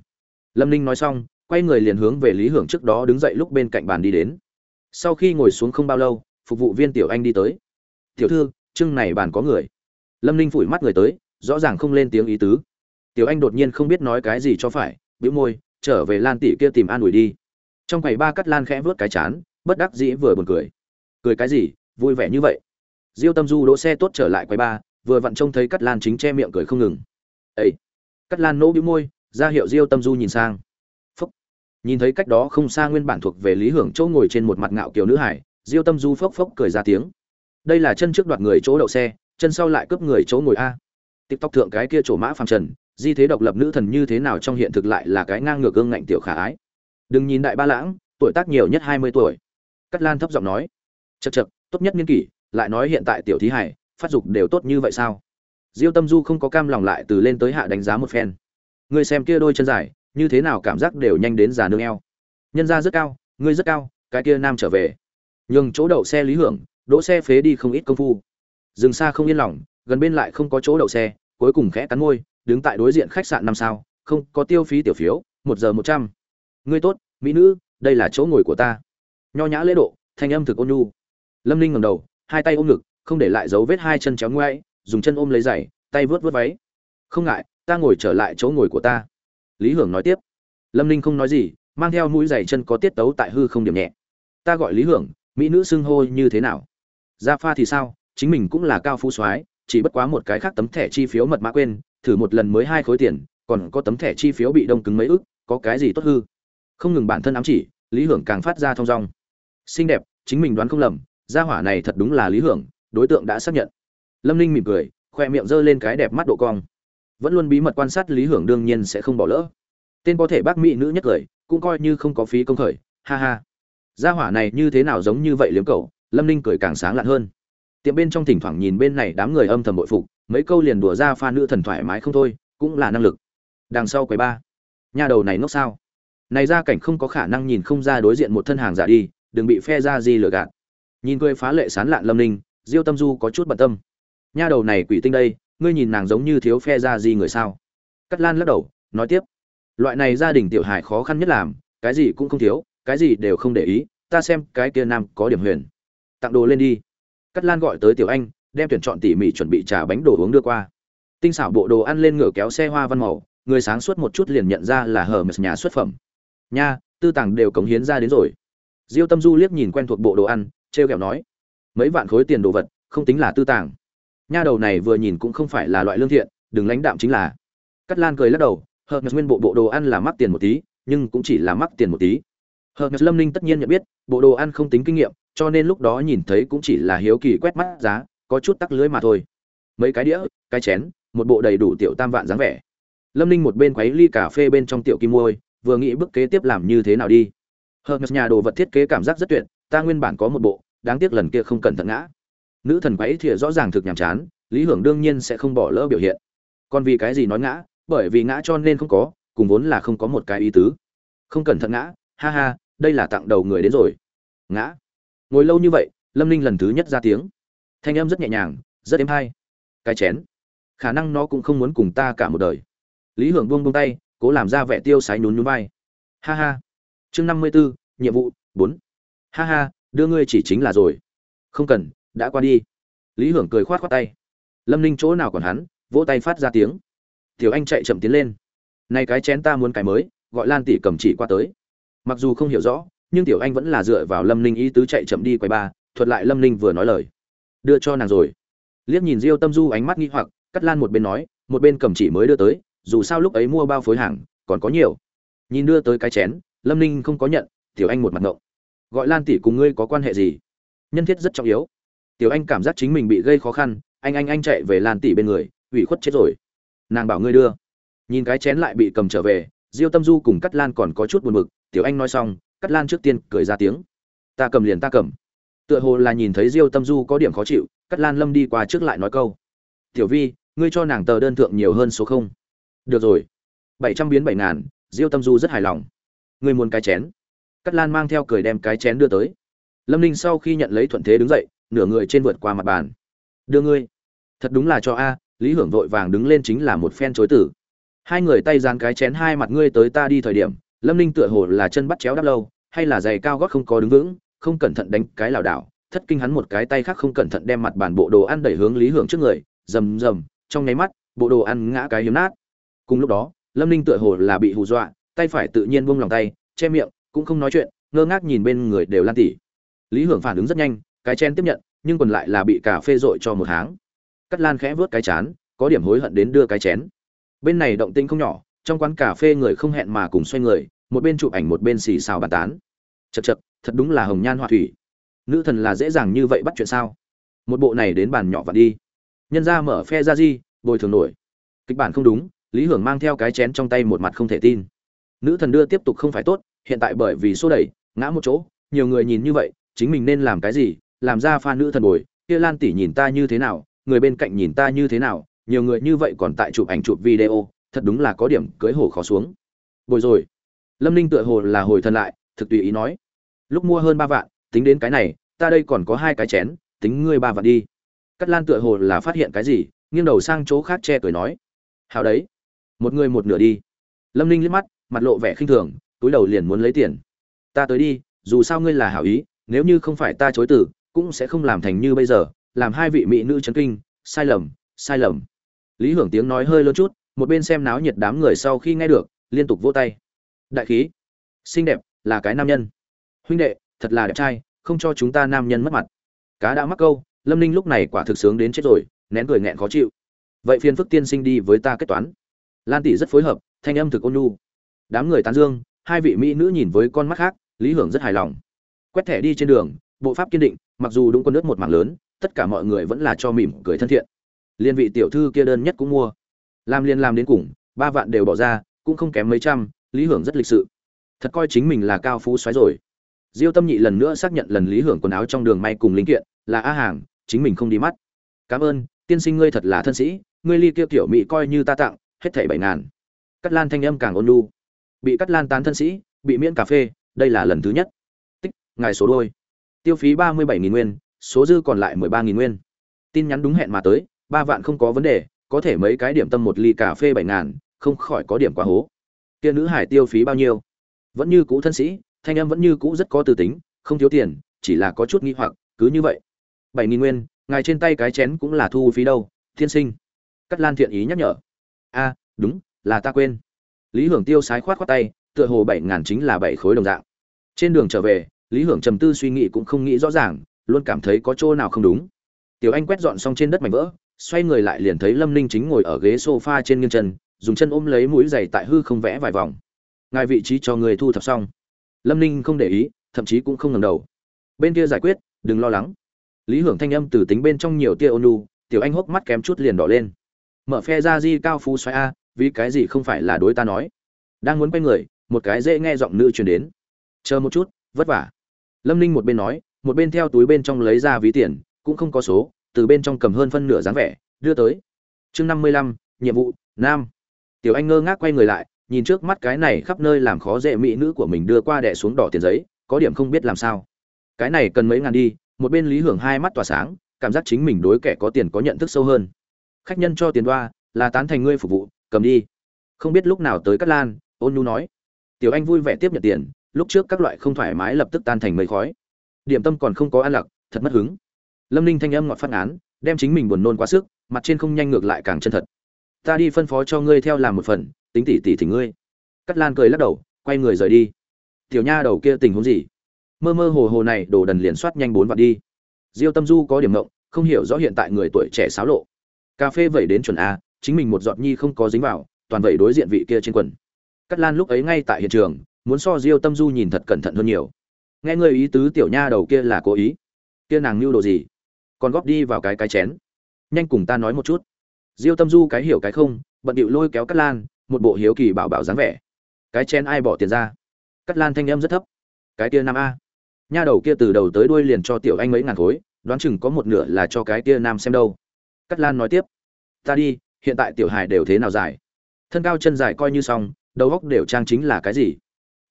A: Lâm ninh nói xong, quay người liền hướng về lý hưởng trước đó đứng dậy lúc bên cạnh bàn đi đến. Sau khi ngồi xuống không bao lâu, phục vụ viên tiểu anh đi tới. Tiểu thư chưng này bàn có người. Lâm ninh phủi mắt người tới, rõ ràng không lên tiếng ý tứ. Tiểu anh đột nhiên không biết nói cái gì cho phải bĩu môi, trở về lan tỷ kia tìm an ủi đi. Trong quầy ba cắt lan khẽ vớt cái chán, bất đắc dĩ vừa buồn cười. Cười cái gì, vui vẻ như vậy. Diêu tâm du đỗ xe tốt trở lại quầy ba, vừa vặn trông thấy cắt lan chính che miệng cười không ngừng. Ấy cắt lan nỗ bĩu môi, ra hiệu diêu tâm du nhìn sang. Phúc. Nhìn thấy cách đó không xa nguyên bản thuộc về lý hưởng chỗ ngồi trên một mặt ngạo kiều nữ hải, diêu tâm du phốc phốc cười ra tiếng. Đây là chân trước đoạt người chỗ đậu xe, chân sau lại cướp người chỗ ngồi a. Tiktok thượng cái kia chỗ mã phàm trần di thế độc lập nữ thần như thế nào trong hiện thực lại là cái ngang ngược gương ngạnh tiểu khả ái. Đừng nhìn đại ba lãng, tuổi tác nhiều nhất hai mươi tuổi. Cắt lan thấp giọng nói. Chật chật tốt nhất niên kỷ, lại nói hiện tại tiểu thí hải phát dục đều tốt như vậy sao? Diêu tâm du không có cam lòng lại từ lên tới hạ đánh giá một phen. Ngươi xem kia đôi chân dài, như thế nào cảm giác đều nhanh đến già nương eo. Nhân ra rất cao, ngươi rất cao, cái kia nam trở về. Nhường chỗ đậu xe lý hưởng, đỗ xe phế đi không ít công phu. Dừng xa không yên lòng, gần bên lại không có chỗ đậu xe, cuối cùng khẽ cắn môi đứng tại đối diện khách sạn năm sao, không có tiêu phí tiểu phiếu, một giờ một trăm. Ngươi tốt, mỹ nữ, đây là chỗ ngồi của ta. Nho nhã lễ độ, thanh âm thực ôn nhu. Lâm ninh ngầm đầu, hai tay ôm ngực, không để lại dấu vết hai chân chéo ngoáy dùng chân ôm lấy giày, tay vớt vớt váy. Không ngại, ta ngồi trở lại chỗ ngồi của ta. Lý hưởng nói tiếp. Lâm ninh không nói gì, mang theo mũi giày chân có tiết tấu tại hư không điểm nhẹ. Ta gọi lý hưởng, mỹ nữ xưng hô như thế nào? Ra pha thì sao? Chính mình cũng là cao phú soái chỉ bất quá một cái khác tấm thẻ chi phiếu mật mã quên, thử một lần mới hai khối tiền, còn có tấm thẻ chi phiếu bị đông cứng mấy ức, có cái gì tốt hư? Không ngừng bản thân ám chỉ, lý hưởng càng phát ra thong dong. Xinh đẹp, chính mình đoán không lầm, gia hỏa này thật đúng là lý hưởng, đối tượng đã xác nhận. Lâm ninh mỉm cười, khoe miệng giơ lên cái đẹp mắt độ cong. Vẫn luôn bí mật quan sát lý hưởng đương nhiên sẽ không bỏ lỡ. Tên có thể bác mỹ nữ nhất cười cũng coi như không có phí công khởi, ha ha. Gia hỏa này như thế nào giống như vậy liếm cậu, lâm ninh cười càng sáng lạn hơn tiệm bên trong thỉnh thoảng nhìn bên này đám người âm thầm bội phục, mấy câu liền đùa ra pha nữ thần thoải mái không thôi, cũng là năng lực. Đằng sau quầy ba. Nhà đầu này ngốc sao? Này ra cảnh không có khả năng nhìn không ra đối diện một thân hàng giả đi, đừng bị phe ra gì lừa gạt. Nhìn cười phá lệ sán lạn lâm ninh, diêu tâm du có chút bận tâm. Nha đầu này quỷ tinh đây, ngươi nhìn nàng giống như thiếu phe ra gì người sao? Cắt lan lắc đầu, nói tiếp. Loại này gia đình tiểu hải khó khăn nhất làm, cái gì cũng không thiếu, cái gì đều không để ý, ta xem cái kia nam có điểm huyền. Tặng đồ lên đi cắt lan gọi tới tiểu anh, đem tuyển chọn tỉ mỉ chuẩn bị trà bánh đồ uống đưa qua. Tinh xảo bộ đồ ăn lên ngựa kéo xe hoa văn màu, người sáng suốt một chút liền nhận ra là hờ mật nhà xuất phẩm. Nha, tư tàng đều cống hiến ra đến rồi. Diêu tâm du liếc nhìn quen thuộc bộ đồ ăn t r e o kẹo nói, mấy vạn khối tiền đồ vật, không tính là tư tàng. Nha đầu này vừa nhìn cũng không phải là loại lương thiện, đừng lãnh đạm chính là. Cắt lan cười lắc đầu hờ mật nguyên bộ bộ đồ ăn là mắc tiền một tí, nhưng cũng chỉ là mắc tiền một tí. Hờ mật lâm ninh tất nhiên nhận biết, bộ đồ ăn không tính kinh nghiệm cho nên lúc đó nhìn thấy cũng chỉ là hiếu kỳ quét mắt giá, có chút tắc lưới mà thôi. Mấy cái đĩa, cái chén, một bộ đầy đủ tiểu tam vạn dáng vẻ. Lâm ninh một bên quấy ly cà phê bên trong tiểu kim môi vừa nghĩ bước kế tiếp làm như thế nào đi. Hermes nhà đồ vật thiết kế cảm giác rất tuyệt, ta nguyên bản có một bộ, đáng tiếc lần kia không cẩn thận ngã. Nữ thần quấy thìa rõ ràng thực nhàm chán, lý hưởng đương nhiên sẽ không bỏ lỡ biểu hiện. Còn vì cái gì nói ngã? Bởi vì ngã cho nên không có, cùng vốn là không có một cái ý tứ. Không cẩn thận ngã, ha ha, đây là tặng đầu người đến rồi. Ngã ngồi lâu như vậy, lâm ninh lần thứ nhất ra tiếng. Thanh âm rất nhẹ nhàng, rất êm hay. Cái chén, khả năng nó cũng không muốn cùng ta cả một đời. Lý hưởng buông buông tay, cố làm ra vẻ tiêu sái nhún nhún vai. Ha ha. Chương năm mươi b ố nhiệm vụ, bốn. Ha ha, đưa ngươi chỉ chính là rồi. Không cần, đã qua đi. Lý hưởng cười khoát t tay. Lâm ninh chỗ nào còn hắn, vỗ tay phát ra tiếng. Tiểu anh chạy chậm tiến lên. Nay cái chén ta muốn cái mới, gọi lan tỷ cầm chỉ qua tới. Mặc dù không hiểu rõ nhưng tiểu anh vẫn là dựa vào lâm ninh ý tứ chạy chậm đi quay ba, thuật lại lâm ninh vừa nói lời. Đưa cho nàng rồi. Liếc nhìn diêu tâm du ánh mắt nghi hoặc, cắt lan một bên nói, một bên cầm chỉ mới đưa tới, dù sao lúc ấy mua bao phối hàng, còn có nhiều. Nhìn đưa tới cái chén, lâm ninh không có nhận, tiểu anh một mặt ngộng. Gọi lan tỷ cùng ngươi có quan hệ gì? Nhân thiết rất trọng yếu. Tiểu anh cảm giác chính mình bị gây khó khăn, anh anh anh chạy về lan tỷ bên người, ủy khuất chết rồi. Nàng bảo ngươi đưa. Nhìn cái chén lại bị cầm trở về, diêu tâm du cùng cắt lan còn có chút buồn bực, tiểu anh nói xong cắt lan trước tiên cười ra tiếng. Ta cầm liền ta cầm. Tựa hồ là nhìn thấy diêu tâm du có điểm khó chịu cắt lan lâm đi qua trước lại nói câu. Tiểu vi, ngươi cho nàng tờ đơn thượng nhiều hơn số không? Được rồi. Bảy trăm biến bảy ngàn, diêu tâm du rất hài lòng. Ngươi muốn cái chén? Cắt lan mang theo cười đem cái chén đưa tới. Lâm ninh sau khi nhận lấy thuận thế đứng dậy, nửa người trên vượt qua mặt bàn. Đưa ngươi. Thật đúng là cho a, lý hưởng vội vàng đứng lên chính là một phen chối tử hai người tay dán cái chén hai mặt ngươi tới ta đi thời điểm, lâm ninh tựa hồ là chân bắt chéo đắp lâu hay là giày cao gót không có đứng vững, không cẩn thận đánh cái lảo đảo, thất kinh hắn một cái tay khác không cẩn thận đem mặt bàn bộ đồ ăn đẩy hướng lý hưởng trước người, rầm rầm, trong nháy mắt, bộ đồ ăn ngã cái hiếm nát. Cùng lúc đó, lâm ninh tựa hồ là bị hù dọa, tay phải tự nhiên buông lòng tay, che miệng, cũng không nói chuyện, ngơ ngác nhìn bên người đều lan tỉ. Lý hưởng phản ứng rất nhanh, cái chén tiếp nhận, nhưng còn lại là bị cà phê dội cho một háng. cắt lan khẽ vớt cái chán, có điểm hối hận đến đưa cái chén. Bên này động tĩnh không nhỏ, trong quán cà phê người không hẹn mà cùng xoay người, một bên chụp ảnh một bên xì xào bàn tán chật chật, thật đúng là hồng nhan họa thủy. Nữ thần là dễ dàng như vậy bắt chuyện sao? Một bộ này đến bàn nhỏ và đi. Nhân ra mở phe ra di, bồi thường nổi. Kịch bản không đúng, lý hưởng mang theo cái chén trong tay một mặt không thể tin. Nữ thần đưa tiếp tục không phải tốt, hiện tại bởi vì xô đẩy, ngã một chỗ, nhiều người nhìn như vậy, chính mình nên làm cái gì? Làm ra pha nữ thần bồi, kia lan tỷ nhìn ta như thế nào, người bên cạnh nhìn ta như thế nào, nhiều người như vậy còn tại chụp ảnh chụp video, thật đúng là có điểm cưới hổ khó xuống. Bồi rồi. Lâm ninh tựa hồ là hồi thần lại, thực tùy ý nói lúc mua hơn ba vạn, tính đến cái này, ta đây còn có hai cái chén, tính ngươi ba vạn đi. Cắt lan tựa hồ là phát hiện cái gì, nghiêng đầu sang chỗ khác che cười nói. Hào đấy. Một người một nửa đi. Lâm ninh liếc mắt, mặt lộ vẻ khinh thường, túi đầu liền muốn lấy tiền. Ta tới đi, dù sao ngươi là hảo ý, nếu như không phải ta chối từ, cũng sẽ không làm thành như bây giờ, làm hai vị mỹ nữ chấn kinh, sai lầm sai lầm. Lý hưởng tiếng nói hơi lớn chút, một bên xem náo nhiệt đám người sau khi nghe được, liên tục vỗ tay. Đại khí. Xinh đẹp, là cái nam nhân huynh đệ, thật là đẹp trai, không cho chúng ta nam nhân mất mặt. Cá đã mắc câu, lâm ninh lúc này quả thực sướng đến chết rồi, nén cười nghẹn khó chịu. Vậy phiền phức tiên sinh đi với ta kết toán. Lan tỷ rất phối hợp, thanh âm thực ôn nhu. Đám người tán dương, hai vị mỹ nữ nhìn với con mắt khác, lý hưởng rất hài lòng. Quét thẻ đi trên đường, bộ pháp kiên định, mặc dù đúng con nước một mảng lớn, tất cả mọi người vẫn là cho mỉm cười thân thiện. Liên vị tiểu thư kia đơn nhất cũng mua. Làm liên làm đến cùng, ba vạn đều bỏ ra, cũng không kém mấy trăm, lý hưởng rất lịch sự. Thật coi chính mình là cao phú xoáy rồi diêu tâm nhị lần nữa xác nhận lần lý hưởng quần áo trong đường may cùng linh kiện, là a hàng, chính mình không đi mắt. Cảm ơn, tiên sinh ngươi thật là thân sĩ, ngươi ly kia kiểu mỹ coi như ta tặng, hết thảy bảy ngàn. Cắt lan thanh âm càng ôn lu bị cắt lan tán thân sĩ, bị miễn cà phê, đây là lần thứ nhất. Tích, ngài số đôi. Tiêu phí ba mươi bảy nghìn nguyên, số dư còn lại mười ba nghìn nguyên. Tin nhắn đúng hẹn mà tới, ba vạn không có vấn đề, có thể mấy cái điểm tâm một ly cà phê bảy ngàn, không khỏi có điểm quá hố. Kia nữ hải tiêu phí bao nhiêu? Vẫn như cũ thân sĩ thanh em vẫn như cũ rất có tư tính, không thiếu tiền, chỉ là có chút nghi hoặc, cứ như vậy. Bảy nghìn nguyên, ngài trên tay cái chén cũng là thu phí đâu thiên sinh. Cắt lan thiện ý nhắc nhở. A, đúng, là ta quên. Lý hưởng tiêu sái khoát khoát tay, tựa hồ bảy ngàn chính là bảy khối đồng dạng. Trên đường trở về, lý hưởng trầm tư suy nghĩ cũng không nghĩ rõ ràng, luôn cảm thấy có chỗ nào không đúng. Tiểu anh quét dọn xong trên đất mảnh vỡ, xoay người lại liền thấy lâm ninh chính ngồi ở ghế sofa trên nghiêng chân, dùng chân ôm lấy mũi giày tại hư không vẽ vài vòng. Ngài vị trí cho người thu thập xong lâm ninh không để ý, thậm chí cũng không ngầm đầu. Bên kia giải quyết, đừng lo lắng. Lý hưởng thanh âm từ tính bên trong nhiều tia ônu tiểu anh hốc mắt kém chút liền đỏ lên. Mở phe ra di cao phú xoay a, vì cái gì không phải là đối ta nói? Đang muốn quay người, một cái dễ nghe giọng nữ truyền đến. Chờ một chút, vất vả. Lâm ninh một bên nói, một bên theo túi bên trong lấy ra ví tiền, cũng không có số, từ bên trong cầm hơn phân nửa dáng vẻ, đưa tới. Chương năm mươi lăm, nhiệm vụ, nam. Tiểu anh ngơ ngác quay người lại nhìn trước mắt cái này khắp nơi làm khó dễ mỹ nữ của mình đưa qua đẻ xuống đỏ tiền giấy, có điểm không biết làm sao. Cái này cần mấy ngàn đi, một bên lý hưởng hai mắt tỏa sáng, cảm giác chính mình đối kẻ có tiền có nhận thức sâu hơn. Khách nhân cho tiền đoa, là tán thành ngươi phục vụ, cầm đi. Không biết lúc nào tới cát lan, ôn nhu nói. Tiểu anh vui vẻ tiếp nhận tiền, lúc trước các loại không thoải mái lập tức tan thành mây khói. Điểm tâm còn không có ăn lặc, thật mất hứng. Lâm ninh thanh âm ngọt phát án đem chính mình buồn nôn quá sức, mặt trên không nhanh ngược lại càng chân thật. Ta đi phân phó cho ngươi theo làm một phần tính tỉ tỉ thì ngươi. Cắt lan cười lắc đầu, quay người rời đi. Tiểu nha đầu kia tình huống gì? Mơ mơ hồ hồ này đồ đần liền soát nhanh bốn vạn đi. Diêu tâm du có điểm ngộng, không hiểu rõ hiện tại người tuổi trẻ xáo lộ. Cà phê vẩy đến chuẩn a, chính mình một giọt nhi không có dính vào, toàn vẩy đối diện vị kia trên quần. Cắt lan lúc ấy ngay tại hiện trường, muốn so diêu tâm du nhìn thật cẩn thận hơn nhiều. Nghe người ý tứ tiểu nha đầu kia là cố ý. Kia nàng lưu đồ gì? Còn góp đi vào cái cái chén. Nhanh cùng ta nói một chút. Diêu tâm du cái hiểu cái không, bận điệu lôi kéo cắt lan một bộ hiếu kỳ bảo bảo dáng vẻ. Cái chén ai bỏ tiền ra? Cắt lan thanh âm rất thấp. Cái kia nam a. Nha đầu kia từ đầu tới đuôi liền cho tiểu anh mấy ngàn khối, đoán chừng có một nửa là cho cái kia nam xem đâu. Cắt lan nói tiếp. Ta đi, hiện tại tiểu hài đều thế nào dài thân cao chân dài coi như xong, đầu góc đều trang chính là cái gì?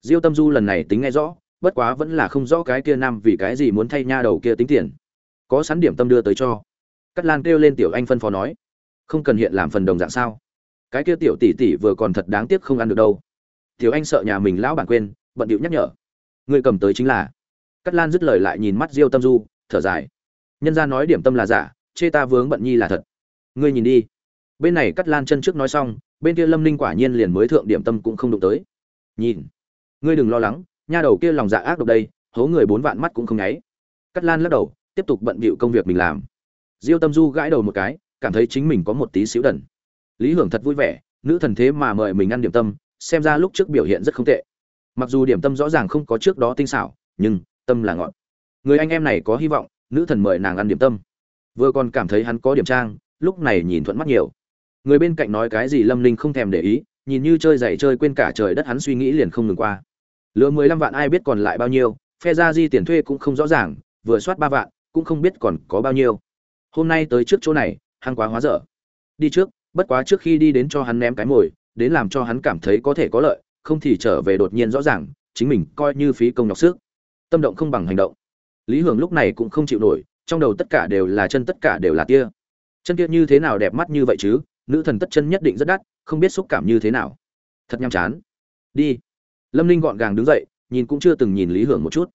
A: Diêu tâm du lần này tính nghe rõ, bất quá vẫn là không rõ cái kia nam vì cái gì muốn thay nha đầu kia tính tiền. Có sẵn điểm tâm đưa tới cho. Cắt lan kêu lên tiểu anh phân phó nói. Không cần hiện làm phần đồng dạng sao? Cái kia tiểu tỷ tỷ vừa còn thật đáng tiếc không ăn được đâu. Tiểu anh sợ nhà mình lão bản quên, bận điệu nhắc nhở. Người cầm tới chính là. Cắt lan dứt lời lại nhìn mắt diêu tâm du, thở dài. Nhân ra nói điểm tâm là giả, chê ta vướng bận nhi là thật. Ngươi nhìn đi. Bên này cắt lan chân trước nói xong, bên kia lâm ninh quả nhiên liền mới thượng điểm tâm cũng không đụng tới. Nhìn. Ngươi đừng lo lắng, nha đầu kia lòng dạ ác độc đây, hố người bốn vạn mắt cũng không nháy. Cắt lan lắc đầu, tiếp tục bận bịu công việc mình làm. Diêu tâm du gãi đầu một cái, cảm thấy chính mình có một tí xíu đần lý hưởng thật vui vẻ, nữ thần thế mà mời mình ăn điểm tâm, xem ra lúc trước biểu hiện rất không tệ. Mặc dù điểm tâm rõ ràng không có trước đó tinh xảo, nhưng, tâm là ngọn người anh em này có hy vọng, nữ thần mời nàng ăn điểm tâm. Vừa còn cảm thấy hắn có điểm trang, lúc này nhìn thuận mắt nhiều. Người bên cạnh nói cái gì lâm linh không thèm để ý, nhìn như chơi giày chơi quên cả trời đất hắn suy nghĩ liền không ngừng qua. Lừa mười lăm vạn ai biết còn lại bao nhiêu, phe ra di tiền thuê cũng không rõ ràng, vừa soát ba vạn, cũng không biết còn có bao nhiêu. Hôm nay tới trước chỗ này hăng quá hóa dở. Đi trước bất quá trước khi đi đến cho hắn ném cái mồi, đến làm cho hắn cảm thấy có thể có lợi, không thì trở về đột nhiên rõ ràng, chính mình coi như phí công nhọc sức. Tâm động không bằng hành động. Lý hưởng lúc này cũng không chịu nổi, trong đầu tất cả đều là chân, tất cả đều là tia. Chân kia như thế nào đẹp mắt như vậy chứ? Nữ thần tất chân nhất định rất đắt, không biết xúc cảm như thế nào. Thật nhàm chán. Đi. Lâm ninh gọn gàng đứng dậy, nhìn cũng chưa từng nhìn lý hưởng một chút.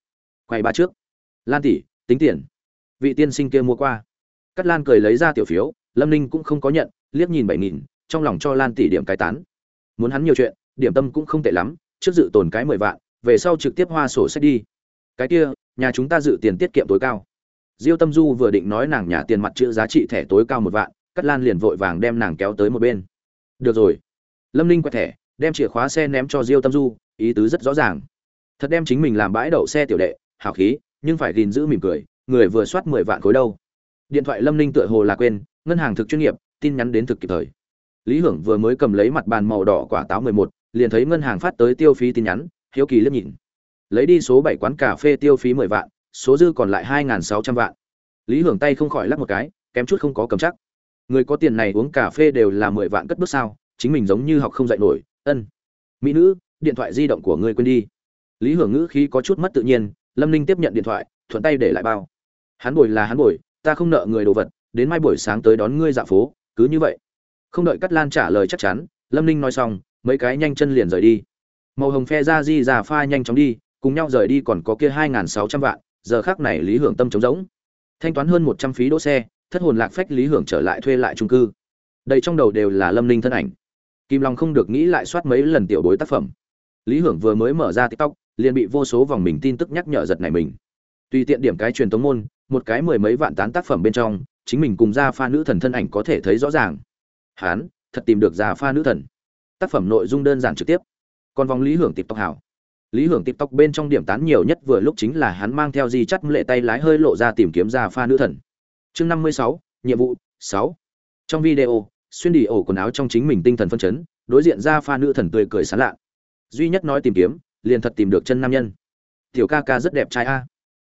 A: Quay ba trước. Lan tỷ, tính tiền. Vị tiên sinh kia mua qua. Cắt lan cười lấy ra tiểu phiếu, lâm ninh cũng không có nhận liếc nhìn bảy nghìn, trong lòng cho lan tỷ điểm cái tán. Muốn hắn nhiều chuyện, điểm tâm cũng không tệ lắm, trước dự tồn cái mười vạn, về sau trực tiếp hoa sổ sách đi. Cái kia, nhà chúng ta dự tiền tiết kiệm tối cao. Diêu tâm du vừa định nói nàng nhà tiền mặt chữ giá trị thẻ tối cao một vạn, cắt lan liền vội vàng đem nàng kéo tới một bên. Được rồi. Lâm Linh quẹt thẻ, đem chìa khóa xe ném cho diêu tâm du, ý tứ rất rõ ràng. Thật đem chính mình làm bãi đậu xe tiểu đệ, hào khí, nhưng phải gìn giữ mỉm cười, người vừa soát mười vạn khối đâu. Điện thoại lâm Linh tựa hồ là quên, ngân hàng thực chuyên nghiệp tin nhắn đến thực kịp thời. Lý hưởng vừa mới cầm lấy mặt bàn màu đỏ quả táo mười một, liền thấy ngân hàng phát tới tiêu phí tin nhắn, hiếu kỳ liếc nhìn. Lấy đi số bảy quán cà phê tiêu phí mười vạn, số dư còn lại hai sáu trăm vạn. Lý hưởng tay không khỏi lắc một cái, kém chút không có cầm chắc. Người có tiền này uống cà phê đều là mười vạn cất bước sao, chính mình giống như học không dạy nổi, ân. Mỹ nữ, điện thoại di động của ngươi quên đi. Lý hưởng ngữ khí có chút mất tự nhiên, lâm ninh tiếp nhận điện thoại, thuận tay để lại bao. Hắn bồi là hắn bồi, ta không nợ người đồ vật, đến mai buổi sáng tới đón ngươi dạ phố cứ như vậy. Không đợi cắt lan trả lời chắc chắn, lâm ninh nói xong, mấy cái nhanh chân liền rời đi. Màu hồng phe ra di già pha nhanh chóng đi, cùng nhau rời đi còn có kia hai n sáu trăm vạn, giờ khác này lý hưởng tâm trống rỗng. Thanh toán hơn một trăm phí đỗ xe, thất hồn lạc phách lý hưởng trở lại thuê lại trung cư. Đây trong đầu đều là lâm ninh thân ảnh. Kim long không được nghĩ lại soát mấy lần tiểu bối tác phẩm. Lý hưởng vừa mới mở ra tiktok, liền bị vô số vòng mình tin tức nhắc nhở giật này mình. Tùy tiện điểm cái truyền tống môn, một cái mười mấy vạn tán tác phẩm bên trong chính mình cùng gia pha nữ thần thân ảnh có thể thấy rõ ràng. Hán, thật tìm được gia pha nữ thần. Tác phẩm nội dung đơn giản trực tiếp. Còn vòng lý hưởng tiktok hảo. Lý hưởng tiktok bên trong điểm tán nhiều nhất vừa lúc chính là hắn mang theo di chắt lệ tay lái hơi lộ ra tìm kiếm gia pha nữ thần. Chương năm mươi sáu, nhiệm vụ sáu. Trong video, xuyên đi ổ quần áo trong chính mình tinh thần phân chấn, đối diện gia pha nữ thần tươi cười sán lạ. Duy nhất nói tìm kiếm, liền thật tìm được chân nam nhân. Tiểu ca ca rất đẹp trai a.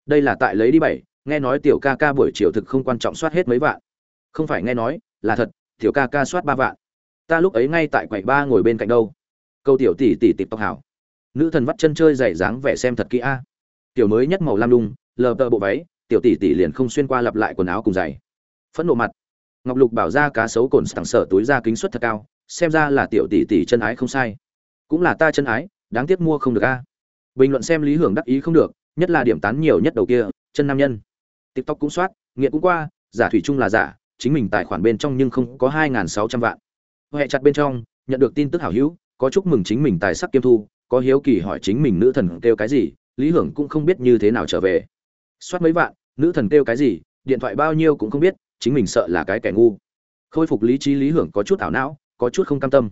A: Đây là tại lấy đi bảy nghe nói tiểu ca ca buổi chiều thực không quan trọng soát hết mấy vạn. Không phải nghe nói là thật tiểu ca ca soát ba vạn. Ta lúc ấy ngay tại quầy ba ngồi bên cạnh đâu. Câu tiểu tỷ tỷ tịp tóc hảo nữ thần vắt chân chơi dày dáng vẻ xem thật kỹ a. Tiểu mới nhất màu lam lung, lờ tờ bộ váy tiểu tỷ tỷ liền không xuyên qua lặp lại quần áo cùng giày. Phẫn nộ mặt. Ngọc lục bảo ra cá sấu cồn sẵn sở túi ra kính suất thật cao xem ra là tiểu tỷ tỷ chân ái không sai. Cũng là ta chân ái đáng tiếc mua không được a. Bình luận xem lý hưởng đắc ý không được nhất là điểm tán nhiều nhất đầu kia chân nam nhân tiktok cũng soát, nghiện cũng qua, giả thủy chung là giả, chính mình tài khoản bên trong nhưng không có hai sáu trăm vạn. Huệ chặt bên trong, nhận được tin tức hảo hữu, có chúc mừng chính mình tài sắc kiêm thu, có hiếu kỳ hỏi chính mình nữ thần kêu cái gì, lý hưởng cũng không biết như thế nào trở về. Soát mấy vạn, nữ thần kêu cái gì, điện thoại bao nhiêu cũng không biết, chính mình sợ là cái kẻ ngu. Khôi phục lý trí lý hưởng có chút ảo não, có chút không cam tâm.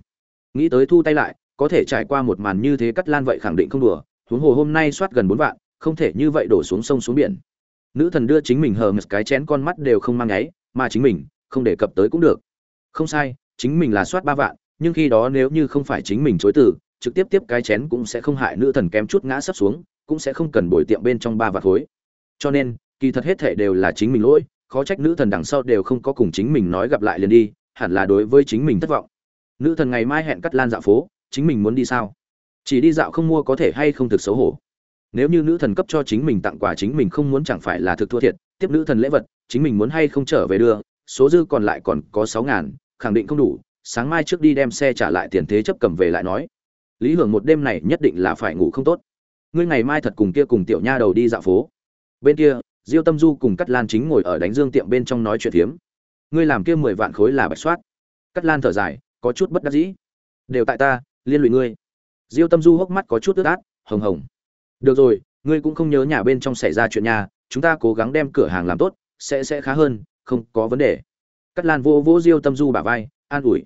A: Nghĩ tới thu tay lại, có thể trải qua một màn như thế cắt lan vậy khẳng định không đùa, huống hồ hôm nay soát gần bốn vạn, không thể như vậy đổ xuống sông xuống biển nữ thần đưa chính mình hờ một cái chén con mắt đều không mang nháy, mà chính mình, không đề cập tới cũng được. Không sai, chính mình là soát ba vạn, nhưng khi đó nếu như không phải chính mình chối từ, trực tiếp tiếp cái chén cũng sẽ không hại nữ thần kém chút ngã sấp xuống, cũng sẽ không cần bồi tiệm bên trong ba vạt khối. Cho nên, kỳ thật hết thể đều là chính mình lỗi, khó trách nữ thần đằng sau đều không có cùng chính mình nói gặp lại liền đi, hẳn là đối với chính mình thất vọng. Nữ thần ngày mai hẹn cắt lan dạo phố, chính mình muốn đi sao? Chỉ đi dạo không mua có thể hay không thực xấu hổ? Nếu như nữ thần cấp cho chính mình tặng quà chính mình không muốn chẳng phải là thực thua thiệt, tiếp nữ thần lễ vật, chính mình muốn hay không trở về đưa, số dư còn lại còn có sáu ngàn, khẳng định không đủ, sáng mai trước đi đem xe trả lại tiền thế chấp cầm về lại nói. Lý hưởng một đêm này nhất định là phải ngủ không tốt. Ngươi ngày mai thật cùng kia cùng tiểu nha đầu đi dạo phố. Bên kia, diêu tâm du cùng cắt lan chính ngồi ở đánh dương tiệm bên trong nói chuyện hiếm ngươi làm kia mười vạn khối là bạch soát. Cắt lan thở dài, có chút bất đắc dĩ. Đều tại ta, liên lụy ngươi. Diêu tâm du hốc mắt có chút ướt át, hồng hồng được rồi, ngươi cũng không nhớ nhà bên trong xảy ra chuyện nhà, chúng ta cố gắng đem cửa hàng làm tốt, sẽ sẽ khá hơn, không có vấn đề. Cắt lan vô vô diêu tâm du bả vai, an ủi.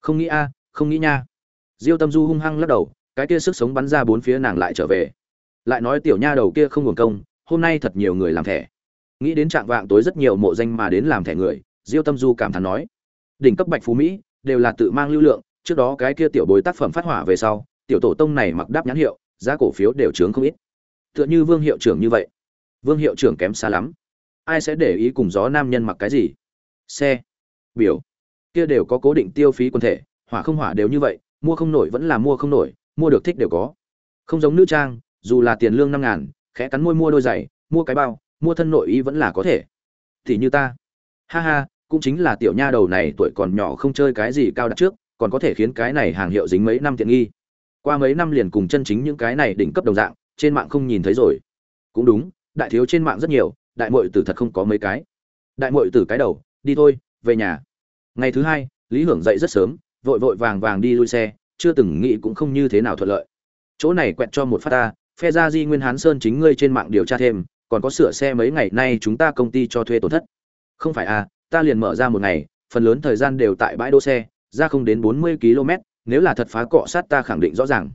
A: Không nghĩ a, không nghĩ nha. Diêu tâm du hung hăng lắc đầu, cái kia sức sống bắn ra bốn phía nàng lại trở về. Lại nói tiểu nha đầu kia không nguồn công, hôm nay thật nhiều người làm thẻ. Nghĩ đến trạng vạng tối rất nhiều mộ danh mà đến làm thẻ người, diêu tâm du cảm thán nói. Đỉnh cấp bạch phú mỹ, đều là tự mang lưu lượng, trước đó cái kia tiểu bối tác phẩm phát hỏa về sau, tiểu tổ tông này mặc đáp nhãn hiệu giá cổ phiếu đều chướng không ít. Tựa như vương hiệu trưởng như vậy. Vương hiệu trưởng kém xa lắm. Ai sẽ để ý cùng gió nam nhân mặc cái gì? Xe. Biểu. Kia đều có cố định tiêu phí quân thể, hỏa không hỏa đều như vậy, mua không nổi vẫn là mua không nổi, mua được thích đều có. Không giống nữ trang, dù là tiền lương năm ngàn, khẽ cắn môi mua đôi giày, mua cái bao, mua thân nội y vẫn là có thể. Thì như ta. Ha ha, cũng chính là tiểu nha đầu này tuổi còn nhỏ không chơi cái gì cao đặt trước, còn có thể khiến cái này hàng hiệu dính mấy năm tiện nghi qua mấy năm liền cùng chân chính những cái này đỉnh cấp đồng dạng, trên mạng không nhìn thấy rồi. Cũng đúng, đại thiếu trên mạng rất nhiều, đại mội tử thật không có mấy cái. Đại mội tử cái đầu, đi thôi, về nhà. Ngày thứ hai, lý hưởng dậy rất sớm, vội vội vàng vàng đi lui xe, chưa từng nghĩ cũng không như thế nào thuận lợi. Chỗ này quẹt cho một phát ta, phe gia di nguyên hán sơn chính ngươi trên mạng điều tra thêm, còn có sửa xe mấy ngày nay chúng ta công ty cho thuê tổn thất. Không phải à ta liền mở ra một ngày, phần lớn thời gian đều tại bãi đỗ xe, ra không đến bốn mươi km nếu là thật phá cọ sát ta khẳng định rõ ràng.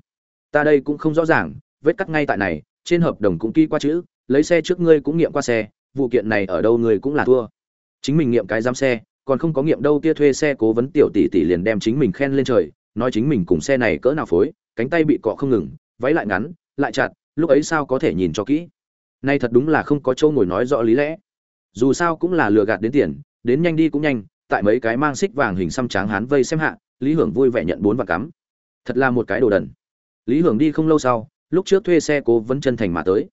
A: Ta đây cũng không rõ ràng, vết cắt ngay tại này, trên hợp đồng cũng ký qua chữ, lấy xe trước ngươi cũng nghiệm qua xe, vụ kiện này ở đâu ngươi cũng là thua. Chính mình nghiệm cái giám xe, còn không có nghiệm đâu kia thuê xe cố vấn tiểu tỷ tỷ liền đem chính mình khen lên trời, nói chính mình cùng xe này cỡ nào phối, cánh tay bị cọ không ngừng, váy lại ngắn, lại chặt, lúc ấy sao có thể nhìn cho kỹ. Nay thật đúng là không có châu ngồi nói rõ lý lẽ. Dù sao cũng là lừa gạt đến tiền, đến nhanh đi cũng nhanh, tại mấy cái mang xích vàng hình xăm tráng hán vây xem hạ lý hưởng vui vẻ nhận bốn vạn cắm. Thật là một cái đồ đần. Lý hưởng đi không lâu sau, lúc trước thuê xe cố vấn chân thành mà tới.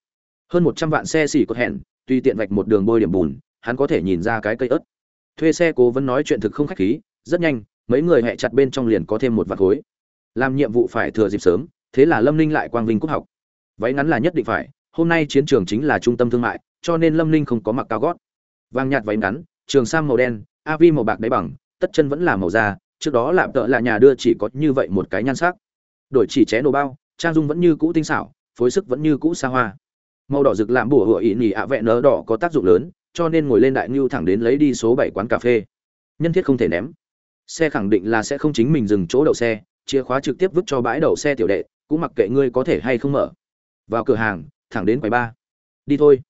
A: Hơn một trăm vạn xe xỉ cột hẹn tuy tiện vạch một đường bôi điểm bùn, hắn có thể nhìn ra cái cây ớt. Thuê xe cố vấn nói chuyện thực không khách khí, rất nhanh, mấy người hẹ chặt bên trong liền có thêm một vạt khối. Làm nhiệm vụ phải thừa dịp sớm, thế là lâm ninh lại quang vinh cúc học. Váy ngắn là nhất định phải, hôm nay chiến trường chính là trung tâm thương mại, cho nên lâm ninh không có mặc cao gót. Vàng nhạt váy ngắn, trường sam màu đen av màu bạc đáy bằng, tất chân vẫn là màu da trước đó lạm tợ là nhà đưa chỉ có như vậy một cái nhan sắc. Đổi chỉ ché nổ bao, trang dung vẫn như cũ tinh xảo, phối sức vẫn như cũ xa hoa. Màu đỏ rực làm bùa hựa ỉ nhì ạ vẹn nở đỏ có tác dụng lớn, cho nên ngồi lên đại ngưu thẳng đến lấy đi số bảy quán cà phê. Nhân thiết không thể ném. Xe khẳng định là sẽ không chính mình dừng chỗ đậu xe, chìa khóa trực tiếp vứt cho bãi đậu xe tiểu đệ, cũng mặc kệ ngươi có thể hay không mở. Vào cửa hàng, thẳng đến quầy ba. Đi thôi.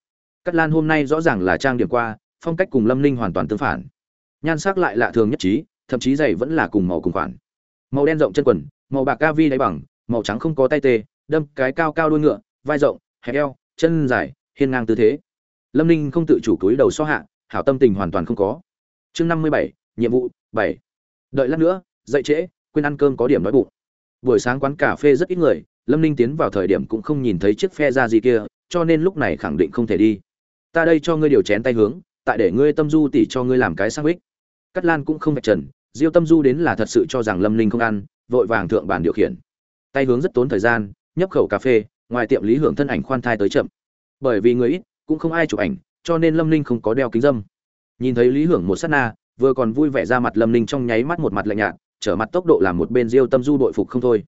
A: Cắt lan hôm nay rõ ràng là trang điểm qua, phong cách cùng lâm ninh hoàn toàn tương phản. Nhan sắc lại lạ thường nhất trí thậm chí giày vẫn là cùng màu cùng khoản. Màu đen rộng chân quần, màu bạc ca vi đáy bằng, màu trắng không có tay tê, đâm cái cao cao đuôi ngựa, vai rộng, hẹp eo, chân dài, hiên ngang tư thế. Lâm ninh không tự chủ túi đầu so hạ, hảo tâm tình hoàn toàn không có. Chương năm mươi bảy, nhiệm vụ bảy. Đợi lát nữa, dậy trễ, quên ăn cơm có điểm đói bụng. Buổi sáng quán cà phê rất ít người, lâm ninh tiến vào thời điểm cũng không nhìn thấy chiếc phe ra gì kia, cho nên lúc này khẳng định không thể đi. Ta đây cho ngươi điều chén tay hướng, tại để ngươi tâm du tỉ cho ngươi làm cái sang ích cắt lan cũng không vạch trần diêu tâm du đến là thật sự cho rằng lâm ninh không ăn, vội vàng thượng bản điều khiển. Tay hướng rất tốn thời gian, nhấp khẩu cà phê, ngoài tiệm lý hưởng thân ảnh khoan thai tới chậm. Bởi vì người ít, cũng không ai chụp ảnh, cho nên lâm ninh không có đeo kính dâm. Nhìn thấy lý hưởng một s á t na, vừa còn vui vẻ ra mặt lâm ninh trong nháy mắt một mặt lạnh nhạt, trở mặt tốc độ làm một bên diêu tâm du đội phục không thôi.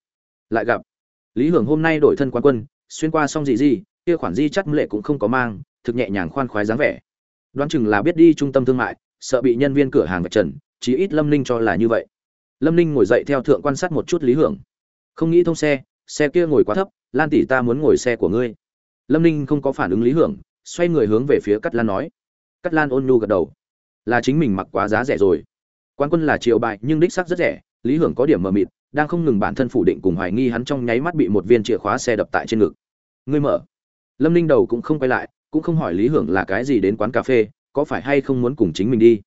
A: Lại gặp, lý hưởng hôm nay đổi thân quán quân, xuyên qua xong gì gì kia khoản di chắt lệ cũng không có mang, thực nhẹ nhàng khoan khoái dáng vẻ. Đoán chừng là biết đi trung tâm thương mại, sợ bị nhân viên cửa hàng vạch trần chí ít lâm ninh cho là như vậy. Lâm ninh ngồi dậy theo thượng quan sát một chút lý hưởng. Không nghĩ thông xe xe kia ngồi quá thấp, lan tỷ ta muốn ngồi xe của ngươi. Lâm ninh không có phản ứng lý hưởng, xoay người hướng về phía cắt lan nói. Cắt lan ôn nhu gật đầu. Là chính mình mặc quá giá rẻ rồi. Quan quân là triệu bại, nhưng đích sắc rất rẻ, lý hưởng có điểm mờ mịt, đang không ngừng bản thân phủ định cùng hoài nghi hắn trong nháy mắt bị một viên chìa khóa xe đập tại trên ngực. Ngươi mở. Lâm ninh đầu cũng không quay lại, cũng không hỏi lý hưởng là cái gì đến quán cà phê, có phải hay không muốn cùng chính mình đi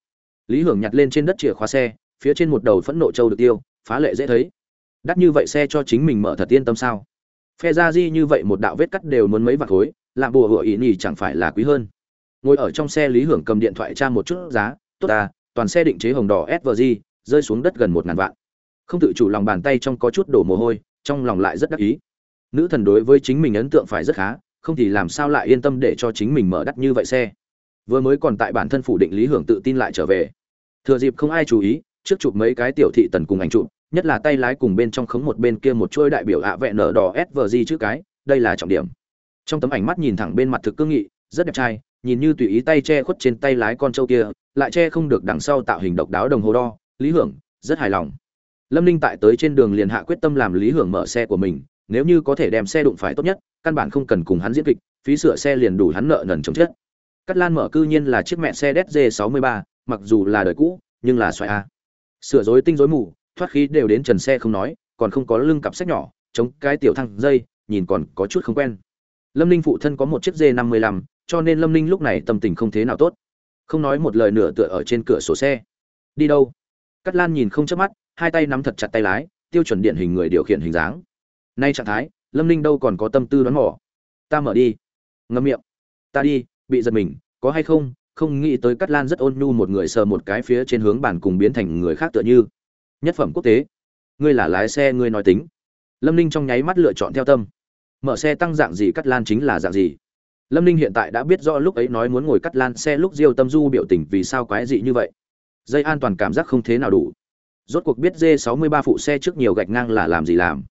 A: lý hưởng nhặt lên trên đất chìa khóa xe, phía trên một đầu phẫn nộ châu được tiêu, phá lệ dễ thấy. Đắt như vậy xe cho chính mình mở thật yên tâm sao? Phe ra di như vậy một đạo vết cắt đều muốn mấy vạt khối làm bùa hựa ý nhì chẳng phải là quý hơn. Ngồi ở trong xe lý hưởng cầm điện thoại tra một chút giá, tốt à toàn xe định chế hồng đỏ svg rơi xuống đất gần một ngàn vạn. Không tự chủ lòng bàn tay trong có chút đổ mồ hôi, trong lòng lại rất đắc ý. Nữ thần đối với chính mình ấn tượng phải rất khá, không thì làm sao lại yên tâm để cho chính mình mở đắt như vậy xe? Vừa mới còn tại bản thân phủ định lý hưởng tự tin lại trở về. Thừa dịp không ai chú ý, trước chụp mấy cái tiểu thị tần cùng ảnh chụp, nhất là tay lái cùng bên trong khống một bên kia một chuôi đại biểu ạ vẹn nở đỏ svg chữ cái, đây là trọng điểm. Trong tấm ảnh mắt nhìn thẳng bên mặt thực cương nghị, rất đẹp trai, nhìn như tùy ý tay che khuất trên tay lái con trâu kia, lại che không được đằng sau tạo hình độc đáo đồng hồ đo, lý hưởng, rất hài lòng. Lâm ninh tại tới trên đường liền hạ quyết tâm làm lý hưởng mở xe của mình, nếu như có thể đem xe đụng phải tốt nhất, căn bản không cần cùng hắn diễn kịch, phí sửa xe liền đủ hắn nợ nần chống chết cắt lan mở cư nhiên là chiếc mẹ xe dz 63 mặc dù là đời cũ nhưng là xoài a. Sửa rối tinh rối mù thoát khí đều đến trần xe không nói còn không có lưng cặp sách nhỏ chống cái tiểu thăng dây nhìn còn có chút không quen. Lâm ninh phụ thân có một chiếc d 55 cho nên lâm ninh lúc này tâm tình không thế nào tốt. Không nói một lời nửa tựa ở trên cửa sổ xe. Đi đâu? Cắt lan nhìn không chớp mắt hai tay nắm thật chặt tay lái tiêu chuẩn điện hình người điều khiển hình dáng. Nay trạng thái lâm ninh đâu còn có tâm tư đoán mò, ta mở đi. Ngậm miệng. Ta đi bị giật mình, có hay không không nghĩ tới cắt lan rất ôn nhu một người sờ một cái phía trên hướng bàn cùng biến thành người khác tựa như. Nhất phẩm quốc tế. Ngươi là lái xe, ngươi nói tính. Lâm ninh trong nháy mắt lựa chọn theo tâm. Mở xe tăng dạng gì cắt lan chính là dạng gì? Lâm ninh hiện tại đã biết rõ lúc ấy nói muốn ngồi cắt lan xe lúc diêu tâm du biểu tình vì sao quái dị như vậy. Dây an toàn cảm giác không thế nào đủ. Rốt cuộc biết d 63 phụ xe trước nhiều gạch ngang là làm gì làm.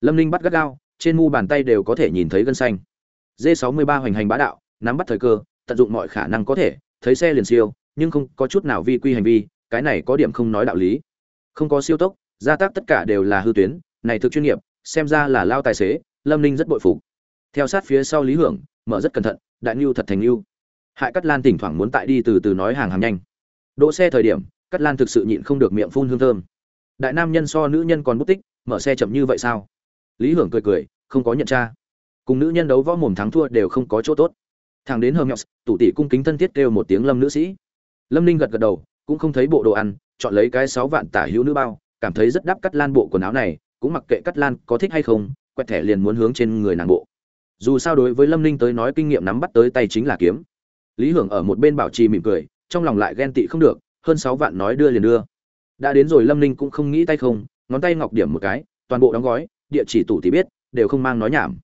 A: Lâm ninh bắt gắt gao, trên mu bàn tay đều có thể nhìn thấy gân xanh. D 63 hoành hành bá đạo nắm bắt thời cơ, tận dụng mọi khả năng có thể, thấy xe liền siêu, nhưng không có chút nào vi quy hành vi, cái này có điểm không nói đạo lý. Không có siêu tốc, gia tác tất cả đều là hư tuyến, này thực chuyên nghiệp, xem ra là lao tài xế, lâm ninh rất bội phục. Theo sát phía sau lý hưởng, mở rất cẩn thận, đại ngưu thật thành ngưu. Hại cắt lan thỉnh thoảng muốn tại đi từ từ nói hàng hàng nhanh. Đỗ xe thời điểm cắt lan thực sự nhịn không được miệng phun hương thơm. Đại nam nhân so nữ nhân còn bút tích, mở xe chậm như vậy sao? Lý hưởng cười cười, không có nhận tra. Cùng nữ nhân đấu võ mồm thắng thua đều không có chỗ tốt thằng đến hermes tủ tỷ cung kính thân thiết kêu một tiếng lâm nữ sĩ. Lâm ninh gật gật đầu, cũng không thấy bộ đồ ăn, chọn lấy cái sáu vạn tả hữu nữ bao, cảm thấy rất đắp cắt lan bộ quần áo này, cũng mặc kệ cắt lan có thích hay không, quẹt thẻ liền muốn hướng trên người nàng bộ. Dù sao đối với lâm ninh tới nói kinh nghiệm nắm bắt tới tay chính là kiếm. Lý hưởng ở một bên bảo trì mỉm cười, trong lòng lại ghen tị không được, hơn sáu vạn nói đưa liền đưa. Đã đến rồi lâm ninh cũng không nghĩ tay không, ngón tay ngọc điểm một cái, toàn bộ đóng gói, địa chỉ tủ thì biết, đều không mang nói nhảm.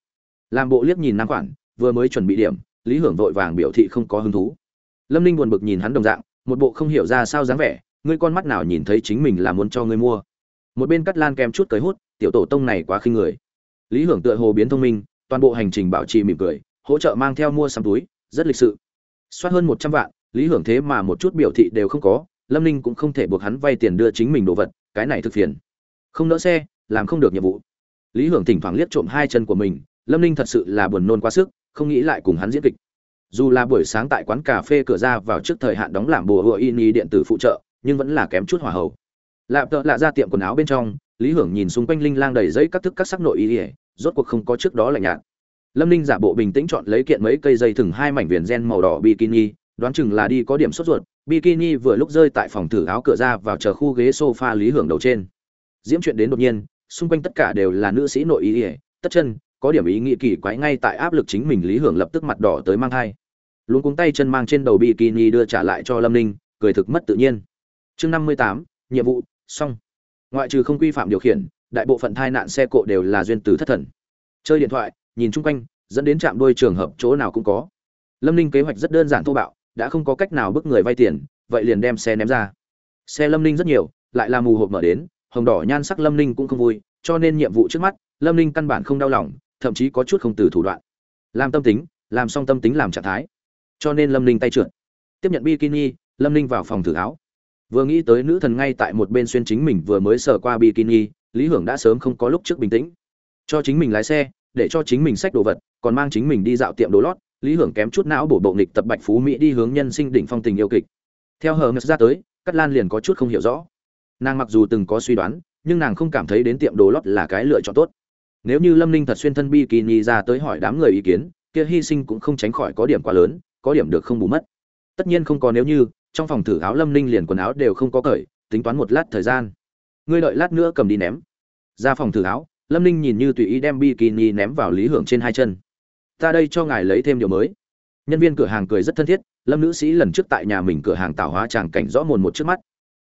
A: Làm bộ liếc nhìn nam khoản, vừa mới chuẩn bị điểm lý hưởng vội vàng biểu thị không có hứng thú. Lâm ninh buồn bực nhìn hắn đồng dạng, một bộ không hiểu ra sao dáng vẻ, ngươi con mắt nào nhìn thấy chính mình là muốn cho ngươi mua. Một bên cắt lan kem chút cởi hút, tiểu tổ tông này quá khinh người. Lý hưởng tựa hồ biến thông minh, toàn bộ hành trình bảo trì mỉm cười, hỗ trợ mang theo mua sắm túi, rất lịch sự. Soát hơn một trăm vạn, lý hưởng thế mà một chút biểu thị đều không có, lâm ninh cũng không thể buộc hắn vay tiền đưa chính mình đồ vật, cái này thực phiền. Không đỡ xe, làm không được nhiệm vụ. Lý hưởng thỉnh thoảng liếc trộm hai chân của mình, lâm ninh thật sự là buồn nôn quá sức không nghĩ lại cùng hắn diễn kịch. Dù là buổi sáng tại quán cà phê cửa ra vào trước thời hạn đóng làm bùa hựa in y điện tử phụ trợ, nhưng vẫn là kém chút hỏa hậu lạp tợ lạ ra tiệm quần áo bên trong, lý hưởng nhìn xung quanh linh lang đầy giấy các thức các sắc nội y ỉa rốt cuộc không có trước đó lạnh nhạt. Lâm ninh giả bộ bình tĩnh chọn lấy kiện mấy cây dây thừng hai mảnh viền gen màu đỏ bikini, đoán chừng là đi có điểm sốt ruột, bikini vừa lúc rơi tại phòng thử áo cửa ra vào chờ khu ghế sofa lý hưởng đầu trên. Diễm chuyện đến đột nhiên, xung quanh tất cả đều là nữ sĩ nội y ỉa tất chân có điểm ý nghĩ kỳ quái ngay tại áp lực chính mình lý hưởng lập tức mặt đỏ tới mang thai. Luôn cuống tay chân mang trên đầu bikini đưa trả lại cho lâm ninh, cười thực mất tự nhiên. Chương năm mươi tám, nhiệm vụ, xong. Ngoại trừ không quy phạm điều khiển, đại bộ phận thai nạn xe cộ đều là duyên từ thất thần. Chơi điện thoại, nhìn chung quanh, dẫn đến trạm đôi trường hợp chỗ nào cũng có. Lâm ninh kế hoạch rất đơn giản thô bạo, đã không có cách nào bức người vay tiền, vậy liền đem xe ném ra. Xe lâm ninh rất nhiều, lại là mù hộp mở đến, hồng đỏ nhan sắc lâm ninh cũng không vui, cho nên nhiệm vụ trước mắt, lâm ninh căn bản không đau lòng thậm chí có chút không từ thủ đoạn. Làm tâm tính, làm xong tâm tính làm trạng thái. Cho nên lâm ninh tay trượt. Tiếp nhận bikini, lâm ninh vào phòng thử áo. Vừa nghĩ tới nữ thần ngay tại một bên xuyên chính mình vừa mới sờ qua bikini, lý hưởng đã sớm không có lúc trước bình tĩnh. Cho chính mình lái xe, để cho chính mình xách đồ vật, còn mang chính mình đi dạo tiệm đồ lót, lý hưởng kém chút não bổ bộ nghịch tập bạch phú mỹ đi hướng nhân sinh đỉnh phong tình yêu kịch. Theo hờ ngất ra tới cắt lan liền có chút không hiểu rõ. Nàng mặc dù từng có suy đoán, nhưng nàng không cảm thấy đến tiệm đồ lót là cái lựa chọn tốt nếu như lâm ninh thật xuyên thân bikini ra tới hỏi đám người ý kiến, kia hy sinh cũng không tránh khỏi có điểm quá lớn, có điểm được không bù mất. Tất nhiên không có nếu như, trong phòng thử áo lâm ninh liền quần áo đều không có cởi, tính toán một lát thời gian. Ngươi đợi lát nữa cầm đi ném. Ra phòng thử áo, lâm ninh nhìn như tùy ý đem bikini ném vào lý hưởng trên hai chân. Ta đây cho ngài lấy thêm điều mới. Nhân viên cửa hàng cười rất thân thiết, lâm nữ sĩ lần trước tại nhà mình cửa hàng tạo hóa tràng cảnh rõ mồn một trước mắt.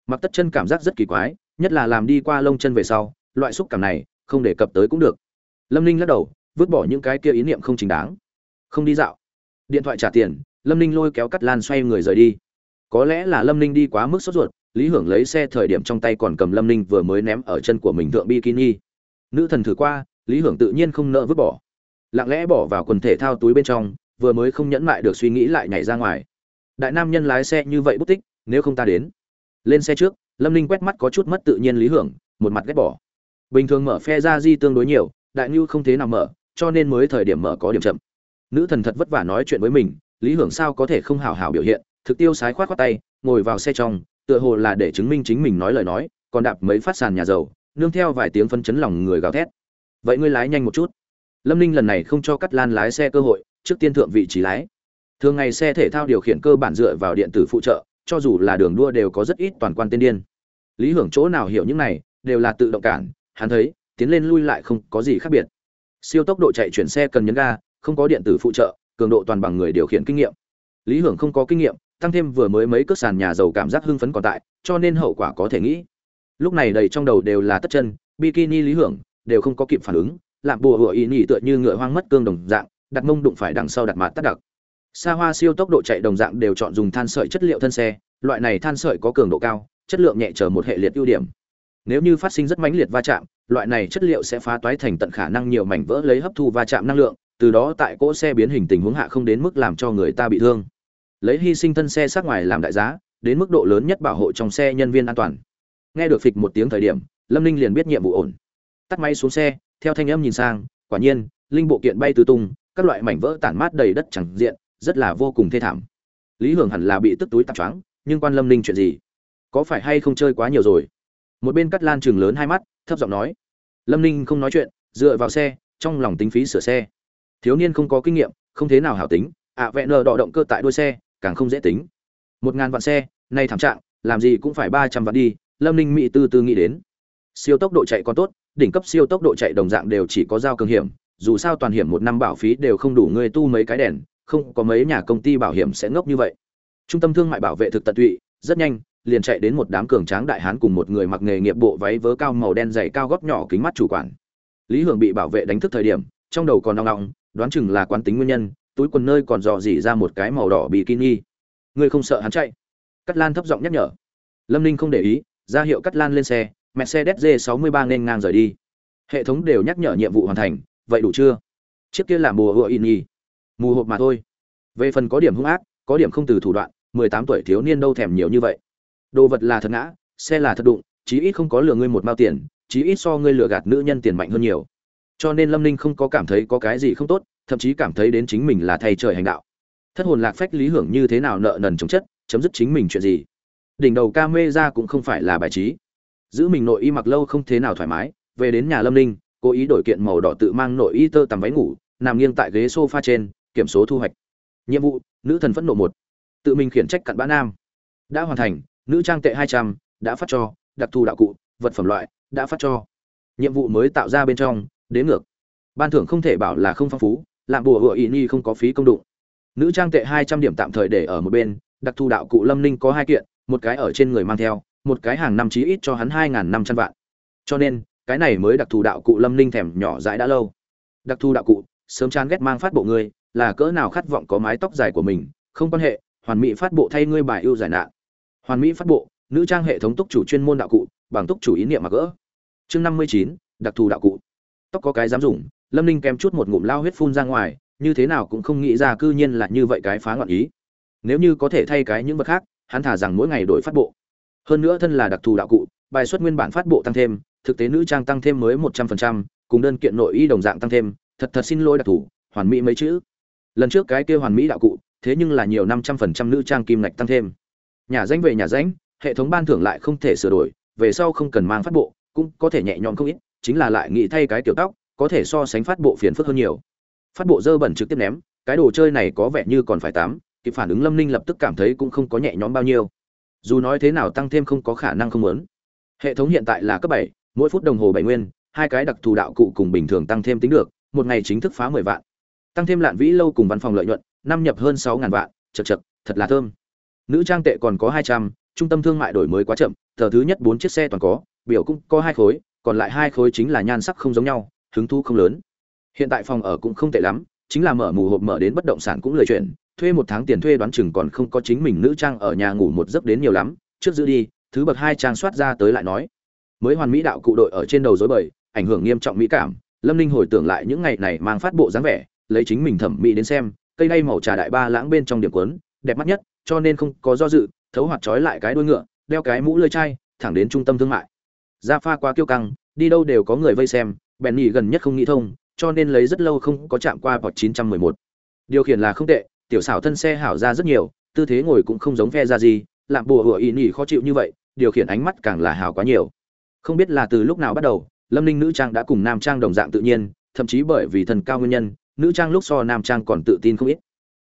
A: Mặc tất chân cảm giác rất kỳ quái, nhất là làm đi qua lông chân về sau, loại xúc cảm này, không đề cập tới cũng được lâm ninh lắc đầu, vứt bỏ những cái kia ý niệm không chính đáng. Không đi dạo. Điện thoại trả tiền, lâm ninh lôi kéo cắt lan xoay người rời đi. Có lẽ là lâm ninh đi quá mức sốt ruột, lý hưởng lấy xe thời điểm trong tay còn cầm lâm ninh vừa mới ném ở chân của mình thượng bikini. Nữ thần thử qua, lý hưởng tự nhiên không nợ vứt bỏ. Lặng lẽ bỏ vào quần thể thao túi bên trong, vừa mới không nhẫn mại được suy nghĩ lại nhảy ra ngoài. Đại nam nhân lái xe như vậy bút tích, nếu không ta đến. Lên xe trước, lâm ninh quét mắt có chút mất tự nhiên lý hưởng, một mặt ghét bỏ. Bình thường mở phe ra di tương đối nhiều đại ngưu không thế nào mở, cho nên mới thời điểm mở có điểm chậm. Nữ thần thật vất vả nói chuyện với mình, lý hưởng sao có thể không hào hào biểu hiện, thực tiêu sái khoát khoát tay, ngồi vào xe trong, tựa hồ là để chứng minh chính mình nói lời nói, còn đạp mấy phát sàn nhà dầu, nương theo vài tiếng phân chấn lòng người gào thét. Vậy ngươi lái nhanh một chút. Lâm ninh lần này không cho cắt lan lái xe cơ hội, trước tiên thượng vị trí lái. Thường ngày xe thể thao điều khiển cơ bản dựa vào điện tử phụ trợ, cho dù là đường đua đều có rất ít toàn quan tên điên. Lý hưởng chỗ nào hiểu những này, đều là tự động cản, hắn thấy tiến lên lui lại không có gì khác biệt. Siêu tốc độ chạy chuyển xe cần nhấn ga, không có điện tử phụ trợ, cường độ toàn bằng người điều khiển kinh nghiệm. Lý hưởng không có kinh nghiệm, tăng thêm vừa mới mấy cước sàn nhà giàu cảm giác hưng phấn còn tại, cho nên hậu quả có thể nghĩ. Lúc này đầy trong đầu đều là tất chân, bikini lý hưởng, đều không có kịp phản ứng, lạm bùa hựa ý nhỉ tựa như ngựa hoang mất cương đồng dạng, đặt mông đụng phải đằng sau đặt mặt tắt đặc. Xa hoa siêu tốc độ chạy đồng dạng đều chọn dùng than sợi chất liệu thân xe, loại này than sợi có cường độ cao, chất lượng nhẹ chờ một hệ liệt ưu điểm. Nếu như phát sinh rất mãnh liệt va chạm loại này chất liệu sẽ phá toái thành tận khả năng nhiều mảnh vỡ lấy hấp thu va chạm năng lượng, từ đó tại cỗ xe biến hình tình huống hạ không đến mức làm cho người ta bị thương. Lấy hy sinh thân xe sát ngoài làm đại giá, đến mức độ lớn nhất bảo hộ trong xe nhân viên an toàn. Nghe được phịch một tiếng thời điểm, lâm ninh liền biết nhiệm vụ ổn. Tắt máy xuống xe, theo thanh âm nhìn sang, quả nhiên, linh bộ kiện bay tứ tung, các loại mảnh vỡ tản mát đầy đất chẳng diện, rất là vô cùng thê thảm. Lý hưởng hẳn là bị tức túi tạp choáng, nhưng quan lâm ninh chuyện gì? Có phải hay không chơi quá nhiều rồi? Một bên cắt lan chừng lớn hai mắt thấp giọng nói lâm ninh không nói chuyện dựa vào xe trong lòng tính phí sửa xe. Thiếu niên không có kinh nghiệm không thế nào hảo tính ạ à, vẹn nờ đọ động cơ tại đuôi xe càng không dễ tính. Một ngàn vạn xe nay thảm trạng làm gì cũng phải ba trăm vạn đi lâm ninh mỹ tư tư nghĩ đến. Siêu tốc độ chạy còn tốt đỉnh cấp siêu tốc độ chạy đồng dạng đều chỉ có giao cường hiểm dù sao toàn hiểm một năm bảo phí đều không đủ người tu mấy cái đèn không có mấy nhà công ty bảo hiểm sẽ ngốc như vậy. Trung tâm thương mại bảo vệ thực tận tụy rất nhanh liền chạy đến một đám cường tráng đại hán cùng một người mặc nghề nghiệp bộ váy vớ cao màu đen dày cao gót nhỏ kính mắt chủ quản. Lý hưởng bị bảo vệ đánh thức thời điểm, trong đầu còn nong nong đoán chừng là quan tính nguyên nhân, túi quần nơi còn dò dỉ ra một cái màu đỏ bikini. Ngươi không sợ hắn chạy. Cắt lan thấp giọng nhắc nhở. Lâm ninh không để ý, ra hiệu cắt lan lên xe, mercedes g 63 nên ngang rời đi. Hệ thống đều nhắc nhở nhiệm vụ hoàn thành, vậy đủ chưa? Chiếc kia là mùa hựa in nhi mù hộp mà thôi. Về phần có điểm hung ác, có điểm không từ thủ đoạn, mười tám tuổi thiếu niên đâu thèm nhiều như vậy đồ vật là thật ngã, xe là thật đụng, chí ít không có lừa ngươi một mao tiền, chí ít so ngươi lừa gạt nữ nhân tiền mạnh hơn nhiều. Cho nên lâm ninh không có cảm thấy có cái gì không tốt, thậm chí cảm thấy đến chính mình là thầy trời hành đạo. Thất hồn lạc phách lý hưởng như thế nào nợ nần chống chất, chấm dứt chính mình chuyện gì? Đỉnh đầu ca mê ra cũng không phải là bài trí. Giữ mình nội y mặc lâu không thế nào thoải mái, về đến nhà lâm ninh, cố ý đổi kiện màu đỏ tự mang nội y tơ tằm váy ngủ, nằm nghiêng tại ghế s o f a trên, kiểm số thu hoạch. Nhiệm vụ, nữ thần phẫn nộ một. Tự mình khiển trách cặn bã nam. Đã hoàn thành nữ trang tệ hai trăm, đã phát cho, đặc thù đạo cụ, vật phẩm loại, đã phát cho. Nhiệm vụ mới tạo ra bên trong, đến ngược. Ban thưởng không thể bảo là không phong phú làm bùa hựa ý nhi không có phí công đụng. Nữ trang tệ hai trăm điểm tạm thời để ở một bên, đặc thù đạo cụ lâm ninh có hai kiện, một cái ở trên người mang theo, một cái hàng năm chí ít cho hắn hai năm trăm vạn. Cho nên, cái này mới đặc thù đạo cụ lâm ninh thèm nhỏ dãi đã lâu. Đặc thù đạo cụ, sớm chán ghét mang phát bộ người, là cỡ nào khát vọng có mái tóc dài của mình, không quan hệ, hoàn mỹ phát bộ thay ngươi bài ưu giải nạn hoàn mỹ phát bộ, nữ trang hệ thống túc chủ chuyên môn đạo cụ, bằng túc chủ ý niệm mà gỡ. Chương năm mươi chín, đặc thù đạo cụ. Tóc có cái dám dùng, lâm ninh kèm chút một ngụm lao huyết phun ra ngoài, như thế nào cũng không nghĩ ra cư nhiên là như vậy cái phá ngọn ý. Nếu như có thể thay cái những vật khác, hắn thả rằng mỗi ngày đổi phát bộ. Hơn nữa thân là đặc thù đạo cụ, bài xuất nguyên bản phát bộ tăng thêm, thực tế nữ trang tăng thêm mới một trăm phần trăm, cùng đơn kiện nội y đồng dạng tăng thêm, thật thật xin lỗi đặc thù, hoàn mỹ mấy chữ. Lần trước cái kia hoàn mỹ đạo cụ, thế nhưng là nhiều năm trăm phần trăm nữ trang kim ngạch tăng thêm nhà danh về nhà danh, hệ thống ban thưởng lại không thể sửa đổi, về sau không cần mang phát bộ, cũng có thể nhẹ nhõm không ít, chính là lại nghĩ thay cái tiểu tóc, có thể so sánh phát bộ phiền phức hơn nhiều. Phát bộ dơ bẩn trực tiếp ném, cái đồ chơi này có vẻ như còn phải tám, kịp phản ứng lâm ninh lập tức cảm thấy cũng không có nhẹ nhõm bao nhiêu. Dù nói thế nào tăng thêm không có khả năng không lớn hệ thống hiện tại là cấp bảy, mỗi phút đồng hồ bảy nguyên, hai cái đặc thù đạo cụ cùng bình thường tăng thêm tính được, một ngày chính thức phá mười vạn. Tăng thêm lạn vĩ lâu cùng văn phòng lợi nhuận, năm nhập hơn sáu ngàn vạn, chật chật, thật là thơm nữ trang tệ còn có hai trăm, trung tâm thương mại đổi mới quá chậm thờ thứ nhất bốn chiếc xe toàn có, biểu cũng có hai khối, còn lại hai khối chính là nhan sắc không giống nhau, hứng thú không lớn. Hiện tại phòng ở cũng không tệ lắm, chính là mở mù hộp mở đến bất động sản cũng lời chuyện, thuê một tháng tiền thuê đoán chừng còn không có chính mình nữ trang ở nhà ngủ một giấc đến nhiều lắm, trước giữ đi, thứ bậc hai trang soát ra tới lại nói. Mới hoàn mỹ đạo cụ đội ở trên đầu dối bời, ảnh hưởng nghiêm trọng mỹ cảm, lâm ninh hồi tưởng lại những ngày này mang phát bộ dáng vẻ, lấy chính mình thẩm mỹ đến xem, cây đay màu trà đại ba lãng bên trong điểm cuốn đẹp mắt nhất, cho nên không có do dự, thấu hoạt trói lại cái đuôi ngựa, đeo cái mũ lơi chai, thẳng đến trung tâm thương mại. Ra pha quá kiêu căng, đi đâu đều có người vây xem, bèn nhì gần nhất không nghĩ thông, cho nên lấy rất lâu không có chạm qua vọt 911. điều khiển là không tệ, tiểu xảo thân xe hảo ra rất nhiều, tư thế ngồi cũng không giống phe ra gì làm bùa hựa ý nhỉ khó chịu như vậy, điều khiển ánh mắt càng là hảo quá nhiều. Không biết là từ lúc nào bắt đầu, lâm ninh nữ trang đã cùng nam trang đồng dạng tự nhiên, thậm chí bởi vì thần cao nguyên nhân, nữ trang lúc so nam trang còn tự tin không ít.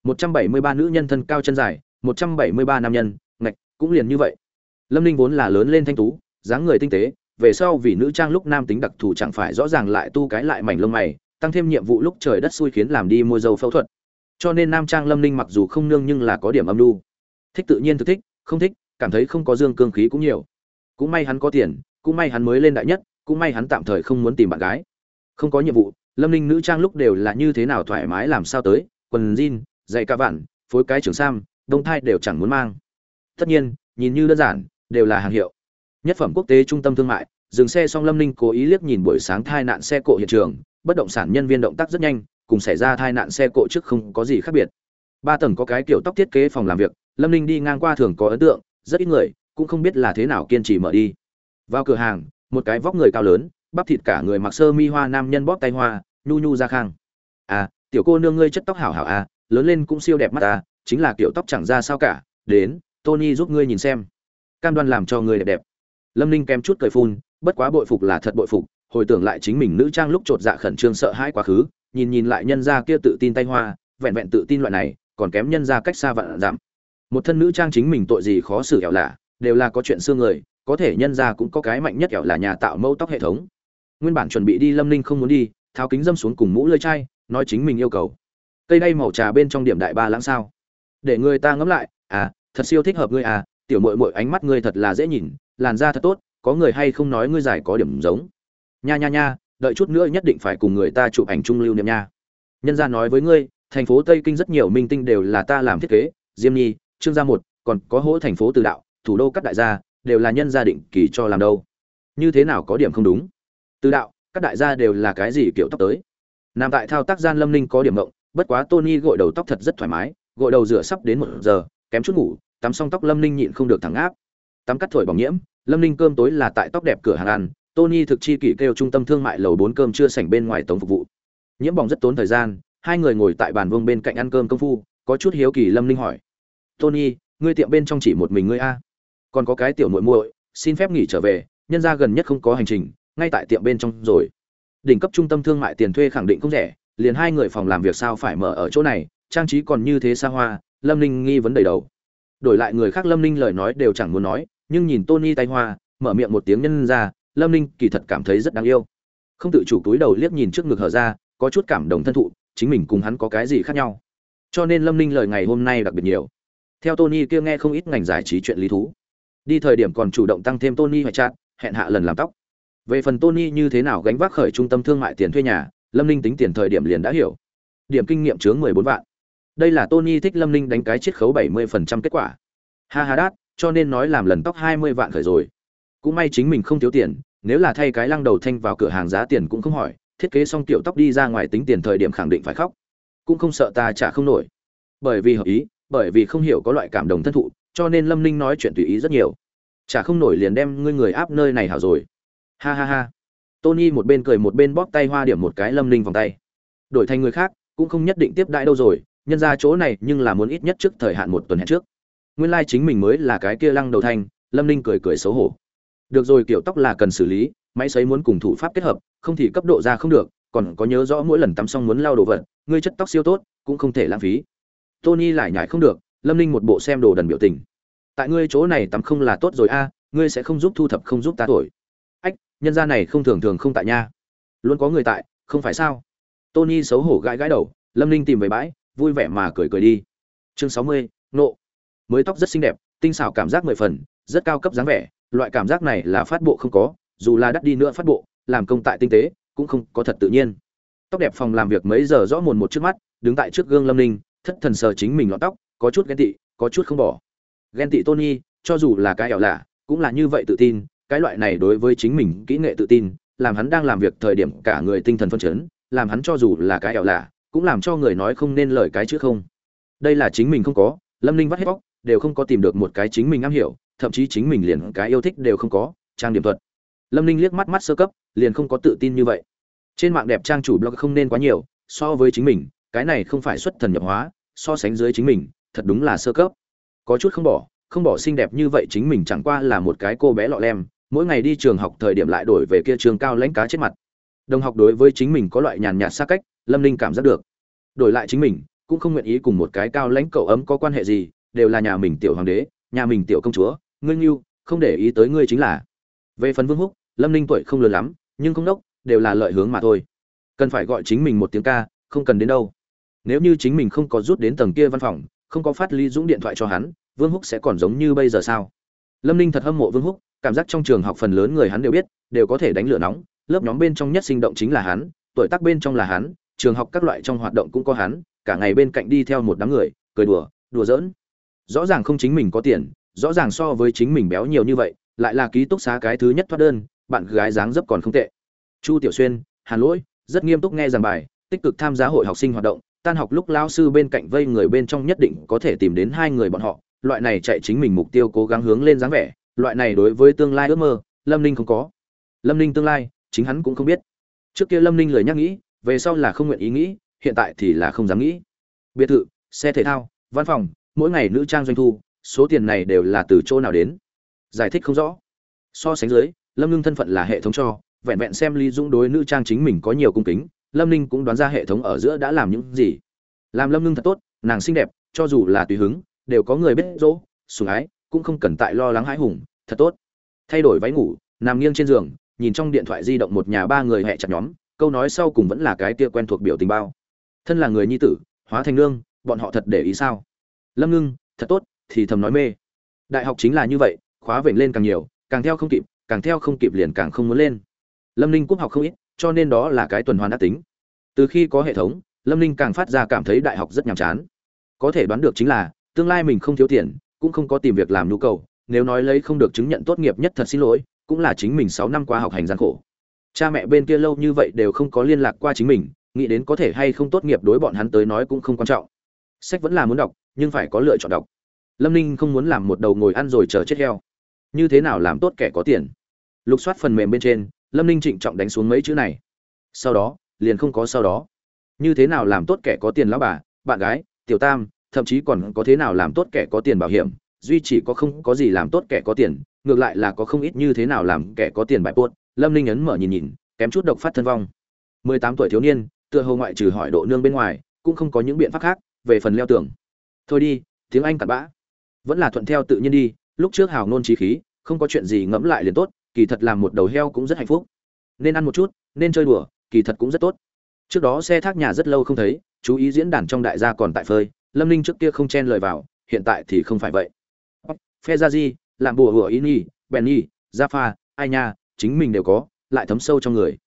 A: 173 nữ nhân thân cao chân dài 173 nam nhân, ngạch, cũng liền như vậy. Lâm ninh vốn là lớn lên thanh tú, dáng người tinh tế, về sau vì nữ trang lúc nam tính đặc thù chẳng phải rõ ràng lại tu cái lại mảnh lông mày, tăng thêm nhiệm vụ lúc trời đất xui khiến làm đi mua dầu phẫu thuật. Cho nên nam trang lâm ninh mặc dù không nương nhưng là có điểm âm lưu thích tự nhiên thực thích, không thích, cảm thấy không có dương cương khí cũng nhiều. Cũng may hắn có tiền, cũng may hắn mới lên đại nhất, cũng may hắn tạm thời không muốn tìm bạn gái. Không có nhiệm vụ, lâm ninh nữ trang lúc đều là như thế nào thoải mái làm sao tới, quần jean dày cả vạn, phối cái trường sam, đông thai đều chẳng muốn mang. Tất nhiên, nhìn như đơn giản, đều là hàng hiệu. Nhất phẩm quốc tế trung tâm thương mại, dừng xe xong lâm ninh cố ý liếc nhìn buổi sáng thai nạn xe cộ hiện trường, bất động sản nhân viên động tác rất nhanh, cùng xảy ra thai nạn xe cộ trước không có gì khác biệt. Ba tầng có cái kiểu tóc thiết kế phòng làm việc, lâm ninh đi ngang qua thường có ấn tượng, rất ít người, cũng không biết là thế nào kiên trì mở đi. Vào cửa hàng, một cái vóc người cao lớn, bắp thịt cả người mặc sơ mi hoa nam nhân bóp tay hoa, nhu nhu ra khang. À tiểu cô nương ngươi chất tóc hảo hảo à lớn lên cũng siêu đẹp mắt ta, chính là kiểu tóc chẳng ra sao cả đến tony giúp ngươi nhìn xem. Cam đoan làm cho ngươi đẹp đẹp. Lâm ninh kém chút cười phun bất quá bội phục là thật bội phục hồi tưởng lại chính mình nữ trang lúc trột dạ khẩn trương sợ hãi quá khứ nhìn nhìn lại nhân gia kia tự tin tay hoa vẹn vẹn tự tin loại này còn kém nhân gia cách xa vạn giảm một thân nữ trang chính mình tội gì khó xử ẻo lạ đều là có chuyện xương người có thể nhân gia cũng có cái mạnh nhất ẻo là nhà tạo mẫu tóc hệ thống. Nguyên bản chuẩn bị đi lâm ninh không muốn đi tháo kính dâm xuống cùng mũ lơi chai nói chính mình yêu cầu cây đay màu trà bên trong điểm đại ba lãng sao? Để người ta ngẫm lại à thật siêu thích hợp ngươi à tiểu mội mội ánh mắt ngươi thật là dễ nhìn, làn da thật tốt, có người hay không nói ngươi giải có điểm giống? Nha nha nha, đợi chút nữa nhất định phải cùng người ta chụp ảnh chung lưu niệm nha. Nhân gia nói với ngươi, thành phố tây kinh rất nhiều minh tinh đều là ta làm thiết kế, diêm nhi, trương gia một, còn có hỗ thành phố từ đạo, thủ đô các đại gia, đều là nhân gia định kỳ cho làm đâu. Như thế nào có điểm không đúng? Từ đạo, các đại gia đều là cái gì kiểu tóc tới? Nằm tại thao tác gian lâm ninh có điểm mộng bất quá tony gội đầu tóc thật rất thoải mái, gội đầu rửa sắp đến một giờ, kém chút ngủ, tắm xong tóc lâm ninh nhịn không được thẳng áp tắm cắt thổi bỏng nhiễm, lâm ninh cơm tối là tại tóc đẹp cửa hàng ăn, tony thực chi kỷ kêu trung tâm thương mại lầu bốn cơm chưa sảnh bên ngoài tống phục vụ. Nhiễm bỏng rất tốn thời gian, hai người ngồi tại bàn vương bên cạnh ăn cơm công phu, có chút hiếu kỳ lâm ninh hỏi. Tony, ngươi tiệm bên trong chỉ một mình ngươi a? Còn có cái tiểu muội muội, xin phép nghỉ trở về, nhân ra gần nhất không có hành trình, ngay tại tiệm bên trong rồi. Đỉnh cấp trung tâm thương mại tiền thuê khẳng định không rẻ liền hai người phòng làm việc sao phải mở ở chỗ này, trang trí còn như thế xa hoa, lâm ninh nghi vấn đầy đầu. Đổi lại người khác lâm ninh lời nói đều chẳng muốn nói, nhưng nhìn tony tay hoa, mở miệng một tiếng nhân ra, lâm ninh kỳ thật cảm thấy rất đáng yêu. Không tự chủ túi đầu liếc nhìn trước ngực hở ra, có chút cảm động thân thụ, chính mình cùng hắn có cái gì khác nhau. Cho nên lâm ninh lời ngày hôm nay đặc biệt nhiều. Theo tony kia nghe không ít ngành giải trí chuyện lý thú. Đi thời điểm còn chủ động tăng thêm tony hoại chặn hẹn hạ lần làm tóc. Về phần tony như thế nào gánh vác khởi trung tâm thương mại tiền thuê nhà lâm ninh tính tiền thời điểm liền đã hiểu. Điểm kinh nghiệm chướng mười bốn vạn. Đây là tony thích lâm ninh đánh cái chiết khấu bảy mươi phần trăm kết quả. Ha ha đát, cho nên nói làm lần tóc hai mươi vạn khởi rồi. Cũng may chính mình không thiếu tiền, nếu là thay cái lăng đầu thanh vào cửa hàng giá tiền cũng không hỏi, thiết kế xong kiểu tóc đi ra ngoài tính tiền thời điểm khẳng định phải khóc. Cũng không sợ ta trả không nổi. Bởi vì hợp ý, bởi vì không hiểu có loại cảm động thân thụ, cho nên lâm ninh nói chuyện tùy ý rất nhiều. Trả không nổi liền đem ngươi người áp nơi này hảo rồi. Ha ha ha tony một bên cười một bên bóp tay hoa điểm một cái lâm ninh vòng tay. Đổi thành người khác, cũng không nhất định tiếp đãi đâu rồi, nhân ra chỗ này nhưng là muốn ít nhất trước thời hạn một tuần hẹn trước. Nguyên lai chính mình mới là cái kia lăng đầu thanh lâm ninh cười cười xấu hổ. Được rồi, kiểu tóc là cần xử lý, máy xấy muốn cùng thủ pháp kết hợp, không thì cấp độ ra không được, còn có nhớ rõ mỗi lần tắm xong muốn lau đồ vật, ngươi chất tóc siêu tốt, cũng không thể lãng phí. Tony lại nhảy không được, lâm ninh một bộ xem đồ đần biểu tình. Tại ngươi chỗ này tắm không là tốt rồi a, ngươi sẽ không giúp thu thập không giúp ta thổi nhân gia này không thường thường không tại nha. Luôn có người tại, không phải sao? Tony xấu hổ gãi gãi đầu, lâm ninh tìm về bãi, vui vẻ mà cười cười đi. Chương sáu mươi, nộ. Mới tóc rất xinh đẹp, tinh xảo cảm giác mười phần, rất cao cấp dáng vẻ, loại cảm giác này là phát bộ không có, dù là đắt đi nữa phát bộ, làm công tại tinh tế, cũng không có thật tự nhiên. Tóc đẹp phòng làm việc mấy giờ rõ mồn một trước mắt, đứng tại trước gương lâm ninh, thất thần sờ chính mình lọt tóc, có chút ghen tị, có chút không bỏ. Ghen tị tony, cho dù là cái ẻo lạ, cũng là như vậy tự tin cái loại này đối với chính mình kỹ nghệ tự tin, làm hắn đang làm việc thời điểm cả người tinh thần phân chấn, làm hắn cho dù là cái ẻo lạ, cũng làm cho người nói không nên lời cái chứ không. Đây là chính mình không có, lâm ninh vắt hết bóc đều không có tìm được một cái chính mình am hiểu, thậm chí chính mình liền cái yêu thích đều không có, trang điểm thuật. Lâm ninh liếc mắt mắt sơ cấp, liền không có tự tin như vậy. Trên mạng đẹp trang chủ blog không nên quá nhiều, so với chính mình, cái này không phải xuất thần nhập hóa, so sánh dưới chính mình, thật đúng là sơ cấp. Có chút không bỏ không bỏ xinh đẹp như vậy chính mình chẳng qua là một cái cô bé lọ lem mỗi ngày đi trường học thời điểm lại đổi về kia trường cao lãnh cá chết mặt. Đồng học đối với chính mình có loại nhàn nhạt xa cách, lâm ninh cảm giác được. Đổi lại chính mình, cũng không nguyện ý cùng một cái cao lãnh cậu ấm có quan hệ gì, đều là nhà mình tiểu hoàng đế, nhà mình tiểu công chúa, ngươi nghiêu không để ý tới ngươi chính là. Về phần vương húc, lâm ninh tuổi không lớn lắm, nhưng không đốc, đều là lợi hướng mà thôi. Cần phải gọi chính mình một tiếng ca, không cần đến đâu. Nếu như chính mình không có rút đến tầng kia văn phòng, không có phát ly dũng điện thoại cho hắn, vương húc sẽ còn giống như bây giờ sao? Lâm ninh thật hâm mộ vương húc cảm giác trong trường học phần lớn người hắn đều biết, đều có thể đánh lửa nóng. Lớp nhóm bên trong nhất sinh động chính là hắn, tuổi tác bên trong là hắn, trường học các loại trong hoạt động cũng có hắn, cả ngày bên cạnh đi theo một đám người, cười đùa đùa giỡn. Rõ ràng không chính mình có tiền, rõ ràng so với chính mình béo nhiều như vậy, lại là ký túc xá cái thứ nhất thoát đơn, bạn gái dáng dấp còn không tệ. Chu tiểu xuyên, hàn lỗi, rất nghiêm túc nghe giảng bài, tích cực tham gia hội học sinh hoạt động, tan học lúc lao sư bên cạnh vây người bên trong nhất định có thể tìm đến hai người bọn họ, loại này chạy chính mình mục tiêu cố gắng hướng lên dáng vẻ loại này đối với tương lai ước mơ, lâm ninh không có. Lâm ninh tương lai, chính hắn cũng không biết. Trước kia lâm ninh lời nhắc nghĩ, về sau là không nguyện ý nghĩ, hiện tại thì là không dám nghĩ. Biệt thự, xe thể thao, văn phòng, mỗi ngày nữ trang doanh thu, số tiền này đều là từ chỗ nào đến? Giải thích không rõ. So sánh dưới, lâm ngưng thân phận là hệ thống cho, vẹn vẹn xem lý dũng đối nữ trang chính mình có nhiều cung kính, lâm ninh cũng đoán ra hệ thống ở giữa đã làm những gì. Làm lâm ngưng thật tốt, nàng xinh đẹp, cho dù là tùy hứng, đều có người biết dỗ sùng ái cũng không cần tại lo lắng hãi hùng, thật tốt. Thay đổi váy ngủ, nằm nghiêng trên giường, nhìn trong điện thoại di động một nhà ba người hẹ chặt nhóm, câu nói sau cùng vẫn là cái kia quen thuộc biểu tình bao. Thân là người nhi tử, hóa thành nương, bọn họ thật để ý sao? Lâm ngưng, thật tốt, thì thầm nói mê. Đại học chính là như vậy, khóa vểnh lên càng nhiều, càng theo không kịp, càng theo không kịp liền càng không muốn lên. Lâm ninh cũng học không ít, cho nên đó là cái tuần hoàn đã tính. Từ khi có hệ thống, lâm ninh càng phát ra cảm thấy đại học rất nhàm chán. Có thể đoán được chính là, tương lai mình không thiếu tiền cũng không có tìm việc làm nhu cầu, nếu nói lấy không được chứng nhận tốt nghiệp nhất thật xin lỗi, cũng là chính mình sáu năm qua học hành gian khổ. Cha mẹ bên kia lâu như vậy đều không có liên lạc qua chính mình, nghĩ đến có thể hay không tốt nghiệp đối bọn hắn tới nói cũng không quan trọng. Sách vẫn là muốn đọc, nhưng phải có lựa chọn đọc. Lâm ninh không muốn làm một đầu ngồi ăn rồi chờ chết heo. Như thế nào làm tốt kẻ có tiền? Lục soát phần mềm bên trên, lâm ninh trịnh trọng đánh xuống mấy chữ này. Sau đó, liền không có sau đó. Như thế nào làm tốt kẻ có tiền lão bà, bạn gái, tiểu tam thậm chí còn có thế nào làm tốt kẻ có tiền bảo hiểm, duy chỉ có không có gì làm tốt kẻ có tiền, ngược lại là có không ít như thế nào làm kẻ có tiền bại buốt lâm ninh ấn mở nhìn nhìn, kém chút độc phát thân vong. Mười tám tuổi thiếu niên, tựa hồ ngoại trừ hỏi độ nương bên ngoài, cũng không có những biện pháp khác, về phần leo tường. Thôi đi, tiếng anh cặn bã. Vẫn là thuận theo tự nhiên đi, lúc trước hào nôn trí khí, không có chuyện gì ngẫm lại liền tốt, kỳ thật làm một đầu heo cũng rất hạnh phúc. Nên ăn một chút, nên chơi đùa, kỳ thật cũng rất tốt. Trước đó xe thác nhà rất lâu không thấy, chú ý diễn đàn trong đại gia còn tại phơi lâm ninh trước kia không chen lời vào, hiện tại thì không phải vậy. Phe ra di làm bùa hùa ý nhi bèn nhi gia pha ai nha, chính mình đều có, lại thấm sâu trong người.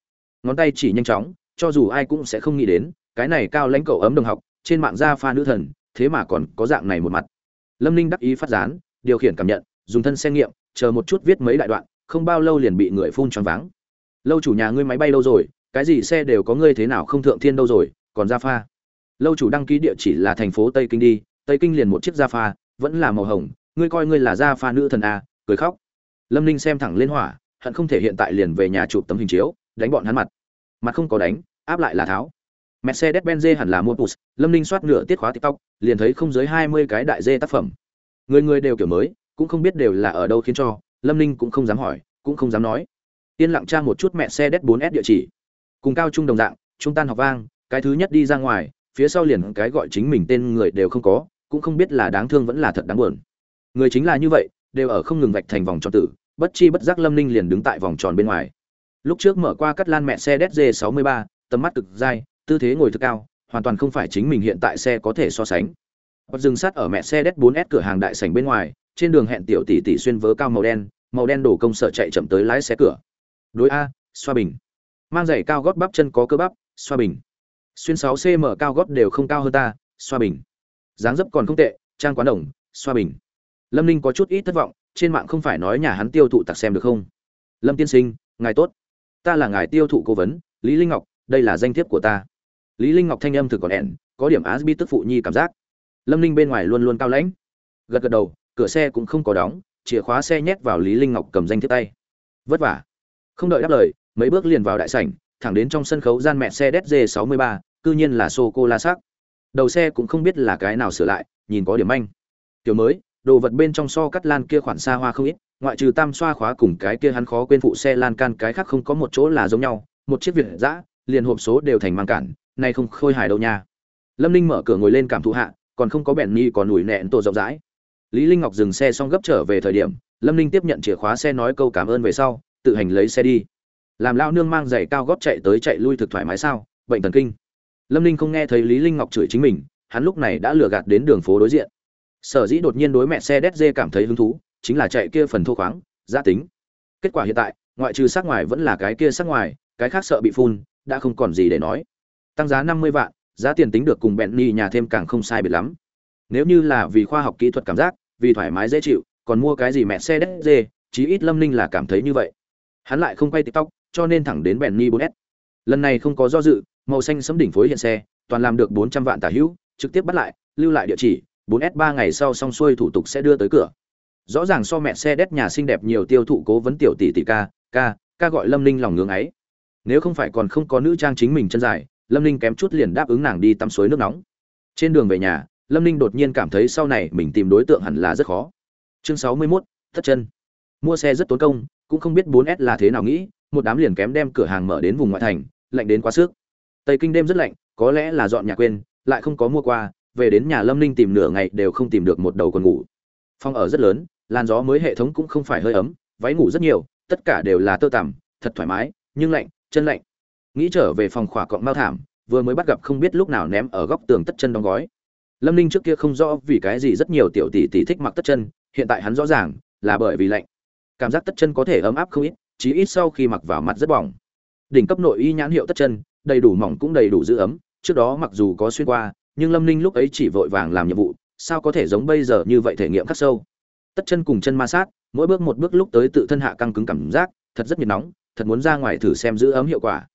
A: Ngón tay chỉ nhanh chóng, cho dù ai cũng sẽ không nghĩ đến, cái này cao lãnh cậu ấm đồng học, trên mạng gia pha nữ thần, thế mà còn có dạng này một mặt. Lâm ninh đắc ý phát gián, điều khiển cảm nhận, dùng thân xét nghiệm, chờ một chút viết mấy đại đoạn, không bao lâu liền bị người phun choáng váng. Lâu chủ nhà ngươi máy bay đâu rồi, cái gì xe đều có ngươi thế nào không thượng thiên đâu rồi, còn gia pha lâu chủ đăng ký địa chỉ là thành phố tây kinh đi, tây kinh liền một chiếc da pha, vẫn là màu hồng. Ngươi coi ngươi là da pha nữ thần a cười khóc. Lâm ninh xem thẳng lên hỏa, hận không thể hiện tại liền về nhà chụp tấm hình chiếu, đánh bọn hắn mặt. Mặt không có đánh, áp lại là tháo. Mercedes benz hẳn là mua bus lâm ninh soát nửa tiết khóa tiktok, liền thấy không dưới hai mươi cái đại dê tác phẩm. Người người đều kiểu mới, cũng không biết đều là ở đâu khiến cho, lâm ninh cũng không dám hỏi, cũng không dám nói. Yên lặng tra một chút mẹ xe đét 4S địa chỉ. Cùng cao trung đồng dạng, trung tan học vang, cái thứ nhất đi ra ngoài phía sau liền cái gọi chính mình tên người đều không có cũng không biết là đáng thương vẫn là thật đáng buồn người chính là như vậy đều ở không ngừng vạch thành vòng tròn tử bất chi bất giác lâm ninh liền đứng tại vòng tròn bên ngoài lúc trước mở qua cắt lan mẹ xe đét 63 tầm mắt cực dai tư thế ngồi thực cao hoàn toàn không phải chính mình hiện tại xe có thể so sánh Bật dừng sát ở mẹ xe D4S cửa hàng đại sảnh bên ngoài, trên đường hẹn tiểu tỷ tỷ xuyên vớ cao màu đen, màu đen đổ công sở chạy chậm tới lái xe cửa. Đối a, xoa bình. Mang giày cao gót bắp chân có cơ bắp, xoa bình. Xuyên 6 cm cao gót đều không cao hơn ta, xoa bình. Dáng dấp còn không tệ, trang quán đồng, xoa bình. Lâm Ninh có chút ít thất vọng, trên mạng không phải nói nhà hắn tiêu thụ tặc xem được không? Lâm tiên sinh, ngài tốt. ta là ngài tiêu thụ cố vấn lý linh ngọc đây là danh thiếp của ta lý linh ngọc thanh âm thực còn ẻn có điểm asbi tức phụ nhi cảm giác lâm ninh bên ngoài luôn luôn cao lãnh gật gật đầu cửa xe cũng không có đóng chìa khóa xe nhét vào lý linh ngọc cầm danh thiếp tay vất vả không đợi đáp lời mấy bước liền vào đại sảnh thẳng đến trong sân khấu gian mẹ xe dz 63 cư nhiên là sô cô la sắc. Đầu xe cũng không biết là cái nào sửa lại, nhìn có điểm manh. Kiểu mới, đồ vật bên trong so cắt lan kia khoản xa hoa không ít, ngoại trừ tam xoa khóa cùng cái kia hắn khó quên phụ xe lan can cái khác không có một chỗ là giống nhau, một chiếc việt giã liền hộp số đều thành mang cản này không khôi hài đâu nha. Lâm ninh mở cửa ngồi lên cảm thụ hạ, còn không có bèn nhi còn ủi nẹn tổ rộng rãi. Lý linh ngọc dừng xe xong gấp trở về thời điểm, lâm ninh tiếp nhận chìa khóa xe nói câu cảm ơn về sau, tự hành lấy xe đi. Làm lao nương mang giày cao gót chạy tới chạy lui thực thoải mái sao? Bệnh thần kinh lâm ninh không nghe thấy lý linh ngọc chửi chính mình, hắn lúc này đã lừa gạt đến đường phố đối diện. Sở dĩ đột nhiên đối mẹ xe đét dê cảm thấy hứng thú, chính là chạy kia phần thô khoáng gia tính. Kết quả hiện tại, ngoại trừ sắc ngoài vẫn là cái kia sắc ngoài, cái khác sợ bị phun, đã không còn gì để nói. Tăng giá năm mươi vạn, giá tiền tính được cùng bẹn ni nhà thêm càng không sai biệt lắm. Nếu như là vì khoa học kỹ thuật cảm giác, vì thoải mái dễ chịu, còn mua cái gì mẹ xe đét dê, chí ít lâm ninh là cảm thấy như vậy. Hắn lại không quay tiktok, cho nên thẳng đến bẹn ni 4 s lần này không có do dự màu xanh sấm đỉnh phối hiện xe toàn làm được bốn trăm vạn tả hữu trực tiếp bắt lại lưu lại địa chỉ 4 s ba ngày sau xong xuôi thủ tục sẽ đưa tới cửa. Rõ ràng so mẹ xe đét nhà xinh đẹp nhiều tiêu thụ cố vấn tiểu tỷ tỷ ca ca ca gọi lâm ninh lòng ngưỡng ấy. Nếu không phải còn không có nữ trang chính mình chân dài lâm ninh kém chút liền đáp ứng nàng đi tắm suối nước nóng. Trên đường về nhà lâm ninh đột nhiên cảm thấy sau này mình tìm đối tượng hẳn là rất khó. Chương sáu mươi 61, thất chân. Mua xe rất tốn công cũng không biết 4S là thế nào nghĩ một đám liền kém đem cửa hàng mở đến vùng ngoại thành lạnh đến quá sức tây kinh đêm rất lạnh, có lẽ là dọn nhà quên, lại không có mua qua, về đến nhà lâm ninh tìm nửa ngày đều không tìm được một đầu quần ngủ. Phòng ở rất lớn, làn gió mới hệ thống cũng không phải hơi ấm, váy ngủ rất nhiều, tất cả đều là tơ tằm, thật thoải mái, nhưng lạnh, chân lạnh. Nghĩ trở về phòng khỏa cọng mao thảm, vừa mới bắt gặp không biết lúc nào ném ở góc tường tất chân đóng gói. Lâm ninh trước kia không rõ vì cái gì rất nhiều tiểu tỷ tỷ thích mặc tất chân, hiện tại hắn rõ ràng là bởi vì lạnh. Cảm giác tất chân có thể ấm áp không ít, chí ít sau khi mặc vào mặt rất bỏng. Đỉnh cấp nội y nhãn hiệu tất chân đầy đủ mỏng cũng đầy đủ giữ ấm. Trước đó mặc dù có xuyên qua, nhưng lâm ninh lúc ấy chỉ vội vàng làm nhiệm vụ, sao có thể giống bây giờ như vậy thể nghiệm khắc sâu? Tất chân cùng chân ma sát, mỗi bước một bước lúc tới tự thân hạ căng cứng cảm giác, thật rất nhiệt nóng, thật muốn ra ngoài thử xem giữ ấm hiệu quả.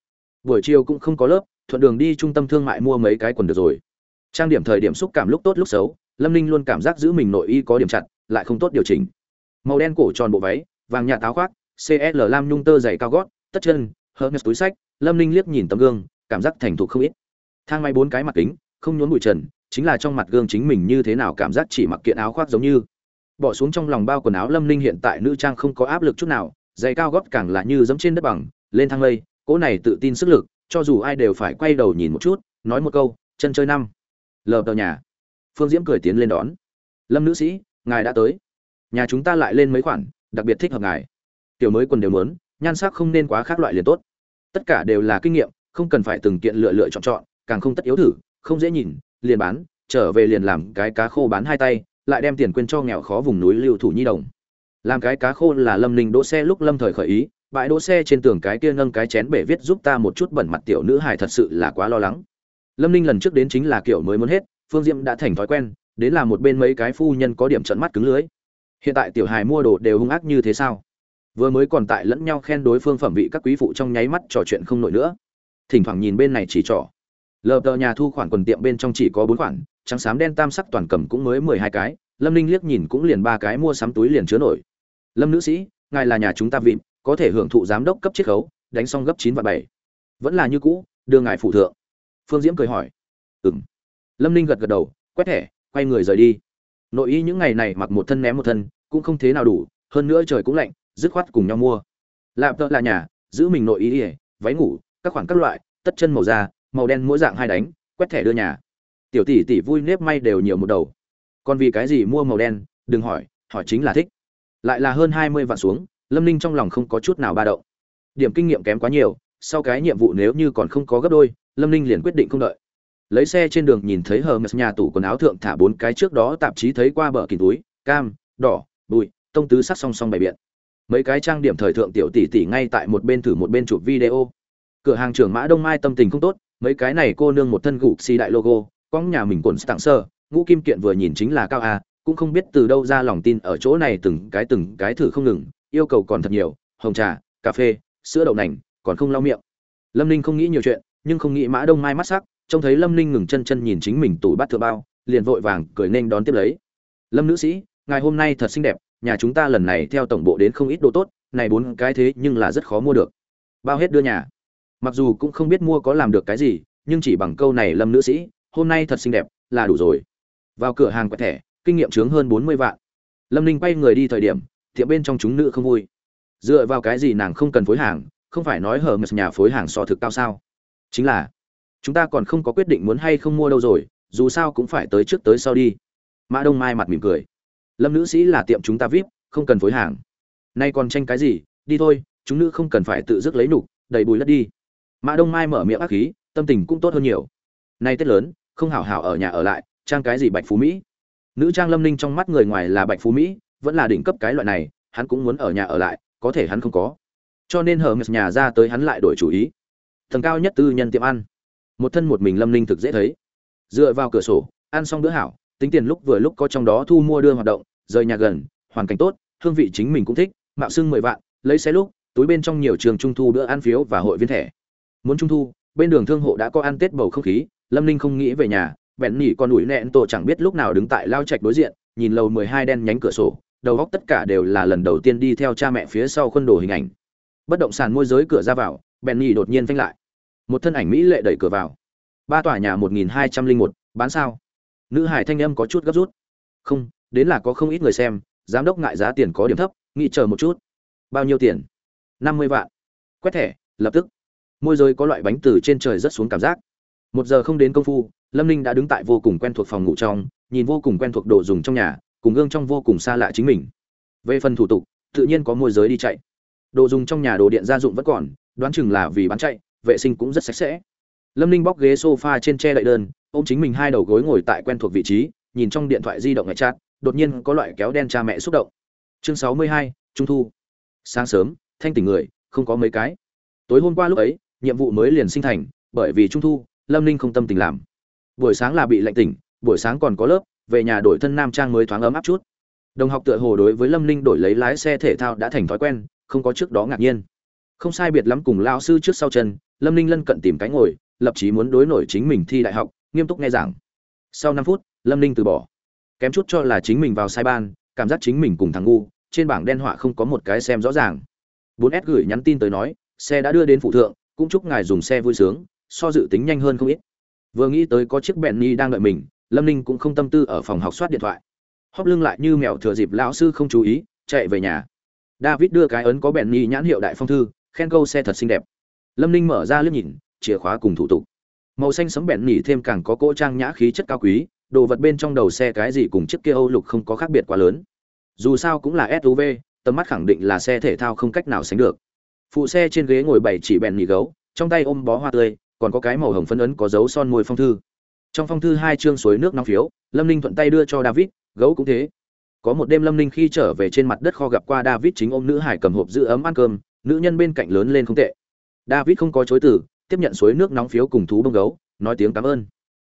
A: Buổi chiều cũng không có lớp, thuận đường đi trung tâm thương mại mua mấy cái quần được rồi. Trang điểm thời điểm xúc cảm lúc tốt lúc xấu, lâm ninh luôn cảm giác giữ mình nội y có điểm chặt, lại không tốt điều chỉnh. Màu đen cổ tròn bộ váy, vàng nhạt áo khoác cl lam nhung tơ dày cao gót, tất chân, hớt túi sách lâm ninh liếc nhìn tấm gương, cảm giác thành thục không ít. Thang may bốn cái mặt kính, không nhốn bụi trần, chính là trong mặt gương chính mình như thế nào cảm giác chỉ mặc kiện áo khoác giống như. Bỏ xuống trong lòng bao quần áo lâm ninh hiện tại nữ trang không có áp lực chút nào, giày cao gót càng là như dẫm trên đất bằng, lên thang lây, cỗ này tự tin sức lực, cho dù ai đều phải quay đầu nhìn một chút, nói một câu, chân chơi năm. Lờ tờ nhà. Phương diễm cười tiến lên đón. Lâm nữ sĩ, ngài đã tới. Nhà chúng ta lại lên mấy khoản, đặc biệt thích hợp ngài. Tiểu mới quần đều muốn, nhan sắc không nên quá khác loại liền tốt tất cả đều là kinh nghiệm, không cần phải từng kiện lựa lựa chọn chọn, càng không tất yếu thử, không dễ nhìn, liền bán, trở về liền làm cái cá khô bán hai tay, lại đem tiền quên cho nghèo khó vùng núi lưu thủ nhi đồng. Làm cái cá khô là lâm ninh đỗ xe lúc lâm thời khởi ý, bãi đỗ xe trên tường cái kia nâng cái chén bể viết giúp ta một chút bẩn mặt tiểu nữ hài thật sự là quá lo lắng. Lâm ninh lần trước đến chính là kiểu mới muốn hết, phương diễm đã thành thói quen, đến là một bên mấy cái phu nhân có điểm trận mắt cứng lưới. Hiện tại tiểu hài mua đồ đều hung ác như thế sao? Vừa mới còn tại lẫn nhau khen đối phương phẩm vị các quý phụ trong nháy mắt trò chuyện không nổi nữa. Thỉnh thoảng nhìn bên này chỉ trỏ. Lờ tờ nhà thu khoản quần tiệm bên trong chỉ có bốn khoản, trắng xám đen tam sắc toàn cầm cũng mới mười hai cái, lâm ninh liếc nhìn cũng liền ba cái mua sắm túi liền chứa nổi. Lâm nữ sĩ, ngài là nhà chúng ta vịm có thể hưởng thụ giám đốc cấp chiết khấu, đánh xong gấp chín và bảy. Vẫn là như cũ, đưa ngài phụ thượng. Phương diễm cười hỏi. Ừng lâm ninh gật gật đầu, quét thẻ, quay người rời đi. Nội y những ngày này mặc một thân ném một thân, cũng không thế nào đủ, hơn nữa trời cũng lạnh dứt khoát cùng nhau mua. Lạp tợ là nhà giữ mình nội ý, ỉa váy ngủ các khoản các loại tất chân màu da màu đen mỗi dạng hai đánh quét thẻ đưa nhà. Tiểu tỷ tỷ vui nếp may đều nhiều một đầu. Còn vì cái gì mua màu đen đừng hỏi hỏi chính là thích. Lại là hơn hai mươi vạn xuống lâm ninh trong lòng không có chút nào ba động. Điểm kinh nghiệm kém quá nhiều sau cái nhiệm vụ nếu như còn không có gấp đôi lâm ninh liền quyết định không đợi. Lấy xe trên đường nhìn thấy hờ mật nhà tủ quần áo thượng thả bốn cái trước đó tạp chí thấy qua bờ kỳ túi cam đỏ bụi tông tứ sắc song song bày biện mấy cái trang điểm thời thượng tiểu tỷ tỷ ngay tại một bên thử một bên chụp video. Cửa hàng trưởng mã đông mai tâm tình không tốt, mấy cái này cô nương một thân gục xì đại logo con nhà mình cuộn tặng sơ, ngũ kim kiện vừa nhìn chính là cao a cũng không biết từ đâu ra lòng tin ở chỗ này từng cái từng cái thử không ngừng, yêu cầu còn thật nhiều, hồng trà, cà phê, sữa đậu nành, còn không lau miệng. Lâm ninh không nghĩ nhiều chuyện, nhưng không nghĩ mã đông mai mắt sắc, trông thấy lâm ninh ngừng chân chân nhìn chính mình tủ bát thừa bao, liền vội vàng cười nên đón tiếp lấy. Lâm nữ sĩ, ngài hôm nay thật xinh đẹp nhà chúng ta lần này theo tổng bộ đến không ít đồ tốt, này bốn cái thế nhưng là rất khó mua được. Bao hết đưa nhà. Mặc dù cũng không biết mua có làm được cái gì, nhưng chỉ bằng câu này lâm nữ sĩ, hôm nay thật xinh đẹp, là đủ rồi. Vào cửa hàng quẹt thẻ, kinh nghiệm chướng hơn bốn mươi vạn. Lâm ninh quay người đi thời điểm tiệm bên trong chúng nữ không vui. Dựa vào cái gì nàng không cần phối hàng, không phải nói hờ mật nhà phối hàng so thực cao sao? Chính là, chúng ta còn không có quyết định muốn hay không mua đâu rồi, dù sao cũng phải tới trước tới sau đi. Mã đông mai mặt mỉm cười lâm nữ sĩ là tiệm chúng ta vip, không cần phối hàng. Nay còn tranh cái gì? Đi thôi, chúng nữ không cần phải tự dứt lấy nục đầy bùi lất đi. Mã đông mai mở miệng ác khí tâm tình cũng tốt hơn nhiều. Nay tết lớn, không hảo hảo ở nhà ở lại, trang cái gì bạch phú mỹ? Nữ trang lâm ninh trong mắt người ngoài là bạch phú mỹ, vẫn là đỉnh cấp cái loại này, hắn cũng muốn ở nhà ở lại, có thể hắn không có. Cho nên hờ nhà ra tới hắn lại đổi chủ ý. Thần cao nhất tư nhân tiệm ăn. Một thân một mình lâm ninh thực dễ thấy. Dựa vào cửa sổ, ăn xong bữa hảo tính tiền lúc vừa lúc có trong đó thu mua đưa hoạt động, rời nhà gần, hoàn cảnh tốt, hương vị chính mình cũng thích, mạo xưng mười vạn, lấy xe lúc, túi bên trong nhiều trường trung thu bữa ăn phiếu và hội viên thẻ. Muốn trung thu, bên đường thương hộ đã có ăn tết bầu không khí, lâm ninh không nghĩ về nhà, bèn nhỉ con ủi nẹn tổ chẳng biết lúc nào đứng tại lao trạch đối diện, nhìn lầu mười hai đen nhánh cửa sổ, đầu góc tất cả đều là lần đầu tiên đi theo cha mẹ phía sau khuôn đồ hình ảnh. Bất động sản môi giới cửa ra vào, bèn nhỉ đột nhiên phanh lại. Một thân ảnh mỹ lệ đẩy cửa vào. Ba tòa nhà một nghìn hai trăm linh một, bán sao? Nữ hải thanh âm có chút gấp rút. Không, đến là có không ít người xem, giám đốc ngại giá tiền có điểm thấp, nghĩ chờ một chút. Bao nhiêu tiền? Năm mươi vạn. Quét thẻ, lập tức. Môi giới có loại bánh từ trên trời rất xuống cảm giác. Một giờ không đến công phu, lâm ninh đã đứng tại vô cùng quen thuộc phòng ngủ trong, nhìn vô cùng quen thuộc đồ dùng trong nhà, cùng gương trong vô cùng xa lạ chính mình. Về phần thủ tục, tự nhiên có môi giới đi chạy. Đồ dùng trong nhà đồ điện gia dụng vẫn còn, đoán chừng là vì bán chạy, vệ sinh cũng rất sạch sẽ. Lâm ninh bóc ghế sofa trên tre đậy đơn ôm chính mình hai đầu gối ngồi tại quen thuộc vị trí, nhìn trong điện thoại di động ngoại chát đột nhiên có loại kéo đen cha mẹ xúc động. Chương sáu mươi hai, trung thu. Sáng sớm, thanh tỉnh người, không có mấy cái. Tối hôm qua lúc ấy, nhiệm vụ mới liền sinh thành, bởi vì trung thu, lâm ninh không tâm tình làm. Buổi sáng là bị lạnh tỉnh, buổi sáng còn có lớp, về nhà đổi thân nam trang mới thoáng ấm áp chút. Đồng học tựa hồ đối với lâm ninh đổi lấy lái xe thể thao đã thành thói quen, không có trước đó ngạc nhiên. Không sai biệt lắm cùng lao sư trước sau chân, lâm ninh lân cận tìm cái ngồi, lập chí muốn đối nổi chính mình thi đại học nghiêm túc nghe giảng. Sau năm phút, lâm ninh từ bỏ. Kém chút cho là chính mình vào sai ban, cảm giác chính mình cùng thằng ngu, trên bảng đen họa không có một cái xem rõ ràng. 4S gửi nhắn tin tới nói, xe đã đưa đến phụ thượng, cũng chúc ngài dùng xe vui sướng, so dự tính nhanh hơn không ít. Vừa nghĩ tới có chiếc bẹn ni đang đợi mình, lâm ninh cũng không tâm tư ở phòng học soát điện thoại. Hóp lưng lại như mèo thừa dịp lão sư không chú ý, chạy về nhà. David đưa cái ấn có bẹn ni nhãn hiệu đại phong thư, khen câu xe thật xinh đẹp. Lâm ninh mở ra liếc nhìn, chìa khóa cùng thủ tục màu xanh sấm bẹn nỉ thêm càng có cỗ trang nhã khí chất cao quý, đồ vật bên trong đầu xe cái gì cùng chiếc kia âu lục không có khác biệt quá lớn. Dù sao cũng là suv tầm mắt khẳng định là xe thể thao không cách nào sánh được. Phụ xe trên ghế ngồi bảy chỉ bẹn nỉ gấu, trong tay ôm bó hoa tươi, còn có cái màu hồng phân ấn có dấu son môi phong thư. Trong phong thư hai chương suối nước nóng phiếu, lâm ninh thuận tay đưa cho david, gấu cũng thế. Có một đêm lâm ninh khi trở về trên mặt đất kho gặp qua david chính ôm nữ hải cầm hộp giữ ấm ăn cơm, nữ nhân bên cạnh lớn lên không tệ. David không có chối từ tiếp nhận suối nước nóng phiếu cùng thú bông gấu, nói tiếng cảm ơn.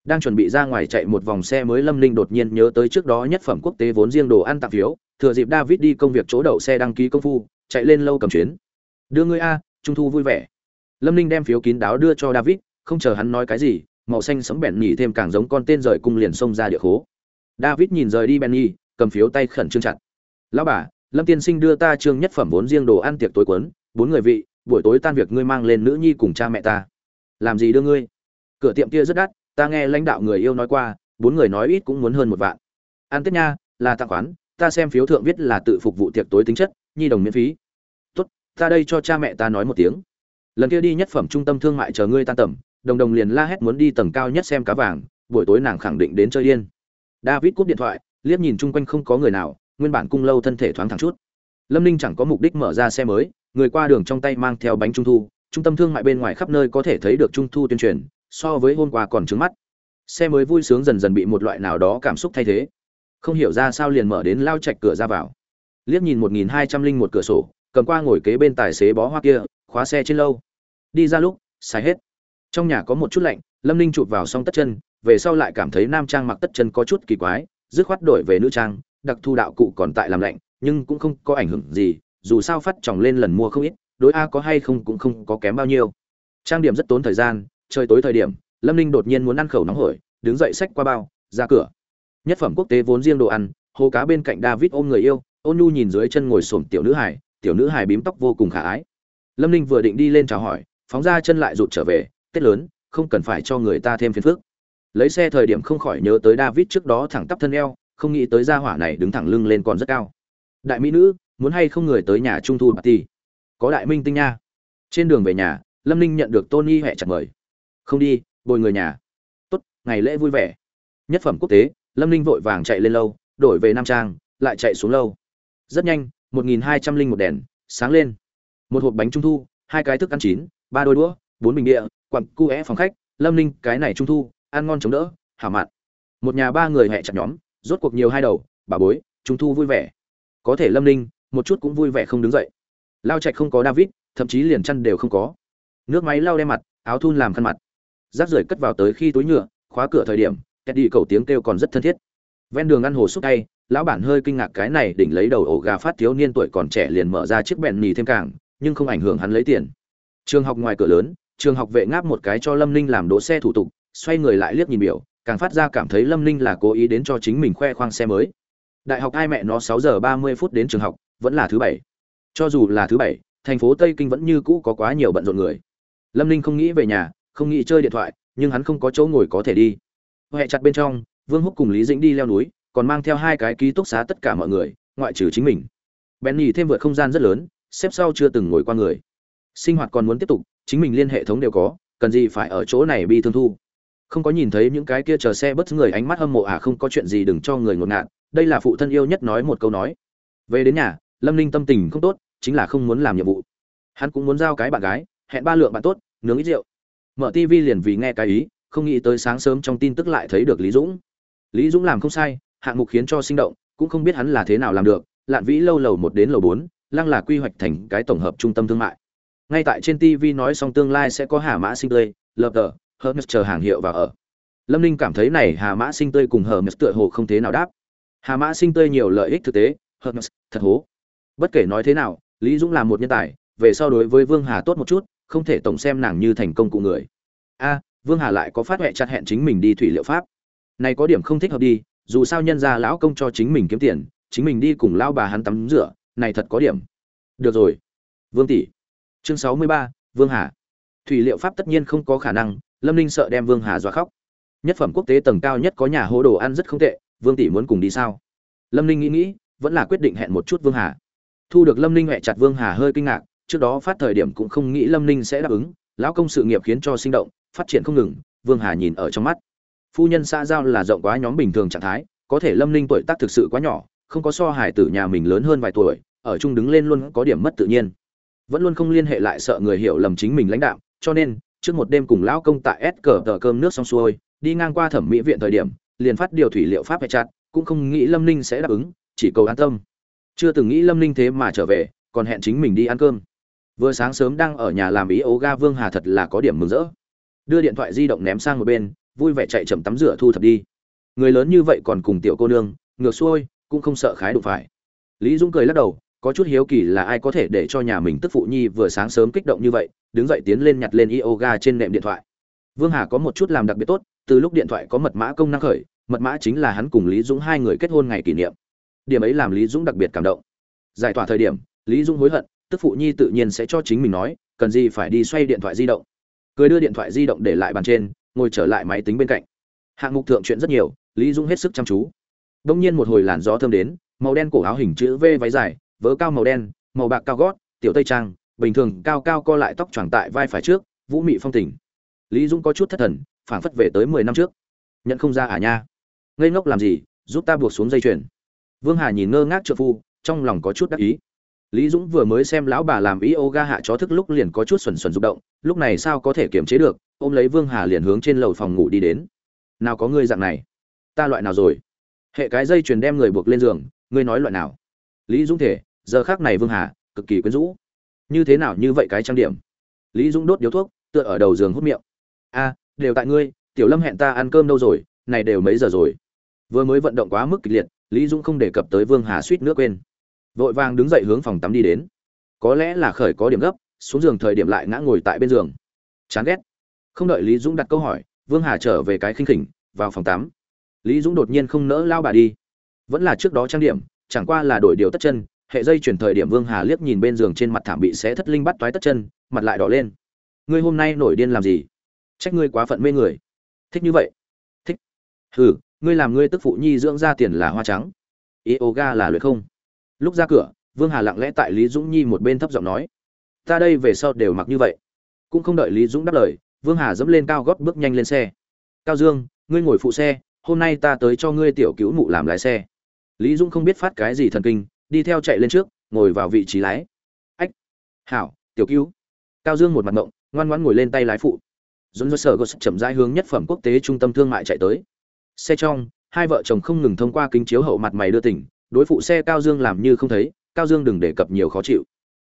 A: Đang chuẩn bị ra ngoài chạy một vòng xe mới lâm ninh đột nhiên nhớ tới trước đó nhất phẩm quốc tế vốn riêng đồ ăn tặng phiếu, thừa dịp david đi công việc chỗ đậu xe đăng ký công phu, chạy lên lâu cầm chuyến. Đưa ngươi a, trung thu vui vẻ. Lâm ninh đem phiếu kín đáo đưa cho david, không chờ hắn nói cái gì, màu xanh sấm bẹn nhỉ thêm càng giống con tên rời cung liền xông ra địa khố. David nhìn rời đi benny cầm phiếu tay khẩn trương chặt. Lão bà, lâm tiên sinh đưa ta trương nhất phẩm vốn riêng đồ ăn tiệc tối quấn, bốn người vị buổi tối tan việc ngươi mang lên nữ nhi cùng cha mẹ ta. Làm gì đưa ngươi? Cửa tiệm kia rất đắt, ta nghe lãnh đạo người yêu nói qua, bốn người nói ít cũng muốn hơn một vạn. Ăn tết nha, là tặng khoán ta xem phiếu thượng viết là tự phục vụ tiệc tối tính chất, nhi đồng miễn phí. Tốt, ta đây cho cha mẹ ta nói một tiếng. Lần kia đi nhất phẩm trung tâm thương mại chờ ngươi tan tầm, đồng đồng liền la hét muốn đi tầng cao nhất xem cá vàng, buổi tối nàng khẳng định đến chơi điên. David cúp điện thoại, liếc nhìn chung quanh không có người nào, nguyên bản cung lâu thân thể thoáng thẳng chút lâm ninh chẳng có mục đích mở ra xe mới, người qua đường trong tay mang theo bánh trung thu, trung tâm thương mại bên ngoài khắp nơi có thể thấy được trung thu tuyên truyền, so với hôm qua còn trứng mắt. Xe mới vui sướng dần dần bị một loại nào đó cảm xúc thay thế. Không hiểu ra sao liền mở đến lao chạch cửa ra vào. Liếc nhìn một nghìn hai trăm linh một cửa sổ, cầm qua ngồi kế bên tài xế bó hoa kia, khóa xe trên lâu. Đi ra lúc, xài hết. Trong nhà có một chút lạnh, lâm ninh chụp vào xong tất chân, về sau lại cảm thấy nam trang mặc tất chân có chút kỳ quái, dứt khoát đổi về nữ trang, đặc thu đạo cụ còn tại làm lạnh nhưng cũng không có ảnh hưởng gì, dù sao phát tròng lên lần mua không ít, đối a có hay không cũng không có kém bao nhiêu. Trang điểm rất tốn thời gian, trời tối thời điểm, lâm ninh đột nhiên muốn ăn khẩu nóng hổi, đứng dậy xách qua bao, ra cửa. Nhất phẩm quốc tế vốn riêng đồ ăn, hồ cá bên cạnh david ôm người yêu, ôn nhu nhìn dưới chân ngồi xổm tiểu nữ hải tiểu nữ hải bím tóc vô cùng khả ái. Lâm ninh vừa định đi lên chào hỏi, phóng ra chân lại rụt trở về, tết lớn, không cần phải cho người ta thêm phiền phức. Lấy xe thời điểm không khỏi nhớ tới david trước đó thẳng tắp thân eo, không nghĩ tới gia hỏa này đứng thẳng lưng lên còn rất cao đại mỹ nữ, muốn hay không người tới nhà trung thu party có đại minh tinh nha. Trên đường về nhà, lâm ninh nhận được tony huệ chặt mời. Không đi, bồi người nhà. Tốt, ngày lễ vui vẻ. Nhất phẩm quốc tế, lâm ninh vội vàng chạy lên lâu, đổi về nam trang, lại chạy xuống lâu. Rất nhanh, một nghìn hai trăm linh một đèn sáng lên. Một hộp bánh trung thu, hai cái thức ăn chín, ba đôi đũa, bốn bình địa, quặng cu é phòng khách. Lâm ninh, cái này trung thu, ăn ngon chống đỡ, hảo mặn một nhà ba người hẹ chặt nhóm, rốt cuộc nhiều hai đầu, bà bối, trung thu vui vẻ có thể lâm ninh, một chút cũng vui vẻ không đứng dậy. Lao trạch không có david, thậm chí liền chăn đều không có. Nước máy lau đem mặt, áo thun làm khăn mặt. Rác rưởi cất vào tới khi túi nhựa, khóa cửa thời điểm kẹt đi cầu tiếng kêu còn rất thân thiết. Ven đường ăn hồ xúc tay lão bản hơi kinh ngạc cái này đỉnh lấy đầu ổ gà phát thiếu niên tuổi còn trẻ liền mở ra chiếc bẹn nhì thêm càng, nhưng không ảnh hưởng hắn lấy tiền. Trường học ngoài cửa lớn, trường học vệ ngáp một cái cho lâm ninh làm đỗ xe thủ tục, xoay người lại liếc nhìn biểu, càng phát ra cảm thấy lâm ninh là cố ý đến cho chính mình khoe khoang xe mới đại học ai mẹ nó sáu giờ ba mươi phút đến trường học, vẫn là thứ bảy. Cho dù là thứ bảy, thành phố tây kinh vẫn như cũ có quá nhiều bận rộn người. Lâm ninh không nghĩ về nhà, không nghĩ chơi điện thoại, nhưng hắn không có chỗ ngồi có thể đi. Huệ chặt bên trong, vương húc cùng lý dĩnh đi leo núi, còn mang theo hai cái ký túc xá tất cả mọi người, ngoại trừ chính mình. Benny thêm vượt không gian rất lớn, xếp sau chưa từng ngồi qua người. Sinh hoạt còn muốn tiếp tục, chính mình liên hệ thống đều có, cần gì phải ở chỗ này bi thương thu. Không có nhìn thấy những cái kia chờ xe bất người ánh mắt hâm mộ à không có chuyện gì đừng cho người ngột ngạt đây là phụ thân yêu nhất nói một câu nói. Về đến nhà, lâm ninh tâm tình không tốt, chính là không muốn làm nhiệm vụ. Hắn cũng muốn giao cái bạn gái, hẹn ba lượng bạn tốt, nướng ít rượu. Mở tv liền vì nghe cái ý, không nghĩ tới sáng sớm trong tin tức lại thấy được lý dũng. Lý dũng làm không sai, hạng mục khiến cho sinh động, cũng không biết hắn là thế nào làm được, lạn vĩ lâu lầu một đến lầu bốn, lăng là quy hoạch thành cái tổng hợp trung tâm thương mại. Ngay tại trên tv nói xong tương lai sẽ có hà mã sinh tươi lợp tờ, hermes chờ hàng hiệu vào ở. Lâm ninh cảm thấy này hà mã sinh tươi cùng hermes tựa hồ không thế nào đáp hà mã sinh tươi nhiều lợi ích thực tế thật hố. Bất kể nói thế nào, lý dũng là một nhân tài, về so đối với vương hà tốt một chút, không thể tổng xem nàng như thành công cụ người. A, vương hà lại có phát huệ chặt hẹn chính mình đi thủy liệu pháp. Này có điểm không thích hợp đi, dù sao nhân gia lão công cho chính mình kiếm tiền, chính mình đi cùng lao bà hắn tắm rửa, này thật có điểm. Được rồi. Vương tỷ. Chương sáu mươi ba, vương hà. Thủy liệu pháp tất nhiên không có khả năng, lâm ninh sợ đem vương hà dọa khóc. Nhất phẩm quốc tế tầng cao nhất có nhà hố đồ ăn rất không tệ vương tỷ muốn cùng đi sao? Lâm ninh nghĩ nghĩ, vẫn là quyết định hẹn một chút vương hà. Thu được lâm ninh huệ chặt vương hà hơi kinh ngạc, trước đó phát thời điểm cũng không nghĩ lâm ninh sẽ đáp ứng, lão công sự nghiệp khiến cho sinh động, phát triển không ngừng, vương hà nhìn ở trong mắt. Phu nhân xã giao là rộng quá nhóm bình thường trạng thái, có thể lâm ninh tuổi tác thực sự quá nhỏ, không có so hải tử nhà mình lớn hơn vài tuổi, ở chung đứng lên luôn có điểm mất tự nhiên. Vẫn luôn không liên hệ lại sợ người hiểu lầm chính mình lãnh đạo cho nên, trước một đêm cùng lão công tại s cờ tờ cơm nước xong xuôi, đi ngang qua thẩm mỹ viện thời điểm liền phát điều thủy liệu pháp hệ chặt, cũng không nghĩ lâm ninh sẽ đáp ứng, chỉ cầu an tâm. Chưa từng nghĩ lâm ninh thế mà trở về, còn hẹn chính mình đi ăn cơm. Vừa sáng sớm đang ở nhà làm ý ấu ga vương hà thật là có điểm mừng rỡ. Đưa điện thoại di động ném sang một bên, vui vẻ chạy chậm tắm rửa thu thập đi. Người lớn như vậy còn cùng tiểu cô nương, ngược xuôi, cũng không sợ khái đụng phải. Lý dũng cười lắc đầu, có chút hiếu kỳ là ai có thể để cho nhà mình tức phụ nhi vừa sáng sớm kích động như vậy, đứng dậy tiến lên nhặt lên yoga trên nệm điện thoại. Vương hà có một chút làm đặc biệt tốt từ lúc điện thoại có mật mã công năng khởi, mật mã chính là hắn cùng lý dũng hai người kết hôn ngày kỷ niệm. Điểm ấy làm lý dũng đặc biệt cảm động. Giải tỏa thời điểm, lý dũng hối hận, tức phụ nhi tự nhiên sẽ cho chính mình nói, cần gì phải đi xoay điện thoại di động. Cười đưa điện thoại di động để lại bàn trên, ngồi trở lại máy tính bên cạnh. Hạng mục thượng chuyện rất nhiều, lý dũng hết sức chăm chú. Đông nhiên một hồi làn gió thơm đến, màu đen cổ áo hình chữ v váy dài, vớ cao màu đen, màu bạc cao gót, tiểu tây trang, bình thường cao cao co lại tóc choàng tại vai phải trước, vũ mị phong tình. Lý dũng có chút thất thần phảng phất về tới mười năm trước. Nhận không ra à nha. Ngây ngốc làm gì, giúp ta buộc xuống dây chuyền. Vương hà nhìn ngơ ngác trợ phu, trong lòng có chút đắc ý. Lý dũng vừa mới xem lão bà làm ý ô ga hạ chó thức lúc liền có chút xuẩn xuẩn rụng động, lúc này sao có thể kiềm chế được, ôm lấy vương hà liền hướng trên lầu phòng ngủ đi đến. Nào có ngươi dạng này? Ta loại nào rồi? Hệ cái dây chuyền đem người buộc lên giường, ngươi nói loại nào? Lý dũng thể, giờ khác này vương hà, cực kỳ quyến rũ. Như thế nào như vậy cái trang điểm? Lý dũng đốt điếu thuốc, tựa ở đầu giường hút miệng. A đều tại ngươi, tiểu lâm hẹn ta ăn cơm đâu rồi, này đều mấy giờ rồi? Vừa mới vận động quá mức kịch liệt, lý dũng không đề cập tới vương hà suýt nước quên. Vội vàng đứng dậy hướng phòng tắm đi đến. Có lẽ là khởi có điểm gấp, xuống giường thời điểm lại ngã ngồi tại bên giường. Chán ghét. Không đợi lý dũng đặt câu hỏi, vương hà trở về cái khinh khỉnh, vào phòng tắm. Lý dũng đột nhiên không nỡ lao bà đi. Vẫn là trước đó trang điểm, chẳng qua là đổi điều tất chân, hệ dây chuyển thời điểm vương hà liếc nhìn bên giường trên mặt thảm bị xé thất linh bắt toái tất chân, mặt lại đỏ lên. Ngươi hôm nay nổi điên làm gì? Trách ngươi quá phận mê người. Thích như vậy. Thích. Hừ, ngươi làm ngươi tức phụ nhi dưỡng ra tiền là hoa trắng. Yoga là luyện không. Lúc ra cửa, vương hà lặng lẽ tại lý dũng nhi một bên thấp giọng nói, ta đây về sau đều mặc như vậy. Cũng không đợi lý dũng đáp lời, vương hà dẫm lên cao gót bước nhanh lên xe. Cao dương, ngươi ngồi phụ xe, hôm nay ta tới cho ngươi tiểu cứu mụ làm lái xe. Lý dũng không biết phát cái gì thần kinh, đi theo chạy lên trước, ngồi vào vị trí lái. Ách, hảo, tiểu cứu. Cao dương một mặt ngộng ngoan ngoãn ngồi lên tay lái phụ dồn dơ sở gos chậm rãi hướng nhất phẩm quốc tế trung tâm thương mại chạy tới. Xe trong, hai vợ chồng không ngừng thông qua kính chiếu hậu mặt mày đưa tỉnh, đối phụ xe cao dương làm như không thấy, cao dương đừng đề cập nhiều khó chịu.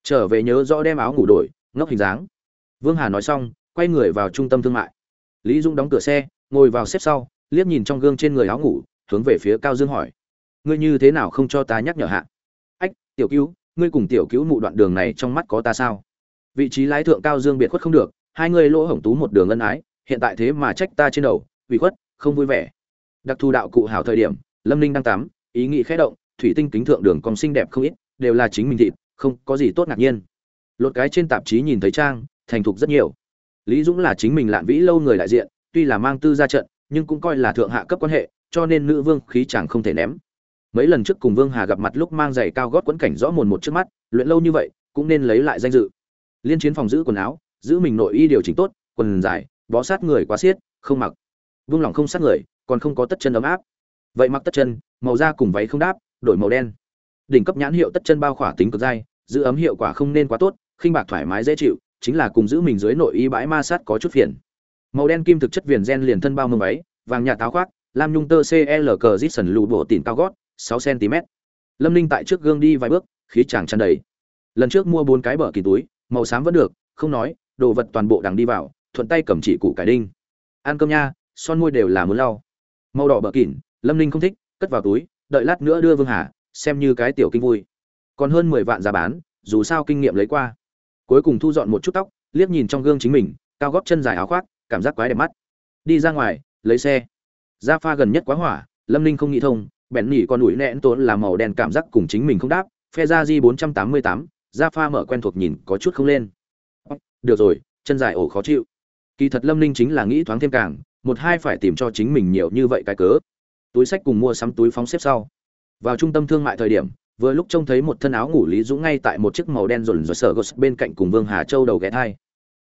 A: Trở về nhớ rõ đem áo ngủ đổi, ngốc hình dáng. Vương hà nói xong, quay người vào trung tâm thương mại. Lý dung đóng cửa xe, ngồi vào xếp sau, liếc nhìn trong gương trên người áo ngủ, hướng về phía cao dương hỏi. Ngươi như thế nào không cho ta nhắc nhở hạ? Ách, tiểu cứu, ngươi cùng tiểu cứu mụ đoạn đường này trong mắt có ta sao? Vị trí lái thượng cao dương biệt khuất không được hai người lỗ hổng tú một đường ân ái, hiện tại thế mà trách ta trên đầu, ủy khuất, không vui vẻ. Đặc thù đạo cụ hảo thời điểm, lâm ninh đang tắm, ý nghĩ khẽ động, thủy tinh kính thượng đường còn xinh đẹp không ít, đều là chính mình thịt, không có gì tốt ngạc nhiên. Lột cái trên tạp chí nhìn thấy trang, thành thục rất nhiều. Lý dũng là chính mình lạn vĩ lâu người đại diện, tuy là mang tư ra trận, nhưng cũng coi là thượng hạ cấp quan hệ, cho nên nữ vương khí chẳng không thể ném. Mấy lần trước cùng vương hà gặp mặt lúc mang giày cao gót quẫn cảnh rõ mồn một trước mắt, luyện lâu như vậy, cũng nên lấy lại danh dự. Liên chiến phòng giữ quần áo giữ mình nội y điều chỉnh tốt, quần dài, bó sát người quá xiết, không mặc. Vung lòng không sát người, còn không có tất chân ấm áp. Vậy mặc tất chân, màu da cùng váy không đáp, đổi màu đen. Đỉnh cấp nhãn hiệu tất chân bao khỏa tính cực dai, giữ ấm hiệu quả không nên quá tốt, khinh bạc thoải mái dễ chịu, chính là cùng giữ mình dưới nội y bãi ma sát có chút phiền. Màu đen kim thực chất viền gen liền thân bao mông váy, vàng nhà táo khoác, lam nhung tơ cl cờ dít sần lụ bộ tỉn cao gót, sáu cm lâm ninh tại trước gương đi vài bước, khí chàng tràn đầy. Lần trước mua bốn cái bờ kỳ túi, màu xám vẫn được, không nói đồ vật toàn bộ đằng đi vào, thuận tay cầm chỉ củ cải đinh. Ăn cơm nha, son môi đều là muốn lau. Màu đỏ bờ kỉn, lâm ninh không thích, cất vào túi, đợi lát nữa đưa vương hà, xem như cái tiểu kinh vui. Còn hơn mười vạn giá bán, dù sao kinh nghiệm lấy qua. Cuối cùng thu dọn một chút tóc, liếc nhìn trong gương chính mình, cao góp chân dài áo khoác, cảm giác quái đẹp mắt. Đi ra ngoài, lấy xe. Ra pha gần nhất quá hỏa, lâm ninh không nghĩ thông, bèn nhỉ con ủi nẹn tốn là màu đen cảm giác cùng chính mình không đáp, phe ra di bốn trăm tám mươi tám ra pha mở quen thuộc nhìn có chút không lên được rồi, chân dài ổ khó chịu. Kỳ thật lâm ninh chính là nghĩ thoáng thêm càng, một hai phải tìm cho chính mình nhiều như vậy cái cớ. Túi sách cùng mua sắm túi phóng xếp sau. Vào trung tâm thương mại thời điểm, vừa lúc trông thấy một thân áo ngủ lý dũng ngay tại một chiếc màu đen dồn rồn sờ gos bên cạnh cùng vương hà châu đầu ghé thai.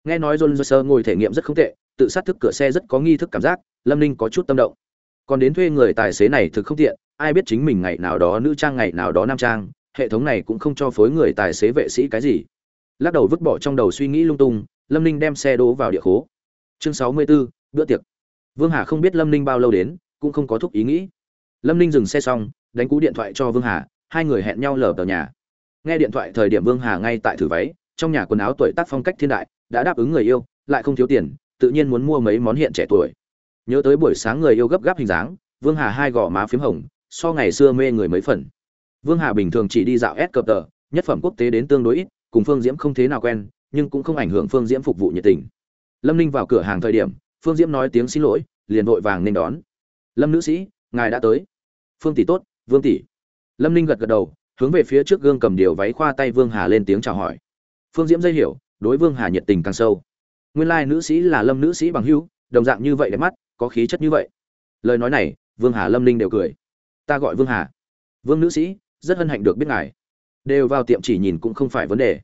A: Nghe nói dồn rồn sờ ngồi thể nghiệm rất không tệ, tự sát thức cửa xe rất có nghi thức cảm giác, lâm ninh có chút tâm động. Còn đến thuê người tài xế này thực không tiện, ai biết chính mình ngày nào đó nữ trang, ngày nào đó nam trang, hệ thống này cũng không cho phối người tài xế vệ sĩ cái gì lắc đầu vứt bỏ trong đầu suy nghĩ lung tung lâm ninh đem xe đỗ vào địa khố. Chương sáu mươi 64, bữa tiệc. Vương hà không biết lâm ninh bao lâu đến cũng không có thúc ý nghĩ. Lâm ninh dừng xe xong đánh cú điện thoại cho vương hà hai người hẹn nhau lở tờ nhà. Nghe điện thoại thời điểm vương hà ngay tại thử váy trong nhà quần áo tuổi tác phong cách thiên đại đã đáp ứng người yêu lại không thiếu tiền tự nhiên muốn mua mấy món hiện trẻ tuổi. Nhớ tới buổi sáng người yêu gấp gáp hình dáng vương hà hai gò má p h í m hồng so ngày xưa mê người mấy phần. Vương hà bình thường chỉ đi dạo s cập tờ nhất phẩm quốc tế đến tương đối ít cùng phương diễm không thế nào quen, nhưng cũng không ảnh hưởng phương diễm phục vụ nhiệt tình. Lâm ninh vào cửa hàng thời điểm, phương diễm nói tiếng xin lỗi, liền vội vàng nên đón. Lâm nữ sĩ, ngài đã tới. Phương tỷ tốt, vương tỷ. Lâm ninh gật gật đầu, hướng về phía trước gương cầm điều váy khoa tay vương hà lên tiếng chào hỏi. Phương diễm dây hiểu, đối vương hà nhiệt tình càng sâu. Nguyên lai nữ sĩ là lâm nữ sĩ bằng hữu, đồng dạng như vậy đẹp mắt, có khí chất như vậy. Lời nói này, vương hà lâm ninh đều cười. Ta gọi vương hà. Vương nữ sĩ, rất hân hạnh được biết ngài đều vào tiệm chỉ nhìn cũng không phải vấn đề.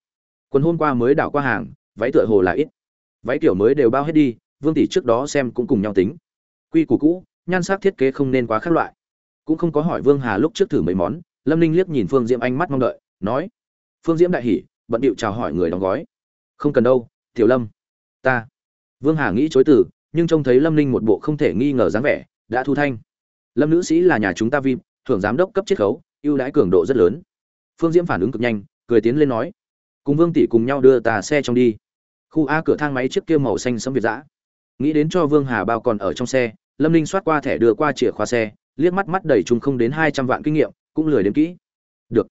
A: Quần hôm qua mới đảo qua hàng, váy tựa hồ là ít. Váy kiểu mới đều bao hết đi, vương tỷ trước đó xem cũng cùng nhau tính. Quy củ cũ, nhan sắc thiết kế không nên quá khác loại. Cũng không có hỏi vương hà lúc trước thử mấy món, lâm ninh liếc nhìn phương diễm ánh mắt mong đợi, nói, phương diễm đại hỉ, bận điệu chào hỏi người đóng gói. Không cần đâu, tiểu lâm. Ta. Vương hà nghĩ chối từ, nhưng trông thấy lâm ninh một bộ không thể nghi ngờ dáng vẻ, đã thu thanh. Lâm nữ sĩ là nhà chúng ta vim thưởng giám đốc cấp chiết khấu, ưu đãi cường độ rất lớn phương diễm phản ứng cực nhanh, cười tiến lên nói, cùng vương tỷ cùng nhau đưa tà xe trong đi. Khu a cửa thang máy chiếc kia màu xanh sẫm việt giã nghĩ đến cho vương hà bao còn ở trong xe, lâm ninh xoát qua thẻ đưa qua chìa khóa xe, liếc mắt mắt đầy chung không đến hai trăm vạn kinh nghiệm, cũng lười đến kỹ. Được.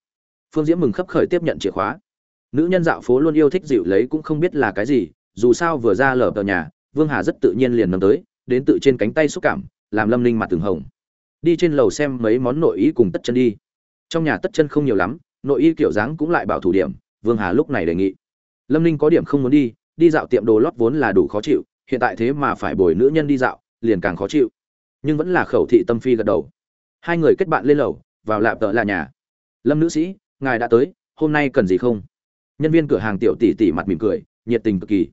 A: Phương diễm mừng khấp khởi tiếp nhận chìa khóa. Nữ nhân dạo phố luôn yêu thích dịu lấy cũng không biết là cái gì, dù sao vừa ra lở tờ nhà, vương hà rất tự nhiên liền nằm tới, đến tự trên cánh tay xúc cảm, làm lâm ninh mặt từng hồng. Đi trên lầu xem mấy món nội y cùng tất chân đi. Trong nhà tất chân không nhiều lắm nội y kiểu dáng cũng lại bảo thủ điểm, vương hà lúc này đề nghị. Lâm ninh có điểm không muốn đi đi dạo tiệm đồ lót vốn là đủ khó chịu, hiện tại thế mà phải bồi nữ nhân đi dạo, liền càng khó chịu. Nhưng vẫn là khẩu thị tâm phi gật đầu. Hai người kết bạn lên lầu, vào lạp tợ là nhà. Lâm nữ sĩ, ngài đã tới, hôm nay cần gì không? Nhân viên cửa hàng tiểu tỷ tỷ mặt mỉm cười, nhiệt tình cực kỳ.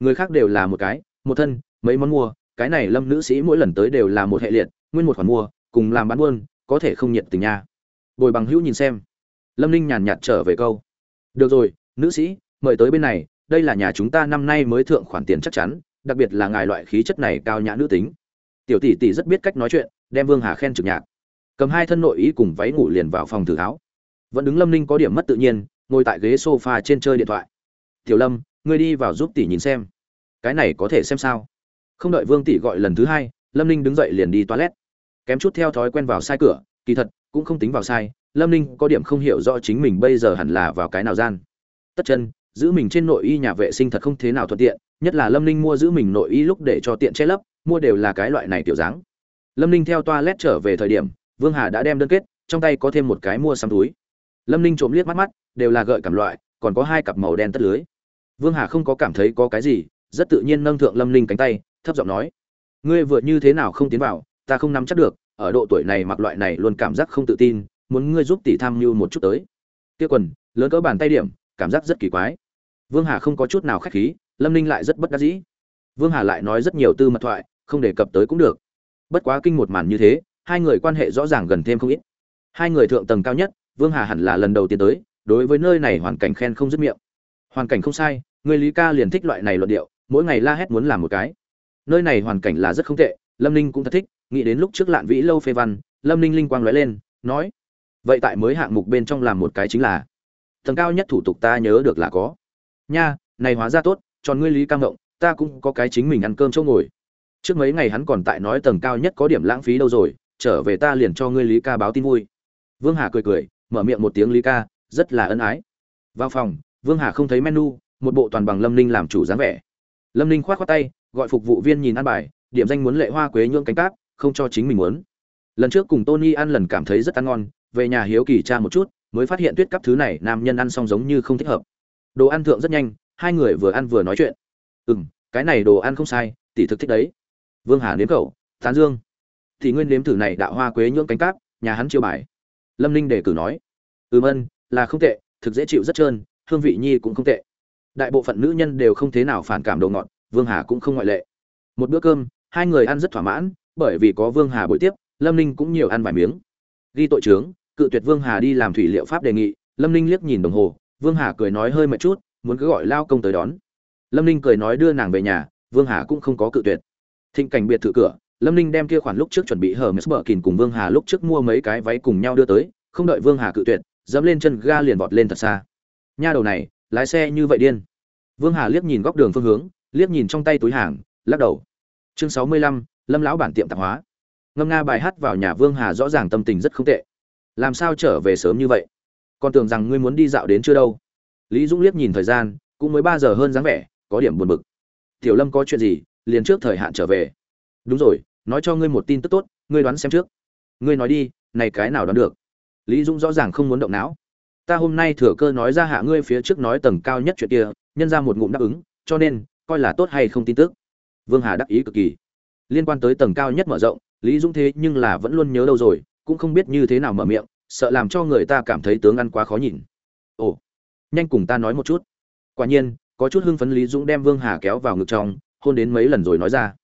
A: Người khác đều là một cái, một thân, mấy món mua, cái này lâm nữ sĩ mỗi lần tới đều là một hệ liệt, nguyên một khoản mua, cùng làm bán buôn, có thể không nhiệt tình nha. Bồi bằng hữu nhìn xem lâm ninh nhàn nhạt trở về câu. Được rồi, nữ sĩ, mời tới bên này, đây là nhà chúng ta năm nay mới thượng khoản tiền chắc chắn, đặc biệt là ngài loại khí chất này cao nhã nữ tính. Tiểu tỷ tỷ rất biết cách nói chuyện, đem vương hà khen trực nhạc. Cầm hai thân nội ý cùng váy ngủ liền vào phòng thử áo vẫn đứng lâm ninh có điểm mất tự nhiên, ngồi tại ghế sofa trên chơi điện thoại. Tiểu lâm, ngươi đi vào giúp tỷ nhìn xem. Cái này có thể xem sao? Không đợi vương tỷ gọi lần thứ hai, lâm ninh đứng dậy liền đi toilet. Kém chút theo thói quen vào sai cửa, kỳ thật, cũng không tính vào sai lâm ninh có điểm không hiểu rõ chính mình bây giờ hẳn là vào cái nào gian. Tất chân, giữ mình trên nội y nhà vệ sinh thật không thế nào thuận tiện, nhất là lâm ninh mua giữ mình nội y lúc để cho tiện che lấp, mua đều là cái loại này tiểu dáng. Lâm ninh theo toa lét trở về thời điểm, vương hà đã đem đơn kết, trong tay có thêm một cái mua xăm túi. Lâm ninh trộm liếc mắt mắt, đều là gợi cảm loại, còn có hai cặp màu đen tất lưới. Vương hà không có cảm thấy có cái gì, rất tự nhiên nâng thượng lâm ninh cánh tay, thấp giọng nói, ngươi vừa như thế nào không tiến vào, ta không nắm chắc được, ở độ tuổi này mặc loại này luôn cảm giác không tự tin muốn ngươi giúp tỷ tham mưu một chút tới. Kia quần, lớn cỡ bàn tay điểm, cảm giác rất kỳ quái. Vương hà không có chút nào khách khí, lâm ninh lại rất bất đắc dĩ. Vương hà lại nói rất nhiều tư mật thoại, không đề cập tới cũng được. Bất quá kinh một màn như thế, hai người quan hệ rõ ràng gần thêm không ít. Hai người thượng tầng cao nhất, vương hà hẳn là lần đầu tiên tới, đối với nơi này hoàn cảnh khen không dứt miệng. Hoàn cảnh không sai, người lý ca liền thích loại này luận điệu, mỗi ngày la hét muốn làm một cái. Nơi này hoàn cảnh là rất không tệ, lâm ninh cũng thật thích, nghĩ đến lúc trước lạn vĩ lâu phê văn, lâm ninh linh quang lóe lên, nói vậy tại mới hạng mục bên trong làm một cái chính là, tầng cao nhất thủ tục ta nhớ được là có. Nha, này hóa ra tốt tròn ngươi lý cam động ta cũng có cái chính mình ăn cơm chỗ ngồi. Trước mấy ngày hắn còn tại nói tầng cao nhất có điểm lãng phí đâu rồi, trở về ta liền cho ngươi lý ca báo tin vui. Vương hà cười cười, mở miệng một tiếng lý ca, rất là ân ái. Vào phòng, vương hà không thấy menu, một bộ toàn bằng lâm ninh làm chủ dáng vẻ. Lâm ninh k h o á t khoác tay, gọi phục vụ viên nhìn ăn bài, điểm danh muốn lệ hoa quế nhưỡng cánh cáp, không cho chính mình muốn. Lần trước cùng tony ăn lần cảm thấy rất ăn ngon về nhà hiếu kỳ tra một chút, mới phát hiện tuyết cắp thứ này nam nhân ăn xong giống như không thích hợp. Đồ ăn thượng rất nhanh, hai người vừa ăn vừa nói chuyện. Ừ m cái này đồ ăn không sai, tỷ thực thích đấy. Vương hà nếm cậu tán dương. Thì nguyên nếm thử này đạo hoa quế nhưỡng cánh cáp, nhà hắn chiêu bài. Lâm ninh đề cử nói. Ừm ân, là không tệ, thực dễ chịu rất trơn, hương vị nhi cũng không tệ. Đại bộ phận nữ nhân đều không thế nào phản cảm đồ ngọt, vương hà cũng không ngoại lệ. Một bữa cơm, hai người ăn rất thỏa mãn, bởi vì có vương hà buổi tiếp, lâm ninh cũng nhiều ăn vài miếng. Ghi tội trướng cự tuyệt vương hà đi làm thủy liệu pháp đề nghị, lâm ninh liếc nhìn đồng hồ, vương hà cười nói hơi mệt chút, muốn cứ gọi lao công tới đón. Lâm ninh cười nói đưa nàng về nhà, vương hà cũng không có cự tuyệt. Thịnh cảnh biệt thự cửa, lâm ninh đem kia khoản lúc trước chuẩn bị hở ms bờ kìn cùng vương hà lúc trước mua mấy cái váy cùng nhau đưa tới, không đợi vương hà cự tuyệt, dẫm lên chân ga liền vọt lên thật xa. Nha đầu này, lái xe như vậy điên. Vương hà liếc nhìn góc đường phương hướng, liếc nhìn trong tay túi hàng, lắc đầu. Chương sáu mươi lăm, lâm lão bản tiệm tạp hóa. Ngâm nga bài hát vào nhà vương hà rõ ràng tâm tình rất không tệ làm sao trở về sớm như vậy? Còn tưởng rằng ngươi muốn đi dạo đến chưa đâu. Lý dũng liếc nhìn thời gian, cũng mới ba giờ hơn dáng vẻ, có điểm buồn bực. Tiểu lâm có chuyện gì, liền trước thời hạn trở về. Đúng rồi, nói cho ngươi một tin tức tốt, ngươi đoán xem trước. Ngươi nói đi, này cái nào đoán được? Lý dũng rõ ràng không muốn động não. Ta hôm nay thừa cơ nói ra hạ ngươi phía trước nói tầng cao nhất chuyện kia, nhân ra một ngụm đáp ứng, cho nên, coi là tốt hay không tin tức? Vương hà đắc ý cực kỳ. Liên quan tới tầng cao nhất mở rộng, lý dũng thế nhưng là vẫn luôn nhớ đâu rồi cũng không biết như thế nào mở miệng, sợ làm cho người ta cảm thấy tướng ăn quá khó nhìn. Ồ, nhanh cùng ta nói một chút. Quả nhiên, có chút hưng phấn lý dũng đem vương hà kéo vào ngực trong, hôn đến mấy lần rồi nói ra.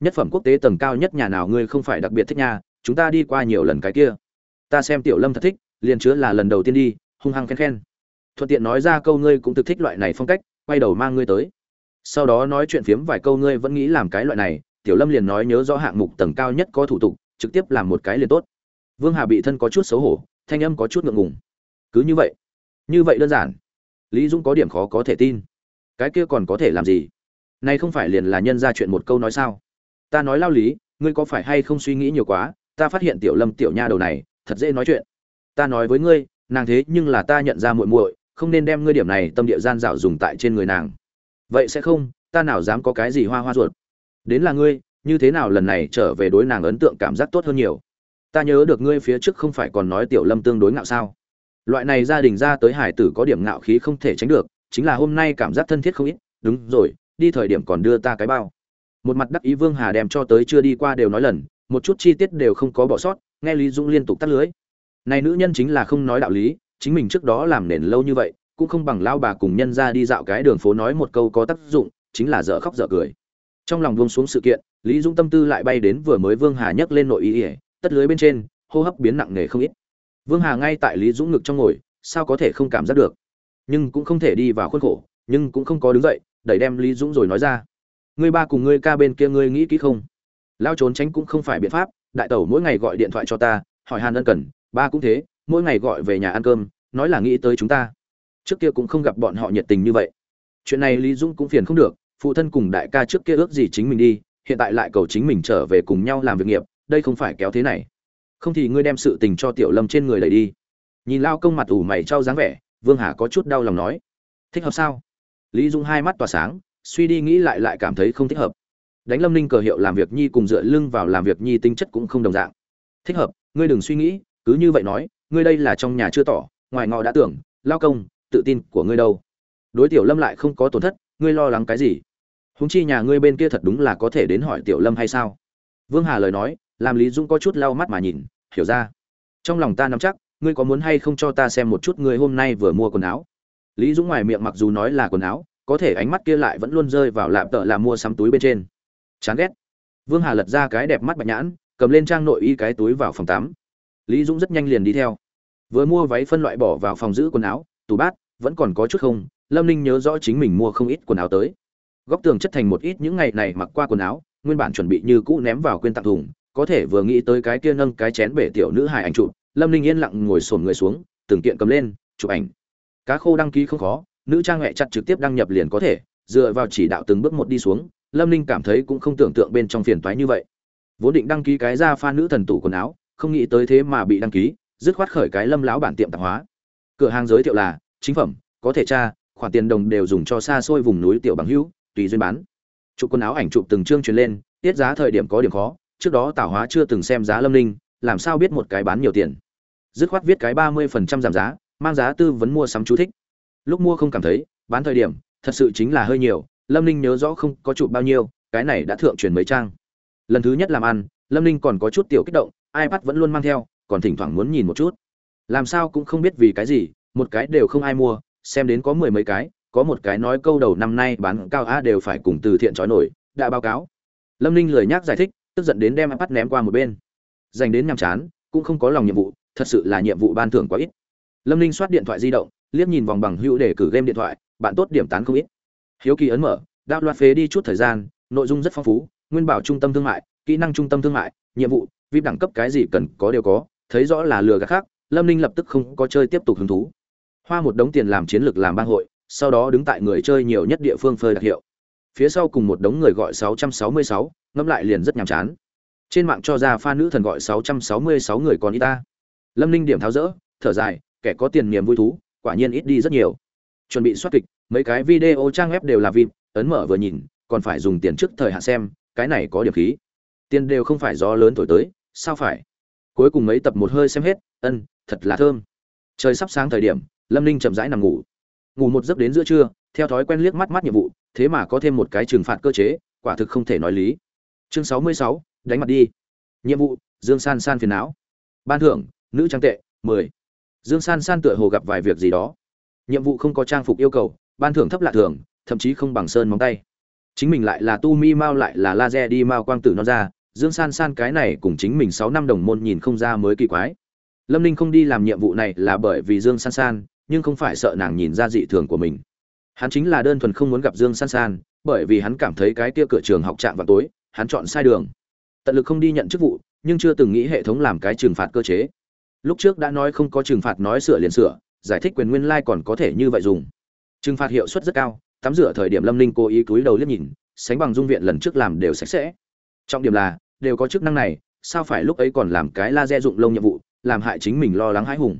A: Nhất phẩm quốc tế tầng cao nhất nhà nào ngươi không phải đặc biệt thích nhà chúng ta đi qua nhiều lần cái kia. Ta xem tiểu lâm thật thích, liền chứa là lần đầu tiên đi, hung hăng khen khen. Thuận tiện nói ra câu ngươi cũng thực thích loại này phong cách, quay đầu mang ngươi tới. Sau đó nói chuyện phiếm vài câu ngươi vẫn nghĩ làm cái loại này, tiểu lâm liền nói nhớ rõ hạng mục tầng cao nhất có thủ tục, trực tiếp làm một cái liền tốt vương hà bị thân có chút xấu hổ, thanh âm có chút ngượng ngùng. Cứ như vậy. Như vậy đơn giản. Lý dũng có điểm khó có thể tin. Cái kia còn có thể làm gì? Nay không phải liền là nhân ra chuyện một câu nói sao? Ta nói lao lý, ngươi có phải hay không suy nghĩ nhiều quá? Ta phát hiện tiểu lâm tiểu nha đầu này, thật dễ nói chuyện. Ta nói với ngươi, nàng thế nhưng là ta nhận ra muội muội, không nên đem ngươi điểm này tâm địa gian dạo dùng tại trên người nàng. Vậy sẽ không, ta nào dám có cái gì hoa hoa ruột. Đến là ngươi, như thế nào lần này trở về đối nàng ấn tượng cảm giác tốt hơn nhiều? Ta nhớ được ngươi phía trước không phải còn nói tiểu lâm tương đối ngạo sao? Loại này gia đình ra tới hải tử có điểm ngạo khí không thể tránh được, chính là hôm nay cảm giác thân thiết không ít. Đúng rồi, đi thời điểm còn đưa ta cái bao. Một mặt đắc ý vương hà đem cho tới chưa đi qua đều nói lần, một chút chi tiết đều không có bỏ sót, nghe lý dũng liên tục tắt lưới. Này nữ nhân chính là không nói đạo lý, chính mình trước đó làm nền lâu như vậy, cũng không bằng lao bà cùng nhân ra đi dạo cái đường phố nói một câu có tác dụng, chính là dở khóc dở cười. Trong lòng buông xuống sự kiện, lý dũng tâm tư lại bay đến vừa mới vương hà nhấc lên nội ý ỉa tất lưới bên trên, hô hấp biến nặng nề không ít. Vương hà ngay tại lý dũng ngực trong ngồi, sao có thể không cảm giác được? Nhưng cũng không thể đi vào khuôn khổ, nhưng cũng không có đứng dậy, đẩy đem lý dũng rồi nói ra. Ngươi ba cùng ngươi ca bên kia ngươi nghĩ kỹ không? Lao trốn tránh cũng không phải biện pháp, đại tẩu mỗi ngày gọi điện thoại cho ta, hỏi hàn ân cần, ba cũng thế, mỗi ngày gọi về nhà ăn cơm, nói là nghĩ tới chúng ta. Trước kia cũng không gặp bọn họ nhiệt tình như vậy. Chuyện này lý dũng cũng phiền không được, phụ thân cùng đại ca trước kia ước gì chính mình đi, hiện tại lại cầu chính mình trở về cùng nhau làm việc nghiệp đây không phải kéo thế này. Không thì ngươi đem sự tình cho tiểu lâm trên người đẩy đi. Nhìn lao công mặt ủ mày trao dáng vẻ, vương hà có chút đau lòng nói. Thích hợp sao? Lý dung hai mắt tỏa sáng, suy đi nghĩ lại lại cảm thấy không thích hợp. Đánh lâm ninh cờ hiệu làm việc nhi cùng dựa lưng vào làm việc nhi tính chất cũng không đồng dạng. Thích hợp, ngươi đừng suy nghĩ, cứ như vậy nói, ngươi đây là trong nhà chưa tỏ, ngoài ngọ đã tưởng, lao công, tự tin của ngươi đâu? Đối tiểu lâm lại không có tổn thất, ngươi lo lắng cái gì? Húng chi nhà ngươi bên kia thật đúng là có thể đến hỏi tiểu lâm hay sao? Vương hà lời nói làm lý dũng có chút lau mắt mà nhìn, hiểu ra, trong lòng ta nắm chắc, ngươi có muốn hay không cho ta xem một chút ngươi hôm nay vừa mua quần áo? Lý dũng ngoài miệng mặc dù nói là quần áo, có thể ánh mắt kia lại vẫn luôn rơi vào lạm tợ là mua sắm túi bên trên. Chán ghét. Vương hà lật ra cái đẹp mắt bạch nhãn, cầm lên trang nội y cái túi vào phòng tắm. Lý dũng rất nhanh liền đi theo. Vừa mua váy phân loại bỏ vào phòng giữ quần áo, tủ bát, vẫn còn có chút không, lâm ninh nhớ rõ chính mình mua không ít quần áo tới. Góc tường chất thành một ít những ngày này mặc qua quần áo, nguyên bản chuẩn bị như cũ ném vào quên tặng thùng có thể vừa nghĩ tới cái kia nâng cái chén bể tiểu nữ hài ảnh chụp, lâm ninh yên lặng ngồi sổn người xuống, từng kiện cầm lên, chụp ảnh. Cá khô đăng ký không khó, nữ trang huệ chặt trực tiếp đăng nhập liền có thể, dựa vào chỉ đạo từng bước một đi xuống, lâm ninh cảm thấy cũng không tưởng tượng bên trong phiền toái như vậy. Vốn định đăng ký cái ra pha nữ thần tủ quần áo, không nghĩ tới thế mà bị đăng ký, dứt khoát khởi cái lâm lão bản tiệm tạp hóa. Cửa hàng giới thiệu là, chính phẩm, có thể tra, khoản tiền đồng đều dùng cho xa xôi vùng núi tiểu bằng hữu, tùy duyên bán. Chụp quần áo ảnh chụp từng chương truyền lên, tiết giá thời điểm có điểm khó trước đó tảo hóa chưa từng xem giá lâm ninh, làm sao biết một cái bán nhiều tiền? Dứt khoát viết cái ba mươi phần trăm giảm giá, mang giá tư vấn mua sắm chú thích. Lúc mua không cảm thấy, bán thời điểm, thật sự chính là hơi nhiều, lâm ninh nhớ rõ không có chụp bao nhiêu, cái này đã thượng truyền mấy trang. Lần thứ nhất làm ăn, lâm ninh còn có chút tiểu kích động, ipad vẫn luôn mang theo, còn thỉnh thoảng muốn nhìn một chút. Làm sao cũng không biết vì cái gì, một cái đều không ai mua, xem đến có mười mấy cái, có một cái nói câu đầu năm nay bán cao a đều phải cùng từ thiện trói nổi, đã báo cáo. Lâm ninh lời nhắc giải thích tức giận đến đem ipad ném qua một bên. Dành đến nhàm chán, cũng không có lòng nhiệm vụ, thật sự là nhiệm vụ ban thưởng quá ít. Lâm ninh soát điện thoại di động, liếc nhìn vòng bằng hữu để cử game điện thoại, bạn tốt điểm tán không ít. Hiếu kỳ ấn mở, đạo loạt phế đi chút thời gian, nội dung rất phong phú, nguyên bảo trung tâm thương mại, kỹ năng trung tâm thương mại, nhiệm vụ, vip đẳng cấp cái gì cần có đều có, thấy rõ là lừa gạt khác, lâm ninh lập tức không có chơi tiếp tục hứng thú. Hoa một đống tiền làm chiến lược làm bang hội, sau đó đứng tại người chơi nhiều nhất địa phương phơi đặc hiệu phía sau cùng một đống người gọi 666, ngẫm lại liền rất nhàm chán. Trên mạng cho ra pha nữ thần gọi 666 người còn ít ta. Lâm ninh điểm tháo rỡ thở dài kẻ có tiền niềm vui thú quả nhiên ít đi rất nhiều. Chuẩn bị soát kịch mấy cái video trang web đều là vip ấn mở vừa nhìn còn phải dùng tiền trước thời hạn xem cái này có điểm khí. Tiền đều không phải gió lớn thổi tới sao phải? Cuối cùng mấy tập một hơi xem hết ân thật là thơm. Trời sắp sáng thời điểm lâm ninh chậm rãi nằm ngủ. Ngủ một giấc đến giữa trưa theo thói quen liếc mắt mắt nhiệm vụ thế mà có thêm một cái trừng phạt cơ chế, quả thực không thể nói lý. Chương sáu mươi sáu, đánh mặt đi. Nhiệm vụ, dương san san phiền não. Ban thưởng, nữ trang tệ, mười. Dương san san tựa hồ gặp vài việc gì đó. Nhiệm vụ không có trang phục yêu cầu, ban thưởng thấp lạ thường, thậm chí không bằng sơn móng tay. Chính mình lại là tu mi mao lại là laser đi mao quang tử nó ra, dương san san cái này cùng chính mình sáu năm đồng môn nhìn không ra mới kỳ quái. Lâm ninh không đi làm nhiệm vụ này là bởi vì dương san san, nhưng không phải sợ nàng nhìn ra dị thường của mình hắn chính là đơn thuần không muốn gặp dương san san, bởi vì hắn cảm thấy cái kia cửa trường học trạm vào tối, hắn chọn sai đường. Tận lực không đi nhận chức vụ, nhưng chưa từng nghĩ hệ thống làm cái trừng phạt cơ chế. Lúc trước đã nói không có trừng phạt nói sửa liền sửa, giải thích quyền nguyên lai còn có thể như vậy dùng. Trừng phạt hiệu suất rất cao, tắm rửa thời điểm lâm ninh cố ý cúi đầu liếc nhìn, sánh bằng dung viện lần trước làm đều sạch sẽ. Trọng điểm là, đều có chức năng này, sao phải lúc ấy còn làm cái laser dụng lông nhiệm vụ, làm hại chính mình lo lắng hãi hùng.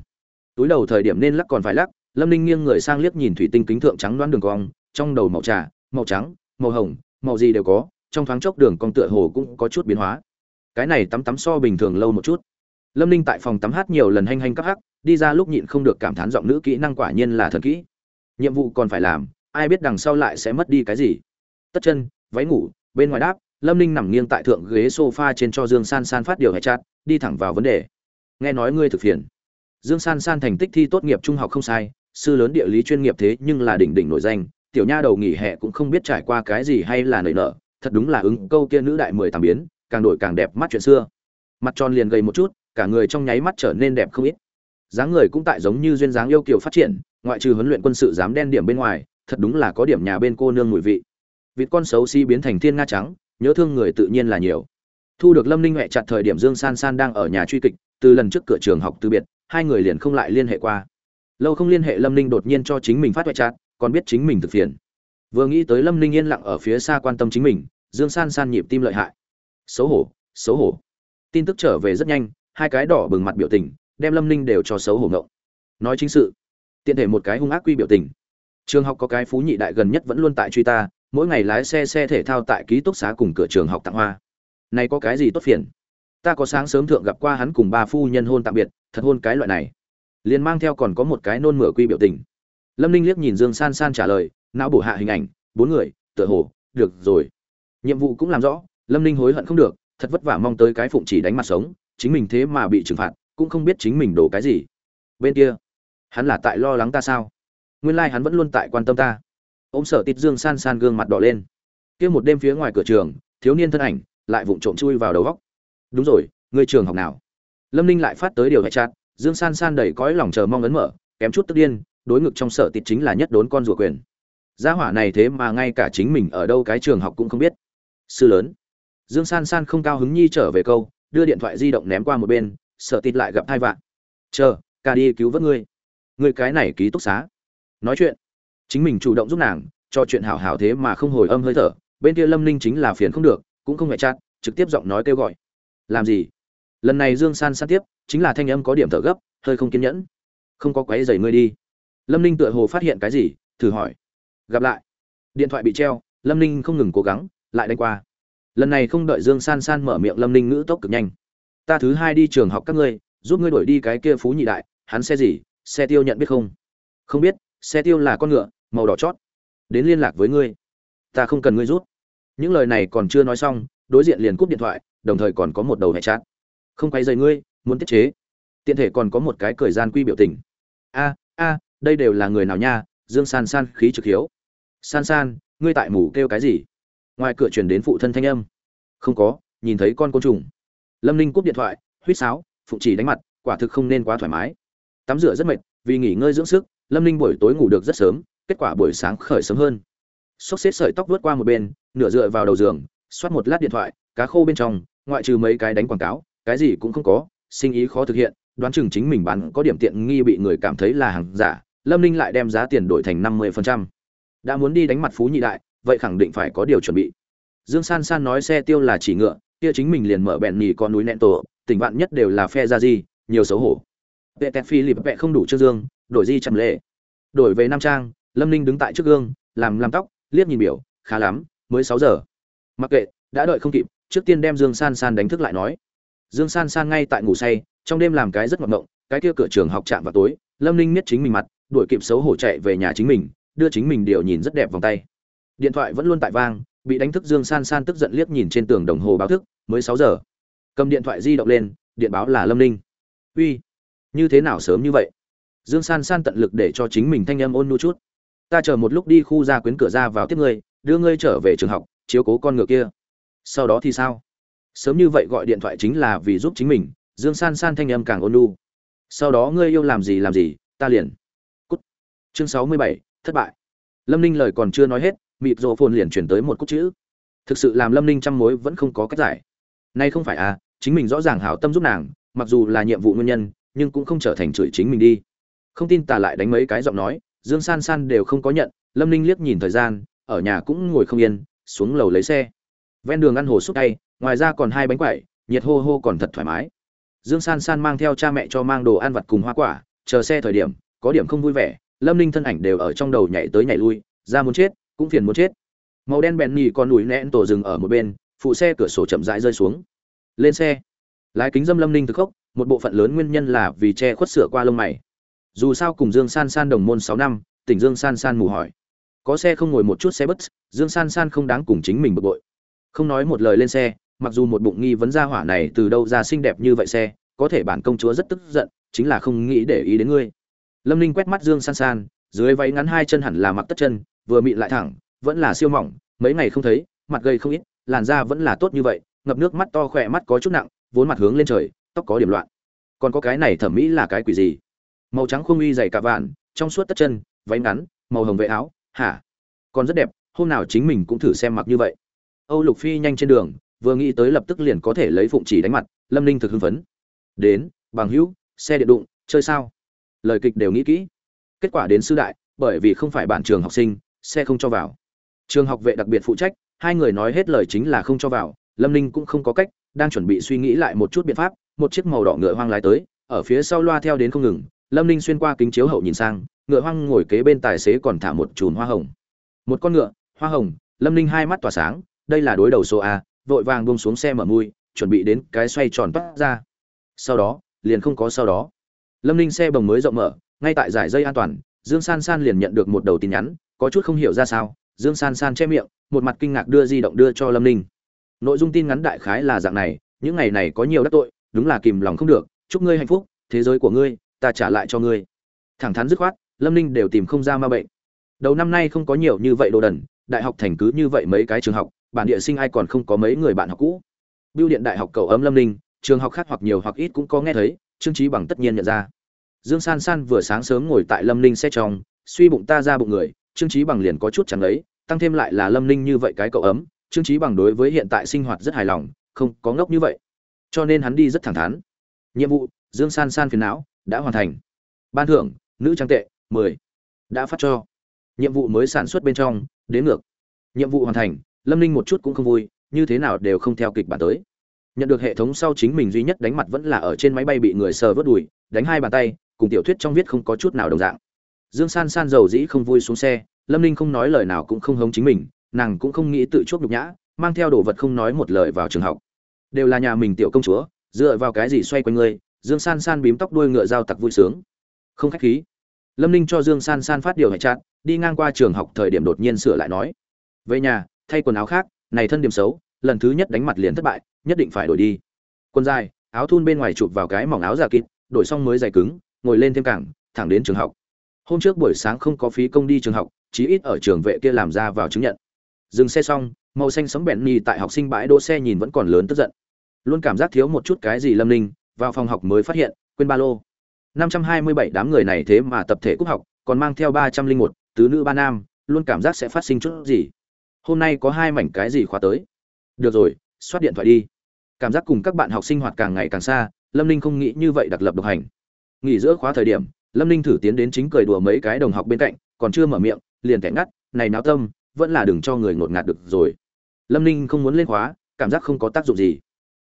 A: Túi đầu thời điểm nên lắc còn phải lắc lâm ninh nghiêng người sang liếc nhìn thủy tinh kính thượng trắng đoán đường cong trong đầu màu trà màu trắng màu hồng màu gì đều có trong thoáng chốc đường cong tựa hồ cũng có chút biến hóa. Cái này tắm tắm so bình thường lâu một chút. Lâm ninh tại phòng tắm hát nhiều lần hanh hanh các hắc đi ra lúc nhịn không được cảm thán giọng nữ kỹ năng quả nhiên là thần kỹ. Nhiệm vụ còn phải làm ai biết đằng sau lại sẽ mất đi cái gì. Tất chân váy ngủ bên ngoài đáp lâm ninh nằm nghiêng tại thượng ghế s o f a trên cho dương san san phát điều hệ chát, đi thẳng vào vấn đề. Nghe nói ngươi thực phiền dương san san thành tích thi tốt nghiệp trung học không sai sư lớn địa lý chuyên nghiệp thế nhưng là đỉnh đỉnh nổi danh, tiểu nha đầu nghỉ hè cũng không biết trải qua cái gì hay là nảy nở, thật đúng là ứng câu kia nữ đại mười tàm biến, càng đổi càng đẹp mắt chuyện xưa. Mặt tròn liền gầy một chút, cả người trong nháy mắt trở nên đẹp không ít. Dáng người cũng tại giống như duyên dáng yêu kiều phát triển, ngoại trừ huấn luyện quân sự dám đen điểm bên ngoài, thật đúng là có điểm nhà bên cô nương mùi vị. Vịt con xấu xí biến thành thiên nga trắng, nhớ thương người tự nhiên là nhiều. Thu được lâm ninh huệ chặt thời điểm dương san san đang ở nhà truy kịch, từ lần trước cửa trường học từ biệt, hai người liền không lại liên hệ qua lâu không liên hệ lâm ninh đột nhiên cho chính mình phát huệ chặt còn biết chính mình thực phiền. Vừa nghĩ tới lâm ninh yên lặng ở phía xa quan tâm chính mình, dương san san nhịp tim lợi hại. Xấu hổ xấu hổ. Tin tức trở về rất nhanh, hai cái đỏ bừng mặt biểu tình, đem lâm ninh đều cho xấu hổ ngộng. Nói chính sự, tiện thể một cái hung ác quy biểu tình. Trường học có cái phú nhị đại gần nhất vẫn luôn tại truy ta, mỗi ngày lái xe xe thể thao tại ký túc xá cùng cửa trường học tặng hoa. Này có cái gì tốt phiền? Ta có sáng sớm thượng gặp qua hắn cùng ba phu nhân hôn tạm biệt, thật hôn cái loại này liền mang theo còn có một cái nôn mửa quy biểu tình. Lâm ninh liếc nhìn dương san san trả lời, não bổ hạ hình ảnh, bốn người, tựa hồ, được rồi. Nhiệm vụ cũng làm rõ, lâm ninh hối hận không được, thật vất vả mong tới cái phụng chỉ đánh mặt sống, chính mình thế mà bị trừng phạt, cũng không biết chính mình đổ cái gì. Bên kia, hắn là tại lo lắng ta sao? Nguyên lai hắn vẫn luôn tại quan tâm ta. Ô m sở tít dương san san gương mặt đỏ lên. Kia một đêm phía ngoài cửa trường, thiếu niên thân ảnh, lại vụng trộm chui vào đầu góc. Đúng rồi người trường học nào? Lâm ninh lại phát tới điều hẹ chặt dương san san đầy cõi lòng chờ mong ấn mở, kém chút tức điên, đối ngực trong sở tịt chính là nhất đốn con rùa quyền. Gia hỏa này thế mà ngay cả chính mình ở đâu cái trường học cũng không biết. Sư lớn. Dương san san không cao hứng nhi trở về câu, đưa điện thoại di động ném qua một bên, sợ tịt lại gặp hai vạn. Chờ, ca đi cứu vớt ngươi. Ngươi cái này ký túc xá. Nói chuyện. Chính mình chủ động giúp nàng, cho chuyện hảo hảo thế mà không hồi âm hơi thở, bên kia lâm ninh chính là phiền không được, cũng không ngại chát, trực tiếp giọng nói kêu gọi. Làm gì? Lần này dương san san tiếp chính là thanh âm có điểm thở gấp, hơi không kiên nhẫn. Không có quấy giày ngươi đi. Lâm ninh tựa hồ phát hiện cái gì, thử hỏi. Gặp lại. Điện thoại bị treo, lâm ninh không ngừng cố gắng, lại đánh qua. Lần này không đợi dương san san mở miệng lâm ninh ngữ tốc cực nhanh. Ta thứ hai đi trường học các ngươi, giúp ngươi đổi đi cái kia phú nhị đại, hắn xe gì, xe tiêu nhận biết không? Không biết, xe tiêu là con ngựa, màu đỏ chót. Đến liên lạc với ngươi. Ta không cần ngươi rút những lời này còn chưa nói xong, đối diện liền cúp điện thoại, đồng thời còn có một đầu hệ chát không quay dày ngươi muốn tiết chế. Tiện thể còn có một cái cười gian quy biểu tình. A a, đây đều là người nào nha? Dương san san, khí trực hiếu. San san, ngươi tại mù kêu cái gì? Ngoài cửa truyền đến phụ thân thanh âm. Không có, nhìn thấy con côn trùng. Lâm ninh cúp điện thoại, huýt sáo phụ chỉ đánh mặt, quả thực không nên quá thoải mái. Tắm rửa rất mệt, vì nghỉ ngơi dưỡng sức, lâm ninh buổi tối ngủ được rất sớm, kết quả buổi sáng khởi sớm hơn. Xốc xếp sợi tóc vớt qua một bên, nửa dựa vào đầu giường, xoát một lát điện thoại, cá khô bên trong, ngoại trừ mấy cái đánh quảng cáo, cái gì cũng không có sinh ý khó thực hiện, đoán chừng chính mình bán có điểm tiện nghi bị người cảm thấy là hàng giả, lâm ninh lại đem giá tiền đổi thành năm mươi đã muốn đi đánh mặt phú nhị đại, vậy khẳng định phải có điều chuẩn bị. Dương san san nói xe tiêu là chỉ ngựa, kia chính mình liền mở bẹn nhì con núi nẹn tổ tỉnh bạn nhất đều là phe ra gì nhiều xấu hổ. Vệ tẹt phi lịp vẹ không đủ trương dương, đổi di chậm lệ. Đổi về nam trang, lâm ninh đứng tại trước gương, làm làm tóc, liếc nhìn biểu, khá lắm, mới sáu giờ. Mặc kệ, đã đợi không kịp, trước tiên đem dương san san đánh thức lại nói dương san san ngay tại ngủ say, trong đêm làm cái rất ngọt ngộng cái kia cửa trường học chạm vào tối, lâm ninh miết chính mình mặt, đuổi kịp xấu hổ chạy về nhà chính mình, đưa chính mình điều nhìn rất đẹp vòng tay. Điện thoại vẫn luôn tại vang, bị đánh thức dương san san tức giận liếc nhìn trên tường đồng hồ báo thức, mới sáu giờ. Cầm điện thoại di động lên, điện báo là lâm ninh. Uy, như thế nào sớm như vậy? Dương san san tận lực để cho chính mình thanh âm ôn nu chút. Ta chờ một lúc đi khu ra quyến cửa ra vào tiếp ngươi, đưa ngươi trở về trường học, chiếu cố con ngựa kia. Sau đó thì sao? Sớm như vậy gọi điện thoại chính là vì giúp chính mình, dương san san thanh âm càng ôn lu sau đó ngươi yêu làm gì làm gì, ta liền. Cút. Chương sáu mươi bảy, thất bại. Lâm ninh lời còn chưa nói hết, mịt rộ phồn liền chuyển tới một cút chữ. Thực sự làm lâm ninh trăm mối vẫn không có cách giải. Nay không phải à chính mình rõ ràng hảo tâm giúp nàng, mặc dù là nhiệm vụ nguyên nhân, nhưng cũng không trở thành chửi chính mình đi. Không tin tả lại đánh mấy cái giọng nói, dương san san đều không có nhận, lâm ninh liếc nhìn thời gian, ở nhà cũng ngồi không yên, xuống lầu lấy xe. Ven đường ăn hồ xúc tay ngoài ra còn hai bánh quẩy, nhiệt hô hô còn thật thoải mái. Dương san san mang theo cha mẹ cho mang đồ ăn vặt cùng hoa quả, chờ xe thời điểm, có điểm không vui vẻ, lâm ninh thân ảnh đều ở trong đầu nhảy tới nhảy lui, ra muốn chết, cũng phiền muốn chết. Màu đen bèn nhì con núi nén tổ dừng ở một bên, phụ xe cửa sổ chậm rãi rơi xuống. Lên xe. Lái kính dâm lâm ninh thực khốc, một bộ phận lớn nguyên nhân là vì che khuất sửa qua lông mày. Dù sao cùng dương san san đồng môn sáu năm, tỉnh dương san san mù hỏi. Có xe không ngồi một chút xe bus, dương san san không đáng cùng chính mình bực bội. Không nói một lời lên xe mặc dù một bụng nghi vấn ra hỏa này từ đâu ra xinh đẹp như vậy xe, có thể bản công chúa rất tức giận, chính là không nghĩ để ý đến ngươi. Lâm ninh quét mắt dương san san, dưới váy ngắn hai chân hẳn là mặc tất chân, vừa mịn lại thẳng, vẫn là siêu mỏng, mấy ngày không thấy, mặt gây không ít, làn da vẫn là tốt như vậy, ngập nước mắt to khỏe mắt có chút nặng, vốn mặt hướng lên trời, tóc có điểm loạn. Còn có cái này thẩm mỹ là cái quỷ gì? Màu trắng không uy dày cả vạn, trong suốt tất chân, váy ngắn, màu hồng vệ áo, hả? Còn rất đẹp, hôm nào chính mình cũng thử xem mặc như vậy. Âu lục phi nhanh trên đường vừa nghĩ tới lập tức liền có thể lấy phụng chỉ đánh mặt, lâm ninh thực hưng phấn. Đến, bằng hữu, xe điện đụng, chơi sao? Lời kịch đều nghĩ kỹ. Kết quả đến sư đại, bởi vì không phải bản trường học sinh, xe không cho vào. Trường học vệ đặc biệt phụ trách, hai người nói hết lời chính là không cho vào, lâm ninh cũng không có cách, đang chuẩn bị suy nghĩ lại một chút biện pháp, một chiếc màu đỏ ngựa hoang lái tới, ở phía sau loa theo đến không ngừng, lâm ninh xuyên qua kính chiếu hậu nhìn sang, ngựa hoang ngồi kế bên tài xế còn thả một chùm hoa hồng. Một con ngựa, hoa hồng, lâm ninh hai mắt tỏa sáng, đây là đối đầu số a vội vàng buông xuống xe mở mui, chuẩn bị đến cái xoay tròn toát ra. Sau đó, liền không có sau đó. Lâm ninh xe bồng mới rộng mở, ngay tại giải dây an toàn, dương san san liền nhận được một đầu tin nhắn, có chút không hiểu ra sao, dương san san che miệng, một mặt kinh ngạc đưa di động đưa cho lâm ninh. Nội dung tin ngắn đại khái là dạng này, những ngày này có nhiều đắc tội, đúng là kìm lòng không được, chúc ngươi hạnh phúc, thế giới của ngươi, ta trả lại cho ngươi. Thẳng thắn dứt khoát, lâm ninh đều tìm không ra ma bệnh. Đầu năm nay không có nhiều như vậy đồ đần, đại học thành cứ như vậy mấy cái trường học bản địa sinh ai còn không có mấy người bạn học cũ. Biêu điện đại học cầu ấm lâm ninh, trường học khác hoặc nhiều hoặc ít cũng có nghe thấy, trương trí bằng tất nhiên nhận ra. Dương san san vừa sáng sớm ngồi tại lâm ninh xe trong, suy bụng ta ra bụng người, trương trí bằng liền có chút chẳng lấy tăng thêm lại là lâm ninh như vậy cái cậu ấm, trương trí bằng đối với hiện tại sinh hoạt rất hài lòng, không có ngốc như vậy. Cho nên hắn đi rất thẳng thắn. Nhiệm vụ, dương san san phiền não, đã hoàn thành. Ban thưởng, nữ trang tệ, mười. Đã phát cho. Nhiệm vụ mới sản xuất bên trong, đến ngược. Nhiệm vụ hoàn thành lâm ninh một chút cũng không vui như thế nào đều không theo kịch bản tới. Nhận được hệ thống sau chính mình duy nhất đánh mặt vẫn là ở trên máy bay bị người sờ vớt đùi đánh hai bàn tay cùng tiểu thuyết trong viết không có chút nào đồng dạng. Dương san san dầu dĩ không vui xuống xe lâm ninh không nói lời nào cũng không hống chính mình nàng cũng không nghĩ tự chuốc nhục nhã mang theo đồ vật không nói một lời vào trường học. Đều là nhà mình tiểu công chúa dựa vào cái gì xoay quanh ngươi dương san san bím tóc đuôi ngựa dao tặc vui sướng. Không khách khí. Lâm ninh cho dương san san phát điều hệ chặn, đi ngang qua trường học thời điểm đột nhiên sửa lại nói. Về nhà thay quần áo khác, này thân điểm xấu, lần thứ nhất đánh mặt liền thất bại, nhất định phải đổi đi. Quần dài, áo thun bên ngoài chụp vào cái mỏng áo giả kịt, đổi xong mới dày cứng, ngồi lên thêm cảng, thẳng đến trường học. Hôm trước buổi sáng không có phí công đi trường học, chí ít ở trường vệ kia làm ra vào chứng nhận. Dừng xe xong, màu xanh sấm bẹn nhì tại học sinh bãi đỗ xe nhìn vẫn còn lớn tức giận. Luôn cảm giác thiếu một chút cái gì lâm ninh, vào phòng học mới phát hiện, quên ba lô. năm trăm hai mươi bảy đám người này thế mà tập thể cúp học, còn mang theo ba trăm linh một, tứ nữ ba nam, luôn cảm giác sẽ phát sinh chút gì hôm nay có hai mảnh cái gì khóa tới? Được rồi, xoát điện thoại đi. Cảm giác cùng các bạn học sinh hoạt càng ngày càng xa, lâm ninh không nghĩ như vậy đặc lập độc hành. Nghỉ giữa khóa thời điểm, lâm ninh thử tiến đến chính cười đùa mấy cái đồng học bên cạnh, còn chưa mở miệng, liền kẻ ngắt, này náo tâm, vẫn là đừng cho người ngột ngạt được rồi. Lâm ninh không muốn lên khóa, cảm giác không có tác dụng gì.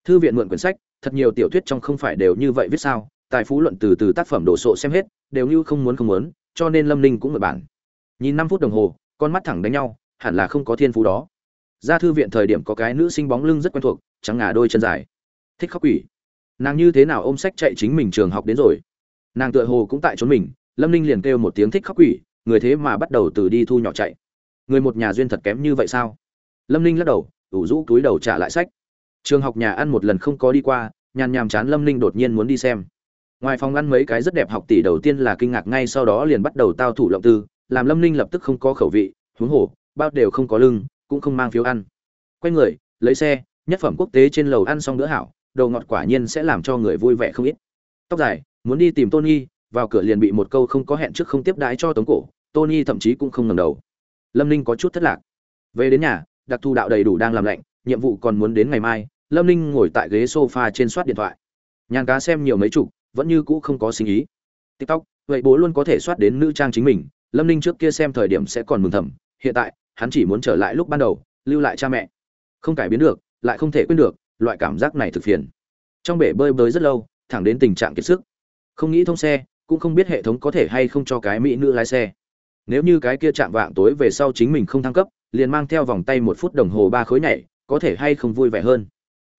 A: Thư viện mượn quyển sách, thật nhiều tiểu thuyết trong không phải đều như vậy viết sao, tài phú luận từ từ tác phẩm đồ sộ xem hết, đều như không muốn không muốn, cho nên lâm ninh cũng mượn bản. Nhìn năm phút đồng hồ, con mắt thẳng đánh nhau hẳn là không có thiên phú đó. Ra thư viện thời điểm có cái nữ sinh bóng lưng rất quen thuộc, trắng ngà đôi chân dài. Thích khóc quỷ. Nàng như thế nào ôm sách chạy chính mình trường học đến rồi? Nàng tựa hồ cũng tại trốn mình, lâm ninh liền kêu một tiếng thích khóc quỷ, người thế mà bắt đầu từ đi thu nhỏ chạy. Người một nhà duyên thật kém như vậy sao? Lâm ninh lắc đầu, ủ rũ túi đầu trả lại sách. Trường học nhà ăn một lần không có đi qua, nhàn nhàm chán lâm ninh đột nhiên muốn đi xem. Ngoài phòng ăn mấy cái rất đẹp học tỷ đầu tiên là kinh ngạc ngay sau đó liền bắt đầu tao thủ lộng tư, làm lâm ninh lập tức không có khẩu vị, huống hồ bao đều không có lưng, cũng không mang phiếu ăn. Quay người, lấy xe, nhất phẩm quốc tế trên lầu ăn xong bữa hảo, đồ ngọt quả nhiên sẽ làm cho người vui vẻ không ít. Tóc dài, muốn đi tìm tony, vào cửa liền bị một câu không có hẹn trước không tiếp đái cho tống cổ, tony thậm chí cũng không ngẩng đầu. Lâm ninh có chút thất lạc. Về đến nhà, đặc thù đạo đầy đủ đang làm lạnh, nhiệm vụ còn muốn đến ngày mai, lâm ninh ngồi tại ghế sofa trên soát điện thoại. Nhàn cá xem nhiều mấy chục, vẫn như cũ không có sinh ý. Tiktok, vậy bố luôn có thể soát đến nữ trang chính mình, lâm ninh trước kia xem thời điểm sẽ còn mừng thầm, hiện tại hắn chỉ muốn trở lại lúc ban đầu, lưu lại cha mẹ. Không cải biến được, lại không thể quên được, loại cảm giác này thực phiền. Trong bể bơi bơi rất lâu, thẳng đến tình trạng kiệt sức. Không nghĩ thông xe, cũng không biết hệ thống có thể hay không cho cái mỹ nữ lái xe. Nếu như cái kia chạm vạng tối về sau chính mình không thăng cấp, liền mang theo vòng tay một phút đồng hồ ba khối nhảy, có thể hay không vui vẻ hơn.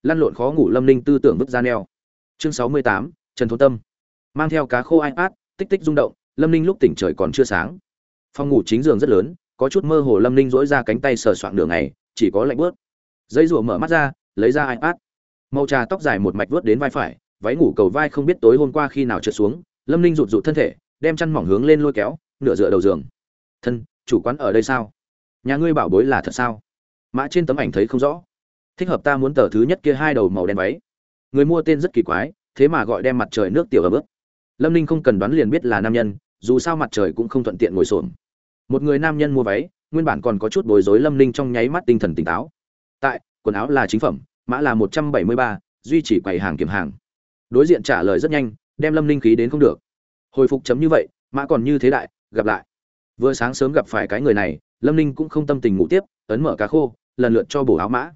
A: Lăn lộn khó ngủ lâm ninh tư tưởng vứt ra neo. Chương sáu mươi tám, trần thôn tâm. Mang theo cá khô ipad tích tích rung động, lâm ninh lúc tỉnh trời còn chưa sáng. Phòng ngủ chính giường rất lớn có chút mơ hồ lâm ninh dỗi ra cánh tay sờ soạng đường này chỉ có lạnh bớt dây rủa mở mắt ra, lấy ra ipad. Màu trà tóc dài một mạch vớt đến vai phải, váy ngủ cầu vai không biết tối hôm qua khi nào trượt xuống, lâm ninh rụt rụt thân thể, đem chăn mỏng hướng lên lôi kéo, nửa dựa đầu giường. Thân, chủ quán ở đây sao? Nhà ngươi bảo bối là thật sao? Mã trên tấm ảnh thấy không rõ. Thích hợp ta muốn tờ thứ nhất kia hai đầu màu đen váy. Người mua tên rất kỳ quái, thế mà gọi đem mặt trời nước tiểu ở bước. Lâm ninh không cần đoán liền biết là nam nhân, dù sao mặt trời cũng không thuận tiện ngồi xổm một người nam nhân mua váy, nguyên bản còn có chút bối rối lâm ninh trong nháy mắt tinh thần tỉnh táo. Tại, quần áo là chính phẩm, mã là một trăm bảy mươi ba, duy trì quầy hàng kiểm hàng. Đối diện trả lời rất nhanh, đem lâm ninh khí đến không được. Hồi phục chấm như vậy, mã còn như thế đại, gặp lại. Vừa sáng sớm gặp phải cái người này, lâm ninh cũng không tâm tình ngủ tiếp, ấn mở cá khô, lần lượt cho bổ áo mã.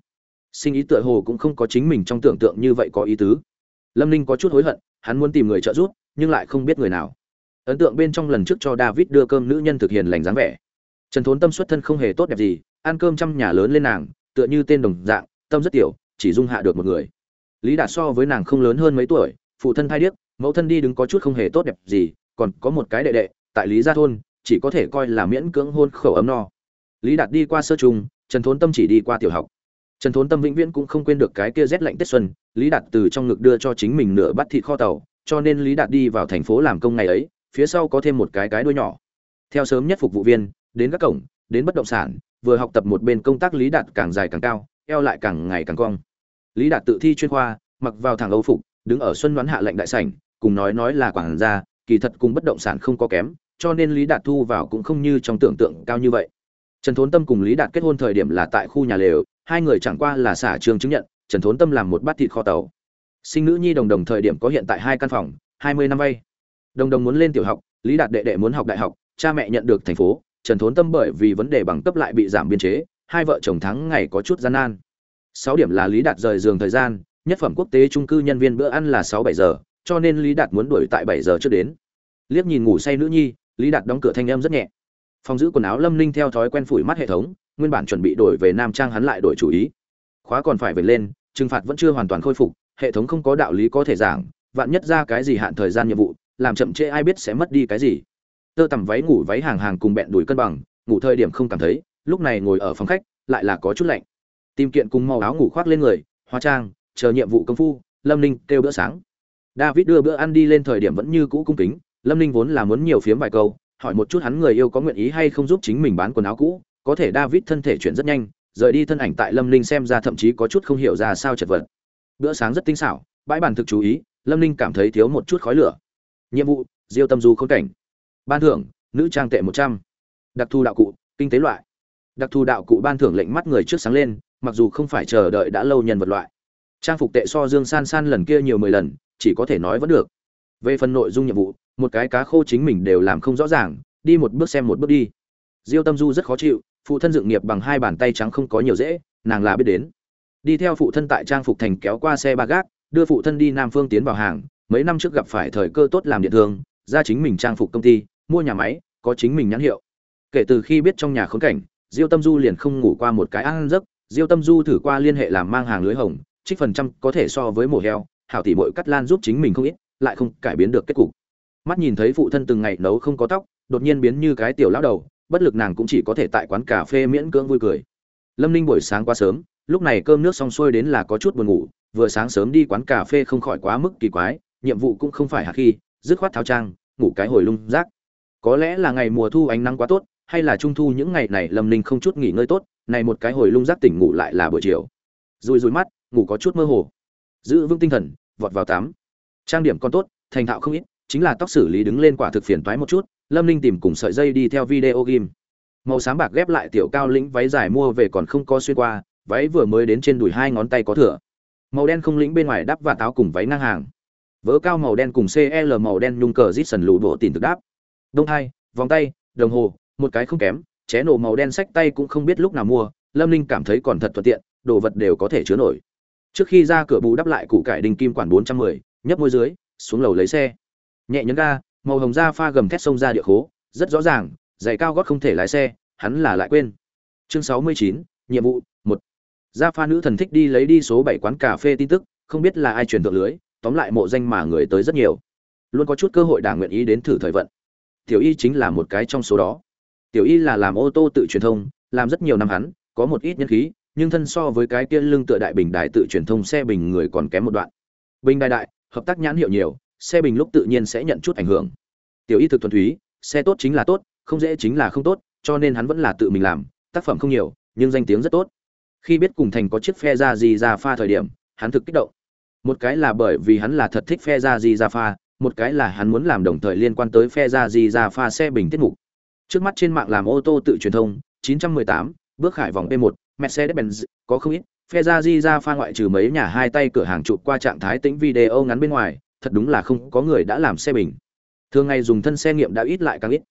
A: Sinh ý tựa hồ cũng không có chính mình trong tưởng tượng như vậy có ý tứ. Lâm ninh có chút hối hận, hắn muốn tìm người trợ giúp, nhưng lại không biết người nào ấn tượng bên trong lần trước cho david đưa cơm nữ nhân thực hiện lành dáng vẻ. Trần thốn tâm xuất thân không hề tốt đẹp gì, ăn cơm trăm nhà lớn lên nàng, tựa như tên đồng dạng, tâm rất tiểu, chỉ dung hạ được một người. Lý đạt so với nàng không lớn hơn mấy tuổi, phụ thân thai điếc, mẫu thân đi đứng có chút không hề tốt đẹp gì, còn có một cái đệ đệ, tại lý gia thôn, chỉ có thể coi là miễn cưỡng hôn khẩu ấm no. Lý đạt đi qua sơ trung, trần thốn tâm chỉ đi qua tiểu học. Trần thốn tâm vĩnh viễn cũng không quên được cái kia rét lạnh tết xuân, lý đạt từ trong ngực đưa cho chính mình nửa bát thịt kho tàu, cho nên lý đạt đi vào thành phố làm công ngày ấy phía sau có thêm một cái cái đuôi nhỏ. Theo sớm nhất phục vụ viên, đến các cổng, đến bất động sản, vừa học tập một bên công tác lý đạt càng dài càng cao, eo lại càng ngày càng cong. Lý đạt tự thi chuyên khoa, mặc vào thẳng âu phục, đứng ở xuân đoán hạ lệnh đại sảnh, cùng nói nói là quảng gia, kỳ thật cùng bất động sản không có kém, cho nên lý đạt thu vào cũng không như trong tưởng tượng cao như vậy. Trần thốn tâm cùng lý đạt kết hôn thời điểm là tại khu nhà lều, hai người chẳng qua là xả trường chứng nhận, trần thốn tâm làm một bát thịt kho tàu. Sinh nữ nhi đồng đồng thời điểm có hiện tại hai căn phòng, hai mươi năm vay đồng đồng muốn lên tiểu học, lý đạt đệ đệ muốn học đại học, cha mẹ nhận được thành phố, trần thốn tâm bởi vì vấn đề bằng cấp lại bị giảm biên chế, hai vợ chồng tháng ngày có chút gian nan. Sáu điểm là lý đạt rời giường thời gian, nhất phẩm quốc tế trung cư nhân viên bữa ăn là sáu bảy giờ, cho nên lý đạt muốn đuổi tại bảy giờ trước đến. Liếc nhìn ngủ say nữ nhi, lý đạt đóng cửa thanh âm rất nhẹ. Phòng giữ quần áo lâm ninh theo thói quen phủi mắt hệ thống, nguyên bản chuẩn bị đổi về nam trang hắn lại đổi chủ ý. Khóa còn phải về lên, trừng phạt vẫn chưa hoàn toàn khôi phục, hệ thống không có đạo lý có thể giảng, vạn nhất ra cái gì hạn thời gian nhiệm vụ làm chậm trễ ai biết sẽ mất đi cái gì. Tơ tằm váy ngủ váy hàng hàng cùng bẹn đùi cân bằng, ngủ thời điểm không cảm thấy, lúc này ngồi ở phòng khách, lại là có chút lạnh. Tìm kiện cùng màu áo ngủ khoác lên người, hóa trang, chờ nhiệm vụ công phu, lâm ninh kêu bữa sáng. David đưa bữa ăn đi lên thời điểm vẫn như cũ cung kính, lâm ninh vốn là muốn nhiều phiếm vài câu, hỏi một chút hắn người yêu có nguyện ý hay không giúp chính mình bán quần áo cũ, có thể david thân thể chuyển rất nhanh, rời đi thân ảnh tại lâm ninh xem ra thậm chí có chút không hiểu ra sao chật vật. Bữa sáng rất tinh xảo, bãi bàn thực chú ý, lâm ninh cảm thấy thiếu một chút khói lửa nhiệm vụ, diêu tâm du khốn cảnh. Ban thưởng, nữ trang tệ một trăm. Đặc thù đạo cụ, kinh tế loại. Đặc thù đạo cụ ban thưởng lệnh mắt người trước sáng lên, mặc dù không phải chờ đợi đã lâu nhân vật loại. Trang phục tệ so dương san san lần kia nhiều mười lần, chỉ có thể nói vẫn được. Về phần nội dung nhiệm vụ, một cái cá khô chính mình đều làm không rõ ràng, đi một bước xem một bước đi. Diêu tâm du rất khó chịu, phụ thân dựng nghiệp bằng hai bàn tay trắng không có nhiều dễ, nàng là biết đến. Đi theo phụ thân tại trang phục thành kéo qua xe ba gác, đưa phụ thân đi nam phương tiến vào hàng mấy năm trước gặp phải thời cơ tốt làm điện thương, ra chính mình trang phục công ty, mua nhà máy, có chính mình nhãn hiệu. Kể từ khi biết trong nhà khốn cảnh, diêu tâm du liền không ngủ qua một cái ăn giấc. Diêu tâm du thử qua liên hệ làm mang hàng lưới hồng, trích phần trăm có thể so với mổ heo, hảo tỷ bội cắt lan giúp chính mình không ít, lại không cải biến được kết cục. Mắt nhìn thấy phụ thân từng ngày nấu không có tóc, đột nhiên biến như cái tiểu lão đầu, bất lực nàng cũng chỉ có thể tại quán cà phê miễn cưỡng vui cười. Lâm ninh buổi sáng quá sớm, lúc này cơm nước xong xuôi đến là có chút buồn ngủ, vừa sáng sớm đi quán cà phê không khỏi quá mức kỳ quái nhiệm vụ cũng không phải hạ khi, dứt khoát tháo trang, ngủ cái hồi lung rác. Có lẽ là ngày mùa thu ánh nắng quá tốt, hay là trung thu những ngày này lâm ninh không chút nghỉ ngơi tốt, này một cái hồi lung rác tỉnh ngủ lại là buổi chiều. Rùi rùi mắt, ngủ có chút mơ hồ. Giữ vững tinh thần, vọt vào tắm. Trang điểm con tốt, thành thạo không ít, chính là tóc xử lý đứng lên quả thực phiền toái một chút, lâm ninh tìm cùng sợi dây đi theo video game. Màu sáng bạc ghép lại tiểu cao lĩnh váy dài mua về còn không có xuyên qua, váy vừa mới đến trên đùi hai ngón tay có thừa. Màu đen không lĩnh bên ngoài đắp và táo cùng váy ngang hàng vỡ cao màu đen cùng cl màu đen nhung cờ rít sần lù bộ tìm thực đáp. Đông hai, vòng tay, đồng hồ, một cái không kém, ché nổ màu đen sách tay cũng không biết lúc nào mua, lâm ninh cảm thấy còn thật thuận tiện, đồ vật đều có thể chứa nổi. Trước khi ra cửa bù đắp lại củ cải đình kim quản bốn trăm mười, nhấp môi dưới, xuống lầu lấy xe. Nhẹ nhấn ga, màu hồng da pha gầm thét xông ra địa khố, rất rõ ràng, giày cao gót không thể lái xe, hắn là lại quên. Chương sáu mươi chín, nhiệm vụ, một. Da pha nữ thần thích đi lấy đi số bảy quán cà phê tin tức, không biết là ai truyền thượng lưới tóm lại mộ danh mà người tới rất nhiều. Luôn có chút cơ hội đảng nguyện ý đến thử thời vận. Tiểu y chính là một cái trong số đó. Tiểu y là làm ô tô tự truyền thông, làm rất nhiều năm hắn, có một ít nhân khí, nhưng thân so với cái kia lưng tựa đại bình đại tự truyền thông xe bình người còn kém một đoạn. Bình đại đại, hợp tác nhãn hiệu nhiều, xe bình lúc tự nhiên sẽ nhận chút ảnh hưởng. Tiểu y thực thuần túy, xe tốt chính là tốt, không dễ chính là không tốt, cho nên hắn vẫn là tự mình làm, tác phẩm không nhiều, nhưng danh tiếng rất tốt. Khi biết cùng thành có chiếc phe ra gì ra pha thời điểm, hắn thực kích động một cái là bởi vì hắn là thật thích phe ra gì ra pha một cái là hắn muốn làm đồng thời liên quan tới phe ra gì ra pha xe bình tiết mục trước mắt trên mạng làm ô tô tự truyền thông 918, bước khải vòng P1, Mercedes-Benz, có không ít, phe ra di ra pha ngoại trừ mấy nhà hai tay cửa hàng chụp qua trạng thái tĩnh video ngắn bên ngoài, thật đúng là không có người đã làm xe bình. Thường ngày dùng thân xe nghiệm đã ít lại càng ít.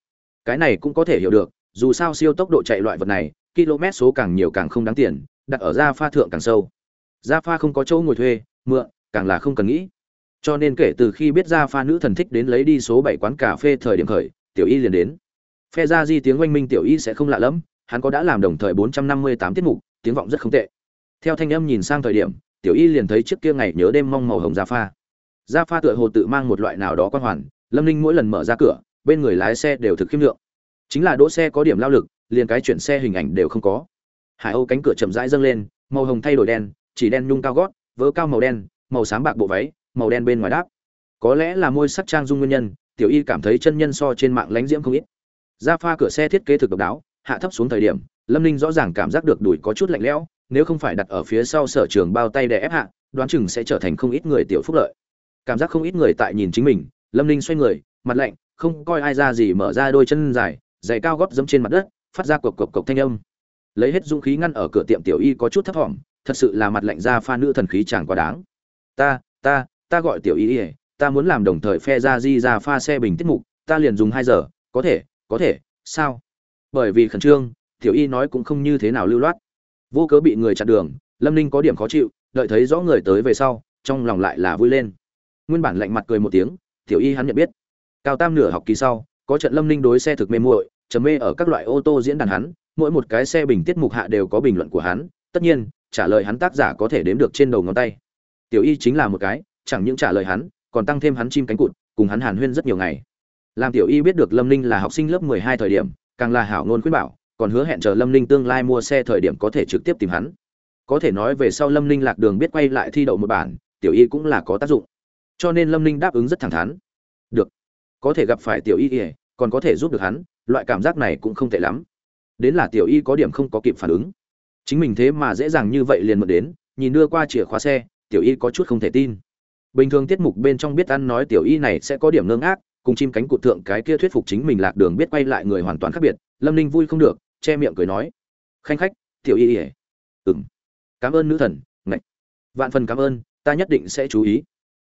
A: Cái này cũng có thể hiểu được, dù sao siêu tốc độ chạy loại vật này, km số càng nhiều càng không đáng tiền, đặt ở ra pha thượng càng sâu. Ra pha không có chỗ ngồi thuê, mượn, càng là không cần nghĩ. Cho nên kể từ khi biết ra pha nữ thần thích đến lấy đi số 7 quán cà phê thời điểm khởi, tiểu y liền đến. Phe ra di tiếng oanh minh tiểu y sẽ không lạ lắm, hắn có đã làm đồng thời 458 tiết mục, tiếng vọng rất không tệ. Theo thanh âm nhìn sang thời điểm, tiểu y liền thấy chiếc kia ngày nhớ đêm mong màu hồng ra pha. Ra pha tựa hồ tự mang một loại nào đó quan hoàn, Lâm Ninh mỗi lần mở ra cửa, bên người lái xe đều thực khiêm lượng. Chính là đỗ xe có điểm lao lực, liền cái chuyển xe hình ảnh đều không có. Hải Âu cánh cửa chậm rãi dâng lên, màu hồng thay đổi đen, chỉ đen nhung cao gót, vớ cao màu đen, màu sáng bạc bộ váy, màu đen bên ngoài đáp. Có lẽ là môi sắc trang dung nguyên nhân, tiểu y cảm thấy chân nhân so trên mạng lánh diễm không ít. Ra pha cửa xe thiết kế thực độc đáo, hạ thấp xuống thời điểm, Lâm Ninh rõ ràng cảm giác được đùi có chút lạnh lẽo, nếu không phải đặt ở phía sau sở trường bao tay để ép hạ, đoán chừng sẽ trở thành không ít người tiểu phúc lợi. Cảm giác không ít người tại nhìn chính mình, Lâm Ninh xoay người, mặt lạnh, không coi ai ra gì mở ra đôi chân dài, giày cao gót giẫm trên mặt đất, phát ra cộc cộc cộc thanh âm. Lấy hết dũng khí ngăn ở cửa tiệm tiểu y có chút thấp vọng, thật sự là mặt lạnh ra pha nữ thần khí chẳng quá đáng. Ta, ta, ta gọi tiểu y, ta muốn làm đồng thời phe ra di ra pha xe bình tiết mục, ta liền dùng hai giờ, có thể, có thể, sao? Bởi vì khẩn trương, tiểu y nói cũng không như thế nào lưu loát. Vô cớ bị người chặn đường lâm ninh có điểm khó chịu đợi thấy rõ người tới về sau trong lòng lại là vui lên. Nguyên bản lạnh mặt cười một tiếng tiểu y hắn nhận biết. Cao tam nửa học kỳ sau có trận lâm ninh đối xe thực mê muội chấm mê ở các loại ô tô diễn đàn hắn mỗi một cái xe bình tiết mục hạ đều có bình luận của hắn tất nhiên trả lời hắn tác giả có thể đếm được trên đầu ngón tay tiểu y chính là một cái, chẳng những trả lời hắn, còn tăng thêm hắn chim cánh cụt, cùng hắn hàn huyên rất nhiều ngày. Làm tiểu y biết được lâm ninh là học sinh lớp mười hai thời điểm, càng là hảo ngôn khuyên bảo, còn hứa hẹn chờ lâm ninh tương lai mua xe thời điểm có thể trực tiếp tìm hắn. Có thể nói về sau lâm ninh lạc đường biết quay lại thi đậu một bản, tiểu y cũng là có tác dụng. Cho nên lâm ninh đáp ứng rất thẳng thắn. Được. Có thể gặp phải tiểu y ỉa còn có thể giúp được hắn, loại cảm giác này cũng không tệ lắm. Đến là tiểu y có điểm không có kịp phản ứng. Chính mình thế mà dễ dàng như vậy liền mượn đến, nhìn đưa qua chìa khóa xe tiểu y có chút không thể tin. Bình thường tiết mục bên trong biết ăn nói tiểu y này sẽ có điểm ngưng ác cùng chim cánh cụt thượng cái kia thuyết phục chính mình lạc đường biết quay lại người hoàn toàn khác biệt, lâm ninh vui không được, che miệng cười nói. Khanh khách, tiểu y ỉa. Ừng cảm ơn nữ thần, ngạch. Vạn phần cảm ơn, ta nhất định sẽ chú ý.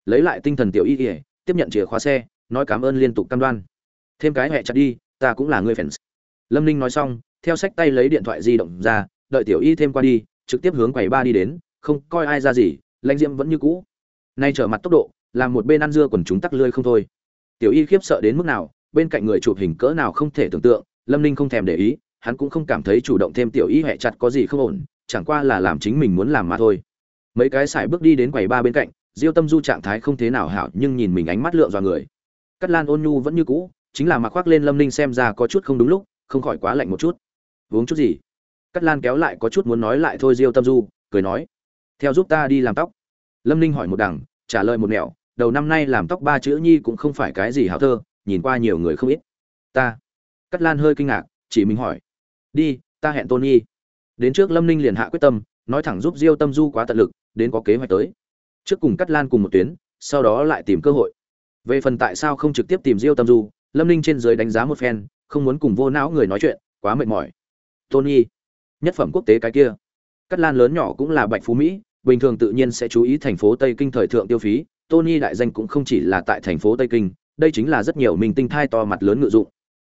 A: Lấy lại tinh thần tiểu y ỉa, tiếp nhận chìa khóa xe, nói cảm ơn liên tục cam đoan. Thêm cái hẹ chặt đi, ta cũng là người fans. Lâm ninh nói xong, theo sách tay lấy điện thoại di động ra, đợi tiểu y thêm qua đi, trực tiếp hướng quầy ba đi đến, không coi ai ra gì lãnh diễm vẫn như cũ. Nay trở mặt tốc độ, làm một bên ăn dưa quần chúng tắc lươi không thôi. Tiểu y khiếp sợ đến mức nào, bên cạnh người chụp hình cỡ nào không thể tưởng tượng, lâm ninh không thèm để ý, hắn cũng không cảm thấy chủ động thêm tiểu y hẹ chặt có gì không ổn, chẳng qua là làm chính mình muốn làm mà thôi. Mấy cái sải bước đi đến quầy ba bên cạnh, diêu tâm du trạng thái không thế nào hảo, nhưng nhìn mình ánh mắt lượn dọa người. Cắt lan ôn nhu vẫn như cũ, chính là mặc khoác lên lâm ninh xem ra có chút không đúng lúc, không khỏi quá lạnh một chút. Uống chút gì? Cắt lan kéo lại có chút muốn nói lại thôi, diêu tâm du cười nói theo giúp ta đi làm tóc. Lâm ninh hỏi một đằng, trả lời một nẻo, đầu năm nay làm tóc ba chữ nhi cũng không phải cái gì hảo thơ, nhìn qua nhiều người không ít. Ta. Cắt lan hơi kinh ngạc, chỉ mình hỏi. Đi, ta hẹn tony đến trước lâm ninh liền hạ quyết tâm, nói thẳng giúp diêu tâm du quá tận lực, đến có kế hoạch tới. Trước cùng cắt lan cùng một tuyến, sau đó lại tìm cơ hội. Về phần tại sao không trực tiếp tìm diêu tâm du, lâm ninh trên giới đánh giá một phen, không muốn cùng vô não người nói chuyện, quá mệt mỏi. Tony nhất phẩm quốc tế cái kia. Cắt lan lớn nhỏ cũng là bạch phú mỹ bình thường tự nhiên sẽ chú ý thành phố tây kinh thời thượng tiêu phí tony đại danh cũng không chỉ là tại thành phố tây kinh đây chính là rất nhiều mình tinh thai to mặt lớn ngự dụng.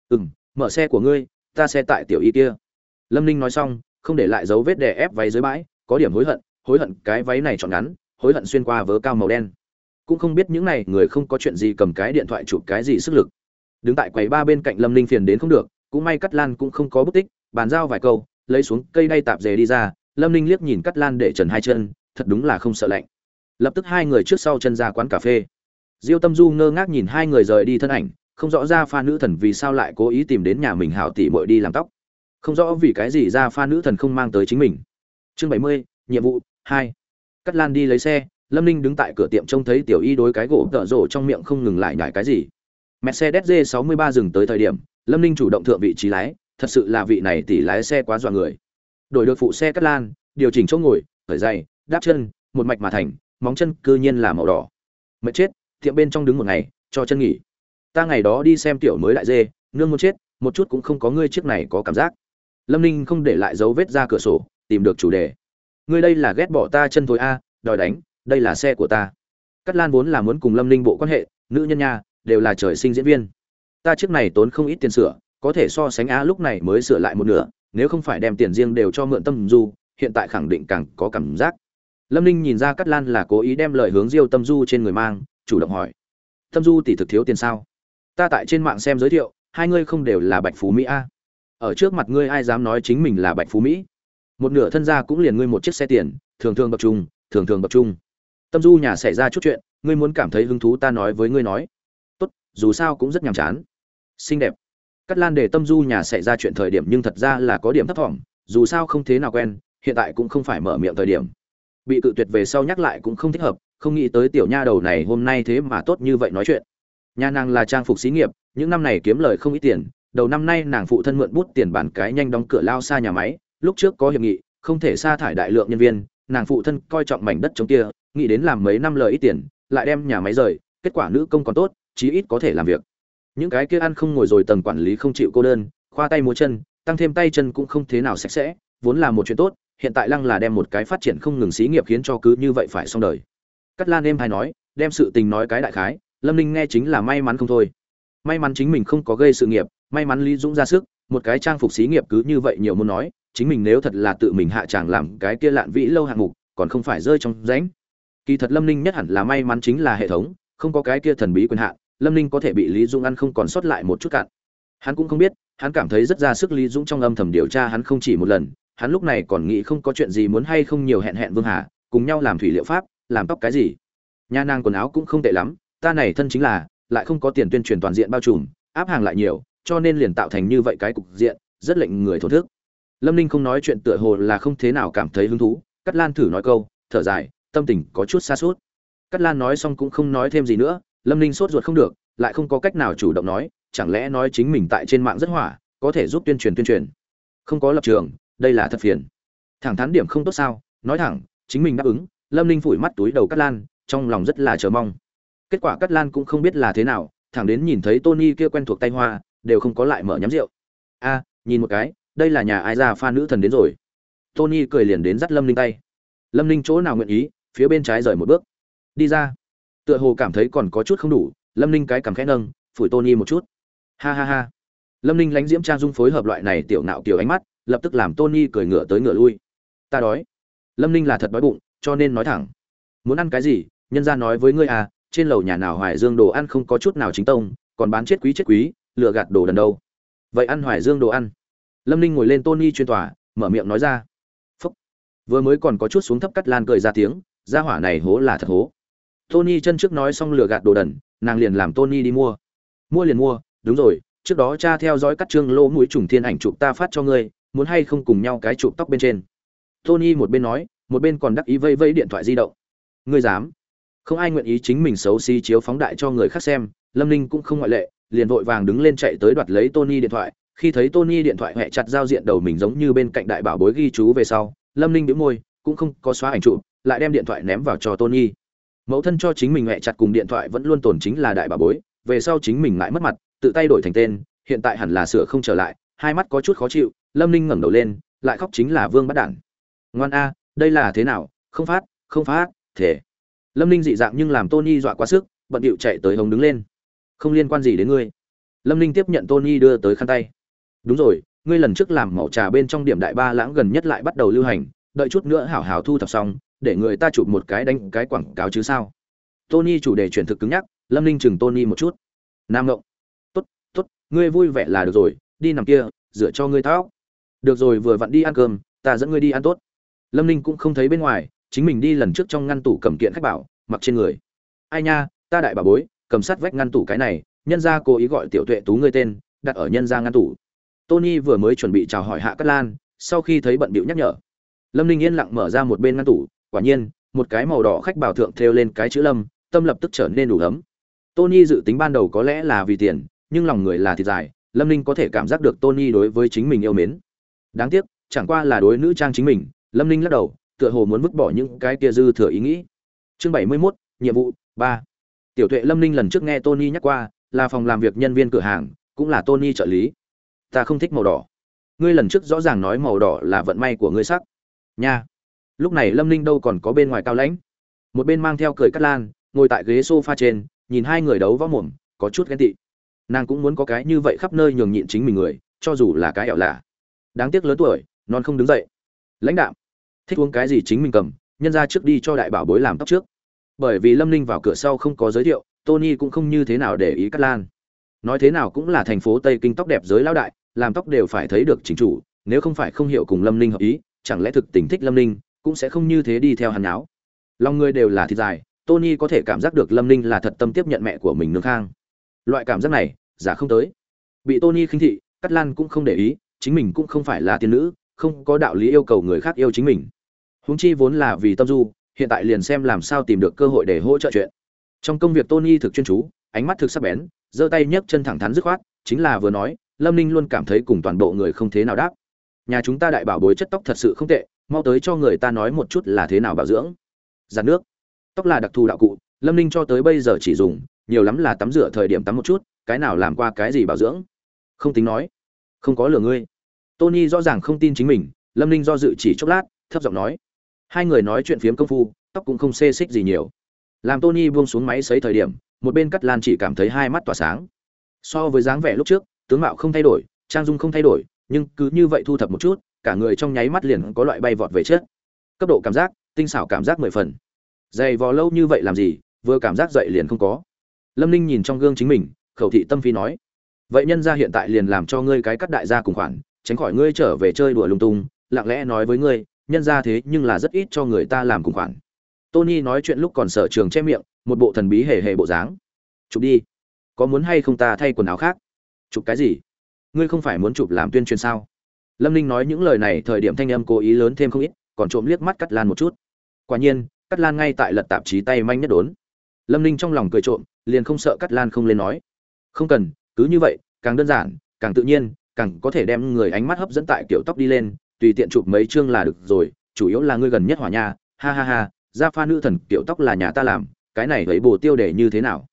A: Ừm, mở xe của ngươi ta xe tại tiểu y kia. Lâm ninh nói xong không để lại dấu vết đè ép váy dưới bãi có điểm hối hận hối hận cái váy này chọn ngắn hối hận xuyên qua vớ cao màu đen. Cũng không biết những này người không có chuyện gì cầm cái điện thoại chụp cái gì sức lực. Đứng tại quầy ba bên cạnh lâm ninh phiền đến không được cũng may cắt lan cũng không có bút tích bàn giao vài câu lấy xuống cây đay tạp dề đi ra lâm ninh liếc nhìn cắt lan để trần hai chân thật đúng là không sợ lạnh. Lập tức hai người trước sau chân ra quán cà phê. Diêu tâm du ngơ ngác nhìn hai người rời đi thân ảnh, không rõ ra pha nữ thần vì sao lại cố ý tìm đến nhà mình hảo tỷ muội đi làm tóc. Không rõ vì cái gì ra pha nữ thần không mang tới chính mình. Chương bảy mươi, nhiệm vụ hai. Cắt lan đi lấy xe, lâm ninh đứng tại cửa tiệm trông thấy tiểu y đối cái gỗ tợ rổ trong miệng không ngừng lại nhải cái gì. Mercedes g 63 dừng tới thời điểm, lâm ninh chủ động thượng vị trí lái, thật sự là vị này tỷ lái xe quá dọa người. Đổi được phụ xe cắt lan, điều chỉnh chỗ ngồi khởi dày đáp chân, một mạch mà thành, móng chân cư nhiên là màu đỏ. Mệt chết, tiệm bên trong đứng một ngày, cho chân nghỉ. Ta ngày đó đi xem tiểu mới đại dê, nương muốn chết, một chút cũng không có ngươi chiếc này có cảm giác. Lâm ninh không để lại dấu vết ra cửa sổ, tìm được chủ đề. Ngươi đây là ghét bỏ ta chân thối a, đòi đánh, đây là xe của ta. Cắt lan vốn là muốn cùng lâm ninh bộ quan hệ, nữ nhân nha đều là trời sinh diễn viên. Ta chiếc này tốn không ít tiền sửa, có thể so sánh a lúc này mới sửa lại một nửa, nếu không phải đem tiền riêng đều cho mượn tâm du, hiện tại khẳng định càng có cảm giác lâm ninh nhìn ra cắt lan là cố ý đem lời hướng diêu tâm du trên người mang, chủ động hỏi. Tâm du tỷ thực thiếu tiền sao? Ta tại trên mạng xem giới thiệu, hai ngươi không đều là bạch phú mỹ a? Ở trước mặt ngươi ai dám nói chính mình là bạch phú mỹ? Một nửa thân gia cũng liền ngươi một chiếc xe tiền, thường thường tập trung thường thường tập trung tâm du nhà xảy ra chút chuyện, ngươi muốn cảm thấy hứng thú ta nói với ngươi nói. Tốt, dù sao cũng rất nhàm chán. Xinh đẹp. Cắt lan để tâm du nhà xảy ra chuyện thời điểm nhưng thật ra là có điểm thấp thỏm, dù sao không thế nào quen, hiện tại cũng không phải mở miệng thời điểm bị cự tuyệt về sau nhắc lại cũng không thích hợp, không nghĩ tới tiểu nha đầu này hôm nay thế mà tốt như vậy nói chuyện. Nha nàng là trang phục xí nghiệp, những năm này kiếm lời không ít tiền, đầu năm nay nàng phụ thân mượn bút tiền bản cái nhanh đóng cửa lao xa nhà máy, lúc trước có hiệp nghị, không thể sa thải đại lượng nhân viên, nàng phụ thân coi trọng mảnh đất chống kia, nghĩ đến làm mấy năm lời ít tiền, lại đem nhà máy rời, kết quả nữ công còn tốt, chí ít có thể làm việc. Những cái kia ăn không ngồi rồi tầng quản lý không chịu cô đơn, khoa tay múa chân, tăng thêm tay chân cũng không thế nào sạch sẽ, vốn là một chuyện tốt hiện tại lăng là đem một cái phát triển không ngừng xí nghiệp khiến cho cứ như vậy phải xong đời. Cắt lan em hay nói, đem sự tình nói cái đại khái, lâm ninh nghe chính là may mắn không thôi. May mắn chính mình không có gây sự nghiệp, may mắn lý dũng ra sức, một cái trang phục xí nghiệp cứ như vậy nhiều muốn nói, chính mình nếu thật là tự mình hạ tràng làm cái kia lạn vĩ lâu hạng mục, còn không phải rơi trong rãnh. Kỳ thật lâm ninh nhất hẳn là may mắn chính là hệ thống, không có cái kia thần bí quyền hạn, lâm ninh có thể bị lý dũng ăn không còn sót lại một chút cạn. Hắn cũng không biết, hắn cảm thấy rất ra sức lý dũng trong âm thầm điều tra hắn không chỉ một lần hắn lúc này còn nghĩ không có chuyện gì muốn hay không nhiều hẹn hẹn vương hà, cùng nhau làm thủy liệu pháp, làm tóc cái gì. Nha nàng quần áo cũng không tệ lắm, ta này thân chính là, lại không có tiền tuyên truyền toàn diện bao trùm, áp hàng lại nhiều, cho nên liền tạo thành như vậy cái cục diện, rất lệnh người thổ thức. Lâm ninh không nói chuyện tựa hồ là không thế nào cảm thấy hứng thú cắt lan thử nói câu, thở dài, tâm tình có chút xa suốt. Cắt lan nói xong cũng không nói thêm gì nữa, lâm ninh sốt ruột không được, lại không có cách nào chủ động nói, chẳng lẽ nói chính mình tại trên mạng rất hỏa, có thể giúp tuyên truyền tuyên truyền. Không có lập trường đây là thật phiền. Thẳng thắn điểm không tốt sao? Nói thẳng, chính mình đáp ứng, lâm ninh phủi mắt túi đầu cắt lan, trong lòng rất là chờ mong. Kết quả cắt lan cũng không biết là thế nào, thẳng đến nhìn thấy tony kia quen thuộc tay hoa, đều không có lại mở nhắm rượu. A, nhìn một cái, đây là nhà ai ra pha nữ thần đến rồi. Tony cười liền đến dắt lâm ninh tay. Lâm ninh chỗ nào nguyện ý, phía bên trái rời một bước. Đi ra. Tựa hồ cảm thấy còn có chút không đủ, lâm ninh cái cảm khẽ nâng, phủi tony một chút. Ha ha ha. Lâm ninh lánh diễm trang dung phối hợp loại này tiểu nạo kiểu ánh mắt lập tức làm tony cười ngựa tới ngựa lui. Ta đói. Lâm ninh là thật đói bụng, cho nên nói thẳng. Muốn ăn cái gì, nhân ra nói với ngươi à trên lầu nhà nào hoài dương đồ ăn không có chút nào chính tông, còn bán chết quý chết quý, lừa gạt đồ đần đâu. Vậy ăn hoài dương đồ ăn. Lâm ninh ngồi lên tony chuyên tòa, mở miệng nói ra. Phúc. Vừa mới còn có chút xuống thấp cắt lan cười ra tiếng, gia hỏa này hố là thật hố. Tony chân trước nói xong lừa gạt đồ đần, nàng liền làm tony đi mua. Mua liền mua, đúng rồi, trước đó cha theo dõi cắt trương lô mũi trùng thiên ảnh chụp ta phát cho ngươi muốn hay không cùng nhau cái chụp tóc bên trên. Tony một bên nói, một bên còn đắc ý vây vây điện thoại di động. Ngươi dám? Không ai nguyện ý chính mình xấu xí chiếu phóng đại cho người khác xem, lâm ninh cũng không ngoại lệ, liền vội vàng đứng lên chạy tới đoạt lấy tony điện thoại. Khi thấy tony điện thoại hẹ chặt giao diện đầu mình giống như bên cạnh đại bảo bối ghi chú về sau, lâm ninh đĩu môi, cũng không có xóa ảnh chụp, lại đem điện thoại ném vào cho tony. Mẫu thân cho chính mình hẹ chặt cùng điện thoại vẫn luôn tồn chính là đại bảo bối, về sau chính mình lại mất mặt, tự tay đổi thành tên, hiện tại hẳn là sửa không trở lại, hai mắt có chút khó chịu lâm ninh ngẩng đầu lên, lại khóc chính là vương bắt đản. Ngoan a, đây là thế nào? Không phát không phát thể lâm ninh dị dạng nhưng làm tony dọa quá sức, bận điệu chạy tới hồng đứng lên. Không liên quan gì đến ngươi. Lâm ninh tiếp nhận tony đưa tới khăn tay. Đúng rồi, ngươi lần trước làm màu trà bên trong điểm đại ba lãng gần nhất lại bắt đầu lưu hành, đợi chút nữa hảo hảo thu thập xong, để người ta chụp một cái đánh cái quảng cáo chứ sao? Tony chủ đề chuyển thực cứng nhắc, lâm ninh chừng tony một chút. Nam ngộng. Tốt ngươi vui vẻ là được rồi, đi nằm kia dựa cho ngươi tóc được rồi, vừa vặn đi ăn cơm, ta dẫn ngươi đi ăn tốt. Lâm ninh cũng không thấy bên ngoài, chính mình đi lần trước trong ngăn tủ cầm kiện khách bảo, mặc trên người. Ai nha, ta đại bà bối, cầm sát vách ngăn tủ cái này, nhân ra cố ý gọi tiểu tuệ tú ngươi tên, đặt ở nhân ra ngăn tủ. Tony vừa mới chuẩn bị chào hỏi hạ cát lan, sau khi thấy bận bịu nhắc nhở. Lâm ninh yên lặng mở ra một bên ngăn tủ, quả nhiên, một cái màu đỏ khách bảo thượng thêu lên cái chữ lâm, tâm lập tức trở nên đủ ấm. Tony dự tính ban đầu có lẽ là vì tiền, nhưng lòng người là thịt dài, lâm ninh có thể cảm giác được tony đối với chính mình yêu mến đáng tiếc, chẳng qua là đối nữ trang chính mình, lâm ninh lắc đầu, tựa hồ muốn vứt bỏ những cái kia dư thừa ý nghĩ. Chương bảy mươi mốt, nhiệm vụ ba. Tiểu tuệ lâm ninh lần trước nghe tony nhắc qua, là phòng làm việc nhân viên cửa hàng, cũng là tony trợ lý. Ta không thích màu đỏ. Ngươi lần trước rõ ràng nói màu đỏ là vận may của ngươi sắc. Nha. Lúc này lâm ninh đâu còn có bên ngoài cao lãnh. Một bên mang theo cười cắt lan, ngồi tại ghế s o f a trên, nhìn hai người đấu võ mồm, có chút ghen tị. Nàng cũng muốn có cái như vậy khắp nơi nhường nhịn chính mình người, cho dù là cái ẻo lạ đáng tiếc lớn tuổi, non không đứng dậy. Lãnh đạo thích uống cái gì chính mình cầm, nhân ra trước đi cho đại bảo bối làm tóc trước. Bởi vì lâm ninh vào cửa sau không có giới thiệu, tony cũng không như thế nào để ý cắt lan. Nói thế nào cũng là thành phố tây kinh tóc đẹp giới lão đại, làm tóc đều phải thấy được chính chủ, nếu không phải không hiểu cùng lâm ninh hợp ý, chẳng lẽ thực tình thích lâm ninh, cũng sẽ không như thế đi theo hàn áo lòng người đều là thịt dài, tony có thể cảm giác được lâm ninh là thật tâm tiếp nhận mẹ của mình nương khang. Loại cảm giác này, giả không tới. Bị tony khinh thị, cắt lan cũng không để ý chính mình cũng không phải là tiên nữ, không có đạo lý yêu cầu người khác yêu chính mình. Huống chi vốn là vì tâm du, hiện tại liền xem làm sao tìm được cơ hội để hỗ trợ chuyện. Trong công việc tony thực chuyên chú, ánh mắt thực sắc bén, giơ tay nhấc chân thẳng thắn dứt khoát, chính là vừa nói, lâm ninh luôn cảm thấy cùng toàn bộ người không thế nào đáp. Nhà chúng ta đại bảo bối chất tóc thật sự không tệ, mau tới cho người ta nói một chút là thế nào bảo dưỡng. Giặt nước. Tóc là đặc thù đạo cụ, lâm ninh cho tới bây giờ chỉ dùng, nhiều lắm là tắm rửa thời điểm tắm một chút, cái nào làm qua cái gì bảo dưỡng. Không tính nói không có lừa ngươi. Tony rõ ràng không tin chính mình, lâm ninh do dự chỉ chốc lát, thấp giọng nói. Hai người nói chuyện phiếm công phu, tóc cũng không xê xích gì nhiều. Làm tony buông xuống máy xấy thời điểm, một bên cắt lan chỉ cảm thấy hai mắt tỏa sáng. So với dáng vẻ lúc trước, tướng mạo không thay đổi, trang dung không thay đổi, nhưng cứ như vậy thu thập một chút, cả người trong nháy mắt liền có loại bay vọt về chết cấp độ cảm giác, tinh xảo cảm giác mười phần. Dày vò lâu như vậy làm gì, vừa cảm giác dậy liền không có. Lâm ninh nhìn trong gương chính mình, khẩu thị tâm phi nói vậy nhân gia hiện tại liền làm cho ngươi cái cắt đại gia cùng khoản, tránh khỏi ngươi trở về chơi đùa lung tung, lặng lẽ nói với ngươi, nhân gia thế nhưng là rất ít cho người ta làm cùng khoản. Tony nói chuyện lúc còn sở trường che miệng, một bộ thần bí hề hề bộ dáng. Chụp đi. Có muốn hay không ta thay quần áo khác? Chụp cái gì? Ngươi không phải muốn chụp làm tuyên truyền sao? Lâm ninh nói những lời này thời điểm thanh âm cố ý lớn thêm không ít, còn trộm liếc mắt cắt lan một chút. Quả nhiên, cắt lan ngay tại lật tạp chí tay manh nhất đốn. Lâm ninh trong lòng cười trộm, liền không sợ cắt lan không lên nói. Không cần cứ như vậy, càng đơn giản, càng tự nhiên, càng có thể đem người ánh mắt hấp dẫn tại kiểu tóc đi lên, tùy tiện chụp mấy chương là được rồi, chủ yếu là ngươi gần nhất hỏa nha, ha ha ha, gia pha nữ thần kiểu tóc là nhà ta làm, cái này lấy bồ tiêu đề như thế nào?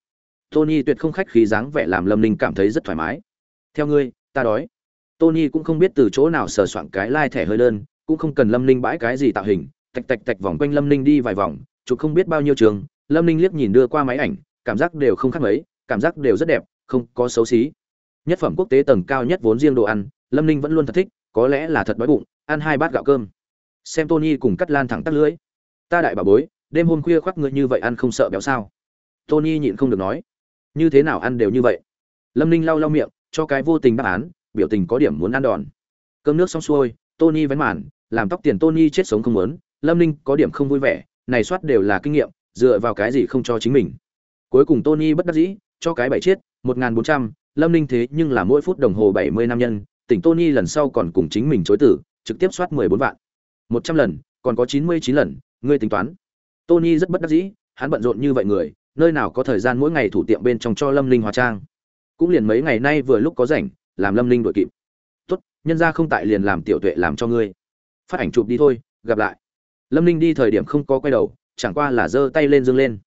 A: Tony tuyệt không khách khí dáng vẻ làm lâm ninh cảm thấy rất thoải mái. Theo ngươi, ta đói. Tony cũng không biết từ chỗ nào sờ soạn cái lai、like、thẻ hơi đơn, cũng không cần lâm ninh bãi cái gì tạo hình, tạch tạch tạch vòng quanh lâm ninh đi vài vòng, chụp không biết bao nhiêu trường, lâm ninh liếc nhìn đưa qua máy ảnh, cảm giác đều không khác mấy, cảm giác đều rất đẹp không có xấu xí. Nhất phẩm quốc tế tầng cao nhất vốn riêng đồ ăn, lâm ninh vẫn luôn thật thích, có lẽ là thật đói bụng, ăn hai bát gạo cơm. Xem tony cùng cắt lan thẳng tắt lưới ta đại bà bối, đêm hôm khuya khoác ngươi như vậy ăn không sợ béo sao? Tony nhịn không được nói. Như thế nào ăn đều như vậy? Lâm ninh lau lau miệng, cho cái vô tình đáp án, biểu tình có điểm muốn ăn đòn. Cơm nước xong xuôi, tony vén màn, làm tóc tiền tony chết sống không muốn, lâm ninh có điểm không vui vẻ, này soát đều là kinh nghiệm, dựa vào cái gì không cho chính mình. Cuối cùng tony bất đắc dĩ, cho cái bảy chết một nghìn bốn trăm, lâm ninh thế nhưng là mỗi phút đồng hồ bảy mươi năm nhân, tỉnh tony lần sau còn cùng chính mình chối tử, trực tiếp soát mười bốn vạn. Một trăm lần, còn có chín mươi chín lần, ngươi tính toán. Tony rất bất đắc dĩ, hắn bận rộn như vậy người, nơi nào có thời gian mỗi ngày thủ tiệm bên trong cho lâm ninh hóa trang. Cũng liền mấy ngày nay vừa lúc có rảnh, làm lâm ninh đội kịp. Tốt, nhân ra không tại liền làm tiểu tuệ làm cho ngươi. Phát ảnh chụp đi thôi, gặp lại. Lâm ninh đi thời điểm không có quay đầu, chẳng qua là giơ tay lên dương lên.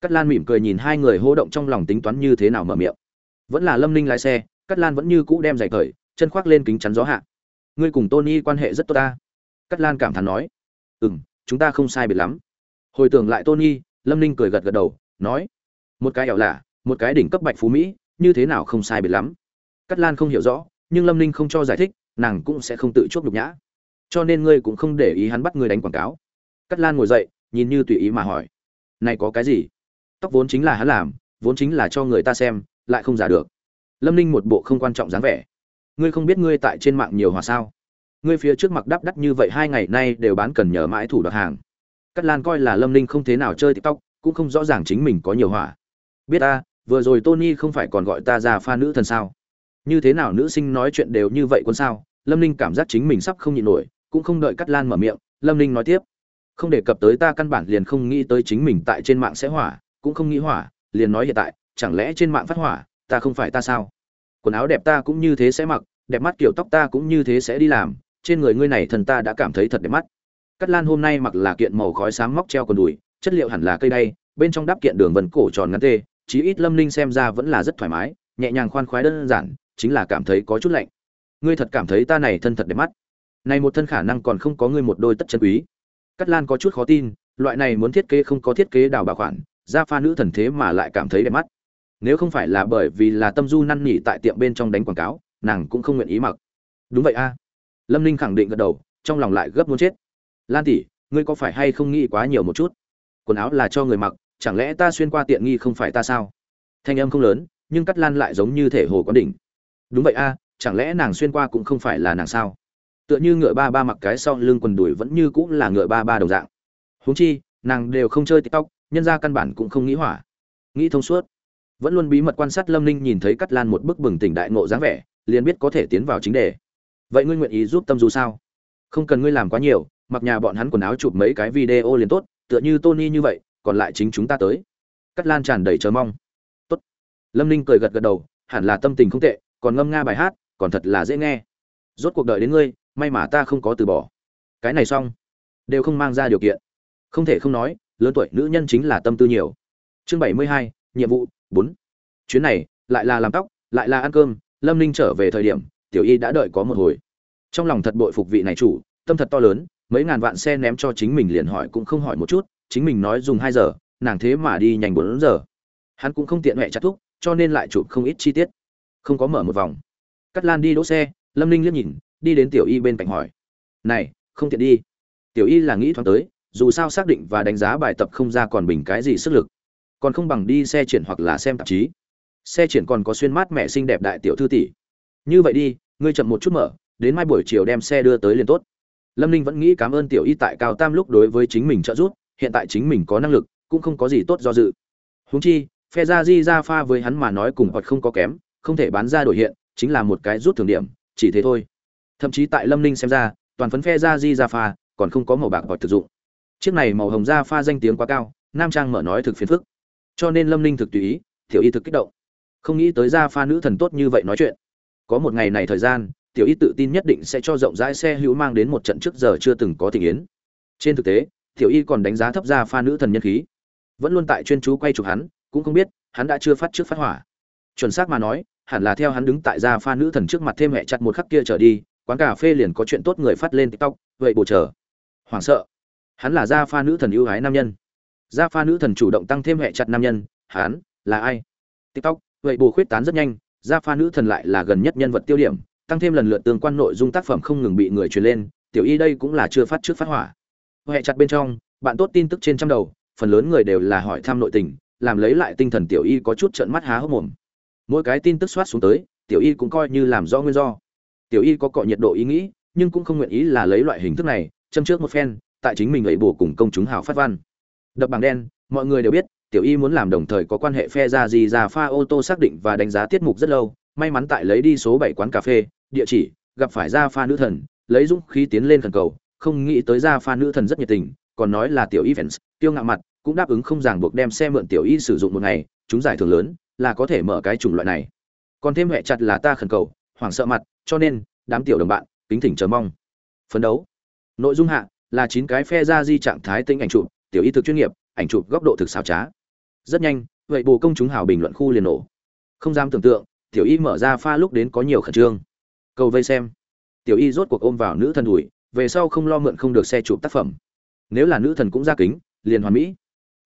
A: Cắt lan mỉm cười nhìn hai người hô động trong lòng tính toán như thế nào mở miệng vẫn là lâm ninh lái xe cắt lan vẫn như cũ đem giày cởi, chân khoác lên kính chắn gió hạ. Ngươi cùng tony quan hệ rất tốt ta. Cắt lan cảm thán nói. Ừ m chúng ta không sai biệt lắm. Hồi tưởng lại tony, lâm ninh cười gật gật đầu, nói. Một cái ẻo lạ, một cái đỉnh cấp bạch phú mỹ, như thế nào không sai biệt lắm. Cắt lan không hiểu rõ, nhưng lâm ninh không cho giải thích, nàng cũng sẽ không tự chuốc nhục nhã. Cho nên ngươi cũng không để ý hắn bắt ngươi đánh quảng cáo. Cắt lan ngồi dậy, nhìn như tùy ý mà hỏi. Này có cái gì? Tóc vốn chính là hắn làm, vốn chính là cho người ta xem lại không giả được. Lâm ninh một bộ không quan trọng dáng vẻ. Ngươi không biết ngươi tại trên mạng nhiều hòa sao? Ngươi phía trước mặt đắp đắt như vậy hai ngày nay đều bán cần nhờ mãi thủ đoạt hàng. Cắt lan coi là lâm ninh không thế nào chơi tiktok, cũng không rõ ràng chính mình có nhiều hỏa biết ta, vừa rồi tony không phải còn gọi ta ra pha nữ thần sao? Như thế nào nữ sinh nói chuyện đều như vậy quân sao? Lâm ninh cảm giác chính mình sắp không nhịn nổi, cũng không đợi cắt lan mở miệng, lâm ninh nói tiếp. Không đề cập tới ta căn bản liền không nghĩ tới chính mình tại trên mạng sẽ hỏa, cũng không nghĩ hỏa, liền nói hiện tại chẳng lẽ trên mạng phát hỏa, ta không phải ta sao? Quần áo đẹp ta cũng như thế sẽ mặc, đẹp mắt kiểu tóc ta cũng như thế sẽ đi làm, trên người ngươi này thần ta đã cảm thấy thật đẹp mắt. Cắt lan hôm nay mặc là kiện màu khói sáng móc treo quần đùi, chất liệu hẳn là cây đay, bên trong đắp kiện đường vân cổ tròn ngắn tê, chí ít lâm ninh xem ra vẫn là rất thoải mái, nhẹ nhàng khoan khoái đơn giản, chính là cảm thấy có chút lạnh. Ngươi thật cảm thấy ta này thân thật đẹp mắt. Này một thân khả năng còn không có ngươi một đôi tất chân quý. Cắt lan có chút khó tin, loại này muốn thiết kế không có thiết kế đào bảo khoản ra pha nữ thần thế mà lại cảm thấy đẹp mắt nếu không phải là bởi vì là tâm du năn nỉ tại tiệm bên trong đánh quảng cáo, nàng cũng không nguyện ý mặc. Đúng vậy a. Lâm ninh khẳng định gật đầu, trong lòng lại gấp muốn chết. Lan tỷ, ngươi có phải hay không nghĩ quá nhiều một chút? Quần áo là cho người mặc, chẳng lẽ ta xuyên qua tiện nghi không phải ta sao? Thanh âm không lớn, nhưng cắt lan lại giống như thể hồ quán đỉnh. Đúng vậy a, chẳng lẽ nàng xuyên qua cũng không phải là nàng sao? Tựa như ngựa ba ba mặc cái sau lưng quần đùi vẫn như cũng là ngựa ba ba đồng dạng. Huống chi, nàng đều không chơi tiktok, nhân ra căn bản cũng không nghĩ hỏa. Nghĩ thông suốt vẫn luôn bí mật quan sát lâm ninh nhìn thấy cắt lan một bức bừng tỉnh đại ngộ dáng vẻ, liền biết có thể tiến vào chính đề. Vậy ngươi nguyện ý giúp tâm du sao? Không cần ngươi làm quá nhiều, mặc nhà bọn hắn quần áo chụp mấy cái video liền tốt, tựa như tony như vậy, còn lại chính chúng ta tới. Cắt lan tràn đầy chờ mong. Tốt. Lâm ninh cười gật gật đầu, hẳn là tâm tình không tệ, còn ngâm nga bài hát, còn thật là dễ nghe. Rốt cuộc đời đến ngươi, may mà ta không có từ bỏ. Cái này xong. Đều không mang ra điều kiện. Không thể không nói, lớn tuổi nữ nhân chính là tâm tư nhiều. Chương bảy mươi hai, nhiệm vụ bốn. Chuyến này lại là làm tóc lại là ăn cơm lâm ninh trở về thời điểm tiểu y đã đợi có một hồi. Trong lòng thật bội phục vị này chủ tâm thật to lớn mấy ngàn vạn xe ném cho chính mình liền hỏi cũng không hỏi một chút chính mình nói dùng hai giờ nàng thế mà đi nhanh bốn giờ. Hắn cũng không tiện huệ chặt thúc, cho nên lại chụp không ít chi tiết. Không có mở một vòng. Cắt lan đi đỗ xe lâm ninh liếc nhìn đi đến tiểu y bên cạnh hỏi. Này không tiện đi. Tiểu y là nghĩ thoáng tới dù sao xác định và đánh giá bài tập không ra còn bình cái gì sức lực còn không bằng đi xe triển hoặc là xem tạp chí. Xe triển còn có xuyên mát mẹ xinh đẹp đại tiểu thư tỷ. Như vậy đi, ngươi chậm một chút mở, đến mai buổi chiều đem xe đưa tới liền tốt. Lâm ninh vẫn nghĩ cảm ơn tiểu y tại cao tam lúc đối với chính mình trợ giúp, hiện tại chính mình có năng lực, cũng không có gì tốt do dự. Húng chi, phe ra di ra pha với hắn mà nói cùng hoặc không có kém, không thể bán ra đổi hiện, chính là một cái rút thường điểm, chỉ thế thôi. Thậm chí tại lâm ninh xem ra, toàn phấn phe ra di ra pha, còn không có màu bạc hoặc thực dụng. Chiếc này màu hồng Ra pha danh tiếng quá cao, nam trang mở nói thực phiền phức cho nên lâm ninh thực tùy ý, tiểu y thực kích động. Không nghĩ tới ra pha nữ thần tốt như vậy nói chuyện. Có một ngày này thời gian, tiểu y tự tin nhất định sẽ cho rộng rãi xe hữu mang đến một trận trước giờ chưa từng có tình yến. Trên thực tế, tiểu y còn đánh giá thấp ra pha nữ thần nhân khí. Vẫn luôn tại chuyên chú quay chụp hắn, cũng không biết, hắn đã chưa phát trước phát hỏa. Chuẩn xác mà nói, hẳn là theo hắn đứng tại ra pha nữ thần trước mặt thêm hẹ chặt một khắc kia trở đi, quán cà phê liền có chuyện tốt người phát lên tiktok, vậy bổ trở hoảng sợ. Hắn là gia pha nữ thần ưu ái nam nhân gia pha nữ thần chủ động tăng thêm hệ chặt nam nhân hán là ai? Tiktok, vậy bù khuyết tán rất nhanh, gia pha nữ thần lại là gần nhất nhân vật tiêu điểm, tăng thêm lần lượt tương quan nội dung tác phẩm không ngừng bị người truyền lên, tiểu y đây cũng là chưa phát trước phát hỏa. Hệ chặt bên trong, bạn tốt tin tức trên trăm đầu, phần lớn người đều là hỏi thăm nội tình, làm lấy lại tinh thần tiểu y có chút trợn mắt há hốc mồm. Mỗi cái tin tức soát xuống tới, tiểu y cũng coi như làm do nguyên do. Tiểu y có cọ nhiệt độ ý nghĩ, nhưng cũng không nguyện ý là lấy loại hình thức này, châm trước một phen, tại chính mình ấy bổ cùng công chúng hào phát văn đập bảng đen, mọi người đều biết, tiểu y muốn làm đồng thời có quan hệ phe ra gì ra pha ô tô xác định và đánh giá tiết mục rất lâu, may mắn tại lấy đi số bảy quán cà phê, địa chỉ, gặp phải ra pha nữ thần, lấy dũng khí tiến lên thần cầu, không nghĩ tới ra pha nữ thần rất nhiệt tình, còn nói là tiểu y fans tiêu ngạo mặt, cũng đáp ứng không ràng buộc đem xe mượn tiểu y sử dụng một ngày, chúng giải thưởng lớn, là có thể mở cái chủng loại này. Còn thêm hệ chặt là ta khẩn cầu, hoảng sợ mặt, cho nên, đám tiểu đồng bạn, kính thỉnh chờ mong. Phấn đấu. Nội dung hạ, là chín cái phe ra di trạng thái tinh ảnh chụp tiểu y thực chuyên nghiệp, ảnh chụp góc độ thực xảo trá. Rất nhanh, vậy bồ công chúng hào bình luận khu liền nổ. Không dám tưởng tượng, tiểu y mở ra pha lúc đến có nhiều khẩn trương. Cầu vây xem. Tiểu y rốt cuộc ôm vào nữ thần đùi, về sau không lo mượn không được xe chụp tác phẩm. Nếu là nữ thần cũng ra kính, liền hoàn mỹ.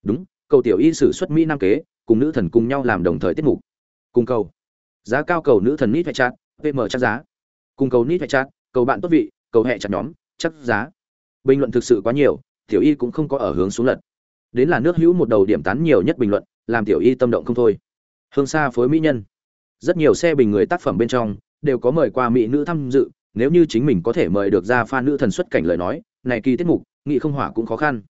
A: Đúng, cầu tiểu y sử xuất mỹ nam kế, cùng nữ thần cùng nhau làm đồng thời tiết mục. Cùng cầu. Giá cao cầu nữ thần nít phải chát vm chắc giá. Cùng cầu nít phải chát, cầu bạn tốt vị, cầu hẹ chặt nhóm, chắc giá. Bình luận thực sự quá nhiều tiểu y cũng không có ở hướng xuống lật. Đến là nước hữu một đầu điểm tán nhiều nhất bình luận, làm tiểu y tâm động không thôi. Hương xa phối mỹ nhân. Rất nhiều xe bình người tác phẩm bên trong, đều có mời qua mỹ nữ tham dự, nếu như chính mình có thể mời được ra pha nữ thần xuất cảnh lời nói, này kỳ tiết mục nghị không hỏa cũng khó khăn.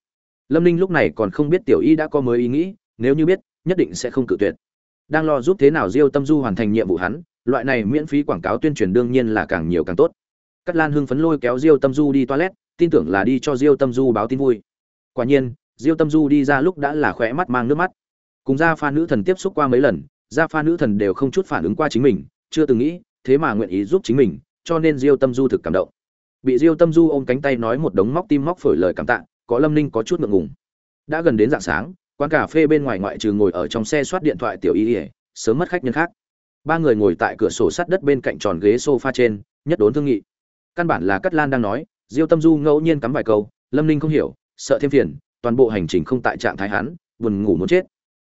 A: Lâm ninh lúc này còn không biết tiểu y đã có mới ý nghĩ, nếu như biết, nhất định sẽ không cự tuyệt. Đang lo giúp thế nào diêu tâm du hoàn thành nhiệm vụ hắn, loại này miễn phí quảng cáo tuyên truyền đương nhiên là càng nhiều càng tốt. Cắt lan hưng phấn lôi kéo diêu tâm du đi toilet tin tưởng là đi cho diêu tâm du báo tin vui. Quả nhiên, diêu tâm du đi ra lúc đã là khỏe mắt mang nước mắt. Cùng gia pha nữ thần tiếp xúc qua mấy lần, gia pha nữ thần đều không chút phản ứng qua chính mình, chưa từng nghĩ, thế mà nguyện ý giúp chính mình, cho nên diêu tâm du thực cảm động. Bị diêu tâm du ôm cánh tay nói một đống móc tim móc phổi lời cảm tạ, có lâm ninh có chút ngượng ngùng. Đã gần đến dạng sáng, quán cà phê bên ngoài ngoại trừ ngồi ở trong xe soát điện thoại tiểu y ỉa sớm mất khách nhân khác. Ba người ngồi tại cửa sổ sắt đất bên cạnh tròn ghế sofa trên, nhất đốn thương nghị. Căn bản là cắt lan đang nói diêu tâm du ngẫu nhiên cắm vài câu, lâm ninh không hiểu, sợ thêm phiền, toàn bộ hành trình không tại trạng thái hắn, buồn ngủ muốn chết.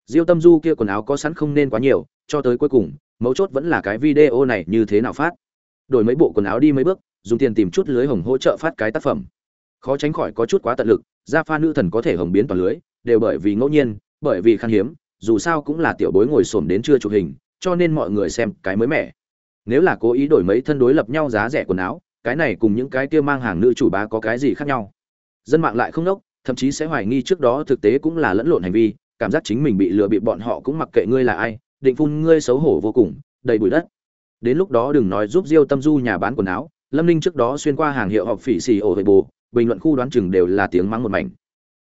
A: Diêu tâm du kia quần áo có sẵn không nên quá nhiều, cho tới cuối cùng, mấu chốt vẫn là cái video này như thế nào phát. Đổi mấy bộ quần áo đi mấy bước, dùng tiền tìm chút lưới hồng hỗ trợ phát cái tác phẩm. Khó tránh khỏi có chút quá tận lực, gia pha nữ thần có thể hồng biến toàn lưới, đều bởi vì ngẫu nhiên, bởi vì khan hiếm, dù sao cũng là tiểu bối ngồi xổm đến chưa chụp hình, cho nên mọi người xem cái mới mẻ. Nếu là cố ý đổi mấy thân đối lập nhau giá rẻ quần áo cái này cùng những cái kia mang hàng nữ chủ bá có cái gì khác nhau? Dân mạng lại không nốc, thậm chí sẽ hoài nghi trước đó thực tế cũng là lẫn lộn hành vi, cảm giác chính mình bị lừa bị bọn họ cũng mặc kệ ngươi là ai, định phun ngươi xấu hổ vô cùng, đầy bụi đất. Đến lúc đó đừng nói giúp diêu tâm du nhà bán quần áo, lâm ninh trước đó xuyên qua hàng hiệu học phỉ xì ổ hệ bù bình luận khu đoán chừng đều là tiếng mắng một mảnh.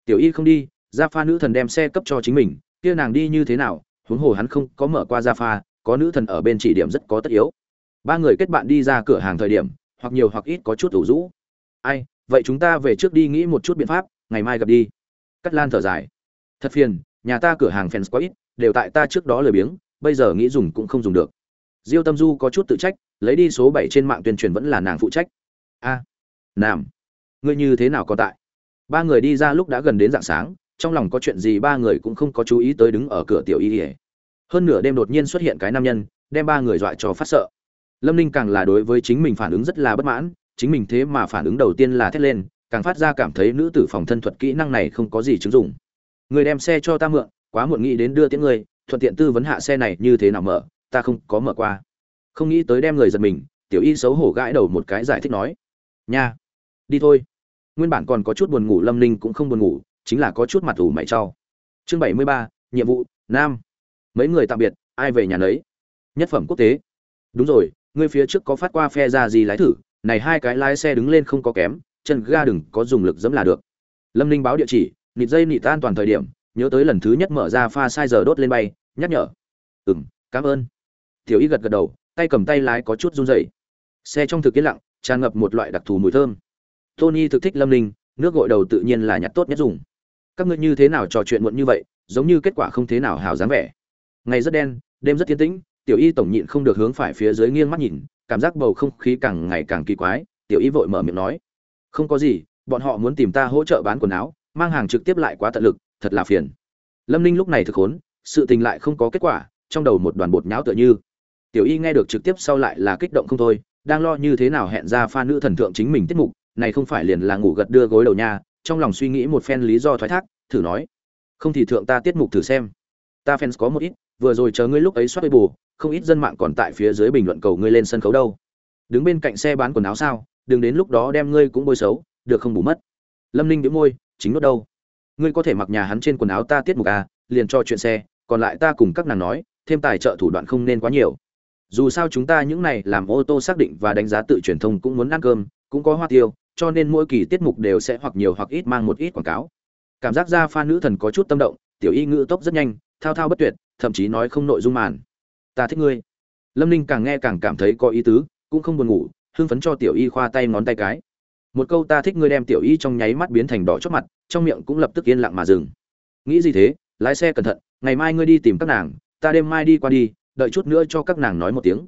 A: Tiểu y không đi, gia pha nữ thần đem xe cấp cho chính mình, kia nàng đi như thế nào, huống hồ hắn không có mở qua gia pha, có nữ thần ở bên chỉ điểm rất có tất yếu. Ba người kết bạn đi ra cửa hàng thời điểm hoặc nhiều hoặc ít có chút ủ rũ. Ai vậy chúng ta về trước đi nghĩ một chút biện pháp ngày mai gặp đi. Cắt lan thở dài. Thật phiền nhà ta cửa hàng fans quá ít đều tại ta trước đó lười biếng bây giờ nghĩ dùng cũng không dùng được. Diêu tâm du có chút tự trách lấy đi số bảy trên mạng tuyên truyền vẫn là nàng phụ trách. A à, nam ngươi như thế nào có tại? Ba người đi ra lúc đã gần đến dạng sáng trong lòng có chuyện gì ba người cũng không có chú ý tới đứng ở cửa tiểu y ỉa hơn nửa đêm đột nhiên xuất hiện cái nam nhân đem ba người dọa cho phát sợ lâm ninh càng là đối với chính mình phản ứng rất là bất mãn, chính mình thế mà phản ứng đầu tiên là thét lên, càng phát ra cảm thấy nữ tử phòng thân thuật kỹ năng này không có gì chứng dụng. Người đem xe cho ta mượn, quá muộn nghĩ đến đưa tiễn người, thuận tiện tư vấn hạ xe này như thế nào mở, ta không có mở qua. Không nghĩ tới đem người giật mình, tiểu y xấu hổ gãi đầu một cái giải thích nói. Nha, đi thôi. Nguyên bản còn có chút buồn ngủ, lâm ninh cũng không buồn ngủ, chính là có chút mặt ủ mày trao chương bảy mươi ba, nhiệm vụ, nam. Mấy người tạm biệt, ai về nhà nấy? Nhất phẩm quốc tế. Đúng rồi ngươi phía trước có phát qua phe ra gì lái thử, này hai cái lái xe đứng lên không có kém, chân ga đừng có dùng lực dẫm là được. Lâm ninh báo địa chỉ, nịt dây nịt an toàn thời điểm, nhớ tới lần thứ nhất mở ra pha sai giờ đốt lên bay, nhắc nhở. Ừ m cảm ơn. Tiểu y gật gật đầu, tay cầm tay lái có chút run rẩy. Xe trong thực yên lặng, tràn ngập một loại đặc thù mùi thơm. Tony thực thích lâm ninh, nước gội đầu tự nhiên là nhặt tốt nhất dùng. Các ngươi như thế nào trò chuyện muộn như vậy, giống như kết quả không thế nào hào dáng vẻ. Ngày rất đen, đêm rất tiến tĩnh tiểu y tổng nhịn không được hướng phải phía dưới nghiêng mắt nhìn, cảm giác bầu không khí càng ngày càng kỳ quái, tiểu y vội mở miệng nói, không có gì, bọn họ muốn tìm ta hỗ trợ bán quần áo, mang hàng trực tiếp lại quá tận lực, thật là phiền. Lâm ninh lúc này thực khốn sự tình lại không có kết quả, trong đầu một đoàn bột nháo tựa như. Tiểu y nghe được trực tiếp sau lại là kích động không thôi, đang lo như thế nào hẹn ra pha nữ thần thượng chính mình tiết mục, này không phải liền là ngủ gật đưa gối đầu nha, trong lòng suy nghĩ một phen lý do thoái thác, thử nói, không thì thượng ta tiết mục thử xem, ta fans có một ít vừa rồi chờ ngươi lúc ấy soát bù, không ít dân mạng còn tại phía dưới bình luận cầu ngươi lên sân khấu đâu. Đứng bên cạnh xe bán quần áo sao, đừng đến lúc đó đem ngươi cũng bôi xấu, được không bù mất. Lâm ninh đĩu môi, chính nốt đâu. Ngươi có thể mặc nhà hắn trên quần áo ta tiết mục à liền cho chuyện xe, còn lại ta cùng các nàng nói, thêm tài trợ thủ đoạn không nên quá nhiều. Dù sao chúng ta những này làm ô tô xác định và đánh giá tự truyền thông cũng muốn ăn cơm, cũng có hoa tiêu, cho nên mỗi kỳ tiết mục đều sẽ hoặc nhiều hoặc ít mang một ít quảng cáo. Cảm giác ra fan nữ thần có chút tâm động, tiểu y ngữ tốc rất nhanh, thao thao bất tuyệt thậm chí nói không nội dung màn. Ta thích ngươi. Lâm ninh càng nghe càng cảm thấy có ý tứ, cũng không buồn ngủ, hưng phấn cho tiểu y khoa tay ngón tay cái. Một câu ta thích ngươi đem tiểu y trong nháy mắt biến thành đỏ chót mặt, trong miệng cũng lập tức yên lặng mà dừng. Nghĩ gì thế? Lái xe cẩn thận, ngày mai ngươi đi tìm các nàng, ta đêm mai đi qua đi, đợi chút nữa cho các nàng nói một tiếng.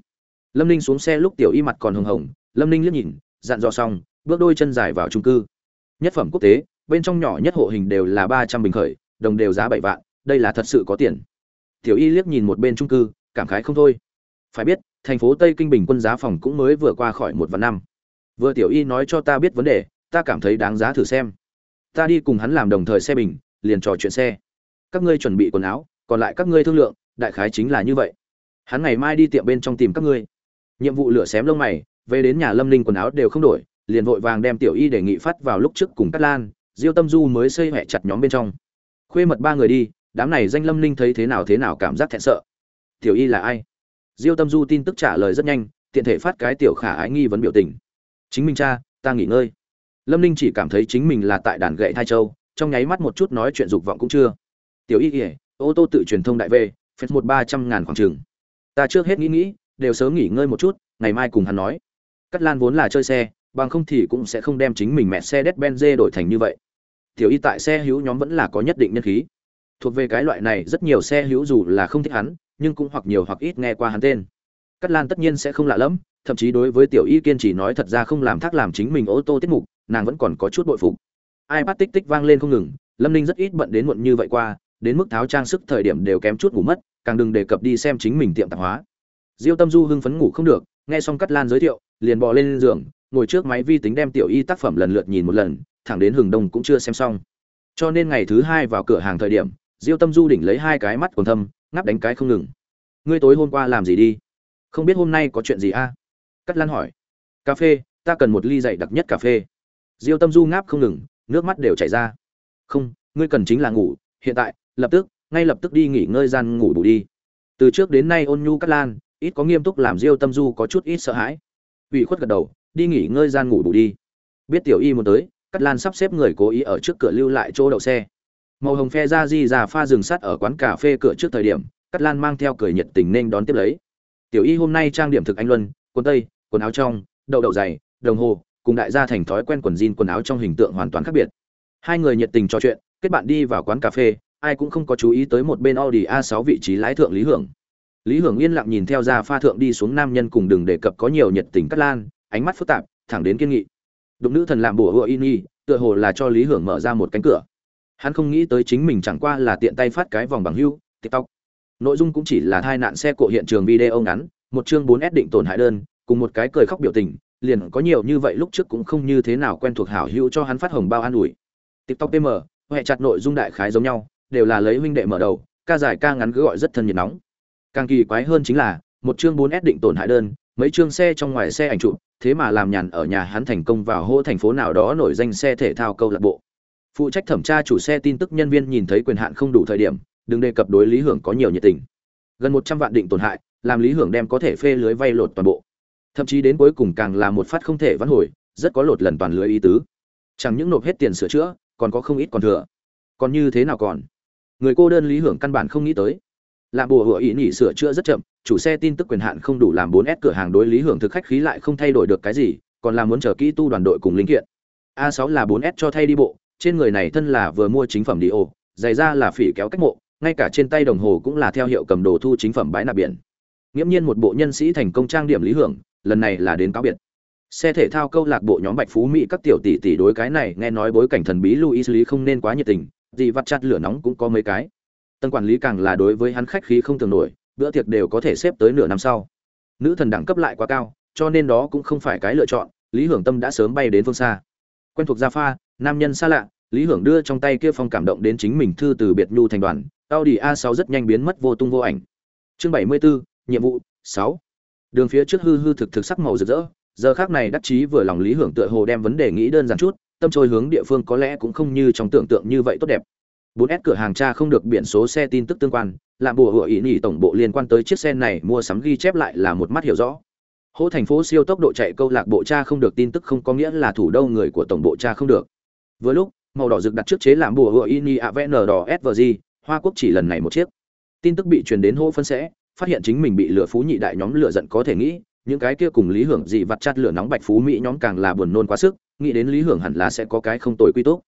A: Lâm ninh xuống xe lúc tiểu y mặt còn hồng hồng, lâm ninh liếc nhìn, dặn dò xong, bước đôi chân dài vào trung cư. Nhất phẩm quốc tế, bên trong nhỏ nhất hộ hình đều là ba trăm bình khởi, đồng đều giá bảy vạn, đây là thật sự có tiền tiểu y liếc nhìn một bên trung cư, cảm khái không thôi. Phải biết, thành phố tây kinh bình quân giá phòng cũng mới vừa qua khỏi một vạn năm. Vừa tiểu y nói cho ta biết vấn đề, ta cảm thấy đáng giá thử xem. Ta đi cùng hắn làm đồng thời xe bình, liền trò chuyện xe. Các ngươi chuẩn bị quần áo, còn lại các ngươi thương lượng, đại khái chính là như vậy. Hắn ngày mai đi tiệm bên trong tìm các ngươi. Nhiệm vụ lửa xém lông mày, về đến nhà lâm ninh quần áo đều không đổi, liền vội vàng đem tiểu y đề nghị phát vào lúc trước cùng cát lan, diêu tâm du mới xây hẹ chặt nhóm bên trong. Khuê mật ba người đi đám này danh lâm ninh thấy thế nào thế nào cảm giác thẹn sợ. Tiểu y là ai? Diêu tâm du tin tức trả lời rất nhanh, tiện thể phát cái tiểu khả ái nghi vấn biểu tình. Chính mình cha, ta nghỉ ngơi. Lâm ninh chỉ cảm thấy chính mình là tại đàn gậy thai châu, trong nháy mắt một chút nói chuyện dục vọng cũng chưa. Tiểu y kể ô tô tự truyền thông đại v phép một ba trăm ngàn khoảng trường ta trước hết nghĩ nghĩ, đều sớm nghỉ ngơi một chút, ngày mai cùng hắn nói. Cắt lan vốn là chơi xe, bằng không thì cũng sẽ không đem chính mình mẹ xe đét benz đổi thành như vậy. Tiểu y tại xe hữu nhóm vẫn là có nhất định nhân khí thuộc về cái loại này rất nhiều xe hữu dù là không thích hắn, nhưng cũng hoặc nhiều hoặc ít nghe qua hắn tên. Cắt lan tất nhiên sẽ không lạ lẫm, thậm chí đối với tiểu y kiên trì nói thật ra không làm thác làm chính mình ô tô tiết mục, nàng vẫn còn có chút bội phục. ai bắt tích tích vang lên không ngừng, lâm ninh rất ít bận đến muộn như vậy qua, đến mức tháo trang sức thời điểm đều kém chút ngủ mất, càng đừng đề cập đi xem chính mình tiệm tạp hóa. Diêu tâm du hưng phấn ngủ không được, nghe xong cắt lan giới thiệu, liền bò lên giường, ngồi trước máy vi tính đem tiểu y tác phẩm lần lượt nhìn một lần, thẳng đến hừng đông cũng chưa xem xong. Cho nên ngày thứ hai vào cửa hàng thời điểm diêu tâm du đỉnh lấy hai cái mắt còn thâm, ngáp đánh cái không ngừng. Ngươi tối hôm qua làm gì đi? Không biết hôm nay có chuyện gì a? À? cắt lan hỏi. Cà phê, ta cần một ly dày đặc nhất cà phê. Diêu tâm du ngáp không ngừng, nước mắt đều chảy ra. Không, ngươi cần chính là ngủ. Hiện tại, lập tức, ngay lập tức đi nghỉ ngơi gian ngủ bù đi. Từ trước đến nay ôn nhu cắt lan, ít có nghiêm túc làm diêu tâm du có chút ít sợ hãi. Ủy khuất gật đầu, đi nghỉ ngơi gian ngủ bù đi. Biết tiểu y muốn tới cắt lan sắp xếp người cố ý ở trước cửa lưu lại chỗ đậu xe màu hồng phe ra di ra pha rừng sắt ở quán cà phê cửa trước thời điểm cắt lan mang theo cười nhiệt tình nên đón tiếp lấy. Tiểu y, hôm nay trang điểm thực anh luân, quần tây, quần áo trong, đậu đậu dày, đồng hồ, cùng đại gia thành thói quen quần jean quần áo trong hình tượng hoàn toàn khác biệt. Hai người nhiệt tình trò chuyện, kết bạn đi vào quán cà phê, ai cũng không có chú ý tới một bên audi a 6 vị trí lái thượng lý hưởng. Lý hưởng yên lặng nhìn theo ra pha thượng đi xuống nam nhân cùng đừng đề cập có nhiều nhiệt tình cắt lan, ánh mắt phức tạp, thẳng đến kiên nghị. Đụng nữ thần làm bùa hựa in y, tựa hồ là cho lý hưởng mở ra một cánh cửa hắn không nghĩ tới chính mình chẳng qua là tiện tay phát cái vòng bằng hưu, tiktok. Nội dung cũng chỉ là tai nạn xe cộ hiện trường video ngắn, một chương 4 s định tổn hại đơn, cùng một cái cười khóc biểu tình, liền có nhiều như vậy lúc trước cũng không như thế nào quen thuộc hảo hữu cho hắn phát hồng bao an ủi. Tiktok pm hệ chặt nội dung đại khái giống nhau, đều là lấy huynh đệ mở đầu, ca dài ca ngắn cứ gọi rất thân nhiệt nóng. Càng kỳ quái hơn chính là, một chương 4 s định tổn hại đơn, mấy chương xe trong ngoài xe ảnh chụp, thế mà làm nhàn ở nhà hắn thành công vào hô thành phố nào đó nổi danh xe thể thao câu lạc bộ phụ trách thẩm tra chủ xe tin tức nhân viên nhìn thấy quyền hạn không đủ thời điểm, đừng đề cập đối lý hưởng có nhiều nhiệt tình. Gần một trăm vạn định tổn hại, làm lý hưởng đem có thể phê lưới vay lột toàn bộ. Thậm chí đến cuối cùng càng là một phát không thể vãn hồi, rất có lột lần toàn lưới ý tứ. Chẳng những nộp hết tiền sửa chữa, còn có không ít còn thừa. Còn như thế nào còn? Người cô đơn lý hưởng căn bản không nghĩ tới. Làm bùa hựa ý nghỉ sửa chữa rất chậm, chủ xe tin tức quyền hạn không đủ làm 4S cửa hàng đối lý hưởng thực khách khí lại không thay đổi được cái gì, còn là muốn chờ kỹ tu đoàn đội cùng linh kiện. A 6 là 4S cho thay đi bộ trên người này thân là vừa mua chính phẩm đi ô, giày ra là phỉ kéo cách mộ, ngay cả trên tay đồng hồ cũng là theo hiệu cầm đồ thu chính phẩm bãi nạp biển. Nghiễm nhiên một bộ nhân sĩ thành công trang điểm lý hưởng, lần này là đến cáo biệt. Xe thể thao câu lạc bộ nhóm bạch phú mỹ các tiểu tỷ tỷ đối cái này nghe nói bối cảnh thần bí luis lý không nên quá nhiệt tình gì vặt chặt lửa nóng cũng có mấy cái. Tân quản lý càng là đối với hắn khách khí không thường nổi, bữa tiệc đều có thể xếp tới nửa năm sau. Nữ thần đẳng cấp lại quá cao, cho nên đó cũng không phải cái lựa chọn, lý hưởng tâm đã sớm bay đến phương xa. Quen thuộc gia pha nam nhân xa lạ lý hưởng đưa trong tay kia phong cảm động đến chính mình thư từ biệt nhu thành đoàn audi a 6 rất nhanh biến mất vô tung vô ảnh chương 74, nhiệm vụ 6. đường phía trước hư hư thực thực sắc màu rực rỡ giờ khác này đắc chí vừa lòng lý hưởng tựa hồ đem vấn đề nghĩ đơn giản chút tâm trôi hướng địa phương có lẽ cũng không như trong tưởng tượng như vậy tốt đẹp 4S cửa hàng cha không được biển số xe tin tức tương quan, làm bùa hựa ý nhỉ tổng bộ liên quan tới chiếc xe này mua sắm ghi chép lại là một mắt hiểu rõ. Hỗ thành phố siêu tốc độ chạy câu lạc bộ cha không được tin tức không có nghĩa là thủ đô người của tổng bộ cha không được. Vừa lúc, màu đỏ rực đặt trước chế làm bùa hựa ini avn đỏ svg, Hoa Quốc chỉ lần này một chiếc. Tin tức bị truyền đến hô phân sẽ, phát hiện chính mình bị lửa phú nhị đại nhóm lửa giận có thể nghĩ, những cái kia cùng lý hưởng gì vặt chặt lửa nóng bạch phú mỹ nhóm càng là buồn nôn quá sức, nghĩ đến lý hưởng hẳn là sẽ có cái không tồi quy tốt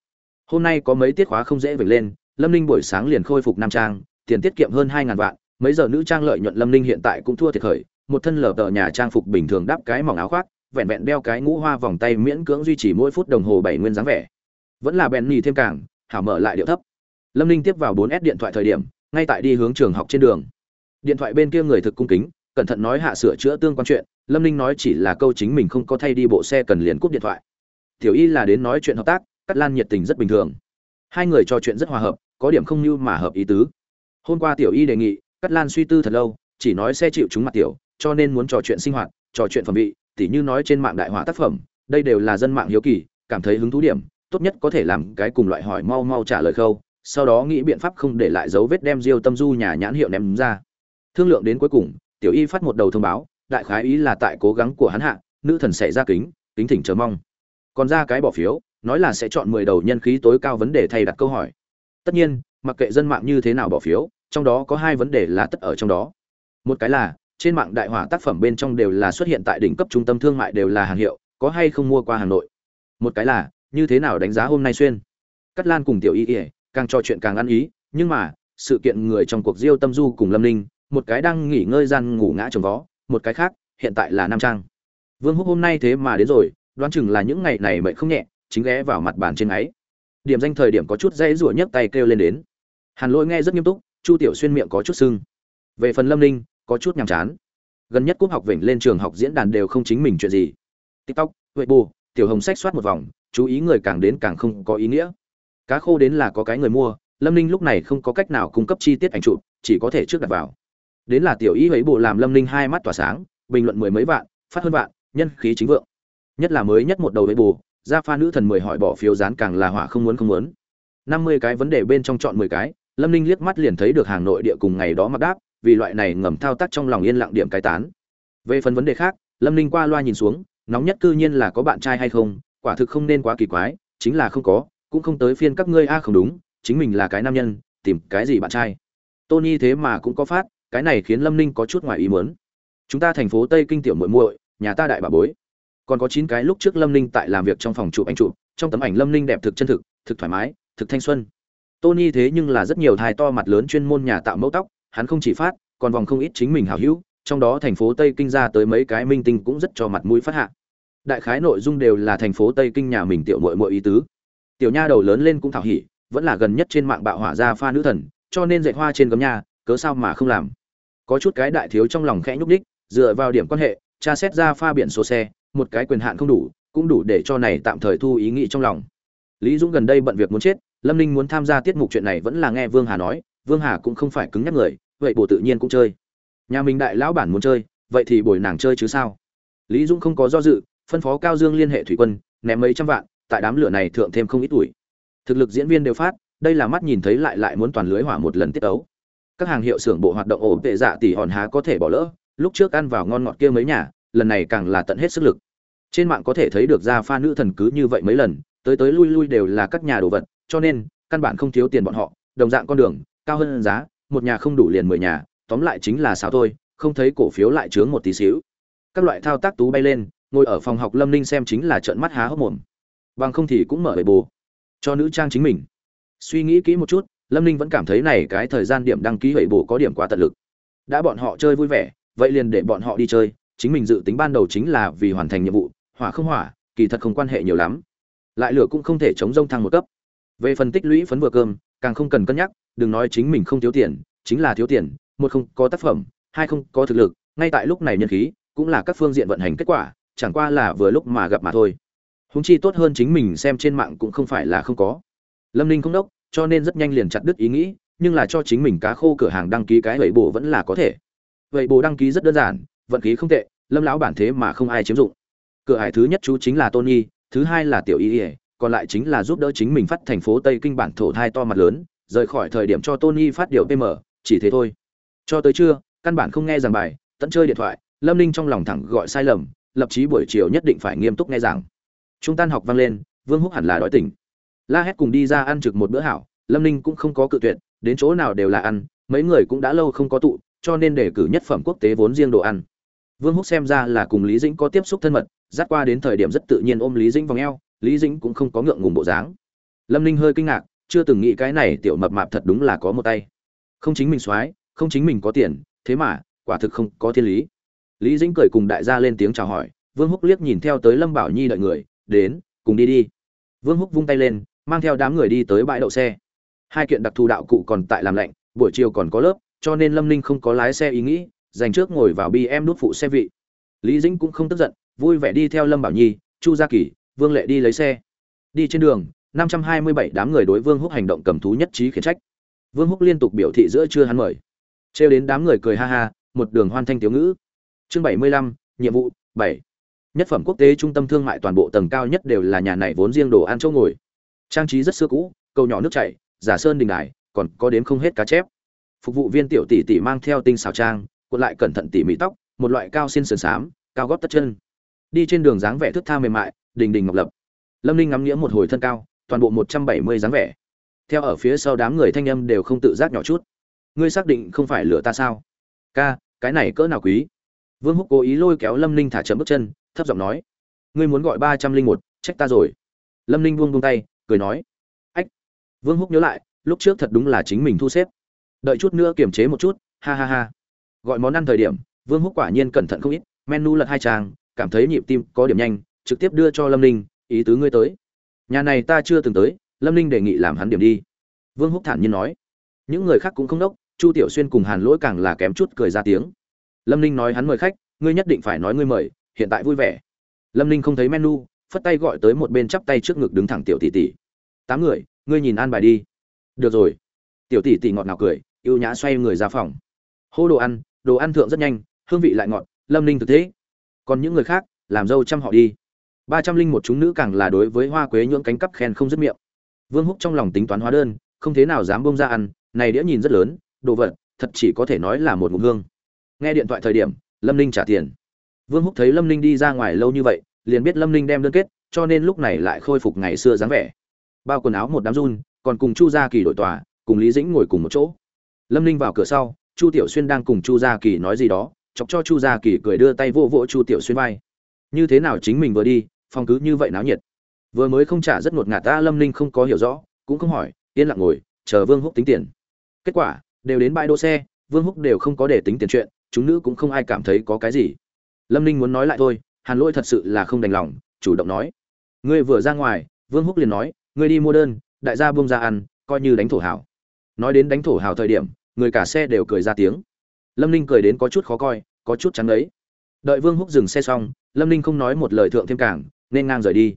A: hôm nay có mấy tiết khóa không dễ vểnh lên lâm ninh buổi sáng liền khôi phục nam trang tiền tiết kiệm hơn hai ngàn vạn mấy giờ nữ trang lợi nhuận lâm ninh hiện tại cũng thua thiệt khởi một thân lở tờ nhà trang phục bình thường đắp cái mỏng áo khoác vẹn vẹn đeo cái ngũ hoa vòng tay miễn cưỡng duy trì mỗi phút đồng hồ bảy nguyên dáng vẻ vẫn là bèn nhì thêm càng, hảo mở lại điệu thấp. Lâm ninh tiếp vào bốn s điện thoại thời điểm, ngay tại đi hướng trường học trên đường. Điện thoại bên kia người thực cung kính, cẩn thận nói hạ sửa chữa tương quan chuyện, lâm ninh nói chỉ là câu chính mình không có thay đi bộ xe cần liền cúp điện thoại. Tiểu y là đến nói chuyện hợp tác, cắt lan nhiệt tình rất bình thường. Hai người trò chuyện rất hòa hợp, có điểm không như mà hợp ý tứ. Hôm qua tiểu y đề nghị, cắt lan suy tư thật lâu, chỉ nói xe chịu chúng mặt tiểu, cho nên muốn trò chuyện sinh hoạt, trò chuyện phẩm vị, tỉ như nói trên mạng đại họa tác phẩm, đây đều là dân mạng hiếu kỳ, cảm thấy hứng thú điểm tốt nhất có thể làm cái cùng loại hỏi mau mau trả lời khâu, sau đó nghĩ biện pháp không để lại dấu vết đem diêu tâm du nhà nhãn hiệu ném ra. Thương lượng đến cuối cùng, tiểu y phát một đầu thông báo, đại khái ý là tại cố gắng của hắn hạ, nữ thần sẽ ra kính kính thỉnh chờ mong. Còn ra cái bỏ phiếu, nói là sẽ chọn mười đầu nhân khí tối cao vấn đề thay đặt câu hỏi. Tất nhiên, mặc kệ dân mạng như thế nào bỏ phiếu, trong đó có hai vấn đề là tất ở trong đó. Một cái là, trên mạng đại hỏa tác phẩm bên trong đều là xuất hiện tại đỉnh cấp trung tâm thương mại đều là hàng hiệu, có hay không mua qua hà nội. Một cái là như thế nào đánh giá hôm nay xuyên? Cắt lan cùng tiểu y ỉa càng trò chuyện càng ăn ý, nhưng mà, sự kiện người trong cuộc diêu tâm du cùng lâm ninh, một cái đang nghỉ ngơi gian ngủ ngã trồng vó, một cái khác, hiện tại là nam trang. Vương húc hôm nay thế mà đến rồi, đoán chừng là những ngày này mệnh không nhẹ, chính ghé vào mặt bàn trên ấy. Điểm danh thời điểm có chút dây rủa nhấc tay kêu lên đến. Hàn lỗi nghe rất nghiêm túc, chu tiểu xuyên miệng có chút sưng. Về phần lâm ninh, có chút nhàm chán. Gần nhất cúp học vểnh lên trường học diễn đàn đều không chính mình chuyện gì. Tiktok huệ bù tiểu hồng sách soát một vòng chú ý người càng đến càng không có ý nghĩa. Cá khô đến là có cái người mua, lâm ninh lúc này không có cách nào cung cấp chi tiết ảnh chụp, chỉ có thể trước đặt vào. Đến là tiểu ý ấy bộ làm lâm ninh hai mắt tỏa sáng, bình luận mười mấy vạn, phát hơn vạn, nhân khí chính vượng. Nhất là mới nhất một đầu với bù gia pha nữ thần mười hỏi bỏ phiếu dán càng là hỏa không muốn không muốn. Năm mươi cái vấn đề bên trong chọn mười cái, lâm ninh liếc mắt liền thấy được hàng nội địa cùng ngày đó mặc đáp, vì loại này ngầm thao tác trong lòng yên lặng điểm cái tán. Về phần vấn đề khác, lâm ninh qua loa nhìn xuống, nóng nhất cư nhiên là có bạn trai hay không quả thực không nên quá kỳ quái, chính là không có, cũng không tới phiên các ngươi a, không đúng, chính mình là cái nam nhân, tìm cái gì bạn trai. Tony thế mà cũng có phát, cái này khiến lâm ninh có chút ngoài ý muốn. Chúng ta thành phố tây kinh tiểu muội muội, nhà ta đại bà bối. Còn có chín cái lúc trước lâm ninh tại làm việc trong phòng chụp ảnh chụp, trong tấm ảnh lâm ninh đẹp thực chân thực thực thoải mái, thực thanh xuân. Tony thế nhưng là rất nhiều thai to mặt lớn chuyên môn nhà tạo mẫu tóc, hắn không chỉ phát, còn vòng không ít chính mình hảo hữu, trong đó thành phố tây kinh ra tới mấy cái minh tinh cũng rất cho mặt mũi phát hạ đại khái nội dung đều là thành phố tây kinh nhà mình tiểu muội muội ý tứ. Tiểu nha đầu lớn lên cũng thảo hỉ vẫn là gần nhất trên mạng bạo hỏa ra pha nữ thần cho nên dạy hoa trên gấm nha, cớ sao mà không làm. Có chút cái đại thiếu trong lòng khẽ nhúc đích dựa vào điểm quan hệ tra xét ra pha biển số xe một cái quyền hạn không đủ cũng đủ để cho này tạm thời thu ý nghĩ trong lòng. Lý dũng gần đây bận việc muốn chết lâm ninh muốn tham gia tiết mục chuyện này vẫn là nghe vương hà nói vương hà cũng không phải cứng nhắc người vậy bổ tự nhiên cũng chơi. Nhà mình đại lão bản muốn chơi vậy thì bồi nàng chơi chứ sao? Lý dũng không có do dự phân phó cao dương liên hệ thủy quân, ném mấy trăm vạn, tại đám lửa này thượng thêm không ít tuổi. Thực lực diễn viên đều phát, đây là mắt nhìn thấy lại lại muốn toàn lưới hỏa một lần tiết ấu các hàng hiệu xưởng bộ hoạt động ổn tệ dạ tỷ hòn há có thể bỏ lỡ, lúc trước ăn vào ngon ngọt kia mấy nhà, lần này càng là tận hết sức lực. Trên mạng có thể thấy được ra pha nữ thần cứ như vậy mấy lần, tới tới lui lui đều là các nhà đồ vật, cho nên, căn bản không thiếu tiền bọn họ, đồng dạng con đường, cao hơn giá, một nhà không đủ liền mười nhà, tóm lại chính là sao thôi, không thấy cổ phiếu lại chướng một tí xíu. Các loại thao tác tú bay lên ngồi ở phòng học lâm ninh xem chính là trợn mắt há hốc mồm. Bằng không thì cũng mở bề bồ. Cho nữ trang chính mình. Suy nghĩ kỹ một chút, lâm ninh vẫn cảm thấy này cái thời gian điểm đăng ký hủy bồ có điểm quá tận lực. Đã bọn họ chơi vui vẻ, vậy liền để bọn họ đi chơi. Chính mình dự tính ban đầu chính là vì hoàn thành nhiệm vụ, hỏa không hỏa, kỳ thật không quan hệ nhiều lắm. Lại lửa cũng không thể chống rông thăng một cấp. Về phần tích lũy phấn vừa cơm, càng không cần cân nhắc, đừng nói chính mình không thiếu tiền, chính là thiếu tiền, một không có tác phẩm, hai không có thực lực, ngay tại lúc này nhân khí, cũng là các phương diện vận hành kết quả chẳng qua là vừa lúc mà gặp mà thôi. Húng chi tốt hơn chính mình xem trên mạng cũng không phải là không có. Lâm ninh không đốc, cho nên rất nhanh liền chặt đứt ý nghĩ, nhưng là cho chính mình cá khô cửa hàng đăng ký cái vậy bổ vẫn là có thể. Vậy bổ đăng ký rất đơn giản, vận khí không tệ, lâm lão bản thế mà không ai chiếm dụng. Cửa hải thứ nhất chú chính là tony, thứ hai là tiểu y ỉa còn lại chính là giúp đỡ chính mình phát thành phố tây kinh bản thổ thai to mặt lớn, rời khỏi thời điểm cho tony phát điều pm chỉ thế thôi. Cho tới trưa, căn bản không nghe giảng bài, tận chơi điện thoại, lâm ninh trong lòng thẳng gọi sai lầm lập chí buổi chiều nhất định phải nghiêm túc nghe giảng. Trung tan học vang lên, vương húc hẳn là đói tỉnh. La hét cùng đi ra ăn trực một bữa hảo, lâm ninh cũng không có cự tuyệt, đến chỗ nào đều là ăn, mấy người cũng đã lâu không có tụ, cho nên để cử nhất phẩm quốc tế vốn riêng đồ ăn. Vương húc xem ra là cùng lý dĩnh có tiếp xúc thân mật, dắt qua đến thời điểm rất tự nhiên ôm lý dĩnh vòng eo, lý dĩnh cũng không có ngượng ngùng bộ dáng. Lâm ninh hơi kinh ngạc, chưa từng nghĩ cái này tiểu mập mạp thật đúng là có một tay. Không chính mình soái, không chính mình có tiền, thế mà, quả thực không có thiên lý lý dĩnh cười cùng đại gia lên tiếng chào hỏi, vương húc liếc nhìn theo tới lâm bảo nhi đợi người, đến, cùng đi đi. Vương húc vung tay lên, mang theo đám người đi tới bãi đậu xe. Hai kiện đặc thù đạo cụ còn tại làm lạnh, buổi chiều còn có lớp, cho nên lâm ninh không có lái xe ý nghĩ, dành trước ngồi vào bi em nút phụ xe vị. Lý dĩnh cũng không tức giận, vui vẻ đi theo lâm bảo nhi, chu gia kỳ, vương lệ đi lấy xe. Đi trên đường, năm trăm hai mươi bảy đám người đối vương húc hành động cầm thú nhất trí khiển trách. Vương húc liên tục biểu thị giữa chưa hắn mời. Trêu đến đám người cười ha ha, một đường hoan thanh tiếu ngữ chương bảy mươi lăm, nhiệm vụ, bảy. Nhất phẩm quốc tế trung tâm thương mại toàn bộ tầng cao nhất đều là nhà này vốn riêng đồ ăn chỗ ngồi. Trang trí rất xưa cũ, cầu nhỏ nước chảy, giả sơn đình đài, còn có đến không hết cá chép. Phục vụ viên tiểu tỷ tỷ mang theo tinh xào trang, cuộn lại cẩn thận tỉ mỉ tóc, một loại cao xin sườn xám, cao gót tất chân. Đi trên đường dáng vẻ thước tha mềm mại, đình đình ngọc lập. Lâm ninh ngắm nghĩa một hồi thân cao, toàn bộ một trăm bảy mươi dáng vẻ. Theo ở phía sau đám người thanh âm đều không tự giác nhỏ chút. Ngươi xác định không phải lửa ta sao? Ca, cái này cỡ nào quý? Vương húc cố ý lôi kéo lâm ninh thả chậm bước chân, thấp giọng nói, ngươi muốn gọi ba trăm linh một, trách ta rồi. Lâm ninh buông buông tay, cười nói, ách. Vương húc nhớ lại, lúc trước thật đúng là chính mình thu xếp. Đợi chút nữa kiềm chế một chút, ha ha ha. Gọi món ăn thời điểm, vương húc quả nhiên cẩn thận không ít, menu lật hai trang, cảm thấy nhịp tim có điểm nhanh, trực tiếp đưa cho lâm ninh, ý tứ ngươi tới. Nhà này ta chưa từng tới, lâm ninh đề nghị làm hắn điểm đi. Vương húc thản nhiên nói. Những người khác cũng không đốc, chu tiểu xuyên cùng hàn lỗi càng là kém chút cười ra tiếng lâm ninh nói hắn mời khách, ngươi nhất định phải nói ngươi mời, hiện tại vui vẻ. Lâm ninh không thấy menu, phất tay gọi tới một bên chắp tay trước ngực đứng thẳng tiểu tỷ tỷ. Tám người, ngươi nhìn an bài đi. Được rồi. Tiểu tỷ tỷ ngọt ngào cười y ê u nhã xoay người ra phòng. Hô đồ ăn đồ ăn thượng rất nhanh, hương vị lại ngọt, lâm ninh thực thế còn những người khác, làm dâu chăm họ đi. Ba trăm linh một chúng nữ càng là đối với hoa quế nhưỡng cánh cắp khen không dứt miệng. Vương húc trong lòng tính toán hóa đơn, không thế nào dám bông ra ăn, này đĩa nhìn rất lớn, đồ vật, thật chỉ có thể nói là một ngụm hương nghe điện thoại thời điểm, lâm ninh trả tiền. Vương húc thấy lâm ninh đi ra ngoài lâu như vậy, liền biết lâm ninh đem đơn kết, cho nên lúc này lại khôi phục ngày xưa dáng vẻ. Bao quần áo một đám run, còn cùng chu gia kỳ đội tòa, cùng lý dĩnh ngồi cùng một chỗ. Lâm ninh vào cửa sau, chu tiểu xuyên đang cùng chu gia kỳ nói gì đó, chọc cho chu gia kỳ cười đưa tay vỗ vỗ chu tiểu xuyên vai. Như thế nào chính mình vừa đi phong cứ như vậy náo nhiệt. Vừa mới không trả rất ngột ngạt, ta lâm ninh không có hiểu rõ, cũng không hỏi, yên lặng ngồi, chờ vương húc tính tiền. Kết quả, đều đến bãi đỗ xe, vương húc đều không có để tính tiền chuyện chúng nữ cũng không ai cảm thấy có cái gì. Lâm ninh muốn nói lại thôi, hàn lỗi thật sự là không đành lòng, chủ động nói. Ngươi vừa ra ngoài, vương húc liền nói, ngươi đi mua đơn, đại gia buông ra ăn, coi như đánh thổ hào. Nói đến đánh thổ hào thời điểm, người cả xe đều cười ra tiếng. Lâm ninh cười đến có chút khó coi, có chút trắng đấy đợi vương húc dừng xe xong, lâm ninh không nói một lời thượng thêm cảng, nên ngang rời đi.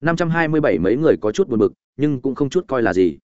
A: Năm trăm hai mươi bảy mấy người có chút buồn bực, nhưng cũng không chút coi là gì.